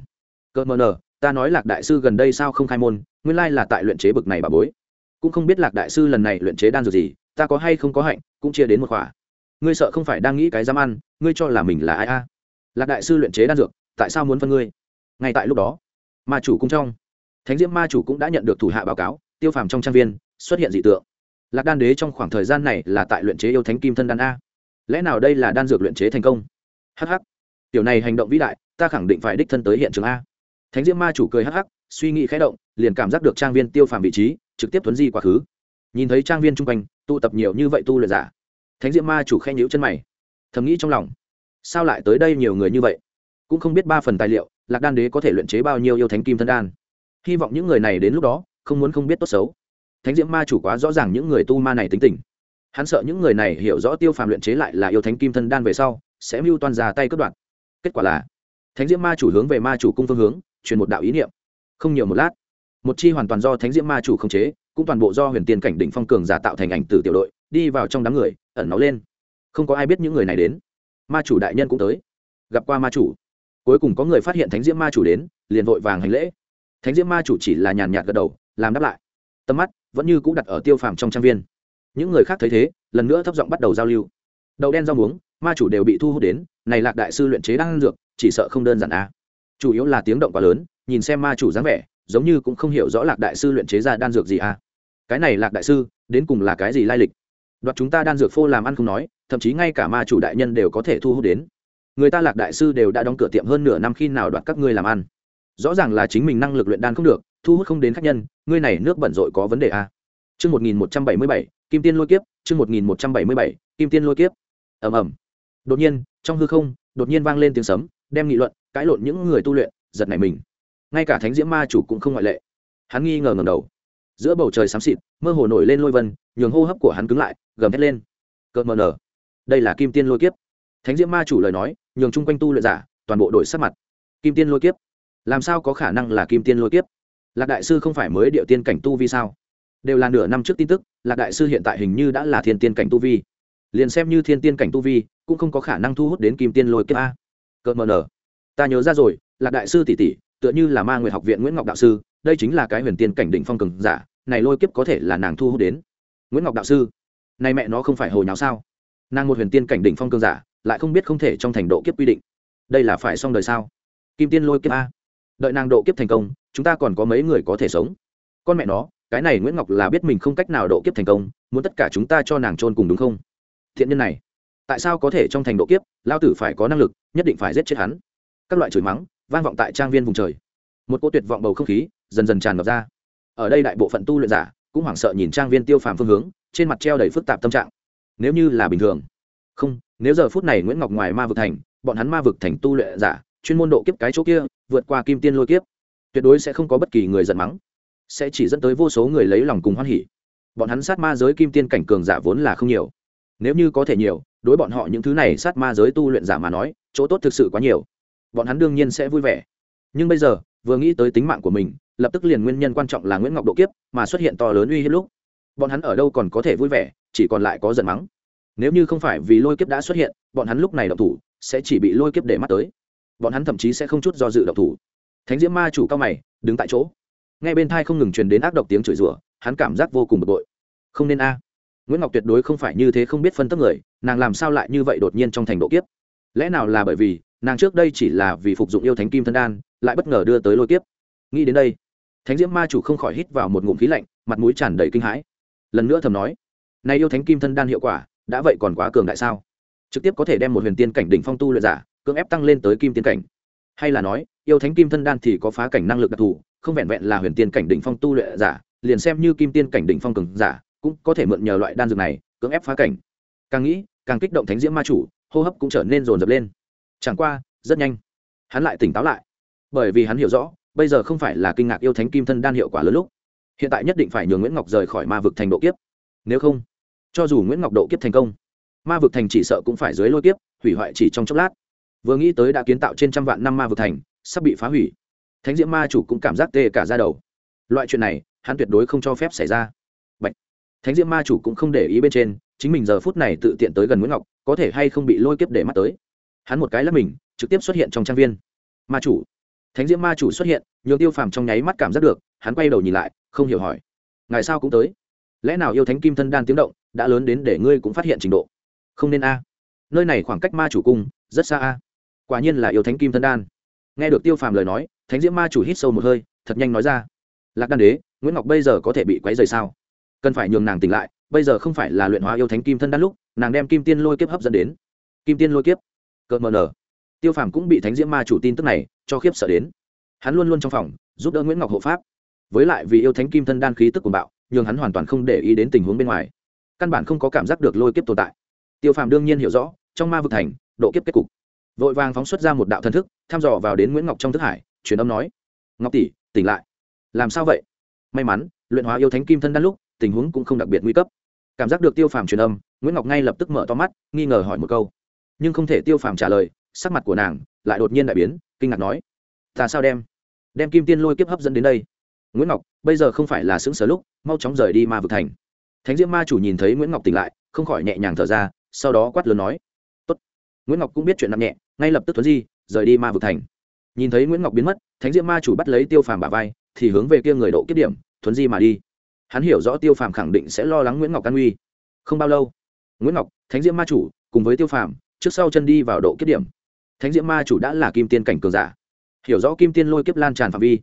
Cơ mờ nờ, ta nói lạc đại sư gần đây sao không khai môn, nguyên lai là tại luyện chế bực này bà bối. Cũng không biết lạc đại sư lần này luyện chế đan dược gì, ta có hay không có hạnh, cũng chia đến một khỏa ngươi sợ không phải đang nghĩ cái dám ăn, ngươi cho là mình là ai a? Lạc đại sư luyện chế đan dược, tại sao muốn phân ngươi? Ngay tại lúc đó, ma chủ cung trong. Thánh diễm ma chủ cũng đã nhận được thủ hạ báo cáo, tiêu phàm trong trang viên, xuất hiện dị tượng. Lạc đan đế trong khoảng thời gian này là tại luyện chế yêu thánh kim thân đan a lẽ nào đây là đan dược luyện chế thành công? Hh tiểu này hành động vĩ đại, ta khẳng định phải đích thân tới hiện trường a. Thánh diễm ma chủ cười hh suy nghĩ khẽ động, liền cảm giác được trang viên tiêu phàm vị trí, trực tiếp tuấn di quá khứ. Nhìn thấy trang viên chung quanh, tụ tập nhiều như vậy tu luyện giả. Thánh diễm ma chủ khen nhữ chân mày. Thầm nghĩ trong lòng, sao lại tới đây nhiều người như vậy? Cũng không biết ba phần tài liệu, lạc đan đế có thể luyện chế bao nhiêu yêu thánh kim thân đan. Hy vọng những người này đến lúc đó, không muốn không biết tốt xấu. Thánh diễm ma chủ quá rõ ràng những người tu ma này tính tình hắn sợ những người này hiểu rõ tiêu phàm luyện chế lại là yêu thánh kim thân đan về sau, sẽ mưu toan ra tay cướp đoạt. Kết quả là, thánh diễm ma chủ hướng về ma chủ cung phương hướng, truyền một đạo ý niệm. Không nhiều một lát, một chi hoàn toàn do thánh diễm ma chủ khống chế, cũng toàn bộ do huyền tiên cảnh đỉnh phong cường giả tạo thành ảnh từ tiểu đội, đi vào trong đám người, ẩn náu lên. Không có ai biết những người này đến. Ma chủ đại nhân cũng tới. Gặp qua ma chủ. Cuối cùng có người phát hiện thánh diễm ma chủ đến, liền vội vàng hành lễ. Thánh diễm ma chủ chỉ là nhàn nhạt gật đầu, làm đáp lại. Tầm mắt vẫn như cũng đặt ở tiêu phàm trong trang viên những người khác thấy thế lần nữa thấp giọng bắt đầu giao lưu đậu đen rau muống ma chủ đều bị thu hút đến này lạc đại sư luyện chế đang dược chỉ sợ không đơn giản à. chủ yếu là tiếng động quá lớn nhìn xem ma chủ dáng vẻ giống như cũng không hiểu rõ lạc đại sư luyện chế ra đan dược gì à. cái này lạc đại sư đến cùng là cái gì lai lịch đoạt chúng ta đan dược phô làm ăn không nói thậm chí ngay cả ma chủ đại nhân đều có thể thu hút đến người ta lạc đại sư đều đã đóng cửa tiệm hơn nửa năm khi nào đoạt các ngươi làm ăn rõ ràng là chính mình năng lực luyện đan không được thu hút không đến khách nhân ngươi này nước bẩn rội có vấn đề à. Trước 1177, Kim Tiên Lôi Kiếp, chương 1177, Kim Tiên Lôi Kiếp. Ầm ầm. Đột nhiên, trong hư không, đột nhiên vang lên tiếng sấm, đem nghị luận, cãi lộn những người tu luyện, giật nảy mình. Ngay cả Thánh Diễm Ma chủ cũng không ngoại lệ. Hắn nghi ngờ ngẩng đầu. Giữa bầu trời xám xịt, mơ hồ nổi lên lôi vân, nhường hô hấp của hắn cứng lại, gầm thét lên. Cơn mờ nở. Đây là Kim Tiên Lôi Kiếp. Thánh Diễm Ma chủ lời nói, nhường chung quanh tu luyện giả, toàn bộ đổi sắc mặt. Kim Tiên Lôi Kiếp. Làm sao có khả năng là Kim Tiên Lôi Kiếp? Lạc đại sư không phải mới điệu tiên cảnh tu vi sao? Đều là nửa năm trước tin tức, lạc đại sư hiện tại hình như đã là thiên tiên cảnh tu vi. Liền xem như thiên tiên cảnh tu vi, cũng không có khả năng thu hút đến kim tiên lôi kiếp a. Cợt mờ nở. Ta nhớ ra rồi, lạc đại sư tỷ tỷ, tựa như là ma nguyệt học viện nguyễn ngọc đạo sư, đây chính là cái huyền tiên cảnh đỉnh phong cường giả, này lôi kiếp có thể là nàng thu hút đến. Nguyễn ngọc đạo sư, này mẹ nó không phải hồi nháo sao? Nàng một huyền tiên cảnh đỉnh phong cường giả, lại không biết không thể trong thành độ kiếp quy định. Đây là phải xong đời sao? Kim tiên lôi kiếp a. Đợi nàng độ kiếp thành công, chúng ta còn có mấy người có thể sống? Con mẹ nó cái này nguyễn ngọc là biết mình không cách nào độ kiếp thành công muốn tất cả chúng ta cho nàng trôn cùng đúng không thiện nhân này tại sao có thể trong thành độ kiếp lao tử phải có năng lực nhất định phải giết chết hắn các loại chửi mắng vang vọng tại trang viên vùng trời một cô tuyệt vọng bầu không khí dần dần tràn ngập ra ở đây đại bộ phận tu luyện giả cũng hoảng sợ nhìn trang viên tiêu phàm phương hướng trên mặt treo đầy phức tạp tâm trạng nếu như là bình thường không nếu giờ phút này nguyễn ngọc ngoài ma vực thành bọn hắn ma vực thành tu luyện giả chuyên môn độ kiếp cái chỗ kia vượt qua kim tiên lôi kiếp tuyệt đối sẽ không có bất kỳ người giận mắng sẽ chỉ dẫn tới vô số người lấy lòng cùng hoan hỉ. Bọn hắn sát ma giới kim tiên cảnh cường giả vốn là không nhiều. Nếu như có thể nhiều, đối bọn họ những thứ này sát ma giới tu luyện giả mà nói, chỗ tốt thực sự quá nhiều. Bọn hắn đương nhiên sẽ vui vẻ. Nhưng bây giờ, vừa nghĩ tới tính mạng của mình, lập tức liền nguyên nhân quan trọng là nguyễn ngọc độ kiếp mà xuất hiện to lớn uy hiếp lúc. Bọn hắn ở đâu còn có thể vui vẻ, chỉ còn lại có giận mắng. Nếu như không phải vì lôi kiếp đã xuất hiện, bọn hắn lúc này động thủ, sẽ chỉ bị lôi kiếp để mắt tới. Bọn hắn thậm chí sẽ không chút do dự động thủ. Thánh diễm ma chủ cao mày, đứng tại chỗ nghe bên thai không ngừng truyền đến ác độc tiếng chửi rủa, hắn cảm giác vô cùng bực bội. Không nên a. Nguyễn ngọc tuyệt đối không phải như thế không biết phân tức người, nàng làm sao lại như vậy đột nhiên trong thành độ kiếp? Lẽ nào là bởi vì, nàng trước đây chỉ là vì phục dụng yêu thánh kim thân đan, lại bất ngờ đưa tới lôi kiếp? Nghĩ đến đây, thánh diễm ma chủ không khỏi hít vào một ngụm khí lạnh, mặt mũi tràn đầy kinh hãi. Lần nữa thầm nói, này yêu thánh kim thân đan hiệu quả, đã vậy còn quá cường đại sao? Trực tiếp có thể đem một huyền tiên cảnh đỉnh phong tu luyện giả, cưỡng ép tăng lên tới kim tiên cảnh. Hay là nói, yêu thánh kim thân đan thì có phá cảnh năng lực đặc thù không vẹn vẹn là huyền tiên cảnh đỉnh phong tu luyện giả, liền xem như kim tiên cảnh đỉnh phong cường giả, cũng có thể mượn nhờ loại đan dược này cưỡng ép phá cảnh. Càng nghĩ, càng kích động thánh diễm ma chủ, hô hấp cũng trở nên rồn rập lên. Chẳng qua, rất nhanh, hắn lại tỉnh táo lại. Bởi vì hắn hiểu rõ, bây giờ không phải là kinh ngạc yêu thánh kim thân đan hiệu quả lớn lúc. Hiện tại nhất định phải nhường nguyễn ngọc rời khỏi ma vực thành độ kiếp. Nếu không, cho dù nguyễn ngọc độ kiếp thành công, ma vực thành chỉ sợ cũng phải dưới lôi kiếp, hủy hoại chỉ trong chốc lát. Vừa nghĩ tới đã kiến tạo trên trăm vạn năm ma vực thành, sắp bị phá hủy thánh diễm ma chủ cũng cảm giác tê cả ra đầu. Loại chuyện này, hắn tuyệt đối không cho phép xảy ra. Bạch. thánh diễm ma chủ cũng không để ý bên trên, chính mình giờ phút này tự tiện tới gần nguyễn ngọc, có thể hay không bị lôi kiếp để mắt tới. Hắn một cái lấp mình, trực tiếp xuất hiện trong trang viên. Ma chủ. Thánh diễm ma chủ xuất hiện, nhường tiêu phàm trong nháy mắt cảm giác được, hắn quay đầu nhìn lại, không hiểu hỏi. Ngày sao cũng tới? Lẽ nào yêu thánh kim thân đan tiếng động, đã lớn đến để ngươi cũng phát hiện trình độ? Không nên a. Nơi này khoảng cách ma chủ cung, rất xa a. Quả nhiên là yêu thánh kim thân đan nghe được tiêu phàm lời nói, thánh diễm ma chủ hít sâu một hơi, thật nhanh nói ra. Lạc đan đế, nguyễn ngọc bây giờ có thể bị quấy rời sao? Cần phải nhường nàng tỉnh lại, bây giờ không phải là luyện hóa yêu thánh kim thân đan lúc, nàng đem kim tiên lôi kiếp hấp dẫn đến. Kim tiên lôi kiếp? Cợt mờ nở. Tiêu phàm cũng bị thánh diễm ma chủ tin tức này cho khiếp sợ đến. Hắn luôn luôn trong phòng, giúp đỡ nguyễn ngọc hộ pháp. Với lại vì yêu thánh kim thân đan khí tức của bạo, nhường hắn hoàn toàn không để ý đến tình huống bên ngoài. Căn bản không có cảm giác được lôi kiếp tồn tại. Tiêu phàm đương nhiên hiểu rõ, trong ma vực thành, độ kiếp kết cục vội vàng phóng xuất ra một đạo thần thức, thăm dò vào đến nguyễn ngọc trong thức hải, truyền âm nói, ngọc tỷ, tỉnh lại. Làm sao vậy? May mắn, luyện hóa yêu thánh kim thân đan lúc, tình huống cũng không đặc biệt nguy cấp. Cảm giác được tiêu phàm truyền âm, nguyễn ngọc ngay lập tức mở to mắt, nghi ngờ hỏi một câu. Nhưng không thể tiêu phàm trả lời, sắc mặt của nàng lại đột nhiên đại biến, kinh ngạc nói, ta sao đem đem kim tiên lôi kiếp hấp dẫn đến đây? Nguyễn ngọc, bây giờ không phải là xứng sở lúc, mau chóng rời đi ma vực thành. Thánh diễm ma chủ nhìn thấy nguyễn ngọc tỉnh lại, không khỏi nhẹ nhàng thở ra, sau đó quát lớn nói nguyễn ngọc cũng biết chuyện nặng nhẹ ngay lập tức thuấn di rời đi ma vực thành nhìn thấy nguyễn ngọc biến mất thánh diễm ma chủ bắt lấy tiêu phàm bà vai thì hướng về kia người độ kiếp điểm thuấn di mà đi hắn hiểu rõ tiêu phàm khẳng định sẽ lo lắng nguyễn ngọc an Uy. không bao lâu nguyễn ngọc thánh diễm ma chủ cùng với tiêu phàm trước sau chân đi vào độ kiếp điểm thánh diễm ma chủ đã là kim tiên cảnh cường giả hiểu rõ kim tiên lôi kiếp lan tràn phạm vi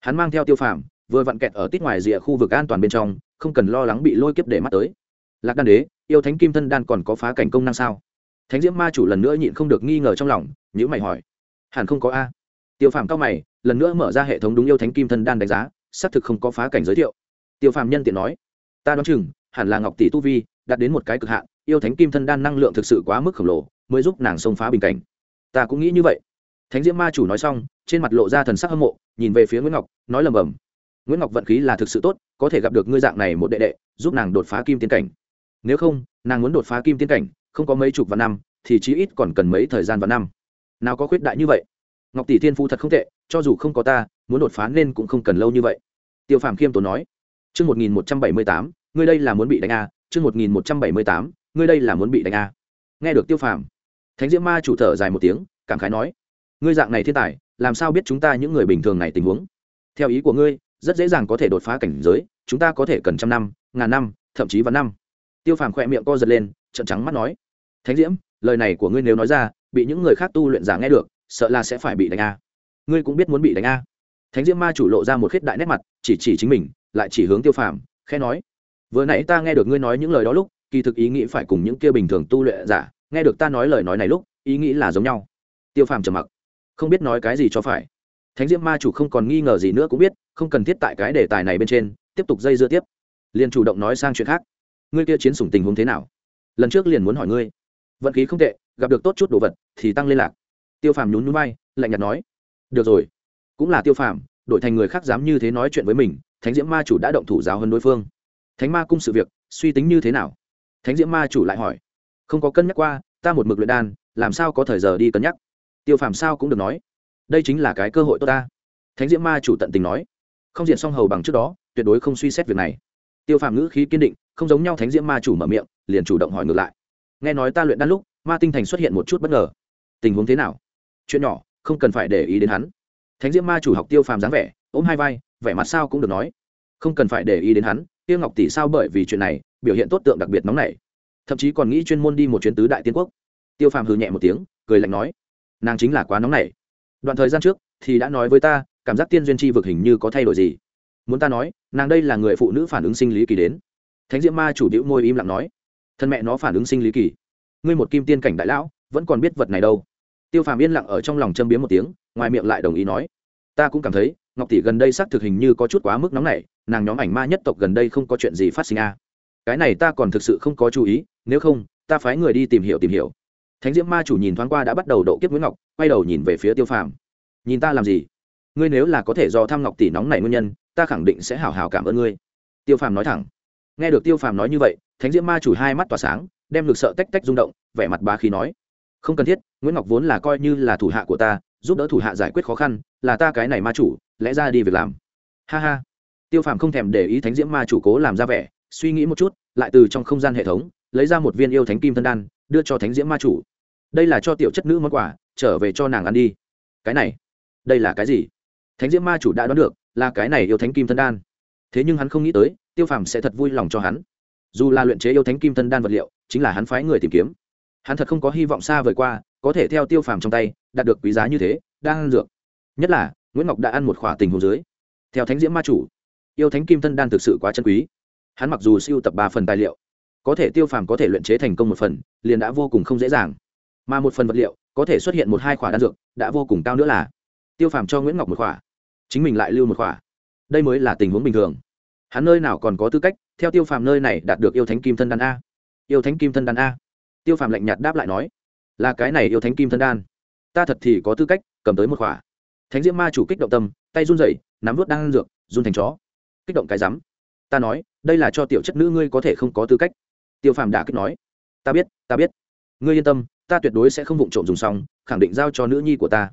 hắn mang theo tiêu phàm vừa vặn kẹt ở tít ngoài rìa khu vực an toàn bên trong không cần lo lắng bị lôi kiếp để mắt tới lạc đan đế yêu thánh kim thân đan còn có phá cảnh công năng sao thánh diễm ma chủ lần nữa nhịn không được nghi ngờ trong lòng nhữ mày hỏi, hẳn không có a? Tiêu phàm cao mày, lần nữa mở ra hệ thống đúng yêu thánh kim thân đan đánh giá, xác thực không có phá cảnh giới thiệu. Tiêu phàm nhân tiện nói, ta đoán chừng, hẳn là ngọc tỷ tu vi, đạt đến một cái cực hạn, yêu thánh kim thân đan năng lượng thực sự quá mức khổng lồ, mới giúp nàng xông phá bình cảnh. Ta cũng nghĩ như vậy. Thánh diễm ma chủ nói xong, trên mặt lộ ra thần sắc hâm mộ, nhìn về phía nguyễn ngọc, nói lầm bầm, nguyễn ngọc vận khí là thực sự tốt, có thể gặp được ngươi dạng này một đệ đệ, giúp nàng đột phá kim Tiến cảnh. Nếu không, nàng muốn đột phá kim Tiến cảnh không có mấy chục vạn năm, thì chí ít còn cần mấy thời gian vạn năm. Nào có khuyết đại như vậy? Ngọc tỷ thiên phu thật không tệ, cho dù không có ta, muốn đột phá nên cũng không cần lâu như vậy. Tiêu phàm khiêm tốn nói, chương một nghìn một trăm bảy mươi tám, ngươi đây là muốn bị đánh a chương một nghìn một trăm bảy mươi tám, ngươi đây là muốn bị đánh a nghe được tiêu phàm, thánh diễm ma chủ thở dài một tiếng, cảm khái nói, ngươi dạng này thiên tài, làm sao biết chúng ta những người bình thường này tình huống? Theo ý của ngươi, rất dễ dàng có thể đột phá cảnh giới, chúng ta có thể cần trăm năm, ngàn năm, thậm chí vạn năm. Tiêu phàm khỏe miệng co giật lên trận trắng mắt nói thánh diễm, lời này của ngươi nếu nói ra, bị những người khác tu luyện giả nghe được, sợ là sẽ phải bị đánh a. Ngươi cũng biết muốn bị đánh a. Thánh diễm ma chủ lộ ra một khết đại nét mặt, chỉ chỉ chính mình, lại chỉ hướng tiêu phàm, khẽ nói, vừa nãy ta nghe được ngươi nói những lời đó lúc, kỳ thực ý nghĩ phải cùng những kia bình thường tu luyện giả, nghe được ta nói lời nói này lúc, ý nghĩ là giống nhau. Tiêu phàm trầm mặc, không biết nói cái gì cho phải. Thánh diễm ma chủ không còn nghi ngờ gì nữa cũng biết, không cần thiết tại cái đề tài này bên trên, tiếp tục dây dưa tiếp. Liền chủ động nói sang chuyện khác. Ngươi kia chiến sủng tình huống thế nào? Lần trước liền muốn hỏi ngươi vận khí không tệ, gặp được tốt chút đồ vật thì tăng liên lạc. Tiêu phàm nhún núi bay lạnh nhạt nói, được rồi, cũng là tiêu phàm, đổi thành người khác dám như thế nói chuyện với mình, thánh diễm ma chủ đã động thủ giáo hơn đối phương. Thánh ma cung sự việc, suy tính như thế nào? Thánh diễm ma chủ lại hỏi, không có cân nhắc qua, ta một mực luyện đan, làm sao có thời giờ đi cân nhắc? Tiêu phàm sao cũng được nói, đây chính là cái cơ hội tốt ta. Thánh diễm ma chủ tận tình nói, không diện song hầu bằng trước đó, tuyệt đối không suy xét việc này. Tiêu phàm ngữ khí kiên định, không giống nhau thánh diễm ma chủ mở miệng, liền chủ động hỏi ngược lại nghe nói ta luyện đan lúc, ma tinh thành xuất hiện một chút bất ngờ. Tình huống thế nào? Chuyện nhỏ, không cần phải để ý đến hắn. Thánh diễm ma chủ học tiêu phàm dáng vẻ, ôm hai vai, vẻ mặt sao cũng được nói. Không cần phải để ý đến hắn, tiêu ngọc tỷ sao bởi vì chuyện này, biểu hiện tốt tượng đặc biệt nóng nảy. Thậm chí còn nghĩ chuyên môn đi một chuyến tứ đại tiên quốc. Tiêu phàm hừ nhẹ một tiếng, cười lạnh nói, nàng chính là quá nóng nảy. Đoạn thời gian trước, thì đã nói với ta, cảm giác tiên duyên chi vực hình như có thay đổi gì. Muốn ta nói, nàng đây là người phụ nữ phản ứng sinh lý kỳ đến. Thánh diễm ma chủ đĩu môi im lặng nói thân mẹ nó phản ứng sinh lý kỳ. Ngươi một kim tiên cảnh đại lão, vẫn còn biết vật này đâu. Tiêu phàm yên lặng ở trong lòng châm biếm một tiếng, ngoài miệng lại đồng ý nói. Ta cũng cảm thấy, ngọc tỷ gần đây xác thực hình như có chút quá mức nóng nảy, nàng nhóm ảnh ma nhất tộc gần đây không có chuyện gì phát sinh a à. cái này ta còn thực sự không có chú ý, nếu không, ta phái người đi tìm hiểu tìm hiểu. Thánh diễm ma chủ nhìn thoáng qua đã bắt đầu độ kiếp nguyễn ngọc, quay đầu nhìn về phía tiêu phàm. Nhìn ta làm gì? Ngươi nếu là có thể do thăm ngọc tỷ nóng này nguyên nhân, ta khẳng định sẽ hào hào cảm ơn ngươi. Tiêu phàm nói thẳng. Nghe được tiêu phàm nói như vậy thánh diễm ma chủ hai mắt tỏa sáng, đem lực sợ tách tách rung động, vẻ mặt bá khí nói, không cần thiết, nguyễn ngọc vốn là coi như là thủ hạ của ta, giúp đỡ thủ hạ giải quyết khó khăn, là ta cái này ma chủ, lẽ ra đi việc làm. Ha ha. Tiêu phàm không thèm để ý thánh diễm ma chủ cố làm ra vẻ, suy nghĩ một chút, lại từ trong không gian hệ thống, lấy ra một viên yêu thánh kim thân đan, đưa cho thánh diễm ma chủ. Đây là cho tiểu chất nữ món quà, trở về cho nàng ăn đi. Cái này? Đây là cái gì? Thánh diễm ma chủ đã đoán được, là cái này yêu thánh kim thân đan. Thế nhưng hắn không nghĩ tới, tiêu phàm sẽ thật vui lòng cho hắn dù là luyện chế yêu thánh kim thân đan vật liệu, chính là hắn phái người tìm kiếm. Hắn thật không có hy vọng xa vời qua, có thể theo tiêu phàm trong tay, đạt được quý giá như thế đang ăn dược. Nhất là, nguyễn ngọc đã ăn một khỏa tình hồ dưới. Theo thánh diễm ma chủ, yêu thánh kim thân đan thực sự quá chân quý. Hắn mặc dù siêu tập ba phần tài liệu, có thể tiêu phàm có thể luyện chế thành công một phần, liền đã vô cùng không dễ dàng. Mà một phần vật liệu, có thể xuất hiện một hai khỏa đan dược, đã vô cùng cao nữa là. Tiêu phàm cho nguyễn ngọc một khỏa, chính mình lại lưu một khỏa. Đây mới là tình huống bình thường hắn nơi nào còn có tư cách, theo tiêu phàm nơi này đạt được yêu thánh kim thân đan a. Yêu thánh kim thân đan a. Tiêu phàm lạnh nhạt đáp lại nói, là cái này yêu thánh kim thân đan. Ta thật thì có tư cách, cầm tới một khỏa. Thánh diễm ma chủ kích động tâm, tay run rẩy, nắm vớt đang dược, run thành chó. Kích động cái rắm. Ta nói, đây là cho tiểu chất nữ ngươi có thể không có tư cách. Tiêu phàm đã kích nói, ta biết ta biết. Ngươi yên tâm, ta tuyệt đối sẽ không vụng trộm dùng xong, khẳng định giao cho nữ nhi của ta.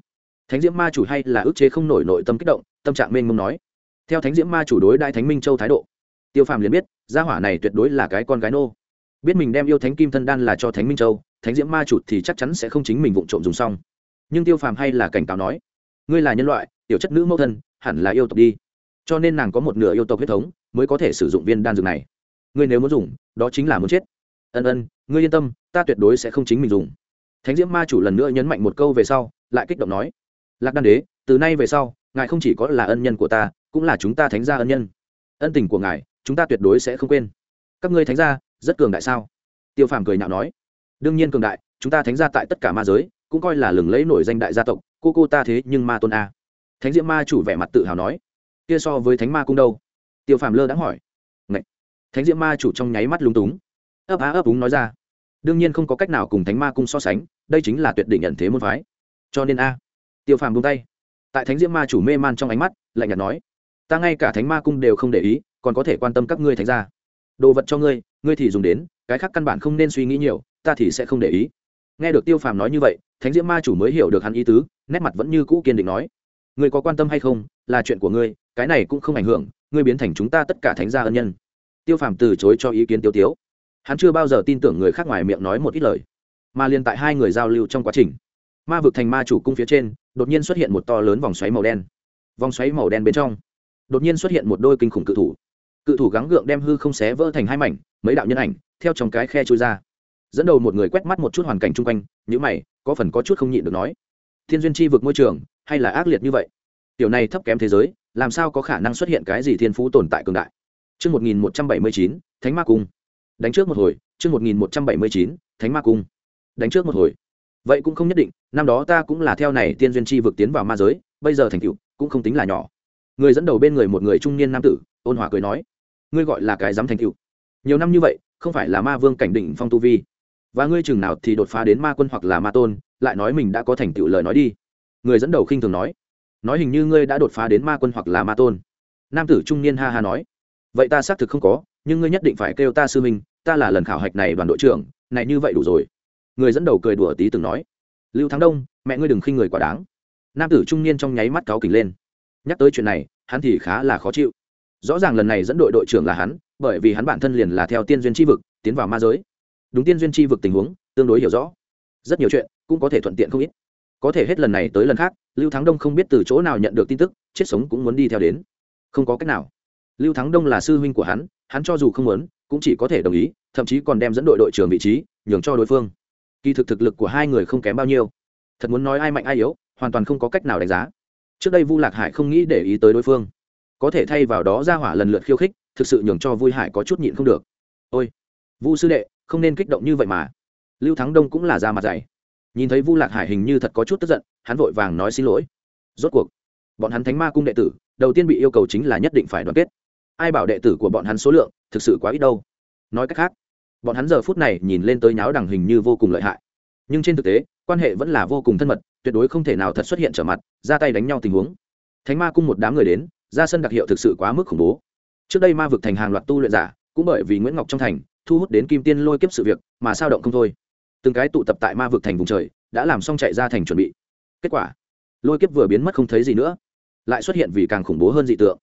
Thánh diễm ma chủ hay là ức chế không nổi nội tâm kích động, tâm trạng mênh mông nói theo thánh diễm ma chủ đối đại thánh minh châu thái độ. Tiêu phàm liền biết, gia hỏa này tuyệt đối là cái con gái nô. Biết mình đem yêu thánh kim thân đan là cho thánh minh châu, thánh diễm ma chủ thì chắc chắn sẽ không chính mình vụng trộm dùng xong. Nhưng tiêu phàm hay là cảnh cáo nói, ngươi là nhân loại, tiểu chất nữ mẫu thân, hẳn là yêu tộc đi. Cho nên nàng có một nửa yêu tộc huyết thống mới có thể sử dụng viên đan dược này. Ngươi nếu muốn dùng, đó chính là muốn chết. Ân ân, ngươi yên tâm, ta tuyệt đối sẽ không chính mình dùng. Thánh diễm ma chủ lần nữa nhấn mạnh một câu về sau, lại kích động nói, lạc đan đế, từ nay về sau, ngài không chỉ có là ân nhân của ta cũng là chúng ta thánh gia ân nhân. Ân tình của ngài, chúng ta tuyệt đối sẽ không quên. Các ngươi thánh gia, rất cường đại sao? Tiêu phàm cười nhạo nói. Đương nhiên cường đại, chúng ta thánh gia tại tất cả ma giới, cũng coi là lừng lẫy nổi danh đại gia tộc, cô cô ta thế nhưng ma tôn a. Thánh diễm ma chủ vẻ mặt tự hào nói. Kia so với thánh ma cung đâu? Tiêu phàm lơ đã hỏi. Ngậy! thánh diễm ma chủ trong nháy mắt lúng túng. Ấp á ấp úng nói ra. Đương nhiên không có cách nào cùng thánh ma cung so sánh, đây chính là tuyệt đỉnh nhận thế môn phái. Cho nên a. Tiêu phàm buông tay. Tại thánh diễm ma chủ mê man trong ánh mắt, lạnh nhạt nói ta ngay cả thánh ma cung đều không để ý, còn có thể quan tâm các ngươi thánh gia. Đồ vật cho ngươi ngươi thì dùng đến, cái khác căn bản không nên suy nghĩ nhiều, ta thì sẽ không để ý. Nghe được tiêu phàm nói như vậy, thánh diễm ma chủ mới hiểu được hắn ý tứ, nét mặt vẫn như cũ kiên định nói, ngươi có quan tâm hay không, là chuyện của ngươi, cái này cũng không ảnh hưởng, ngươi biến thành chúng ta tất cả thánh gia ân nhân. Tiêu phàm từ chối cho ý kiến tiêu tiếu. Hắn chưa bao giờ tin tưởng người khác ngoài miệng nói một ít lời, mà liền tại hai người giao lưu trong quá trình, ma vực thành ma chủ cung phía trên, đột nhiên xuất hiện một to lớn vòng xoáy màu đen. Vòng xoáy màu đen bên trong đột nhiên xuất hiện một đôi kinh khủng cự thủ cự thủ gắng gượng đem hư không xé vỡ thành hai mảnh mấy đạo nhân ảnh theo trong cái khe trôi ra dẫn đầu một người quét mắt một chút hoàn cảnh chung quanh nhữ mày có phần có chút không nhịn được nói thiên duyên chi vực môi trường hay là ác liệt như vậy tiểu này thấp kém thế giới làm sao có khả năng xuất hiện cái gì thiên phú tồn tại cường đại Trước 1179, Thánh Ma Cung. Đánh trước một hồi, trước 1179, Thánh Ma Cung. Đánh trước một hồi. Vậy cũng không nhất định, năm đó ta cũng là theo này tiên duyên chi vực tiến vào ma giới, bây giờ thành tựu cũng không tính là nhỏ. Người dẫn đầu bên người một người trung niên nam tử, ôn hòa cười nói: "Ngươi gọi là cái dám thành tựu? Nhiều năm như vậy, không phải là ma vương cảnh đỉnh phong tu vi, và ngươi chừng nào thì đột phá đến ma quân hoặc là ma tôn, lại nói mình đã có thành tựu lời nói đi." Người dẫn đầu khinh thường nói: nói hình như ngươi đã đột phá đến ma quân hoặc là ma tôn. Nam tử trung niên ha ha nói vậy ta xác thực không có nhưng ngươi nhất định phải kêu ta sư minh ta là lần khảo hạch này đoàn đội trưởng này như vậy đủ rồi. Người dẫn đầu cười đùa tí từng nói lưu thắng đông mẹ ngươi đừng khinh người quá đáng. Nam tử trung niên trong nháy mắt cáo kỉnh lên nhắc tới chuyện này, hắn thì khá là khó chịu. Rõ ràng lần này dẫn đội đội trưởng là hắn, bởi vì hắn bản thân liền là theo tiên duyên tri vực, tiến vào ma giới. Đúng tiên duyên tri vực tình huống, tương đối hiểu rõ. Rất nhiều chuyện cũng có thể thuận tiện không ít. Có thể hết lần này tới lần khác, lưu thắng đông không biết từ chỗ nào nhận được tin tức, chết sống cũng muốn đi theo đến. Không có cách nào. Lưu thắng đông là sư huynh của hắn hắn cho dù không muốn, cũng chỉ có thể đồng ý, thậm chí còn đem dẫn đội đội trưởng vị trí, nhường cho đối phương. Kỳ thực thực lực của hai người không kém bao nhiêu. Thật muốn nói ai mạnh ai yếu, hoàn toàn không có cách nào đánh giá trước đây vu lạc hải không nghĩ để ý tới đối phương. Có thể thay vào đó ra hỏa lần lượt khiêu khích, thực sự nhường cho vui hải có chút nhịn không được. Ôi, vu sư đệ, không nên kích động như vậy mà. Lưu thắng đông cũng là ra mặt dày. Nhìn thấy vu lạc hải hình như thật có chút tức giận, hắn vội vàng nói xin lỗi. Rốt cuộc, bọn hắn thánh ma cung đệ tử, đầu tiên bị yêu cầu chính là nhất định phải đoàn kết. Ai bảo đệ tử của bọn hắn số lượng thực sự quá ít đâu. Nói cách khác, bọn hắn giờ phút này nhìn lên tới nháo đằng hình như vô cùng lợi hại. Nhưng trên thực tế, quan hệ vẫn là vô cùng thân mật tuyệt đối không thể nào thật xuất hiện trở mặt, ra tay đánh nhau tình huống. Thánh ma cung một đám người đến, ra sân đặc hiệu thực sự quá mức khủng bố. Trước đây ma vực thành hàng loạt tu luyện giả, cũng bởi vì nguyễn ngọc trong thành, thu hút đến kim tiên lôi kiếp sự việc, mà sao động không thôi. Từng cái tụ tập tại ma vực thành vùng trời, đã làm xong chạy ra thành chuẩn bị. Kết quả, lôi kiếp vừa biến mất không thấy gì nữa, lại xuất hiện vì càng khủng bố hơn dị tượng.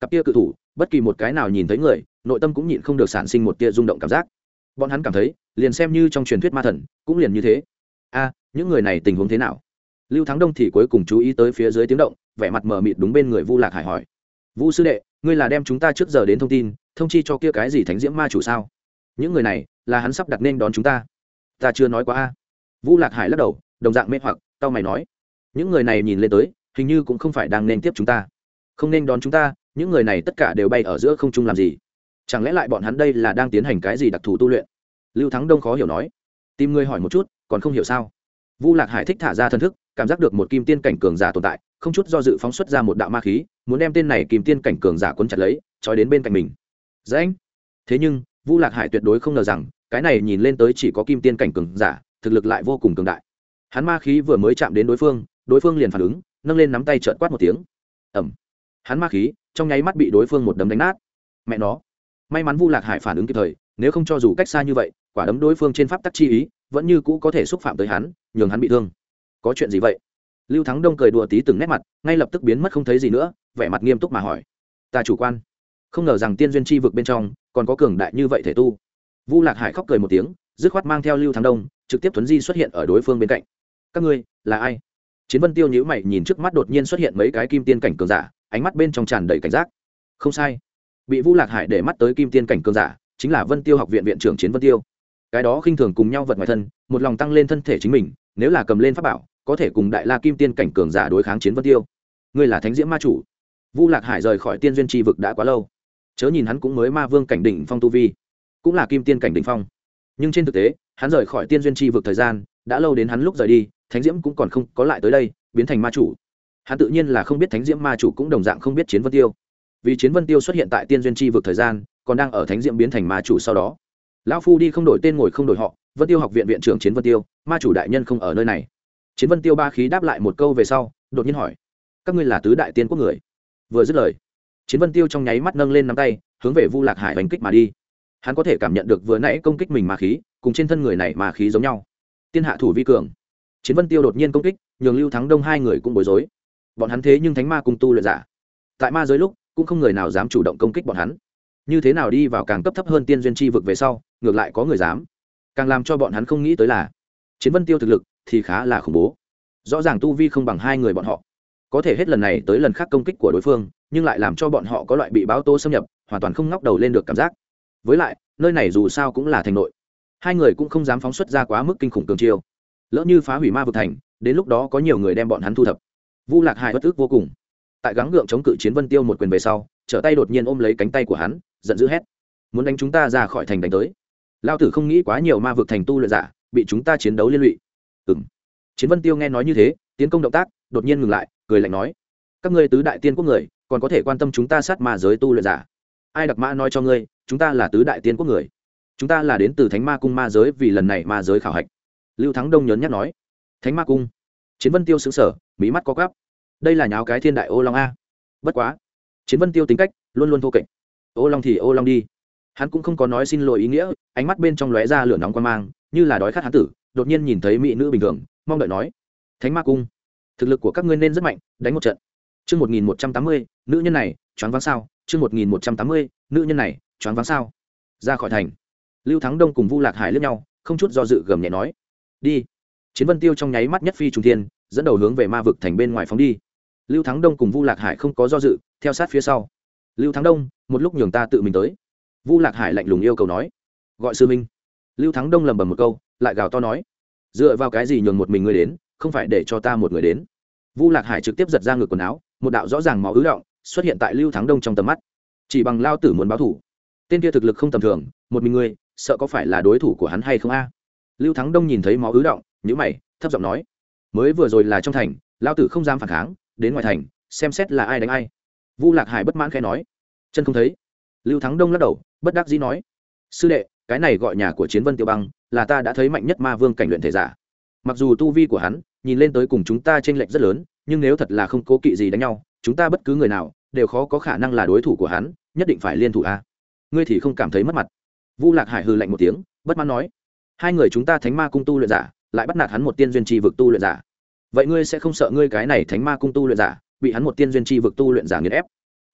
Cặp tia cự thủ, bất kỳ một cái nào nhìn thấy người, nội tâm cũng nhịn không được sản sinh một tia rung động cảm giác. Bọn hắn cảm thấy, liền xem như trong truyền thuyết ma thần, cũng liền như thế. A, những người này tình huống thế nào? Lưu thắng đông thì cuối cùng chú ý tới phía dưới tiếng động, vẻ mặt mờ mịt đúng bên người vu lạc hải hỏi. Vu sư đệ, ngươi là đem chúng ta trước giờ đến thông tin, thông chi cho kia cái gì thánh diễm ma chủ sao? Những người này, là hắn sắp đặt nên đón chúng ta. Ta chưa nói quá a. Vu lạc hải lắc đầu, đồng dạng mê hoặc tao mày nói. Những người này nhìn lên tới, hình như cũng không phải đang nên tiếp chúng ta. Không nên đón chúng ta, những người này tất cả đều bay ở giữa không trung làm gì? Chẳng lẽ lại bọn hắn đây là đang tiến hành cái gì đặc thù tu luyện? Lưu thắng đông khó hiểu nói. Tìm ngươi hỏi một chút, còn không hiểu sao? Vu lạc hải thích thả ra thân thức cảm giác được một kim tiên cảnh cường giả tồn tại, không chút do dự phóng xuất ra một đạo ma khí, muốn đem tên này kim tiên cảnh cường giả quấn chặt lấy, trói đến bên cạnh mình. Dễ anh thế nhưng, vu lạc hải tuyệt đối không ngờ rằng, cái này nhìn lên tới chỉ có kim tiên cảnh cường giả, thực lực lại vô cùng cường đại. Hắn ma khí vừa mới chạm đến đối phương đối phương liền phản ứng, nâng lên nắm tay trợn quát một tiếng. Ẩm hắn ma khí, trong nháy mắt bị đối phương một đấm đánh nát. Mẹ nó. May mắn vu lạc hải phản ứng kịp thời, nếu không cho dù cách xa như vậy, quả đấm đối phương trên pháp tắc chi ý, vẫn như cũ có thể xúc phạm tới hắn, nhường hắn bị thương có chuyện gì vậy? Lưu thắng đông cười đùa tí từng nét mặt, ngay lập tức biến mất không thấy gì nữa, vẻ mặt nghiêm túc mà hỏi. Ta chủ quan. Không ngờ rằng tiên duyên chi vực bên trong, còn có cường đại như vậy thể tu. Vu lạc hải khóc cười một tiếng, dứt khoát mang theo lưu thắng đông, trực tiếp tuấn di xuất hiện ở đối phương bên cạnh. Các ngươi, là ai? Chiến vân tiêu nhữ mày nhìn trước mắt đột nhiên xuất hiện mấy cái kim tiên cảnh cường giả, ánh mắt bên trong tràn đầy cảnh giác. Không sai. Bị vu lạc hải để mắt tới kim tiên cảnh cường giả, chính là vân tiêu học viện viện trưởng chiến vân tiêu. Cái đó khinh thường cùng nhau vật ngoài thân, một lòng tăng lên thân thể chính mình, nếu là cầm lên pháp bảo có thể cùng đại la kim tiên cảnh cường giả đối kháng chiến vân tiêu. Ngươi là thánh diễm ma chủ. Vu lạc hải rời khỏi tiên duyên tri vực đã quá lâu. Chớ nhìn hắn cũng mới ma vương cảnh đỉnh phong tu vi, cũng là kim tiên cảnh đỉnh phong. Nhưng trên thực tế, hắn rời khỏi tiên duyên tri vực thời gian, đã lâu đến hắn lúc rời đi, thánh diễm cũng còn không có lại tới đây, biến thành ma chủ. Hắn tự nhiên là không biết thánh diễm ma chủ cũng đồng dạng không biết chiến vân tiêu. Vì chiến vân tiêu xuất hiện tại tiên duyên tri vực thời gian, còn đang ở thánh diễm biến thành ma chủ sau đó. Lão phu đi không đổi tên ngồi không đổi họ, vân tiêu học viện viện trưởng chiến vân tiêu, ma chủ đại nhân không ở nơi này chiến vân tiêu ba khí đáp lại một câu về sau, đột nhiên hỏi, các ngươi là tứ đại tiên quốc người? Vừa dứt lời, chiến vân tiêu trong nháy mắt nâng lên nắm tay, hướng về vu lạc hải đánh kích mà đi. Hắn có thể cảm nhận được vừa nãy công kích mình mà khí, cùng trên thân người này mà khí giống nhau. Tiên hạ thủ vi cường. Chiến vân tiêu đột nhiên công kích, nhường lưu thắng đông hai người cũng bối rối. Bọn hắn thế nhưng thánh ma cùng tu luyện giả. Tại ma giới lúc, cũng không người nào dám chủ động công kích bọn hắn. Như thế nào đi vào càng cấp thấp hơn tiên duyên chi vực về sau, ngược lại có người dám. Càng làm cho bọn hắn không nghĩ tới là, chiến vân tiêu thực lực thì khá là khủng bố. Rõ ràng tu vi không bằng hai người bọn họ. Có thể hết lần này tới lần khác công kích của đối phương, nhưng lại làm cho bọn họ có loại bị báo tô xâm nhập, hoàn toàn không ngóc đầu lên được cảm giác. Với lại, nơi này dù sao cũng là thành nội. Hai người cũng không dám phóng xuất ra quá mức kinh khủng cường chiêu. Lỡ như phá hủy ma vực thành, đến lúc đó có nhiều người đem bọn hắn thu thập. Vu lạc hải bất ức vô cùng. Tại gắng gượng chống cự chiến vân tiêu một quyền về sau, trở tay đột nhiên ôm lấy cánh tay của hắn, giận dữ hét. Muốn đánh chúng ta ra khỏi thành đánh tới. Lao tử không nghĩ quá nhiều ma vực thành tu luyện giả, bị chúng ta chiến đấu liên lụy ừng chiến vân tiêu nghe nói như thế, tiến công động tác, đột nhiên ngừng lại, cười lạnh nói, các ngươi tứ đại tiên quốc người, còn có thể quan tâm chúng ta sát ma giới tu luyện giả? Ai đặc mã nói cho ngươi, chúng ta là tứ đại tiên quốc người. Chúng ta là đến từ thánh ma cung ma giới vì lần này ma giới khảo hạch. Lưu thắng đông nhấn nhắc nói, thánh ma cung? Chiến vân tiêu xứng sở mỹ mắt có gắp đây là nháo cái thiên đại ô long a. Bất quá. Chiến vân tiêu tính cách, luôn luôn thô kệch. Ô long thì ô long đi. Hắn cũng không có nói xin lỗi ý nghĩa, ánh mắt bên trong lóe ra lửa nóng quan mang, như là đói khát hán tử đột nhiên nhìn thấy mỹ nữ bình thường, mong đợi nói, thánh ma cung, thực lực của các ngươi nên rất mạnh, đánh một trận. Chương một nghìn một trăm tám mươi, nữ nhân này, choáng váng sao? Chương một nghìn một trăm tám mươi, nữ nhân này, choáng váng sao? Ra khỏi thành. Lưu thắng đông cùng vu lạc hải lướt nhau, không chút do dự gầm nhẹ nói, đi. Chiến vân tiêu trong nháy mắt nhất phi trung thiên, dẫn đầu hướng về ma vực thành bên ngoài phóng đi. Lưu thắng đông cùng vu lạc hải không có do dự, theo sát phía sau. Lưu thắng đông, một lúc nhường ta tự mình tới. Vu lạc hải lạnh lùng yêu cầu nói. Gọi sư minh. Lưu thắng đông lầm bầm một câu lại gào to nói, dựa vào cái gì nhường một mình ngươi đến, không phải để cho ta một người đến? Vu lạc hải trực tiếp giật ra ngực quần áo, một đạo rõ ràng máu ứ động xuất hiện tại lưu thắng đông trong tầm mắt. Chỉ bằng lao tử muốn báo thủ. Tên kia thực lực không tầm thường, một mình ngươi, sợ có phải là đối thủ của hắn hay không a? Lưu thắng đông nhìn thấy máu ứ động nhữ mày, thấp giọng nói, mới vừa rồi là trong thành, lao tử không dám phản kháng, đến ngoài thành, xem xét là ai đánh ai. Vu lạc hải bất mãn khẽ nói, chân không thấy. Lưu thắng đông lắc đầu, bất đắc dĩ nói, sư đệ, cái này gọi nhà của chiến vân tiêu băng là ta đã thấy mạnh nhất ma vương cảnh luyện thể giả. Mặc dù tu vi của hắn nhìn lên tới cùng chúng ta t r ê n lệch rất lớn, nhưng nếu thật là không cố kỵ gì đánh nhau, chúng ta bất cứ người nào đều khó có khả năng là đối thủ của hắn, nhất định phải liên thủ a. Ngươi thì không cảm thấy mất mặt. Vu lạc hải hư lạnh một tiếng, bất mãn nói, hai người chúng ta thánh ma cung tu luyện giả, lại bắt nạt hắn một tiên duyên tri vực tu luyện giả. Vậy ngươi sẽ không sợ ngươi cái này thánh ma cung tu luyện giả bị hắn một tiên duyên tri vực tu luyện giả nghiền ép?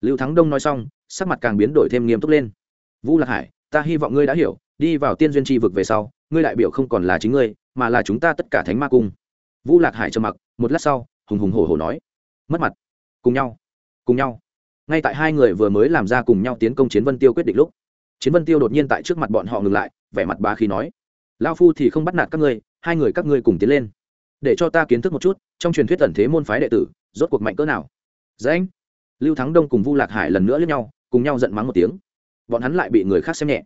Lưu thắng đông nói xong, sắc mặt càng biến đổi thêm nghiêm túc lên. Vũ lạc hải, ta hy vọng ngươi đã hiểu đi vào tiên duyên tri vực về sau, ngươi đại biểu không còn là chính ngươi, mà là chúng ta tất cả thánh ma cung. Vũ lạc hải trầm mặc, một lát sau, hùng hùng hổ hổ nói, mất mặt, cùng nhau cùng nhau. Ngay tại hai người vừa mới làm ra cùng nhau tiến công chiến vân tiêu quyết định lúc, chiến vân tiêu đột nhiên tại trước mặt bọn họ ngừng lại, vẻ mặt bá khí nói lao phu thì không bắt nạt các ngươi, hai người các ngươi cùng tiến lên. Để cho ta kiến thức một chút, trong truyền thuyết tẩn thế môn phái đệ tử, rốt cuộc mạnh cỡ nào? Dễ anh. Lưu thắng đông cùng vu lạc hải lần nữa lướt nhau, cùng nhau giận mắng một tiếng. Bọn hắn lại bị người khác xem nhẹ.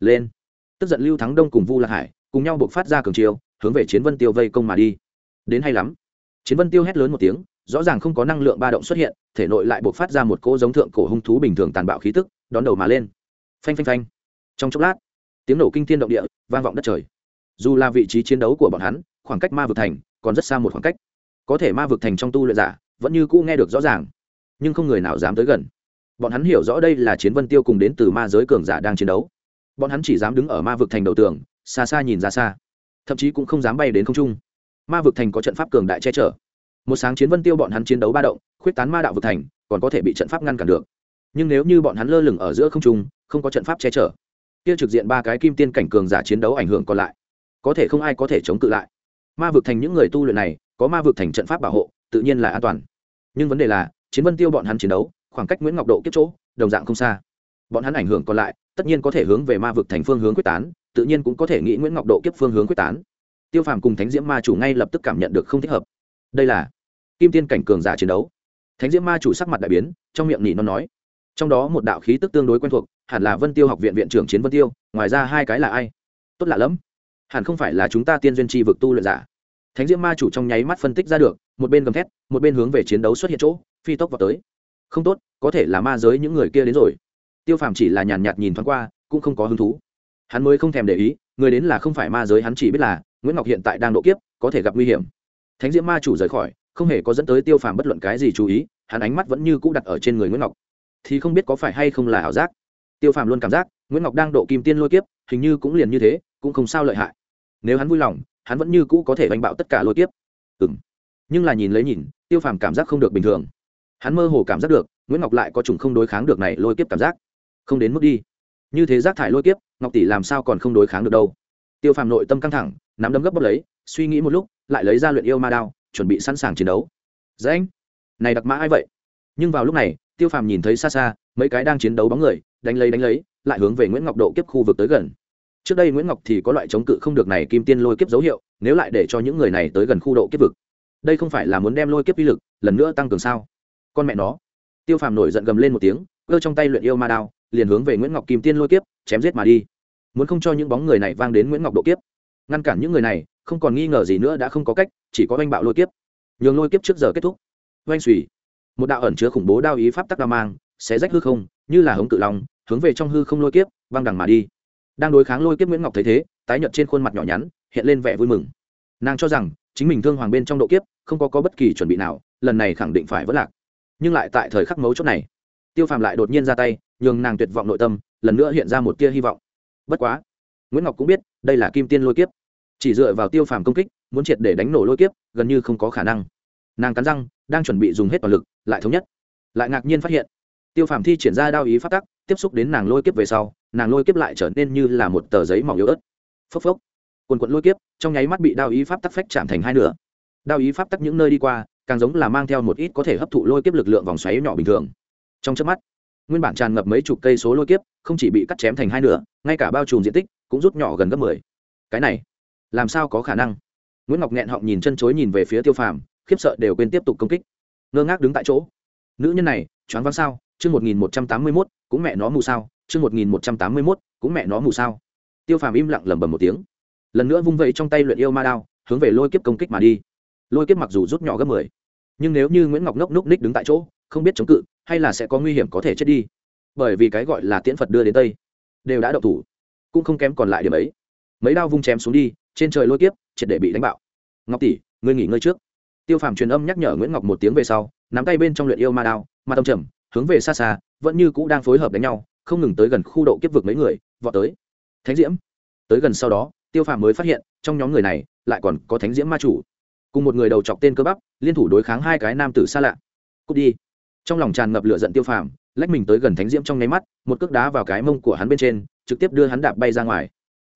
Lên tức giận lưu thắng đông cùng vu lạc hải cùng nhau buộc phát ra cường chiều hướng về chiến vân tiêu vây công mà đi. Đến hay lắm. Chiến vân tiêu hét lớn một tiếng, rõ ràng không có năng lượng ba động xuất hiện, thể nội lại buộc phát ra một cỗ giống thượng cổ hung thú bình thường tàn bạo khí tức, đón đầu mà lên. Phanh phanh phanh. Trong chốc lát, tiếng nổ kinh thiên động địa vang vọng đất trời. Dù là vị trí chiến đấu của bọn hắn, khoảng cách ma vực thành còn rất xa một khoảng cách. Có thể ma vực thành trong tu luyện giả vẫn như cũ nghe được rõ ràng, nhưng không người nào dám tới gần. Bọn hắn hiểu rõ đây là chiến vân tiêu cùng đến từ ma giới cường giả đang chiến đấu bọn hắn chỉ dám đứng ở ma vực thành đầu tường, xa xa nhìn ra xa. Thậm chí cũng không dám bay đến không trung. Ma vực thành có trận pháp cường đại che chở. Một sáng chiến vân tiêu bọn hắn chiến đấu ba động, khuyết tán ma đạo vực thành, còn có thể bị trận pháp ngăn cản được. Nhưng nếu như bọn hắn lơ lửng ở giữa không trung, không có trận pháp che chở, kia trực diện ba cái kim tiên cảnh cường giả chiến đấu ảnh hưởng còn lại. Có thể không ai có thể chống cự lại. Ma vực thành những người tu luyện này, có ma vực thành trận pháp bảo hộ, tự nhiên là an toàn. Nhưng vấn đề là, chiến vân tiêu bọn hắn chiến đấu, khoảng cách nguyễn ngọc độ kiếp chỗ, đồng dạng không xa bọn hắn ảnh hưởng còn lại, tất nhiên có thể hướng về ma vực thành phương hướng quyết tán, tự nhiên cũng có thể nghĩ nguyễn ngọc độ kiếp phương hướng quyết tán. Tiêu phàm cùng thánh diễm ma chủ ngay lập tức cảm nhận được không thích hợp. Đây là kim tiên cảnh cường giả chiến đấu. Thánh diễm ma chủ sắc mặt đại biến, trong miệng nỉ nó nói, trong đó một đạo khí tức tương đối quen thuộc, hẳn là vân tiêu học viện viện trưởng chiến vân tiêu, ngoài ra hai cái là ai? Tốt lạ lắm. Hẳn không phải là chúng ta tiên duyên tri vực tu luyện giả. Thánh diễm ma chủ trong nháy mắt phân tích ra được, một bên gầm thét, một bên hướng về chiến đấu xuất hiện chỗ, phi tốc vào tới. Không tốt, có thể là ma giới những người kia đến rồi tiêu phàm chỉ là nhàn nhạt nhìn thoáng qua, cũng không có hứng thú. Hắn mới không thèm để ý, người đến là không phải ma giới hắn chỉ biết là, nguyễn ngọc hiện tại đang độ kiếp, có thể gặp nguy hiểm. Thánh diễm ma chủ rời khỏi, không hề có dẫn tới tiêu phàm bất luận cái gì chú ý, hắn ánh mắt vẫn như cũ đặt ở trên người nguyễn ngọc. Thì không biết có phải hay không là ảo giác. Tiêu phàm luôn cảm giác, nguyễn ngọc đang độ kim tiên lôi kiếp, hình như cũng liền như thế, cũng không sao lợi hại. Nếu hắn vui lòng, hắn vẫn như cũ có thể đánh bạo tất cả lôi kiếp. Ừ m nhưng là nhìn lấy nhìn, tiêu phàm cảm giác không được bình thường. Hắn mơ hồ cảm giác được, nguyễn ngọc lại có chủng không đối kháng được này lôi kiếp cảm giác không đến mức đi. Như thế rác thải lôi kiếp, ngọc tỷ làm sao còn không đối kháng được đâu. Tiêu phàm nội tâm căng thẳng, nắm đấm gấp bốc lấy, suy nghĩ một lúc, lại lấy ra luyện yêu ma đao, chuẩn bị sẵn sàng chiến đấu. Dễ anh này đặc mã ai vậy? Nhưng vào lúc này, tiêu phàm nhìn thấy xa xa, mấy cái đang chiến đấu bóng người, đánh lấy đánh lấy, lại hướng về nguyễn ngọc độ kiếp khu vực tới gần. Trước đây nguyễn ngọc thì có loại chống cự không được này kim tiên lôi kiếp dấu hiệu, nếu lại để cho những người này tới gần khu độ kiếp vực. Đây không phải là muốn đem lôi kiếp uy lực, lần nữa tăng cường sao? Con mẹ nó! Tiêu phàm nổi giận gầm lên một tiếng cơ trong tay luyện yêu ma đao liền hướng về nguyễn ngọc kim tiên lôi kiếp chém giết mà đi. Muốn không cho những bóng người này vang đến nguyễn ngọc độ kiếp. Ngăn cản những người này không còn nghi ngờ gì nữa đã không có cách chỉ có oanh bạo lôi kiếp. Nhường lôi kiếp trước giờ kết thúc. Oanh xùy một đạo ẩn chứa khủng bố đao ý pháp tắc đao mang sẽ rách hư không như là hống cự long hướng về trong hư không lôi kiếp văng đằng mà đi. Đang đối kháng lôi kiếp nguyễn ngọc thấy thế tái nhợt trên khuôn mặt nhỏ nhắn hiện lên vẻ vui mừng. Nàng cho rằng chính mình thương hoàng bên trong độ kiếp không có, có bất kỳ chuẩn bị nào lần này khẳng định phải vất lạc. Nhưng lại tại thời khắc mấu chốt này tiêu phàm lại đột nhiên ra tay, nhường nàng tuyệt vọng nội tâm, lần nữa hiện ra một tia hy vọng. Bất quá, nguyễn ngọc cũng biết, đây là kim tiên lôi kiếp. Chỉ dựa vào tiêu phàm công kích, muốn triệt để đánh nổ lôi kiếp, gần như không có khả năng. Nàng cắn răng, đang chuẩn bị dùng hết toàn lực, lại thống nhất. Lại ngạc nhiên phát hiện, tiêu phàm thi triển ra đao ý phát tắc, tiếp xúc đến nàng lôi kiếp về sau, nàng lôi kiếp lại trở nên như là một tờ giấy mỏng yếu ớt. Phốc phốc. Quần quận lôi kiếp, trong nháy mắt bị đao ý pháp tắc phách chạm thành hai nửa. Đao ý pháp tắc những nơi đi qua, càng giống là mang theo một ít có thể hấp thụ lôi kiếp lực lượng vòng xoáy nhỏ bình thường trong trước mắt. Nguyên bản tràn ngập mấy chục cây số lôi kiếp, không chỉ bị cắt chém thành hai nửa, ngay cả bao trùm diện tích cũng rút nhỏ gần gấp mười. Cái này, làm sao có khả năng? Nguyễn ngọc nghẹn họng nhìn chân chối nhìn về phía tiêu phàm, khiếp sợ đều quên tiếp tục công kích. Ngơ ngác đứng tại chỗ. Nữ nhân này, choáng váng sao? Chương một nghìn một trăm tám mươi mốt, cũng mẹ nó mù sao? Chương một nghìn một trăm tám mươi mốt, cũng mẹ nó mù sao? Tiêu phàm im lặng lẩm bẩm một tiếng. Lần nữa vung vẩy trong tay luyện yêu ma đao, hướng về lôi kiếp công kích mà đi. Lôi kiếp mặc dù rút nhỏ gấp mười, nhưng nếu như nguyễn ngọc ngốc núc ních đứng tại chỗ, không biết chống cự hay là sẽ có nguy hiểm có thể chết đi? Bởi vì cái gọi là tiễn phật đưa đến tây đều đã đậu thủ, cũng không kém còn lại điểm ấy. Mấy đao vung chém xuống đi, trên trời lôi kiếp, triệt để bị đánh bạo. Ngọc tỷ, ngươi nghỉ ngơi trước. Tiêu phàm truyền âm nhắc nhở nguyễn ngọc một tiếng về sau, nắm tay bên trong luyện yêu ma đao ma tâm trầm, hướng về xa xa, vẫn như cũ đang phối hợp đánh nhau, không ngừng tới gần khu độ kiếp vực mấy người, vọt tới. Thánh diễm. Tới gần sau đó, tiêu phàm mới phát hiện, trong nhóm người này lại còn có thánh diễm ma chủ. Cùng một người đầu chọc tên cơ bắp, liên thủ đối kháng hai cái nam tử xa lạ. Cút đi trong lòng tràn ngập lửa giận tiêu phàm, lách mình tới gần thánh diễm trong nháy mắt, một cước đá vào cái mông của hắn bên trên, trực tiếp đưa hắn đạp bay ra ngoài.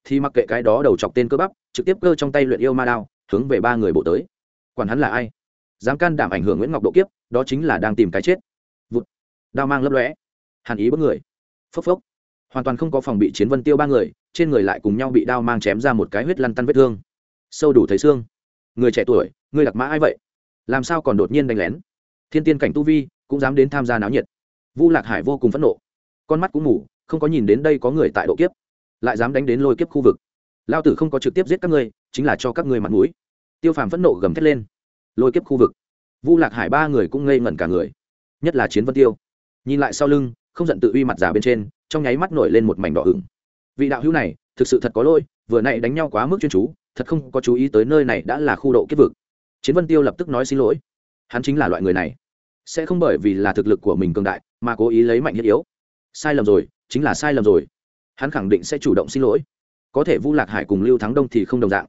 Thì mặc kệ cái đó đầu chọc tên cơ bắp, trực tiếp cơ trong tay luyện yêu ma đao, hướng về ba người bộ tới. Quản hắn là ai? Dám can đảm ảnh hưởng nguyễn ngọc độ kiếp, đó chính là đang tìm cái chết. Vụt. Đao mang lấp lõe hàn ý bất người. Phốc phốc. Hoàn toàn không có phòng bị chiến vân tiêu ba người, trên người lại cùng nhau bị đao mang chém ra một cái huyết lăn tăn vết thương. Sâu đủ thấy xương. Người trẻ tuổi, người đặc mã ai vậy? Làm sao còn đột nhiên đánh lén? Thiên tiên cảnh tu vi cũng dám đến tham gia náo nhiệt. Vu lạc hải vô cùng phẫn nộ. Con mắt cũng ngủ không có nhìn đến đây có người tại độ kiếp. Lại dám đánh đến lôi kiếp khu vực. Lao tử không có trực tiếp giết các ngươi, chính là cho các ngươi mặt mũi. Tiêu phàm phẫn nộ gầm thét lên. Lôi kiếp khu vực. Vu lạc hải ba người cũng ngây ngẩn cả người. Nhất là chiến vân tiêu. Nhìn lại sau lưng, không giận tự uy mặt giả bên trên, trong nháy mắt nổi lên một mảnh đỏ ửng. Vị đạo hữu này, thực sự thật có lỗi, vừa nãy đánh nhau quá mức chuyên chú, thật không có chú ý tới nơi này đã là khu độ kiếp vực. Chiến vân tiêu lập tức nói xin lỗi hắn chính là loại người này. Sẽ không bởi vì là thực lực của mình cường đại mà cố ý lấy mạnh thiết yếu. Sai lầm rồi, chính là sai lầm rồi. Hắn khẳng định sẽ chủ động xin lỗi. Có thể vu lạc hải cùng lưu thắng đông thì không đồng dạng.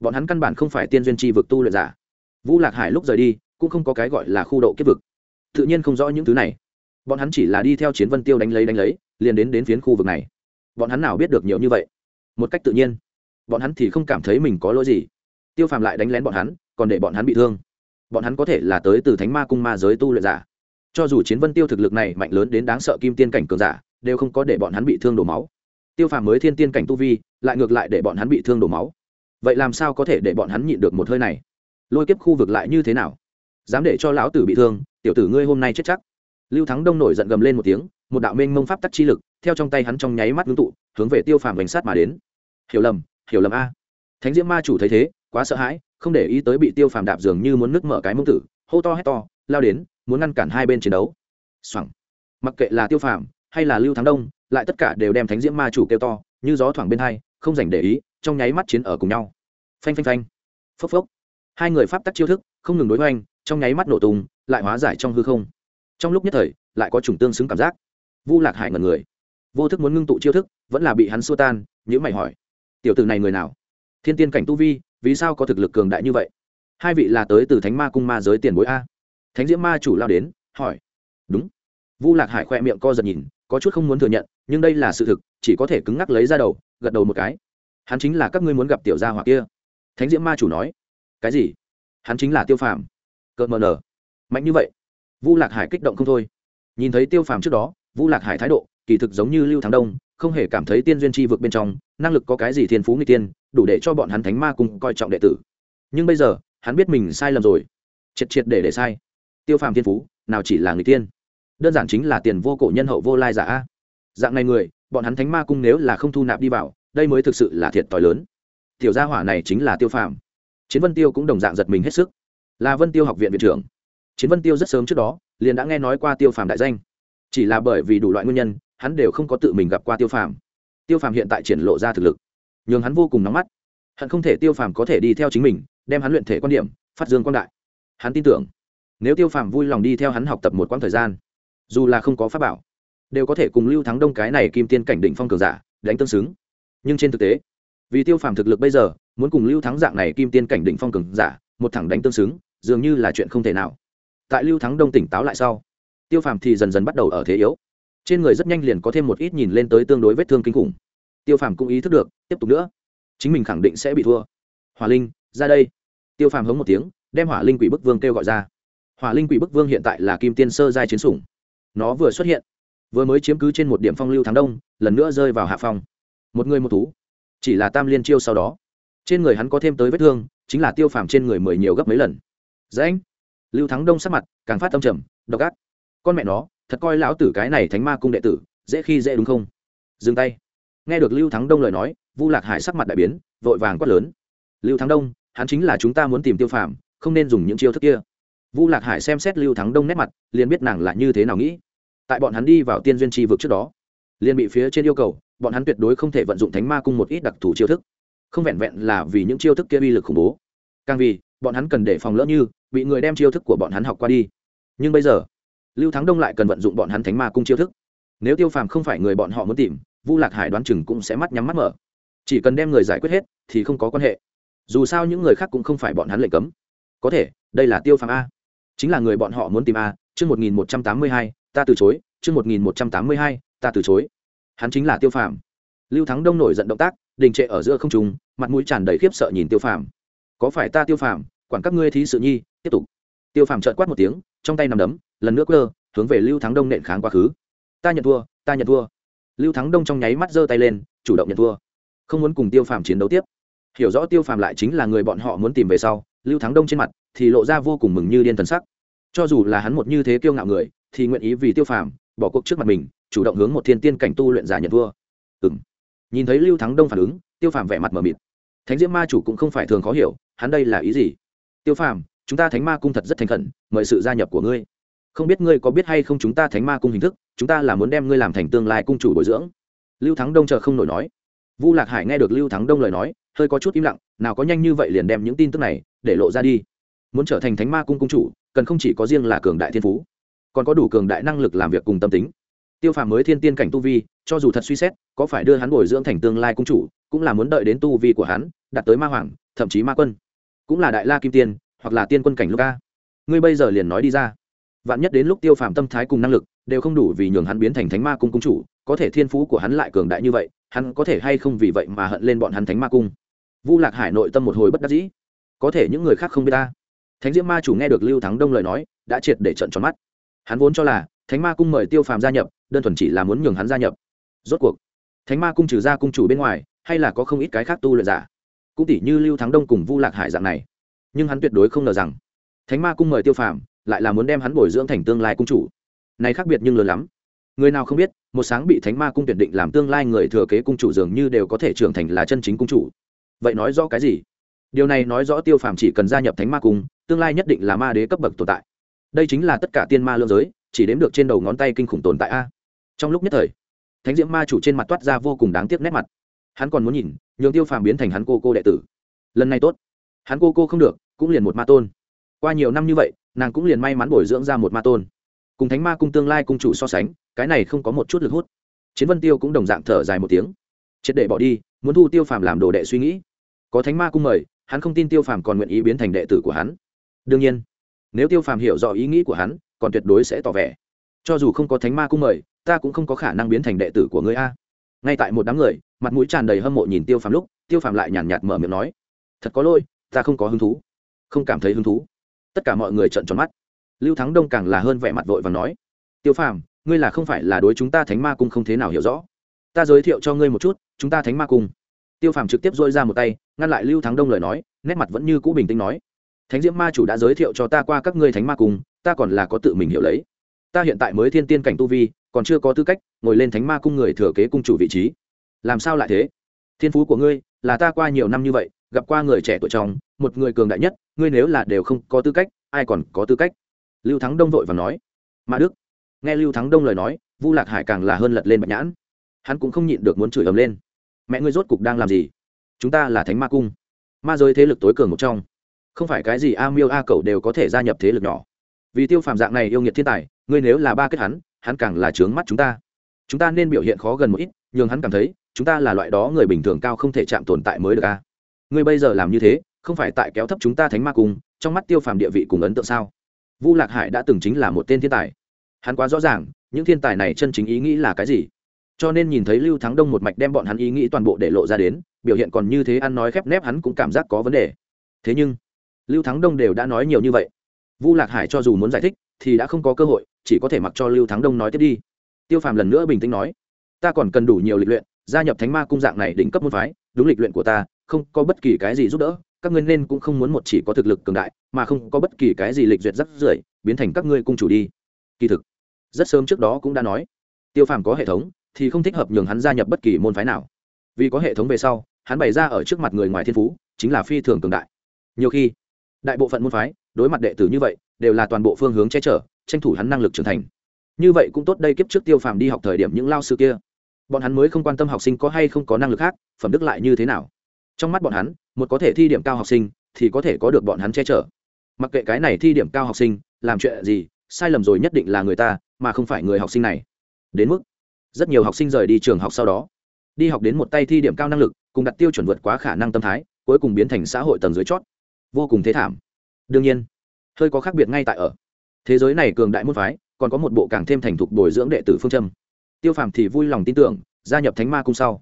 Bọn hắn căn bản không phải tiên duyên tri vực tu luyện giả. Vu lạc hải lúc rời đi, cũng không có cái gọi là khu độ kiếp vực. Tự nhiên không rõ những thứ này. Bọn hắn chỉ là đi theo chiến vân tiêu đánh lấy đánh lấy, liền đến đến phiến khu vực này. Bọn hắn nào biết được nhiều như vậy? Một cách tự nhiên. Bọn hắn thì không cảm thấy mình có lỗi gì. Tiêu phàm lại đánh lén bọn hắn, còn để bọn hắn bị thương bọn hắn có thể là tới từ thánh ma cung ma giới tu luyện giả. Cho dù chiến vân tiêu thực lực này mạnh lớn đến đáng sợ kim tiên cảnh cường giả, đều không có để bọn hắn bị thương đổ máu. Tiêu phàm mới thiên tiên cảnh tu vi, lại ngược lại để bọn hắn bị thương đổ máu. Vậy làm sao có thể để bọn hắn nhịn được một hơi này? Lôi kiếp khu vực lại như thế nào? Dám để cho lão tử bị thương, tiểu tử ngươi hôm nay chết chắc. Lưu thắng đông nổi giận gầm lên một tiếng, một đạo mênh mông pháp tắc chi lực, theo trong tay hắn trong nháy mắt ngưng tụ, hướng về tiêu phàm bánh sát mà đến. Hiểu lầm hiểu lầm a. Thánh diễm ma chủ thấy thế, quá sợ hãi không để ý tới bị tiêu phàm đạp dường như muốn nứt mở cái mông tử, hô to hét to, lao đến, muốn ngăn cản hai bên chiến đấu. Xoẳng mặc kệ là tiêu phàm hay là lưu thắng đông, lại tất cả đều đem thánh diễm ma chủ kêu to, như gió thoảng bên hai, không dành để ý, trong nháy mắt chiến ở cùng nhau. Phanh phanh phanh. Phốc phốc. Hai người pháp tắc chiêu thức, không ngừng đối với anh trong nháy mắt nổ tung, lại hóa giải trong hư không. Trong lúc nhất thời, lại có chủng tương xứng cảm giác. Vu lạc hải ngần người. Vô thức muốn ngưng tụ chiêu thức, vẫn là bị hắn xua tan nhữ mày hỏi, tiểu tử này người nào? Thiên tiên cảnh tu vi vì sao có thực lực cường đại như vậy? Hai vị là tới từ thánh ma cung ma giới tiền bối a. Thánh diễm ma chủ lao đến, hỏi. Đúng. Vu lạc hải khoe miệng co giật nhìn, có chút không muốn thừa nhận, nhưng đây là sự thực, chỉ có thể cứng ngắc lấy ra đầu, gật đầu một cái. Hắn chính là các ngươi muốn gặp tiểu gia hoặc kia. Thánh diễm ma chủ nói. Cái gì? Hắn chính là tiêu phàm. Cợt mờ nở. Mạnh như vậy. Vu lạc hải kích động không thôi. Nhìn thấy tiêu phàm trước đó, vu lạc hải thái độ, kỳ thực giống như lưu thắng đông không hề cảm thấy tiên duyên chi vực bên trong, năng lực có cái gì thiên phú người tiên, đủ để cho bọn hắn thánh ma cùng coi trọng đệ tử. Nhưng bây giờ, hắn biết mình sai lầm rồi. Triệt triệt để để sai. Tiêu phàm thiên phú, nào chỉ là người tiên. Đơn giản chính là tiền vô cổ nhân hậu vô lai giả dạng này người, bọn hắn thánh ma cung nếu là không thu nạp đi vào, đây mới thực sự là thiệt t lớn. Tiểu gia hỏa này chính là tiêu phàm. Chiến vân tiêu cũng đồng dạng giật mình hết sức. Là vân tiêu học viện viện trưởng. Chiến vân tiêu rất sớm trước đó, liền đã nghe nói qua tiêu phàm đại danh. Chỉ là bởi vì đủ loại nguyên nhân hắn đều không có tự mình gặp qua tiêu phàm. Tiêu phàm hiện tại triển lộ ra thực lực, nhường hắn vô cùng nóng mắt. Hận không thể tiêu phàm có thể đi theo chính mình, đem hắn luyện thể quan điểm, phát dương quan đại. Hắn tin tưởng, nếu tiêu phàm vui lòng đi theo hắn học tập một quãng thời gian, dù là không có pháp bảo, đều có thể cùng lưu thắng đông cái này kim tiên cảnh đỉnh phong cường giả đánh tương xứng. Nhưng trên thực tế, vì tiêu phàm thực lực bây giờ, muốn cùng lưu thắng dạng này kim tiên cảnh đỉnh phong cường giả một thẳng đánh tương xứng, dường như là chuyện không thể nào. Tại lưu thắng đông tỉnh táo lại sau, tiêu phàm thì dần dần bắt đầu ở thế yếu trên người rất nhanh liền có thêm một ít nhìn lên tới tương đối vết thương kinh khủng. Tiêu phàm cũng ý thức được, tiếp tục nữa. Chính mình khẳng định sẽ bị thua. Hỏa linh, ra đây. Tiêu phàm hống một tiếng, đem hỏa linh quỷ bức vương kêu gọi ra. Hỏa linh quỷ bức vương hiện tại là kim tiên sơ giai chiến sủng. Nó vừa xuất hiện, vừa mới chiếm cứ trên một điểm phong lưu thắng đông, lần nữa rơi vào hạ phong. Một người một thú, chỉ là tam liên chiêu sau đó. Trên người hắn có thêm tới vết thương, chính là tiêu phàm trên người mười nhiều gấp mấy lần. Dễ anh lưu thắng đông sắc mặt càng phát tâm trầm, độc ác. Con mẹ nó thật coi lão tử cái này thánh ma cung đệ tử, dễ khi dễ đúng không? Dừng tay. Nghe được lưu thắng đông lời nói, vu lạc hải sắc mặt đại biến, vội vàng quát lớn. Lưu thắng đông, hắn chính là chúng ta muốn tìm tiêu phàm, không nên dùng những chiêu thức kia. Vu lạc hải xem xét lưu thắng đông nét mặt, liền biết nàng là như thế nào nghĩ. Tại bọn hắn đi vào tiên duyên tri vực trước đó, liền bị phía trên yêu cầu, bọn hắn tuyệt đối không thể vận dụng thánh ma cung một ít đặc thù chiêu thức. Không vẹn vẹn là vì những chiêu thức kia uy lực khủng bố. Càng vì, bọn hắn cần để phòng lỡ như, bị người đem chiêu thức của bọn hắn học qua đi. Nhưng bây giờ lưu thắng đông lại cần vận dụng bọn hắn thánh ma cung chiêu thức. Nếu tiêu phàm không phải người bọn họ muốn tìm, vu lạc hải đoán chừng cũng sẽ mắt nhắm mắt mở. Chỉ cần đem người giải quyết hết, thì không có quan hệ. Dù sao những người khác cũng không phải bọn hắn lệnh cấm. Có thể, đây là tiêu phàm a. Chính là người bọn họ muốn tìm a, chương một nghìn một trăm tám mươi hai, ta từ chối, chương một nghìn một trăm tám mươi hai, ta từ chối. Hắn chính là tiêu phàm. Lưu thắng đông nổi giận động tác, đình trệ ở giữa không trùng mặt mũi tràn đầy khiếp sợ nhìn tiêu phàm. Có phải ta tiêu phàm? Quản các ngươi thí sự nhi, tiếp tục. Tiêu phàm trợn quát một tiếng, trong tay nằm đấm lần nước cơ, hướng về lưu thắng đông nện kháng quá khứ. Ta nhận thua ta nhận thua. Lưu thắng đông trong nháy mắt giơ tay lên chủ động nhận thua. Không muốn cùng tiêu phàm chiến đấu tiếp. Hiểu rõ tiêu phàm lại chính là người bọn họ muốn tìm về sau lưu thắng đông trên mặt thì lộ ra vô cùng mừng như điên thần sắc. Cho dù là hắn một như thế kiêu ngạo người thì nguyện ý vì tiêu phàm bỏ cuộc trước mặt mình chủ động hướng một thiên tiên cảnh tu luyện giả nhận thua. Ừ m nhìn thấy lưu thắng đông phản ứng tiêu phàm vẻ mặt mờ mịt. Thánh diễm ma chủ cũng không phải thường khó hiểu hắn đây là ý gì? Tiêu phàm chúng ta thánh ma cung thật rất thành khẩn mời sự gia nhập của ngươi không biết ngươi có biết hay không chúng ta thánh ma cung hình thức, chúng ta là muốn đem ngươi làm thành tương lai cung chủ bồi dưỡng. Lưu thắng đông chờ không nổi nói. Vu lạc hải nghe được lưu thắng đông lời nói, hơi có chút im lặng, nào có nhanh như vậy liền đem những tin tức này để lộ ra đi. Muốn trở thành thánh ma cung cung chủ, cần không chỉ có riêng là cường đại thiên phú, còn có đủ cường đại năng lực làm việc cùng tâm tính. Tiêu phàm mới thiên tiên cảnh tu vi, cho dù thật suy xét, có phải đưa hắn bồi dưỡng thành tương lai cung chủ, cũng là muốn đợi đến tu vi của hắn đạt tới ma hoàng, thậm chí ma quân. Cũng là đại la kim tiên, hoặc là tiên quân cảnh lúc ca ngươi bây giờ liền nói đi ra vạn nhất đến lúc tiêu phàm tâm thái cùng năng lực, đều không đủ vì nhường hắn biến thành thánh ma cung cung chủ, có thể thiên phú của hắn lại cường đại như vậy, hắn có thể hay không vì vậy mà hận lên bọn hắn thánh ma cung? Vu lạc hải nội tâm một hồi bất đắc dĩ. Có thể những người khác không biết ta. Thánh diễm ma chủ nghe được lưu thắng đông lời nói, đã triệt để trận tròn mắt. Hắn vốn cho là thánh ma cung mời tiêu phàm gia nhập, đơn thuần chỉ là muốn nhường hắn gia nhập. Rốt cuộc, thánh ma cung trừ ra cung chủ bên ngoài, hay là có không ít cái khác tu luyện giả? Cũng tỷ như lưu thắng đông cùng vu lạc hải dạng này. Nhưng hắn tuyệt đối không ngờ rằng, thánh ma cung mời tiêu phàm lại là muốn đem hắn bồi dưỡng thành tương lai cung chủ. Này khác biệt nhưng lớn lắm. Người nào không biết, một sáng bị thánh ma cung tuyển định làm tương lai người thừa kế cung chủ dường như đều có thể trưởng thành là chân chính cung chủ. Vậy nói rõ cái gì? Điều này nói rõ tiêu phàm chỉ cần gia nhập thánh ma cung, tương lai nhất định là ma đế cấp bậc tồn tại. Đây chính là tất cả tiên ma lương giới, chỉ đếm được trên đầu ngón tay kinh khủng tồn tại a. Trong lúc nhất thời, thánh diễm ma chủ trên mặt toát ra vô cùng đáng tiếc nét mặt. Hắn còn muốn nhìn, nhường tiêu phàm biến thành hắn cô cô đệ tử. Lần này tốt. Hắn cô cô không được, cũng liền một ma tôn. Qua nhiều năm như vậy nàng cũng liền may mắn bồi dưỡng ra một ma tôn. Cùng thánh ma cung tương lai cung chủ so sánh, cái này không có một chút lực hút. Chiến vân tiêu cũng đồng dạng thở dài một tiếng. Triệt để bỏ đi, muốn thu tiêu phàm làm đồ đệ suy nghĩ. Có thánh ma cung mời, hắn không tin tiêu phàm còn nguyện ý biến thành đệ tử của hắn. Đương nhiên, nếu tiêu phàm hiểu rõ ý nghĩ của hắn, còn tuyệt đối sẽ tỏ vẻ. Cho dù không có thánh ma cung mời, ta cũng không có khả năng biến thành đệ tử của ngươi a. Ngay tại một đám người, mặt mũi tràn đầy hâm mộ nhìn tiêu phàm lúc, tiêu phàm lại nhàn nhạt mở miệng nói, thật có lỗi, ta không có hứng thú. Không cảm thấy hứng thú tất cả mọi người trợn tròn mắt. Lưu thắng đông càng là hơn vẻ mặt vội và nói, tiêu phàm, ngươi là không phải là đối chúng ta thánh ma cung không thế nào hiểu rõ. Ta giới thiệu cho ngươi một chút, chúng ta thánh ma cung. Tiêu phàm trực tiếp dôi ra một tay, ngăn lại lưu thắng đông lời nói, nét mặt vẫn như cũ bình tĩnh nói, thánh diễm ma chủ đã giới thiệu cho ta qua các ngươi thánh ma cung, ta còn là có tự mình hiểu lấy. Ta hiện tại mới thiên tiên cảnh tu vi, còn chưa có tư cách ngồi lên thánh ma cung người thừa kế cung chủ vị trí. Làm sao lại thế? Thiên phú của ngươi là ta qua nhiều năm như vậy, gặp qua người trẻ tuổi trong, một người cường đại nhất ngươi nếu là đều không có tư cách, ai còn có tư cách? Lưu thắng đông vội và nói. Mã đức. Nghe lưu thắng đông lời nói, vu lạc hải càng là hơn lật lên bạch nhãn. Hắn cũng không nhịn được muốn chửi ấm lên. Mẹ ngươi rốt cục đang làm gì? Chúng ta là thánh ma cung. Ma giới thế lực tối cường một trong. Không phải cái gì a miêu a cậu đều có thể gia nhập thế lực nhỏ. Vì tiêu phàm dạng này yêu nghiệt thiên tài, ngươi nếu là ba kết hắn hắn càng là trướng mắt chúng ta. Chúng ta nên biểu hiện khó gần một ít nhưng hắn cảm thấy, chúng ta là loại đó người bình thường cao không thể chạm tồn tại mới được a. Ngươi bây giờ làm như thế không phải tại kéo thấp chúng ta thánh ma cung, trong mắt tiêu phàm địa vị cùng ấn tượng sao? Vu lạc hải đã từng chính là một tên thiên tài. Hắn quá rõ ràng, những thiên tài này chân chính ý nghĩ là cái gì. Cho nên nhìn thấy lưu thắng đông một mạch đem bọn hắn ý nghĩ toàn bộ để lộ ra đến, biểu hiện còn như thế ăn nói khép nép hắn cũng cảm giác có vấn đề. Thế nhưng, lưu thắng đông đều đã nói nhiều như vậy. Vu lạc hải cho dù muốn giải thích, thì đã không có cơ hội, chỉ có thể mặc cho lưu thắng đông nói tiếp đi. Tiêu phàm lần nữa bình tĩnh nói, ta còn cần đủ nhiều lịch luyện, gia nhập thánh ma cung dạng này đỉnh cấp môn phái, đúng lịch luyện của ta, không có bất kỳ cái gì giúp đỡ các ngươi nên cũng không muốn một chỉ có thực lực cường đại, mà không có bất kỳ cái gì lịch duyệt rắc rưởi, biến thành các ngươi cung chủ đi. Kỳ thực, rất sớm trước đó cũng đã nói, tiêu phàm có hệ thống, thì không thích hợp nhường hắn gia nhập bất kỳ môn phái nào. Vì có hệ thống về sau, hắn bày ra ở trước mặt người ngoài thiên phú, chính là phi thường cường đại. Nhiều khi, đại bộ phận môn phái, đối mặt đệ tử như vậy, đều là toàn bộ phương hướng che chở, tranh thủ hắn năng lực trưởng thành. Như vậy cũng tốt đây kiếp trước tiêu phàm đi học thời điểm những lao sư kia. Bọn hắn mới không quan tâm học sinh có hay không có năng lực khác, phẩm đức lại như thế nào. Trong mắt bọn hắn một có thể thi điểm cao học sinh, thì có thể có được bọn hắn che chở. Mặc kệ cái này thi điểm cao học sinh, làm chuyện gì, sai lầm rồi nhất định là người ta, mà không phải người học sinh này. Đến mức, rất nhiều học sinh rời đi trường học sau đó. Đi học đến một tay thi điểm cao năng lực, cùng đặt tiêu chuẩn vượt quá khả năng tâm thái, cuối cùng biến thành xã hội tầng dưới chót. Vô cùng thế thảm. Đương nhiên, hơi có khác biệt ngay tại ở. Thế giới này cường đại môn phái, còn có một bộ càng thêm thành thục bồi dưỡng đệ tử phương châm. Tiêu phàm thì vui lòng tin tưởng, gia nhập thánh ma cung sau.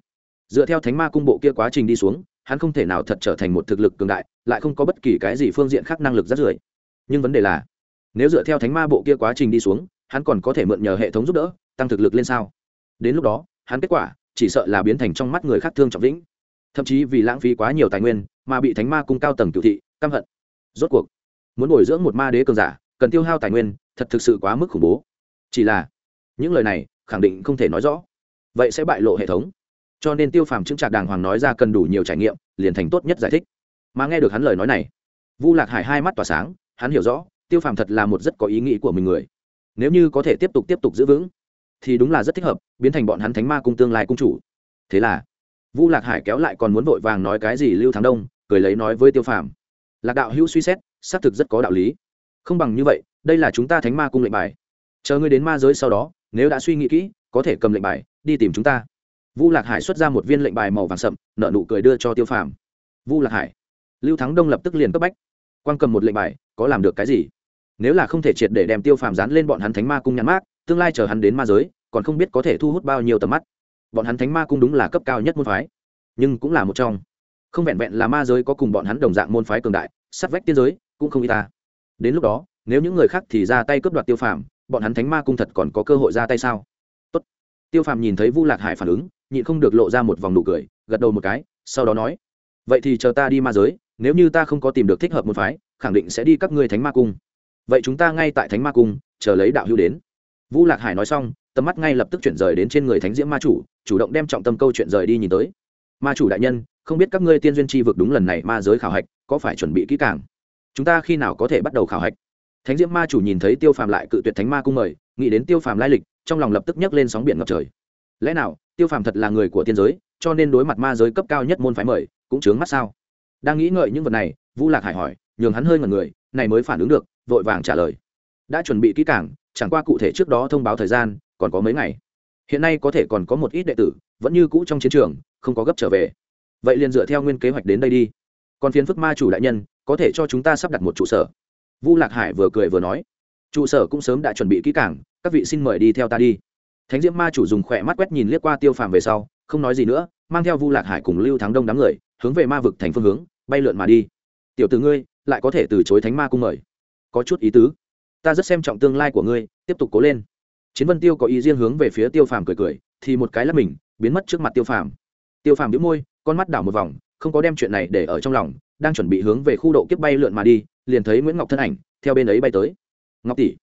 Dựa theo thánh ma cung bộ kia quá trình đi xuống hắn không thể nào thật trở thành một thực lực cường đại, lại không có bất kỳ cái gì phương diện khác năng lực rất rưởi. Nhưng vấn đề là, nếu dựa theo thánh ma bộ kia quá trình đi xuống, hắn còn có thể mượn nhờ hệ thống giúp đỡ, tăng thực lực lên sao? Đến lúc đó, hắn kết quả chỉ sợ là biến thành trong mắt người khác thương trọng vĩnh. Thậm chí vì lãng phí quá nhiều tài nguyên mà bị thánh ma cung cao tầng cựu thị, căm hận. Rốt cuộc, muốn bồi dưỡng một ma đế cường giả, cần tiêu hao tài nguyên, thật thực sự quá mức khủng bố. Chỉ là, những lời này khẳng định không thể nói rõ. Vậy sẽ bại lộ hệ thống cho nên tiêu phàm chứng trạc đàng hoàng nói ra cần đủ nhiều trải nghiệm, liền thành tốt nhất giải thích. Mà nghe được hắn lời nói này, vu lạc hải hai mắt tỏa sáng, hắn hiểu rõ, tiêu phàm thật là một rất có ý nghĩ của mình người. Nếu như có thể tiếp tục tiếp tục giữ vững, thì đúng là rất thích hợp, biến thành bọn hắn thánh ma cung tương lai cung chủ. Thế là, vu lạc hải kéo lại còn muốn vội vàng nói cái gì lưu thắng đông, cười lấy nói với tiêu phàm. Lạc đạo hữu suy xét, xác thực rất có đạo lý. Không bằng như vậy, đây là chúng ta thánh ma cung lệnh bài. Chờ ngươi đến ma giới sau đó, nếu đã suy nghĩ kỹ, có thể cầm lệnh bài, đi tìm chúng ta vu lạc hải xuất ra một viên lệnh bài màu vàng sậm nợ nụ cười đưa cho tiêu phàm. Vu lạc hải, lưu thắng đông lập tức liền cấp bách. Quan cầm một lệnh bài, có làm được cái gì? Nếu là không thể triệt để đem tiêu phàm dán lên bọn hắn thánh ma cung nhắn mát tương lai chờ hắn đến ma giới, còn không biết có thể thu hút bao nhiêu tầm mắt. Bọn hắn thánh ma cung đúng là cấp cao nhất môn phái, nhưng cũng là một trong. Không vẹn vẹn là ma giới có cùng bọn hắn đồng dạng môn phái cường đại sát vách tiên giới, cũng không y ta. Đến lúc đó, nếu những người khác thì ra tay cướp đoạt tiêu phàm, bọn hắn thánh ma cung thật còn có cơ hội ra tay sao? Tiêu phàm nhìn thấy vu lạc hải phản ứng, nhịn không được lộ ra một vòng nụ cười, gật đầu một cái, sau đó nói, vậy thì chờ ta đi ma giới, nếu như ta không có tìm được thích hợp môn phái, khẳng định sẽ đi các ngươi thánh ma cung. Vậy chúng ta ngay tại thánh ma cung, chờ lấy đạo hữu đến. Vu lạc hải nói xong, tầm mắt ngay lập tức chuyển rời đến trên người thánh diễm ma chủ chủ động đem trọng tâm câu chuyện rời đi nhìn tới. Ma chủ đại nhân, không biết các ngươi tiên duyên Chi vực đúng lần này ma giới khảo hạch, có phải chuẩn bị kỹ càng? Chúng ta khi nào có thể bắt đầu khảo hạch? Thánh diễm ma chủ nhìn thấy tiêu phàm lại cự tuyệt thánh ma cung mời, nghĩ đến tiêu phàm lai lịch trong lòng lập tức nhấc lên sóng biển ngập trời. Lẽ nào, tiêu phàm thật là người của tiên giới, cho nên đối mặt ma giới cấp cao nhất môn phái mời, cũng chướng mắt sao? Đang nghĩ ngợi những vật này, vũ lạc hải hỏi, nhường hắn hơi ngần người, này mới phản ứng được, vội vàng trả lời. Đã chuẩn bị kỹ càng, chẳng qua cụ thể trước đó thông báo thời gian, còn có mấy ngày. Hiện nay có thể còn có một ít đệ tử, vẫn như cũ trong chiến trường, không có gấp trở về. Vậy liền dựa theo nguyên kế hoạch đến đây đi. Còn phiến phức ma chủ đại nhân, có thể cho chúng ta sắp đặt một trụ sở. Vu lạc hải vừa cười vừa nói trụ sở cũng sớm đã chuẩn bị kỹ càng, các vị xin mời đi theo ta đi. Thánh diễm ma chủ dùng khỏe mắt quét nhìn liếc qua tiêu phàm về sau, không nói gì nữa, mang theo vu lạc hải cùng lưu thắng đông đám người, hướng về ma vực thành phương hướng, bay lượn mà đi. Tiểu t ngươi, lại có thể từ chối thánh ma cung mời. Có chút ý tứ. Ta rất xem trọng tương lai của ngươi, tiếp tục cố lên. Chiến vân tiêu có ý riêng hướng về phía tiêu phàm cười cười, thì một cái lắp mình, biến mất trước mặt tiêu phàm. Tiêu phàm đĩu môi, con mắt đảo một vòng, không có đem chuyện này để ở trong lòng, đang chuẩn bị hướng về khu độ kiếp bay lượn mà đi, liền thấy nguyễn ngọc thân ảnh, theo bên ấy bay tới ngọc tỷ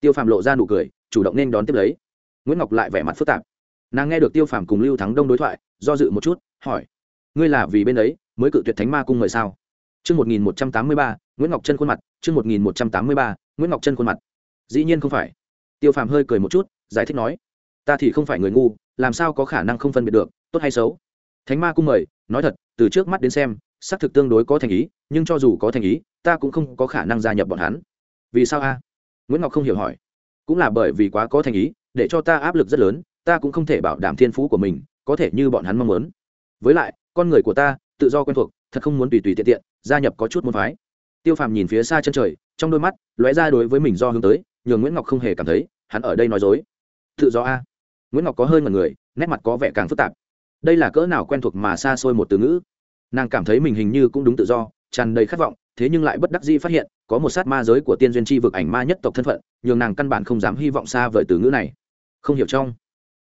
tiêu phàm lộ ra nụ cười chủ động nên đón tiếp lấy nguyễn ngọc lại vẻ mặt phức tạp nàng nghe được tiêu phàm cùng lưu thắng đông đối thoại do dự một chút hỏi ngươi là vì bên ấy mới cự tuyệt thánh ma cung mời sao Chương 1183, Nguyễn Ngọc Chân khuôn mặt, chương 1183, Nguyễn Ngọc Chân khuôn mặt. Dĩ nhiên không phải. Tiêu Phàm hơi cười một chút, giải thích nói, ta thì không phải người ngu, làm sao có khả năng không phân biệt được, tốt hay xấu. Thánh Ma cung mời, nói thật, từ trước mắt đến xem, xác thực tương đối có thành ý, nhưng cho dù có thành ý, ta cũng không có khả năng gia nhập bọn hắn. Vì sao a? Nguyễn Ngọc không hiểu hỏi. Cũng là bởi vì quá có thành ý, để cho ta áp lực rất lớn, ta cũng không thể bảo đảm thiên phú của mình, có thể như bọn hắn mong muốn. Với lại, con người của ta, tự do quen thuộc, thật không muốn tùy tùy tiện tiện gia nhập có chút môn phái. Tiêu phàm nhìn phía xa chân trời trong đôi mắt lóe ra đối với mình do hướng tới nhường nguyễn ngọc không hề cảm thấy hắn ở đây nói dối. Tự do a. Nguyễn ngọc có hơi ngần người nét mặt có vẻ càng phức tạp. Đây là cỡ nào quen thuộc mà xa xôi một từ ngữ. Nàng cảm thấy mình hình như cũng đúng tự do tràn đầy khát vọng, thế nhưng lại bất đắc dĩ phát hiện, có một sát ma giới của tiên duyên Chi vực ảnh ma nhất tộc thân phận, nhường nàng căn bản không dám hy vọng xa vời từ ngữ này. Không hiểu trong,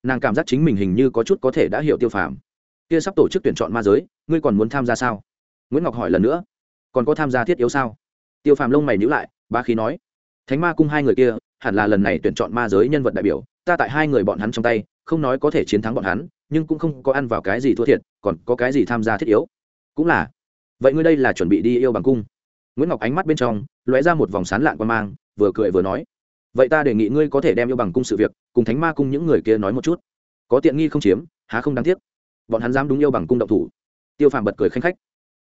nàng cảm giác chính mình hình như có chút có thể đã hiểu tiêu phàm. Kia sắp tổ chức tuyển chọn ma giới, ngươi còn muốn tham gia sao? Nguyễn ngọc hỏi lần nữa. Còn có tham gia thiết yếu sao? Tiêu phàm lông mày nhữ lại ba khí nói. Thánh ma cung hai người kia, hẳn là lần này tuyển chọn ma giới nhân vật đại biểu, ta tại hai người bọn hắn trong tay, không nói có thể chiến thắng bọn hắn, nhưng cũng không có ăn vào cái gì thua thiệt, còn có cái gì tham gia thiết yếu. Cũng là vậy ngươi đây là chuẩn bị đi yêu bằng cung? Nguyễn ngọc ánh mắt bên trong lóe ra một vòng sán lạn quan mang, vừa cười vừa nói. Vậy ta đề nghị ngươi có thể đem yêu bằng cung sự việc cùng thánh ma cung những người kia nói một chút. Có tiện nghi không chiếm, há không đáng tiếc. Bọn hắn dám đúng yêu bằng cung động thủ. Tiêu phàm bật cười khanh khách.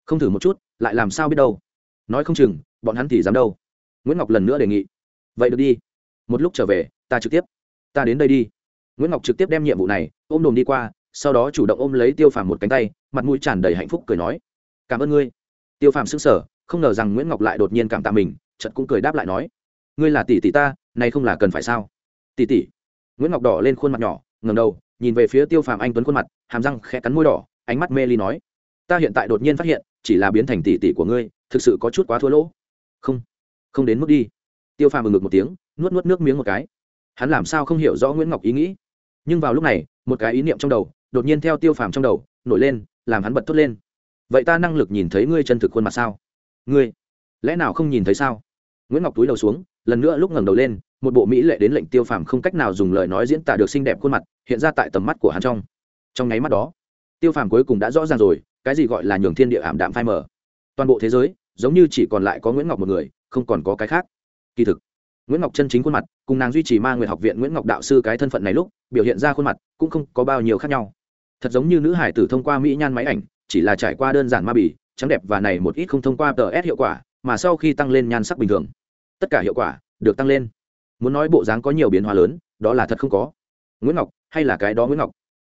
Không thử một chút, lại làm sao biết đâu? Nói không chừng, bọn hắn thì dám đâu. Nguyễn ngọc lần nữa đề nghị. Vậy được đi. Một lúc trở về, ta trực tiếp. Ta đến đây đi. Nguyễn ngọc trực tiếp đem nhiệm vụ này ôm đồm đi qua, sau đó chủ động ôm lấy tiêu phàm một cánh tay, mặt mũi tràn đầy hạnh phúc cười nói cảm ơn ngươi. Tiêu phàm xứng sở không ngờ rằng nguyễn ngọc lại đột nhiên cảm tạ mình trận cũng cười đáp lại nói, ngươi là tỷ tỷ ta nay không là cần phải sao? Tỷ tỷ? Nguyễn ngọc đỏ lên khuôn mặt nhỏ ngầm đầu, nhìn về phía tiêu phàm anh tuấn khuôn mặt, hàm răng khẽ cắn môi đỏ, ánh mắt mê ly nói, ta hiện tại đột nhiên phát hiện, chỉ là biến thành tỷ tỷ của ngươi, thực sự có chút quá thua lỗ. Không không đến mức đi. Tiêu phàm ngực một tiếng, nuốt nuốt nước miếng một cái. Hắn làm sao không hiểu rõ nguyễn ngọc ý nghĩ? Nhưng vào lúc này, một cái ý niệm trong đầu, đột nhiên theo tiêu phàm trong đầu, nổi lên, làm hắn bật thốt lên vậy ta năng lực nhìn thấy ngươi chân thực khuôn mặt sao? Ngươi, lẽ nào không nhìn thấy sao? Nguyễn ngọc túi đầu xuống, lần nữa lúc ngẩng đầu lên, một bộ mỹ lệ đến lệnh tiêu phàm không cách nào dùng lời nói diễn tả được xinh đẹp khuôn mặt, hiện ra tại tầm mắt của hắn trong. Trong nháy mắt đó, tiêu phàm cuối cùng đã rõ ràng rồi, cái gì gọi là nhường thiên địa ảm đạm phai mờ. Toàn bộ thế giới, giống như chỉ còn lại có nguyễn ngọc một người, không còn có cái khác. Kỳ thực, nguyễn ngọc chân chính khuôn mặt, cùng nàng duy trì ma nguyện học viện nguyễn ngọc đạo sư cái thân phận này lúc, biểu hiện ra khuôn mặt cũng không có bao nhiêu khác nhau. Thật giống như nữ hải tử thông qua mỹ nhan máy ảnh chỉ là trải qua đơn giản ma bì, trắng đẹp và này một ít không thông qua tờ s hiệu quả, mà sau khi tăng lên nhan sắc bình thường. Tất cả hiệu quả được tăng lên. Muốn nói bộ dáng có nhiều biến hóa lớn, đó là thật không có. Nguyễn ngọc, hay là cái đó nguyễn ngọc?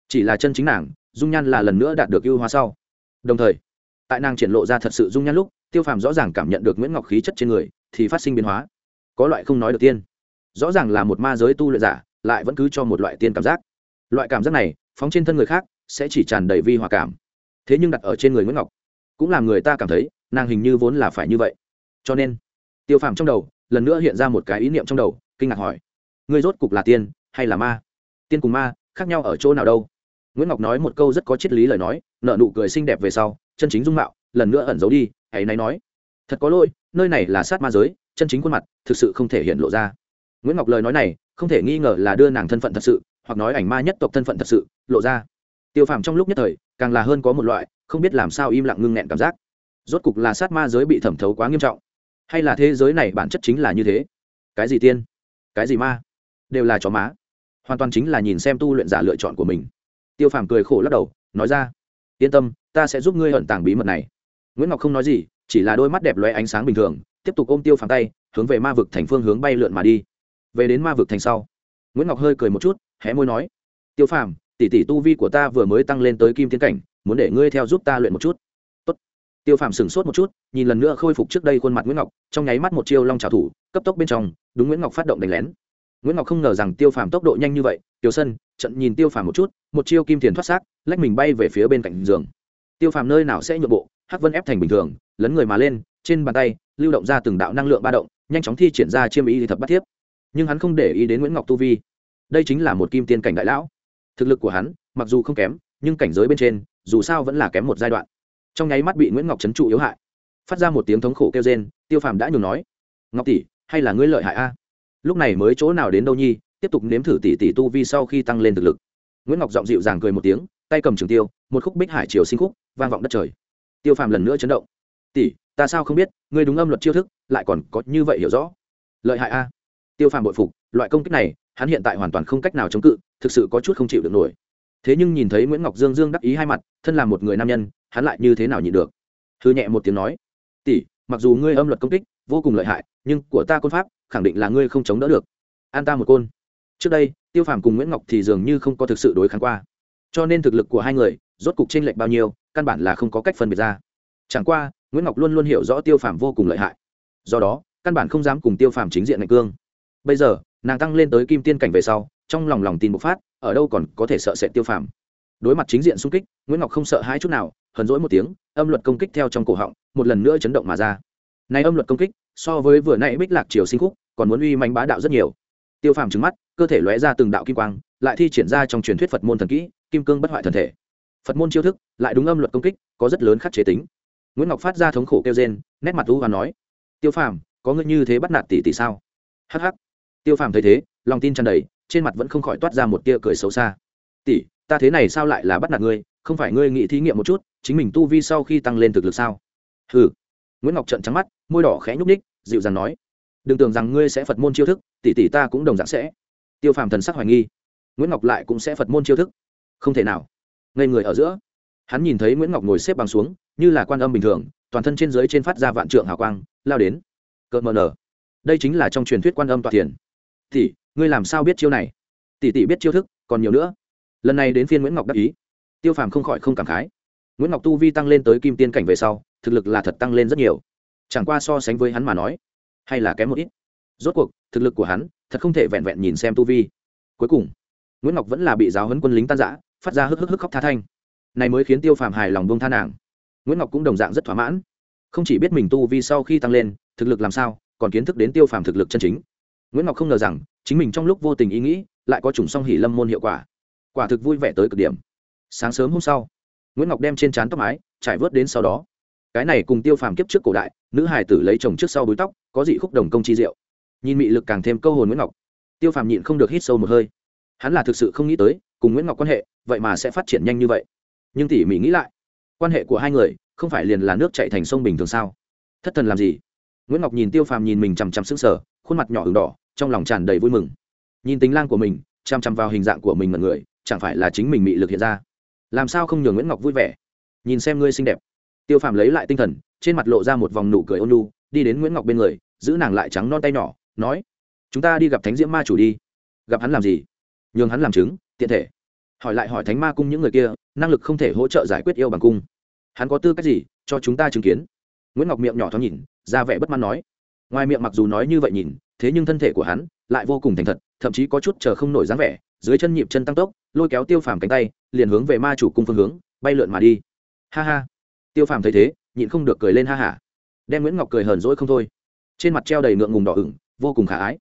Chỉ là chân chính nàng, dung nhan là lần nữa đạt được ưu hóa sau. Đồng thời, tại nàng triển lộ ra thật sự dung nhan lúc, tiêu phàm rõ ràng cảm nhận được nguyễn ngọc khí chất trên người, thì phát sinh biến hóa. Có loại không nói được tiên. Rõ ràng là một ma giới tu luyện giả, lại vẫn cứ cho một loại tiên cảm giác. Loại cảm giác này, phóng trên thân người khác, sẽ chỉ tràn đầy vi hòa cảm thế nhưng đặt ở trên người nguyễn ngọc cũng làm người ta cảm thấy nàng hình như vốn là phải như vậy cho nên tiêu phàm trong đầu lần nữa hiện ra một cái ý niệm trong đầu kinh ngạc hỏi ngươi rốt cục là tiên hay là ma tiên cùng ma khác nhau ở chỗ nào đâu nguyễn ngọc nói một câu rất có triết lý lời nói nợ nụ cười xinh đẹp về sau chân chính dung mạo lần nữa ẩn giấu đi hãy nay nói thật có lỗi nơi này là sát ma giới chân chính khuôn mặt thực sự không thể hiện lộ ra nguyễn ngọc lời nói này không thể nghi ngờ là đưa nàng thân phận thật sự hoặc nói ảnh ma nhất tộc thân phận thật sự lộ ra tiêu phàm trong lúc nhất thời, càng là hơn có một loại, không biết làm sao im lặng ngưng nghẹn cảm giác. Rốt cục là sát ma giới bị thẩm thấu quá nghiêm trọng. Hay là thế giới này bản chất chính là như thế? Cái gì tiên? Cái gì ma? Đều là chó má. Hoàn toàn chính là nhìn xem tu luyện giả lựa chọn của mình. Tiêu phàm cười khổ lắc đầu, nói ra, yên tâm, ta sẽ giúp ngươi hận tàng bí mật này. Nguyễn ngọc không nói gì, chỉ là đôi mắt đẹp loe ánh sáng bình thường, tiếp tục ôm tiêu phàm tay, hướng về ma vực thành phương hướng bay lượn mà đi. Về đến ma vực thành sau, nguyễn ngọc hơi cười một chút, hé môi nói, tiêu phàm tỷ tỷ tu vi của ta vừa mới tăng lên tới kim tiến cảnh, muốn để ngươi theo giúp ta luyện một chút. Tốt. tiêu phàm sửng sốt một chút, nhìn lần nữa khôi phục trước đây khuôn mặt nguyễn ngọc, trong nháy mắt một chiêu long trào thủ, cấp tốc bên trong, đúng nguyễn ngọc phát động đánh lén. Nguyễn ngọc không ngờ rằng tiêu phàm tốc độ nhanh như vậy tiêu sân, trận nhìn tiêu phàm một chút, một chiêu kim tiền thoát xác, lách mình bay về phía bên cạnh giường. Tiêu phàm nơi nào sẽ nhượng bộ, hắc vân ép thành bình thường, lấn người mà lên, trên bàn tay, lưu động ra từng đạo năng lượng ba động, nhanh chóng thi triển ra chiêm ý thì thập bắt thiếp. Nhưng hắn không để ý đến nguyễn ngọc tu vi. Đây chính là một kim tiên cảnh đại lão thực lực của hắn, mặc dù không kém, nhưng cảnh giới bên trên, dù sao vẫn là kém một giai đoạn. Trong nháy mắt bị nguyễn ngọc trấn trụ yếu hại. Phát ra một tiếng thống khổ kêu rên, tiêu phàm đã nhường nói, ngọc tỷ, hay là ngươi lợi hại a? Lúc này mới chỗ nào đến đâu nhi, tiếp tục nếm thử tỷ tỷ tu vi sau khi tăng lên thực lực. Nguyễn ngọc giọng dịu dàng cười một tiếng, tay cầm trường tiêu, một khúc bích hải chiều sinh khúc, vang vọng đất trời. Tiêu phàm lần nữa chấn động, tỷ, ta sao không biết, ngươi đúng âm luật chiêu thức, lại còn có như vậy hiểu rõ. Lợi hại a. Tiêu phàm bội phục, loại công kích này, hắn hiện tại hoàn toàn không cách nào chống cự thực sự có chút không chịu được nổi. Thế nhưng nhìn thấy nguyễn ngọc dương dương đắc ý hai mặt, thân là một người nam nhân, hắn lại như thế nào nhịn được? Thư nhẹ một tiếng nói, tỷ, mặc dù ngươi âm luật công kích, vô cùng lợi hại, nhưng của ta côn pháp, khẳng định là ngươi không chống đỡ được. An ta một côn. Trước đây, tiêu phàm cùng nguyễn ngọc thì dường như không có thực sự đối kháng qua. Cho nên thực lực của hai người, rốt cục tranh lệch bao nhiêu, căn bản là không có cách phân biệt ra. Chẳng qua, nguyễn ngọc luôn luôn hiểu rõ tiêu phàm vô cùng lợi hại. Do đó, căn bản không dám cùng tiêu phàm chính diện ngạch cương. Bây giờ, nàng tăng lên tới kim tiên cảnh về sau trong lòng lòng tin bộc phát, ở đâu còn có thể sợ sệt tiêu phàm. Đối mặt chính diện xung kích, nguyễn ngọc không sợ hai chút nào, hờn rỗi một tiếng, âm luật công kích theo trong cổ họng, một lần nữa chấn động mà ra. Này âm luật công kích, so với vừa nãy bích lạc triều sinh khúc, còn muốn uy manh bá đạo rất nhiều. Tiêu phàm trứng mắt, cơ thể lóe ra từng đạo kim quang, lại thi triển ra trong truyền thuyết phật môn thần kỹ, kim cương bất hoại thần thể. Phật môn chiêu thức, lại đúng âm luật công kích, có rất lớn khắc chế tính. Nguyễn ngọc phát ra thống khổ kêu rên, nét mặt u và nói, tiêu phàm, có ngươi như thế bắt nạt tỷ tỷ sao? Hh tiêu phàm thấy thế, lòng tin tràn đầy trên mặt vẫn không khỏi toát ra một tia cười xấu xa. Tỷ, ta thế này sao lại là bắt nạt ngươi? Không phải ngươi nghĩ thí nghiệm một chút, chính mình tu vi sau khi tăng lên thực lực sao? Ừ nguyễn ngọc trận trắng mắt, môi đỏ khẽ nhúc ních dịu dàng nói, đừng tưởng rằng ngươi sẽ phật môn chiêu thức, tỷ tỷ ta cũng đồng dạng sẽ. Tiêu phàm thần sắc hoài nghi. Nguyễn ngọc lại cũng sẽ phật môn chiêu thức. Không thể nào. Ngây người ở giữa, hắn nhìn thấy nguyễn ngọc ngồi xếp bằng xuống, như là quan âm bình thường, toàn thân trên dưới trên phát ra vạn trượng hào quang, lao đến. Cợt mờ nở. Đây chính là trong truyền thuyết quan âm tọa thiền. Tỷ ngươi làm sao biết chiêu này? Tỷ tỷ biết chiêu thức, còn nhiều nữa. Lần này đến phiên nguyễn ngọc đắc ý. Tiêu phàm không khỏi không cảm khái. Nguyễn ngọc tu vi tăng lên tới kim tiên cảnh về sau, thực lực là thật tăng lên rất nhiều. Chẳng qua so sánh với hắn mà nói, hay là kém một ít. Rốt cuộc, thực lực của hắn, thật không thể vẹn vẹn nhìn xem tu vi. Cuối cùng, nguyễn ngọc vẫn là bị giáo huấn quân lính tan giã phát ra hức hức hức khóc tha thanh. Này mới khiến tiêu phàm hài lòng buông tha nàng. Nguyễn ngọc cũng đồng dạng rất thỏa mãn. Không chỉ biết mình tu vi sau khi tăng lên, thực lực làm sao, còn kiến thức đến tiêu phàm thực lực chân chính. Nguyễn ngọc không ngờ rằng chính mình trong lúc vô tình ý nghĩ, lại có chủng song hỉ lâm môn hiệu quả. Quả thực vui vẻ tới cực điểm. Sáng sớm hôm sau, nguyễn ngọc đem trên trán tóc mái, trải vớt đến sau đó. Cái này cùng tiêu phàm kiếp trước cổ đại, nữ hài tử lấy chồng trước sau búi tóc, có dị khúc đồng công chi diệu. Nhìn mị lực càng thêm câu hồn nguyễn ngọc, tiêu phàm nhịn không được hít sâu một hơi. Hắn là thực sự không nghĩ tới, cùng nguyễn ngọc quan hệ, vậy mà sẽ phát triển nhanh như vậy. Nhưng tỉ mỉ nghĩ lại, quan hệ của hai người, không phải liền là nước chạy thành sông bình thường sao? Thất thần làm gì? Nguyễn ngọc nhìn tiêu phàm nhìn mình chằm chằm sững sờ, khuôn mặt nhỏ h đỏ trong lòng tràn đầy vui mừng. Nhìn tính lang của mình chằm chằm vào hình dạng của mình mật người, chẳng phải là chính mình bị lực hiện ra. Làm sao không nhường nguyễn ngọc vui vẻ? Nhìn xem ngươi xinh đẹp. Tiêu phàm lấy lại tinh thần, trên mặt lộ ra một vòng nụ cười ôn lu đi đến nguyễn ngọc bên người, giữ nàng lại trắng non tay nhỏ, nói, chúng ta đi gặp thánh diễm ma chủ đi. Gặp hắn làm gì? Nhường hắn làm chứng, tiện thể. Hỏi lại hỏi thánh ma cung những người kia, năng lực không thể hỗ trợ giải quyết yêu bằng cung. Hắn có tư cách gì cho chúng ta chứng kiến? Nguyễn ngọc miệng nhỏ thoáng nhìn, ra vẻ bất mãn nói. Ngoài miệng mặc dù nói như vậy nhìn thế nhưng thân thể của hắn lại vô cùng thành thật, thậm chí có chút chờ không nổi dáng vẻ, dưới chân nhịp chân tăng tốc, lôi kéo tiêu phàm cánh tay, liền hướng về ma chủ cung phương hướng, bay lượn mà đi. Ha ha. Tiêu phàm thấy thế, nhịn không được cười lên ha hả đem nguyễn ngọc cười hờn dỗi không thôi. Trên mặt treo đầy ngượng ngùng đỏ ửng, vô cùng khả ái.